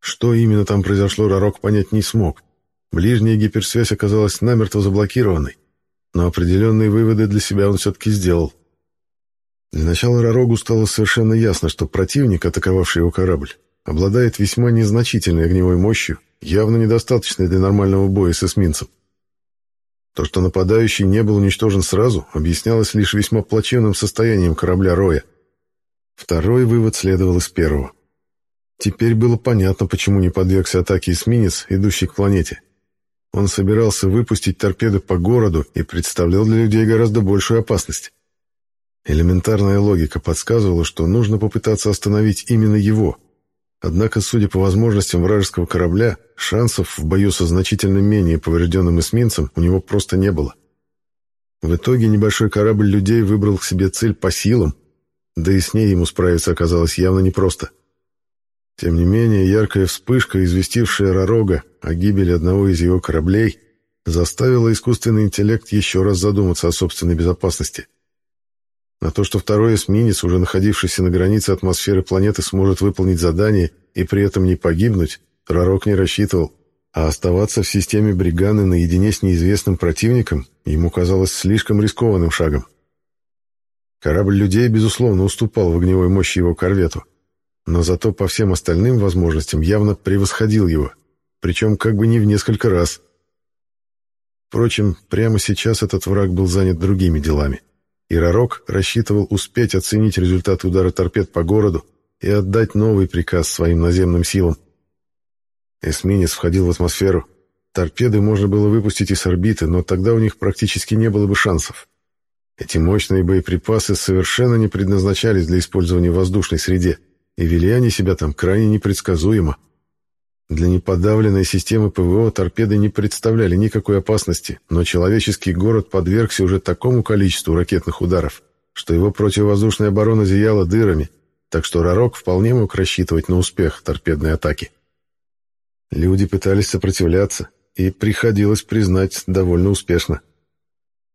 Что именно там произошло, Ророк понять не смог. Ближняя гиперсвязь оказалась намертво заблокированной, но определенные выводы для себя он все-таки сделал. Для начала Ророгу стало совершенно ясно, что противник, атаковавший его корабль, обладает весьма незначительной огневой мощью, явно недостаточной для нормального боя с эсминцем. То, что нападающий не был уничтожен сразу, объяснялось лишь весьма плачевным состоянием корабля Роя. Второй вывод следовал из первого. Теперь было понятно, почему не подвергся атаке эсминец, идущий к планете. Он собирался выпустить торпеды по городу и представлял для людей гораздо большую опасность. Элементарная логика подсказывала, что нужно попытаться остановить именно его. Однако, судя по возможностям вражеского корабля, шансов в бою со значительно менее поврежденным эсминцем у него просто не было. В итоге небольшой корабль людей выбрал к себе цель по силам, да и с ней ему справиться оказалось явно непросто. Тем не менее, яркая вспышка, известившая Ророга о гибели одного из его кораблей, заставила искусственный интеллект еще раз задуматься о собственной безопасности. На то, что второй эсминец, уже находившийся на границе атмосферы планеты, сможет выполнить задание и при этом не погибнуть, Ророк не рассчитывал, а оставаться в системе Бриганы наедине с неизвестным противником ему казалось слишком рискованным шагом. Корабль людей, безусловно, уступал в огневой мощи его корвету, но зато по всем остальным возможностям явно превосходил его, причем как бы не в несколько раз. Впрочем, прямо сейчас этот враг был занят другими делами, и Ророк рассчитывал успеть оценить результат удара торпед по городу и отдать новый приказ своим наземным силам. Эсминец входил в атмосферу. Торпеды можно было выпустить из орбиты, но тогда у них практически не было бы шансов. Эти мощные боеприпасы совершенно не предназначались для использования в воздушной среде и вели они себя там крайне непредсказуемо. Для неподавленной системы ПВО торпеды не представляли никакой опасности, но человеческий город подвергся уже такому количеству ракетных ударов, что его противовоздушная оборона зияла дырами, так что Ророк вполне мог рассчитывать на успех торпедной атаки. Люди пытались сопротивляться, и приходилось признать довольно успешно.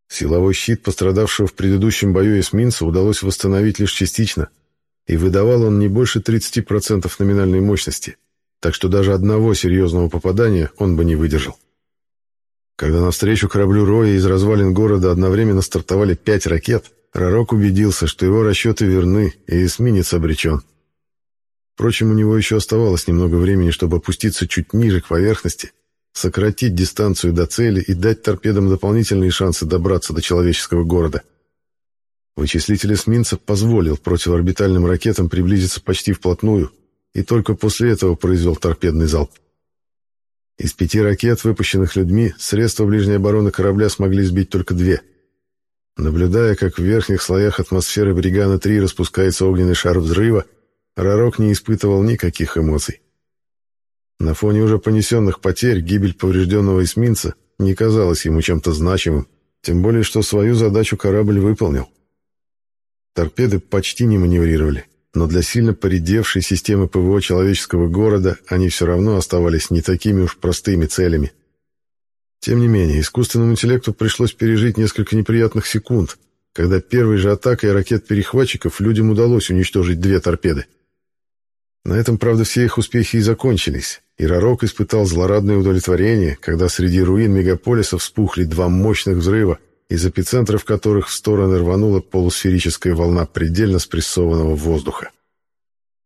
Силовой щит пострадавшего в предыдущем бою эсминца удалось восстановить лишь частично – и выдавал он не больше 30% номинальной мощности, так что даже одного серьезного попадания он бы не выдержал. Когда навстречу кораблю Роя из развалин города одновременно стартовали пять ракет, Ророк убедился, что его расчеты верны, и эсминец обречен. Впрочем, у него еще оставалось немного времени, чтобы опуститься чуть ниже к поверхности, сократить дистанцию до цели и дать торпедам дополнительные шансы добраться до человеческого города. Вычислитель эсминца позволил противоорбитальным ракетам приблизиться почти вплотную и только после этого произвел торпедный залп. Из пяти ракет, выпущенных людьми, средства ближней обороны корабля смогли сбить только две. Наблюдая, как в верхних слоях атмосферы Бригана-3 распускается огненный шар взрыва, Ророк не испытывал никаких эмоций. На фоне уже понесенных потерь гибель поврежденного эсминца не казалась ему чем-то значимым, тем более что свою задачу корабль выполнил. Торпеды почти не маневрировали, но для сильно поредевшей системы ПВО человеческого города они все равно оставались не такими уж простыми целями. Тем не менее, искусственному интеллекту пришлось пережить несколько неприятных секунд, когда первой же атакой ракет-перехватчиков людям удалось уничтожить две торпеды. На этом, правда, все их успехи и закончились, и Ророк испытал злорадное удовлетворение, когда среди руин мегаполиса вспухли два мощных взрыва, из эпицентров которых в стороны рванула полусферическая волна предельно спрессованного воздуха.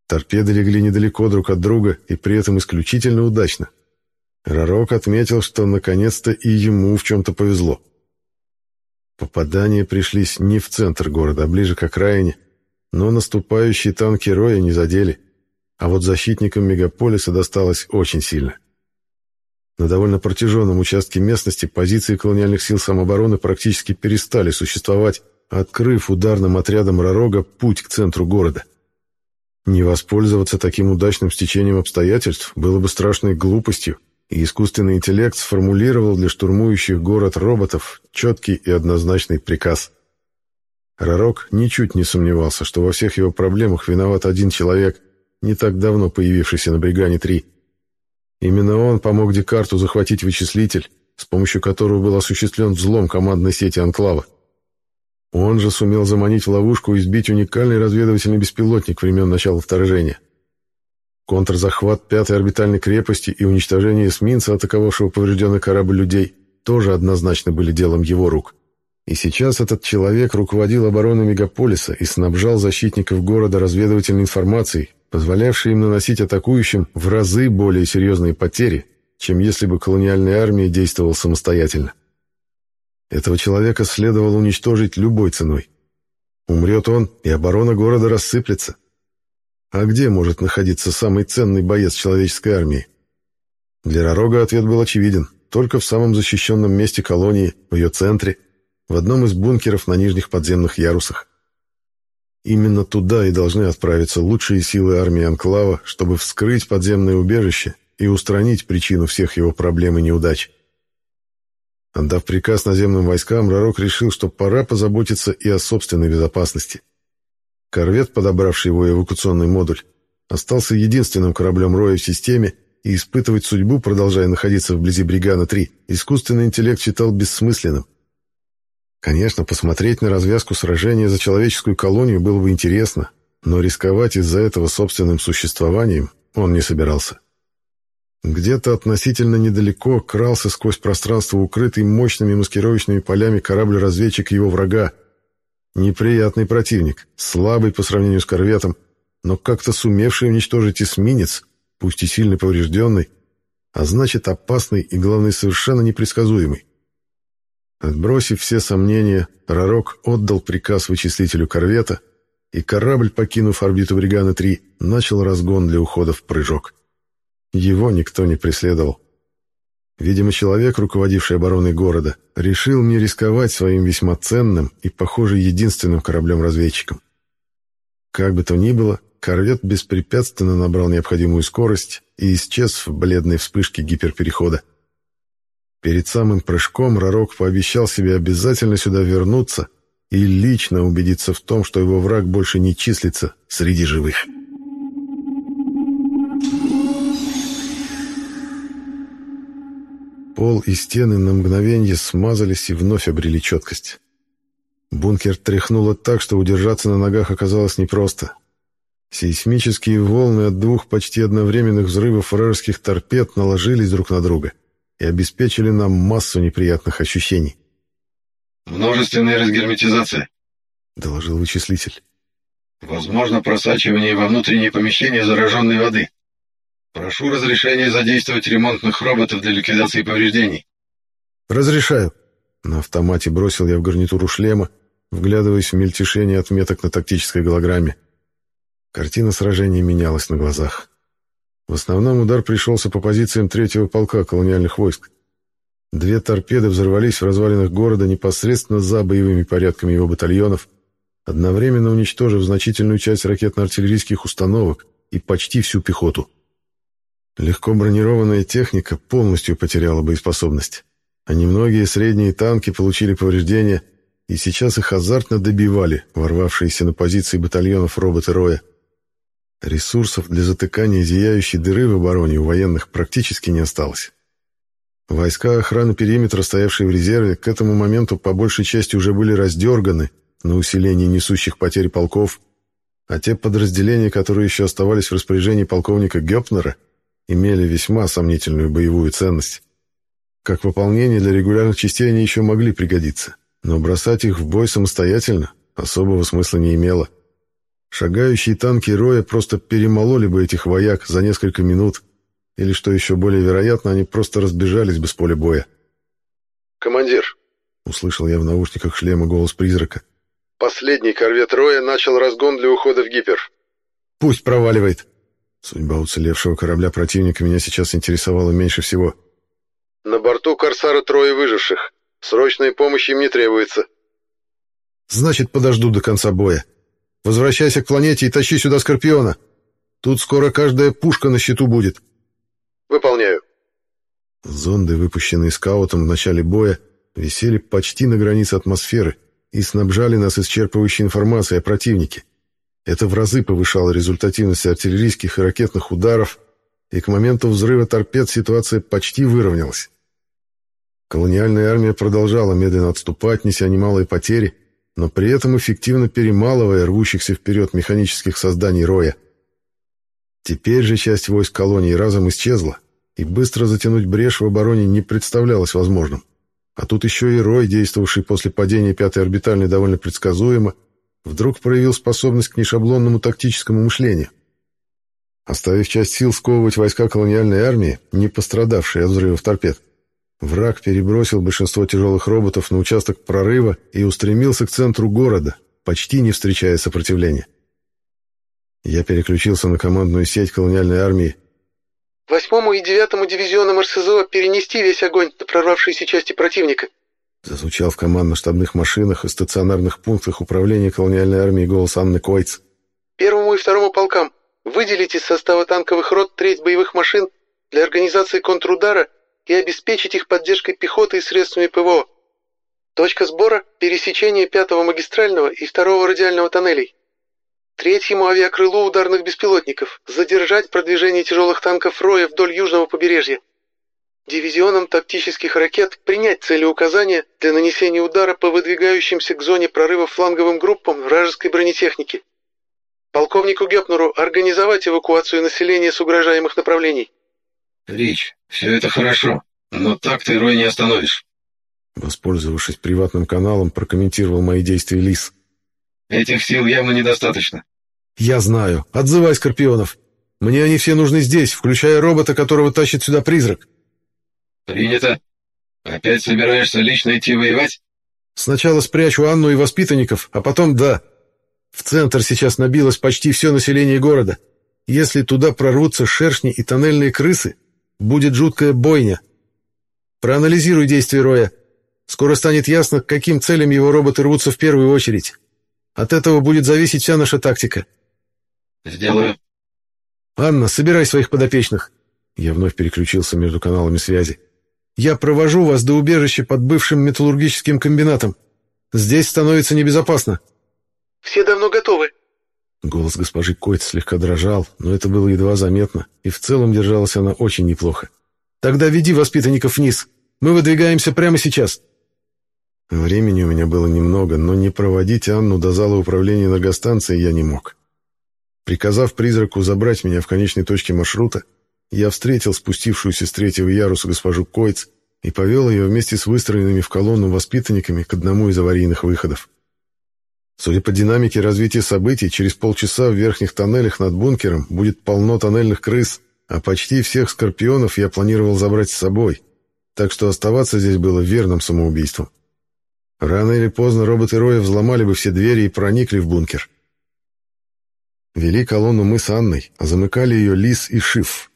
Торпеды легли недалеко друг от друга и при этом исключительно удачно. Ророк отметил, что наконец-то и ему в чем-то повезло. Попадания пришлись не в центр города, а ближе к окраине, но наступающие танки Роя не задели, а вот защитникам мегаполиса досталось очень сильно. На довольно протяженном участке местности позиции колониальных сил самообороны практически перестали существовать, открыв ударным отрядом Ророга путь к центру города. Не воспользоваться таким удачным стечением обстоятельств было бы страшной глупостью, и искусственный интеллект сформулировал для штурмующих город роботов четкий и однозначный приказ. Ророк ничуть не сомневался, что во всех его проблемах виноват один человек, не так давно появившийся на Бригане-3. Именно он помог Декарту захватить вычислитель, с помощью которого был осуществлен взлом командной сети Анклава. Он же сумел заманить в ловушку и сбить уникальный разведывательный беспилотник времен начала вторжения. Контрзахват пятой орбитальной крепости и уничтожение эсминца, атаковавшего поврежденный корабль людей, тоже однозначно были делом его рук. И сейчас этот человек руководил обороной мегаполиса и снабжал защитников города разведывательной информацией, позволявшей им наносить атакующим в разы более серьезные потери, чем если бы колониальная армия действовала самостоятельно. Этого человека следовало уничтожить любой ценой. Умрет он, и оборона города рассыплется. А где может находиться самый ценный боец человеческой армии? Для Ророга ответ был очевиден. Только в самом защищенном месте колонии, в ее центре, в одном из бункеров на нижних подземных ярусах. Именно туда и должны отправиться лучшие силы армии Анклава, чтобы вскрыть подземное убежище и устранить причину всех его проблем и неудач. Отдав приказ наземным войскам, Ророк решил, что пора позаботиться и о собственной безопасности. Корвет, подобравший его эвакуационный модуль, остался единственным кораблем Роя в системе, и испытывать судьбу, продолжая находиться вблизи Бригана-3, искусственный интеллект считал бессмысленным. Конечно, посмотреть на развязку сражения за человеческую колонию было бы интересно, но рисковать из-за этого собственным существованием он не собирался. Где-то относительно недалеко крался сквозь пространство, укрытый мощными маскировочными полями корабль-разведчик его врага. Неприятный противник, слабый по сравнению с корветом, но как-то сумевший уничтожить эсминец, пусть и сильно поврежденный, а значит опасный и, главное, совершенно непредсказуемый. Отбросив все сомнения, Ророк отдал приказ вычислителю корвета, и корабль, покинув орбиту Бригана-3, начал разгон для ухода в прыжок. Его никто не преследовал. Видимо, человек, руководивший обороной города, решил не рисковать своим весьма ценным и, похоже, единственным кораблем-разведчиком. Как бы то ни было, корвет беспрепятственно набрал необходимую скорость и исчез в бледной вспышке гиперперехода. Перед самым прыжком Ророк пообещал себе обязательно сюда вернуться и лично убедиться в том, что его враг больше не числится среди живых. Пол и стены на мгновение смазались и вновь обрели четкость. Бункер тряхнуло так, что удержаться на ногах оказалось непросто. Сейсмические волны от двух почти одновременных взрывов вражеских торпед наложились друг на друга и обеспечили нам массу неприятных ощущений. «Множественная разгерметизация», — доложил вычислитель. «Возможно просачивание во внутренние помещения зараженной воды. Прошу разрешения задействовать ремонтных роботов для ликвидации повреждений. Разрешаю. На автомате бросил я в гарнитуру шлема, вглядываясь в мельтешение отметок на тактической голограмме. Картина сражения менялась на глазах. В основном удар пришелся по позициям третьего полка колониальных войск. Две торпеды взорвались в развалинах города непосредственно за боевыми порядками его батальонов, одновременно уничтожив значительную часть ракетно-артиллерийских установок и почти всю пехоту. Легко бронированная техника полностью потеряла боеспособность, а немногие средние танки получили повреждения, и сейчас их азартно добивали ворвавшиеся на позиции батальонов роботы Роя. Ресурсов для затыкания зияющей дыры в обороне у военных практически не осталось. Войска охраны периметра, стоявшие в резерве, к этому моменту по большей части уже были раздерганы на усиление несущих потерь полков, а те подразделения, которые еще оставались в распоряжении полковника Гёпнера, имели весьма сомнительную боевую ценность. Как выполнение для регулярных частей они еще могли пригодиться, но бросать их в бой самостоятельно особого смысла не имело. Шагающие танки Роя просто перемололи бы этих вояк за несколько минут, или, что еще более вероятно, они просто разбежались бы с поля боя. «Командир», — услышал я в наушниках шлема голос призрака, — «последний корвет Роя начал разгон для ухода в гипер». «Пусть проваливает», Судьба уцелевшего корабля противника меня сейчас интересовала меньше всего. «На борту «Корсара» трое выживших. Срочной помощи им не требуется». «Значит, подожду до конца боя. Возвращайся к планете и тащи сюда Скорпиона. Тут скоро каждая пушка на счету будет». «Выполняю». Зонды, выпущенные скаутом в начале боя, висели почти на границе атмосферы и снабжали нас исчерпывающей информацией о противнике. Это в разы повышало результативность артиллерийских и ракетных ударов, и к моменту взрыва торпед ситуация почти выровнялась. Колониальная армия продолжала медленно отступать, неся немалые потери, но при этом эффективно перемалывая рвущихся вперед механических созданий роя. Теперь же часть войск колонии разом исчезла, и быстро затянуть брешь в обороне не представлялось возможным. А тут еще и Рой, действовавший после падения пятой орбитальной довольно предсказуемо, вдруг проявил способность к нешаблонному тактическому мышлению. Оставив часть сил сковывать войска колониальной армии, не пострадавшие от взрывов торпед, враг перебросил большинство тяжелых роботов на участок прорыва и устремился к центру города, почти не встречая сопротивления. Я переключился на командную сеть колониальной армии. «Восьмому и девятому дивизионам РСЗО перенести весь огонь на прорвавшиеся части противника», зазвучал в командно-штабных машинах и стационарных пунктах управления колониальной армией голос Анны Койц. «Первому и второму полкам выделить из состава танковых рот треть боевых машин для организации контрудара и обеспечить их поддержкой пехоты и средствами ПВО. Точка сбора – пересечение пятого магистрального и второго радиального тоннелей. Третьему авиакрылу ударных беспилотников задержать продвижение тяжелых танков Роя вдоль южного побережья. Дивизионам тактических ракет принять цели указания для нанесения удара по выдвигающимся к зоне прорыва фланговым группам вражеской бронетехники. Полковнику Гепнеру организовать эвакуацию населения с угрожаемых направлений. Рич, все это хорошо, но так ты Рой не остановишь. Воспользовавшись приватным каналом, прокомментировал мои действия Лис. Этих сил явно недостаточно. Я знаю. Отзывай Скорпионов. Мне они все нужны здесь, включая робота, которого тащит сюда призрак. Принято. Опять собираешься лично идти воевать? Сначала спрячу Анну и воспитанников, а потом да. В центр сейчас набилось почти все население города. Если туда прорвутся шершни и тоннельные крысы, будет жуткая бойня. Проанализируй действия Роя. Скоро станет ясно, к каким целям его роботы рвутся в первую очередь. От этого будет зависеть вся наша тактика. Сделаю. Анна, собирай своих подопечных. Я вновь переключился между каналами связи. Я провожу вас до убежища под бывшим металлургическим комбинатом. Здесь становится небезопасно. Все давно готовы. Голос госпожи Койт слегка дрожал, но это было едва заметно, и в целом держалась она очень неплохо. Тогда веди воспитанников вниз. Мы выдвигаемся прямо сейчас. Времени у меня было немного, но не проводить Анну до зала управления энергостанции я не мог. Приказав призраку забрать меня в конечной точке маршрута, я встретил спустившуюся с третьего яруса госпожу Койц и повел ее вместе с выстроенными в колонну воспитанниками к одному из аварийных выходов. Судя по динамике развития событий, через полчаса в верхних тоннелях над бункером будет полно тоннельных крыс, а почти всех скорпионов я планировал забрать с собой, так что оставаться здесь было верным самоубийством. Рано или поздно роботы Роя взломали бы все двери и проникли в бункер. Вели колонну мы с Анной, а замыкали ее Лис и Шиф.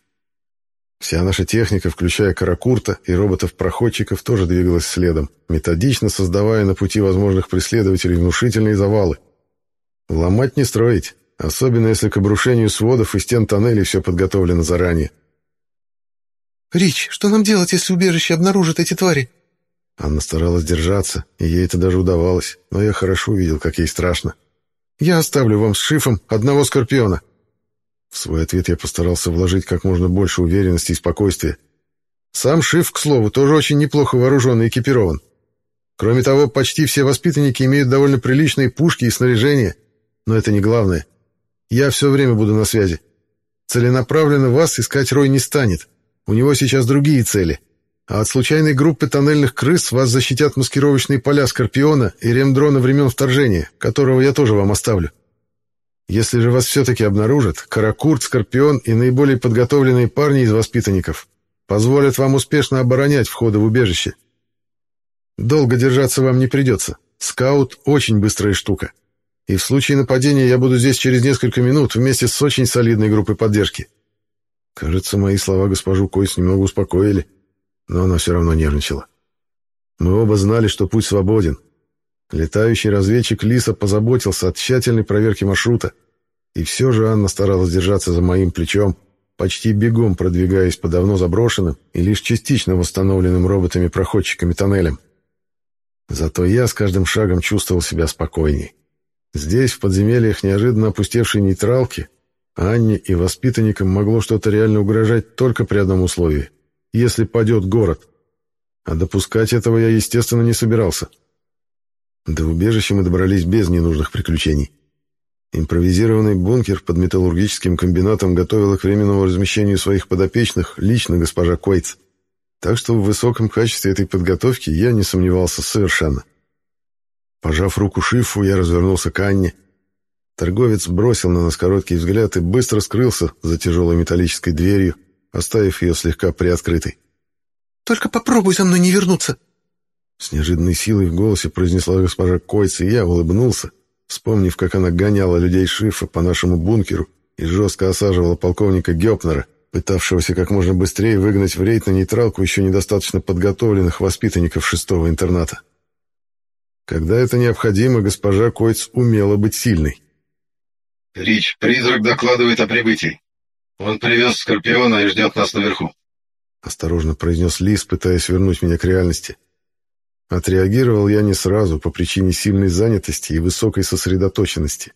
Вся наша техника, включая Каракурта и роботов-проходчиков, тоже двигалась следом, методично создавая на пути возможных преследователей внушительные завалы. Ломать не строить, особенно если к обрушению сводов и стен тоннелей все подготовлено заранее. «Рич, что нам делать, если убежище обнаружит эти твари?» Анна старалась держаться, и ей это даже удавалось, но я хорошо видел, как ей страшно. «Я оставлю вам с Шифом одного Скорпиона». В свой ответ я постарался вложить как можно больше уверенности и спокойствия. Сам Шиф, к слову, тоже очень неплохо вооружен и экипирован. Кроме того, почти все воспитанники имеют довольно приличные пушки и снаряжение, но это не главное. Я все время буду на связи. Целенаправленно вас искать Рой не станет. У него сейчас другие цели а от случайной группы тоннельных крыс вас защитят маскировочные поля Скорпиона и ремдрона времен вторжения, которого я тоже вам оставлю. Если же вас все-таки обнаружат, Каракурт, Скорпион и наиболее подготовленные парни из воспитанников позволят вам успешно оборонять входы в убежище. Долго держаться вам не придется. Скаут — очень быстрая штука. И в случае нападения я буду здесь через несколько минут вместе с очень солидной группой поддержки. Кажется, мои слова госпожу Койс немного успокоили но она все равно нервничала. Мы оба знали, что путь свободен. Летающий разведчик Лиса позаботился о тщательной проверке маршрута, и все же Анна старалась держаться за моим плечом, почти бегом продвигаясь по давно заброшенным и лишь частично восстановленным роботами-проходчиками тоннелям. Зато я с каждым шагом чувствовал себя спокойней. Здесь, в подземельях неожиданно опустевшей нейтралки, Анне и воспитанникам могло что-то реально угрожать только при одном условии если падет город. А допускать этого я, естественно, не собирался. До убежища мы добрались без ненужных приключений. Импровизированный бункер под металлургическим комбинатом готовила к временному размещению своих подопечных лично госпожа Койц. Так что в высоком качестве этой подготовки я не сомневался совершенно. Пожав руку Шифу, я развернулся к Анне. Торговец бросил на нас короткий взгляд и быстро скрылся за тяжелой металлической дверью, оставив ее слегка приоткрытой. «Только попробуй со мной не вернуться!» С неожиданной силой в голосе произнесла госпожа Койц, и я улыбнулся, вспомнив, как она гоняла людей Шифа по нашему бункеру и жестко осаживала полковника Гёпнера, пытавшегося как можно быстрее выгнать в рейд на нейтралку еще недостаточно подготовленных воспитанников шестого интерната. Когда это необходимо, госпожа Койц умела быть сильной. «Рич, призрак докладывает о прибытии. Он привез Скорпиона и ждет нас наверху», — осторожно произнес Лис, пытаясь вернуть меня к реальности. Отреагировал я не сразу по причине сильной занятости и высокой сосредоточенности.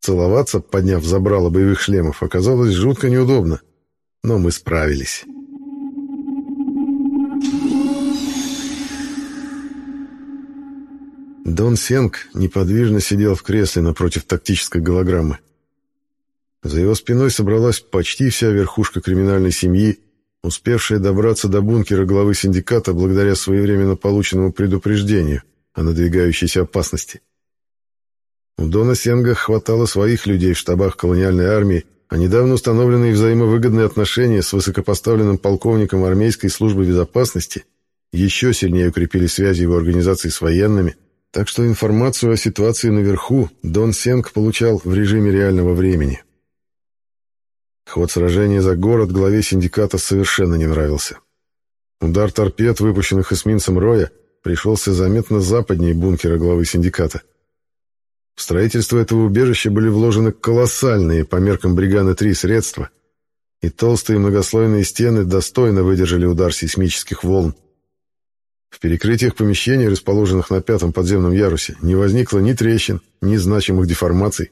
Целоваться, подняв забрало боевых шлемов, оказалось жутко неудобно, но мы справились. Дон Сенг неподвижно сидел в кресле напротив тактической голограммы. За его спиной собралась почти вся верхушка криминальной семьи, успевшая добраться до бункера главы синдиката благодаря своевременно полученному предупреждению о надвигающейся опасности. У Дона Сенга хватало своих людей в штабах колониальной армии, а недавно установленные взаимовыгодные отношения с высокопоставленным полковником армейской службы безопасности еще сильнее укрепили связи его организации с военными, так что информацию о ситуации наверху Дон Сенг получал в режиме реального времени. Ход сражения за город главе синдиката совершенно не нравился. Удар торпед, выпущенных эсминцем Роя, пришелся заметно западнее бункера главы синдиката. В строительство этого убежища были вложены колоссальные по меркам Бриганы-3 средства, и толстые многослойные стены достойно выдержали удар сейсмических волн. В перекрытиях помещений, расположенных на пятом подземном ярусе, не возникло ни трещин, ни значимых деформаций.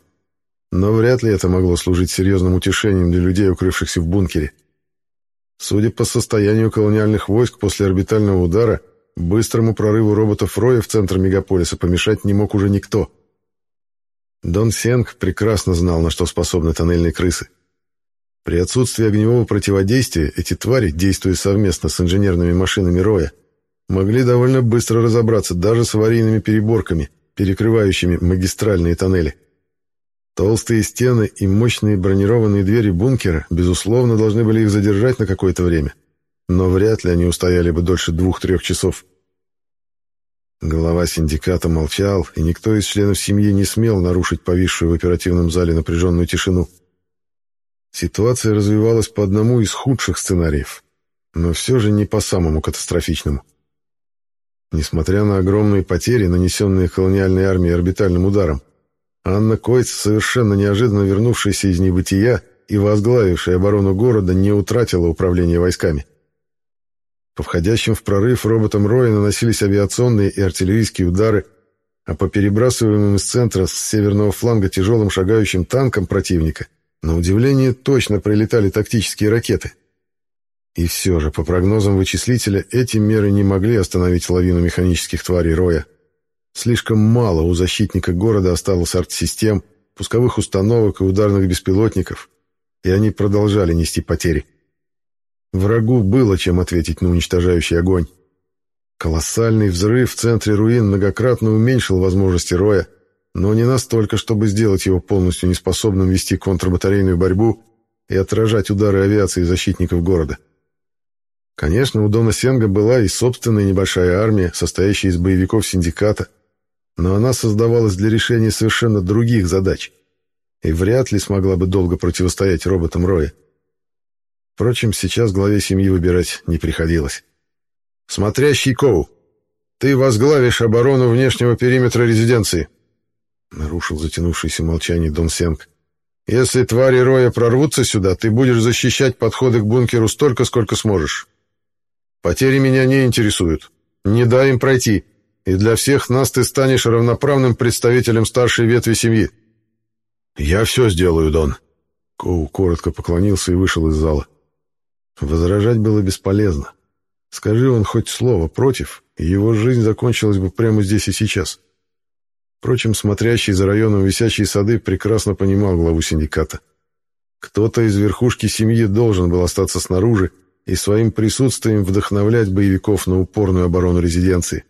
Но вряд ли это могло служить серьезным утешением для людей, укрывшихся в бункере. Судя по состоянию колониальных войск после орбитального удара, быстрому прорыву роботов Роя в центр мегаполиса помешать не мог уже никто. Дон Сенг прекрасно знал, на что способны тоннельные крысы. При отсутствии огневого противодействия эти твари, действуя совместно с инженерными машинами Роя, могли довольно быстро разобраться даже с аварийными переборками, перекрывающими магистральные тоннели. Толстые стены и мощные бронированные двери бункера, безусловно, должны были их задержать на какое-то время, но вряд ли они устояли бы дольше двух-трех часов. Глава синдиката молчал, и никто из членов семьи не смел нарушить повисшую в оперативном зале напряженную тишину. Ситуация развивалась по одному из худших сценариев, но все же не по самому катастрофичному. Несмотря на огромные потери, нанесенные колониальной армией орбитальным ударом, Анна Койц, совершенно неожиданно вернувшаяся из небытия и возглавившая оборону города, не утратила управление войсками. По входящим в прорыв роботам Роя наносились авиационные и артиллерийские удары, а по перебрасываемым из центра с северного фланга тяжелым шагающим танкам противника, на удивление, точно прилетали тактические ракеты. И все же, по прогнозам вычислителя, эти меры не могли остановить лавину механических тварей Роя. Слишком мало у защитника города осталось арт-систем, пусковых установок и ударных беспилотников, и они продолжали нести потери. Врагу было чем ответить на уничтожающий огонь. Колоссальный взрыв в центре руин многократно уменьшил возможности Роя, но не настолько, чтобы сделать его полностью неспособным вести контрбатарейную борьбу и отражать удары авиации защитников города. Конечно, у Дона Сенга была и собственная небольшая армия, состоящая из боевиков синдиката, но она создавалась для решения совершенно других задач и вряд ли смогла бы долго противостоять роботам Роя. Впрочем, сейчас главе семьи выбирать не приходилось. «Смотрящий Коу, ты возглавишь оборону внешнего периметра резиденции», нарушил затянувшееся молчание Дон Сенг. «Если твари Роя прорвутся сюда, ты будешь защищать подходы к бункеру столько, сколько сможешь. Потери меня не интересуют. Не дай им пройти и для всех нас ты станешь равноправным представителем старшей ветви семьи». «Я все сделаю, Дон». Коу коротко поклонился и вышел из зала. Возражать было бесполезно. Скажи он хоть слово против, и его жизнь закончилась бы прямо здесь и сейчас. Впрочем, смотрящий за районом висящие сады прекрасно понимал главу синдиката. Кто-то из верхушки семьи должен был остаться снаружи и своим присутствием вдохновлять боевиков на упорную оборону резиденции.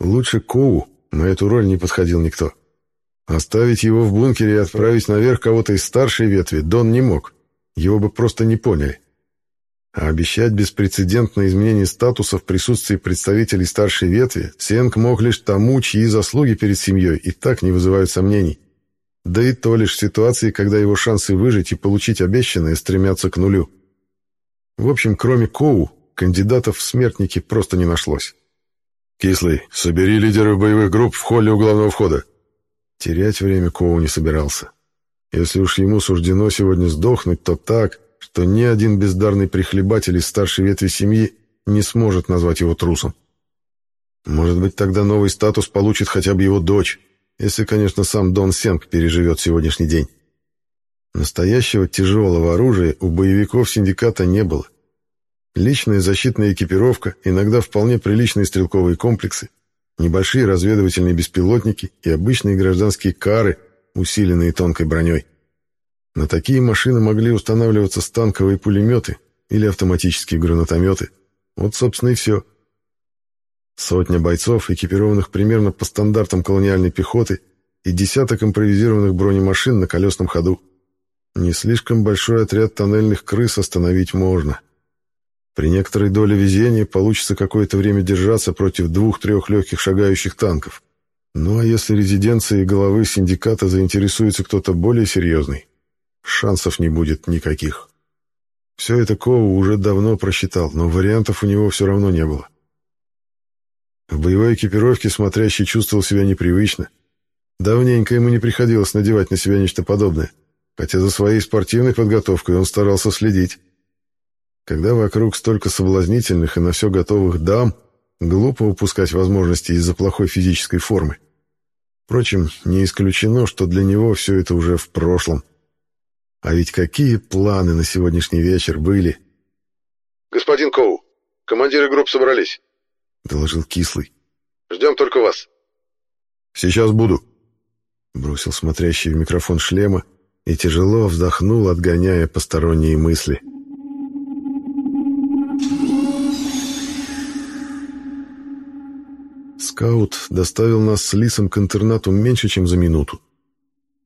Лучше Коу на эту роль не подходил никто. Оставить его в бункере и отправить наверх кого-то из старшей ветви Дон не мог. Его бы просто не поняли. А обещать беспрецедентное изменение статуса в присутствии представителей старшей ветви Сенк мог лишь тому, чьи заслуги перед семьей и так не вызывают сомнений. Да и то лишь в ситуации, когда его шансы выжить и получить обещанное стремятся к нулю. В общем, кроме Коу, кандидатов в смертники просто не нашлось. «Кислый, собери лидеров боевых групп в холле у главного входа». Терять время Коу не собирался. Если уж ему суждено сегодня сдохнуть, то так, что ни один бездарный прихлебатель из старшей ветви семьи не сможет назвать его трусом. Может быть, тогда новый статус получит хотя бы его дочь, если, конечно, сам Дон Сенг переживет сегодняшний день. Настоящего тяжелого оружия у боевиков синдиката не было. Личная защитная экипировка, иногда вполне приличные стрелковые комплексы, небольшие разведывательные беспилотники и обычные гражданские кары, усиленные тонкой броней. На такие машины могли устанавливаться станковые пулеметы или автоматические гранатометы. Вот, собственно, и все. Сотня бойцов, экипированных примерно по стандартам колониальной пехоты, и десяток импровизированных бронемашин на колесном ходу. Не слишком большой отряд тоннельных крыс остановить можно. При некоторой доле везения получится какое-то время держаться против двух-трех легких шагающих танков. Ну а если резиденции и головы синдиката заинтересуется кто-то более серьезный, шансов не будет никаких. Все это Коу уже давно просчитал, но вариантов у него все равно не было. В боевой экипировке смотрящий чувствовал себя непривычно. Давненько ему не приходилось надевать на себя нечто подобное, хотя за своей спортивной подготовкой он старался следить. Когда вокруг столько соблазнительных и на все готовых дам, глупо упускать возможности из-за плохой физической формы. Впрочем, не исключено, что для него все это уже в прошлом. А ведь какие планы на сегодняшний вечер были? «Господин Коу, командиры групп собрались», — доложил Кислый. «Ждем только вас». «Сейчас буду», — бросил смотрящий в микрофон шлема и тяжело вздохнул, отгоняя посторонние мысли. Скаут доставил нас с Лисом к интернату меньше, чем за минуту.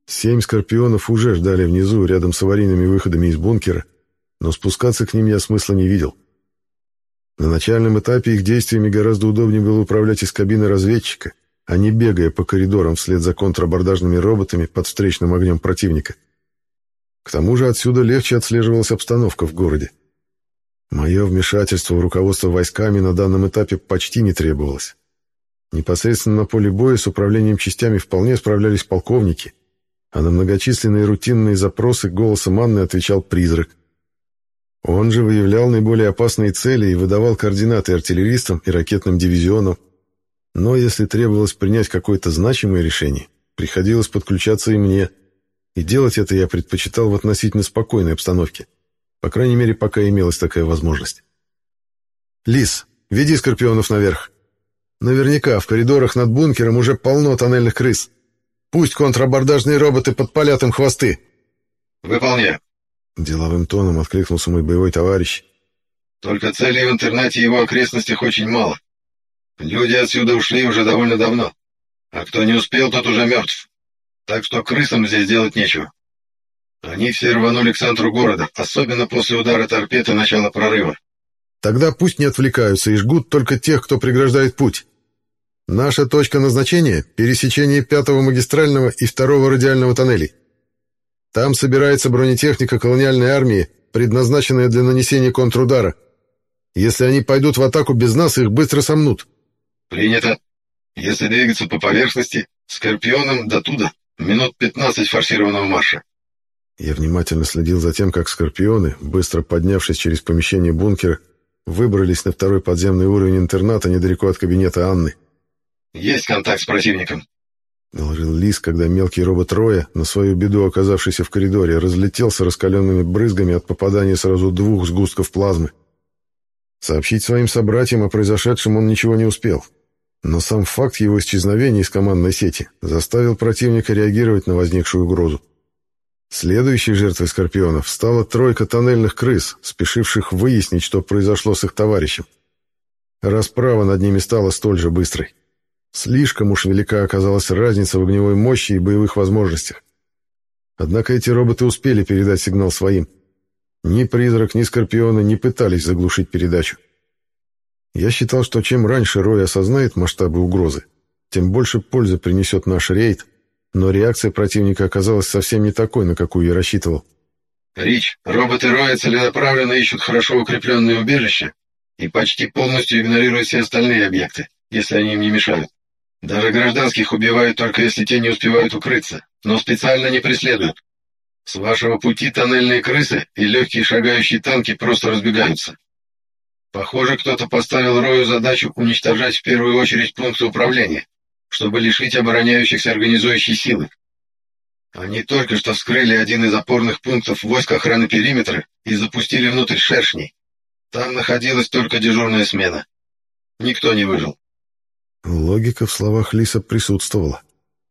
Семь скорпионов уже ждали внизу, рядом с аварийными выходами из бункера, но спускаться к ним я смысла не видел. На начальном этапе их действиями гораздо удобнее было управлять из кабины разведчика, а не бегая по коридорам вслед за контрабордажными роботами под встречным огнем противника. К тому же отсюда легче отслеживалась обстановка в городе. Мое вмешательство в руководство войсками на данном этапе почти не требовалось. Непосредственно на поле боя с управлением частями вполне справлялись полковники, а на многочисленные рутинные запросы голосом Анны отвечал призрак. Он же выявлял наиболее опасные цели и выдавал координаты артиллеристам и ракетным дивизионам. Но если требовалось принять какое-то значимое решение, приходилось подключаться и мне. И делать это я предпочитал в относительно спокойной обстановке. По крайней мере, пока имелась такая возможность. «Лис, веди скорпионов наверх. Наверняка в коридорах над бункером уже полно тоннельных крыс. Пусть контрабордажные роботы подпалят им хвосты. Выполняю. Деловым тоном откликнулся мой боевой товарищ. Только целей в интернете и его окрестностях очень мало. Люди отсюда ушли уже довольно давно. А кто не успел, тот уже мертв. Так что крысам здесь делать нечего. Они все рванули к центру города, особенно после удара торпед и начала прорыва. Тогда пусть не отвлекаются и жгут только тех, кто преграждает путь. Наша точка назначения — пересечение пятого магистрального и второго радиального тоннелей. Там собирается бронетехника колониальной армии, предназначенная для нанесения контрудара. Если они пойдут в атаку без нас, их быстро сомнут. Принято. Если двигаться по поверхности, Скорпионом до туда минут пятнадцать форсированного марша. Я внимательно следил за тем, как Скорпионы, быстро поднявшись через помещение бункера, выбрались на второй подземный уровень интерната недалеко от кабинета Анны. «Есть контакт с противником», — доложил Лис, когда мелкий робот Роя, на свою беду оказавшийся в коридоре, разлетелся раскаленными брызгами от попадания сразу двух сгустков плазмы. Сообщить своим собратьям о произошедшем он ничего не успел. Но сам факт его исчезновения из командной сети заставил противника реагировать на возникшую угрозу. Следующей жертвой скорпионов стала тройка тоннельных крыс, спешивших выяснить, что произошло с их товарищем. Расправа над ними стала столь же быстрой. Слишком уж велика оказалась разница в огневой мощи и боевых возможностях. Однако эти роботы успели передать сигнал своим. Ни призрак, ни скорпионы не пытались заглушить передачу. Я считал, что чем раньше Рой осознает масштабы угрозы, тем больше пользы принесет наш рейд, но реакция противника оказалась совсем не такой, на какую я рассчитывал. «Рич, роботы Роя целенаправленно ищут хорошо укрепленные убежища и почти полностью игнорируют все остальные объекты, если они им не мешают. Даже гражданских убивают только если те не успевают укрыться, но специально не преследуют. С вашего пути тоннельные крысы и легкие шагающие танки просто разбегаются. Похоже, кто-то поставил Рою задачу уничтожать в первую очередь пункты управления, чтобы лишить обороняющихся организующей силы. Они только что вскрыли один из опорных пунктов войск охраны периметра и запустили внутрь шершней. Там находилась только дежурная смена. Никто не выжил. Логика в словах Лиса присутствовала,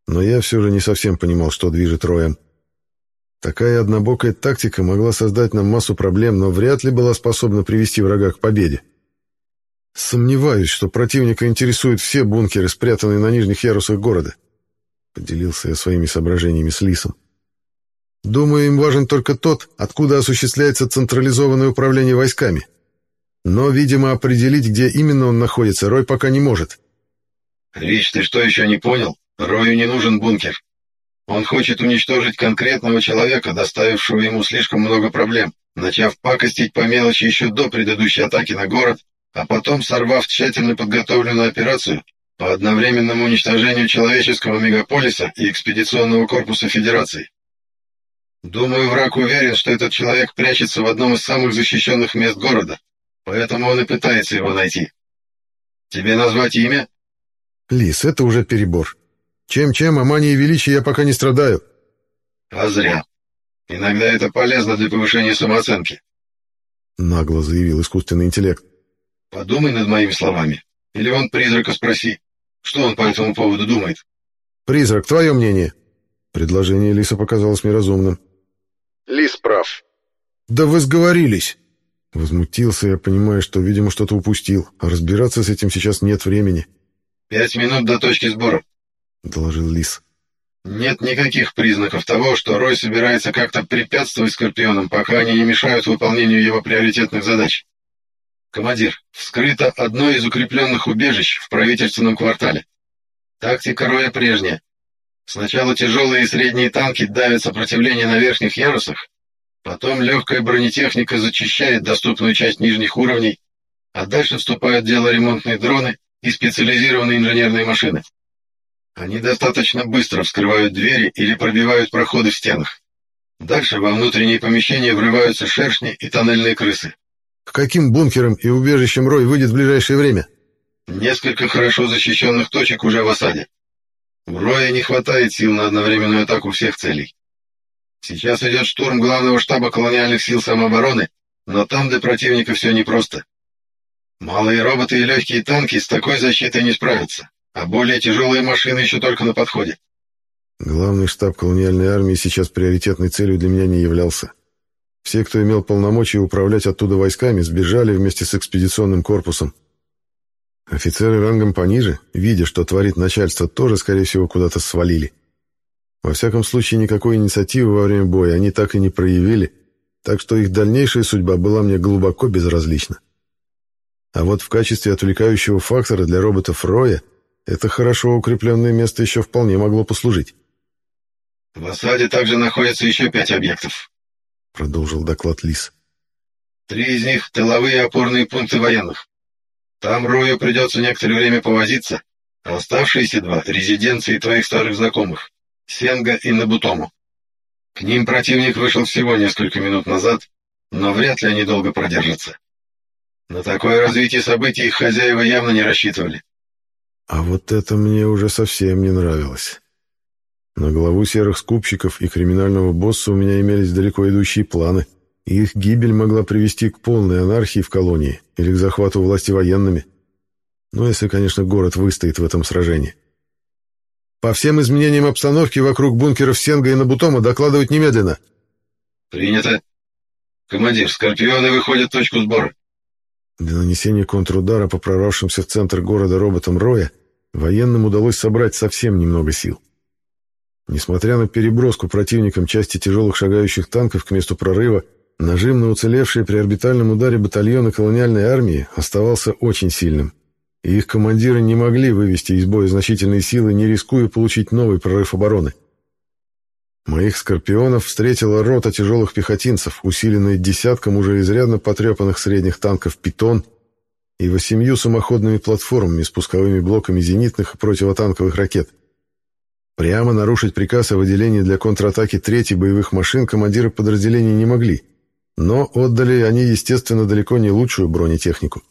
но я все же не совсем понимал, что движет роем. Такая однобокая тактика могла создать нам массу проблем, но вряд ли была способна привести врага к победе. Сомневаюсь, что противника интересуют все бункеры, спрятанные на нижних ярусах города. Поделился я своими соображениями с Лисом. Думаю, им важен только тот, откуда осуществляется централизованное управление войсками. Но, видимо, определить, где именно он находится, Рой пока не может. Рич, ты что еще не понял? Рою не нужен бункер. Он хочет уничтожить конкретного человека, доставившего ему слишком много проблем, начав пакостить по мелочи еще до предыдущей атаки на город, а потом сорвав тщательно подготовленную операцию по одновременному уничтожению человеческого мегаполиса и экспедиционного корпуса Федерации. Думаю, враг уверен, что этот человек прячется в одном из самых защищенных мест города, поэтому он и пытается его найти. Тебе назвать имя? Лис, это уже перебор. Чем-чем, а манией величия я пока не страдаю. А зря. Иногда это полезно для повышения самооценки. Нагло заявил искусственный интеллект. Подумай над моими словами. Или вон призрака спроси, что он по этому поводу думает. Призрак, твое мнение? Предложение Лиса показалось мне разумным. Лис прав. Да вы сговорились. Возмутился я, понимая, что, видимо, что-то упустил, а разбираться с этим сейчас нет времени. «Пять минут до точки сбора», — доложил Лис. «Нет никаких признаков того, что Рой собирается как-то препятствовать Скорпионам, пока они не мешают выполнению его приоритетных задач. Командир, вскрыто одно из укрепленных убежищ в правительственном квартале. Тактика Роя прежняя. Сначала тяжелые и средние танки давят сопротивление на верхних ярусах, потом легкая бронетехника зачищает доступную часть нижних уровней, а дальше вступают в дело ремонтные дроны и специализированные инженерные машины. Они достаточно быстро вскрывают двери или пробивают проходы в стенах. Дальше во внутренние помещения врываются шершни и тоннельные крысы. К каким бункерам и убежищам Рой выйдет в ближайшее время? Несколько хорошо защищенных точек уже в осаде. У Роя не хватает сил на одновременную атаку всех целей. Сейчас идет штурм главного штаба колониальных сил самообороны, но там для противника все непросто. Малые роботы и легкие танки с такой защитой не справятся, а более тяжелые машины еще только на подходе. Главный штаб колониальной армии сейчас приоритетной целью для меня не являлся. Все, кто имел полномочия управлять оттуда войсками, сбежали вместе с экспедиционным корпусом. Офицеры рангом пониже, видя, что творит начальство, тоже, скорее всего, куда-то свалили. Во всяком случае, никакой инициативы во время боя они так и не проявили, так что их дальнейшая судьба была мне глубоко безразлична. А вот в качестве отвлекающего фактора для роботов Роя это хорошо укрепленное место еще вполне могло послужить. «В осаде также находятся еще пять объектов», — продолжил доклад Лис. «Три из них — тыловые опорные пункты военных. Там Рою придется некоторое время повозиться, а оставшиеся два — резиденции твоих старых знакомых, Сенга и Набутому. К ним противник вышел всего несколько минут назад, но вряд ли они долго продержатся. На такое развитие событий их хозяева явно не рассчитывали. А вот это мне уже совсем не нравилось. На главу серых скупщиков и криминального босса у меня имелись далеко идущие планы, и их гибель могла привести к полной анархии в колонии или к захвату власти военными. Ну, если, конечно, город выстоит в этом сражении. По всем изменениям обстановки вокруг бункеров Сенга и Набутома докладывать немедленно. Принято. Командир, Скорпионы выходят в точку сбора. Для нанесения контрудара по прорвавшимся в центр города роботам Роя военным удалось собрать совсем немного сил. Несмотря на переброску противником части тяжелых шагающих танков к месту прорыва, нажим на уцелевшие при орбитальном ударе батальоны колониальной армии оставался очень сильным, и их командиры не могли вывести из боя значительные силы, не рискуя получить новый прорыв обороны. Моих «Скорпионов» встретила рота тяжелых пехотинцев, усиленная десятком уже изрядно потрепанных средних танков «Питон» и восемью самоходными платформами с пусковыми блоками зенитных и противотанковых ракет. Прямо нарушить приказ о выделении для контратаки третьей боевых машин командиры подразделений не могли, но отдали они, естественно, далеко не лучшую бронетехнику.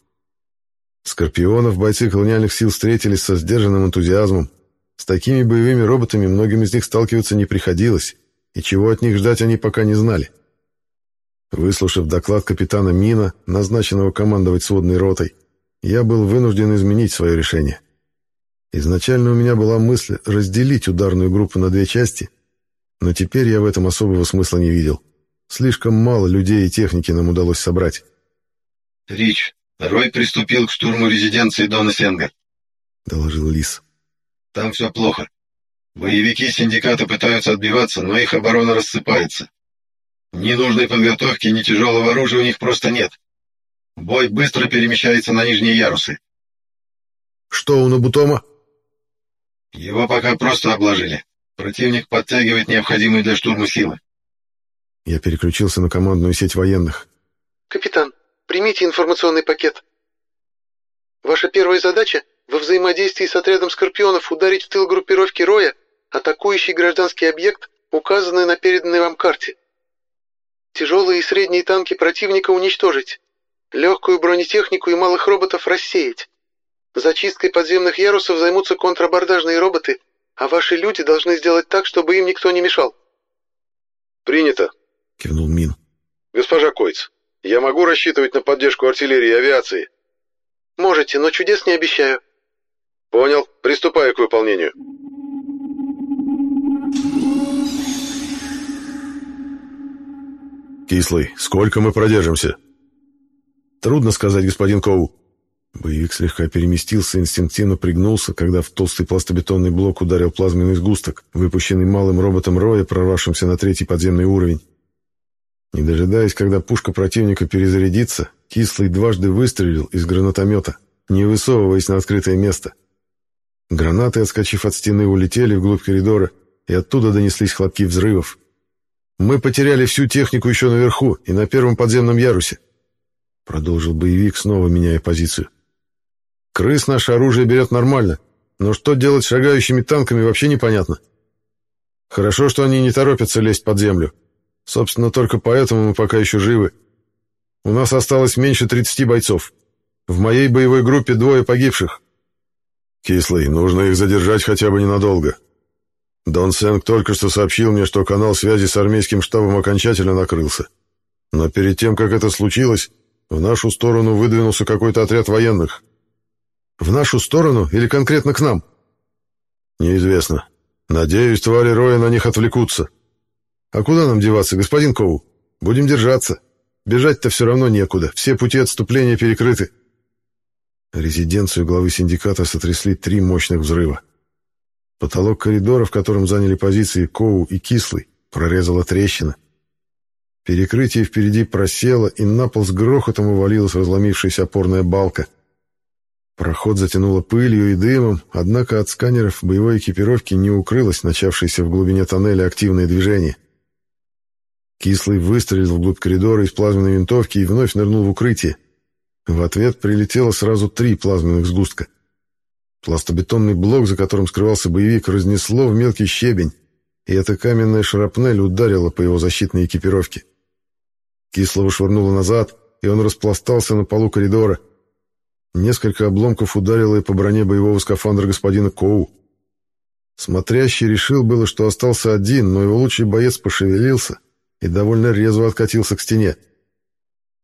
«Скорпионов» бойцы колониальных сил встретились со сдержанным энтузиазмом, с такими боевыми роботами многим из них сталкиваться не приходилось, и чего от них ждать они пока не знали. Выслушав доклад капитана Мина, назначенного командовать сводной ротой, я был вынужден изменить свое решение. Изначально у меня была мысль разделить ударную группу на две части, но теперь я в этом особого смысла не видел. Слишком мало людей и техники нам удалось собрать. «Рич, Рой приступил к штурму резиденции Дона Сенга», — доложил Лис. Там все плохо. Боевики синдиката пытаются отбиваться, но их оборона рассыпается. Ни нужной подготовки, ни тяжелого оружия у них просто нет. Бой быстро перемещается на нижние ярусы. Что у Набутома? Его пока просто обложили. Противник подтягивает необходимые для штурма силы. Я переключился на командную сеть военных. Капитан, примите информационный пакет. Ваша первая задача во взаимодействии с отрядом «Скорпионов» ударить в тыл группировки Роя, атакующий гражданский объект, указанный на переданной вам карте. Тяжелые и средние танки противника уничтожить. Легкую бронетехнику и малых роботов рассеять. Зачисткой подземных ярусов займутся контрабордажные роботы, а ваши люди должны сделать так, чтобы им никто не мешал. «Принято», — кивнул Мин. «Госпожа Койц, я могу рассчитывать на поддержку артиллерии и авиации?» «Можете, но чудес не обещаю. Понял. Приступаю к выполнению. Кислый, сколько мы продержимся? Трудно сказать, господин Коу. Боевик слегка переместился, инстинктивно пригнулся, когда в толстый пластобетонный блок ударил плазменный сгусток, выпущенный малым роботом Роя, прорвавшимся на третий подземный уровень. Не дожидаясь, когда пушка противника перезарядится, Кислый дважды выстрелил из гранатомета, не высовываясь на открытое место. Гранаты, отскочив от стены, улетели вглубь коридора, и оттуда донеслись хлопки взрывов. «Мы потеряли всю технику еще наверху и на первом подземном ярусе», — продолжил боевик, снова меняя позицию. «Крыс наше оружие берет нормально, но что делать с шагающими танками, вообще непонятно. Хорошо, что они не торопятся лезть под землю. Собственно, только поэтому мы пока еще живы. У нас осталось меньше 30 бойцов. В моей боевой группе двое погибших, «Кислый, нужно их задержать хотя бы ненадолго. Дон Сенг только что сообщил мне, что канал связи с армейским штабом окончательно накрылся. Но перед тем, как это случилось, в нашу сторону выдвинулся какой-то отряд военных. В нашу сторону или конкретно к нам? Неизвестно. Надеюсь, твари Роя на них отвлекутся. А куда нам деваться, господин Коу? Будем держаться. Бежать-то все равно некуда, все пути отступления перекрыты. Резиденцию главы синдиката сотрясли три мощных взрыва. Потолок коридора, в котором заняли позиции Коу и Кислый, прорезала трещина. Перекрытие впереди просело, и на пол с грохотом увалилась разломившаяся опорная балка. Проход затянуло пылью и дымом, однако от сканеров боевой экипировки не укрылось начавшееся в глубине тоннеля активное движение. Кислый выстрелил вглубь коридора из плазменной винтовки и вновь нырнул в укрытие. В ответ прилетело сразу три плазменных сгустка. Пластобетонный блок, за которым скрывался боевик, разнесло в мелкий щебень, и эта каменная шрапнель ударила по его защитной экипировке. Кислого швырнуло назад, и он распластался на полу коридора. Несколько обломков ударило и по броне боевого скафандра господина Коу. Смотрящий решил было, что остался один, но его лучший боец пошевелился и довольно резво откатился к стене.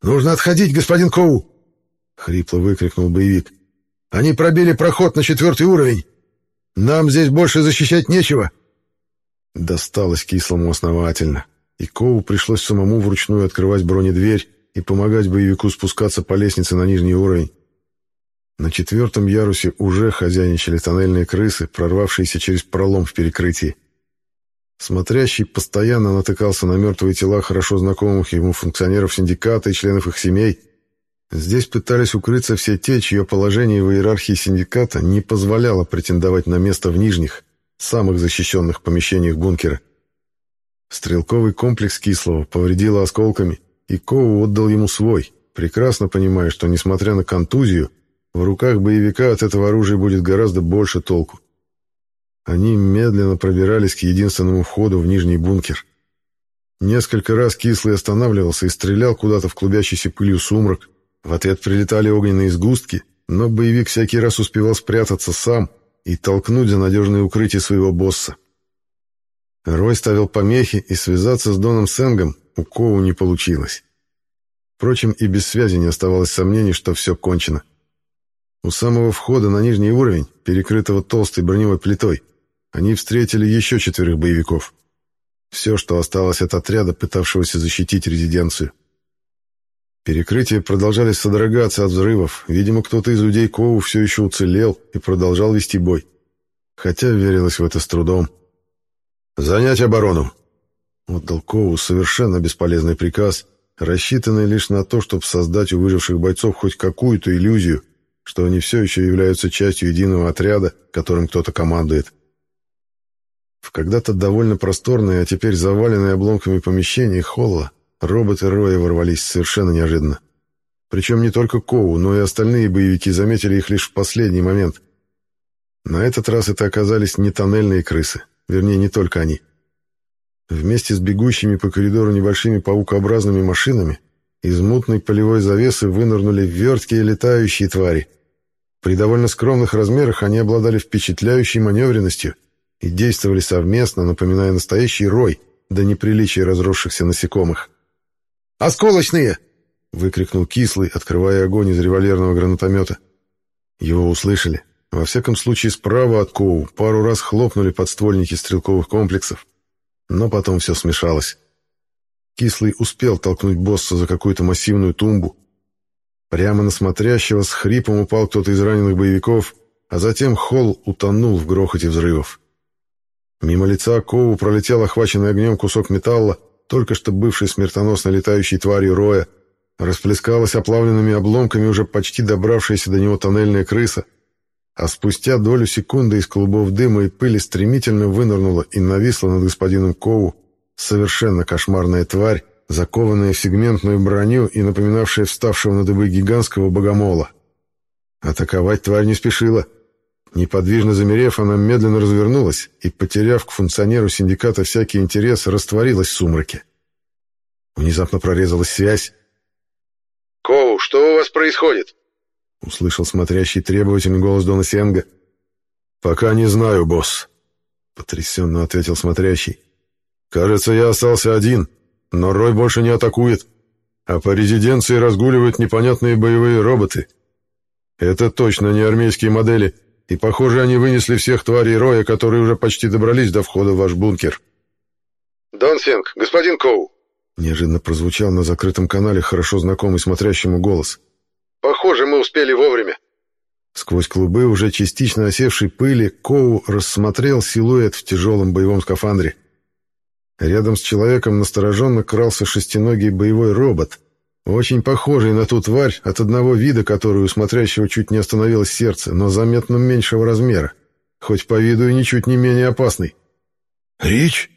«Нужно отходить, господин Коу!» — хрипло выкрикнул боевик. Они пробили проход на четвертый уровень! Нам здесь больше защищать нечего!» Досталось кислому основательно, и Коу пришлось самому вручную открывать бронедверь и помогать боевику спускаться по лестнице на нижний уровень. На четвертом ярусе уже хозяйничали тоннельные крысы, прорвавшиеся через пролом в перекрытии. Смотрящий постоянно натыкался на мертвые тела хорошо знакомых ему функционеров синдиката и членов их семей. Здесь пытались укрыться все те, чье положение в иерархии синдиката не позволяло претендовать на место в нижних, самых защищенных помещениях бункера. Стрелковый комплекс Кислого повредило осколками, и Коу отдал ему свой, прекрасно понимая, что, несмотря на контузию, в руках боевика от этого оружия будет гораздо больше толку. Они медленно пробирались к единственному входу в нижний бункер. Несколько раз Кислый останавливался и стрелял куда-то в клубящийся пылью сумрак. В ответ прилетали огненные сгустки, но боевик всякий раз успевал спрятаться сам и толкнуть за надежное укрытие своего босса. Рой ставил помехи, и связаться с Доном Сенгом у Коу не получилось. Впрочем, и без связи не оставалось сомнений, что все кончено. У самого входа на нижний уровень, перекрытого толстой броневой плитой, они встретили еще четверых боевиков. Все, что осталось от отряда, пытавшегося защитить резиденцию. Перекрытия продолжали содрогаться от взрывов. Видимо, кто-то из людей Коу все еще уцелел и продолжал вести бой. Хотя верилось в это с трудом. «Занять оборону!» Отдал Коу совершенно бесполезный приказ, рассчитанный лишь на то, чтобы создать у выживших бойцов хоть какую-то иллюзию, что они все еще являются частью единого отряда, которым кто-то командует. В когда-то довольно просторное, а теперь заваленное обломками помещение холла роботы Роя ворвались совершенно неожиданно. Причем не только Коу, но и остальные боевики заметили их лишь в последний момент. На этот раз это оказались не тоннельные крысы, вернее, не только они. Вместе с бегущими по коридору небольшими паукообразными машинами из мутной полевой завесы вынырнули верткие летающие твари. При довольно скромных размерах они обладали впечатляющей маневренностью и действовали совместно, напоминая настоящий рой до неприличия разросшихся насекомых. «Осколочные!» — выкрикнул Кислый, открывая огонь из револьверного гранатомета. Его услышали. Во всяком случае, справа от Коу пару раз хлопнули подствольники стрелковых комплексов, но потом все смешалось. Кислый успел толкнуть босса за какую-то массивную тумбу. Прямо на смотрящего с хрипом упал кто-то из раненых боевиков, а затем холл утонул в грохоте взрывов. Мимо лица Коу пролетел охваченный огнем кусок металла, только что бывший смертоносно летающей тварью Роя. Расплескалась оплавленными обломками уже почти добравшаяся до него тоннельная крыса, а спустя долю секунды из клубов дыма и пыли стремительно вынырнула и нависла над господином Коу совершенно кошмарная тварь, закованная в сегментную броню и напоминавшая вставшего на дыбы гигантского богомола. Атаковать тварь не спешила — Неподвижно замерев, она медленно развернулась и, потеряв к функционеру синдиката всякий интерес, растворилась в сумраке. Внезапно прорезалась связь. «Коу, что у вас происходит?» — услышал смотрящий требовательный голос Дона Сенга. «Пока не знаю, босс», — потрясенно ответил смотрящий. «Кажется, я остался один, но Рой больше не атакует, а по резиденции разгуливают непонятные боевые роботы. Это точно не армейские модели» и, похоже, они вынесли всех тварей Роя, которые уже почти добрались до входа в ваш бункер. «Дон Синг, господин Коу!» Неожиданно прозвучал на закрытом канале хорошо знакомый смотрящему голос. «Похоже, мы успели вовремя». Сквозь клубы уже частично осевшей пыли Коу рассмотрел силуэт в тяжелом боевом скафандре. Рядом с человеком настороженно крался шестиногий боевой робот, очень похожий на ту тварь, от одного вида которую у смотрящего чуть не остановилось сердце, но заметно меньшего размера, хоть по виду и ничуть не менее опасный. «Рич?»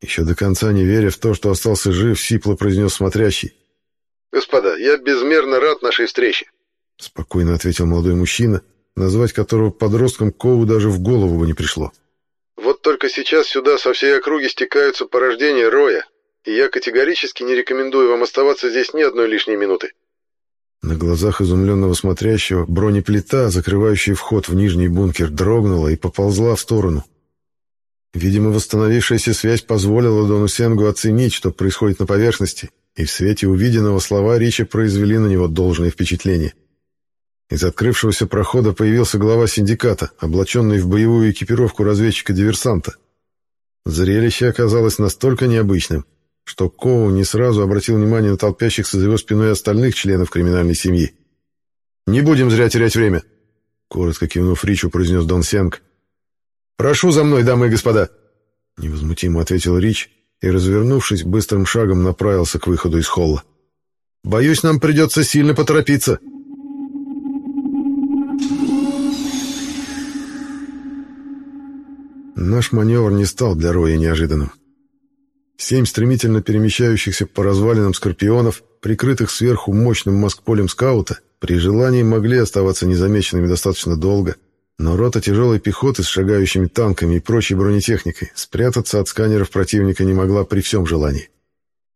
Еще до конца не веря в то, что остался жив, сипло произнес смотрящий. «Господа, я безмерно рад нашей встрече», — спокойно ответил молодой мужчина, назвать которого подростком Кову даже в голову бы не пришло. «Вот только сейчас сюда со всей округи стекаются порождения Роя, и я категорически не рекомендую вам оставаться здесь ни одной лишней минуты». На глазах изумленного смотрящего бронеплита, закрывающая вход в нижний бункер, дрогнула и поползла в сторону. Видимо, восстановившаяся связь позволила Дону Сенгу оценить, что происходит на поверхности, и в свете увиденного слова Ричи произвели на него должное впечатление. Из открывшегося прохода появился глава синдиката, облаченный в боевую экипировку разведчика-диверсанта. Зрелище оказалось настолько необычным, что Коу не сразу обратил внимание на толпящихся за его спиной остальных членов криминальной семьи. «Не будем зря терять время», — коротко кивнув Ричу, произнес Дон Сенг. «Прошу за мной, дамы и господа», — невозмутимо ответил Рич и, развернувшись, быстрым шагом направился к выходу из холла. «Боюсь, нам придется сильно поторопиться». Наш маневр не стал для Роя неожиданным. Семь стремительно перемещающихся по развалинам скорпионов, прикрытых сверху мощным маскполем скаута, при желании могли оставаться незамеченными достаточно долго, но рота тяжелой пехоты с шагающими танками и прочей бронетехникой спрятаться от сканеров противника не могла при всем желании.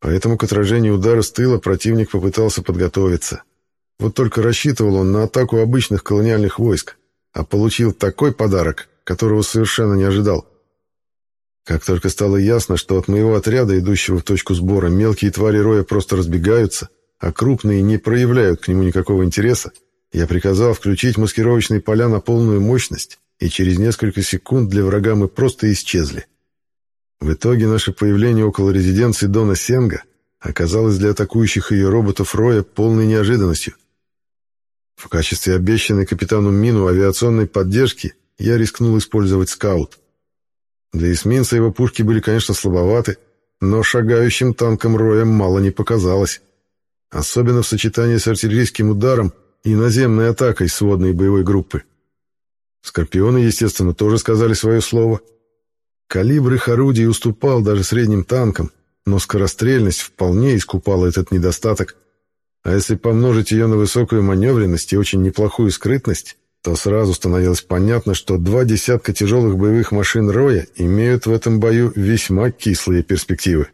Поэтому к отражению удара с тыла противник попытался подготовиться. Вот только рассчитывал он на атаку обычных колониальных войск, а получил такой подарок, которого совершенно не ожидал. Как только стало ясно, что от моего отряда, идущего в точку сбора, мелкие твари роя просто разбегаются, а крупные не проявляют к нему никакого интереса, я приказал включить маскировочные поля на полную мощность, и через несколько секунд для врага мы просто исчезли. В итоге наше появление около резиденции Дона Сенга оказалось для атакующих ее роботов Роя полной неожиданностью. В качестве обещанной капитану Мину авиационной поддержки я рискнул использовать скаут. Для эсминца его пушки были, конечно, слабоваты, но шагающим танком Роя мало не показалось. Особенно в сочетании с артиллерийским ударом и наземной атакой сводной боевой группы. Скорпионы, естественно, тоже сказали свое слово. Калибр их орудий уступал даже средним танкам, но скорострельность вполне искупала этот недостаток. А если помножить ее на высокую маневренность и очень неплохую скрытность, то сразу становилось понятно, что два десятка тяжелых боевых машин Роя имеют в этом бою весьма кислые перспективы.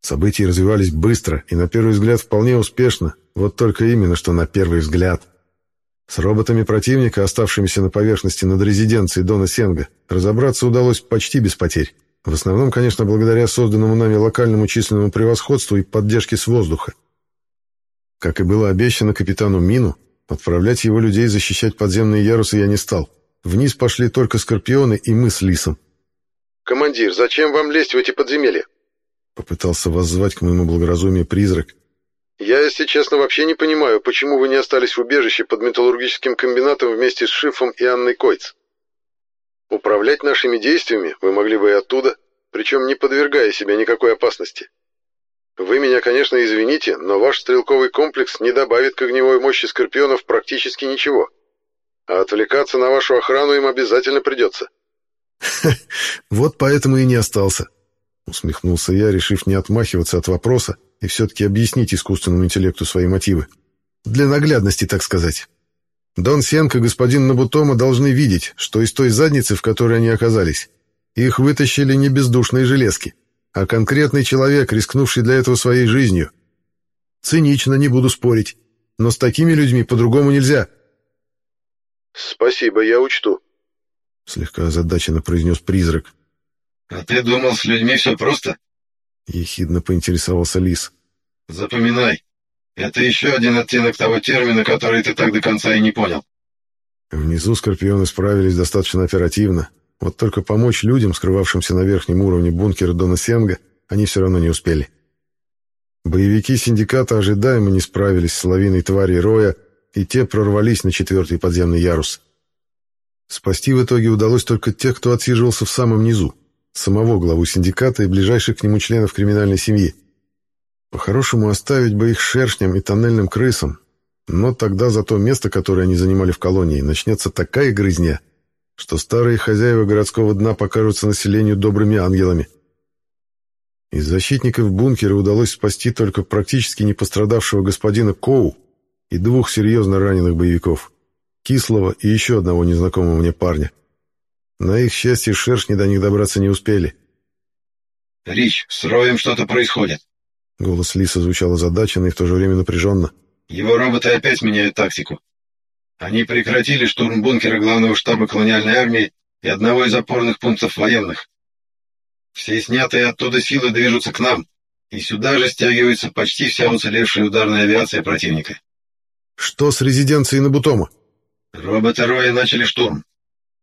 События развивались быстро и, на первый взгляд, вполне успешно, вот только именно что на первый взгляд. С роботами противника, оставшимися на поверхности над резиденцией Дона Сенга, разобраться удалось почти без потерь. В основном, конечно, благодаря созданному нами локальному численному превосходству и поддержке с воздуха. Как и было обещано капитану Мину, Отправлять его людей защищать подземные ярусы я не стал. Вниз пошли только скорпионы и мы с Лисом. «Командир, зачем вам лезть в эти подземелья?» Попытался воззвать к моему благоразумию призрак. «Я, если честно, вообще не понимаю, почему вы не остались в убежище под металлургическим комбинатом вместе с Шифом и Анной Койц. Управлять нашими действиями вы могли бы и оттуда, причем не подвергая себя никакой опасности. Вы меня, конечно, извините, но ваш стрелковый комплекс не добавит к огневой мощи скорпионов практически ничего. А отвлекаться на вашу охрану им обязательно придется. Вот поэтому и не остался. Усмехнулся я, решив не отмахиваться от вопроса и все-таки объяснить искусственному интеллекту свои мотивы. Для наглядности, так сказать. Дон Сенко и господин Набутома должны видеть, что из той задницы, в которой они оказались, их вытащили не бездушные железки а конкретный человек, рискнувший для этого своей жизнью. Цинично, не буду спорить, но с такими людьми по-другому нельзя. «Спасибо, я учту», — слегка озадаченно произнес призрак. «А ты думал, с людьми все просто?» — ехидно поинтересовался Лис. «Запоминай, это еще один оттенок того термина, который ты так до конца и не понял». Внизу скорпионы справились достаточно оперативно, вот только помочь людям, скрывавшимся на верхнем уровне бункера Дона Сенга, они все равно не успели. Боевики синдиката ожидаемо не справились с лавиной твари Роя, и те прорвались на четвертый подземный ярус. Спасти в итоге удалось только тех, кто отсиживался в самом низу, самого главу синдиката и ближайших к нему членов криминальной семьи. По-хорошему оставить бы их шершням и тоннельным крысам, но тогда за то место, которое они занимали в колонии, начнется такая грызня, что старые хозяева городского дна покажутся населению добрыми ангелами. Из защитников бункера удалось спасти только практически не пострадавшего господина Коу и двух серьезно раненых боевиков, Кислого и еще одного незнакомого мне парня. На их счастье шершни до них добраться не успели. «Рич, с Роем что-то происходит». Голос Лиса звучал озадаченно и в то же время напряженно. «Его роботы опять меняют тактику. Они прекратили штурм бункера главного штаба колониальной армии и одного из опорных пунктов военных. Все снятые оттуда силы движутся к нам, и сюда же стягивается почти вся уцелевшая ударная авиация противника. Что с резиденцией Набутома? Роботы Роя начали штурм.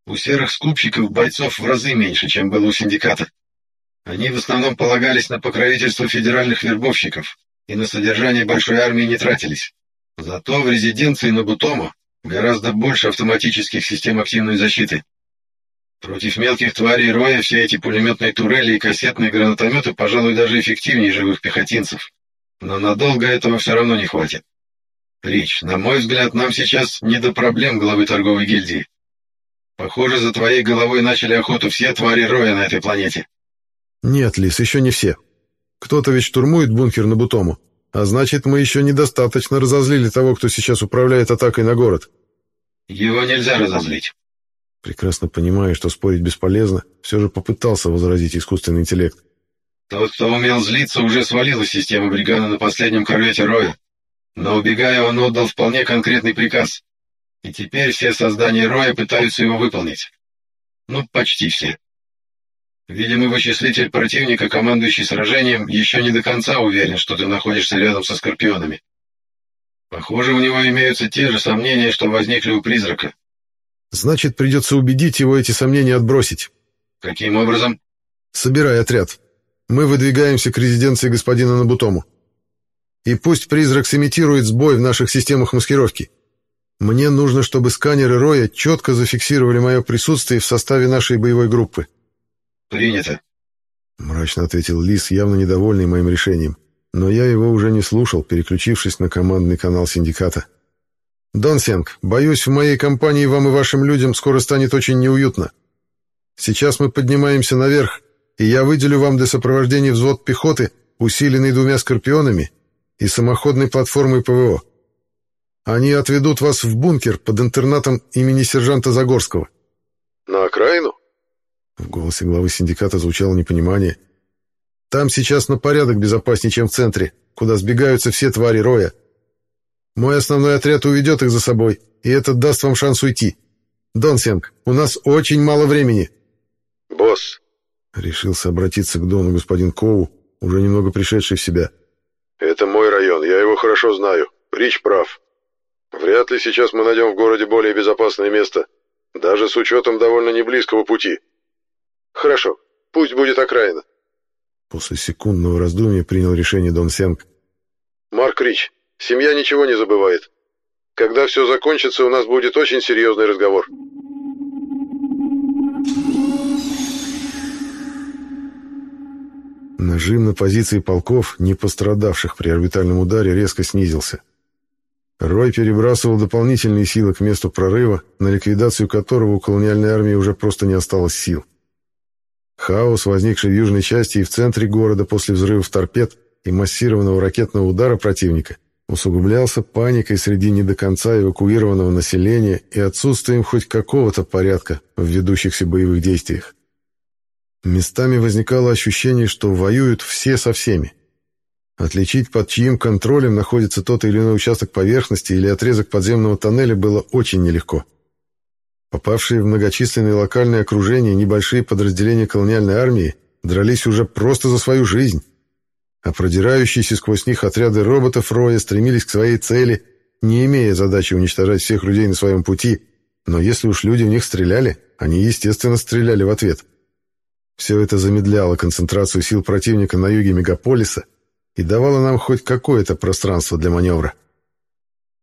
У серых скупщиков бойцов в разы меньше, чем было у синдиката. Они в основном полагались на покровительство федеральных вербовщиков и на содержание большой армии не тратились. Зато в резиденции Набутома гораздо больше автоматических систем активной защиты. Против мелких тварей роя все эти пулеметные турели и кассетные гранатометы, пожалуй, даже эффективнее живых пехотинцев. Но надолго этого все равно не хватит. Рич, на мой взгляд, нам сейчас не до проблем главы торговой гильдии. Похоже, за твоей головой начали охоту все твари роя на этой планете. Нет, Лис, еще не все. Кто-то ведь штурмует бункер на Бутому. А значит, мы еще недостаточно разозлили того, кто сейчас управляет атакой на город. Его нельзя разозлить. Прекрасно понимая, что спорить бесполезно, все же попытался возразить искусственный интеллект. Тот, кто умел злиться, уже свалил из системы Бригана на последнем корвете Роя. Но убегая, он отдал вполне конкретный приказ. И теперь все создания Роя пытаются его выполнить. Ну, почти все. Видимо, вычислитель противника, командующий сражением, еще не до конца уверен, что ты находишься рядом со скорпионами. Похоже, у него имеются те же сомнения, что возникли у призрака. Значит, придется убедить его эти сомнения отбросить. Каким образом? Собирай отряд. Мы выдвигаемся к резиденции господина Набутому. И пусть призрак сымитирует сбой в наших системах маскировки. Мне нужно, чтобы сканеры Роя четко зафиксировали мое присутствие в составе нашей боевой группы. «Принято», — мрачно ответил Лис, явно недовольный моим решением. Но я его уже не слушал, переключившись на командный канал синдиката. «Дон Сенг, боюсь, в моей компании вам и вашим людям скоро станет очень неуютно. Сейчас мы поднимаемся наверх, и я выделю вам для сопровождения взвод пехоты, усиленный двумя скорпионами и самоходной платформой ПВО. Они отведут вас в бункер под интернатом имени сержанта Загорского». «На окраину?» В голосе главы синдиката звучало непонимание. «Там сейчас на порядок безопаснее, чем в центре, куда сбегаются все твари роя. Мой основной отряд уведет их за собой, и это даст вам шанс уйти. Дон Сенг, у нас очень мало времени». «Босс», — решился обратиться к Дону господин Коу, уже немного пришедший в себя. «Это мой район, я его хорошо знаю. Рич прав. Вряд ли сейчас мы найдем в городе более безопасное место, даже с учетом довольно неблизкого пути». Хорошо, пусть будет окраина. После секундного раздумья принял решение Дон Сенг. Марк Рич, семья ничего не забывает. Когда все закончится, у нас будет очень серьезный разговор. Нажим на позиции полков, не пострадавших при орбитальном ударе, резко снизился. Рой перебрасывал дополнительные силы к месту прорыва, на ликвидацию которого у колониальной армии уже просто не осталось сил. Хаос, возникший в южной части и в центре города после взрывов торпед и массированного ракетного удара противника, усугублялся паникой среди не до конца эвакуированного населения и отсутствием хоть какого-то порядка в ведущихся боевых действиях. Местами возникало ощущение, что воюют все со всеми. Отличить, под чьим контролем находится тот или иной участок поверхности или отрезок подземного тоннеля было очень нелегко. Попавшие в многочисленные локальные окружения небольшие подразделения колониальной армии дрались уже просто за свою жизнь, а продирающиеся сквозь них отряды роботов Роя стремились к своей цели, не имея задачи уничтожать всех людей на своем пути, но если уж люди в них стреляли, они, естественно, стреляли в ответ. Все это замедляло концентрацию сил противника на юге мегаполиса и давало нам хоть какое-то пространство для маневра.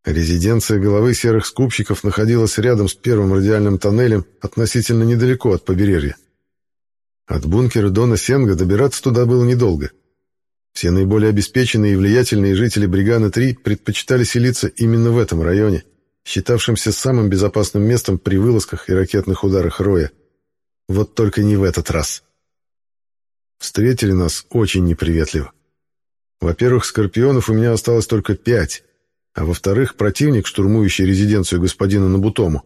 Резиденция головы серых скупщиков находилась рядом с первым радиальным тоннелем относительно недалеко от побережья. От бункера Дона Сенга добираться туда было недолго. Все наиболее обеспеченные и влиятельные жители Бриганы-3 предпочитали селиться именно в этом районе, считавшемся самым безопасным местом при вылазках и ракетных ударах Роя. Вот только не в этот раз. Встретили нас очень неприветливо. Во-первых, скорпионов у меня осталось только пять, а во-вторых, противник, штурмующий резиденцию господина Набутому,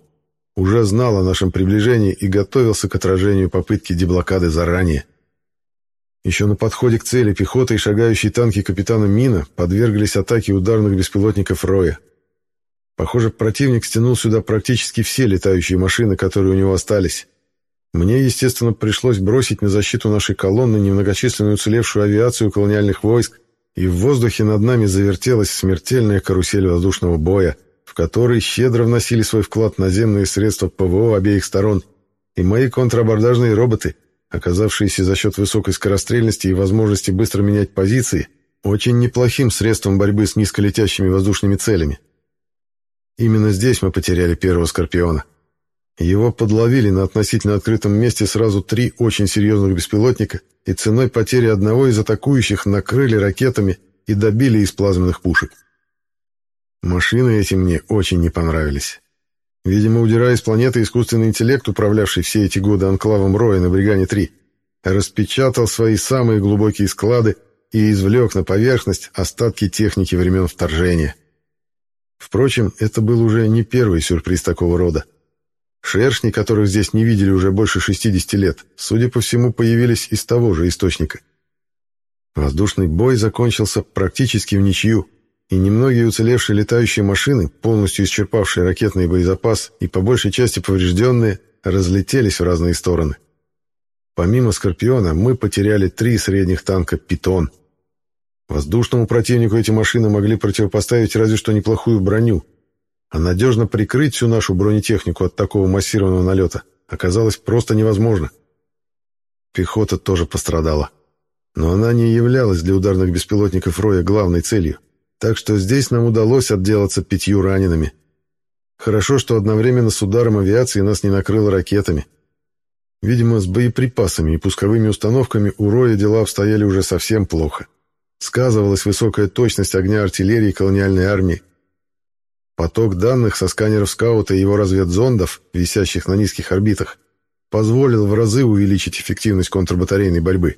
уже знал о нашем приближении и готовился к отражению попытки деблокады заранее. Еще на подходе к цели пехота и шагающие танки капитана Мина подверглись атаке ударных беспилотников Роя. Похоже, противник стянул сюда практически все летающие машины, которые у него остались. Мне, естественно, пришлось бросить на защиту нашей колонны немногочисленную уцелевшую авиацию колониальных войск и в воздухе над нами завертелась смертельная карусель воздушного боя, в который щедро вносили свой вклад наземные средства ПВО обеих сторон, и мои контрабордажные роботы, оказавшиеся за счет высокой скорострельности и возможности быстро менять позиции, очень неплохим средством борьбы с низколетящими воздушными целями. Именно здесь мы потеряли первого «Скорпиона». Его подловили на относительно открытом месте сразу три очень серьезных беспилотника и ценой потери одного из атакующих накрыли ракетами и добили из плазменных пушек. Машины эти мне очень не понравились. Видимо, удирая с планеты, искусственный интеллект, управлявший все эти годы анклавом Роя на Бригане-3, распечатал свои самые глубокие склады и извлек на поверхность остатки техники времен вторжения. Впрочем, это был уже не первый сюрприз такого рода. Шершни, которых здесь не видели уже больше 60 лет, судя по всему, появились из того же источника. Воздушный бой закончился практически в ничью, и немногие уцелевшие летающие машины, полностью исчерпавшие ракетный боезапас и по большей части поврежденные, разлетелись в разные стороны. Помимо «Скорпиона» мы потеряли три средних танка «Питон». Воздушному противнику эти машины могли противопоставить разве что неплохую броню, а надежно прикрыть всю нашу бронетехнику от такого массированного налета оказалось просто невозможно. Пехота тоже пострадала. Но она не являлась для ударных беспилотников Роя главной целью, так что здесь нам удалось отделаться пятью ранеными. Хорошо, что одновременно с ударом авиации нас не накрыло ракетами. Видимо, с боеприпасами и пусковыми установками у Роя дела обстояли уже совсем плохо. Сказывалась высокая точность огня артиллерии колониальной армии, Поток данных со сканеров скаута и его разведзондов, висящих на низких орбитах, позволил в разы увеличить эффективность контрбатарейной борьбы.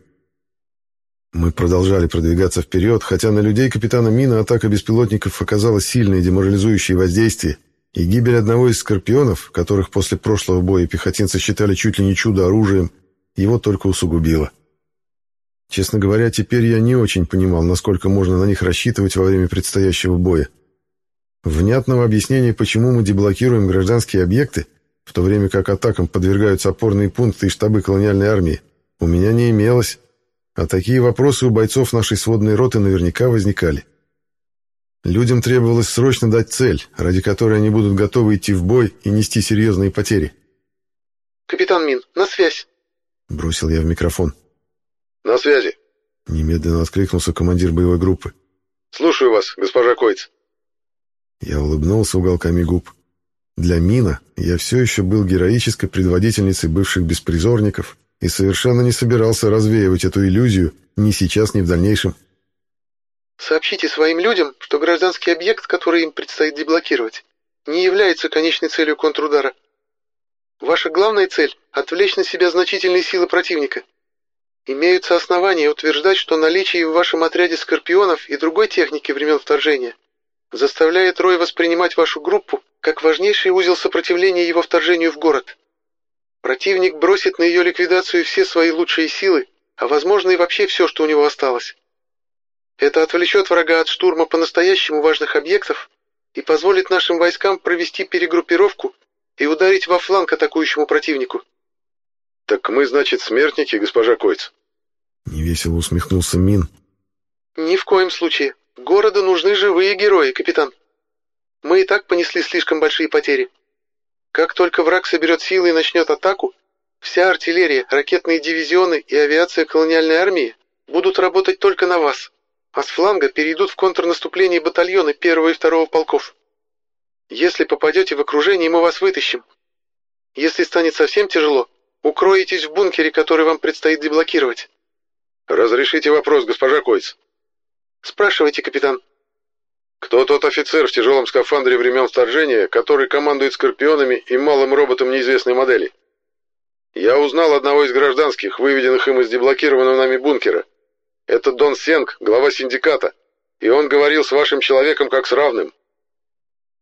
Мы продолжали продвигаться вперед, хотя на людей капитана Мина атака беспилотников оказала сильное деморализующее воздействие, и гибель одного из скорпионов, которых после прошлого боя пехотинцы считали чуть ли не чудо-оружием, его только усугубило. Честно говоря, теперь я не очень понимал, насколько можно на них рассчитывать во время предстоящего боя. Внятного объяснения, почему мы деблокируем гражданские объекты, в то время как атакам подвергаются опорные пункты и штабы колониальной армии, у меня не имелось, а такие вопросы у бойцов нашей сводной роты наверняка возникали. Людям требовалось срочно дать цель, ради которой они будут готовы идти в бой и нести серьезные потери. «Капитан Мин, на связь!» — бросил я в микрофон. «На связи!» — немедленно откликнулся командир боевой группы. «Слушаю вас, госпожа Койц!» Я улыбнулся уголками губ. Для Мина я все еще был героической предводительницей бывших беспризорников и совершенно не собирался развеивать эту иллюзию ни сейчас, ни в дальнейшем. Сообщите своим людям, что гражданский объект, который им предстоит деблокировать, не является конечной целью контрудара. Ваша главная цель — отвлечь на себя значительные силы противника. Имеются основания утверждать, что наличие в вашем отряде скорпионов и другой техники времен вторжения заставляет Рой воспринимать вашу группу как важнейший узел сопротивления его вторжению в город. Противник бросит на ее ликвидацию все свои лучшие силы, а возможно и вообще все, что у него осталось. Это отвлечет врага от штурма по-настоящему важных объектов и позволит нашим войскам провести перегруппировку и ударить во фланг атакующему противнику. «Так мы, значит, смертники, госпожа Койц?» Невесело усмехнулся Мин. «Ни в коем случае. Городу нужны живые герои, капитан. Мы и так понесли слишком большие потери. Как только враг соберет силы и начнет атаку, вся артиллерия, ракетные дивизионы и авиация колониальной армии будут работать только на вас, а с фланга перейдут в контрнаступление батальоны первого и второго полков. Если попадете в окружение, мы вас вытащим. Если станет совсем тяжело, укроетесь в бункере, который вам предстоит деблокировать. Разрешите вопрос, госпожа Койц. Спрашивайте, капитан. Кто тот офицер в тяжелом скафандре времен вторжения, который командует скорпионами и малым роботом неизвестной модели? Я узнал одного из гражданских, выведенных им из деблокированного нами бункера. Это Дон Сенг, глава синдиката, и он говорил с вашим человеком как с равным.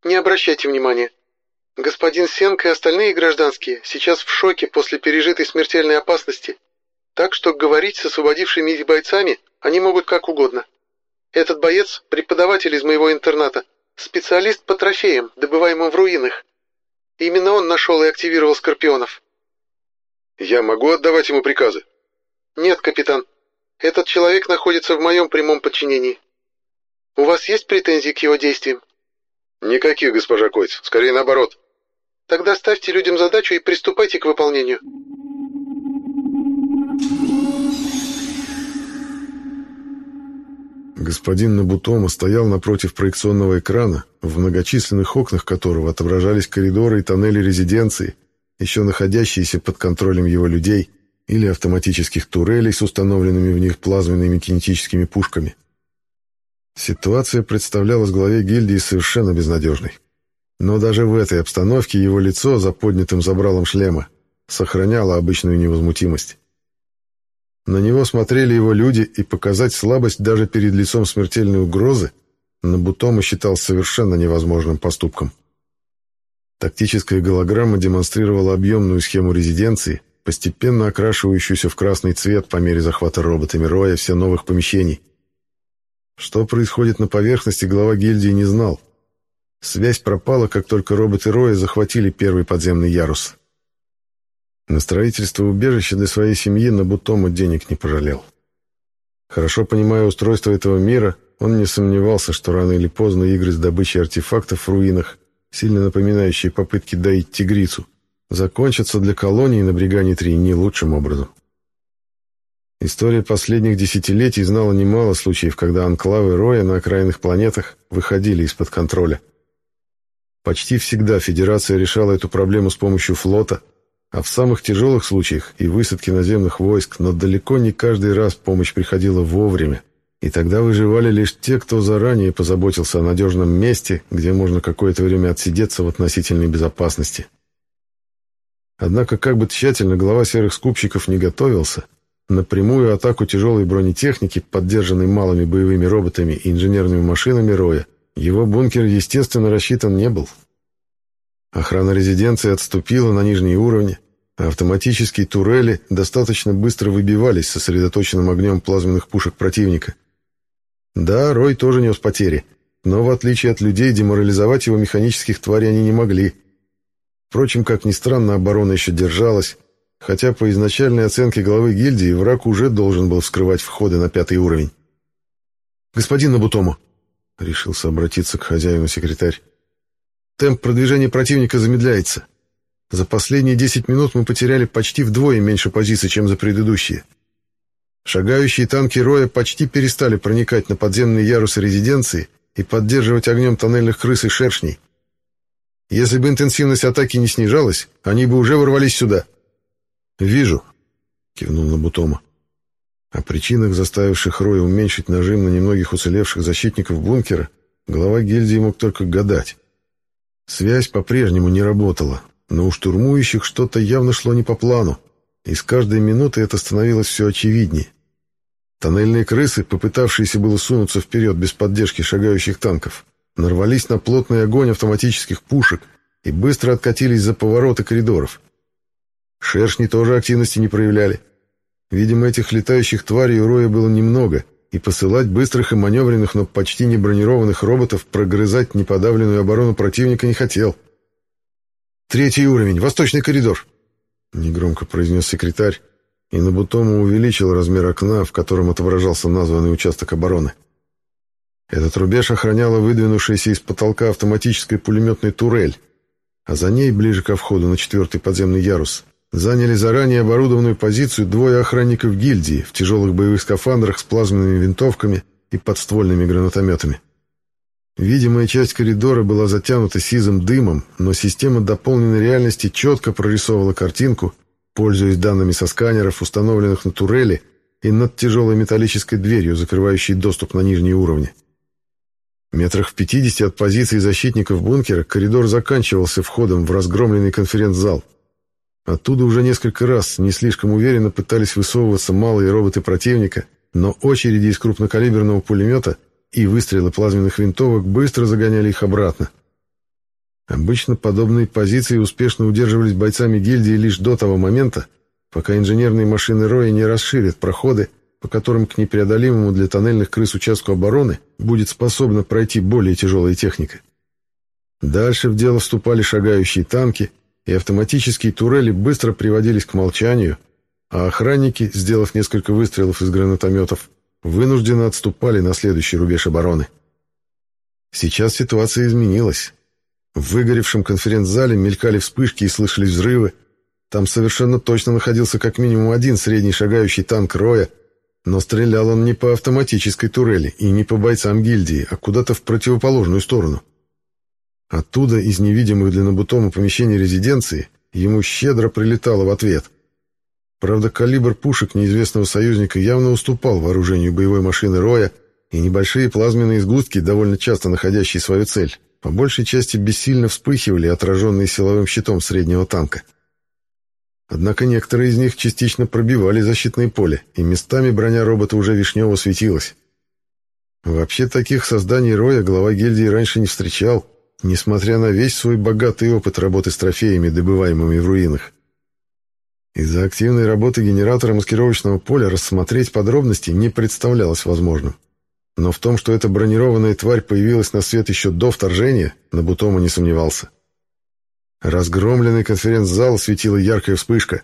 Не обращайте внимания. Господин Сенг и остальные гражданские сейчас в шоке после пережитой смертельной опасности, так что говорить с освободившими их бойцами они могут как угодно. Этот боец — преподаватель из моего интерната, специалист по трофеям, добываемым в руинах. Именно он нашел и активировал скорпионов. Я могу отдавать ему приказы? Нет, капитан. Этот человек находится в моем прямом подчинении. У вас есть претензии к его действиям? Никаких, госпожа Койц, скорее наоборот. Тогда ставьте людям задачу и приступайте к выполнению. Господин Набутома стоял напротив проекционного экрана, в многочисленных окнах которого отображались коридоры и тоннели резиденции, еще находящиеся под контролем его людей, или автоматических турелей с установленными в них плазменными кинетическими пушками. Ситуация представлялась главе гильдии совершенно безнадежной. Но даже в этой обстановке его лицо за поднятым забралом шлема сохраняло обычную невозмутимость. На него смотрели его люди, и показать слабость даже перед лицом смертельной угрозы Набутома считал совершенно невозможным поступком. Тактическая голограмма демонстрировала объемную схему резиденции, постепенно окрашивающуюся в красный цвет по мере захвата роботами Роя все новых помещений. Что происходит на поверхности, глава гильдии не знал. Связь пропала, как только роботы Роя захватили первый подземный ярус. На строительство убежища для своей семьи Набутома денег не пожалел. Хорошо понимая устройство этого мира, он не сомневался, что рано или поздно игры с добычей артефактов в руинах, сильно напоминающие попытки доить тигрицу, закончатся для колонии на Бригане-3 не лучшим образом. История последних десятилетий знала немало случаев, когда анклавы Роя на окраинных планетах выходили из-под контроля. Почти всегда Федерация решала эту проблему с помощью флота, а в самых тяжелых случаях и высадки наземных войск, но далеко не каждый раз помощь приходила вовремя, и тогда выживали лишь те, кто заранее позаботился о надежном месте, где можно какое-то время отсидеться в относительной безопасности. Однако, как бы тщательно глава серых скупщиков не готовился, на прямую атаку тяжелой бронетехники, поддержанной малыми боевыми роботами и инженерными машинами Роя, его бункер, естественно, рассчитан не был. Охрана резиденции отступила на нижние уровни, а автоматические турели достаточно быстро выбивались сосредоточенным огнем плазменных пушек противника. Да, Рой тоже нес потери, но в отличие от людей деморализовать его механических тварей они не могли. Впрочем, как ни странно, оборона еще держалась, хотя по изначальной оценке главы гильдии враг уже должен был вскрывать входы на пятый уровень. «Господин Набутому!» — решился обратиться к хозяину секретарь. «Темп продвижения противника замедляется. За последние десять минут мы потеряли почти вдвое меньше позиций, чем за предыдущие. Шагающие танки Роя почти перестали проникать на подземные ярусы резиденции и поддерживать огнем тоннельных крыс и шершней. Если бы интенсивность атаки не снижалась, они бы уже ворвались сюда». «Вижу», — кивнул Набутома. О причинах, заставивших Роя уменьшить нажим на немногих уцелевших защитников бункера, глава гильдии мог только гадать. Связь по-прежнему не работала, но у штурмующих что-то явно шло не по плану, и с каждой минутой это становилось все очевиднее. Тоннельные крысы, попытавшиеся было сунуться вперед без поддержки шагающих танков, нарвались на плотный огонь автоматических пушек и быстро откатились за повороты коридоров. Шершни тоже активности не проявляли. Видимо, этих летающих тварей у Роя было немного, и посылать быстрых и маневренных, но почти не бронированных роботов прогрызать неподавленную оборону противника не хотел. «Третий уровень, восточный коридор», — негромко произнес секретарь, и на Набутому увеличил размер окна, в котором отображался названный участок обороны. Этот рубеж охраняла выдвинувшаяся из потолка автоматическая пулеметная турель, а за ней, ближе ко входу на четвертый подземный ярус, заняли заранее оборудованную позицию двое охранников гильдии в тяжелых боевых скафандрах с плазменными винтовками и подствольными гранатометами. Видимая часть коридора была затянута сизым дымом, но система дополненной реальности четко прорисовывала картинку, пользуясь данными со сканеров, установленных на турели, и над тяжелой металлической дверью, закрывающей доступ на нижние уровни. Метрах в пятидесяти от позиции защитников бункера коридор заканчивался входом в разгромленный конференц-зал – Оттуда уже несколько раз не слишком уверенно пытались высовываться малые роботы противника, но очереди из крупнокалиберного пулемета и выстрелы плазменных винтовок быстро загоняли их обратно. Обычно подобные позиции успешно удерживались бойцами гильдии лишь до того момента, пока инженерные машины Роя не расширят проходы, по которым к непреодолимому для тоннельных крыс участку обороны будет способна пройти более тяжелая техника. Дальше в дело вступали шагающие танки, и автоматические турели быстро приводились к молчанию, а охранники, сделав несколько выстрелов из гранатометов, вынужденно отступали на следующий рубеж обороны. Сейчас ситуация изменилась. В выгоревшем конференц-зале мелькали вспышки и слышались взрывы. Там совершенно точно находился как минимум один средний шагающий танк Роя, но стрелял он не по автоматической турели и не по бойцам гильдии, а куда-то в противоположную сторону. Оттуда, из невидимых для Набутома помещений резиденции, ему щедро прилетало в ответ. Правда, калибр пушек неизвестного союзника явно уступал вооружению боевой машины Роя, и небольшие плазменные сгустки, довольно часто находящие свою цель, по большей части бессильно вспыхивали, отраженные силовым щитом среднего танка. Однако некоторые из них частично пробивали защитное поле, и местами броня робота уже вишнево светилась. Вообще таких созданий Роя глава гильдии раньше не встречал, несмотря на весь свой богатый опыт работы с трофеями, добываемыми в руинах. Из-за активной работы генератора маскировочного поля рассмотреть подробности не представлялось возможным. Но в том, что эта бронированная тварь появилась на свет еще до вторжения, Набутома не сомневался. Разгромленный конференц-зал светила яркая вспышка.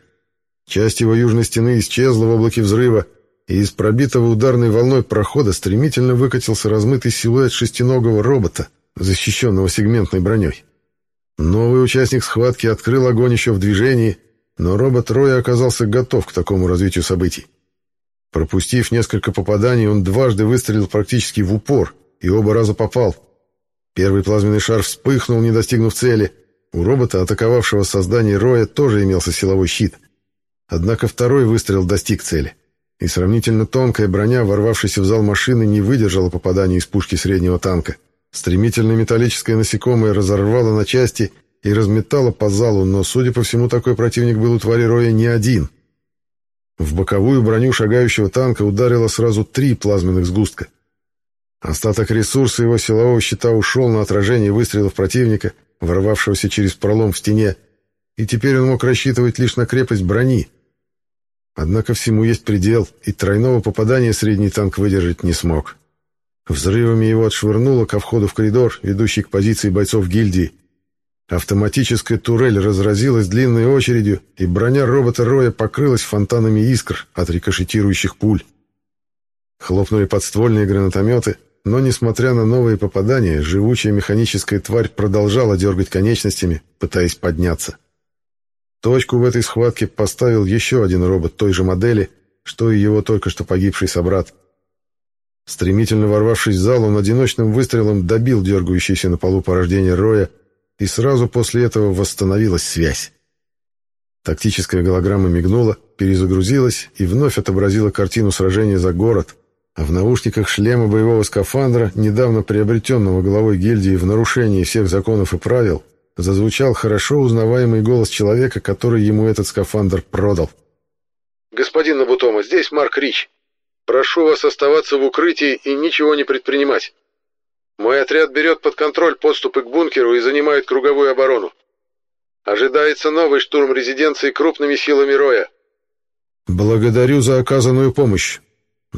Часть его южной стены исчезла в облаке взрыва, и из пробитого ударной волной прохода стремительно выкатился размытый силуэт шестиногого робота, защищенного сегментной броней. Новый участник схватки открыл огонь еще в движении, но робот Роя оказался готов к такому развитию событий. Пропустив несколько попаданий, он дважды выстрелил практически в упор, и оба раза попал. Первый плазменный шар вспыхнул, не достигнув цели — у робота, атаковавшего создание Роя, тоже имелся силовой щит. Однако второй выстрел достиг цели. И сравнительно тонкая броня, ворвавшаяся в зал машины, не выдержала попадания из пушки среднего танка. Стремительное металлическое насекомое разорвало на части и разметало по залу, но, судя по всему, такой противник был у твари Роя не один. В боковую броню шагающего танка ударило сразу три плазменных сгустка. Остаток ресурса его силового щита ушел на отражение выстрелов противника, ворвавшегося через пролом в стене, и теперь он мог рассчитывать лишь на крепость брони. Однако всему есть предел, и тройного попадания средний танк выдержать не смог. Взрывами его отшвырнуло ко входу в коридор, ведущий к позиции бойцов гильдии. Автоматическая турель разразилась длинной очередью, и броня робота Роя покрылась фонтанами искр от рикошетирующих пуль. Хлопнули подствольные гранатометы, но, несмотря на новые попадания, живучая механическая тварь продолжала дергать конечностями, пытаясь подняться. Точку в этой схватке поставил еще один робот той же модели, что и его только что погибший собрат. Стремительно ворвавшись в зал, он одиночным выстрелом добил дергающееся на полу порождение Роя, и сразу после этого восстановилась связь. Тактическая голограмма мигнула, перезагрузилась и вновь отобразила картину сражения за город, а в наушниках шлема боевого скафандра, недавно приобретенного главой гильдии в нарушении всех законов и правил, зазвучал хорошо узнаваемый голос человека, который ему этот скафандр продал. «Господин Набутома, здесь Марк Рич. Прошу вас оставаться в укрытии и ничего не предпринимать. Мой отряд берет под контроль подступы к бункеру и занимает круговую оборону. Ожидается новый штурм резиденции крупными силами Роя». «Благодарю за оказанную помощь»,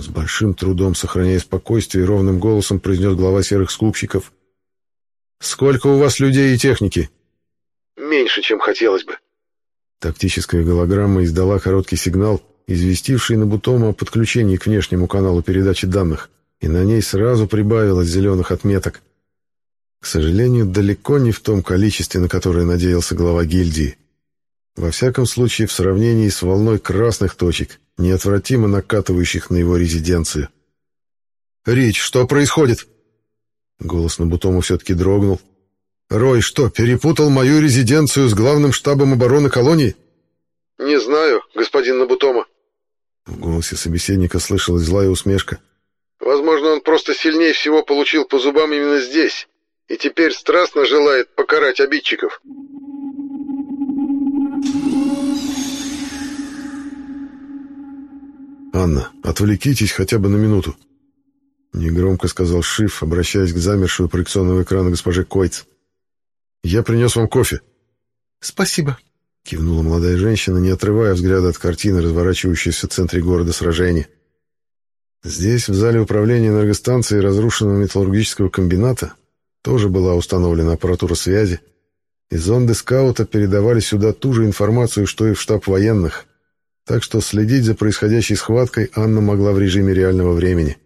с большим трудом, сохраняя спокойствие, ровным голосом произнес глава серых скупщиков. «Сколько у вас людей и техники?» «Меньше, чем хотелось бы». Тактическая голограмма издала короткий сигнал, известивший Набутома о подключении к внешнему каналу передачи данных, и на ней сразу прибавилось зеленых отметок. К сожалению, далеко не в том количестве, на которое надеялся глава гильдии. Во всяком случае, в сравнении с волной красных точек, неотвратимо накатывающих на его резиденцию. «Рич, что происходит?» Голос Набутома все-таки дрогнул. «Рой что, перепутал мою резиденцию с главным штабом обороны колонии?» «Не знаю, господин Набутома». В голосе собеседника слышалась злая усмешка. «Возможно, он просто сильнее всего получил по зубам именно здесь, и теперь страстно желает покарать обидчиков». «Анна, отвлекитесь хотя бы на минуту», — негромко сказал Шиф, обращаясь к замершей у проекционного экрана госпоже Койц. «Я принес вам кофе». «Спасибо», — кивнула молодая женщина, не отрывая взгляда от картины, разворачивающейся в центре города сражения. Здесь, в зале управления энергостанцией разрушенного металлургического комбината, тоже была установлена аппаратура связи, и зонды скаута передавали сюда ту же информацию, что и в штаб военных, так что следить за происходящей схваткой Анна могла в режиме реального времени.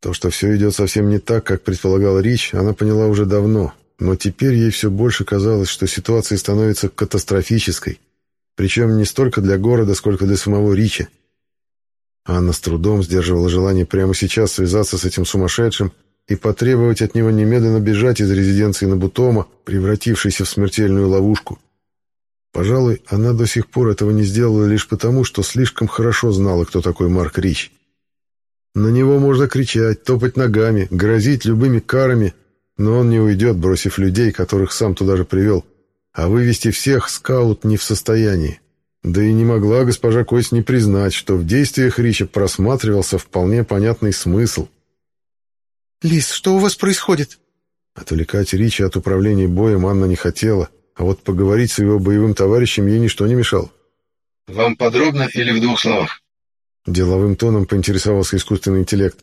То, что все идет совсем не так, как предполагал Рич, она поняла уже давно, но теперь ей все больше казалось, что ситуация становится катастрофической, причем не столько для города, сколько для самого Рича. Анна с трудом сдерживала желание прямо сейчас связаться с этим сумасшедшим и потребовать от него немедленно бежать из резиденции Набутома, превратившейся в смертельную ловушку. Пожалуй, она до сих пор этого не сделала лишь потому, что слишком хорошо знала, кто такой Марк Рич. На него можно кричать, топать ногами, грозить любыми карами, но он не уйдет, бросив людей, которых сам туда же привел. А вывести всех скаут не в состоянии. Да и не могла госпожа Койс не признать, что в действиях Рича просматривался вполне понятный смысл. «Лис, что у вас происходит?» Отвлекать Рича от управления боем Анна не хотела, а вот поговорить с его боевым товарищем ей ничто не мешало. «Вам подробно или в двух словах?» Деловым тоном поинтересовался искусственный интеллект.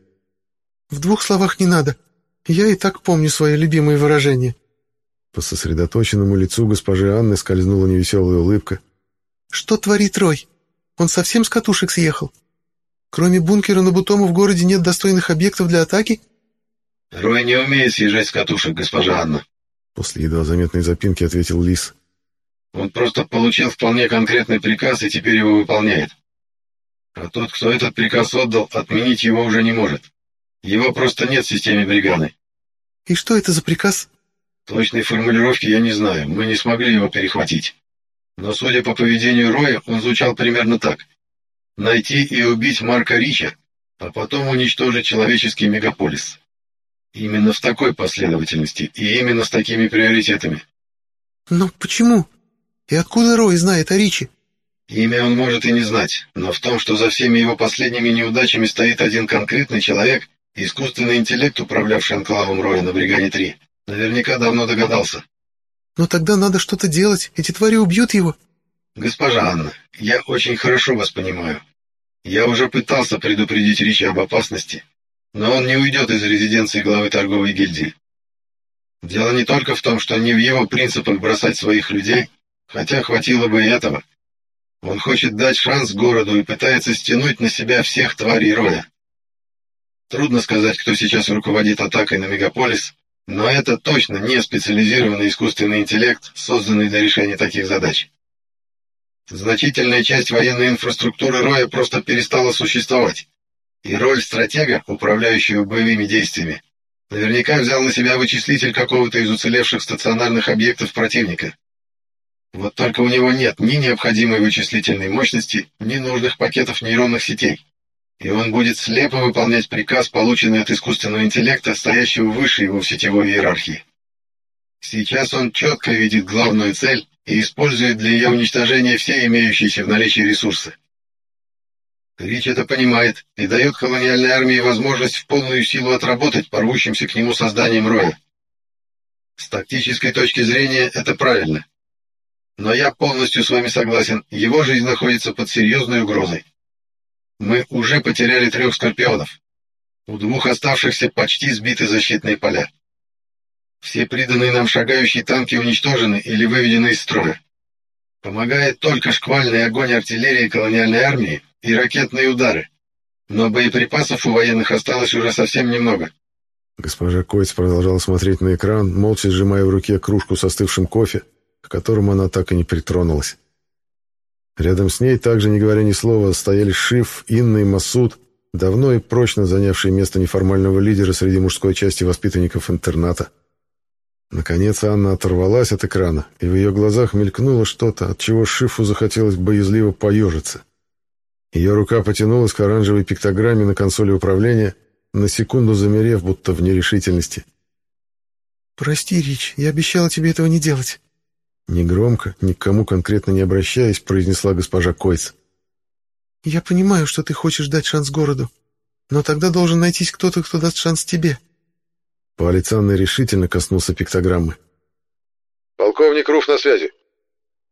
«В двух словах не надо. Я и так помню свои любимые выражения». По сосредоточенному лицу госпожи Анны скользнула невеселая улыбка. «Что творит Рой? Он совсем с катушек съехал? Кроме бункера на Бутому в городе нет достойных объектов для атаки?» «Рой не умеет съезжать с катушек, госпожа Анна», — после едва заметной запинки ответил Лис. «Он просто получил вполне конкретный приказ и теперь его выполняет. А тот, кто этот приказ отдал, отменить его уже не может. Его просто нет в системе бригады. И что это за приказ? Точной формулировки я не знаю, мы не смогли его перехватить. Но судя по поведению Роя, он звучал примерно так. Найти и убить Марка Рича, а потом уничтожить человеческий мегаполис. Именно в такой последовательности и именно с такими приоритетами. Но почему? И откуда Рой знает о Риче? Имя он может и не знать, но в том, что за всеми его последними неудачами стоит один конкретный человек, искусственный интеллект, управлявший анклавом Роя на Бригаде-3, наверняка давно догадался. Но тогда надо что-то делать, эти твари убьют его. Госпожа Анна, я очень хорошо вас понимаю. Я уже пытался предупредить Ричи об опасности, но он не уйдет из резиденции главы торговой гильдии. Дело не только в том, что не в его принципах бросать своих людей, хотя хватило бы и этого. Он хочет дать шанс городу и пытается стянуть на себя всех тварей роя. Трудно сказать, кто сейчас руководит атакой на мегаполис, но это точно не специализированный искусственный интеллект, созданный для решения таких задач. Значительная часть военной инфраструктуры Роя просто перестала существовать, и роль стратега, управляющего боевыми действиями, наверняка взял на себя вычислитель какого-то из уцелевших стационарных объектов противника. Вот только у него нет ни необходимой вычислительной мощности, ни нужных пакетов нейронных сетей. И он будет слепо выполнять приказ, полученный от искусственного интеллекта, стоящего выше его в сетевой иерархии. Сейчас он четко видит главную цель и использует для ее уничтожения все имеющиеся в наличии ресурсы. Рич это понимает и дает колониальной армии возможность в полную силу отработать порвущимся к нему созданием роя. С тактической точки зрения это правильно. Но я полностью с вами согласен, его жизнь находится под серьезной угрозой. Мы уже потеряли трех скорпионов. У двух оставшихся почти сбиты защитные поля. Все приданные нам шагающие танки уничтожены или выведены из строя. Помогает только шквальный огонь артиллерии колониальной армии и ракетные удары. Но боеприпасов у военных осталось уже совсем немного. Госпожа Койц продолжала смотреть на экран, молча сжимая в руке кружку с остывшим кофе, к которому она так и не притронулась. Рядом с ней, также не говоря ни слова, стояли Шиф, Инна и Масуд, давно и прочно занявшие место неформального лидера среди мужской части воспитанников интерната. Наконец Анна оторвалась от экрана, и в ее глазах мелькнуло что-то, от чего Шифу захотелось боязливо поежиться. Ее рука потянулась к оранжевой пиктограмме на консоли управления, на секунду замерев, будто в нерешительности. «Прости, Рич, я обещала тебе этого не делать». Негромко, никому конкретно не обращаясь, произнесла госпожа Койц. «Я понимаю, что ты хочешь дать шанс городу, но тогда должен найтись кто-то, кто даст шанс тебе». Палец Анны решительно коснулся пиктограммы. «Полковник Руф на связи».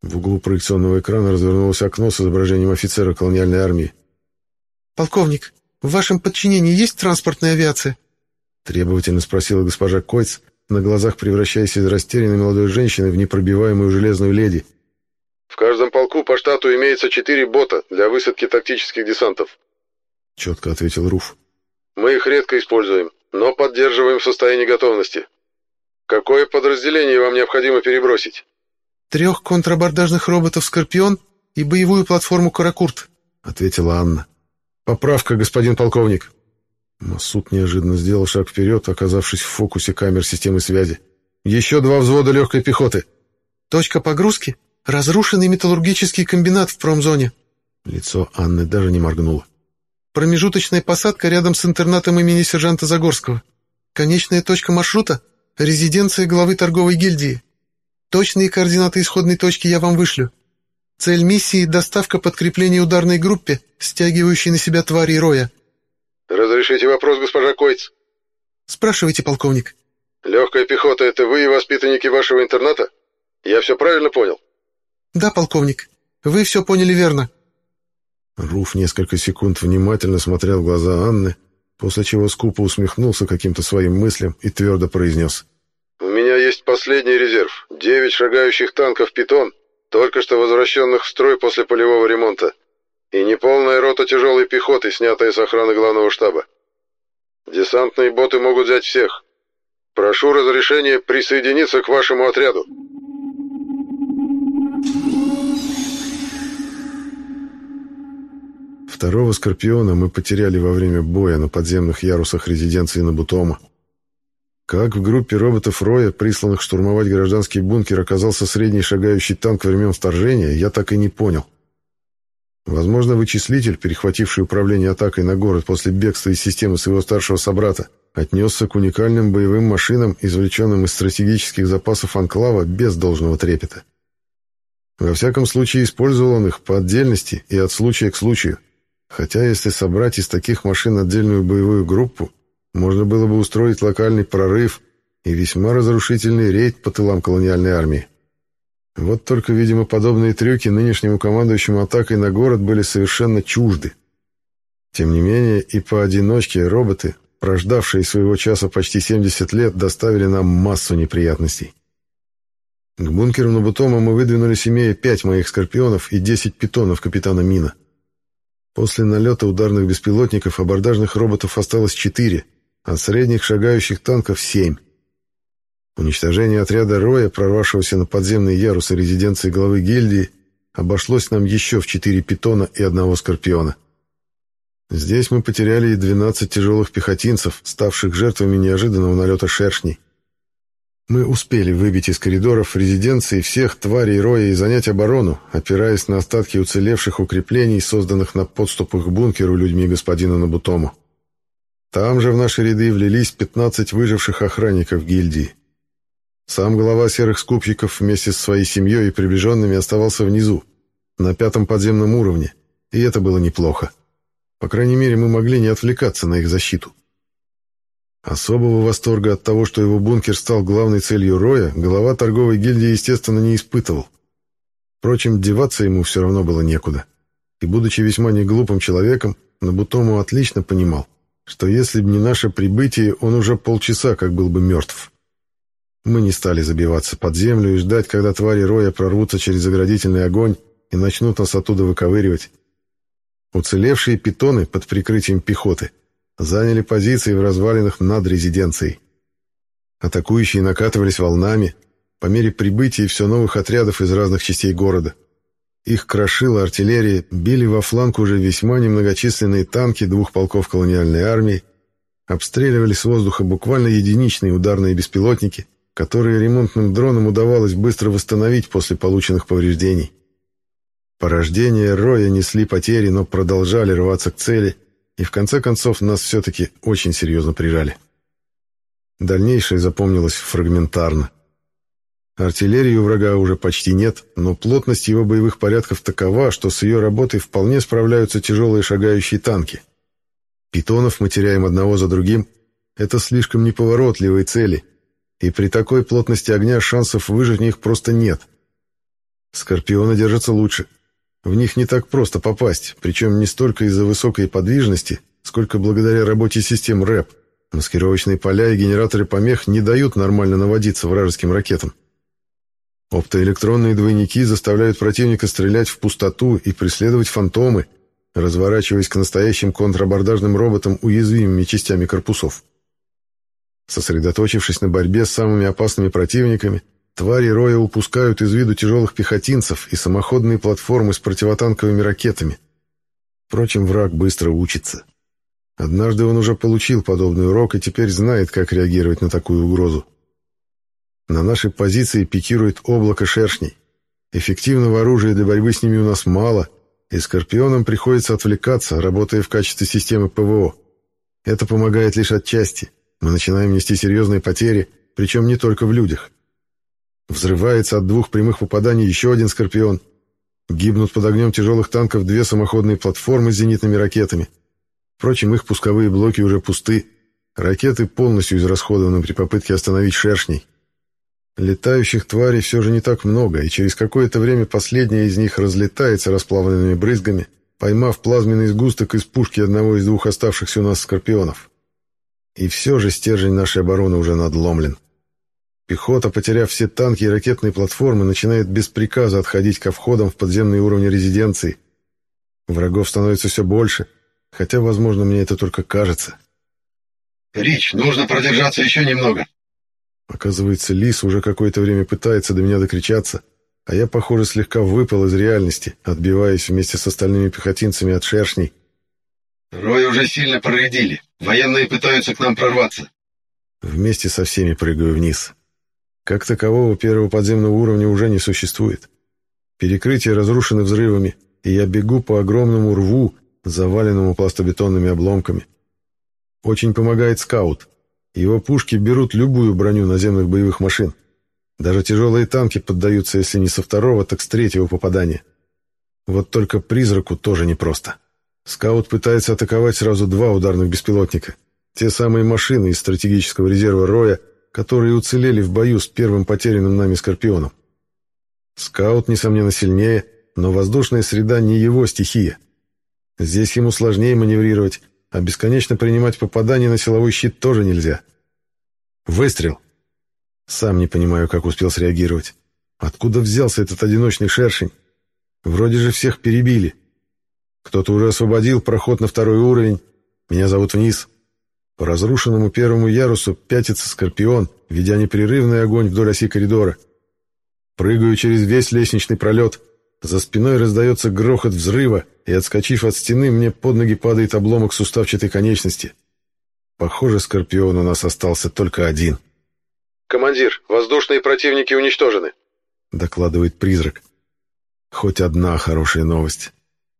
В углу проекционного экрана развернулось окно с изображением офицера колониальной армии. «Полковник, в вашем подчинении есть транспортная авиация?» Требовательно спросила госпожа Койц, на глазах превращаясь из растерянной молодой женщины в непробиваемую железную леди. «В каждом полку по штату имеется четыре бота для высадки тактических десантов», — четко ответил Руф. Мы их редко используем, но поддерживаем в состоянии готовности. Какое подразделение вам необходимо перебросить? Трех контрабордажных роботов «Скорпион» и боевую платформу «Каракурт», — ответила Анна. «Поправка, господин полковник». Масуд неожиданно сделал шаг вперед, оказавшись в фокусе камер системы связи. «Еще два взвода легкой пехоты». «Точка погрузки? Разрушенный металлургический комбинат в промзоне». Лицо Анны даже не моргнуло. «Промежуточная посадка рядом с интернатом имени сержанта Загорского. Конечная точка маршрута — резиденция главы торговой гильдии. Точные координаты исходной точки я вам вышлю. Цель миссии — доставка подкрепления ударной группе, стягивающей на себя твари Роя. «Разрешите вопрос, госпожа Койц?» «Спрашивайте, полковник». «Легкая пехота — это вы и воспитанники вашего интерната? Я все правильно понял?» «Да, полковник. Вы все поняли верно». Руф несколько секунд внимательно смотрел в глаза Анны, после чего скупо усмехнулся каким-то своим мыслям и твердо произнес. «У меня есть последний резерв. Девять шагающих танков «Питон», только что возвращенных в строй после полевого ремонта, и неполная рота тяжелой пехоты, снятая с охраны главного штаба. Десантные боты могут взять всех. Прошу разрешения присоединиться к вашему отряду». Второго «Скорпиона» мы потеряли во время боя на подземных ярусах резиденции Набутома. Как в группе роботов Роя, присланных штурмовать гражданский бункер, оказался средний шагающий танк времен вторжения, я так и не понял. Возможно, вычислитель, перехвативший управление атакой на город после бегства из системы своего старшего собрата, отнесся к уникальным боевым машинам, извлеченным из стратегических запасов Анклава, без должного трепета. Во всяком случае, использовал он их по отдельности и от случая к случаю. Хотя, если собрать из таких машин отдельную боевую группу, можно было бы устроить локальный прорыв и весьма разрушительный рейд по тылам колониальной армии. Вот только, видимо, подобные трюки нынешнему командующему атакой на город были совершенно чужды. Тем не менее, и поодиночке роботы, прождавшие своего часа почти 70 лет, доставили нам массу неприятностей. К бункеру на Бутома мы выдвинулись, имея пять моих «Скорпионов» и 10 питонов капитана Мина. После налета ударных беспилотников абордажных роботов осталось четыре, а средних шагающих танков — семь. Уничтожение отряда Роя, прорвавшегося на подземные ярусы резиденции главы гильдии, обошлось нам еще в четыре питона и одного скорпиона. Здесь мы потеряли и 12 тяжелых пехотинцев, ставших жертвами неожиданного налета шершней. Мы успели выбить из коридоров резиденции всех тварей Роя и занять оборону, опираясь на остатки уцелевших укреплений, созданных на подступах к бункеру людьми господина Набутому. Там же в наши ряды влились 15 выживших охранников гильдии. Сам глава серых скупщиков вместе с своей семьей и приближенными оставался внизу, на пятом подземном уровне, и это было неплохо. По крайней мере, мы могли не отвлекаться на их защиту. Особого восторга от того, что его бункер стал главной целью Роя, глава торговой гильдии, естественно, не испытывал. Впрочем, деваться ему все равно было некуда. И, будучи весьма неглупым человеком, Набутому отлично понимал, что если бы не наше прибытие, он уже полчаса как был бы мертв. Мы не стали забиваться под землю и ждать, когда твари роя прорвутся через заградительный огонь и начнут нас оттуда выковыривать. Уцелевшие питоны под прикрытием пехоты заняли позиции в развалинах над резиденцией. Атакующие накатывались волнами, по мере прибытия все новых отрядов из разных частей города – их крошила артиллерия, били во фланг уже весьма немногочисленные танки двух полков колониальной армии, обстреливали с воздуха буквально единичные ударные беспилотники, которые ремонтным дронам удавалось быстро восстановить после полученных повреждений. Порождения Роя несли потери, но продолжали рваться к цели, и в конце концов нас все-таки очень серьезно прижали. Дальнейшее запомнилось фрагментарно. Артиллерии у врага уже почти нет, но плотность его боевых порядков такова, что с ее работой вполне справляются тяжелые шагающие танки. Питонов мы теряем одного за другим. Это слишком неповоротливые цели, и при такой плотности огня шансов выжить в них просто нет. Скорпионы держатся лучше. В них не так просто попасть, причем не столько из-за высокой подвижности, сколько благодаря работе систем РЭП. Маскировочные поля и генераторы помех не дают нормально наводиться вражеским ракетам. Оптоэлектронные двойники заставляют противника стрелять в пустоту и преследовать фантомы, разворачиваясь к настоящим контрабордажным роботам уязвимыми частями корпусов. Сосредоточившись на борьбе с самыми опасными противниками, твари Роя упускают из виду тяжелых пехотинцев и самоходные платформы с противотанковыми ракетами. Впрочем, враг быстро учится. Однажды он уже получил подобный урок и теперь знает, как реагировать на такую угрозу. На нашей позиции пикирует облако шершней. Эффективного оружия для борьбы с ними у нас мало, и Скорпионам приходится отвлекаться, работая в качестве системы ПВО. Это помогает лишь отчасти. Мы начинаем нести серьезные потери, причем не только в людях. Взрывается от двух прямых попаданий еще один «Скорпион». Гибнут под огнем тяжелых танков две самоходные платформы с зенитными ракетами. Впрочем, их пусковые блоки уже пусты. Ракеты полностью израсходованы при попытке остановить шершней. Летающих тварей все же не так много, и через какое-то время последняя из них разлетается расплавленными брызгами, поймав плазменный сгусток из пушки одного из двух оставшихся у нас скорпионов. И все же стержень нашей обороны уже надломлен. Пехота, потеряв все танки и ракетные платформы, начинает без приказа отходить ко входам в подземные уровни резиденции. Врагов становится все больше, хотя, возможно, мне это только кажется. «Рич, нужно продержаться еще немного», Оказывается, лис уже какое-то время пытается до меня докричаться, а я, похоже, слегка выпал из реальности, отбиваясь вместе с остальными пехотинцами от шершней. «Рой уже сильно проредили. Военные пытаются к нам прорваться». Вместе со всеми прыгаю вниз. Как такового первого подземного уровня уже не существует. Перекрытия разрушены взрывами, и я бегу по огромному рву, заваленному пластобетонными обломками. Очень помогает скаут — его пушки берут любую броню наземных боевых машин. Даже тяжелые танки поддаются, если не со второго, так с третьего попадания. Вот только призраку тоже непросто. Скаут пытается атаковать сразу два ударных беспилотника. Те самые машины из стратегического резерва Роя, которые уцелели в бою с первым потерянным нами Скорпионом. Скаут, несомненно, сильнее, но воздушная среда не его стихия. Здесь ему сложнее маневрировать, а бесконечно принимать попадания на силовой щит тоже нельзя. Выстрел. Сам не понимаю, как успел среагировать. Откуда взялся этот одиночный шершень? Вроде же всех перебили. Кто-то уже освободил проход на второй уровень. Меня зовут вниз. По разрушенному первому ярусу пятится Скорпион, ведя непрерывный огонь вдоль оси коридора. Прыгаю через весь лестничный пролет. За спиной раздается грохот взрыва, и, отскочив от стены, мне под ноги падает обломок суставчатой конечности. Похоже, Скорпион у нас остался только один. «Командир, воздушные противники уничтожены», — докладывает призрак. Хоть одна хорошая новость.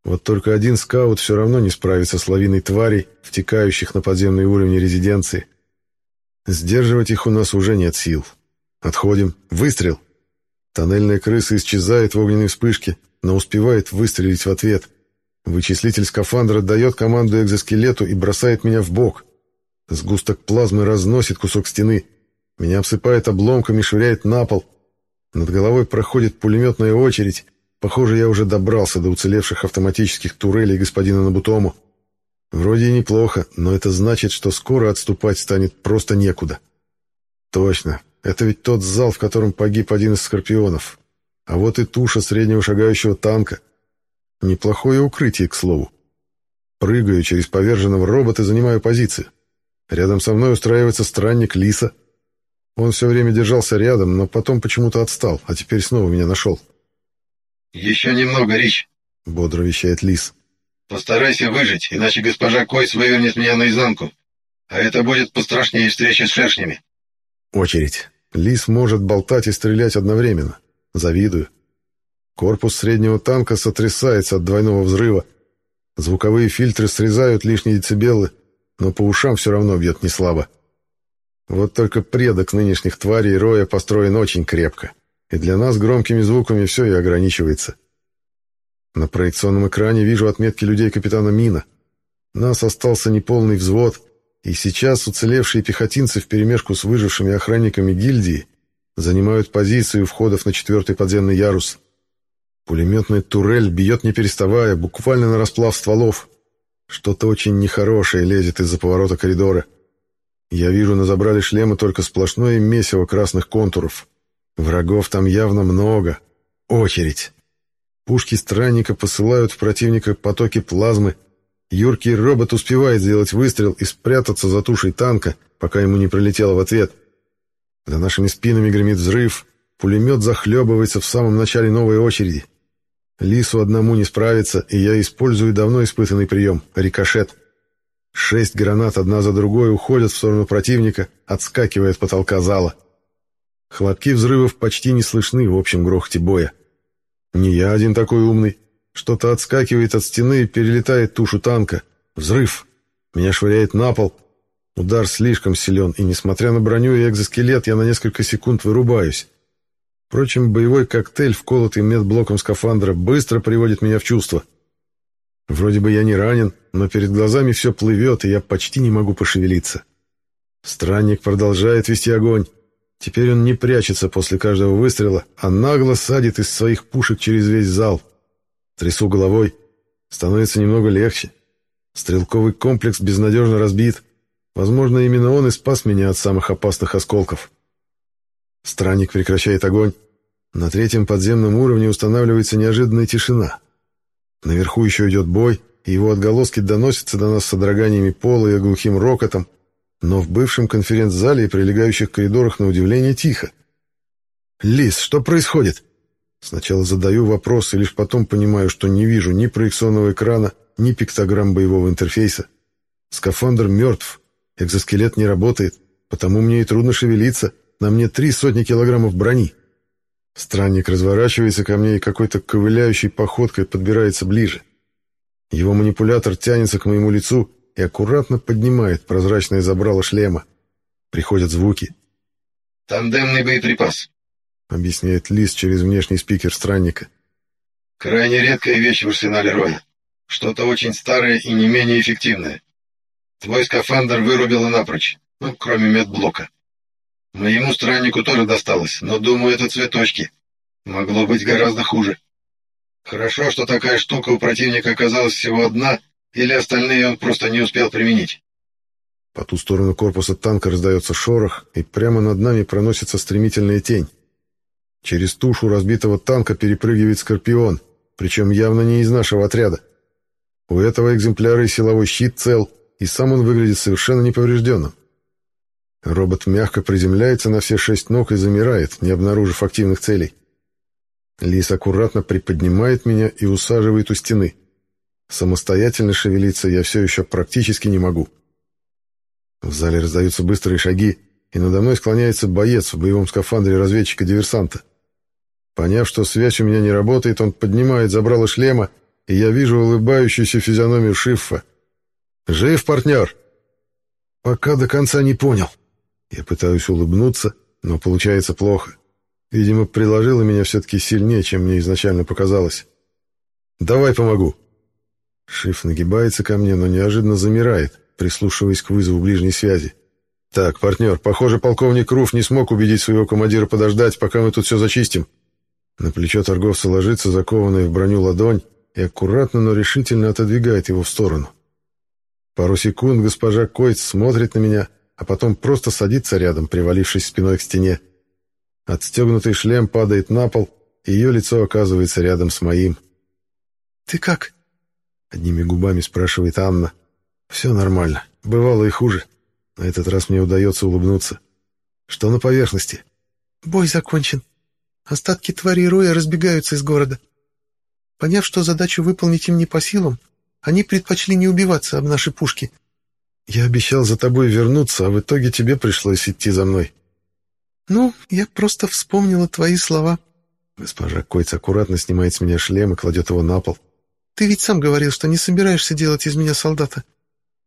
Вот только один скаут все равно не справится с лавиной тварей, втекающих на подземные уровни резиденции. Сдерживать их у нас уже нет сил. Отходим. Выстрел. Тоннельная крыса исчезает в огненной вспышке, но успевает выстрелить в ответ. Вычислитель скафандра дает команду экзоскелету и бросает меня в бок. Сгусток плазмы разносит кусок стены. Меня обсыпает обломками, швыряет на пол. Над головой проходит пулеметная очередь. Похоже, я уже добрался до уцелевших автоматических турелей господина Набутому. Вроде и неплохо, но это значит, что скоро отступать станет просто некуда. Точно, это ведь тот зал, в котором погиб один из скорпионов. А вот и туша среднего шагающего танка — Неплохое укрытие, к слову. Прыгаю через поверженного робота и занимаю позицию. Рядом со мной устраивается странник Лиса. Он все время держался рядом, но потом почему-то отстал, а теперь снова меня нашел. «Еще немного, Рич», — бодро вещает Лис. «Постарайся выжить, иначе госпожа Койс вывернет меня наизнанку. А это будет пострашнее встречи с шершнями». Очередь. Лис может болтать и стрелять одновременно. Завидую. Корпус среднего танка сотрясается от двойного взрыва. Звуковые фильтры срезают лишние децибелы, но по ушам все равно бьет не слабо. Вот только предок нынешних тварей Роя построен очень крепко, и для нас громкими звуками все и ограничивается. На проекционном экране вижу отметки людей капитана Мина. Нас остался неполный взвод, и сейчас уцелевшие пехотинцы вперемешку с выжившими охранниками гильдии занимают позиции у входов на четвертый подземный ярус. Пулеметная турель бьет не переставая, буквально на расплав стволов. Что-то очень нехорошее лезет из-за поворота коридора. Я вижу на забрали шлема только сплошное месиво красных контуров. Врагов там явно много. Очередь. Пушки странника посылают в противника потоки плазмы. Юркий робот успевает сделать выстрел и спрятаться за тушей танка, пока ему не прилетело в ответ. За нашими спинами гремит взрыв, пулемет захлебывается в самом начале новой очереди. Лису одному не справиться, и я использую давно испытанный прием — рикошет. Шесть гранат одна за другой уходят в сторону противника, отскакивая от потолка зала. Хлопки взрывов почти не слышны в общем грохоте боя. Не я один такой умный. Что-то отскакивает от стены и перелетает тушу танка. Взрыв. Меня швыряет на пол. Удар слишком силен, и, несмотря на броню и экзоскелет, я на несколько секунд вырубаюсь. Впрочем, боевой коктейль, вколотый медблоком скафандра, быстро приводит меня в чувство. Вроде бы я не ранен, но перед глазами все плывет, и я почти не могу пошевелиться. Странник продолжает вести огонь. Теперь он не прячется после каждого выстрела, а нагло садит из своих пушек через весь зал. Трясу головой. Становится немного легче. Стрелковый комплекс безнадежно разбит. Возможно, именно он и спас меня от самых опасных осколков. Странник прекращает огонь. На третьем подземном уровне устанавливается неожиданная тишина. Наверху еще идет бой, и его отголоски доносятся до нас с содроганиями пола и глухим рокотом, но в бывшем конференц-зале и прилегающих коридорах на удивление тихо. «Лис, что происходит?» Сначала задаю вопрос и лишь потом понимаю, что не вижу ни проекционного экрана, ни пиктограмм боевого интерфейса. Скафандр мертв, экзоскелет не работает, потому мне и трудно шевелиться, на мне три сотни килограммов брони. Странник разворачивается ко мне и какой-то ковыляющей походкой подбирается ближе. Его манипулятор тянется к моему лицу и аккуратно поднимает прозрачное забрало шлема. Приходят звуки. «Тандемный боеприпас», — объясняет Лис через внешний спикер странника. «Крайне редкая вещь в арсенале Роя. Что-то очень старое и не менее эффективное. Твой скафандр вырубило напрочь, ну, кроме медблока. Моему страннику тоже досталось, но, думаю, это цветочки. Могло быть гораздо хуже. Хорошо, что такая штука у противника оказалась всего одна, или остальные он просто не успел применить. По ту сторону корпуса танка раздается шорох, и прямо над нами проносится стремительная тень. Через тушу разбитого танка перепрыгивает Скорпион, причем явно не из нашего отряда. У этого экземпляра и силовой щит цел, и сам он выглядит совершенно неповрежденным. Робот мягко приземляется на все шесть ног и замирает, не обнаружив активных целей. Лис аккуратно приподнимает меня и усаживает у стены. Самостоятельно шевелиться я все еще практически не могу. В зале раздаются быстрые шаги, и надо мной склоняется боец в боевом скафандре разведчика-диверсанта. Поняв, что связь у меня не работает, он поднимает забрало шлема, и я вижу улыбающуюся физиономию Шиффа. «Жив, партнер?» «Пока до конца не понял». Я пытаюсь улыбнуться, но получается плохо. Видимо, приложило меня все-таки сильнее, чем мне изначально показалось. «Давай помогу». Шиф нагибается ко мне, но неожиданно замирает, прислушиваясь к вызову ближней связи. «Так, партнер, похоже, полковник Руф не смог убедить своего командира подождать, пока мы тут все зачистим». На плечо торговца ложится закованная в броню ладонь и аккуратно, но решительно отодвигает его в сторону. Пару секунд госпожа Койц смотрит на меня, а потом просто садится рядом, привалившись спиной к стене. Отстегнутый шлем падает на пол, и ее лицо оказывается рядом с моим. «Ты как?» Одними губами спрашивает Анна. «Все нормально. Бывало и хуже. На этот раз мне удается улыбнуться. Что на поверхности?» «Бой закончен. Остатки твари Роя разбегаются из города. Поняв, что задачу выполнить им не по силам, они предпочли не убиваться об наши пушки. Я обещал за тобой вернуться, а в итоге тебе пришлось идти за мной». «Ну, я просто вспомнила твои слова». Госпожа Койц аккуратно снимает с меня шлем и кладет его на пол. Ты ведь сам говорил, что не собираешься делать из меня солдата.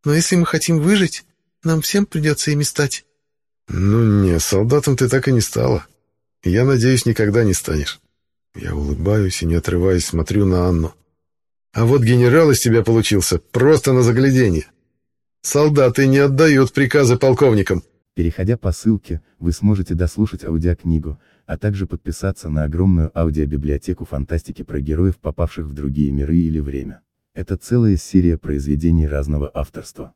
Но если мы хотим выжить, нам всем придется ими стать». «Ну не, солдатом ты так и не стала. Я надеюсь, никогда не станешь». Я улыбаюсь и, не отрываясь, смотрю на Анну. «А вот генерал из тебя получился просто на загляденье. Солдаты не отдают приказы полковникам». Переходя по ссылке, вы сможете дослушать аудиокнигу, а также подписаться на огромную аудиобиблиотеку фантастики про героев, попавших в другие миры или время. Это целая серия произведений разного авторства.